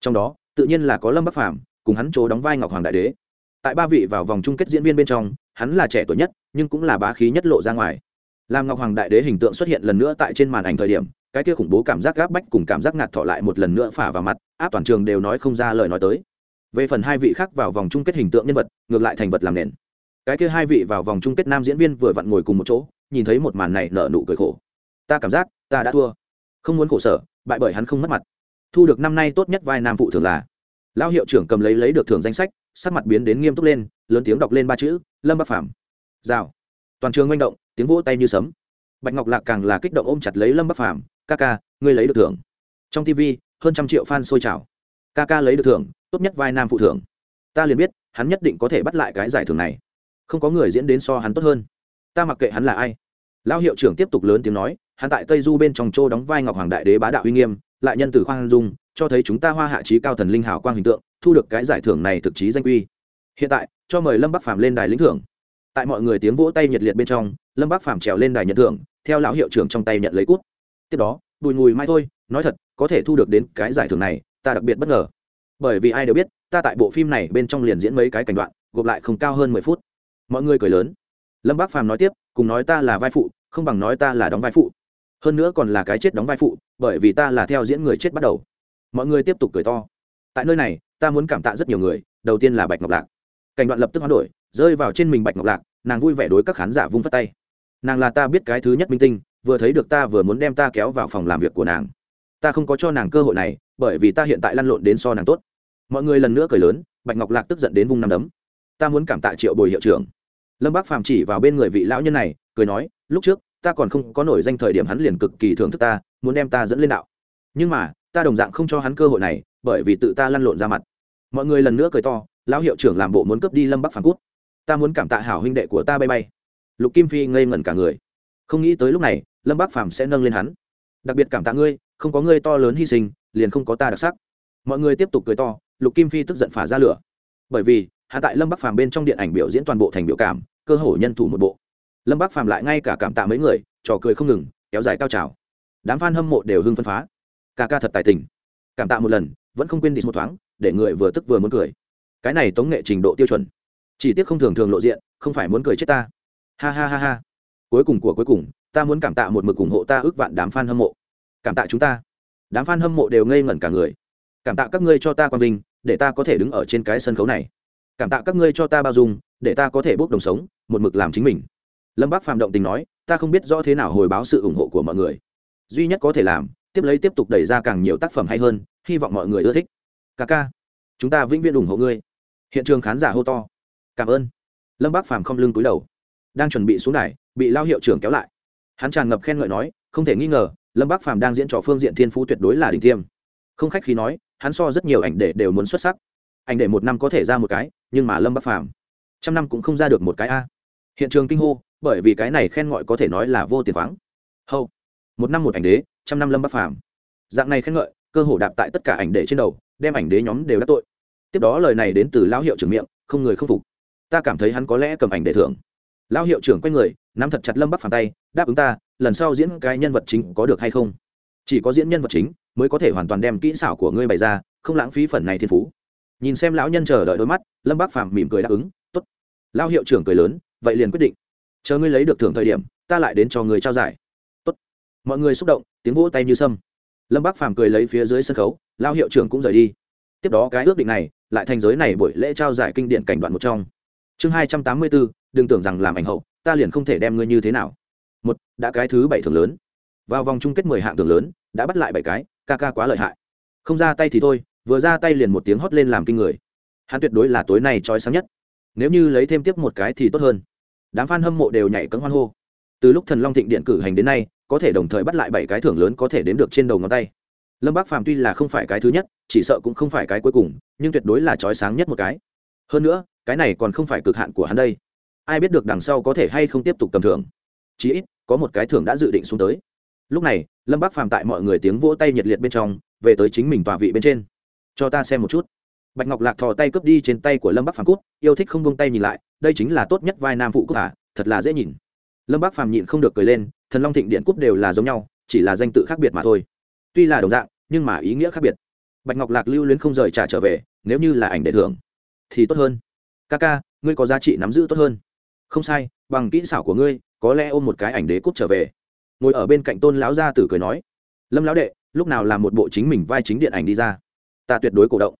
Trong đó, tự nhiên là có lâm bắc phàm, cùng hắn chỗ đóng vai ngọc hoàng đại đế. Tại ba vị vào vòng chung kết diễn viên bên trong, hắn là trẻ tuổi nhất, nhưng cũng là bá khí nhất lộ ra ngoài. Làm ngọc hoàng đại đế hình tượng xuất hiện lần nữa tại trên màn ảnh thời điểm, cái kia khủng bố cảm giác gáp bách cùng cảm giác ngạt thọ lại một lần nữa phả vào mặt, áp toàn trường đều nói không ra lời nói tới. Về phần hai vị khác vào vòng chung kết hình tượng nhân vật, ngược lại thành vật làm nền. Cái kia hai vị vào vòng chung kết nam diễn viên vừa vặn ngồi cùng một chỗ nhìn thấy một màn này nở nụ cười khổ. Ta cảm giác, ta đã thua. Không muốn khổ sở, bại bởi hắn không mất mặt. Thu được năm nay tốt nhất vai nam phụ thường là. Lão hiệu trưởng cầm lấy lấy được thưởng danh sách, sắc mặt biến đến nghiêm túc lên, lớn tiếng đọc lên ba chữ, lâm bắc phàm. Rào. Toàn trường manh động, tiếng vỗ tay như sấm. Bạch ngọc lạc càng là kích động ôm chặt lấy lâm bắc phàm, ca ca, ngươi lấy được thưởng. Trong tv hơn trăm triệu fan sôi trào. Ca ca lấy được thưởng, tốt nhất vai nam phụ thưởng. Ta liền biết, hắn nhất định có thể bắt lại cái giải thưởng này. Không có người diễn đến so hắn tốt hơn ta mặc kệ hắn là ai. Lão hiệu trưởng tiếp tục lớn tiếng nói, hắn tại tây du bên trong châu đóng vai ngọc hoàng đại đế bá đạo uy nghiêm, lại nhân từ khoan dung, cho thấy chúng ta hoa hạ trí cao thần linh hảo quang hình tượng, thu được cái giải thưởng này thực chí danh quy hiện tại, cho mời lâm bắc phàm lên đài lĩnh thưởng. Tại mọi người tiếng vỗ tay nhiệt liệt bên trong, lâm bắc phàm trèo lên đài nhận thưởng, theo lão hiệu trưởng trong tay nhận lấy cút. Tiếp đó, bùi ngùi mai thôi, nói thật, có thể thu được đến cái giải thưởng này, ta đặc biệt bất ngờ. Bởi vì ai đều biết, ta tại bộ phim này bên trong liền diễn mấy cái cảnh đoạn, gộp lại không cao hơn mười phút. Mọi người cười lớn lâm bác phàm nói tiếp, cùng nói ta là vai phụ, không bằng nói ta là đóng vai phụ. Hơn nữa còn là cái chết đóng vai phụ, bởi vì ta là theo diễn người chết bắt đầu. Mọi người tiếp tục cười to. Tại nơi này, ta muốn cảm tạ rất nhiều người, đầu tiên là bạch ngọc lạc. Cảnh đoạn lập tức hoán đổi, rơi vào trên mình bạch ngọc lạc, nàng vui vẻ đối các khán giả vung phát tay. Nàng là ta biết cái thứ nhất minh tinh, vừa thấy được ta vừa muốn đem ta kéo vào phòng làm việc của nàng. Ta không có cho nàng cơ hội này, bởi vì ta hiện tại lăn lộn đến so nàng tốt. Mọi người lần nữa cười lớn, bạch ngọc lạc tức giận đến vung nằm đấm. Ta muốn cảm tạ triệu bồi hiệu trưởng lâm bác phàm chỉ vào bên người vị lão nhân này, cười nói, lúc trước, ta còn không có nổi danh thời điểm hắn liền cực kỳ thưởng thức ta, muốn đem ta dẫn lên đạo. Nhưng mà, ta đồng dạng không cho hắn cơ hội này, bởi vì tự ta lăn lộn ra mặt. Mọi người lần nữa cười to, lão hiệu trưởng làm bộ muốn cướp đi lâm bắc phàm cút. Ta muốn cảm tạ hảo huynh đệ của ta bay bay. Lục kim phi ngây ngẩn cả người. Không nghĩ tới lúc này, lâm bắc phàm sẽ nâng lên hắn. Đặc biệt cảm tạ ngươi, không có ngươi to lớn hy sinh, liền không có ta đặc sắc. Mọi người tiếp tục cười to, lục kim phi tức giận phả ra lửa. Bởi vì hạ tại lâm bắc phàm bên trong điện ảnh biểu diễn toàn bộ thành biểu cảm, cơ hội nhân thủ một bộ. Lâm bắc phàm lại ngay cả cảm tạ mấy người, trò cười không ngừng, kéo dài cao trào. Đám f a n hâm mộ đều hưng phân phá. Ca ca thật tài tình. Cảm tạ một lần, vẫn không quên đi một thoáng, để người vừa tức vừa muốn cười. Cái này tống nghệ trình độ tiêu chuẩn. Chỉ tiếc không thường thường lộ diện, không phải muốn cười chết ta. Ha ha ha ha. Cuối cùng của cuối cùng, ta muốn cảm tạ một mực ủng hộ ta ước vạn đám f a n hâm mộ. Cảm tạ chúng ta. Đám f a n hâm mộ đều ngây ngẩn cả người. Cảm tạ các ngươi cho ta quang vinh, để ta có thể đứng ở trên cái sân khấu này cảm tạ các ngươi cho ta bao dung, để ta có thể bốc đồng sống, một mực làm chính mình. Lâm bác phạm động tình nói, ta không biết rõ thế nào hồi báo sự ủng hộ của mọi người. Duy nhất có thể làm, tiếp lấy tiếp tục đẩy ra càng nhiều tác phẩm hay hơn, hy vọng mọi người ưa thích. Ca ca, chúng ta vĩnh viễn ủng hộ ngươi. Hiện trường khán giả hô to. Cảm ơn. Lâm bác phàm không lưng túi đầu. Đang chuẩn bị xuống đài, bị lao hiệu trưởng kéo lại. Hắn tràn ngập khen ngợi nói, không thể nghi ngờ, lâm bác phàm đang diễn trò phương diện thiên phú tuyệt đối là đỉnh tiêm. Không khách khí nói, hắn so rất nhiều ảnh để đều muốn xuất sắc. Anh để một năm có thể ra một cái, nhưng mà lâm bắc phàm, trăm năm cũng không ra được một cái a. Hiện trường kinh hô, bởi vì cái này khen ngợi có thể nói là vô tiền khoáng. Hâu một năm một ảnh đế, trăm năm lâm bắc phàm. Dạng này khen ngợi, cơ hồ đạp tại tất cả ảnh đế trên đầu, đem ảnh đế nhóm đều đắc tội. Tiếp đó lời này đến từ lão hiệu trưởng miệng, không người không phục. Ta cảm thấy hắn có lẽ cầm ảnh để thưởng. Lão hiệu trưởng quay người, nắm thật chặt lâm bắc phàm tay, đáp ứng ta, lần sau diễn cái nhân vật chính có được hay không? Chỉ có diễn nhân vật chính mới có thể hoàn toàn đem kỹ xảo của ngươi bày ra, không lãng phí phần này thiên phú nhìn xem lão nhân chờ đợi đôi mắt, lâm bác phàm mỉm cười đáp ứng, tốt. Lão hiệu trưởng cười lớn, vậy liền quyết định. Chờ ngươi lấy được thưởng thời điểm, ta lại đến cho người trao giải. Tốt. mọi người xúc động, tiếng vỗ tay như sâm. Lâm bác phàm cười lấy phía dưới sân khấu lao hiệu trưởng cũng rời đi. Tiếp đó cái ước định này, lại thành giới này buổi lễ trao giải kinh điển cảnh đoạn một trong. Chương hai trăm tám mươi bốn đừng tưởng rằng làm ảnh hậu, ta liền không thể đem ngươi như thế nào. Một, đã cái thứ bảy thưởng lớn. Vào vòng chung kết mười hạng thưởng lớn, đã bắt lại bảy cái, ca ca quá lợi hại. Không ra tay thì thôi vừa ra tay liền một tiếng hót lên làm kinh người. Hắn tuyệt đối là tối nay trói sáng nhất. Nếu như lấy thêm tiếp một cái thì tốt hơn. Đám f a n hâm mộ đều nhảy cấm hoan hô. Từ lúc thần long thịnh điện cử hành đến nay, có thể đồng thời bắt lại bảy cái thưởng lớn có thể đếm được trên đầu ngón tay. Lâm bác phàm tuy là không phải cái thứ nhất, chỉ sợ cũng không phải cái cuối cùng, nhưng tuyệt đối là trói sáng nhất một cái. Hơn nữa, cái này còn không phải cực hạn của hắn đây. Ai biết được đằng sau có thể hay không tiếp tục cầm thưởng. Chí ít, có một cái thưởng đã dự định xuống tới. Lúc này, lâm bác phàm tại mọi người tiếng vỗ tay nhiệt liệt bên trong, về tới chính mình tòa vị bên trên cho ta xem một chút. Bạch ngọc lạc thò tay cướp đi trên tay của lâm bắc phàm cút, yêu thích không bông tay nhìn lại, đây chính là tốt nhất vai nam phụ cút à thật là dễ nhìn. Lâm bắc phàm nhịn không được cười lên, thần long thịnh điện cút đều là giống nhau, chỉ là danh tự khác biệt mà thôi. Tuy là đồng dạng, nhưng mà ý nghĩa khác biệt. Bạch ngọc lạc lưu luyến không rời trả trở về, nếu như là ảnh đệ thưởng, thì tốt hơn. Ca ca, ngươi có giá trị nắm giữ tốt hơn. Không sai, bằng kỹ xảo của ngươi, có lẽ ôm một cái ảnh đế cút trở về. Ngồi ở bên cạnh tôn lão gia tử cười nói. Lâm lão đệ, lúc nào làm một bộ chính mình vai chính điện ảnh đi ra? Ta tuyệt đối cổ động.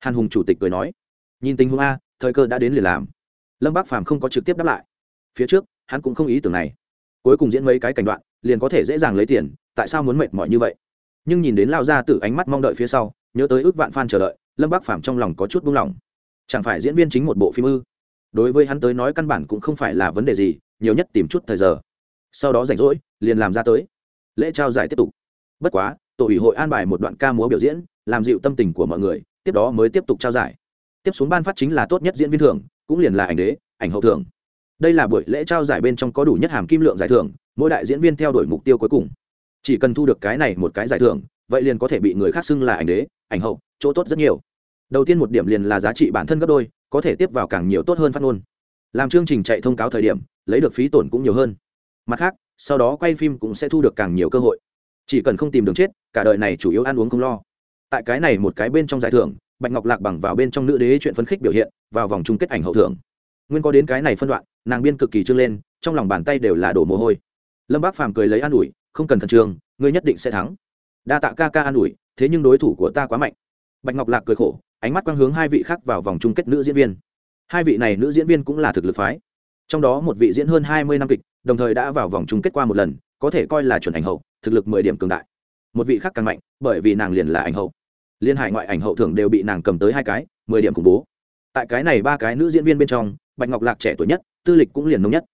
Hàn hùng chủ tịch cười nói, nhìn tình huống a, thời cơ đã đến liền làm. Lâm bác phàm không có trực tiếp đáp lại. Phía trước, hắn cũng không ý tưởng này. Cuối cùng diễn mấy cái cảnh đoạn, liền có thể dễ dàng lấy tiền, tại sao muốn mệt mỏi như vậy? Nhưng nhìn đến lao ra từ ánh mắt mong đợi phía sau, nhớ tới ước vạn f a n chờ đợi, lâm bác phàm trong lòng có chút buông lỏng. Chẳng phải diễn viên chính một bộ phim ư? Đối với hắn tới nói căn bản cũng không phải là vấn đề gì, nhiều nhất tìm chút thời giờ. Sau đó rảnh rỗi, liền làm ra tới. Lễ trao giải tiếp tục. Bất quá, tổ ủy hội an bài một đoạn ca múa biểu diễn làm dịu tâm tình của mọi người, tiếp đó mới tiếp tục trao giải. Tiếp xuống ban phát chính là tốt nhất diễn viên thưởng, cũng liền là ảnh đế, ảnh hậu thưởng. Đây là buổi lễ trao giải bên trong có đủ nhất hàm kim lượng giải thưởng, mỗi đại diễn viên theo đuổi mục tiêu cuối cùng. Chỉ cần thu được cái này một cái giải thưởng, vậy liền có thể bị người khác xưng là ảnh đế, ảnh hậu, chỗ tốt rất nhiều. Đầu tiên một điểm liền là giá trị bản thân gấp đôi, có thể tiếp vào càng nhiều tốt hơn phát ngôn. Làm chương trình chạy thông cáo thời điểm, lấy được phí tổn cũng nhiều hơn. Mặt khác, sau đó quay phim cũng sẽ thu được càng nhiều cơ hội. Chỉ cần không tìm đường chết, cả đời này chủ yếu ăn uống không lo tại cái này một cái bên trong giải thưởng, bạch ngọc lạc bằng vào bên trong nữ đế chuyện phấn khích biểu hiện, vào vòng chung kết ảnh hậu thưởng. Nguyên có đến cái này phân đoạn, nàng biên cực kỳ trương lên, trong lòng bàn tay đều là đổ mồ hôi. Lâm bác phàm cười lấy an ủi, không cần khẩn trương, ngươi nhất định sẽ thắng. Đa tạ ca ca an ủi, thế nhưng đối thủ của ta quá mạnh. Bạch ngọc lạc cười khổ, ánh mắt quang hướng hai vị khác vào vòng chung kết nữ diễn viên. Hai vị này nữ diễn viên cũng là thực lực phái. Trong đó một vị diễn hơn hai mươi năm kịch, đồng thời đã vào vòng chung kết qua một lần, có thể coi là chuẩn ảnh hậu, thực lực mười điểm cường đại. Một vị khác càng mạnh, bởi vì nàng liền là ảnh hậu liên hải ngoại ảnh hậu thưởng đều bị nàng cầm tới hai cái, mười điểm khủng bố. Tại cái này ba cái nữ diễn viên bên trong, bạch ngọc lạc trẻ tuổi nhất, tư lịch cũng liền nông nhất.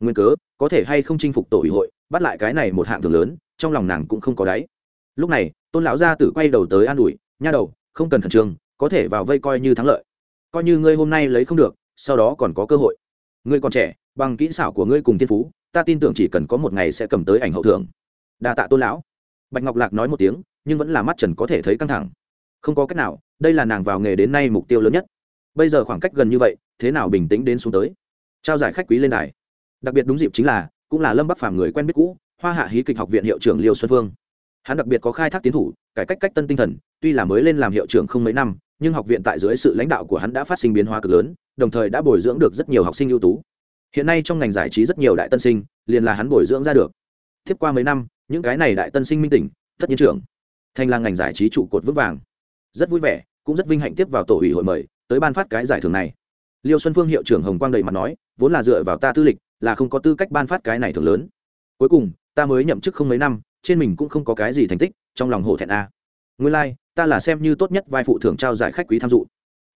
Nguyên cớ, có thể hay không chinh phục tổ ủy hội, bắt lại cái này một hạng thường lớn, trong lòng nàng cũng không có đáy. Lúc này, tôn lão gia tử quay đầu tới an ủi, nha đầu, không cần khẩn trương, có thể vào vây coi như thắng lợi. Coi như ngươi hôm nay lấy không được, sau đó còn có cơ hội. Ngươi còn trẻ, bằng kỹ xảo của ngươi cùng thiên phú, ta tin tưởng chỉ cần có một ngày sẽ cầm tới ảnh hậu thưởng. Đa tạ tôn lão. Bạch ngọc lạc nói một tiếng, nhưng vẫn là mắt trần có thể thấy căng thẳng không có cách nào, đây là nàng vào nghề đến nay mục tiêu lớn nhất. Bây giờ khoảng cách gần như vậy, thế nào bình tĩnh đến xuống tới? Trao giải khách quý lên đài. Đặc biệt đúng dịp chính là, cũng là lâm bắc phàm người quen biết cũ, hoa hạ hí kịch học viện hiệu trưởng liêu xuân phương. Hắn đặc biệt có khai thác tiến thủ, cải cách cách tân tinh thần, tuy là mới lên làm hiệu trưởng không mấy năm, nhưng học viện tại dưới sự lãnh đạo của hắn đã phát sinh biến hóa cực lớn, đồng thời đã bồi dưỡng được rất nhiều học sinh ưu tú. Hiện nay trong ngành giải trí rất nhiều đại tân sinh, liền là hắn bồi dưỡng ra được. Tiếp qua mấy năm, những cái này đại tân sinh minh tỉnh, tất nhiên trưởng, thành là ngành giải trí trụ cột vững vàng rất vui vẻ cũng rất vinh hạnh tiếp vào tổ ủy hội mời tới ban phát cái giải thưởng này. Liêu xuân phương hiệu trưởng hồng quang đầy mặt nói vốn là dựa vào ta tư lịch là không có tư cách ban phát cái này thưởng lớn. Cuối cùng ta mới nhậm chức không mấy năm trên mình cũng không có cái gì thành tích trong lòng hổ thẹn a. Nguyên lai、like, ta là xem như tốt nhất vai phụ thưởng trao giải khách quý tham dự.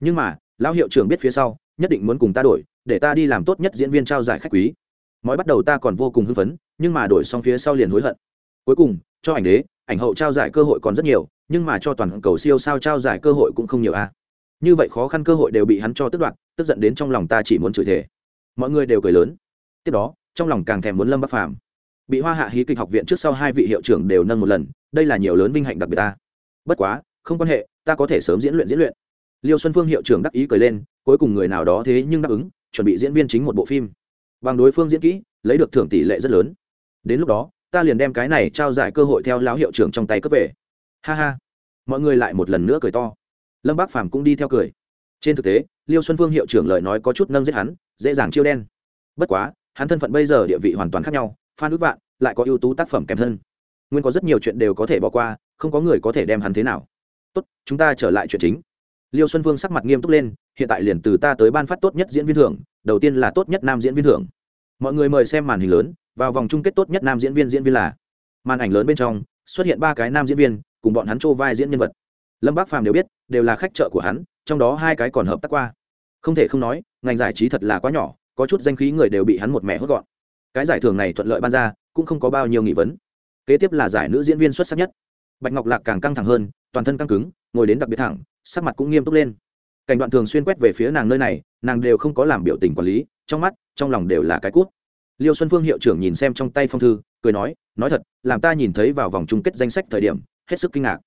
Nhưng mà lão hiệu trưởng biết phía sau nhất định muốn cùng ta đổi để ta đi làm tốt nhất diễn viên trao giải khách quý. Mọi bắt đầu ta còn vô cùng hưng phấn nhưng mà đổi xong phía sau liền hối hận. Cuối cùng cho ảnh đế ảnh hậu trao giải cơ hội còn rất nhiều nhưng mà cho toàn cầu siêu sao trao giải cơ hội cũng không nhiều a. Như vậy khó khăn cơ hội đều bị hắn cho tức đoạt, tức giận đến trong lòng ta chỉ muốn chửi thể mọi người đều cười lớn. Tiếp đó, trong lòng càng thèm muốn lâm bắc phàm. Bị hoa hạ hí kịch học viện trước sau hai vị hiệu trưởng đều nâng một lần, đây là nhiều lớn vinh hạnh đặc biệt ta. Bất quá, không quan hệ, ta có thể sớm diễn luyện diễn luyện. Liêu xuân phương hiệu trưởng đắc ý cười lên, cuối cùng người nào đó thế nhưng đáp ứng, chuẩn bị diễn viên chính một bộ phim. Bằng đối phương diễn kỹ, lấy được thưởng tỷ lệ rất lớn. Đến lúc đó, ta liền đem cái này trao giải cơ hội theo lão hiệu trưởng trong tay cướp về ha ha. Mọi người lại một lần nữa cười to. Lâm bác phàm cũng đi theo cười. Trên thực tế, liêu xuân phương hiệu trưởng lời nói có chút nâng giết hắn, dễ dàng chiêu đen. Bất quá, hắn thân phận bây giờ địa vị hoàn toàn khác nhau phan ước vạn, lại có ưu tú tác phẩm kèm thân. Nguyên có rất nhiều chuyện đều có thể bỏ qua, không có người có thể đem hắn thế nào. Tốt, chúng ta trở lại chuyện chính. Liêu xuân vương sắc mặt nghiêm túc lên, hiện tại liền từ ta tới ban phát tốt nhất diễn viên thưởng, đầu tiên là tốt nhất nam diễn viên thưởng. Mọi người mời xem màn hình lớn, vào vòng chung kết tốt nhất nam diễn viên diễn viên là. Màn ảnh lớn bên trong, xuất hiện ba cái nam diễn viên cùng bọn hắn trô vai diễn nhân vật. Lâm bác phàm đều biết, đều là khách trợ của hắn, trong đó hai cái còn hợp tác qua. Không thể không nói, ngành giải trí thật là quá nhỏ, có chút danh khí người đều bị hắn một mẹ hốt gọn. Cái giải thưởng này thuận lợi ban ra, cũng không có bao nhiêu nghị vấn. Kế tiếp là giải nữ diễn viên xuất sắc nhất. Bạch ngọc lạc càng căng thẳng hơn, toàn thân căng cứng, ngồi đến đặc biệt thẳng, sắc mặt cũng nghiêm túc lên. Cảnh đoạn thường xuyên quét về phía nàng nơi này, nàng đều không có làm biểu tình quản lý, trong mắt, trong lòng đều là cái cút. Liêu xuân phương hiệu trưởng nhìn xem trong tay phong thư, cười nói nói thật, làm ta nhìn thấy vào vòng chung kết danh sách thời điểm hết sức kinh ngạc.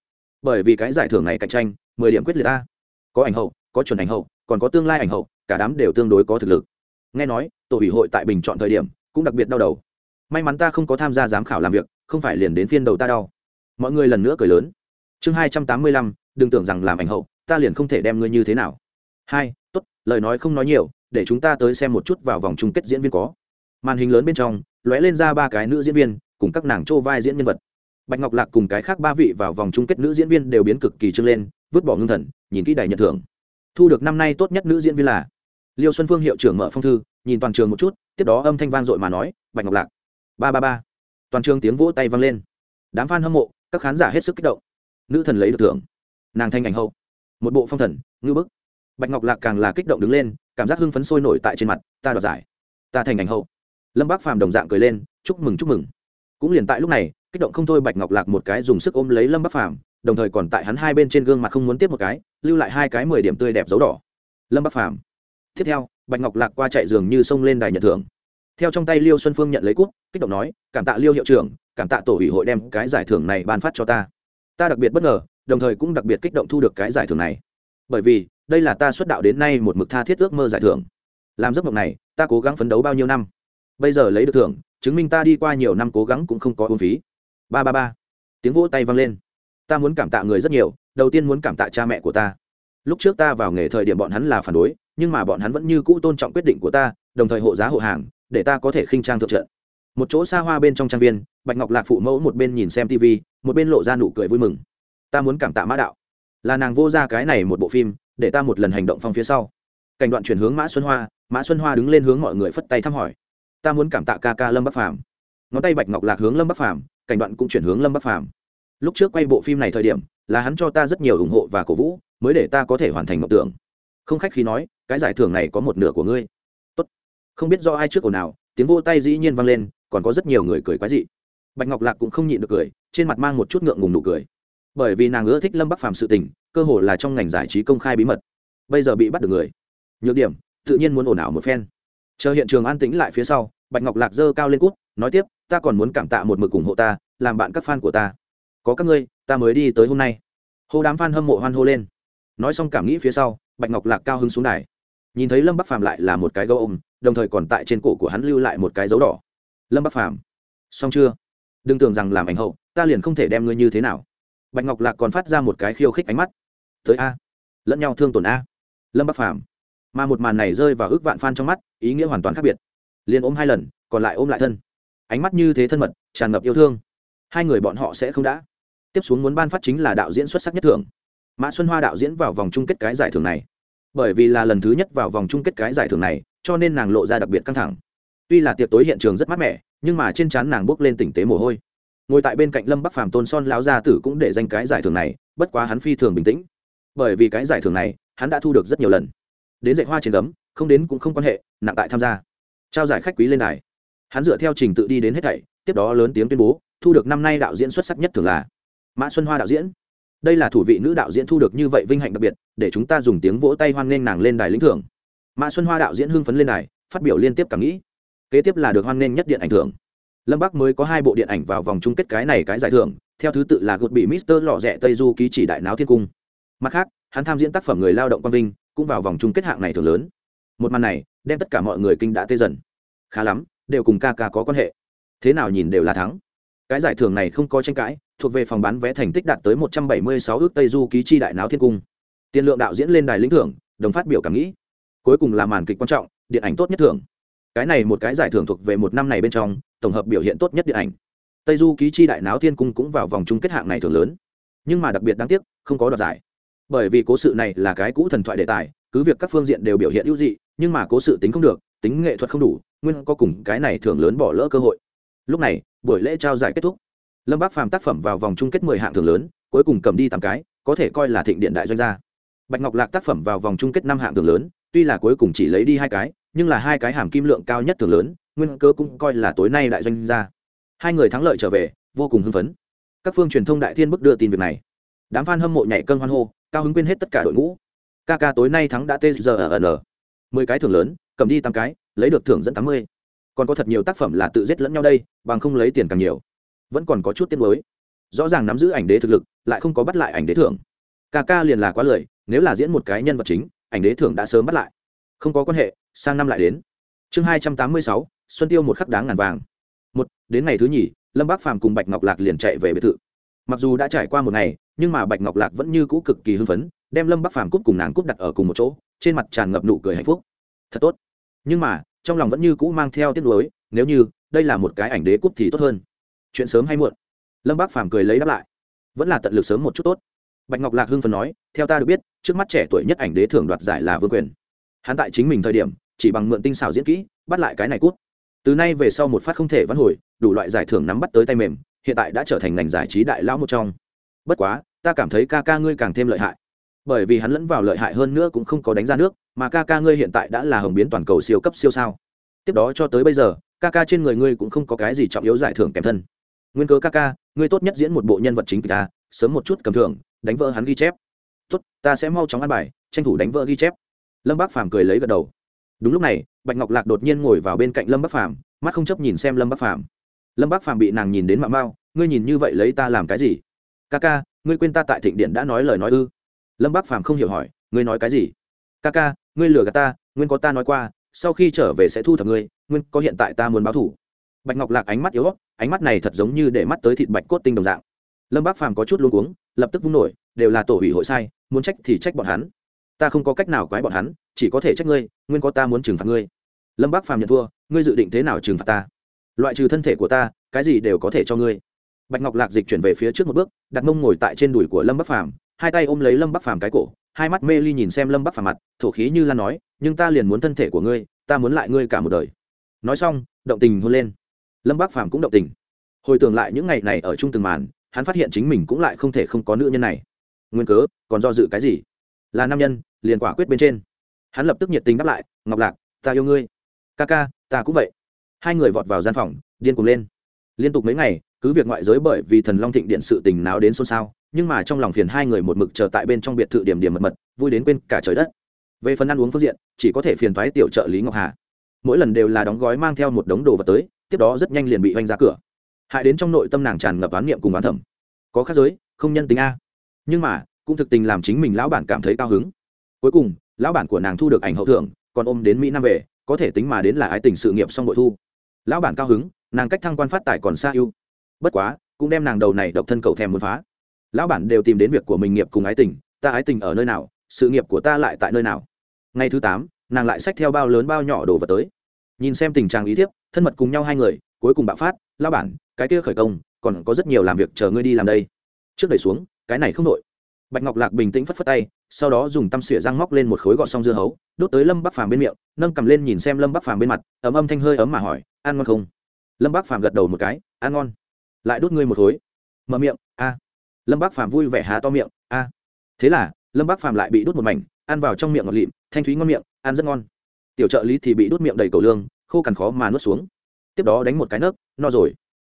Bởi vì cái giải thưởng này cạnh tranh, mười điểm quyết liệt ta có ảnh hậu, có chuẩn ảnh hậu, còn có tương lai ảnh hậu, cả đám đều tương đối có thực lực. Nghe nói, tổ ủy hội tại bình chọn thời điểm, cũng đặc biệt đau đầu. May mắn ta không có tham gia giám khảo làm việc, không phải liền đến phiên đầu ta đau. Mọi người lần nữa cười lớn. Chương hai trăm tám mươi lăm, đừng tưởng rằng làm ảnh hậu, ta liền không thể đem ngươi như thế nào. Hai, tốt, lời nói không nói nhiều, để chúng ta tới xem một chút vào vòng chung kết diễn viên có. Màn hình lớn bên trong, lóe lên ra ba cái nữ diễn viên, cùng các nàng trô vai diễn nhân vật bạch ngọc lạc cùng cái khác ba vị vào vòng chung kết nữ diễn viên đều biến cực kỳ trưng lên, vứt bỏ ngưng thần, nhìn kỹ đài nhận thưởng. Thu được năm nay tốt nhất nữ diễn viên là liêu xuân phương hiệu trưởng mở phong thư, nhìn toàn trường một chút, tiếp đó âm thanh vang dội mà nói, bạch ngọc lạc. Ba ba ba. Toàn trường tiếng vỗ tay vang lên. Đám f a n hâm mộ, các khán giả hết sức kích động. Nữ thần lấy được thưởng. Nàng thanh ảnh hậu. Một bộ phong thần, ngư bức. Bạch ngọc lạc càng là kích động đứng lên, cảm giác hưng phấn sôi nổi tại trên mặt, ta đoạt giải. Ta thành ảnh hậu. Lâm bác phàm đồng dạng cười lên, chúc mừng chúc mừng. Cũng liền tại lúc này kích động không thôi bạch ngọc lạc một cái dùng sức ôm lấy lâm bắc phàm, đồng thời còn tại hắn hai bên trên gương mặt không muốn tiếp một cái, lưu lại hai cái mười điểm tươi đẹp dấu đỏ. Lâm bắc phàm. Tiếp theo, bạch ngọc lạc qua chạy giường như xông lên đài nhận thưởng theo trong tay liêu xuân phương nhận lấy cuốc, kích động nói, cảm tạ liêu hiệu trưởng, cảm tạ tổ ủy hội đem cái giải thưởng này ban phát cho ta. Ta đặc biệt bất ngờ, đồng thời cũng đặc biệt kích động thu được cái giải thưởng này. Bởi vì, đây là ta xuất đạo đến nay một mực tha thiết ước mơ giải thưởng. Làm giấc mộng này, ta cố gắng phấn đấu bao nhiêu năm? Bây giờ lấy được thưởng, chứng minh ta đi qua nhiều năm cố gắng cũng không có uổng phí ba ba ba. Tiếng vỗ tay vang lên. Ta muốn cảm tạ người rất nhiều, đầu tiên muốn cảm tạ cha mẹ của ta. Lúc trước ta vào nghề thời điểm bọn hắn là phản đối, nhưng mà bọn hắn vẫn như cũ tôn trọng quyết định của ta, đồng thời hộ giá hộ hàng, để ta có thể khinh trang thượng trận. Một chỗ xa hoa bên trong trang viên, bạch ngọc lạc phụ mẫu một bên nhìn xem tv, một bên lộ ra nụ cười vui mừng. Ta muốn cảm tạ mã đạo. Là nàng vô ra cái này một bộ phim, để ta một lần hành động phong phía sau. Cảnh đoạn chuyển hướng mã xuân hoa, mã xuân hoa đứng lên hướng mọi người phất tay thăm hỏi. Ta muốn cảm tạ ca ca lâm bắc phàm. Ngón tay bạch ngọc lạc hướng lâm bắc phàm cảnh đoạn cũng chuyển hướng lâm bắc phàm. Lúc trước quay bộ phim này thời điểm, là hắn cho ta rất nhiều ủng hộ và cổ vũ, mới để ta có thể hoàn thành mộng tưởng. Không khách khi nói, cái giải thưởng này có một nửa của ngươi. Tốt. không biết do ai trước ồn nào tiếng vô tay dĩ nhiên vang lên, còn có rất nhiều người cười quái dị. Bạch ngọc lạc cũng không nhịn được cười, trên mặt mang một chút ngượng ngùng nụ cười. Bởi vì nàng ưa thích lâm bắc phàm sự tình, cơ hồ là trong ngành giải trí công khai bí mật. Bây giờ bị bắt được người. Nhược điểm, tự nhiên muốn ồn ào một phen. Chờ hiện trường an tĩnh lại phía sau bạch ngọc lạc dơ cao lên cút, nói tiếp, ta còn muốn cảm tạ một mực ủng hộ ta, làm bạn các fan của ta. Có các ngươi, ta mới đi tới hôm nay. Hô đám fan hâm mộ hoan hô lên. Nói xong cảm nghĩ phía sau, bạch ngọc lạc cao hứng xuống đài. Nhìn thấy lâm bắc phàm lại là một cái gấu ôm, đồng thời còn tại trên cổ của hắn lưu lại một cái dấu đỏ. Lâm bắc phàm, xong chưa? Đừng tưởng rằng làm ảnh hậu, ta liền không thể đem ngươi như thế nào. Bạch ngọc lạc còn phát ra một cái khiêu khích ánh mắt. Tới a, lẫn nhau thương tổn a. Lâm bắc phàm. Mà một màn này rơi vào ước vạn f trong mắt, ý nghĩa hoàn toàn khác biệt liền ôm hai lần, còn lại ôm lại thân. Ánh mắt như thế thân mật, tràn ngập yêu thương. Hai người bọn họ sẽ không đã. Tiếp xuống muốn ban phát chính là đạo diễn xuất sắc nhất thưởng. Mã xuân hoa đạo diễn vào vòng chung kết cái giải thưởng này. Bởi vì là lần thứ nhất vào vòng chung kết cái giải thưởng này, cho nên nàng lộ ra đặc biệt căng thẳng. Tuy là tiệc tối hiện trường rất mát mẻ, nhưng mà trên trán nàng bốc lên tỉnh tế mồ hôi. Ngồi tại bên cạnh lâm bắc phàm tôn son lão gia tử cũng để danh cái giải thưởng này, bất quá hắn phi thường bình tĩnh. Bởi vì cái giải thưởng này, hắn đã thu được rất nhiều lần. Đến dạy hoa trên gấm, không đến cũng không quan hệ, nặng tại tham gia trao giải khách quý lên đài. Hắn dựa theo trình tự đi đến hết thảy, tiếp đó lớn tiếng tuyên bố, thu được năm nay đạo diễn xuất sắc nhất thường là mã xuân hoa đạo diễn. Đây là thủ vị nữ đạo diễn thu được như vậy vinh hạnh đặc biệt, để chúng ta dùng tiếng vỗ tay hoan nghênh nàng lên đài lĩnh thưởng. Mã xuân hoa đạo diễn hưng phấn lên đài, phát biểu liên tiếp cảm nghĩ. Kế tiếp là được hoan nghênh nhất điện ảnh thưởng. Lâm bắc mới có hai bộ điện ảnh vào vòng chung kết cái này cái giải thưởng, theo thứ tự là gột bị mister lọ rẽ tây du ký chỉ đại náo thiên cung. Mặt khác, hắn tham diễn tác phẩm người lao động quang vinh, cũng vào vòng chung kết hạng này thường lớn. Một màn này đem tất cả mọi người kinh đã tê dần. Khá lắm, đều cùng ca ca có quan hệ. Thế nào nhìn đều là thắng. Cái giải thưởng này không có tranh cãi, thuộc về phòng bán vé thành tích đạt tới một trăm bảy mươi sáu ước tây du ký chi đại náo thiên cung. Tiền lượng đạo diễn lên đài lĩnh thưởng, đồng phát biểu cảm nghĩ. Cuối cùng là màn kịch quan trọng, điện ảnh tốt nhất thưởng. Cái này một cái giải thưởng thuộc về một năm này bên trong, tổng hợp biểu hiện tốt nhất điện ảnh. Tây du ký chi đại náo thiên cung cũng vào vòng chung kết hạng này thường lớn. Nhưng mà đặc biệt đáng tiếc, không có đoạt giải. Bởi vì cố sự này là cái cũ thần thoại đề tài cứ việc các phương diện đều biểu hiện ưu dị, nhưng mà cố sự tính không được, tính nghệ thuật không đủ, nguyên có cùng cái này thường lớn bỏ lỡ cơ hội. Lúc này, buổi lễ trao giải kết thúc. Lâm bác phàm tác phẩm vào vòng chung kết mười hạng thường lớn, cuối cùng cầm đi tám cái, có thể coi là thịnh điện đại doanh gia. Bạch ngọc lạc tác phẩm vào vòng chung kết năm hạng thường lớn, tuy là cuối cùng chỉ lấy đi hai cái, nhưng là hai cái hàm kim lượng cao nhất thường lớn, nguyên cơ cũng coi là tối nay đại doanh gia. Hai người thắng lợi trở về, vô cùng hưng phấn. Các phương truyền thông đại thiên bức đưa tin việc này. Đám f a n hâm mộ nhảy cân hoan hô, cao hứng quên hết tất cả đội ngũ ca ca tối nay thắng đã tê giờ ở n mười cái thưởng lớn, cầm đi tám cái, lấy được thưởng dẫn tám mươi. Còn có thật nhiều tác phẩm là tự giết lẫn nhau đây, bằng không lấy tiền càng nhiều. Vẫn còn có chút tiết mới rõ ràng nắm giữ ảnh đế thực lực, lại không có bắt lại ảnh đế thưởng. Ca ca liền là quá lời nếu là diễn một cái nhân vật chính, ảnh đế thưởng đã sớm bắt lại. Không có quan hệ, sang năm lại đến. Chương hai trăm tám mươi sáu, xuân tiêu một khắc đáng ngàn vàng. Một, đến ngày thứ nhì, lâm bác phàm cùng bạch ngọc lạc liền chạy về biệt thự. Mặc dù đã trải qua một ngày, nhưng mà bạch ngọc lạc vẫn như cũ cực kỳ hưng phấn đem lâm bắc phàm cúp cùng nàng cúp đặt ở cùng một chỗ, trên mặt tràn ngập nụ cười hạnh phúc. Thật tốt. Nhưng mà, trong lòng vẫn như cũ mang theo tiếc nuối, nếu như đây là một cái ảnh đế cúp thì tốt hơn. Chuyện sớm hay muộn? Lâm bắc phàm cười lấy đáp lại. Vẫn là tận lực sớm một chút tốt. Bạch ngọc lạc hưng phần nói, theo ta được biết, trước mắt trẻ tuổi nhất ảnh đế thưởng đoạt giải là vương quyền. Hắn tại chính mình thời điểm, chỉ bằng mượn tinh xảo diễn kỹ, bắt lại cái này cút từ nay về sau một phát không thể vãn hồi, đủ loại giải thưởng nắm bắt tới tay mềm, hiện tại đã trở thành ngành giải trí đại lão một trong. Bất quá, ta cảm thấy ca ca ngươi càng thêm lợi hại bởi vì hắn lẫn vào lợi hại hơn nữa cũng không có đánh ra nước, mà ca ca ngươi hiện tại đã là hồng biến toàn cầu siêu cấp siêu sao. Tiếp đó cho tới bây giờ ca ca trên người ngươi cũng không có cái gì trọng yếu giải thưởng kèm thân. Nguyên cớ ca ca ngươi tốt nhất diễn một bộ nhân vật chính ta, sớm một chút cầm thưởng, đánh vỡ hắn ghi chép. Tốt, ta sẽ mau chóng ăn bài, tranh thủ đánh vỡ ghi chép. Lâm bác phàm cười lấy gật đầu. Đúng lúc này, bạch ngọc lạc đột nhiên ngồi vào bên cạnh lâm Bác phàm, mắt không chấp nhìn xem lâm Bác phàm. Lâm Bác phàm bị nàng nhìn đến mạ mao, ngươi nhìn như vậy lấy ta làm cái gì? Ca ca ngươi quên ta tại thịnh điện đã nói lời nói ư? Lâm Bác phàm không hiểu hỏi ngươi nói cái gì? Ca ca ngươi lừa gạt ta nguyên có ta nói qua sau khi trở về sẽ thu thập ngươi nguyên có hiện tại ta muốn báo thủ. Bạch ngọc lạc ánh mắt yếu ớt, ánh mắt này thật giống như để mắt tới thịt bạch cốt tinh đồng dạng. Lâm bác phàm có chút luôn cuống lập tức vung nổi đều là tổ hủy hội sai muốn trách thì trách bọn hắn. Ta không có cách nào quái bọn hắn chỉ có thể trách ngươi nguyên có ta muốn trừng phạt ngươi. Lâm bác phàm nhận thua ngươi dự định thế nào trừng phạt ta? Loại trừ thân thể của ta cái gì đều có thể cho ngươi. Bạch ngọc lạc dịch chuyển về phía trước một bước đặt mông ngồi tại trên đùi của lâm bắc phàm hai tay ôm lấy lâm bắc phàm cái cổ, hai mắt mê ly nhìn xem lâm bắc phàm mặt, thổ khí như lan nói, nhưng ta liền muốn thân thể của ngươi, ta muốn lại ngươi cả một đời. Nói xong, động tình hôn lên. Lâm bắc phàm cũng động tình. Hồi tưởng lại những ngày này ở chung từng màn, hắn phát hiện chính mình cũng lại không thể không có nữ nhân này. Nguyên cớ, còn do dự cái gì? Là nam nhân, liền quả quyết bên trên. Hắn lập tức nhiệt tình đáp lại, ngọc lạc, ta yêu ngươi. Ca ca, ta cũng vậy. Hai người vọt vào gian phòng, điên cuồng lên. Liên tục mấy ngày, cứ việc ngoại giới bởi vì thần long thịnh điện sự tình náo đến xôn xao nhưng mà trong lòng phiền hai người một mực chờ tại bên trong biệt thự điểm điểm mật mật, vui đến quên cả trời đất. Về phần ăn uống phương diện, chỉ có thể phiền thoái tiểu trợ lý ngọc hà. Mỗi lần đều là đóng gói mang theo một đống đồ vật tới, tiếp đó rất nhanh liền bị oanh ra cửa. Hại đến trong nội tâm nàng tràn ngập oán niệm cùng oán thẩm có khác giới, không nhân tính a. Nhưng mà, cũng thực tình làm chính mình lão bản cảm thấy cao hứng. Cuối cùng, lão bản của nàng thu được ảnh hậu thưởng, còn ôm đến mỹ nam về, có thể tính mà đến là ái tình sự nghiệp xong bội thu. Lão bản cao hứng, nàng cách thăng quan phát tài còn xa ưu. Bất quá, cũng đem nàng đầu này độc thân cầu thèm muốn phá lão bản đều tìm đến việc của mình nghiệp cùng ái tình, ta ái tình ở nơi nào, sự nghiệp của ta lại tại nơi nào? Ngày thứ tám, nàng lại xách theo bao lớn bao nhỏ đồ vật tới. Nhìn xem tình trạng ý thiếp, thân mật cùng nhau hai người, cuối cùng bạo phát lao bản, cái kia khởi công, còn có rất nhiều làm việc chờ ngươi đi làm đây. Trước đẩy xuống, cái này không đội bạch ngọc lạc bình tĩnh phất phất tay, sau đó dùng tăm xỉa răng móc lên một khối gọt xong dưa hấu, đốt tới lâm bắc phàm bên miệng, nâng cầm lên nhìn xem lâm bắc phàm bên mặt, ấm âm thanh hơi ấm mà hỏi, ăn ngon không? Lâm bắc phàm gật đầu một cái, ăn ngon. Lại đốt ngươi một khối. Mở miệng, a lâm bác phàm vui vẻ há to miệng, a, thế là, lâm bác phàm lại bị đốt một mảnh, ăn vào trong miệng ngọt lịm, thanh thúy ngon miệng, ăn rất ngon. Tiểu trợ lý thì bị đốt miệng đầy cầu lương, khô cằn khó mà nuốt xuống. Tiếp đó đánh một cái nấc, no rồi.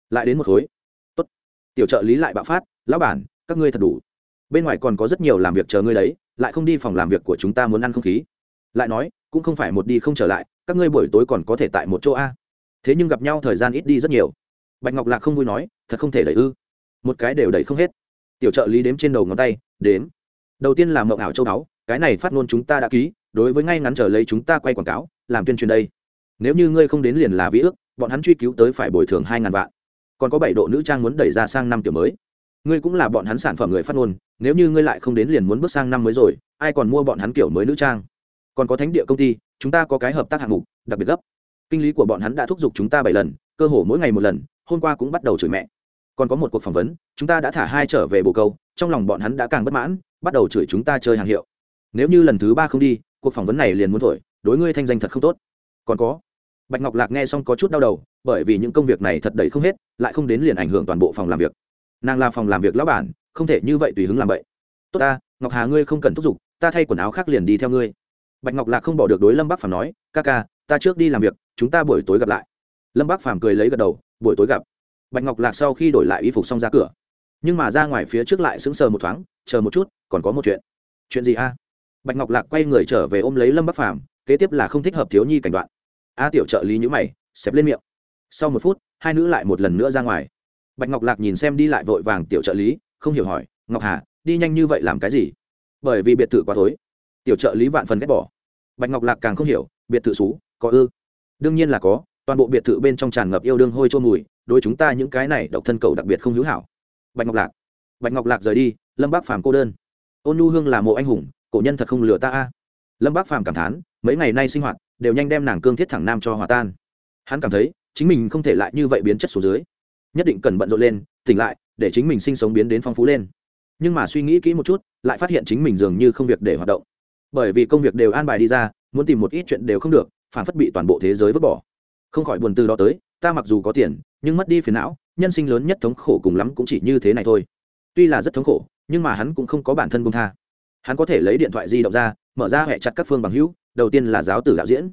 Lại đến một khối. Tốt. Tiểu trợ lý lại bạo phát, lão bản, các ngươi thật đủ. Bên ngoài còn có rất nhiều làm việc chờ ngươi đấy, lại không đi phòng làm việc của chúng ta muốn ăn không khí. Lại nói, cũng không phải một đi không trở lại, các ngươi buổi tối còn có thể tại một chỗ a. Thế nhưng gặp nhau thời gian ít đi rất nhiều. Bạch ngọc lạc không vui nói, thật không thể đẩy ư. Một cái đều đẩy không hết tiểu trợ lý đếm trên đầu ngón tay, đếm. Đầu tiên là mộng ảo châu báu, cái này phát ngôn chúng ta đã ký, đối với ngay ngắn trở lấy chúng ta quay quảng cáo, làm tuyên truyền đây. Nếu như ngươi không đến liền là vĩ ước, bọn hắn truy cứu tới phải bồi thường hai ngàn vạn. Còn có bảy độ nữ trang muốn đẩy ra sang năm kiểu mới. Ngươi cũng là bọn hắn sản phẩm người phát ngôn, nếu như ngươi lại không đến liền muốn bước sang năm mới rồi, ai còn mua bọn hắn kiểu mới nữ trang? Còn có thánh địa công ty, chúng ta có cái hợp tác hạng mục, đặc biệt gấp. Kinh lý của bọn hắn đã thúc giục chúng ta bảy lần, cơ hồ mỗi ngày một lần, hôm qua cũng bắt đầu chửi mẹ còn có một cuộc phỏng vấn, chúng ta đã thả hai trở về bồ câu, trong lòng bọn hắn đã càng bất mãn, bắt đầu chửi chúng ta chơi hàng hiệu. Nếu như lần thứ ba không đi, cuộc phỏng vấn này liền muốn thổi, đối ngươi thanh danh thật không tốt. Còn có, bạch ngọc lạc nghe xong có chút đau đầu, bởi vì những công việc này thật đầy không hết, lại không đến liền ảnh hưởng toàn bộ phòng làm việc. Nàng là phòng làm việc lão bản, không thể như vậy tùy hứng làm vậy tốt ta, ngọc hà ngươi không cần thúc giục, ta thay quần áo khác liền đi theo ngươi. Bạch ngọc lạc không bỏ được đối lâm bắc phàm nói, ca ca, ta trước đi làm việc, chúng ta buổi tối gặp lại. Lâm bắc phàm cười lấy gật đầu, buổi tối gặp bạch ngọc lạc sau khi đổi lại y phục xong ra cửa. Nhưng mà ra ngoài phía trước lại sững sờ một thoáng, chờ một chút, còn có một chuyện. Chuyện gì a? Bạch ngọc lạc quay người trở về ôm lấy lâm bắc phàm, kế tiếp là không thích hợp thiếu nhi cảnh đoạn. A tiểu trợ lý nhữ mày, xẹp lên miệng. Sau một phút, hai nữ lại một lần nữa ra ngoài. Bạch ngọc lạc nhìn xem đi lại vội vàng tiểu trợ lý, không hiểu hỏi, ngọc hà, đi nhanh như vậy làm cái gì? Bởi vì biệt thự quá tối tiểu trợ lý vạn phần ghét bỏ. Bạch ngọc lạc càng không hiểu, biệt thự xú, có ư? Đương nhiên là có, toàn bộ biệt thự bên trong tràn ngập yêu đương hôi trôn mùi đối chúng ta những cái này độc thân cầu đặc biệt không hữu hảo. Bạch ngọc lạc, bạch ngọc lạc rời đi, lâm bác phàm cô đơn. Ôn nhu hương là mộ anh hùng, cổ nhân thật không lừa ta a. Lâm bác phàm cảm thán, mấy ngày nay sinh hoạt đều nhanh đem nàng cương thiết thẳng nam cho hòa tan. Hắn cảm thấy, chính mình không thể lại như vậy biến chất xuống dưới. Nhất định cần bận rộn lên, tỉnh lại, để chính mình sinh sống biến đến phong phú lên. Nhưng mà suy nghĩ kỹ một chút, lại phát hiện chính mình dường như không việc để hoạt động. Bởi vì công việc đều an bài đi ra, muốn tìm một ít chuyện đều không được, phản phất bị toàn bộ thế giới vứt bỏ. Không khỏi buồn từ đó tới ta mặc dù có tiền, nhưng mất đi phiền não, nhân sinh lớn nhất thống khổ cùng lắm cũng chỉ như thế này thôi. Tuy là rất thống khổ, nhưng mà hắn cũng không có bản thân buông tha. Hắn có thể lấy điện thoại di động ra, mở ra hệ chặt các phương bằng hữu, đầu tiên là giáo tử đạo diễn.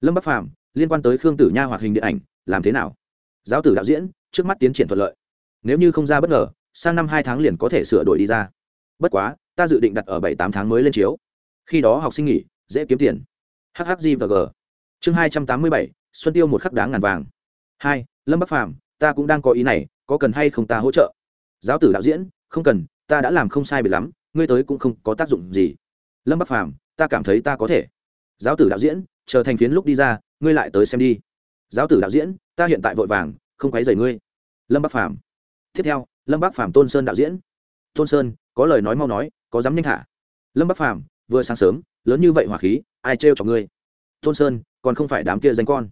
Lâm bắc phàm, liên quan tới khương tử nha hoạt hình điện ảnh, làm thế nào? Giáo tử đạo diễn, trước mắt tiến triển thuận lợi. Nếu như không ra bất ngờ, sang năm hai tháng liền có thể sửa đổi đi ra. Bất quá, ta dự định đặt ở bảy tám tháng mới lên chiếu. Khi đó học sinh nghỉ, dễ kiếm tiền. Hhg và g. Chương hai trăm tám mươi bảy, xuân tiêu một khắc đáng ngàn vàng hai, lâm bắc phàm, ta cũng đang có ý này, có cần hay không ta hỗ trợ? Giáo tử đạo diễn, không cần, ta đã làm không sai bị lắm, ngươi tới cũng không có tác dụng gì. Lâm bắc phàm, ta cảm thấy ta có thể. Giáo tử đạo diễn, chờ thành phiến lúc đi ra, ngươi lại tới xem đi. Giáo tử đạo diễn, ta hiện tại vội vàng, không quấy rầy ngươi. Lâm bắc phàm. Tiếp theo, lâm bắc phàm tôn sơn đạo diễn. Tôn sơn, có lời nói mau nói, có dám nhanh thả. Lâm bắc phàm, vừa sáng sớm, lớn như vậy hỏa khí, ai trêu cho ngươi? Tôn sơn, còn không phải đám kia danh con.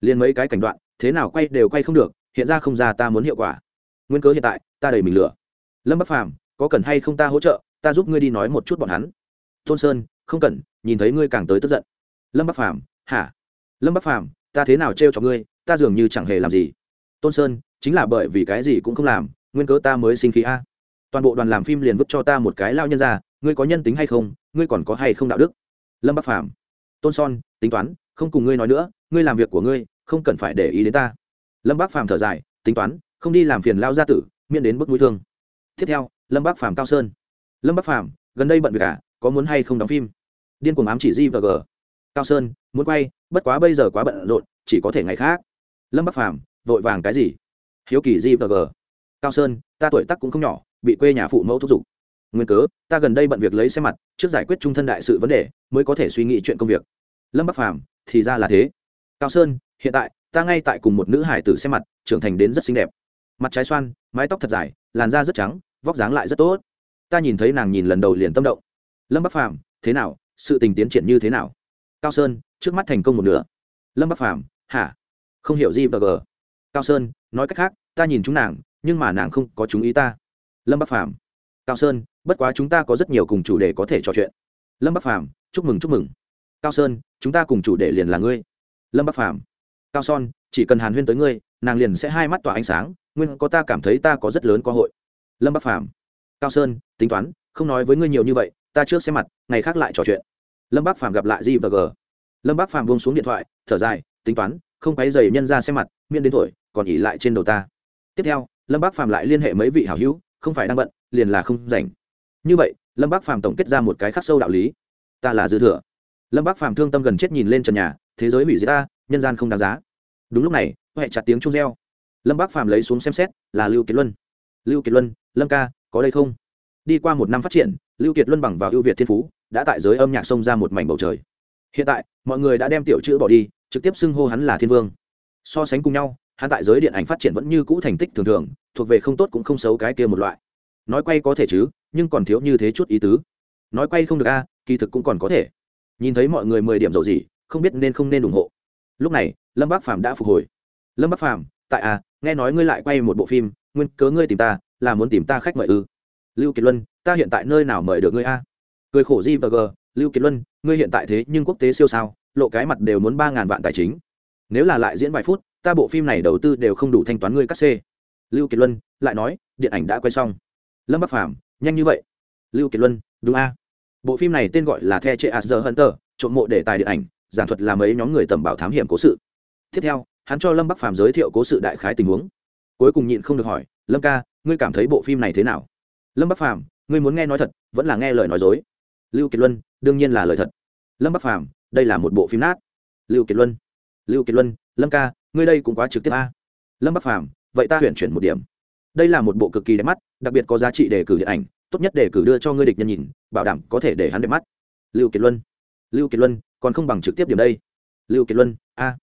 Liền mấy cái cảnh đoạn thế nào quay đều quay không được, hiện ra không ra ta muốn hiệu quả. Nguyên cớ hiện tại, ta đầy mình lửa. Lâm bắc phàm, có cần hay không ta hỗ trợ, ta giúp ngươi đi nói một chút bọn hắn. Tôn sơn, không cần, nhìn thấy ngươi càng tới tức giận. Lâm bắc phàm, hả? Lâm bắc phàm, ta thế nào trêu cho ngươi, ta dường như chẳng hề làm gì. Tôn sơn, chính là bởi vì cái gì cũng không làm, nguyên cớ ta mới sinh khí a. Toàn bộ đoàn làm phim liền vứt cho ta một cái lao nhân ra, ngươi có nhân tính hay không, ngươi còn có hay không đạo đức? Lâm bắc phàm, tôn son tính toán, không cùng ngươi nói nữa, ngươi làm việc của ngươi không cần phải để ý đến ta. Lâm Bác phàm thở dài, tính toán, không đi làm phiền lao gia tử, miễn đến bức mũi thương. Tiếp theo, lâm Bác phàm cao sơn. Lâm Bác phàm, gần đây bận việc à có muốn hay không đóng phim? Điên cuồng ám chỉ di và g. Cao sơn, muốn quay, bất quá bây giờ quá bận rộn, chỉ có thể ngày khác. Lâm bắc phàm, vội vàng cái gì? Hiếu kỳ di và g. Cao sơn, ta tuổi tắc cũng không nhỏ, bị quê nhà phụ mẫu thúc giục. Nguyên cớ, ta gần đây bận việc lấy xe mặt, trước giải quyết trung thân đại sự vấn đề, mới có thể suy nghĩ chuyện công việc. Lâm bắc phàm, thì ra là thế. Cao sơn hiện tại, ta ngay tại cùng một nữ hải tử xem mặt, trưởng thành đến rất xinh đẹp. Mặt trái xoan, mái tóc thật dài, làn da rất trắng, vóc dáng lại rất tốt. Ta nhìn thấy nàng nhìn lần đầu liền tâm động. Lâm bắc phàm, thế nào? Sự tình tiến triển như thế nào? Cao sơn, trước mắt thành công một nửa. Lâm bắc phàm, hả? Không hiểu gì và g cao sơn, nói cách khác, ta nhìn chúng nàng, nhưng mà nàng không có chúng ý ta. Lâm bắc phàm. Cao sơn, bất quá chúng ta có rất nhiều cùng chủ đề có thể trò chuyện. Lâm bắc phàm, chúc mừng chúc mừng. Cao sơn, chúng ta cùng chủ đề liền là ngươi. Lâm bắc phàm cao son, chỉ cần hàn huyên tới ngươi, nàng liền sẽ hai mắt tỏa ánh sáng, nguyên có ta cảm thấy ta có rất lớn cơ hội. Lâm bắc phàm, cao sơn, tính toán, không nói với ngươi nhiều như vậy, ta trước xem mặt, ngày khác lại trò chuyện. Lâm bắc phàm gặp lại di và g. Lâm bắc phàm buông xuống điện thoại, thở dài, tính toán, không quấy dày nhân ra xem mặt, miễn đến tuổi, còn ỉ lại trên đầu ta. Tiếp theo, lâm bắc phàm lại liên hệ mấy vị hảo hữu, không phải đang bận, liền là không rảnh. Như vậy, lâm bắc phàm tổng kết ra một cái khắc sâu đạo lý. Ta là dư thừa. Lâm bắc phàm thương tâm gần chết nhìn lên trần nhà, thế giới hủy diệt ta nhân gian không đáng giá. Đúng lúc này, huệ chặt tiếng chung reo. Lâm bác phàm lấy xuống xem xét, là lưu kiệt luân. Lưu kiệt luân, lâm ca, có đây không? Đi qua một năm phát triển, lưu kiệt luân bằng vào ưu việt thiên phú, đã tại giới âm nhạc xông ra một mảnh bầu trời. Hiện tại, mọi người đã đem tiểu chữ bỏ đi, trực tiếp xưng hô hắn là thiên vương. So sánh cùng nhau, hắn tại giới điện ảnh phát triển vẫn như cũ thành tích thường thường, thuộc về không tốt cũng không xấu cái kia một loại. Nói quay có thể chứ, nhưng còn thiếu như thế chút ý tứ. Nói quay không được a, kỳ thực cũng còn có thể. Nhìn thấy mọi người mười điểm dầu gì không biết nên không nên ủng hộ lúc này, lâm bác phàm đã phục hồi. Lâm bác phàm, tại a nghe nói ngươi lại quay một bộ phim, nguyên cớ ngươi tìm ta, là muốn tìm ta khách mời ư? Lưu kiệt luân, ta hiện tại nơi nào mời được ngươi a? Cười khổ di và g, lưu kiệt luân, ngươi hiện tại thế nhưng quốc tế siêu sao, lộ cái mặt đều muốn ba ngàn vạn tài chính. Nếu là lại diễn vài phút, ta bộ phim này đầu tư đều không đủ thanh toán ngươi cắt xê. Lưu kiệt luân lại nói, điện ảnh đã quay xong. Lâm bắc phàm, nhanh như vậy. Lưu kiệt luân, đúng a. Bộ phim này tên gọi là the chệ asger hunter, trộm mộ đề tài điện ảnh giảng thuật là mấy nhóm người tầm bảo thám hiểm cố sự. Tiếp theo, hắn cho lâm bắc phàm giới thiệu cố sự đại khái tình huống. Cuối cùng nhịn không được hỏi, lâm ca, ngươi cảm thấy bộ phim này thế nào? Lâm bắc phàm, ngươi muốn nghe nói thật, vẫn là nghe lời nói dối. Lưu kiệt luân, đương nhiên là lời thật. Lâm bắc phàm, đây là một bộ phim nát. Lưu kiệt luân, lưu kiệt luân, lâm ca, ngươi đây cũng quá trực tiếp a. Lâm bắc phàm, vậy ta huyện chuyển một điểm. Đây là một bộ cực kỳ đẹp mắt, đặc biệt có giá trị đề cử điện ảnh, tốt nhất để cử đưa cho ngươi địch nhân nhìn, bảo đảm có thể để hắn đẹp mắt. Lưu kiệt luân, lưu kiệt luân còn không bằng trực tiếp điểm đây. Lưu kiệt luân, a.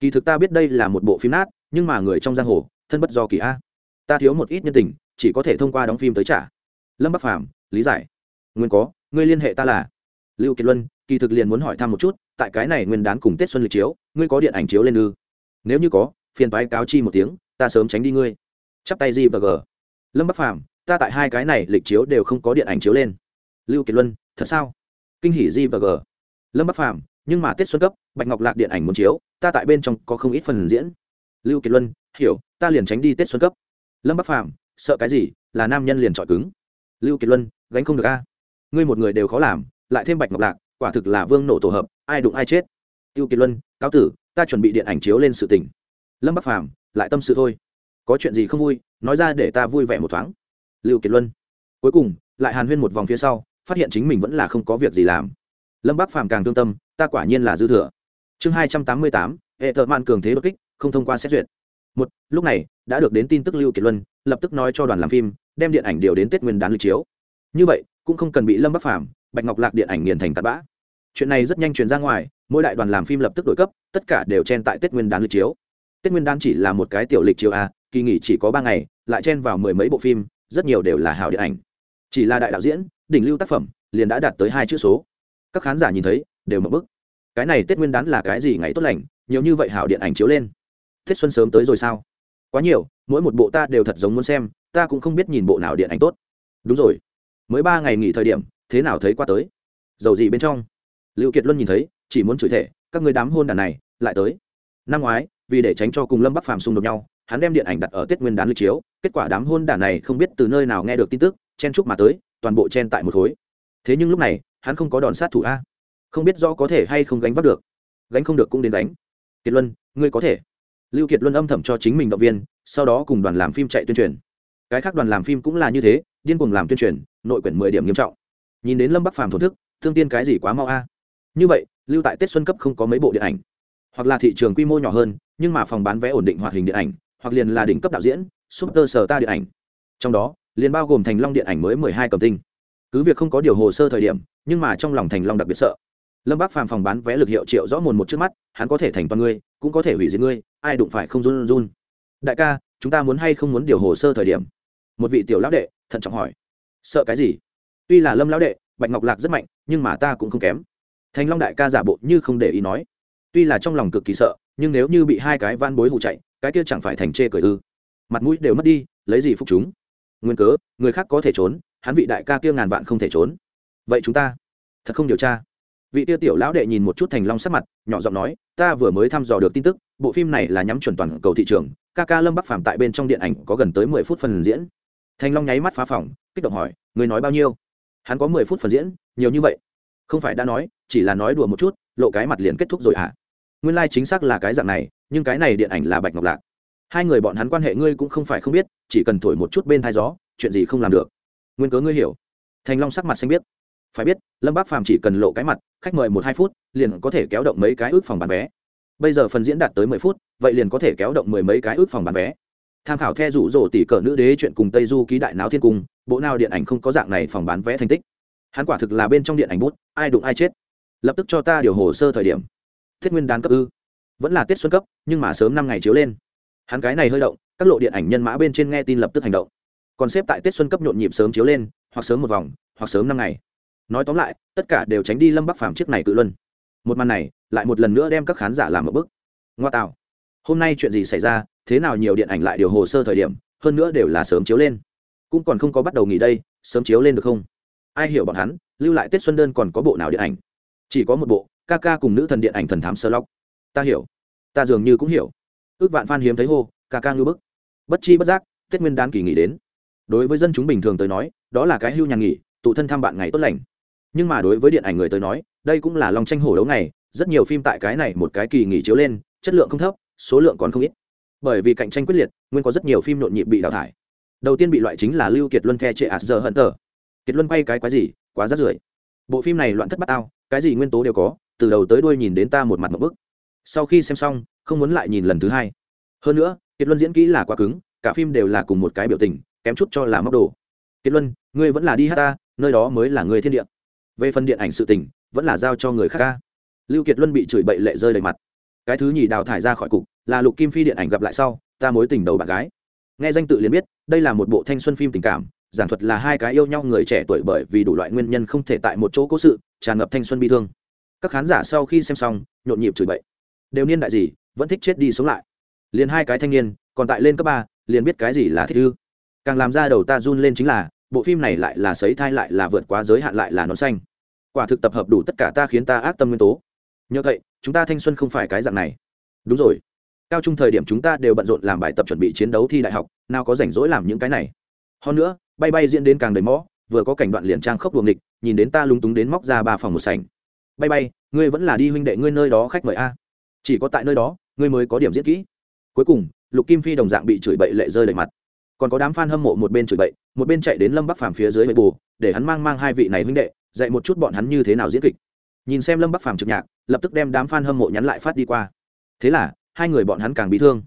Kỳ thực ta biết đây là một bộ phim nát, nhưng mà người trong giang hồ, thân bất do kỳ a. Ta thiếu một ít nhân tình, chỉ có thể thông qua đóng phim tới trả. Lâm bắc phàm, lý giải. Nguyên có, ngươi liên hệ ta là. Lưu kiệt luân, kỳ thực liền muốn hỏi thăm một chút, tại cái này nguyên đán cùng tết xuân lịch chiếu, ngươi có điện ảnh chiếu lên ư? Nếu như có, phiền toái cáo chi một tiếng, ta sớm tránh đi ngươi. Chắp tay gì và g. Lâm bắc phàm, ta tại hai cái này lịch chiếu đều không có điện ảnh chiếu lên. Lưu kiệt luân, thật sao? Kinh hỉ gì và g lâm bắc phàm nhưng mà tết xuân cấp bạch ngọc lạc điện ảnh muốn chiếu ta tại bên trong có không ít phần diễn lưu kiệt luân hiểu ta liền tránh đi tết xuân cấp lâm bắc phàm sợ cái gì là nam nhân liền trọi cứng lưu kiệt luân gánh không được a ngươi một người đều khó làm lại thêm bạch ngọc lạc quả thực là vương nổ tổ hợp ai đụng ai chết tiêu kiệt luân cáo tử ta chuẩn bị điện ảnh chiếu lên sự tình lâm bắc phàm lại tâm sự thôi có chuyện gì không vui nói ra để ta vui vẻ một thoáng lưu kiệt luân cuối cùng lại hàn huyên một vòng phía sau phát hiện chính mình vẫn là không có việc gì làm lâm bắc phàm càng thương tâm, ta quả nhiên là dư thừa. Chương hai trăm tám mươi tám, hệ thợ mạn cường thế đột kích, không thông qua xét duyệt. Một, lúc này, đã được đến tin tức lưu kiệt luân, lập tức nói cho đoàn làm phim, đem điện ảnh điều đến tết nguyên đán lịch chiếu. Như vậy, cũng không cần bị lâm bắc phàm, bạch ngọc lạc điện ảnh nghiền thành tạt bã. Chuyện này rất nhanh truyền ra ngoài, mỗi đại đoàn làm phim lập tức đổi cấp, tất cả đều chen tại tết nguyên đán lịch chiếu. Tết nguyên đán chỉ là một cái tiểu lịch chiếu a kỳ nghỉ chỉ có ba ngày, lại chen vào mười mấy bộ phim, rất nhiều đều là hào điện ảnh. Chỉ là đại đạo diễn, đỉnh lưu tác phẩm, liền đã đạt tới hai chữ số các khán giả nhìn thấy, đều mập bức. Cái này tết nguyên đán là cái gì ngày tốt lành, nhiều như vậy hảo điện ảnh chiếu lên. Tết xuân sớm tới rồi sao? Quá nhiều, mỗi một bộ ta đều thật giống muốn xem, ta cũng không biết nhìn bộ nào điện ảnh tốt. Đúng rồi. Mới ba ngày nghỉ thời điểm, thế nào thấy qua tới? Dầu gì bên trong? Liệu kiệt luân nhìn thấy, chỉ muốn chửi thể các người đám hôn đàn này, lại tới. Năm ngoái, vì để tránh cho cùng lâm bắc phàm xung đột nhau, hắn đem điện ảnh đặt ở tết nguyên đán lịch chiếu, kết quả đám hôn đàn này không biết từ nơi nào nghe được tin tức, chen chúc mà tới, toàn bộ chen tại một khối. Thế nhưng lúc này hắn không có đòn sát thủ a. Không biết rõ có thể hay không gánh vác được. Gánh không được cũng đến đánh. Kiệt luân, ngươi có thể. Lưu kiệt luân âm thầm cho chính mình động viên, sau đó cùng đoàn làm phim chạy tuyên truyền. Cái khác đoàn làm phim cũng là như thế, điên cuồng làm tuyên truyền, nội quyển mười điểm nghiêm trọng. Nhìn đến lâm bắc phàm thổn thức, thương tiên cái gì quá mau a. Như vậy, lưu tại tết xuân cấp không có mấy bộ điện ảnh. Hoặc là thị trường quy mô nhỏ hơn, nhưng mà phòng bán vé ổn định hoạt hình điện ảnh, hoặc liền là đỉnh cấp đạo diễn, super sở ta điện ảnh. Trong đó, liền bao gồm thành long điện ảnh mới mười hai cầm tinh cứ việc không có điều hồ sơ thời điểm, nhưng mà trong lòng thành long đặc biệt sợ. Lâm bác phàm phòng bán vé lực hiệu triệu rõ mồn một trước mắt, hắn có thể thành toàn ngươi, cũng có thể hủy diệt ngươi, ai đụng phải không run run. Đại ca, chúng ta muốn hay không muốn điều hồ sơ thời điểm? Một vị tiểu lão đệ thận trọng hỏi. Sợ cái gì? Tuy là lâm lão đệ, bạch ngọc lạc rất mạnh, nhưng mà ta cũng không kém. Thành long đại ca giả bộ như không để ý nói. Tuy là trong lòng cực kỳ sợ, nhưng nếu như bị hai cái van bối hụ chạy, cái kia chẳng phải thành chê cười ư. Mặt mũi đều mất đi, lấy gì phục chúng? Nguyên cớ, người khác có thể trốn hắn vị đại ca kia ngàn vạn không thể trốn. Vậy chúng ta, thật không điều tra. Vị tiêu tiểu lão đệ nhìn một chút thành long sắc mặt, nhỏ giọng nói, ta vừa mới thăm dò được tin tức, bộ phim này là nhắm chuẩn toàn cầu thị trường, ca ca lâm bắc phàm tại bên trong điện ảnh có gần tới mười phút phần diễn. Thành long nháy mắt phá phòng, kích động hỏi, người nói bao nhiêu? Hắn có mười phút phần diễn, nhiều như vậy. Không phải đã nói, chỉ là nói đùa một chút, lộ cái mặt liền kết thúc rồi hả? À? nguyên lai、like、chính xác là cái dạng này, nhưng cái này điện ảnh là bạch ngọc lạc. Hai người bọn hắn quan hệ ngươi cũng không phải không biết, chỉ cần thổi một chút bên thai gió, chuyện gì không làm được nguyên cớ ngươi hiểu. Thành long sắc mặt xanh biết phải biết, lâm bác phàm chỉ cần lộ cái mặt, khách mời một hai phút, liền có thể kéo động mấy cái ước phòng bán vé. Bây giờ phần diễn đạt tới mười phút, vậy liền có thể kéo động mười mấy cái ước phòng bán vé. Tham khảo theo rủ rỗ tỷ cờ nữ đế chuyện cùng tây du ký đại náo thiên cung, bộ nào điện ảnh không có dạng này phòng bán vé thành tích. Hắn quả thực là bên trong điện ảnh bút, ai đụng ai chết. Lập tức cho ta điều hồ sơ thời điểm. Thiết nguyên đán cấp ư. Vẫn là tết xuân cấp, nhưng mà sớm năm ngày chiếu lên. Hắn cái này hơi động, các lộ điện ảnh nhân mã bên trên nghe tin lập tức hành động còn xếp tại tết xuân cấp nhộn nhịp sớm chiếu lên, hoặc sớm một vòng, hoặc sớm năm ngày. Nói tóm lại, tất cả đều tránh đi lâm bắc phàm chiếc này cự luân. Một màn này, lại một lần nữa đem các khán giả làm một bức. Ngoa tạo. Hôm nay chuyện gì xảy ra, thế nào nhiều điện ảnh lại điều hồ sơ thời điểm, hơn nữa đều là sớm chiếu lên. Cũng còn không có bắt đầu nghỉ đây, sớm chiếu lên được không? Ai hiểu bọn hắn, lưu lại tết xuân đơn còn có bộ nào điện ảnh? Chỉ có một bộ, ca ca cùng nữ thần điện ảnh thần thám sơ lóc ta hiểu. Ta dường như cũng hiểu. Ước vạn phan hiếm thấy hô, ca ca ngư bức. Bất chi bất giác, tết nguyên đán kỳ nghỉ đến đối với dân chúng bình thường tới nói, đó là cái hưu nhà nghỉ, tụ thân thăm bạn ngày tốt lành. Nhưng mà đối với điện ảnh người tới nói, đây cũng là lòng tranh hổ đấu này. rất nhiều phim tại cái này một cái kỳ nghỉ chiếu lên, chất lượng không thấp, số lượng còn không ít. Bởi vì cạnh tranh quyết liệt, nguyên có rất nhiều phim nhộn nhịp bị đào thải. Đầu tiên bị loại chính là lưu kiệt luân the trệ ạt giờ hận tờ kiệt luân quay cái quái gì? Quá rát rưởi. Bộ phim này loạn thất bát ao cái gì nguyên tố đều có, từ đầu tới đuôi nhìn đến ta một mặt một bức. Sau khi xem xong, không muốn lại nhìn lần thứ hai. Hơn nữa, kiệt luân diễn kỹ là quá cứng, cả phim đều là cùng một cái biểu tình kém chút cho là móc đồ. Kiệt luân, ngươi vẫn là đi hát ta nơi đó mới là người thiên địa. Về phần điện ảnh sự tình, vẫn là giao cho người khác ca. Lưu kiệt luân bị chửi bậy lệ rơi đầy mặt. Cái thứ nhì đào thải ra khỏi cục, là lục kim phi điện ảnh gặp lại sau, ta mối tình đầu bạn gái. Nghe danh tự liền biết, đây là một bộ thanh xuân phim tình cảm, giảng thuật là hai cái yêu nhau người trẻ tuổi bởi vì đủ loại nguyên nhân không thể tại một chỗ cố sự, tràn ngập thanh xuân bi thương. Các khán giả sau khi xem xong, nhộn nhịp chửi bậy. Đều niên đại gì, vẫn thích chết đi sống lại. Liền hai cái thanh niên, còn tại lên cấp ba, liền biết cái gì là thích ư càng làm ra đầu ta run lên chính là, bộ phim này lại là sấy thai lại là vượt quá giới hạn lại là nón xanh. Quả thực tập hợp đủ tất cả ta khiến ta ác tâm nguyên tố. Nhờ vậy, chúng ta thanh xuân không phải cái dạng này. Đúng rồi. Cao trung thời điểm chúng ta đều bận rộn làm bài tập chuẩn bị chiến đấu thi đại học, nào có rảnh rỗi làm những cái này. Hơn nữa, bay bay diễn đến càng đầy mõ, vừa có cảnh đoạn liền trang khốc đuồng địch nhìn đến ta lúng túng đến móc ra ba phòng một sảnh. Bay bay, ngươi vẫn là đi huynh đệ ngươi nơi đó khách mời a. Chỉ có tại nơi đó, ngươi mới có điểm diễn kỹ. Cuối cùng, lục kim phi đồng dạng bị chửi bậy lệ rơi đầy mặt còn có đám f a n hâm mộ một bên chửi bậy, một bên chạy đến lâm bắc phàm phía dưới bệ bù, để hắn mang mang hai vị này huynh đệ, dạy một chút bọn hắn như thế nào diễn kịch. Nhìn xem lâm bắc phàm trực nhạc, lập tức đem đám f a n hâm mộ nhắn lại phát đi qua. Thế là, hai người bọn hắn càng bị thương.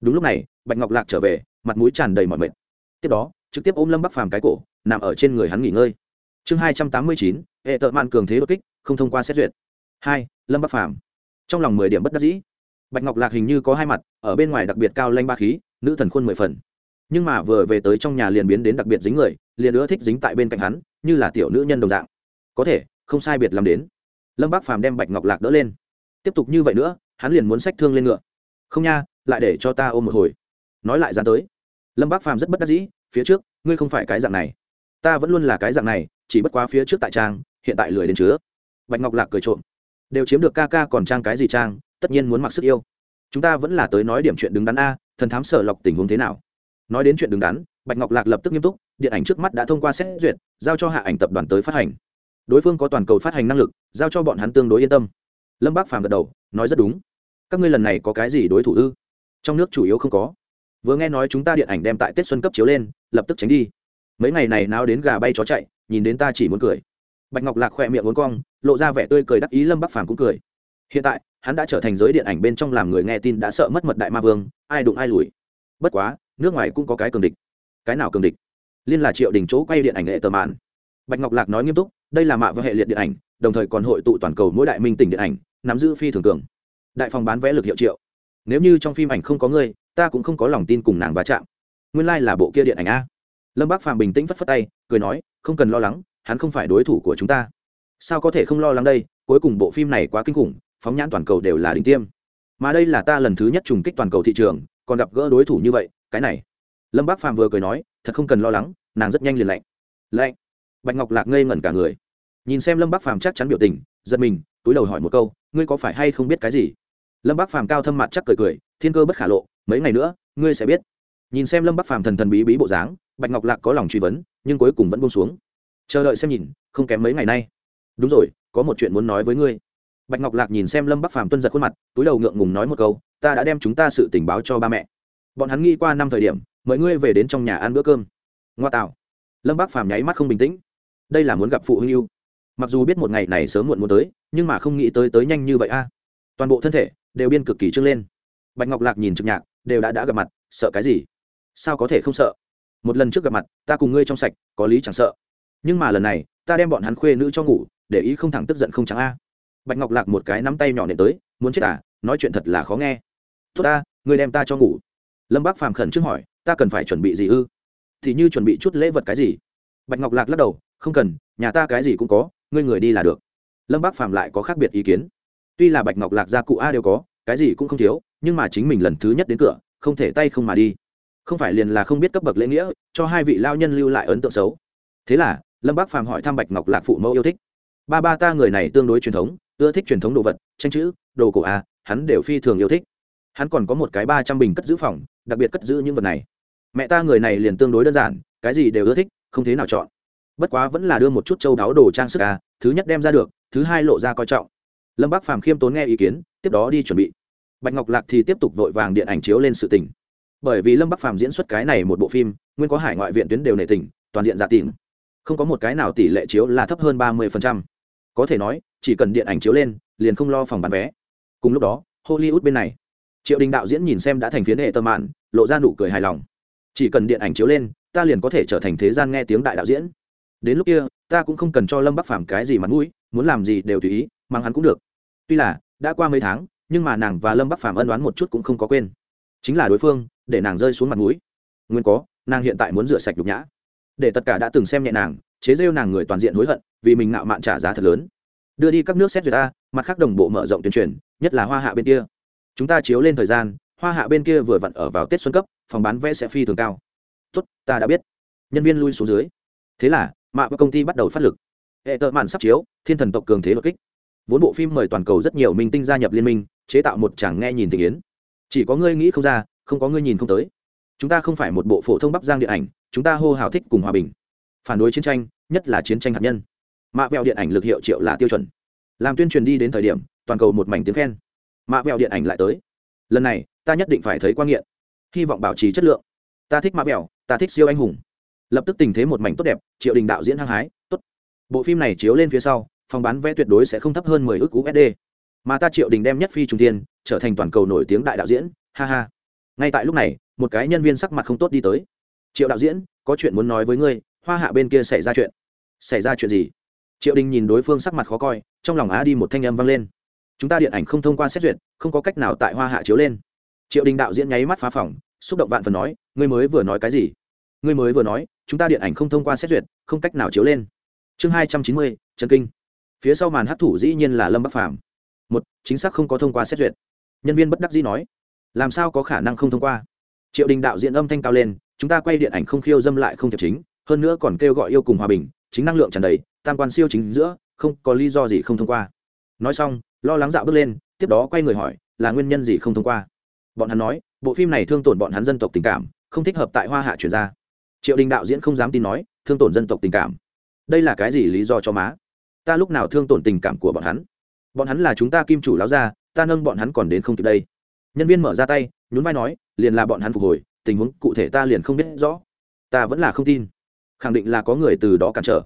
Đúng lúc này, bạch ngọc lạc trở về, mặt mũi tràn đầy mọi mệt. Tiếp đó, trực tiếp ôm lâm bắc phàm cái cổ, nằm ở trên người hắn nghỉ ngơi. Chương hai trăm tám mươi chín, hệ tợ mạn cường thế đột kích, không thông qua xét duyệt. Hai, lâm bắc phàm. Trong lòng mười điểm bất đắc dĩ. Bạch ngọc lạc hình như có hai mặt, ở bên ngoài đặc biệt cao lanh ba khí, nữ thần khuôn mười phần nhưng mà vừa về tới trong nhà liền biến đến đặc biệt dính người, liền ưa thích dính tại bên cạnh hắn, như là tiểu nữ nhân đồng dạng. Có thể, không sai biệt làm đến. Lâm bác phàm đem bạch ngọc lạc đỡ lên. Tiếp tục như vậy nữa, hắn liền muốn sách thương lên ngựa. Không nha, lại để cho ta ôm một hồi. Nói lại dán tới. Lâm bác phàm rất bất đắc dĩ, phía trước, ngươi không phải cái dạng này. Ta vẫn luôn là cái dạng này, chỉ bất quá phía trước tại trang, hiện tại lười đến chứa. Bạch ngọc lạc cười trộm. Đều chiếm được ca ca còn trang cái gì trang, tất nhiên muốn mặc sức yêu. Chúng ta vẫn là tới nói điểm chuyện đứng đắn a, thần thám sở lọc tình huống thế nào? Nói đến chuyện đứng đắn, bạch ngọc lạc lập tức nghiêm túc, điện ảnh trước mắt đã thông qua xét duyệt, giao cho hạ ảnh tập đoàn tới phát hành. Đối phương có toàn cầu phát hành năng lực, giao cho bọn hắn tương đối yên tâm. Lâm bác phàm gật đầu, nói rất đúng. Các ngươi lần này có cái gì đối thủ ư? Trong nước chủ yếu không có. Vừa nghe nói chúng ta điện ảnh đem tại tết xuân cấp chiếu lên, lập tức tránh đi. Mấy ngày này nào đến gà bay chó chạy, nhìn đến ta chỉ muốn cười. Bạch ngọc lạc khỏe miệng muốn cong, lộ ra vẻ tươi cười đắc ý, lâm bắc phàm cũng cười. Hiện tại, hắn đã trở thành giới điện ảnh bên trong làm người nghe tin đã sợ mất mật đại ma vương, ai đụng ai lùi. Bất quá nước ngoài cũng có cái cường địch. Cái nào cường địch? Liên là triệu đình chỗ quay điện ảnh nghệ tờ mạn. Bạch ngọc lạc nói nghiêm túc, đây là mạ và hệ liệt điện ảnh, đồng thời còn hội tụ toàn cầu mỗi đại minh tỉnh điện ảnh, nắm giữ phi thường cường. Đại phòng bán vé lực hiệu triệu. Nếu như trong phim ảnh không có ngươi, ta cũng không có lòng tin cùng nàng va chạm. Nguyên lai、like、là bộ kia điện ảnh a. Lâm bác phàm bình tĩnh phất phất tay, cười nói, không cần lo lắng, hắn không phải đối thủ của chúng ta. Sao có thể không lo lắng đây, cuối cùng bộ phim này quá kinh khủng, phóng nhãn toàn cầu đều là đỉnh tiêm. Mà đây là ta lần thứ nhất trùng kích toàn cầu thị trường, còn gặp gỡ đối thủ như vậy cái này. Lâm bác phàm vừa cười nói, thật không cần lo lắng, nàng rất nhanh liền lạnh. Lạnh? Bạch ngọc lạc ngây ngẩn cả người. Nhìn xem lâm bác phàm chắc chắn biểu tình, giật mình, túi đầu hỏi một câu, ngươi có phải hay không biết cái gì? Lâm bác phàm cao thâm mặt chắc cười cười, thiên cơ bất khả lộ, mấy ngày nữa, ngươi sẽ biết. Nhìn xem lâm bác phàm thần thần bí bí bộ dáng, bạch ngọc lạc có lòng truy vấn, nhưng cuối cùng vẫn buông xuống. Chờ đợi xem nhìn, không kém mấy ngày nay. Đúng rồi, có một chuyện muốn nói với ngươi. Bạch ngọc lạc nhìn xem lâm bắc phàm tuân giật khuôn mặt, túi đầu ngượng ngùng nói một câu, ta đã đem chúng ta sự tình báo cho ba mẹ bọn hắn nghĩ qua năm thời điểm, mời ngươi về đến trong nhà ăn bữa cơm. Ngoa tạo. Lâm bác phàm nháy mắt không bình tĩnh. Đây là muốn gặp phụ huynh yêu. Mặc dù biết một ngày này sớm muộn muốn tới, nhưng mà không nghĩ tới tới nhanh như vậy a. Toàn bộ thân thể đều biên cực kỳ trưng lên. Bạch ngọc lạc nhìn trực nhạc, đều đã đã gặp mặt, sợ cái gì? Sao có thể không sợ? Một lần trước gặp mặt, ta cùng ngươi trong sạch, có lý chẳng sợ. Nhưng mà lần này, ta đem bọn hắn khuê nữ cho ngủ, để ý không thẳng tức giận không trắng a. Bạch ngọc lạc một cái nắm tay nhỏ nện tới, muốn chết à? Nói chuyện thật là khó nghe. Tốt ta, ngươi đem ta cho ngủ lâm bác phàm khẩn trước hỏi, ta cần phải chuẩn bị gì ư? Thì như chuẩn bị chút lễ vật cái gì? Bạch ngọc lạc lắc đầu, không cần, nhà ta cái gì cũng có, ngươi người đi là được. Lâm bác phàm lại có khác biệt ý kiến. Tuy là bạch ngọc lạc gia cụ a đều có, cái gì cũng không thiếu, nhưng mà chính mình lần thứ nhất đến cửa, không thể tay không mà đi. Không phải liền là không biết cấp bậc lễ nghĩa, cho hai vị lao nhân lưu lại ấn tượng xấu. Thế là, lâm bác phàm hỏi thăm bạch ngọc lạc phụ mẫu yêu thích. Ba ba ta người này tương đối truyền thống, ưa thích truyền thống đồ vật, tranh chữ, đồ cổ a, hắn đều phi thường yêu thích hắn còn có một cái ba trăm bình cất giữ phòng, đặc biệt cất giữ những vật này. Mẹ ta người này liền tương đối đơn giản, cái gì đều ưa thích, không thế nào chọn. Bất quá vẫn là đưa một chút châu đáo đồ trang sức à thứ nhất đem ra được, thứ hai lộ ra coi trọng. Lâm bác phàm khiêm tốn nghe ý kiến, tiếp đó đi chuẩn bị. Bạch ngọc lạc thì tiếp tục vội vàng điện ảnh chiếu lên sự tình. Bởi vì lâm bắc phàm diễn xuất cái này một bộ phim, nguyên có hải ngoại viện tuyến đều nệ tỉnh toàn diện giả tìm. Không có một cái nào tỷ lệ chiếu là thấp hơn ba mươi có thể nói, chỉ cần điện ảnh chiếu lên, liền không lo phòng bán vé. Cùng lúc đó, hollywood bên này triệu đình đạo diễn nhìn xem đã thành phiến hệ tơ mạn, lộ ra nụ cười hài lòng. Chỉ cần điện ảnh chiếu lên, ta liền có thể trở thành thế gian nghe tiếng đại đạo diễn. Đến lúc kia, ta cũng không cần cho lâm bắc phàm cái gì mặt mũi, muốn làm gì đều tùy ý, mang hắn cũng được. Tuy là, đã qua mấy tháng, nhưng mà nàng và lâm bắc phàm ân đoán một chút cũng không có quên. Chính là đối phương, để nàng rơi xuống mặt mũi. Nguyên có, nàng hiện tại muốn rửa sạch nhục nhã. Để tất cả đã từng xem nhẹ nàng, chế rêu nàng người toàn diện hối hận, vì mình ngạo mạn trả giá thật lớn. Đưa đi các nước xét duyệt ta mặt khác đồng bộ mở rộng tuyên truyền, nhất là hoa hạ bên kia chúng ta chiếu lên thời gian, hoa hạ bên kia vừa vặn ở vào tết xuân cấp, phòng bán vé sẽ phi thường cao. Tốt, ta đã biết. Nhân viên lui xuống dưới. Thế là, mạ và công ty bắt đầu phát lực. Hệ tợ mạn sắp chiếu, thiên thần tộc cường thế đột kích. Vốn bộ phim mời toàn cầu rất nhiều minh tinh gia nhập liên minh, chế tạo một chàng nghe nhìn tình yến. Chỉ có ngươi nghĩ không ra, không có ngươi nhìn không tới. Chúng ta không phải một bộ phổ thông bắp giang điện ảnh, chúng ta hô hào thích cùng hòa bình. Phản đối chiến tranh, nhất là chiến tranh hạt nhân. Mạ vẹo điện ảnh lực hiệu triệu là tiêu chuẩn. Làm tuyên truyền đi đến thời điểm, toàn cầu một mảnh tiếng khen mạ vẹo điện ảnh lại tới. Lần này, ta nhất định phải thấy quan nghiện. Hy vọng bảo trì chất lượng. Ta thích mạ vẹo, ta thích siêu anh hùng. Lập tức tình thế một mảnh tốt đẹp, triệu đình đạo diễn hăng hái, tốt. Bộ phim này chiếu lên phía sau, phòng bán vé tuyệt đối sẽ không thấp hơn mười ước usd mà ta triệu đình đem nhất phi trung tiên trở thành toàn cầu nổi tiếng đại đạo diễn. Ha ha. Ngay tại lúc này, một cái nhân viên sắc mặt không tốt đi tới. Triệu đạo diễn, có chuyện muốn nói với ngươi, hoa hạ bên kia xảy ra chuyện. Xảy ra chuyện gì? Triệu đình nhìn đối phương sắc mặt khó coi, trong lòng á đi một thanh âm vang lên chúng ta điện ảnh không thông qua xét duyệt, không có cách nào tại hoa hạ chiếu lên. Triệu đình đạo diễn nháy mắt phá phòng, xúc động vạn phần nói, ngươi mới vừa nói cái gì? Ngươi mới vừa nói, chúng ta điện ảnh không thông qua xét duyệt, không cách nào chiếu lên. Chương hai trăm chín mươi, trần kinh. Phía sau màn hát thủ dĩ nhiên là lâm bắc phàm. Một, chính xác không có thông qua xét duyệt. Nhân viên bất đắc dĩ nói, làm sao có khả năng không thông qua? Triệu đình đạo diễn âm thanh cao lên, chúng ta quay điện ảnh không khiêu dâm lại không thiệp chính, hơn nữa còn kêu gọi yêu cùng hòa bình, chính năng lượng tràn đầy, tam quan siêu chính giữa, không có lý do gì không thông qua. Nói xong lo lắng dạo bước lên, tiếp đó quay người hỏi, là nguyên nhân gì không thông qua? Bọn hắn nói, bộ phim này thương tổn bọn hắn dân tộc tình cảm, không thích hợp tại hoa hạ chuyển ra. Triệu đình đạo diễn không dám tin nói, thương tổn dân tộc tình cảm? Đây là cái gì lý do cho má? Ta lúc nào thương tổn tình cảm của bọn hắn? Bọn hắn là chúng ta kim chủ láo ra ta nâng bọn hắn còn đến không kịp đây. Nhân viên mở ra tay, nhún vai nói, liền là bọn hắn phục hồi, tình huống cụ thể ta liền không biết rõ. Ta vẫn là không tin. Khẳng định là có người từ đó cản trở.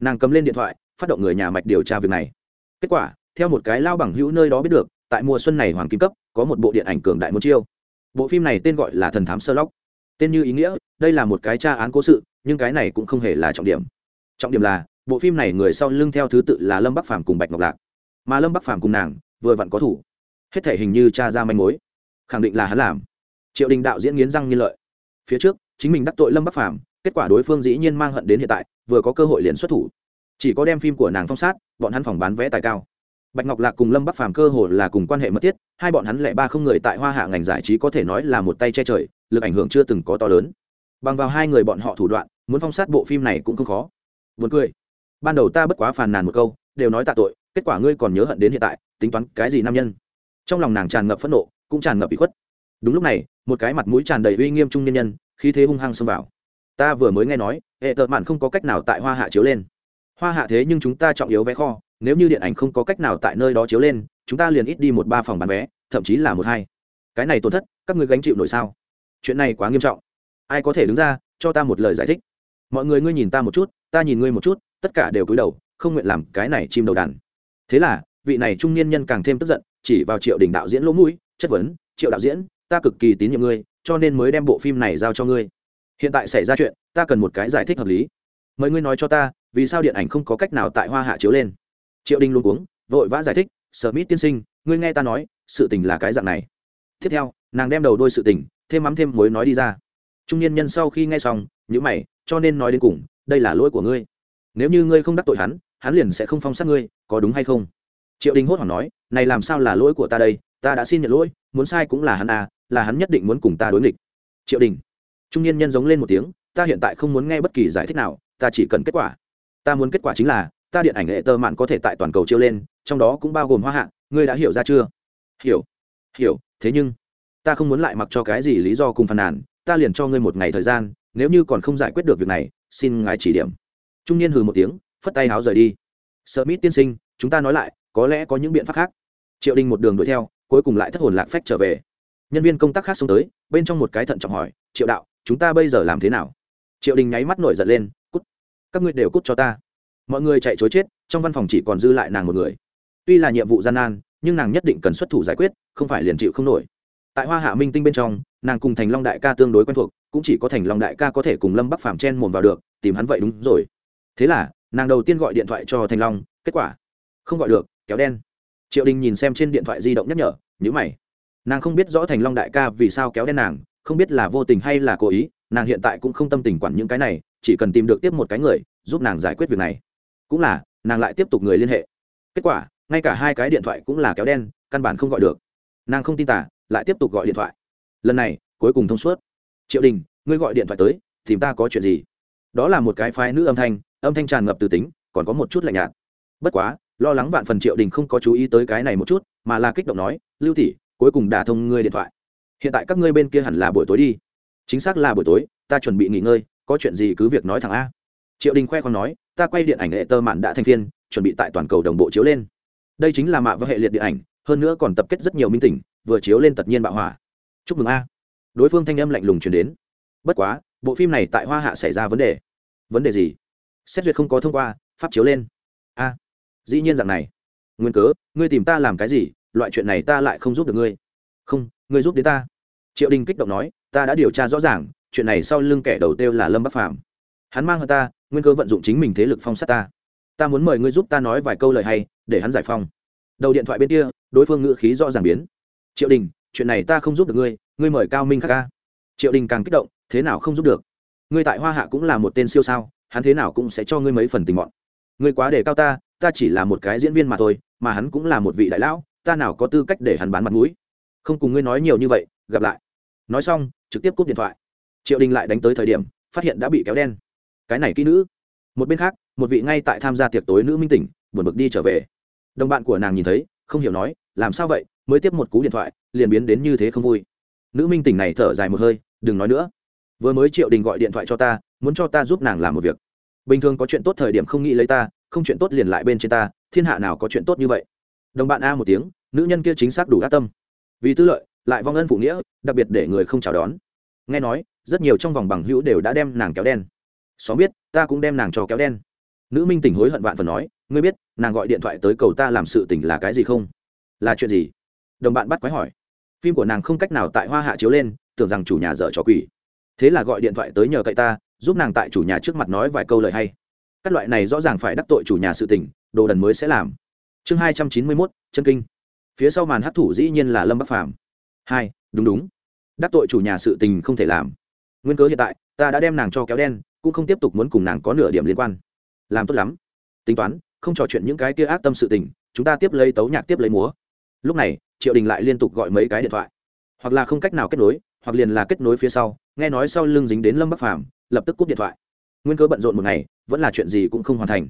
Nàng cầm lên điện thoại, phát động người nhà mạch điều tra việc này. Kết quả theo một cái lao bằng hữu nơi đó biết được, tại mùa xuân này hoàng kim cấp, có một bộ điện ảnh cường đại môn chiêu. Bộ phim này tên gọi là thần thám sơ lóc tên như ý nghĩa, đây là một cái tra án cố sự, nhưng cái này cũng không hề là trọng điểm. Trọng điểm là, bộ phim này người sau lưng theo thứ tự là lâm bắc phàm cùng bạch ngọc lạc. Mà lâm bắc phàm cùng nàng, vừa vặn có thủ. Hết thể hình như cha ra manh mối. Khẳng định là hắn làm. Triệu đình đạo diễn nghiến răng nghiên lợi. Phía trước, chính mình đắc tội lâm bắc phàm, kết quả đối phương dĩ nhiên mang hận đến hiện tại, vừa có cơ hội liền xuất thủ. Chỉ có đem phim của nàng phong sát, bọn hắn phòng bán vé tài cao bạch ngọc lạc cùng lâm bắc phàm cơ hồ là cùng quan hệ mật thiết, hai bọn hắn lẻ ba không người tại hoa hạ ngành giải trí có thể nói là một tay che trời, lực ảnh hưởng chưa từng có to lớn. Bằng vào hai người bọn họ thủ đoạn, muốn phong sát bộ phim này cũng không khó. Vượt cười. Ban đầu ta bất quá phàn nàn một câu, đều nói tạ tội, kết quả ngươi còn nhớ hận đến hiện tại, tính toán cái gì nam nhân. Trong lòng nàng tràn ngập phẫn nộ, cũng tràn ngập bị khuất. Đúng lúc này, một cái mặt mũi tràn đầy uy nghiêm trung nhân nhân, khí thế hung hăng xông vào. Ta vừa mới nghe nói, hệ tợ mạn không có cách nào tại hoa hạ chiếu lên. Hoa hạ thế nhưng chúng ta trọng yếu vé kho nếu như điện ảnh không có cách nào tại nơi đó chiếu lên, chúng ta liền ít đi một ba phòng bán vé, thậm chí là một hai. Cái này tổn thất, các người gánh chịu nổi sao? Chuyện này quá nghiêm trọng. Ai có thể đứng ra, cho ta một lời giải thích? Mọi người ngươi nhìn ta một chút, ta nhìn ngươi một chút, tất cả đều cúi đầu, không nguyện làm cái này chim đầu đàn. Thế là, vị này trung niên nhân càng thêm tức giận, chỉ vào triệu đình đạo diễn lỗ mũi, chất vấn, triệu đạo diễn, ta cực kỳ tín nhiệm ngươi, cho nên mới đem bộ phim này giao cho ngươi. Hiện tại xảy ra chuyện, ta cần một cái giải thích hợp lý. Mời ngươi nói cho ta, vì sao điện ảnh không có cách nào tại hoa hạ chiếu lên? Triệu đình luôn cuống, vội vã giải thích, sở mít tiên sinh, ngươi nghe ta nói, sự tình là cái dạng này. Tiếp theo, nàng đem đầu đôi sự tình, thêm mắm thêm muối nói đi ra. Trung niên nhân sau khi nghe xong nhữ mày, cho nên nói đến cùng, đây là lỗi của ngươi. Nếu như ngươi không đắc tội hắn hắn liền sẽ không phong sát ngươi, có đúng hay không? Triệu đình hốt hoảng nói, này làm sao là lỗi của ta đây? Ta đã xin nhận lỗi, muốn sai cũng là hắn à là hắn nhất định muốn cùng ta đối nghịch. Triệu đình. Trung niên nhân giống lên một tiếng, ta hiện tại không muốn nghe bất kỳ giải thích nào, ta chỉ cần kết quả. Ta muốn kết quả chính là ta điện ảnh nghệ tơ mạn có thể tại toàn cầu chiêu lên, trong đó cũng bao gồm hoa hạ, ngươi đã hiểu ra chưa? Hiểu. Hiểu, thế nhưng, ta không muốn lại mặc cho cái gì lý do cùng phàn nàn, ta liền cho ngươi một ngày thời gian, nếu như còn không giải quyết được việc này, xin ngài chỉ điểm. Trung niên hừ một tiếng, phất tay háo rời đi. Sợ mít tiên sinh, chúng ta nói lại, có lẽ có những biện pháp khác. Triệu đình một đường đuổi theo, cuối cùng lại thất hồn lạc phách trở về. Nhân viên công tác khác xuống tới, bên trong một cái thận trọng hỏi, triệu đạo, chúng ta bây giờ làm thế nào? Triệu đình nháy mắt nổi giận lên, cút, các ngươi đều cút cho ta mọi người chạy chối chết, trong văn phòng chỉ còn dư lại nàng một người. Tuy là nhiệm vụ gian nan, nhưng nàng nhất định cần xuất thủ giải quyết, không phải liền chịu không nổi. Tại hoa hạ minh tinh bên trong, nàng cùng thành long đại ca tương đối quen thuộc, cũng chỉ có thành long đại ca có thể cùng lâm bắc phàm chen mồm vào được, tìm hắn vậy đúng rồi. Thế là, nàng đầu tiên gọi điện thoại cho thành long, kết quả, không gọi được, kéo đen. Triệu đình nhìn xem trên điện thoại di động nhắc nhở nhữ mày. Nàng không biết rõ thành long đại ca vì sao kéo đen nàng, không biết là vô tình hay là cố ý, nàng hiện tại cũng không tâm tình quản những cái này, chỉ cần tìm được tiếp một cái người, giúp nàng giải quyết việc này cũng là, nàng lại tiếp tục người liên hệ. Kết quả, ngay cả hai cái điện thoại cũng là kéo đen, căn bản không gọi được. Nàng không tin tả lại tiếp tục gọi điện thoại. Lần này, cuối cùng thông suốt. Triệu đình, ngươi gọi điện thoại tới, tìm ta có chuyện gì? Đó là một cái phái nữ âm thanh âm thanh tràn ngập từ tính, còn có một chút lạnh nhạt. Bất quá, lo lắng vạn phần triệu đình không có chú ý tới cái này một chút, mà là kích động nói, lưu tỷ, cuối cùng đả thông ngươi điện thoại. Hiện tại các ngươi bên kia hẳn là buổi tối đi. Chính xác là buổi tối, ta chuẩn bị nghỉ ngơi, có chuyện gì cứ việc nói thẳng a. Triệu đình khoe khoang nói ta quay điện ảnh hệ tơ mạn đã thành phiên, chuẩn bị tại toàn cầu đồng bộ chiếu lên. Đây chính là mạ và hệ liệt điện ảnh, hơn nữa còn tập kết rất nhiều minh tỉnh, vừa chiếu lên tất nhiên bạo hỏa. Chúc mừng a. Đối phương thanh âm lạnh lùng chuyển đến. Bất quá, bộ phim này tại hoa hạ xảy ra vấn đề. Vấn đề gì? Xét duyệt không có thông qua, pháp chiếu lên. A. Dĩ nhiên rằng này. Nguyên cớ, ngươi tìm ta làm cái gì, loại chuyện này ta lại không giúp được ngươi. Không, ngươi giúp đến ta. Triệu đình kích động nói, ta đã điều tra rõ ràng, chuyện này sau lưng kẻ đầu tiêu là lâm bắc phàm hắn mang hơn ta, nguyên cơ vận dụng chính mình thế lực phong sát ta. Ta muốn mời ngươi giúp ta nói vài câu lời hay, để hắn giải phong. Đầu điện thoại bên kia, đối phương ngữ khí rõ ràng biến. Triệu đình, chuyện này ta không giúp được ngươi ngươi mời cao minh khắc ca. Triệu đình càng kích động, thế nào không giúp được? Ngươi tại hoa hạ cũng là một tên siêu sao, hắn thế nào cũng sẽ cho ngươi mấy phần tình mọn. Ngươi quá đề cao ta ta chỉ là một cái diễn viên mà thôi, mà hắn cũng là một vị đại lão, ta nào có tư cách để hắn bán mặt mũi? Không cùng ngươi nói nhiều như vậy, gặp lại. Nói xong, trực tiếp cúp điện thoại. Triệu đình lại đánh tới thời điểm, phát hiện đã bị kéo đen cái này kỹ nữ. Một bên khác, một vị ngay tại tham gia tiệc tối nữ minh tỉnh, buồn bực đi trở về. Đồng bạn của nàng nhìn thấy, không hiểu nói, làm sao vậy? Mới tiếp một cú điện thoại, liền biến đến như thế không vui. Nữ minh tỉnh này thở dài một hơi, đừng nói nữa. Vừa mới triệu đình gọi điện thoại cho ta, muốn cho ta giúp nàng làm một việc. Bình thường có chuyện tốt thời điểm không nghĩ lấy ta, không chuyện tốt liền lại bên trên ta, thiên hạ nào có chuyện tốt như vậy? Đồng bạn a một tiếng, nữ nhân kia chính xác đủ ác tâm. Vì tư lợi, lại vong ân phụ nghĩa, đặc biệt để người không chào đón. Nghe nói, rất nhiều trong vòng bằng hữu đều đã đem nàng kéo đen xóm biết, ta cũng đem nàng cho kéo đen. Nữ minh tỉnh hối hận vạn phần nói, ngươi biết, nàng gọi điện thoại tới cầu ta làm sự tỉnh là cái gì không? Là chuyện gì? Đồng bạn bắt quái hỏi. Phim của nàng không cách nào tại hoa hạ chiếu lên, tưởng rằng chủ nhà dở trò quỷ. Thế là gọi điện thoại tới nhờ cậy ta, giúp nàng tại chủ nhà trước mặt nói vài câu lời hay. Các loại này rõ ràng phải đắc tội chủ nhà sự tình, đồ đần mới sẽ làm. Chương hai trăm chín mươi mốt, chân kinh. Phía sau màn hát thủ dĩ nhiên là lâm bắc phàm. Hai, đúng đúng. Đắc tội chủ nhà sự tình không thể làm. Nguyên cớ hiện tại, ta đã đem nàng cho kéo đen cũng không tiếp tục muốn cùng nàng có nửa điểm liên quan. Làm tốt lắm. Tính toán, không trò chuyện những cái kia ác tâm sự tình, chúng ta tiếp lấy tấu nhạc tiếp lấy múa. Lúc này, triệu đình lại liên tục gọi mấy cái điện thoại. Hoặc là không cách nào kết nối, hoặc liền là kết nối phía sau, nghe nói sau lưng dính đến lâm bắc phàm, lập tức cúp điện thoại. Nguyên cơ bận rộn một ngày, vẫn là chuyện gì cũng không hoàn thành.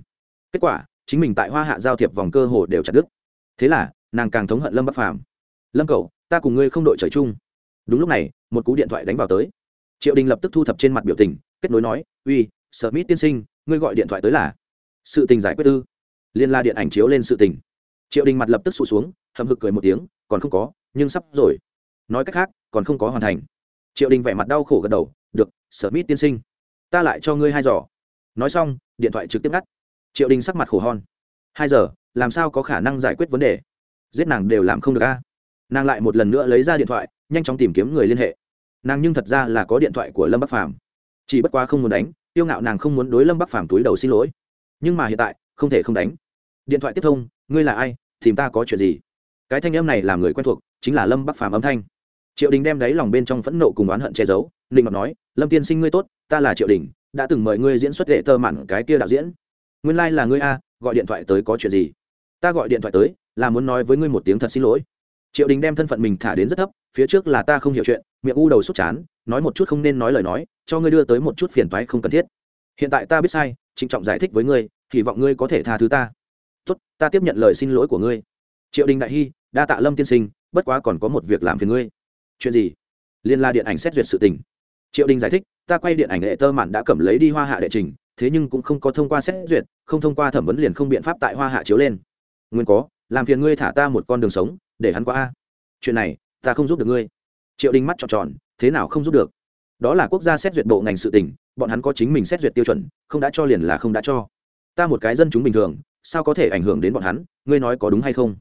Kết quả, chính mình tại hoa hạ giao thiệp vòng cơ hồ đều chặt đứt. Thế là, nàng càng thống hận lâm bắc phàm. Lâm cậu, ta cùng ngươi không đội trời chung. Đúng lúc này, một cú điện thoại đánh vào tới. Triệu đình lập tức thu thập trên mặt biểu tình kết nối nói, uy sở mít tiên sinh, ngươi gọi điện thoại tới là. Sự tình giải quyết ư? Liên la điện ảnh chiếu lên sự tình. Triệu đình mặt lập tức sụt xuống hầm hực cười một tiếng, còn không có, nhưng sắp rồi. Nói cách khác, còn không có hoàn thành. Triệu đình vẻ mặt đau khổ gật đầu, được sở mít tiên sinh, ta lại cho ngươi hai giỏ. Nói xong, điện thoại trực tiếp ngắt. Triệu đình sắc mặt khổ hon. Hai giờ, làm sao có khả năng giải quyết vấn đề? Giết nàng đều làm không được a. Nàng lại một lần nữa lấy ra điện thoại, nhanh chóng tìm kiếm người liên hệ. Nàng nhưng thật ra là có điện thoại của lâm bắc phàm chỉ bất quá không muốn đánh, tiêu ngạo nàng không muốn đối lâm bắc phàm túi đầu xin lỗi. Nhưng mà hiện tại, không thể không đánh. Điện thoại tiếp thông, ngươi là ai? Tìm ta có chuyện gì? Cái thanh âm này làm người quen thuộc chính là lâm bắc phàm âm thanh. Triệu đình đem đáy lòng bên trong phẫn nộ cùng oán hận che giấu ninh ngọc nói, lâm tiên sinh ngươi tốt, ta là triệu đình, đã từng mời ngươi diễn xuất lệ tơ mặn cái kia đạo diễn. Nguyên lai、like、là ngươi a, gọi điện thoại tới có chuyện gì? Ta gọi điện thoại tới, là muốn nói với ngươi một tiếng thật xin lỗi. Triệu đình đem thân phận mình thả đến rất thấp, phía trước là ta không hiểu chuyện, miệng u đầu xúc chán nói một chút không nên nói lời nói, cho ngươi đưa tới một chút phiền toái không cần thiết. Hiện tại ta biết sai, trịnh trọng giải thích với ngươi, hy vọng ngươi có thể tha thứ ta. Tốt, ta tiếp nhận lời xin lỗi của ngươi. Triệu đình đại hy, đa tạ lâm tiên sinh, bất quá còn có một việc làm phiền ngươi. Chuyện gì? Liên la điện ảnh xét duyệt sự tình. Triệu đình giải thích, ta quay điện ảnh đệ tơ mạn đã cầm lấy đi hoa hạ đệ trình, thế nhưng cũng không có thông qua xét duyệt, không thông qua thẩm vấn liền không biện pháp tại hoa hạ chiếu lên. Nguyên có, làm phiền ngươi thả ta một con đường sống, để hắn qua a. Chuyện này, ta không giúp được ngươi. Triệu đình mắt tròn tròn thế nào không giúp được? Đó là quốc gia xét duyệt bộ ngành sự tỉnh bọn hắn có chính mình xét duyệt tiêu chuẩn, không đã cho liền là không đã cho. Ta một cái dân chúng bình thường, sao có thể ảnh hưởng đến bọn hắn? Ngươi nói có đúng hay không?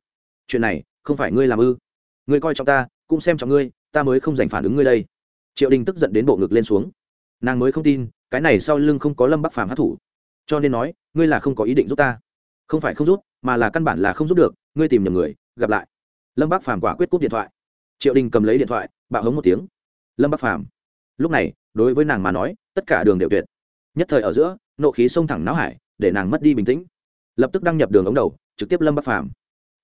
Chuyện này, không phải ngươi làm ư? Ngươi coi trọng ta, cũng xem trọng ngươi, ta mới không giành phản ứng ngươi đây. Triệu đình tức giận đến bộ ngực lên xuống. Nàng mới không tin, cái này sau lưng không có lâm bắc phàm hát thủ cho nên nói, ngươi là không có ý định giúp ta. Không phải không giúp, mà là căn bản là không giúp được, ngươi tìm nhầm người, gặp lại. Lâm bắc phàm quả quyết cúp điện thoại. Triệu đình cầm lấy điện thoại, bạo hống một tiếng lâm bắc phàm lúc này đối với nàng mà nói tất cả đường đều tuyệt nhất thời ở giữa nộ khí xông thẳng náo hải để nàng mất đi bình tĩnh lập tức đăng nhập đường ống đầu trực tiếp lâm bắc phàm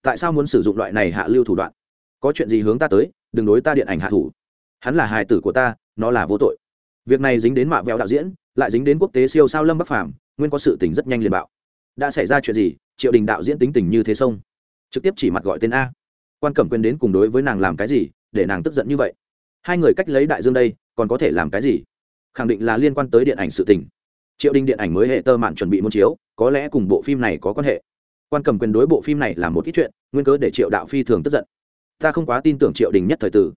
tại sao muốn sử dụng loại này hạ lưu thủ đoạn có chuyện gì hướng ta tới đừng đối ta điện ảnh hạ thủ hắn là hài tử của ta nó là vô tội việc này dính đến mạ vẹo đạo diễn lại dính đến quốc tế siêu sao lâm bắc phàm nguyên có sự tình rất nhanh liền bạo đã xảy ra chuyện gì triệu đình đạo diễn tính tình như thế sông trực tiếp chỉ mặt gọi tên a quan cẩm quên đến cùng đối với nàng làm cái gì để nàng tức giận như vậy hai người cách lấy đại dương đây, còn có thể làm cái gì? Khẳng định là liên quan tới điện ảnh sự tình. Triệu đình điện ảnh mới hệ tơ mạn chuẩn bị muốn chiếu, có lẽ cùng bộ phim này có quan hệ. Quan cầm quyền đối bộ phim này là một ít chuyện, nguyên cớ để triệu đạo phi thường tức giận. Ta không quá tin tưởng triệu đình nhất thời tử.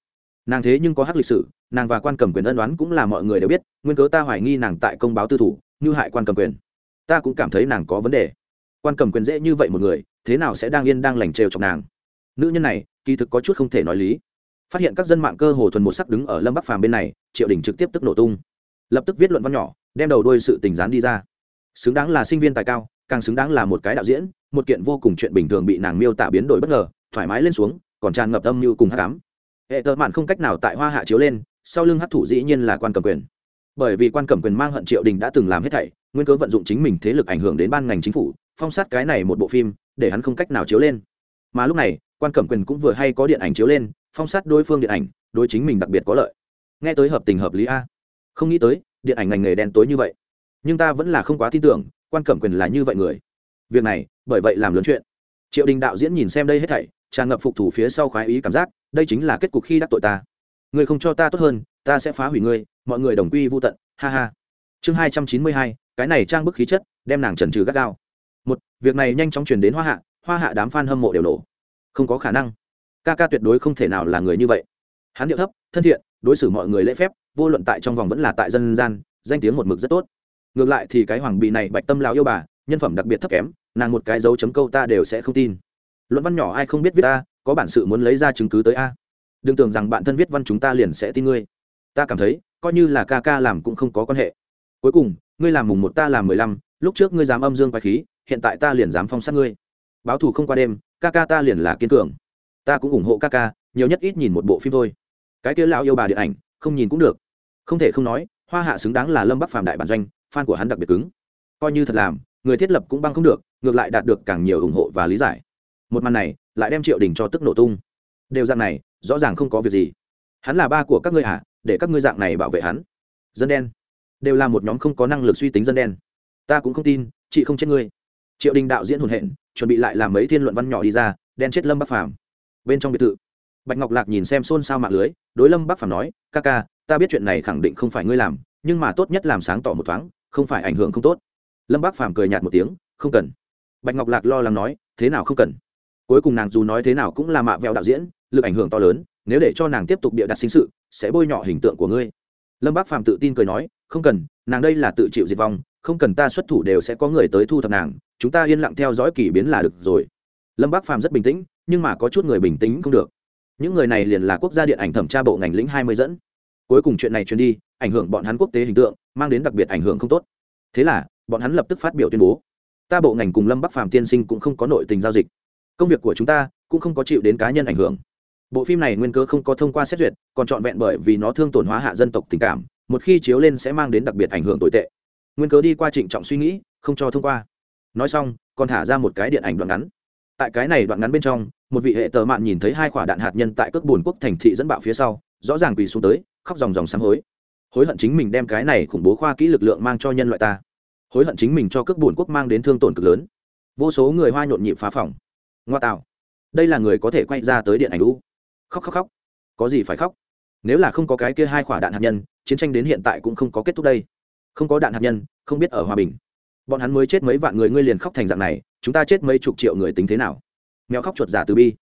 Nàng thế nhưng có hắc lịch sử, nàng và quan cầm quyền ân đoán cũng là mọi người đều biết, nguyên cớ ta hoài nghi nàng tại công báo tư thủ, như hại quan cầm quyền. Ta cũng cảm thấy nàng có vấn đề. Quan cầm quyền dễ như vậy một người, thế nào sẽ đang yên đang lành trêu chọc nàng? Nữ nhân này, kỳ thực có chút không thể nói lý phát hiện các dân mạng cơ hồ thuần một sắc đứng ở lâm bắc phàm bên này, triệu đình trực tiếp tức nổ tung. Lập tức viết luận văn nhỏ, đem đầu đôi sự tình gián đi ra. Xứng đáng là sinh viên tài cao, càng xứng đáng là một cái đạo diễn, một kiện vô cùng chuyện bình thường bị nàng miêu tả biến đổi bất ngờ, thoải mái lên xuống, còn tràn ngập âm như cùng hát cám hệ tợ mạn không cách nào tại hoa hạ chiếu lên, sau lưng hát thủ dĩ nhiên là quan cầm quyền. Bởi vì quan cầm quyền mang hận triệu đình đã từng làm hết thảy, nguyên cớ vận dụng chính mình thế lực ảnh hưởng đến ban ngành chính phủ, phong sát cái này một bộ phim, để hắn không cách nào chiếu lên. Mà lúc này, quan cẩm quyền cũng vừa hay có điện ảnh chiếu lên phong sát đối phương điện ảnh, đối chính mình đặc biệt có lợi. Nghe tới hợp tình hợp lý a. Không nghĩ tới, điện ảnh ngành nghề đen tối như vậy. Nhưng ta vẫn là không quá tin tưởng, quan cẩm quyền là như vậy người. Việc này, bởi vậy làm lớn chuyện. Triệu đình đạo diễn nhìn xem đây hết thảy, tràn ngập phục thủ phía sau khoái ý cảm giác, đây chính là kết cục khi đắc tội ta. Người không cho ta tốt hơn, ta sẽ phá hủy ngươi, mọi người đồng quy vô tận, ha ha. Chương hai trăm chín mươi hai, cái này trang bức khí chất, đem nàng trần trừ gắt gao. Một, việc này nhanh chóng chuyển đến hoa hạ hoa hạ đám f a n hâm mộ đều nổ. Không có khả năng ca ca tuyệt đối không thể nào là người như vậy. Hắn điệu thấp, thân thiện, đối xử mọi người lễ phép, vô luận tại trong vòng vẫn là tại dân gian, danh tiếng một mực rất tốt. Ngược lại thì cái hoàng bị này bạch tâm lão yêu bà, nhân phẩm đặc biệt thấp kém, nàng một cái dấu chấm câu ta đều sẽ không tin. Luận văn nhỏ ai không biết viết ta, có bản sự muốn lấy ra chứng cứ tới a. Đừng tưởng rằng bạn thân viết văn chúng ta liền sẽ tin ngươi. Ta cảm thấy, coi như là ca ca làm cũng không có quan hệ. Cuối cùng, ngươi làm mùng một ta làm mười lăm, lúc trước ngươi dám âm dương quái khí, hiện tại ta liền dám phong sát ngươi. Báo thù không qua đêm, ca ca ta liền là kiên cường ta cũng ủng hộ ca ca, nhiều nhất ít nhìn một bộ phim thôi. Cái kia lão yêu bà điện ảnh, không nhìn cũng được. Không thể không nói, hoa hạ xứng đáng là lâm bắc phàm đại bản doanh, fan của hắn đặc biệt cứng. Coi như thật làm, người thiết lập cũng băng không được, ngược lại đạt được càng nhiều ủng hộ và lý giải. Một màn này, lại đem triệu đình cho tức nổ tung. Đều dạng này, rõ ràng không có việc gì. Hắn là ba của các ngươi à để các ngươi dạng này bảo vệ hắn. Dân đen. Đều là một nhóm không có năng lực suy tính dân đen. Ta cũng không tin, chị không chết ngươi. Triệu đình đạo diễn hồn hện, chuẩn bị lại làm mấy thiên luận văn nhỏ đi ra, đen chết lâm bắc phàm bên trong biệt thự. Bạch ngọc lạc nhìn xem xôn xao mạng lưới, đối lâm bắc phàm nói, ca ca, ta biết chuyện này khẳng định không phải ngươi làm, nhưng mà tốt nhất làm sáng tỏ một thoáng, không phải ảnh hưởng không tốt. Lâm bắc phàm cười nhạt một tiếng, không cần. Bạch ngọc lạc lo lắng nói, thế nào không cần? Cuối cùng nàng dù nói thế nào cũng là mạ vẹo đạo diễn, lực ảnh hưởng to lớn, nếu để cho nàng tiếp tục bịa đặt sinh sự, sẽ bôi nhọ hình tượng của ngươi. Lâm bác phàm tự tin cười nói, không cần, nàng đây là tự chịu diệt vong, không cần ta xuất thủ đều sẽ có người tới thu thập nàng, chúng ta yên lặng theo dõi k ỳ biến là được rồi. Lâm bác phàm rất bình tĩnh nhưng mà có chút người bình tĩnh không được. Những người này liền là quốc gia điện ảnh thẩm tra bộ ngành lĩnh hai mươi dẫn. Cuối cùng chuyện này truyền đi, ảnh hưởng bọn hắn quốc tế hình tượng, mang đến đặc biệt ảnh hưởng không tốt. Thế là, bọn hắn lập tức phát biểu tuyên bố. Ta bộ ngành cùng lâm bắc phàm tiên sinh cũng không có nội tình giao dịch. Công việc của chúng ta cũng không có chịu đến cá nhân ảnh hưởng. Bộ phim này nguyên cơ không có thông qua xét duyệt, còn trọn vẹn bởi vì nó thương tổn hóa hạ dân tộc tình cảm, một khi chiếu lên sẽ mang đến đặc biệt ảnh hưởng tồi tệ. Nguyên cớ đi qua trịnh trọng suy nghĩ, không cho thông qua. Nói xong, còn thả ra một cái điện ảnh đoạn ngắn tại cái này đoạn ngắn bên trong, một vị hệ tờ mạn nhìn thấy hai quả đạn hạt nhân tại cước bùn quốc thành thị dẫn bạo phía sau, rõ ràng quỳ xuống tới, khóc dòng dòng sáng hối. Hối hận chính mình đem cái này khủng bố khoa kỹ lực lượng mang cho nhân loại ta. Hối hận chính mình cho cước bùn quốc mang đến thương tổn cực lớn. Vô số người hoa nhộn nhịp phá phòng. Ngoa tạo. Đây là người có thể quay ra tới điện ảnh u. Khóc khóc khóc. Có gì phải khóc? Nếu là không có cái kia hai quả đạn hạt nhân, chiến tranh đến hiện tại cũng không có kết thúc đây. Không có đạn hạt nhân, không biết ở hòa bình. Bọn hắn mới chết mấy vạn người, ngươi liền khóc thành dạng này chúng ta chết mấy chục triệu người tính thế nào? Mèo khóc chuột giả từ bi.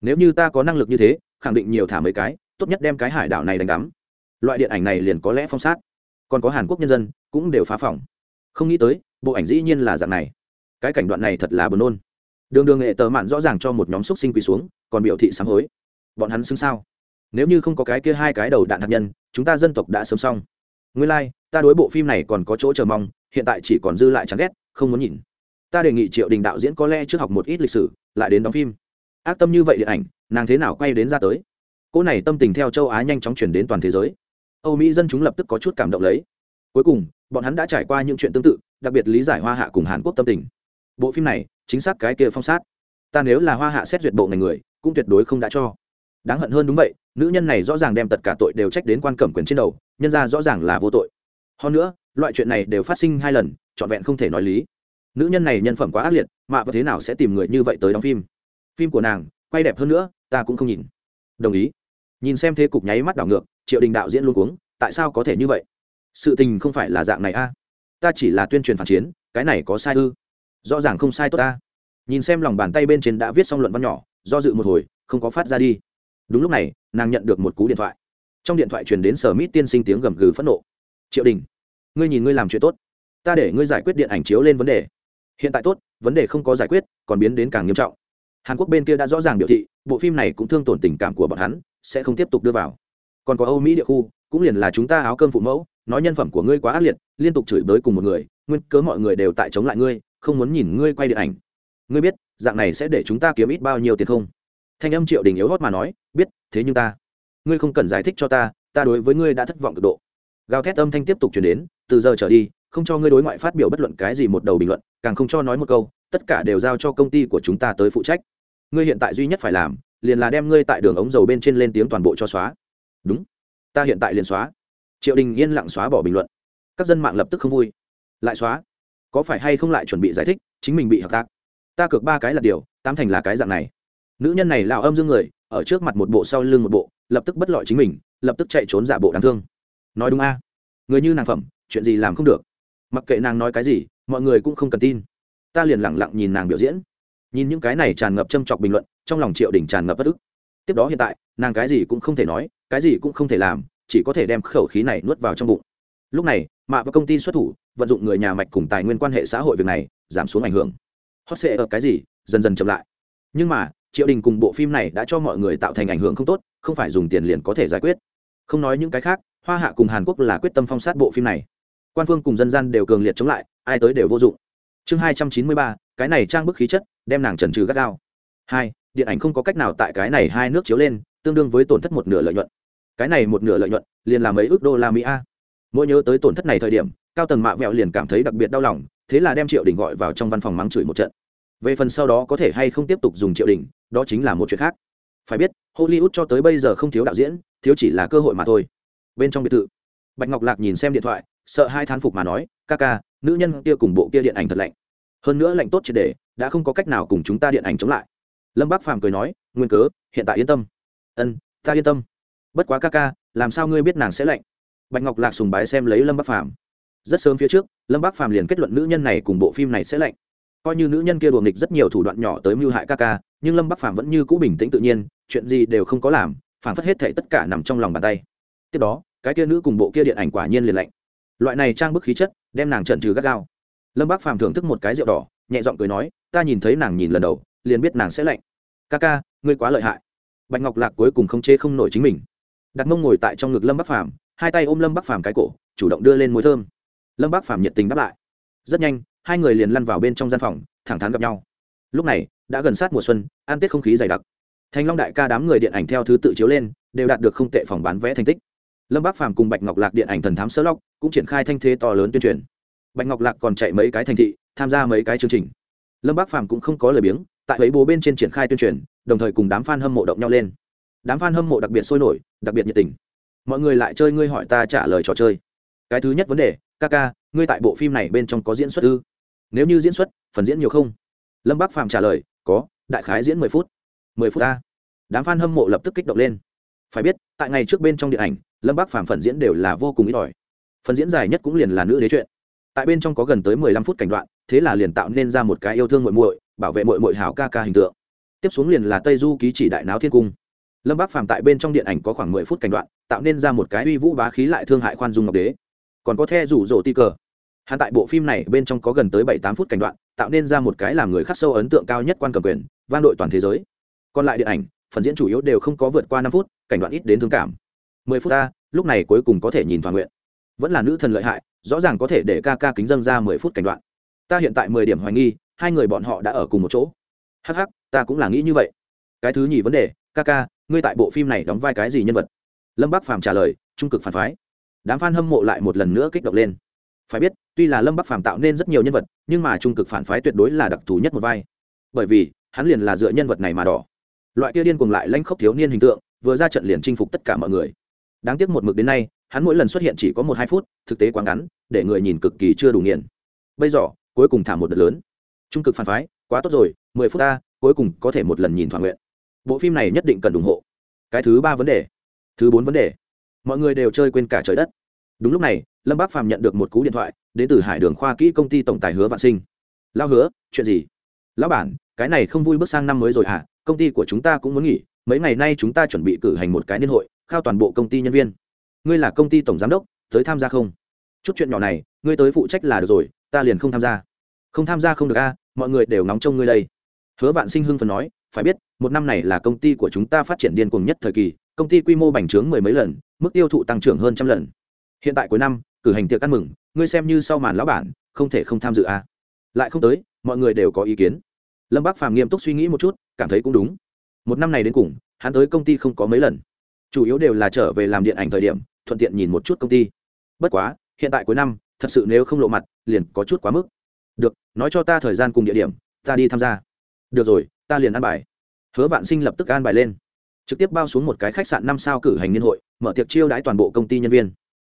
Nếu như ta có năng lực như thế khẳng định nhiều thả mấy cái tốt nhất đem cái hải đảo này đánh đắm. Loại điện ảnh này liền có lẽ phong sát. Còn có hàn quốc nhân dân cũng đều phá phòng. Không nghĩ tới bộ ảnh dĩ nhiên là dạng này. Cái cảnh đoạn này thật là buồn nôn. Đường đường nghệ tờ mạn rõ ràng cho một nhóm xúc sinh quỳ xuống còn biểu thị sám hối. Bọn hắn xứng sao? Nếu như không có cái kia hai cái đầu đạn hạt nhân chúng ta dân tộc đã sớm xong. Nguyên lai、like, ta đối bộ phim này còn có chỗ chờ mong hiện tại chỉ còn dư lại chán ghét không muốn nhìn ta đề nghị triệu đình đạo diễn có lẽ trước học một ít lịch sử, lại đến đóng phim. Ác tâm như vậy điện ảnh, nàng thế nào quay đến ra tới? Cỗ này tâm tình theo châu á nhanh chóng chuyển đến toàn thế giới. Âu mỹ dân chúng lập tức có chút cảm động lấy. Cuối cùng, bọn hắn đã trải qua những chuyện tương tự, đặc biệt lý giải hoa hạ cùng hàn quốc tâm tình. Bộ phim này, chính xác cái kia phong sát. Ta nếu là hoa hạ xét duyệt bộ ngành người, cũng tuyệt đối không đã cho. Đáng hận hơn đúng vậy, nữ nhân này rõ ràng đem tất cả tội đều trách đến quan cẩm quyền trên đầu, nhân ra rõ ràng là vô tội. Hơn nữa, loại chuyện này đều phát sinh hai lần, trọn vẹn không thể nói lý nữ nhân này nhân phẩm quá ác liệt mạ và thế nào sẽ tìm người như vậy tới đóng phim? Phim của nàng, quay đẹp hơn nữa, ta cũng không nhìn. Đồng ý. Nhìn xem thế cục nháy mắt đảo ngược, triệu đình đạo diễn luôn cuống, tại sao có thể như vậy? Sự tình không phải là dạng này a. Ta chỉ là tuyên truyền phản chiến, cái này có sai ư? Rõ ràng không sai tốt ta nhìn xem lòng bàn tay bên trên đã viết xong luận văn nhỏ, do dự một hồi, không có phát ra đi. Đúng lúc này, nàng nhận được một cú điện thoại. Trong điện thoại truyền đến sở mít tiên sinh tiếng gầm gừ phẫn nộ. Triệu đình, ngươi nhìn ngươi làm chuyện tốt. Ta để ngươi giải quyết điện ảnh chiếu lên vấn đề hiện tại tốt, vấn đề không có giải quyết, còn biến đến càng nghiêm trọng. Hàn quốc bên kia đã rõ ràng biểu thị, bộ phim này cũng thương tổn tình cảm của bọn hắn, sẽ không tiếp tục đưa vào. Còn có âu mỹ địa khu, cũng liền là chúng ta áo cơm phụ mẫu, nói nhân phẩm của ngươi quá ác liệt, liên tục chửi bới cùng một người, nguyên cớ mọi người đều tại chống lại ngươi, không muốn nhìn ngươi quay điện ảnh. Ngươi biết, dạng này sẽ để chúng ta kiếm ít bao nhiêu tiền không? Thanh âm triệu đình yếu hót mà nói, biết, thế nhưng ta, ngươi không cần giải thích cho ta ta đối với ngươi đã thất vọng cực độ. Gào thét âm thanh tiếp tục chuyển đến, từ giờ trở đi, không cho ngươi đối ngoại phát biểu bất luận cái gì một đầu bình luận càng không cho nói một câu, tất cả đều giao cho công ty của chúng ta tới phụ trách. Ngươi hiện tại duy nhất phải làm, liền là đem ngươi tại đường ống dầu bên trên lên tiếng toàn bộ cho xóa. Đúng. Ta hiện tại liền xóa. Triệu đình yên lặng xóa bỏ bình luận. Các dân mạng lập tức không vui. Lại xóa. Có phải hay không lại chuẩn bị giải thích, chính mình bị hợp tác? Ta cược ba cái là điều tam thành là cái dạng này. Nữ nhân này lao âm dương người, ở trước mặt một bộ sau lưng một bộ, lập tức bất lọi chính mình, lập tức chạy trốn giả bộ đáng thương. Nói đúng a. Người như nàng phẩm, chuyện gì làm không được. Mặc kệ nàng nói cái gì mọi người cũng không cần tin. Ta liền lẳng lặng nhìn nàng biểu diễn. Nhìn những cái này tràn ngập châm chọc bình luận, trong lòng triệu đình tràn ngập bất ức. Tiếp đó hiện tại, nàng cái gì cũng không thể nói, cái gì cũng không thể làm, chỉ có thể đem khẩu khí này nuốt vào trong bụng. Lúc này, mạ và công ty xuất thủ, vận dụng người nhà mạch cùng tài nguyên quan hệ xã hội việc này, giảm xuống ảnh hưởng. Hot sệ ở cái gì, dần dần chậm lại. Nhưng mà, triệu đình cùng bộ phim này đã cho mọi người tạo thành ảnh hưởng không tốt, không phải dùng tiền liền có thể giải quyết. Không nói những cái khác, hoa hạ cùng hàn quốc là quyết tâm phong sát bộ phim này quan phương cùng dân gian đều cường liệt chống lại, ai tới đều vô dụng. Chương hai trăm chín mươi ba, cái này trang bức khí chất, đem nàng trần trừ gắt gao. Hai, điện ảnh không có cách nào tại cái này hai nước chiếu lên, tương đương với tổn thất một nửa lợi nhuận. Cái này một nửa lợi nhuận, liền là mấy ước đô la mỹ a. Mỗi nhớ tới tổn thất này thời điểm, cao tầng mạ vẹo liền cảm thấy đặc biệt đau lòng, thế là đem triệu đình gọi vào trong văn phòng mắng chửi một trận. Về phần sau đó có thể hay không tiếp tục dùng triệu đình, đó chính là một chuyện khác. Phải biết, hollywood cho tới bây giờ không thiếu đạo diễn, thiếu chỉ là cơ hội mà thôi. Bên trong biệt thự, bạch ngọc lạc nhìn xem điện thoại sợ hai thán phục mà nói, ca ca, nữ nhân kia cùng bộ kia điện ảnh thật lạnh. Hơn nữa lạnh tốt triệt để, đã không có cách nào cùng chúng ta điện ảnh chống lại. Lâm bác phàm cười nói, nguyên cớ, hiện tại yên tâm. Ân, ta yên tâm. Bất quá ca ca, làm sao ngươi biết nàng sẽ lạnh? Bạch ngọc lạc sùng bái xem lấy lâm bác phàm. Rất sớm phía trước, lâm bác phàm liền kết luận nữ nhân này cùng bộ phim này sẽ lạnh. Coi như nữ nhân kia đùa nghịch rất nhiều thủ đoạn nhỏ tới mưu hại ca ca, nhưng lâm bắc phàm vẫn như cũ bình tĩnh tự nhiên, chuyện gì đều không có làm phản phất hết thể tất cả nằm trong lòng bàn tay. Tiếp đó, cái kia nữ cùng bộ kia điện ảnh quả nhiên liền lạnh loại này trang bức khí chất, đem nàng trần trừ gắt gao. Lâm bác phàm thưởng thức một cái rượu đỏ, nhẹ giọng cười nói, ta nhìn thấy nàng nhìn lần đầu, liền biết nàng sẽ lạnh. Ca ca, ngươi quá lợi hại. Bạch ngọc lạc cuối cùng không chế không nổi chính mình. Đặt mông ngồi tại trong ngực lâm bắc phàm, hai tay ôm lâm bắc phàm cái cổ, chủ động đưa lên mối thơm. Lâm bắc phàm nhiệt tình đáp lại. Rất nhanh, hai người liền lăn vào bên trong gian phòng, thẳng thắn gặp nhau. Lúc này, đã gần sát mùa xuân an tết không khí dày đặc. Thành long đại ca đám người điện ảnh theo thứ tự chiếu lên, đều đạt được không tệ phòng bán vẽ thành tích lâm bác phàm cùng bạch ngọc lạc điện ảnh thần thám sơ lóc cũng triển khai thanh thế to lớn tuyên truyền. Bạch ngọc lạc còn chạy mấy cái thành thị, tham gia mấy cái chương trình. Lâm bác phàm cũng không có lời biếng, tại ấy bố bên trên triển khai tuyên truyền, đồng thời cùng đám f a n hâm mộ động nhau lên. Đám f a n hâm mộ đặc biệt sôi nổi, đặc biệt nhiệt tình. Mọi người lại chơi ngươi hỏi ta trả lời trò chơi. Cái thứ nhất vấn đề, ca ca, ngươi tại bộ phim này bên trong có diễn xuất ư? Nếu như diễn xuất, phần diễn nhiều không? Lâm bác phàm trả lời, có, đại khái diễn mười phút. Mười phút ta đám f a n hâm mộ lập tức kích động lên. Phải biết, tại ngày trước bên trong điện ảnh lâm bác phàm phần diễn đều là vô cùng ít ỏi phần diễn dài nhất cũng liền là nữ đế chuyện tại bên trong có gần tới mười lăm phút cảnh đoạn thế là liền tạo nên ra một cái yêu thương muội muội bảo vệ muội muội hảo ca ca hình tượng tiếp xuống liền là tây du ký chỉ đại náo thiên cung lâm bác phàm tại bên trong điện ảnh có khoảng mười phút cảnh đoạn tạo nên ra một cái uy vũ bá khí lại thương hại khoan dung ngọc đế còn có the rủ rỗ ti cờ hắn tại bộ phim này bên trong có gần tới bảy tám phút cảnh đoạn tạo nên ra một cái làm người khắc sâu ấn tượng cao nhất quan cầm quyền vang đội toàn thế giới còn lại điện ảnh phần diễn chủ yếu đều không có vượt qua năm phút cảnh đoạn ít đến thương cảm mười phút ta lúc này cuối cùng có thể nhìn toàn nguyện. Vẫn là nữ thần lợi hại rõ ràng có thể để ca ca kính dâng ra mười phút cảnh đoạn. Ta hiện tại mười điểm hoài nghi hai người bọn họ đã ở cùng một chỗ. Hắc hắc, ta cũng là nghĩ như vậy. Cái thứ nhì vấn đề ca ca ngươi tại bộ phim này đóng vai cái gì nhân vật? Lâm bắc phàm trả lời trung cực phản phái. Đám f a n hâm mộ lại một lần nữa kích động lên. Phải biết tuy là lâm bắc phàm tạo nên rất nhiều nhân vật nhưng mà trung cực phản phái tuyệt đối là đặc thù nhất một vai. Bởi vì hắn liền là dựa nhân vật này mà đỏ. Loại kia điên cùng lại lanh khốc thiếu niên hình tượng vừa ra trận liền chinh phục tất cả mọi người đáng tiếc một mực đến nay, hắn mỗi lần xuất hiện chỉ có một hai phút, thực tế quá ngắn, để người nhìn cực kỳ chưa đủ nghiền. Bây giờ, cuối cùng thả một đợt lớn. Trung cực phản phái, quá tốt rồi, mười phút ta, cuối cùng có thể một lần nhìn thỏa nguyện. Bộ phim này nhất định cần ủng hộ. Cái thứ ba vấn đề. Thứ bốn vấn đề. Mọi người đều chơi quên cả trời đất. Đúng lúc này, lâm bác phàm nhận được một cú điện thoại, đến từ hải đường khoa kỹ công ty tổng tài hứa vạn sinh. Lao hứa, chuyện gì? Lão bản, cái này không vui bước sang năm mới rồi à công ty của chúng ta cũng muốn nghỉ, mấy ngày nay chúng ta chuẩn bị cử hành một cái niên hội khao toàn bộ công ty nhân viên. Ngươi là công ty tổng giám đốc, tới tham gia không? Chút chuyện nhỏ này, ngươi tới phụ trách là được rồi, ta liền không tham gia. Không tham gia không được a, mọi người đều nóng trông ngươi đây. Hứa vạn sinh hưng phần nói, phải biết, một năm này là công ty của chúng ta phát triển điên cuồng nhất thời kỳ, công ty quy mô bành trướng mười mấy lần, mức tiêu thụ tăng trưởng hơn trăm lần. Hiện tại cuối năm, cử hành tiệc ăn mừng, ngươi xem như sau màn lão bản, không thể không tham dự a. Lại không tới, mọi người đều có ý kiến. Lâm bác phàm nghiêm túc suy nghĩ một chút, cảm thấy cũng đúng. Một năm này đến cùng, hắn tới công ty không có mấy lần chủ yếu đều là trở về làm điện ảnh thời điểm, thuận tiện nhìn một chút công ty. Bất quá, hiện tại cuối năm, thật sự nếu không lộ mặt, liền có chút quá mức. Được, nói cho ta thời gian cùng địa điểm, ta đi tham gia. Được rồi, ta liền ăn bài. Hứa vạn sinh lập tức an bài lên. Trực tiếp bao xuống một cái khách sạn năm sao cử hành niên hội, mở tiệc chiêu đãi toàn bộ công ty nhân viên.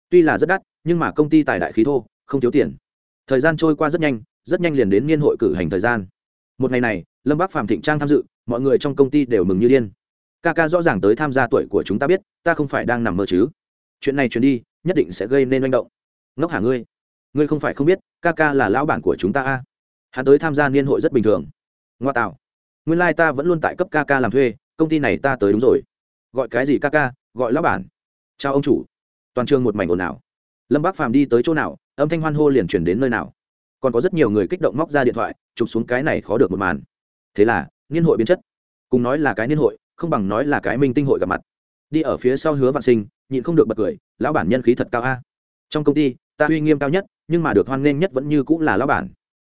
Tuy là rất đắt, nhưng mà công ty tài đại khí thô, không thiếu tiền. Thời gian trôi qua rất nhanh rất nhanh liền đến niên hội cử hành thời gian. Một ngày này, lâm bác phạm thịnh trang tham dự, mọi người trong công ty đều mừng như điên ca ca rõ ràng tới tham gia tuổi của chúng ta biết, ta không phải đang nằm mơ chứ. Chuyện này chuyển đi, nhất định sẽ gây nên manh động. Ngốc hả ngươi? Ngươi không phải không biết, ca ca là lão bản của chúng ta a. Hắn tới tham gia niên hội rất bình thường. Ngoa tạo. Nguyên lai、like、ta vẫn luôn tại cấp ca ca làm thuê, công ty này ta tới đúng rồi. Gọi cái gì ca ca, gọi lão bản. Chào ông chủ. Toàn trường một mảnh ồn ào. Lâm bác phàm đi tới chỗ nào, âm thanh hoan hô liền chuyển đến nơi nào. Còn có rất nhiều người kích động móc ra điện thoại, chụp xuống cái này khó được một màn. Thế là, niên hội biến chất. Cùng nói là cái niên hội không bằng nói là cái minh tinh hội gặp mặt. Đi ở phía sau hứa vạn sinh, nhịn không được bật cười, lão bản nhân khí thật cao a. Trong công ty, ta uy nghiêm cao nhất, nhưng mà được hoan nghênh nhất vẫn như cũng là lão bản.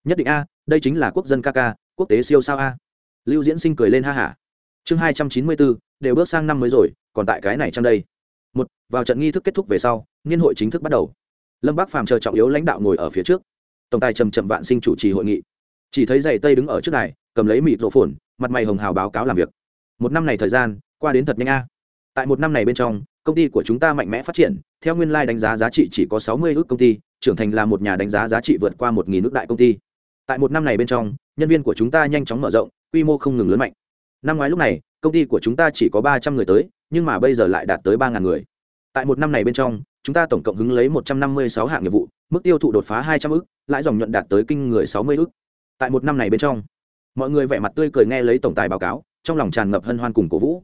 Nhất định a, đây chính là quốc dân ca ca, quốc tế siêu sao a. Lưu diễn sinh cười lên ha hả. Chương hai trăm chín mươi bốn, đều bước sang năm mới rồi, còn tại cái này trong đây. Một, vào trận nghi thức kết thúc về sau, niên hội chính thức bắt đầu. Lâm bác phàm chờ trọng yếu lãnh đạo ngồi ở phía trước. Tổng tài trầm trầm vạn sinh chủ trì hội nghị. Chỉ thấy giày tây đứng ở trước này cầm lấy mịt rộ phồn, mặt mày hồng hào báo cáo làm việc một năm này thời gian, qua đến thật nhanh a. Tại một năm này bên trong, công ty của chúng ta mạnh mẽ phát triển, theo nguyên lai、like、đánh giá giá trị chỉ có sáu mươi ước công ty, trưởng thành là một nhà đánh giá giá trị vượt qua một nghìn ước đại công ty. Tại một năm này bên trong, nhân viên của chúng ta nhanh chóng mở rộng, quy mô không ngừng lớn mạnh. Năm ngoái lúc này, công ty của chúng ta chỉ có ba trăm người tới, nhưng mà bây giờ lại đạt tới ba ngàn người. Tại một năm này bên trong, chúng ta tổng cộng hứng lấy một trăm năm mươi sáu hạng nghiệp vụ, mức tiêu thụ đột phá hai trăm ước, lãi dòng nhuận đạt tới kinh người sáu mươi ước. Tại một năm này bên trong, mọi người vẻ mặt tươi cười nghe lấy tổng tài báo cáo trong lòng tràn ngập hân hoan cùng cổ vũ.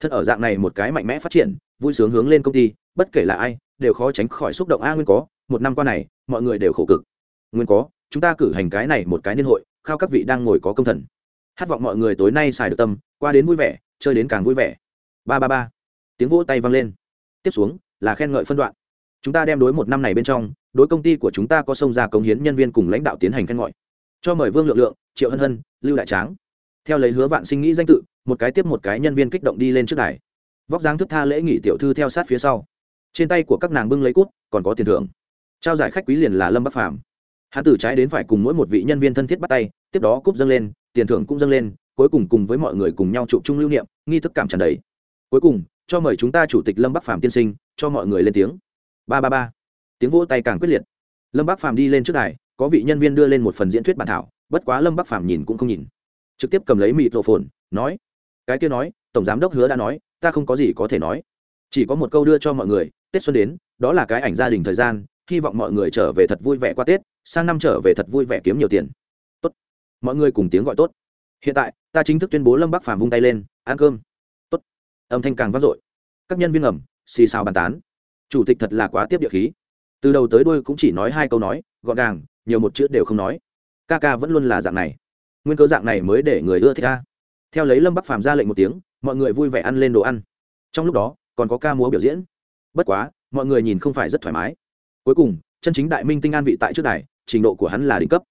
Thân ở dạng này một cái mạnh mẽ phát triển, vui sướng hướng lên công ty, bất kể là ai, đều khó tránh khỏi xúc động. A, nguyên có, một năm qua này, mọi người đều khổ cực. Nguyên có, chúng ta cử hành cái này một cái niên hội, khao các vị đang ngồi có công thần. Hát vọng mọi người tối nay xài được tâm, qua đến vui vẻ, chơi đến càng vui vẻ. Ba ba ba. Tiếng vỗ tay vang lên. Tiếp xuống, là khen ngợi phân đoạn. Chúng ta đem đối một năm này bên trong, đối công ty của chúng ta có xông ra cống hiến nhân viên cùng lãnh đạo tiến hành khen ngợi. Cho mời vương lượng lượng, triệu hân hân, lưu đại tráng theo lấy hứa vạn sinh nghĩ danh tự, một cái tiếp một cái nhân viên kích động đi lên trước đài. Vóc dáng thức tha lễ nghị tiểu thư theo sát phía sau. Trên tay của các nàng bưng lấy cút, còn có tiền thưởng. Trao giải khách quý liền là lâm bắc phàm. Hắn từ trái đến phải cùng mỗi một vị nhân viên thân thiết bắt tay, tiếp đó cúp dâng lên, tiền thưởng cũng dâng lên, cuối cùng cùng với mọi người cùng nhau chụp chung lưu niệm, nghi thức cảm tràn đầy. Cuối cùng, cho mời chúng ta chủ tịch lâm bắc phàm tiên sinh, cho mọi người lên tiếng. Ba ba ba. Tiếng vỗ tay càng quyết liệt. Lâm bắc phàm đi lên trước đài, có vị nhân viên đưa lên một phần diễn thuyết bản thảo, bất quá lâm bắc phàm nhìn cũng không nhìn trực tiếp cầm lấy mịt rộ phồn, nói, cái kia nói, tổng giám đốc hứa đã nói, ta không có gì có thể nói. Chỉ có một câu đưa cho mọi người, tết xuân đến, đó là cái ảnh gia đình thời gian, hy vọng mọi người trở về thật vui vẻ qua tết, sang năm trở về thật vui vẻ kiếm nhiều tiền. Tốt. Mọi người cùng tiếng gọi tốt. Hiện tại, ta chính thức tuyên bố lâm bắc phàm vung tay lên, ăn cơm. Tốt. Âm thanh càng vang dội. Các nhân viên ẩm xì xào bàn tán. Chủ tịch thật là quá tiếp địa khí. Từ đầu tới đuôi cũng chỉ nói hai câu nói, gọn gàng, nhiều một chữ đều không nói. Ca ca vẫn luôn là dạng này nguyên cơ dạng này mới để người ưa thích ca theo lấy lâm bắc phàm ra lệnh một tiếng, mọi người vui vẻ ăn lên đồ ăn. Trong lúc đó, còn có ca múa biểu diễn. Bất quá, mọi người nhìn không phải rất thoải mái. Cuối cùng, chân chính đại minh tinh an vị tại trước đài, trình độ của hắn là đỉnh cấp.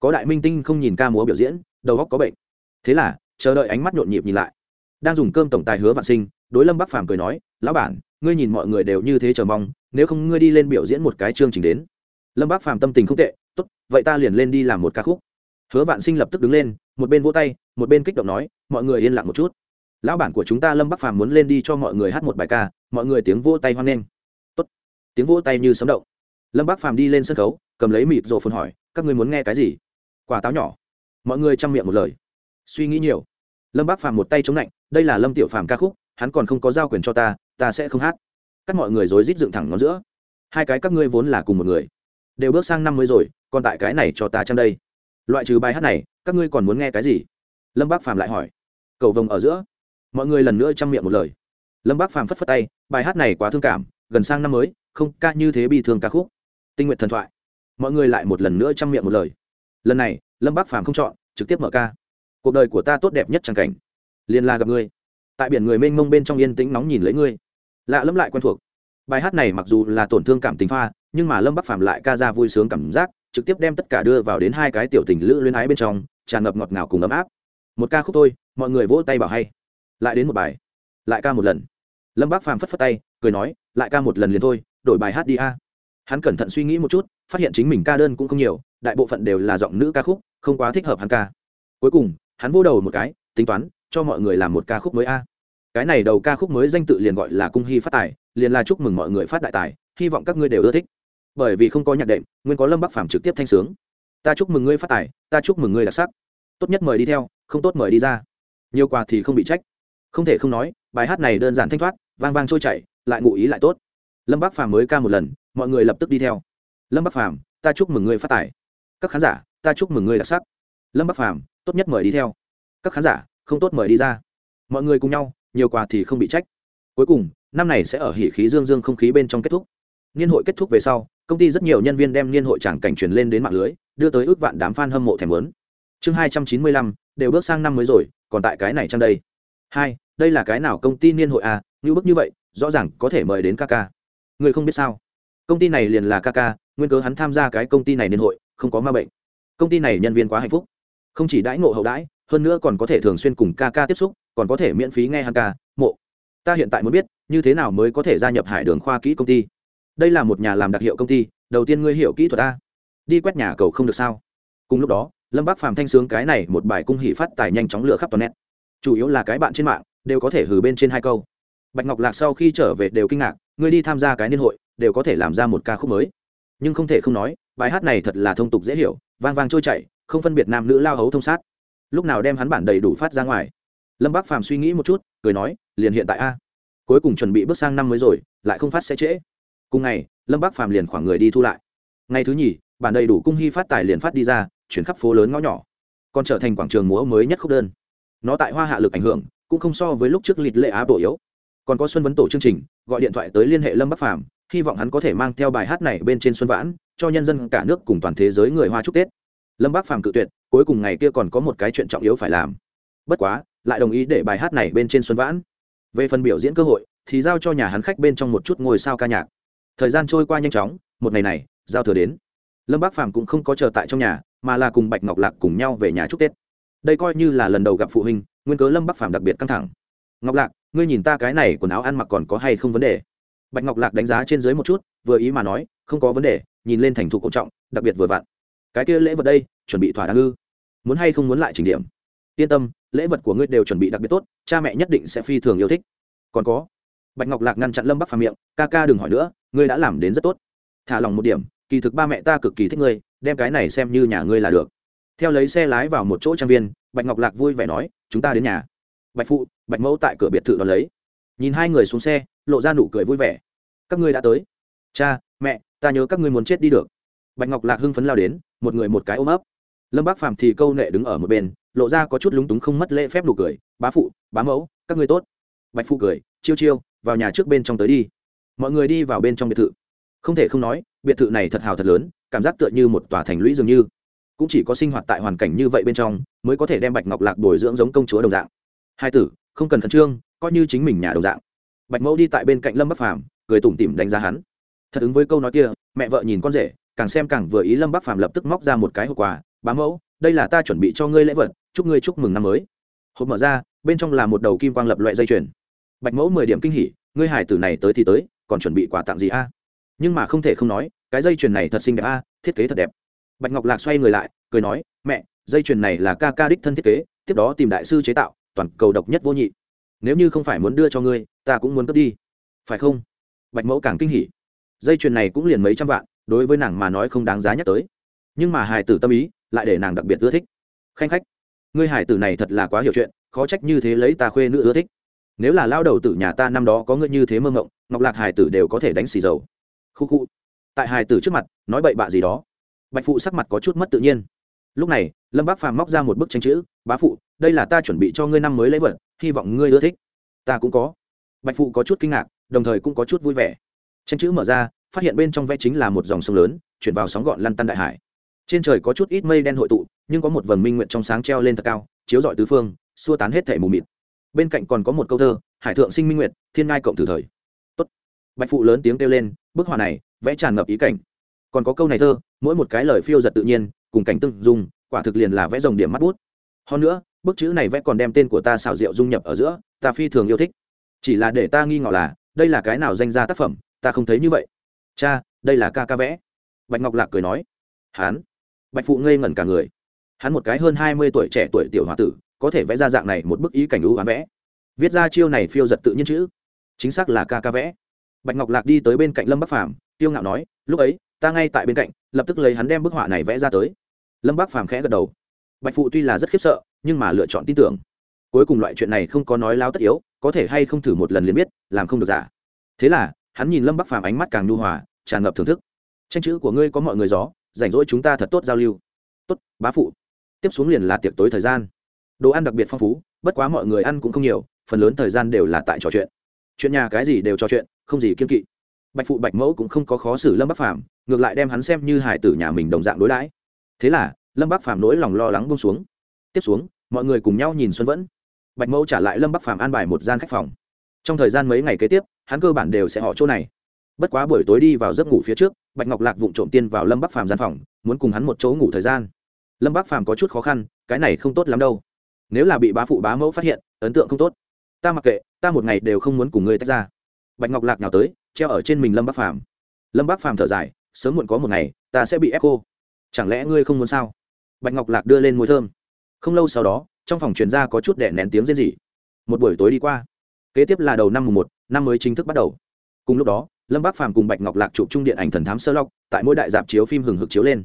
Có đại minh tinh không nhìn ca múa biểu diễn, đầu góc có bệnh. Thế là, chờ đợi ánh mắt nhộn nhịp nhìn lại. Đang dùng cơm tổng tài hứa vạn sinh, đối lâm bắc phàm cười nói, lão bản, ngươi nhìn mọi người đều như thế chờ mong, nếu không ngươi đi lên biểu diễn một cái chương trình đến. Lâm bắc phàm tâm tình không tệ, tốt, vậy ta liền lên đi làm một ca khúc hứa vạn sinh lập tức đứng lên, một bên vỗ tay, một bên kích động nói, mọi người yên lặng một chút. Lão bản của chúng ta lâm bắc phàm muốn lên đi cho mọi người hát một bài ca, mọi người tiếng vỗ tay hoan nghênh. Tốt. tiếng vỗ tay như sấm động. Lâm bắc phàm đi lên sân khấu, cầm lấy mịt rổ phồn hỏi, các ngươi muốn nghe cái gì? Quả táo nhỏ. Mọi người chăm miệng một lời. Suy nghĩ nhiều. Lâm bắc phàm một tay chống lạnh, đây là lâm tiểu phàm ca khúc, hắn còn không có giao quyền cho ta ta sẽ không hát. Các mọi người rối rít dựng thẳng nó giữa. Hai cái các ngươi vốn là cùng một người. Đều bước sang năm mới rồi, còn tại cái này cho ta chăng đây? Loại trừ bài hát này, các ngươi còn muốn nghe cái gì? Lâm bác phàm lại hỏi. Cầu vồng ở giữa. Mọi người lần nữa chăm miệng một lời. Lâm bác phàm phất phất tay, bài hát này quá thương cảm, gần sang năm mới, không ca như thế bi thương ca khúc. Tinh nguyện thần thoại. Mọi người lại một lần nữa chăm miệng một lời. Lần này, lâm bác phàm không chọn, trực tiếp mở ca. Cuộc đời của ta tốt đẹp nhất chẳng cảnh. Liên la gặp ngươi. Tại biển người mênh mông bên trong yên tĩnh nóng nhìn lấy ngươi. Lạ lẫm lại quen thuộc. Bài hát này mặc dù là tổn thương cảm tình pha, nhưng mà lâm bắc phàm lại ca ra vui sướng cảm giác trực tiếp đem tất cả đưa vào đến hai cái tiểu tình lữ luyến ái bên trong, tràn ngập ngọt ngào cùng ấm áp. Một ca khúc thôi, mọi người vỗ tay bảo hay. Lại đến một bài. Lại ca một lần. Lâm bác phàm phất phất tay, cười nói, lại ca một lần liền thôi, đổi bài hát đi a. Hắn cẩn thận suy nghĩ một chút, phát hiện chính mình ca đơn cũng không nhiều, đại bộ phận đều là giọng nữ ca khúc, không quá thích hợp hắn ca. Cuối cùng, hắn vô đầu một cái, tính toán, cho mọi người làm một ca khúc mới a. Cái này đầu ca khúc mới danh tự liền gọi là cung hy phát tài, liền là chúc mừng mọi người phát đại tài, hy vọng các ngươi đều ưa thích bởi vì không có nhạc đệm, nguyên có lâm bắc phàm trực tiếp thanh sướng. Ta chúc mừng ngươi phát tài, ta chúc mừng ngươi đặc sắc. Tốt nhất mời đi theo, không tốt mời đi ra. Nhiều quà thì không bị trách. Không thể không nói, bài hát này đơn giản thanh thoát, vang vang trôi chảy, lại ngụ ý lại tốt. Lâm bắc phàm mới ca một lần, mọi người lập tức đi theo. Lâm bắc phàm, ta chúc mừng ngươi phát tài. Các khán giả, ta chúc mừng ngươi đặc sắc. Lâm bắc phàm, tốt nhất mời đi theo. Các khán giả, không tốt mời đi ra. Mọi người cùng nhau, nhiều quà thì không bị trách. Cuối cùng, năm này sẽ ở hỉ khí dương dương không khí bên trong kết thúc. Niên hội kết thúc về sau công ty rất nhiều nhân viên đem niên hội tràng cảnh truyền lên đến mạng lưới đưa tới ước vạn đám f a n hâm mộ thèm lớn chương hai trăm chín mươi lăm đều bước sang năm mới rồi còn tại cái này trong đây? Hai đây là cái nào công ty niên hội à? Như bức như vậy rõ ràng có thể mời đến Kaka. người không biết sao? Công ty này liền là Kaka, nguyên cớ hắn tham gia cái công ty này niên hội không có ma bệnh. Công ty này nhân viên quá hạnh phúc. Không chỉ đãi ngộ hậu đãi hơn nữa còn có thể thường xuyên cùng Kaka tiếp xúc còn có thể miễn phí nghe hắn ca mộ. Ta hiện tại muốn biết như thế nào mới có thể gia nhập hải đường khoa kỹ công ty? Đây là một nhà làm đặc hiệu công ty, đầu tiên ngươi hiểu kỹ thuật ta. Đi quét nhà cầu không được sao? Cùng lúc đó, lâm bác phàm thanh sướng cái này một bài cung hỷ phát tài nhanh chóng lửa khắp toàn net chủ yếu là cái bạn trên mạng, đều có thể hử bên trên hai câu. Bạch ngọc lạc sau khi trở về đều kinh ngạc, ngươi đi tham gia cái niên hội, đều có thể làm ra một ca khúc mới. Nhưng không thể không nói, bài hát này thật là thông tục dễ hiểu, vang vang trôi chảy, không phân biệt nam nữ lao hấu thông sát. Lúc nào đem hắn bản đầy đủ phát ra ngoài. Lâm bác phàm suy nghĩ một chút, cười nói, liền hiện tại a. Cuối cùng chuẩn bị bước sang năm mới rồi, lại không phát sẽ trễ cùng ngày, lâm bác phàm liền khoảng người đi thu lại. Ngày thứ nhì, bản đầy đủ cung hy phát tài liền phát đi ra, chuyển khắp phố lớn ngõ nhỏ. Còn trở thành quảng trường múa mới nhất khúc đơn. Nó tại hoa hạ lực ảnh hưởng, cũng không so với lúc trước lịt lệ á bộ yếu. Còn có xuân vấn tổ chương trình, gọi điện thoại tới liên hệ lâm bắc phàm, hy vọng hắn có thể mang theo bài hát này bên trên xuân vãn, cho nhân dân cả nước cùng toàn thế giới người hoa chúc tết. Lâm bắc phàm cự tuyệt, cuối cùng ngày kia còn có một cái chuyện trọng yếu phải làm. Bất quá, lại đồng ý để bài hát này bên trên xuân vãn. Về phần biểu diễn cơ hội, thì giao cho nhà hắn khách bên trong một chút ngôi sao ca nhạc thời gian trôi qua nhanh chóng, một ngày này, giao thừa đến. Lâm bác phàm cũng không có chờ tại trong nhà, mà là cùng bạch ngọc lạc cùng nhau về nhà chúc tết. Đây coi như là lần đầu gặp phụ huynh, nguyên cớ lâm bắc phàm đặc biệt căng thẳng. Ngọc lạc, ngươi nhìn ta cái này quần áo ăn mặc còn có hay không vấn đề? Bạch ngọc lạc đánh giá trên dưới một chút, vừa ý mà nói, không có vấn đề, nhìn lên thành thục cổ trọng, đặc biệt vừa vặn. Cái kia lễ vật đây, chuẩn bị thỏa đáng ư? Muốn hay không muốn lại chỉnh điểm? Yên tâm, lễ vật của ngươi đều chuẩn bị đặc biệt tốt, cha mẹ nhất định sẽ phi thường yêu thích. Còn có. Bạch ngọc lạc ngăn chặn lâm bắc phàm miệng, ca ca đừng hỏi nữa ngươi đã làm đến rất tốt. Thả lòng một điểm, kỳ thực ba mẹ ta cực kỳ thích ngươi, đem cái này xem như nhà ngươi là được. Theo lấy xe lái vào một chỗ trang viên, bạch ngọc lạc vui vẻ nói, chúng ta đến nhà. Bạch phụ, bạch mẫu tại cửa biệt thự đón lấy. Nhìn hai người xuống xe, lộ ra nụ cười vui vẻ. Các ngươi đã tới. Cha, mẹ, ta nhớ các ngươi muốn chết đi được. Bạch ngọc lạc hưng phấn lao đến, một người một cái ôm ấp. Lâm bác phàm thì câu nệ đứng ở một bên, lộ ra có chút lúng túng không mất lễ phép nụ cười. Bá phụ, bá mẫu, các ngươi tốt. Bạch phụ cười, chiêu chiêu, vào nhà trước bên trong tới đi mọi người đi vào bên trong biệt thự. Không thể không nói, biệt thự này thật hào thật lớn, cảm giác tựa như một tòa thành lũy dường như. Cũng chỉ có sinh hoạt tại hoàn cảnh như vậy bên trong, mới có thể đem bạch ngọc lạc bồi dưỡng giống công chúa đồng dạng. Hai tử, không cần khẩn trương, coi như chính mình nhà đồng dạng. Bạch mẫu đi tại bên cạnh lâm bắc phàm, cười tủm tỉm đánh giá hắn. Thật ứng với câu nói kia, mẹ vợ nhìn con rể, càng xem càng vừa ý lâm bắc phàm lập tức móc ra một cái hộp quà, bá mẫu, đây là ta chuẩn bị cho ngươi lễ vật, chúc ngươi chúc mừng năm mới. Hộp mở ra, bên trong là một đầu kim quang lập loại dây chuyền. Bạch mẫu mười điểm kinh hỉ, ngươi hải tử này tới thì tới còn chuẩn bị quà tặng gì a? Nhưng mà không thể không nói, cái dây chuyền này thật xinh đẹp a, thiết kế thật đẹp. Bạch ngọc lạc xoay người lại, cười nói, mẹ, dây chuyền này là ca ca đích thân thiết kế, tiếp đó tìm đại sư chế tạo, toàn cầu độc nhất vô nhị. Nếu như không phải muốn đưa cho ngươi, ta cũng muốn cướp đi. Phải không? Bạch mẫu càng kinh hỉ. Dây chuyền này cũng liền mấy trăm vạn, đối với nàng mà nói không đáng giá nhắc tới. Nhưng mà hài tử tâm ý, lại để nàng đặc biệt ưa thích. Khanh khách, ngươi hài tử này thật là quá hiểu chuyện, khó trách như thế lấy ta khuê nữ ưa thích nếu là lao đầu tử nhà ta năm đó có ngươi như thế mơ ngộng ngọc lạc hải tử đều có thể đánh xì dầu. Khu khu. Tại hải tử trước mặt, nói bậy bạ gì đó. Bạch phụ sắc mặt có chút mất tự nhiên. Lúc này, lâm bác phàm móc ra một bức tranh chữ, bá phụ, đây là ta chuẩn bị cho ngươi năm mới lấy vật, hy vọng ngươi ưa thích. Ta cũng có. Bạch phụ có chút kinh ngạc, đồng thời cũng có chút vui vẻ. Tranh chữ mở ra, phát hiện bên trong vẽ chính là một dòng sông lớn, chuyển vào sóng gọn lăn tăn đại hải. Trên trời có chút ít mây đen hội tụ, nhưng có một vầng minh nguyện trong sáng treo lên thật cao, chiếu rọi tứ phương, xua tán hết thể mù mịt bên cạnh còn có một câu thơ, hải thượng sinh minh nguyệt, thiên ngai cộng từ thời. Tốt. bạch phụ lớn tiếng kêu lên, bức họa này vẽ tràn ngập ý cảnh. Còn có câu này thơ, mỗi một cái lời phiêu giật tự nhiên, cùng cảnh tương dùng quả thực liền là vẽ dòng điểm mắt bút. Hơn nữa, bức chữ này vẽ còn đem tên của ta xảo diệu dung nhập ở giữa, ta phi thường yêu thích. Chỉ là để ta nghi ngỏ là, đây là cái nào danh ra tác phẩm, ta không thấy như vậy. Cha, đây là ca ca vẽ. Bạch ngọc lạc cười nói. Hán. Bạch phụ ngây ngẩn cả người. Hắn một cái hơn hai mươi tuổi trẻ tuổi tiểu h o a tử có thể vẽ ra dạng này một bức ý cảnh ưu ám vẽ. Viết ra chiêu này phiêu giật tự nhiên chữ. Chính xác là ca ca vẽ. Bạch ngọc lạc đi tới bên cạnh lâm bắc phàm tiêu ngạo nói, lúc ấy, ta ngay tại bên cạnh, lập tức lấy hắn đem bức họa này vẽ ra tới. Lâm bắc phàm khẽ gật đầu. Bạch phụ tuy là rất khiếp sợ, nhưng mà lựa chọn tin tưởng. Cuối cùng loại chuyện này không có nói láo tất yếu, có thể hay không thử một lần liền biết, làm không được giả. Thế là, hắn nhìn lâm bắc phàm ánh mắt càng nhu hòa, tràn ngập thưởng thức. Tranh chữ của ngươi có mọi người gió rảnh rỗi chúng ta thật tốt giao lưu. Tốt, bá phụ. Tiếp xuống liền là tiệc tối thời gian đồ ăn đặc biệt phong phú, bất quá mọi người ăn cũng không nhiều, phần lớn thời gian đều là tại trò chuyện. Chuyện nhà cái gì đều trò chuyện, không gì kiên kỵ. Bạch phụ bạch mẫu cũng không có khó xử lâm bắc phàm, ngược lại đem hắn xem như hải tử nhà mình đồng dạng đối đãi. Thế là, lâm bắc phàm nỗi lòng lo lắng bông xuống. Tiếp xuống, mọi người cùng nhau nhìn xuân vẫn. Bạch mẫu trả lại lâm bắc phàm an bài một gian khách phòng. Trong thời gian mấy ngày kế tiếp, hắn cơ bản đều sẽ họ chỗ này. Bất quá buổi tối đi vào giấc ngủ phía trước, bạch ngọc lạc vụng trộm tiên vào lâm bắc phàm gian phòng, muốn cùng hắn một chỗ ngủ thời gian. Lâm bắc phàm có chút khó khăn, cái này không tốt lắm đâu nếu là bị bá phụ bá mẫu phát hiện, ấn tượng không tốt. Ta mặc kệ, ta một ngày đều không muốn cùng ngươi tách ra. Bạch ngọc lạc nhào tới, treo ở trên mình lâm bắc phàm. Lâm bắc phàm thở dài, sớm muộn có một ngày, ta sẽ bị ép cô. Chẳng lẽ ngươi không muốn sao? Bạch ngọc lạc đưa lên môi thơm. Không lâu sau đó, trong phòng truyền ra có chút đẻ nén tiếng rên rỉ. Một buổi tối đi qua, kế tiếp là đầu năm mùng một, năm mới chính thức bắt đầu. Cùng lúc đó, lâm bác phàm cùng bạch ngọc lạc chụp trung điện ảnh thần thám sơ lọc tại mỗi đại dạp chiếu phim hừng hực chiếu lên.